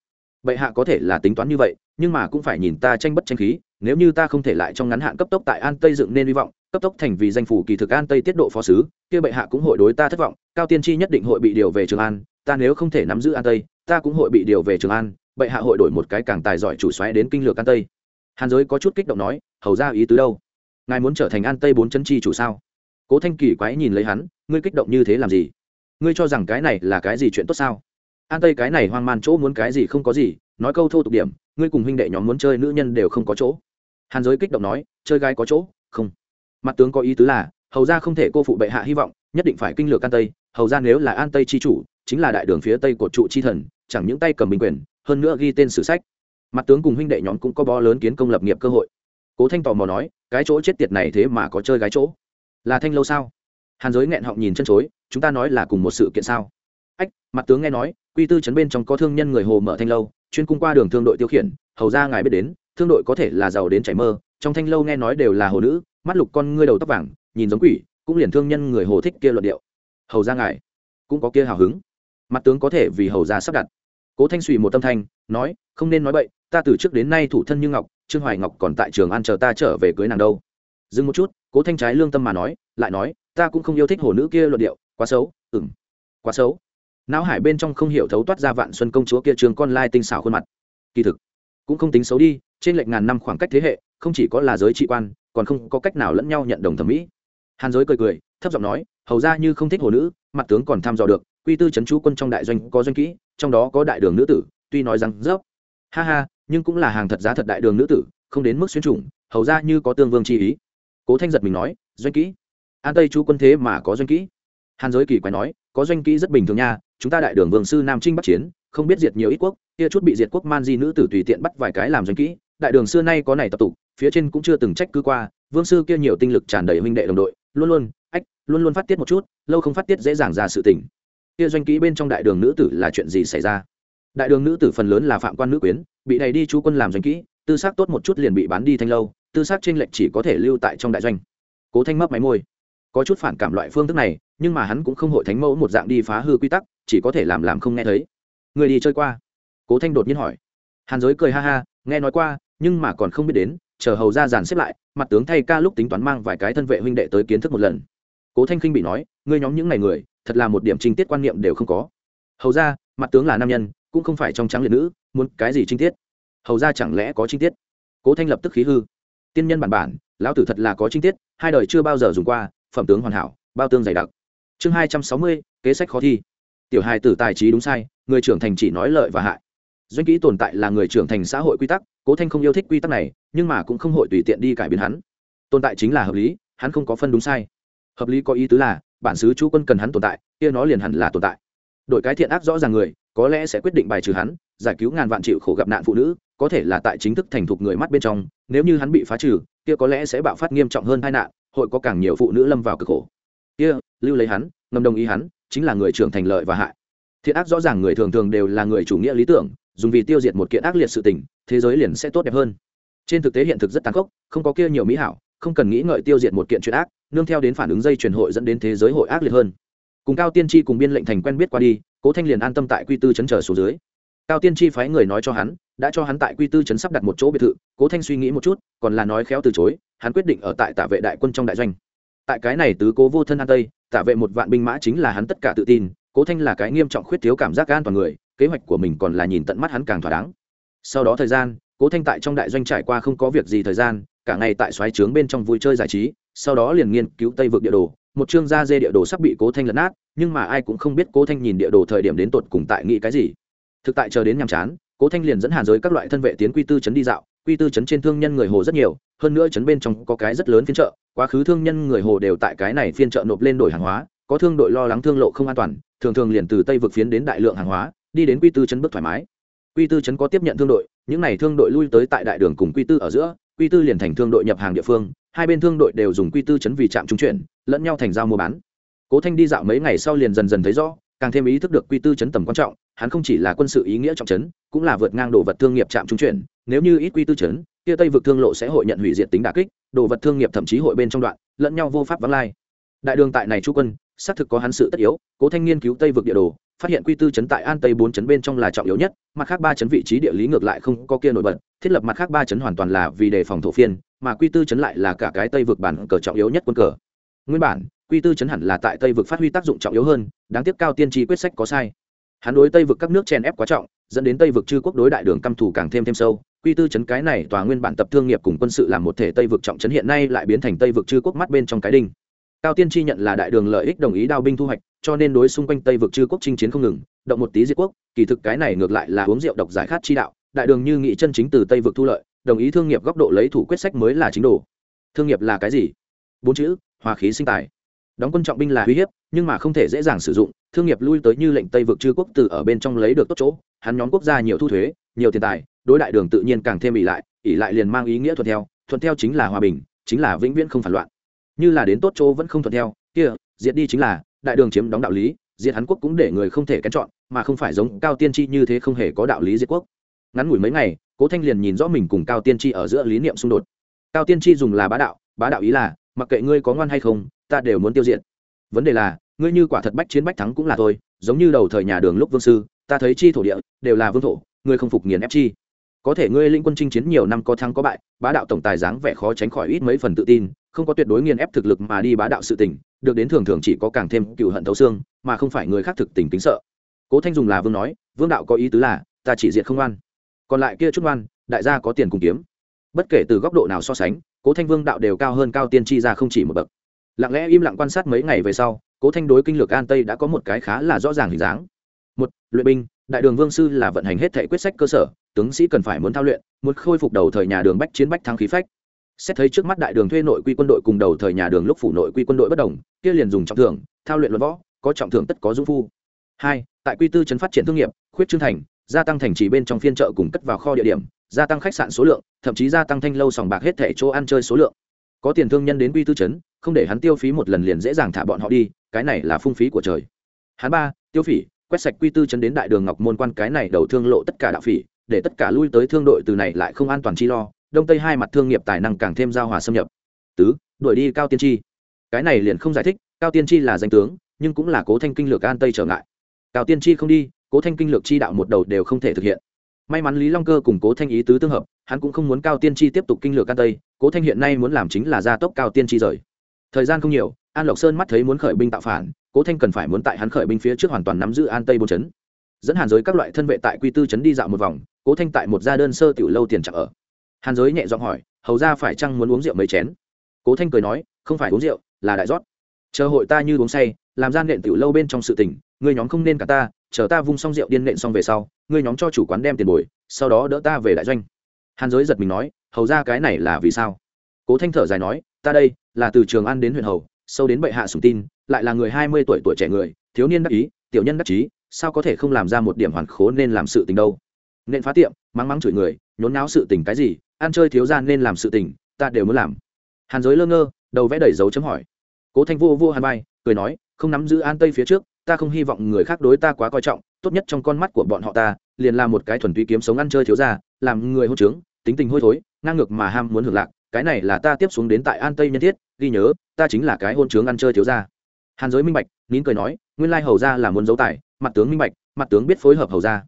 Bệ hạ có thể là tính toán như vậy, nhưng mà cũng phải nhìn ta tranh bất tranh khí, nếu như ta không thể lại trong ngắn hạn cấp tốc tại an tây dựng nên hy vọng, cấp tốc thành vì danh phủ kỳ thực an tây tiết độ phó sứ, kia bệ hạ cũng hội đối ta thất vọng, cao tiên tri nhất định hội bị điều về trường an, ta nếu không thể nắm giữ an tây, ta cũng hội bị điều về trường an bệ hạ hội đổi một cái càng tài giỏi chủ xoáy đến kinh lược an tây. Hàn giới có chút kích động nói, hầu ra ý tứ đâu? Ngài muốn trở thành an tây bốn chân chi chủ sao? Cố thanh kỳ quái nhìn lấy hắn, ngươi kích động như thế làm gì? Ngươi cho rằng cái này là cái gì chuyện tốt sao? An tây cái này hoang man chỗ muốn cái gì không có gì, nói câu thô tục điểm, ngươi cùng huynh đệ nhóm muốn chơi nữ nhân đều không có chỗ. Hàn giới kích động nói, chơi gái có chỗ? Không. Mặt tướng có ý tứ là, hầu ra không thể cô phụ bệ hạ hy vọng, nhất định phải kinh lược an tây. Hầu ra nếu là an tây chi chủ, chính là đại đường phía tây cột trụ chi thần, chẳng những tay cầm bình quyền hơn nữa ghi tên sử sách. Mặt tướng cùng huynh đệ nhóm cũng có bó lớn kiến công lập nghiệp cơ hội. Cố thanh tò mò nói, cái chỗ chết tiệt này thế mà có chơi gái chỗ? Là thanh lâu sao? Hàn giới nghẹn họng nhìn chân chối, chúng ta nói là cùng một sự kiện sao? Ách, mặt tướng nghe nói, quy tư chấn bên trong có thương nhân người hồ mở thanh lâu, chuyên cung qua đường thương đội tiêu khiển, hầu ra ngài biết đến, thương đội có thể là giàu đến chảy mơ, trong thanh lâu nghe nói đều là hồ nữ, mắt lục con ngươi đầu tóc vàng, nhìn giống quỷ, cũng liền thương nhân người hồ thích kia luận điệu. Hầu ra ngài cũng có kia hào hứng. Mặt tướng có thể vì hầu ra sắp đặt cố thanh suy một tâm thanh, nói, không nên nói bậy, ta từ trước đến nay thủ thân như ngọc, trương hoài ngọc còn tại trường ăn chờ ta trở về cưới nàng đâu. Dừng một chút, cố thanh trái lương tâm mà nói, lại nói, ta cũng không yêu thích hồ nữ kia luận điệu, quá xấu ừng quá xấu. Não hải bên trong không hiểu thấu toát ra vạn xuân công chúa kia trường con lai tinh xảo khuôn mặt. Kỳ thực, cũng không tính xấu đi, trên lệch ngàn năm khoảng cách thế hệ, không chỉ có là giới trị quan, còn không có cách nào lẫn nhau nhận đồng thẩm mỹ. Hàn giới cười cười, thấp giọng nói, hầu ra như không thích hồ nữ, mặt tướng còn tham dò được quy tư trấn chú quân trong đại doanh có doanh kỹ, trong đó có đại đường nữ tử, tuy nói rằng dốc ha ha, nhưng cũng là hàng thật giá thật đại đường nữ tử, không đến mức xuyên chủng, hầu ra như có tương vương chi ý. Cố thanh giật mình nói, doanh kỹ? An tây chú quân thế mà có doanh kỹ? Hàn giới kỳ quái nói, có doanh kỹ rất bình thường nha, chúng ta đại đường vương sư nam trinh bắc chiến, không biết diệt nhiều ít quốc, kia chút bị diệt quốc man di nữ tử tùy tiện bắt vài cái làm doanh kỹ, đại đường xưa nay có này tập tục, phía trên cũng chưa từng trách cứ qua, vương sư kia nhiều tinh lực tràn đầy huynh đệ đồng đội, luôn luôn, ách, luôn luôn phát tiết một chút, lâu không phát tiết dễ dàng ra sự tình kia doanh kỹ bên trong đại đường nữ tử là chuyện gì xảy ra? Đại đường nữ tử phần lớn là phạm quan nữ quyến, bị đầy đi chú quân làm doanh kỹ, tư xác tốt một chút liền bị bán đi thanh lâu, tư xác trên lệnh chỉ có thể lưu tại trong đại doanh. Cố thanh mấp máy môi. Có chút phản cảm loại phương thức này, nhưng mà hắn cũng không hội thánh mẫu một dạng đi phá hư quy tắc, chỉ có thể làm làm không nghe thấy. Người đi chơi qua? Cố thanh đột nhiên hỏi. Hàn giới cười ha ha, nghe nói qua, nhưng mà còn không biết đến, chờ hầu ra dàn xếp lại, mặt tướng thay ca lúc tính toán mang vài cái thân vệ huynh đệ tới kiến thức một lần. Cố thanh khinh bị nói, ngươi nhóm những ngày người thật là một điểm trinh tiết quan niệm đều không có. Hầu ra, mặt tướng là nam nhân, cũng không phải trong trắng liệt nữ, muốn cái gì trinh tiết? Hầu ra chẳng lẽ có trinh tiết? Cố thanh lập tức khí hư. Tiên nhân bản bản, lão tử thật là có trinh tiết, hai đời chưa bao giờ dùng qua, phẩm tướng hoàn hảo, bao tương dày đặc. Chương hai trăm sáu mươi, kế sách khó thi. Tiểu hài tử tài trí đúng sai, người trưởng thành chỉ nói lợi và hại. Doanh kỹ tồn tại là người trưởng thành xã hội quy tắc, cố thanh không yêu thích quy tắc này, nhưng mà cũng không hội tùy tiện đi cải biến hắn. Tồn tại chính là hợp lý, hắn không có phân đúng sai. Hợp lý có ý tứ là bản xứ chú quân cần hắn tồn tại, kia nó liền hẳn là tồn tại. Đội cái thiện ác rõ ràng người, có lẽ sẽ quyết định bài trừ hắn, giải cứu ngàn vạn chịu khổ gặp nạn phụ nữ, có thể là tại chính thức thành thục người mắt bên trong, nếu như hắn bị phá trừ, kia có lẽ sẽ bạo phát nghiêm trọng hơn tai nạn, hội có càng nhiều phụ nữ lâm vào cực khổ. Kia, lưu lấy hắn, ngầm đồng ý hắn, chính là người trưởng thành lợi và hại. Thiện ác rõ ràng người thường thường đều là người chủ nghĩa lý tưởng, dùng vì tiêu diệt một kiện ác liệt sự tình, thế giới liền sẽ tốt đẹp hơn. Trên thực tế hiện thực rất tàn khốc, không có kia nhiều mỹ hảo không cần nghĩ ngợi tiêu diệt một kiện chuyện ác, nương theo đến phản ứng dây truyền hội dẫn đến thế giới hội ác liệt hơn. Cùng cao tiên tri cùng biên lệnh thành quen biết qua đi, cố thanh liền an tâm tại quy tư chấn trở xuống dưới. Cao tiên tri phái người nói cho hắn, đã cho hắn tại quy tư chấn sắp đặt một chỗ biệt thự, cố thanh suy nghĩ một chút, còn là nói khéo từ chối, hắn quyết định ở tại tạ vệ đại quân trong đại doanh. Tại cái này tứ cố vô thân an tây tạ vệ một vạn binh mã chính là hắn tất cả tự tin, cố thanh là cái nghiêm trọng khuyết thiếu cảm giác an toàn người, kế hoạch của mình còn là nhìn tận mắt hắn càng thỏa đáng. Sau đó thời gian, cố thanh tại trong đại doanh trải qua không có việc gì thời gian cả ngày tại xoáy trướng bên trong vui chơi giải trí, sau đó liền nghiên cứu tây vực địa đồ. Một chương gia dê địa đồ sắp bị cố thanh lấn nát, nhưng mà ai cũng không biết cố thanh nhìn địa đồ thời điểm đến tột cùng tại nghĩ cái gì. Thực tại chờ đến nhàm chán, cố thanh liền dẫn hàn giới các loại thân vệ tiến quy tư chấn đi dạo. Quy tư chấn trên thương nhân người hồ rất nhiều, hơn nữa chấn bên trong có cái rất lớn phiên chợ. Quá khứ thương nhân người hồ đều tại cái này phiên chợ nộp lên đổi hàng hóa, có thương đội lo lắng thương lộ không an toàn, thường thường liền từ tây vực phiến đến đại lượng hàng hóa, đi đến quy tư chấn bước thoải mái. Quy tư chấn có tiếp nhận thương đội, những n à y thương đội lui tới tại đại đường cùng quy tư ở giữa quy tư liền thành thương đội nhập hàng địa phương, hai bên thương đội đều dùng quy tư chấn vì trạm trung chuyển, lẫn nhau thành giao mua bán. Cố thanh đi dạo mấy ngày sau liền dần dần thấy rõ, càng thêm ý thức được quy tư chấn tầm quan trọng, hắn không chỉ là quân sự ý nghĩa trọng chấn cũng là vượt ngang đồ vật thương nghiệp trạm trung chuyển, nếu như ít quy tư chấn, kia tây vực thương lộ sẽ hội nhận hủy diệt tính đà kích, đồ vật thương nghiệp thậm chí hội bên trong đoạn, lẫn nhau vô pháp vắng lai. Đại đường tại này chu quân, xác thực có hắn sự tất yếu, cố thanh nghiên cứu tây vực địa đồ phát hiện quy tư chấn tại an tây bốn chấn bên trong là trọng yếu nhất, mặt khác ba chấn vị trí địa lý ngược lại không có kia nổi bật, thiết lập mặt khác ba chấn hoàn toàn là vì đề phòng thổ phiên, mà quy tư chấn lại là cả cái tây vực bản cờ trọng yếu nhất quân cờ. Nguyên bản, quy tư chấn hẳn là tại tây vực phát huy tác dụng trọng yếu hơn, đáng tiếc cao tiên tri quyết sách có sai. Hắn đối tây vực các nước chèn ép quá trọng, dẫn đến tây vực chư quốc đối đại đường căm thù càng thêm thêm sâu. Quy tư chấn cái này tòa nguyên bản tập thương nghiệp cùng quân sự làm một thể tây vực trọng chấn hiện nay lại biến thành tây vực chư quốc mắt bên trong cái đinh. Cao tiên tri nhận là đại đường lợi ích đồng ý đao binh thu hoạch cho nên đối xung quanh tây vực chư quốc chinh chiến không ngừng, động một tí diệt quốc, kỳ thực cái này ngược lại là uống rượu độc giải khát chi đạo, đại đường như nghị chân chính từ tây vực thu lợi, đồng ý thương nghiệp góc độ lấy thủ quyết sách mới là chính đồ. Thương nghiệp là cái gì? Bốn chữ, hòa khí sinh tài. Đóng quân trọng binh là uy hiếp, nhưng mà không thể dễ dàng sử dụng, thương nghiệp lui tới như lệnh tây vực chư quốc từ ở bên trong lấy được tốt chỗ, hắn nhóm quốc gia nhiều thu thuế, nhiều tiền tài, đối đại đường tự nhiên càng thêm ỉ lại ỉ lại liền mang ý nghĩa thuận theo thuận theo chính là hòa bình, chính là vĩnh viễn không phản loạn. Như là đến tốt chỗ vẫn không thuận theo, kia, diệt đi chính là đại đường chiếm đóng đạo lý, diệt hắn quốc cũng để người không thể kén chọn, mà không phải giống cao tiên tri như thế không hề có đạo lý diệt quốc. Ngắn ngủi mấy ngày, cố thanh liền nhìn rõ mình cùng cao tiên tri ở giữa lý niệm xung đột. Cao tiên tri dùng là bá đạo bá đạo ý là, mặc kệ ngươi có ngoan hay không, ta đều muốn tiêu diệt. Vấn đề là, ngươi như quả thật bách chiến bách thắng cũng là thôi, giống như đầu thời nhà đường lúc vương sư, ta thấy chi thổ địa đều là vương thổ, ngươi không phục nghiền ép chi. Có thể ngươi linh quân chinh chiến nhiều năm có thắng có bại, bá đạo tổng tài dáng vẻ khó tránh khỏi ít mấy phần tự tin không có tuyệt đối nghiền ép thực lực mà đi bá đạo sự tình, được đến thường thường chỉ có càng thêm cựu hận thấu xương, mà không phải người khác thực tình tính sợ. Cố thanh dùng là vương nói, vương đạo có ý tứ là, ta chỉ diệt không oan. Còn lại kia chút oan, đại gia có tiền cùng kiếm. Bất kể từ góc độ nào so sánh, cố thanh vương đạo đều cao hơn cao tiên tri ra không chỉ một bậc. Lặng lẽ im lặng quan sát mấy ngày về sau, cố thanh đối kinh lược an tây đã có một cái khá là rõ ràng hình dáng. Một, luyện binh, đại đường vương sư là vận hành hết thể quyết sách cơ sở, tướng sĩ cần phải muốn thao luyện, muốn khôi phục đầu thời nhà đường bách chiến bách thắng khí phách xét thấy trước mắt đại đường thuê nội quy quân đội cùng đầu thời nhà đường lúc phủ nội quy quân đội bất đồng, kia liền dùng trọng thưởng, thao luyện luận võ, có trọng thưởng tất có dung phu. Hai, tại quy tư chấn phát triển thương nghiệp, khuyết trương thành, gia tăng thành trì bên trong phiên chợ cùng cất vào kho địa điểm, gia tăng khách sạn số lượng, thậm chí gia tăng thanh lâu sòng bạc hết thẻ chỗ ăn chơi số lượng. Có tiền thương nhân đến quy tư chấn, không để hắn tiêu phí một lần liền dễ dàng thả bọn họ đi, cái này là phung phí của trời. Hắn ba, tiêu phỉ, quét sạch quy tư chấn đến đại đường ngọc môn quan cái này đầu thương lộ tất cả đạo phỉ, để tất cả lui tới thương đội từ này lại không an toàn chi lo đông tây hai mặt thương nghiệp tài năng càng thêm giao hòa xâm nhập. Tứ, đuổi đi cao tiên tri. Cái này liền không giải thích, cao tiên tri là danh tướng, nhưng cũng là cố thanh kinh lược an tây trở ngại. Cao tiên tri không đi, cố thanh kinh lược chi đạo một đầu đều không thể thực hiện. May mắn lý long cơ cùng cố thanh ý tứ tương hợp, hắn cũng không muốn cao tiên tri tiếp tục kinh lược an tây, cố thanh hiện nay muốn làm chính là gia tốc cao tiên tri rời. Thời gian không nhiều, an lộc sơn mắt thấy muốn khởi binh tạo phản, cố thanh cần phải muốn tại hắn khởi binh phía trước hoàn toàn nắm giữ an tây bốn chấn. Dẫn hàn giới các loại thân vệ tại quy tư chấn đi dạo một vòng, cố thanh tại một gia đơn sơ tiểu lâu tiền chặng ở hàn giới nhẹ giọng hỏi, hầu ra phải chăng muốn uống rượu mấy chén? Cố thanh cười nói, không phải uống rượu, là đại rót. Chờ hội ta như uống say, làm gian nện tiểu lâu bên trong sự tình, ngươi nhóm không nên cả ta, chờ ta vung xong rượu điên nện xong về sau, ngươi nhóm cho chủ quán đem tiền bồi, sau đó đỡ ta về đại doanh. Hàn giới giật mình nói, hầu ra cái này là vì sao? Cố thanh thở dài nói, ta đây, là từ trường an đến huyện hầu, sâu đến bệ hạ sùng tin, lại là người hai mươi tuổi tuổi trẻ người, thiếu niên đắc ý, tiểu nhân đắc chí, sao có thể không làm ra một điểm hoàn khố nên làm sự tình đâu? Nên phá tiệm mắng mắng chửi người, nhốn náo sự tình cái gì, ăn chơi thiếu gian nên làm sự tình, ta đều muốn làm. Hàn giới lơ ngơ, đầu vẽ đầy dấu chấm hỏi. Cố thanh vô vô hàn bay cười nói, không nắm giữ an tây phía trước, ta không hy vọng người khác đối ta quá coi trọng, tốt nhất trong con mắt của bọn họ ta, liền là một cái thuần túy kiếm sống ăn chơi thiếu ra làm người hôn trướng, tính tình hôi thối, ngang ngược mà ham muốn hưởng lạc, cái này là ta tiếp xuống đến tại an tây nhân thiết, ghi nhớ, ta chính là cái hôn trướng ăn chơi thiếu ra hàn giới minh bạch, nín cười nói, nguyên lai hầu ra là muốn giấu tài, mặt tướng minh bạch, mặt tướng biết phối hợp hầu ra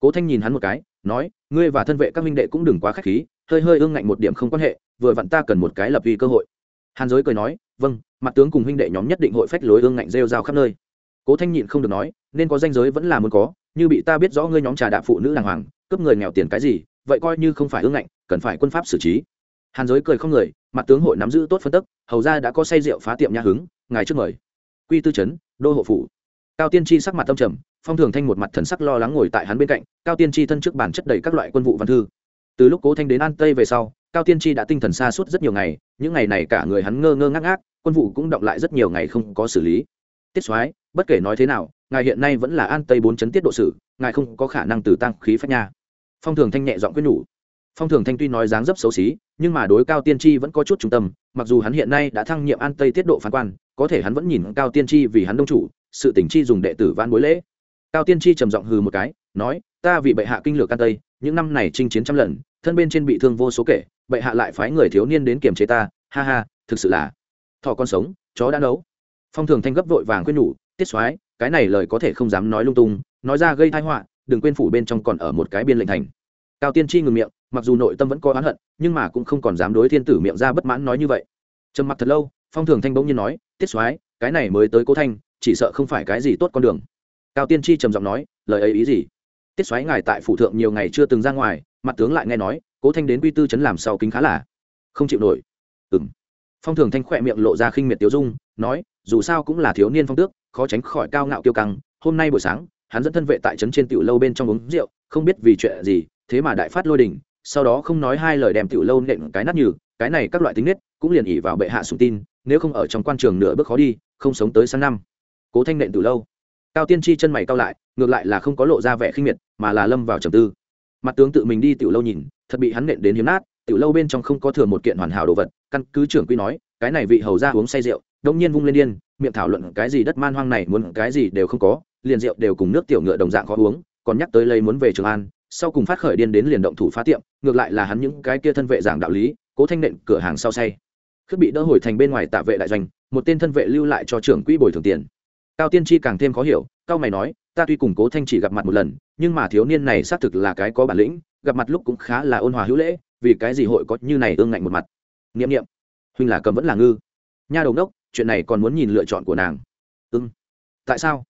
cố thanh nhìn hắn một cái, nói ngươi và thân vệ các minh đệ cũng đừng quá k h á c h khí, hơi hơi ương ngạnh một điểm không quan hệ, vừa vặn ta cần một cái lập uy cơ hội. Hàn giới cười nói vâng mặt tướng cùng huynh đệ nhóm nhất định hội phách lối ương ngạnh rêu rao khắp nơi. Cố thanh nhịn không được nói, nên có danh giới vẫn là muốn có, như bị ta biết rõ ngươi nhóm trà đạp phụ nữ đàng hoàng, cướp người nghèo tiền cái gì, vậy coi như không phải ương ngạnh, cần phải quân pháp xử trí. Hàn giới cười không người mặt tướng hội nắm giữ tốt phân tức, hầu ra đã có say rượu phá tiệm nhà hứng, ngài trước mời. Quy tư trấn đô hộ phủ cao tiên tri sắc mặt tâm trầm, phong thường thanh một mặt thần sắc lo lắng ngồi tại hắn bên cạnh, cao tiên tri thân trước bản chất đầy các loại quân vụ văn thư. Từ lúc cố thanh đến an tây về sau, cao tiên tri đã tinh thần xa suốt rất nhiều ngày, những ngày này cả người hắn ngơ ngơ ngác ngác, quân vụ cũng động lại rất nhiều ngày không có xử lý. Tiết soái, bất kể nói thế nào, ngài hiện nay vẫn là an tây bốn chấn tiết độ sử, ngài không có khả năng từ tăng khí phách nha. Phong thường thanh nhẹ giọng quyết nhủ. Phong thường thanh tuy nói dáng dấp xấu xí, nhưng mà đối cao tiên tri vẫn có chút trung tâm, mặc dù hắn hiện nay đã thăng nhiệm an tây tiết độ phán quan có thể hắn vẫn nhìn cao tiên tri vì hắn đông chủ, sự tỉnh chi dùng đệ tử van bối lễ. Cao tiên tri trầm giọng hừ một cái, nói, ta vì bệ hạ kinh lược can tây, những năm này chinh chiến trăm lần, thân bên trên bị thương vô số kể, bệ hạ lại phái người thiếu niên đến kiềm chế ta, ha ha, thực sự là thọ con sống, chó đã nấu. Phong thường thanh gấp vội vàng quên nhủ, tiết soái, cái này lời có thể không dám nói lung tung, nói ra gây tai họa, đừng quên phủ bên trong còn ở một cái biên lệnh thành. Cao tiên tri ngừng miệng, mặc dù nội tâm vẫn có oán hận, nhưng mà cũng không còn dám đối thiên tử miệng ra bất mãn nói như vậy. Trầm mặc thật lâu, phong thường thanh bỗng nhiên nói tiết soái, cái này mới tới cố thanh, chỉ sợ không phải cái gì tốt con đường. Cao tiên tri trầm giọng nói, lời ấy ý gì? Tiết xoáy ngài tại phủ thượng nhiều ngày chưa từng ra ngoài, mặt tướng lại nghe nói, cố thanh đến quy tư chấn làm sau kính khá là không chịu nổi. Ừng phong thường thanh khỏe miệng lộ ra khinh miệt tiêu dung, nói, dù sao cũng là thiếu niên phong tước, khó tránh khỏi cao ngạo kiêu căng, hôm nay buổi sáng, hắn dẫn thân vệ tại trấn trên tiểu lâu bên trong uống rượu, không biết vì chuyện gì, thế mà đại phát lôi đình, sau đó không nói hai lời đem tiểu lâu nện cái nát nhừ, cái này các loại tính nết, cũng liền ỉ vào bệ hạ sùng tin nếu không ở trong quan trường nửa bước khó đi, không sống tới sang năm. Cố thanh nện từ lâu. Cao tiên tri chân mày cao lại, ngược lại là không có lộ ra vẻ khinh miệt, mà là lâm vào trầm tư. Mặt tướng tự mình đi tiểu lâu nhìn, thật bị hắn nện đến hiếm nát, tiểu lâu bên trong không có thừa một kiện hoàn hảo đồ vật, căn cứ trưởng quy nói, cái này vị hầu ra uống say rượu, đông nhiên vung lên điên, miệng thảo luận cái gì đất man hoang này muốn cái gì đều không có, liền rượu đều cùng nước tiểu ngựa đồng dạng khó uống, còn nhắc tới lấy muốn về trường an, sau cùng phát khởi điên đến liền động thủ phá tiệm, ngược lại là hắn những cái kia thân vệ giảng đạo lý, cố thanh nện cửa hàng sau say khước bị đỡ hồi thành bên ngoài tạ vệ đại doanh, một tên thân vệ lưu lại cho trưởng quỹ bồi thường tiền. Cao tiên tri càng thêm khó hiểu, cao mày nói, ta tuy cùng cố thanh chỉ gặp mặt một lần, nhưng mà thiếu niên này xác thực là cái có bản lĩnh, gặp mặt lúc cũng khá là ôn hòa hữu lễ, vì cái gì hội có như này ương ngạnh một mặt? N i ệ m n i ệ m huynh là cầm vẫn là ngư. Nha đầu đốc, chuyện này còn muốn nhìn lựa chọn của nàng. Ưng tại sao?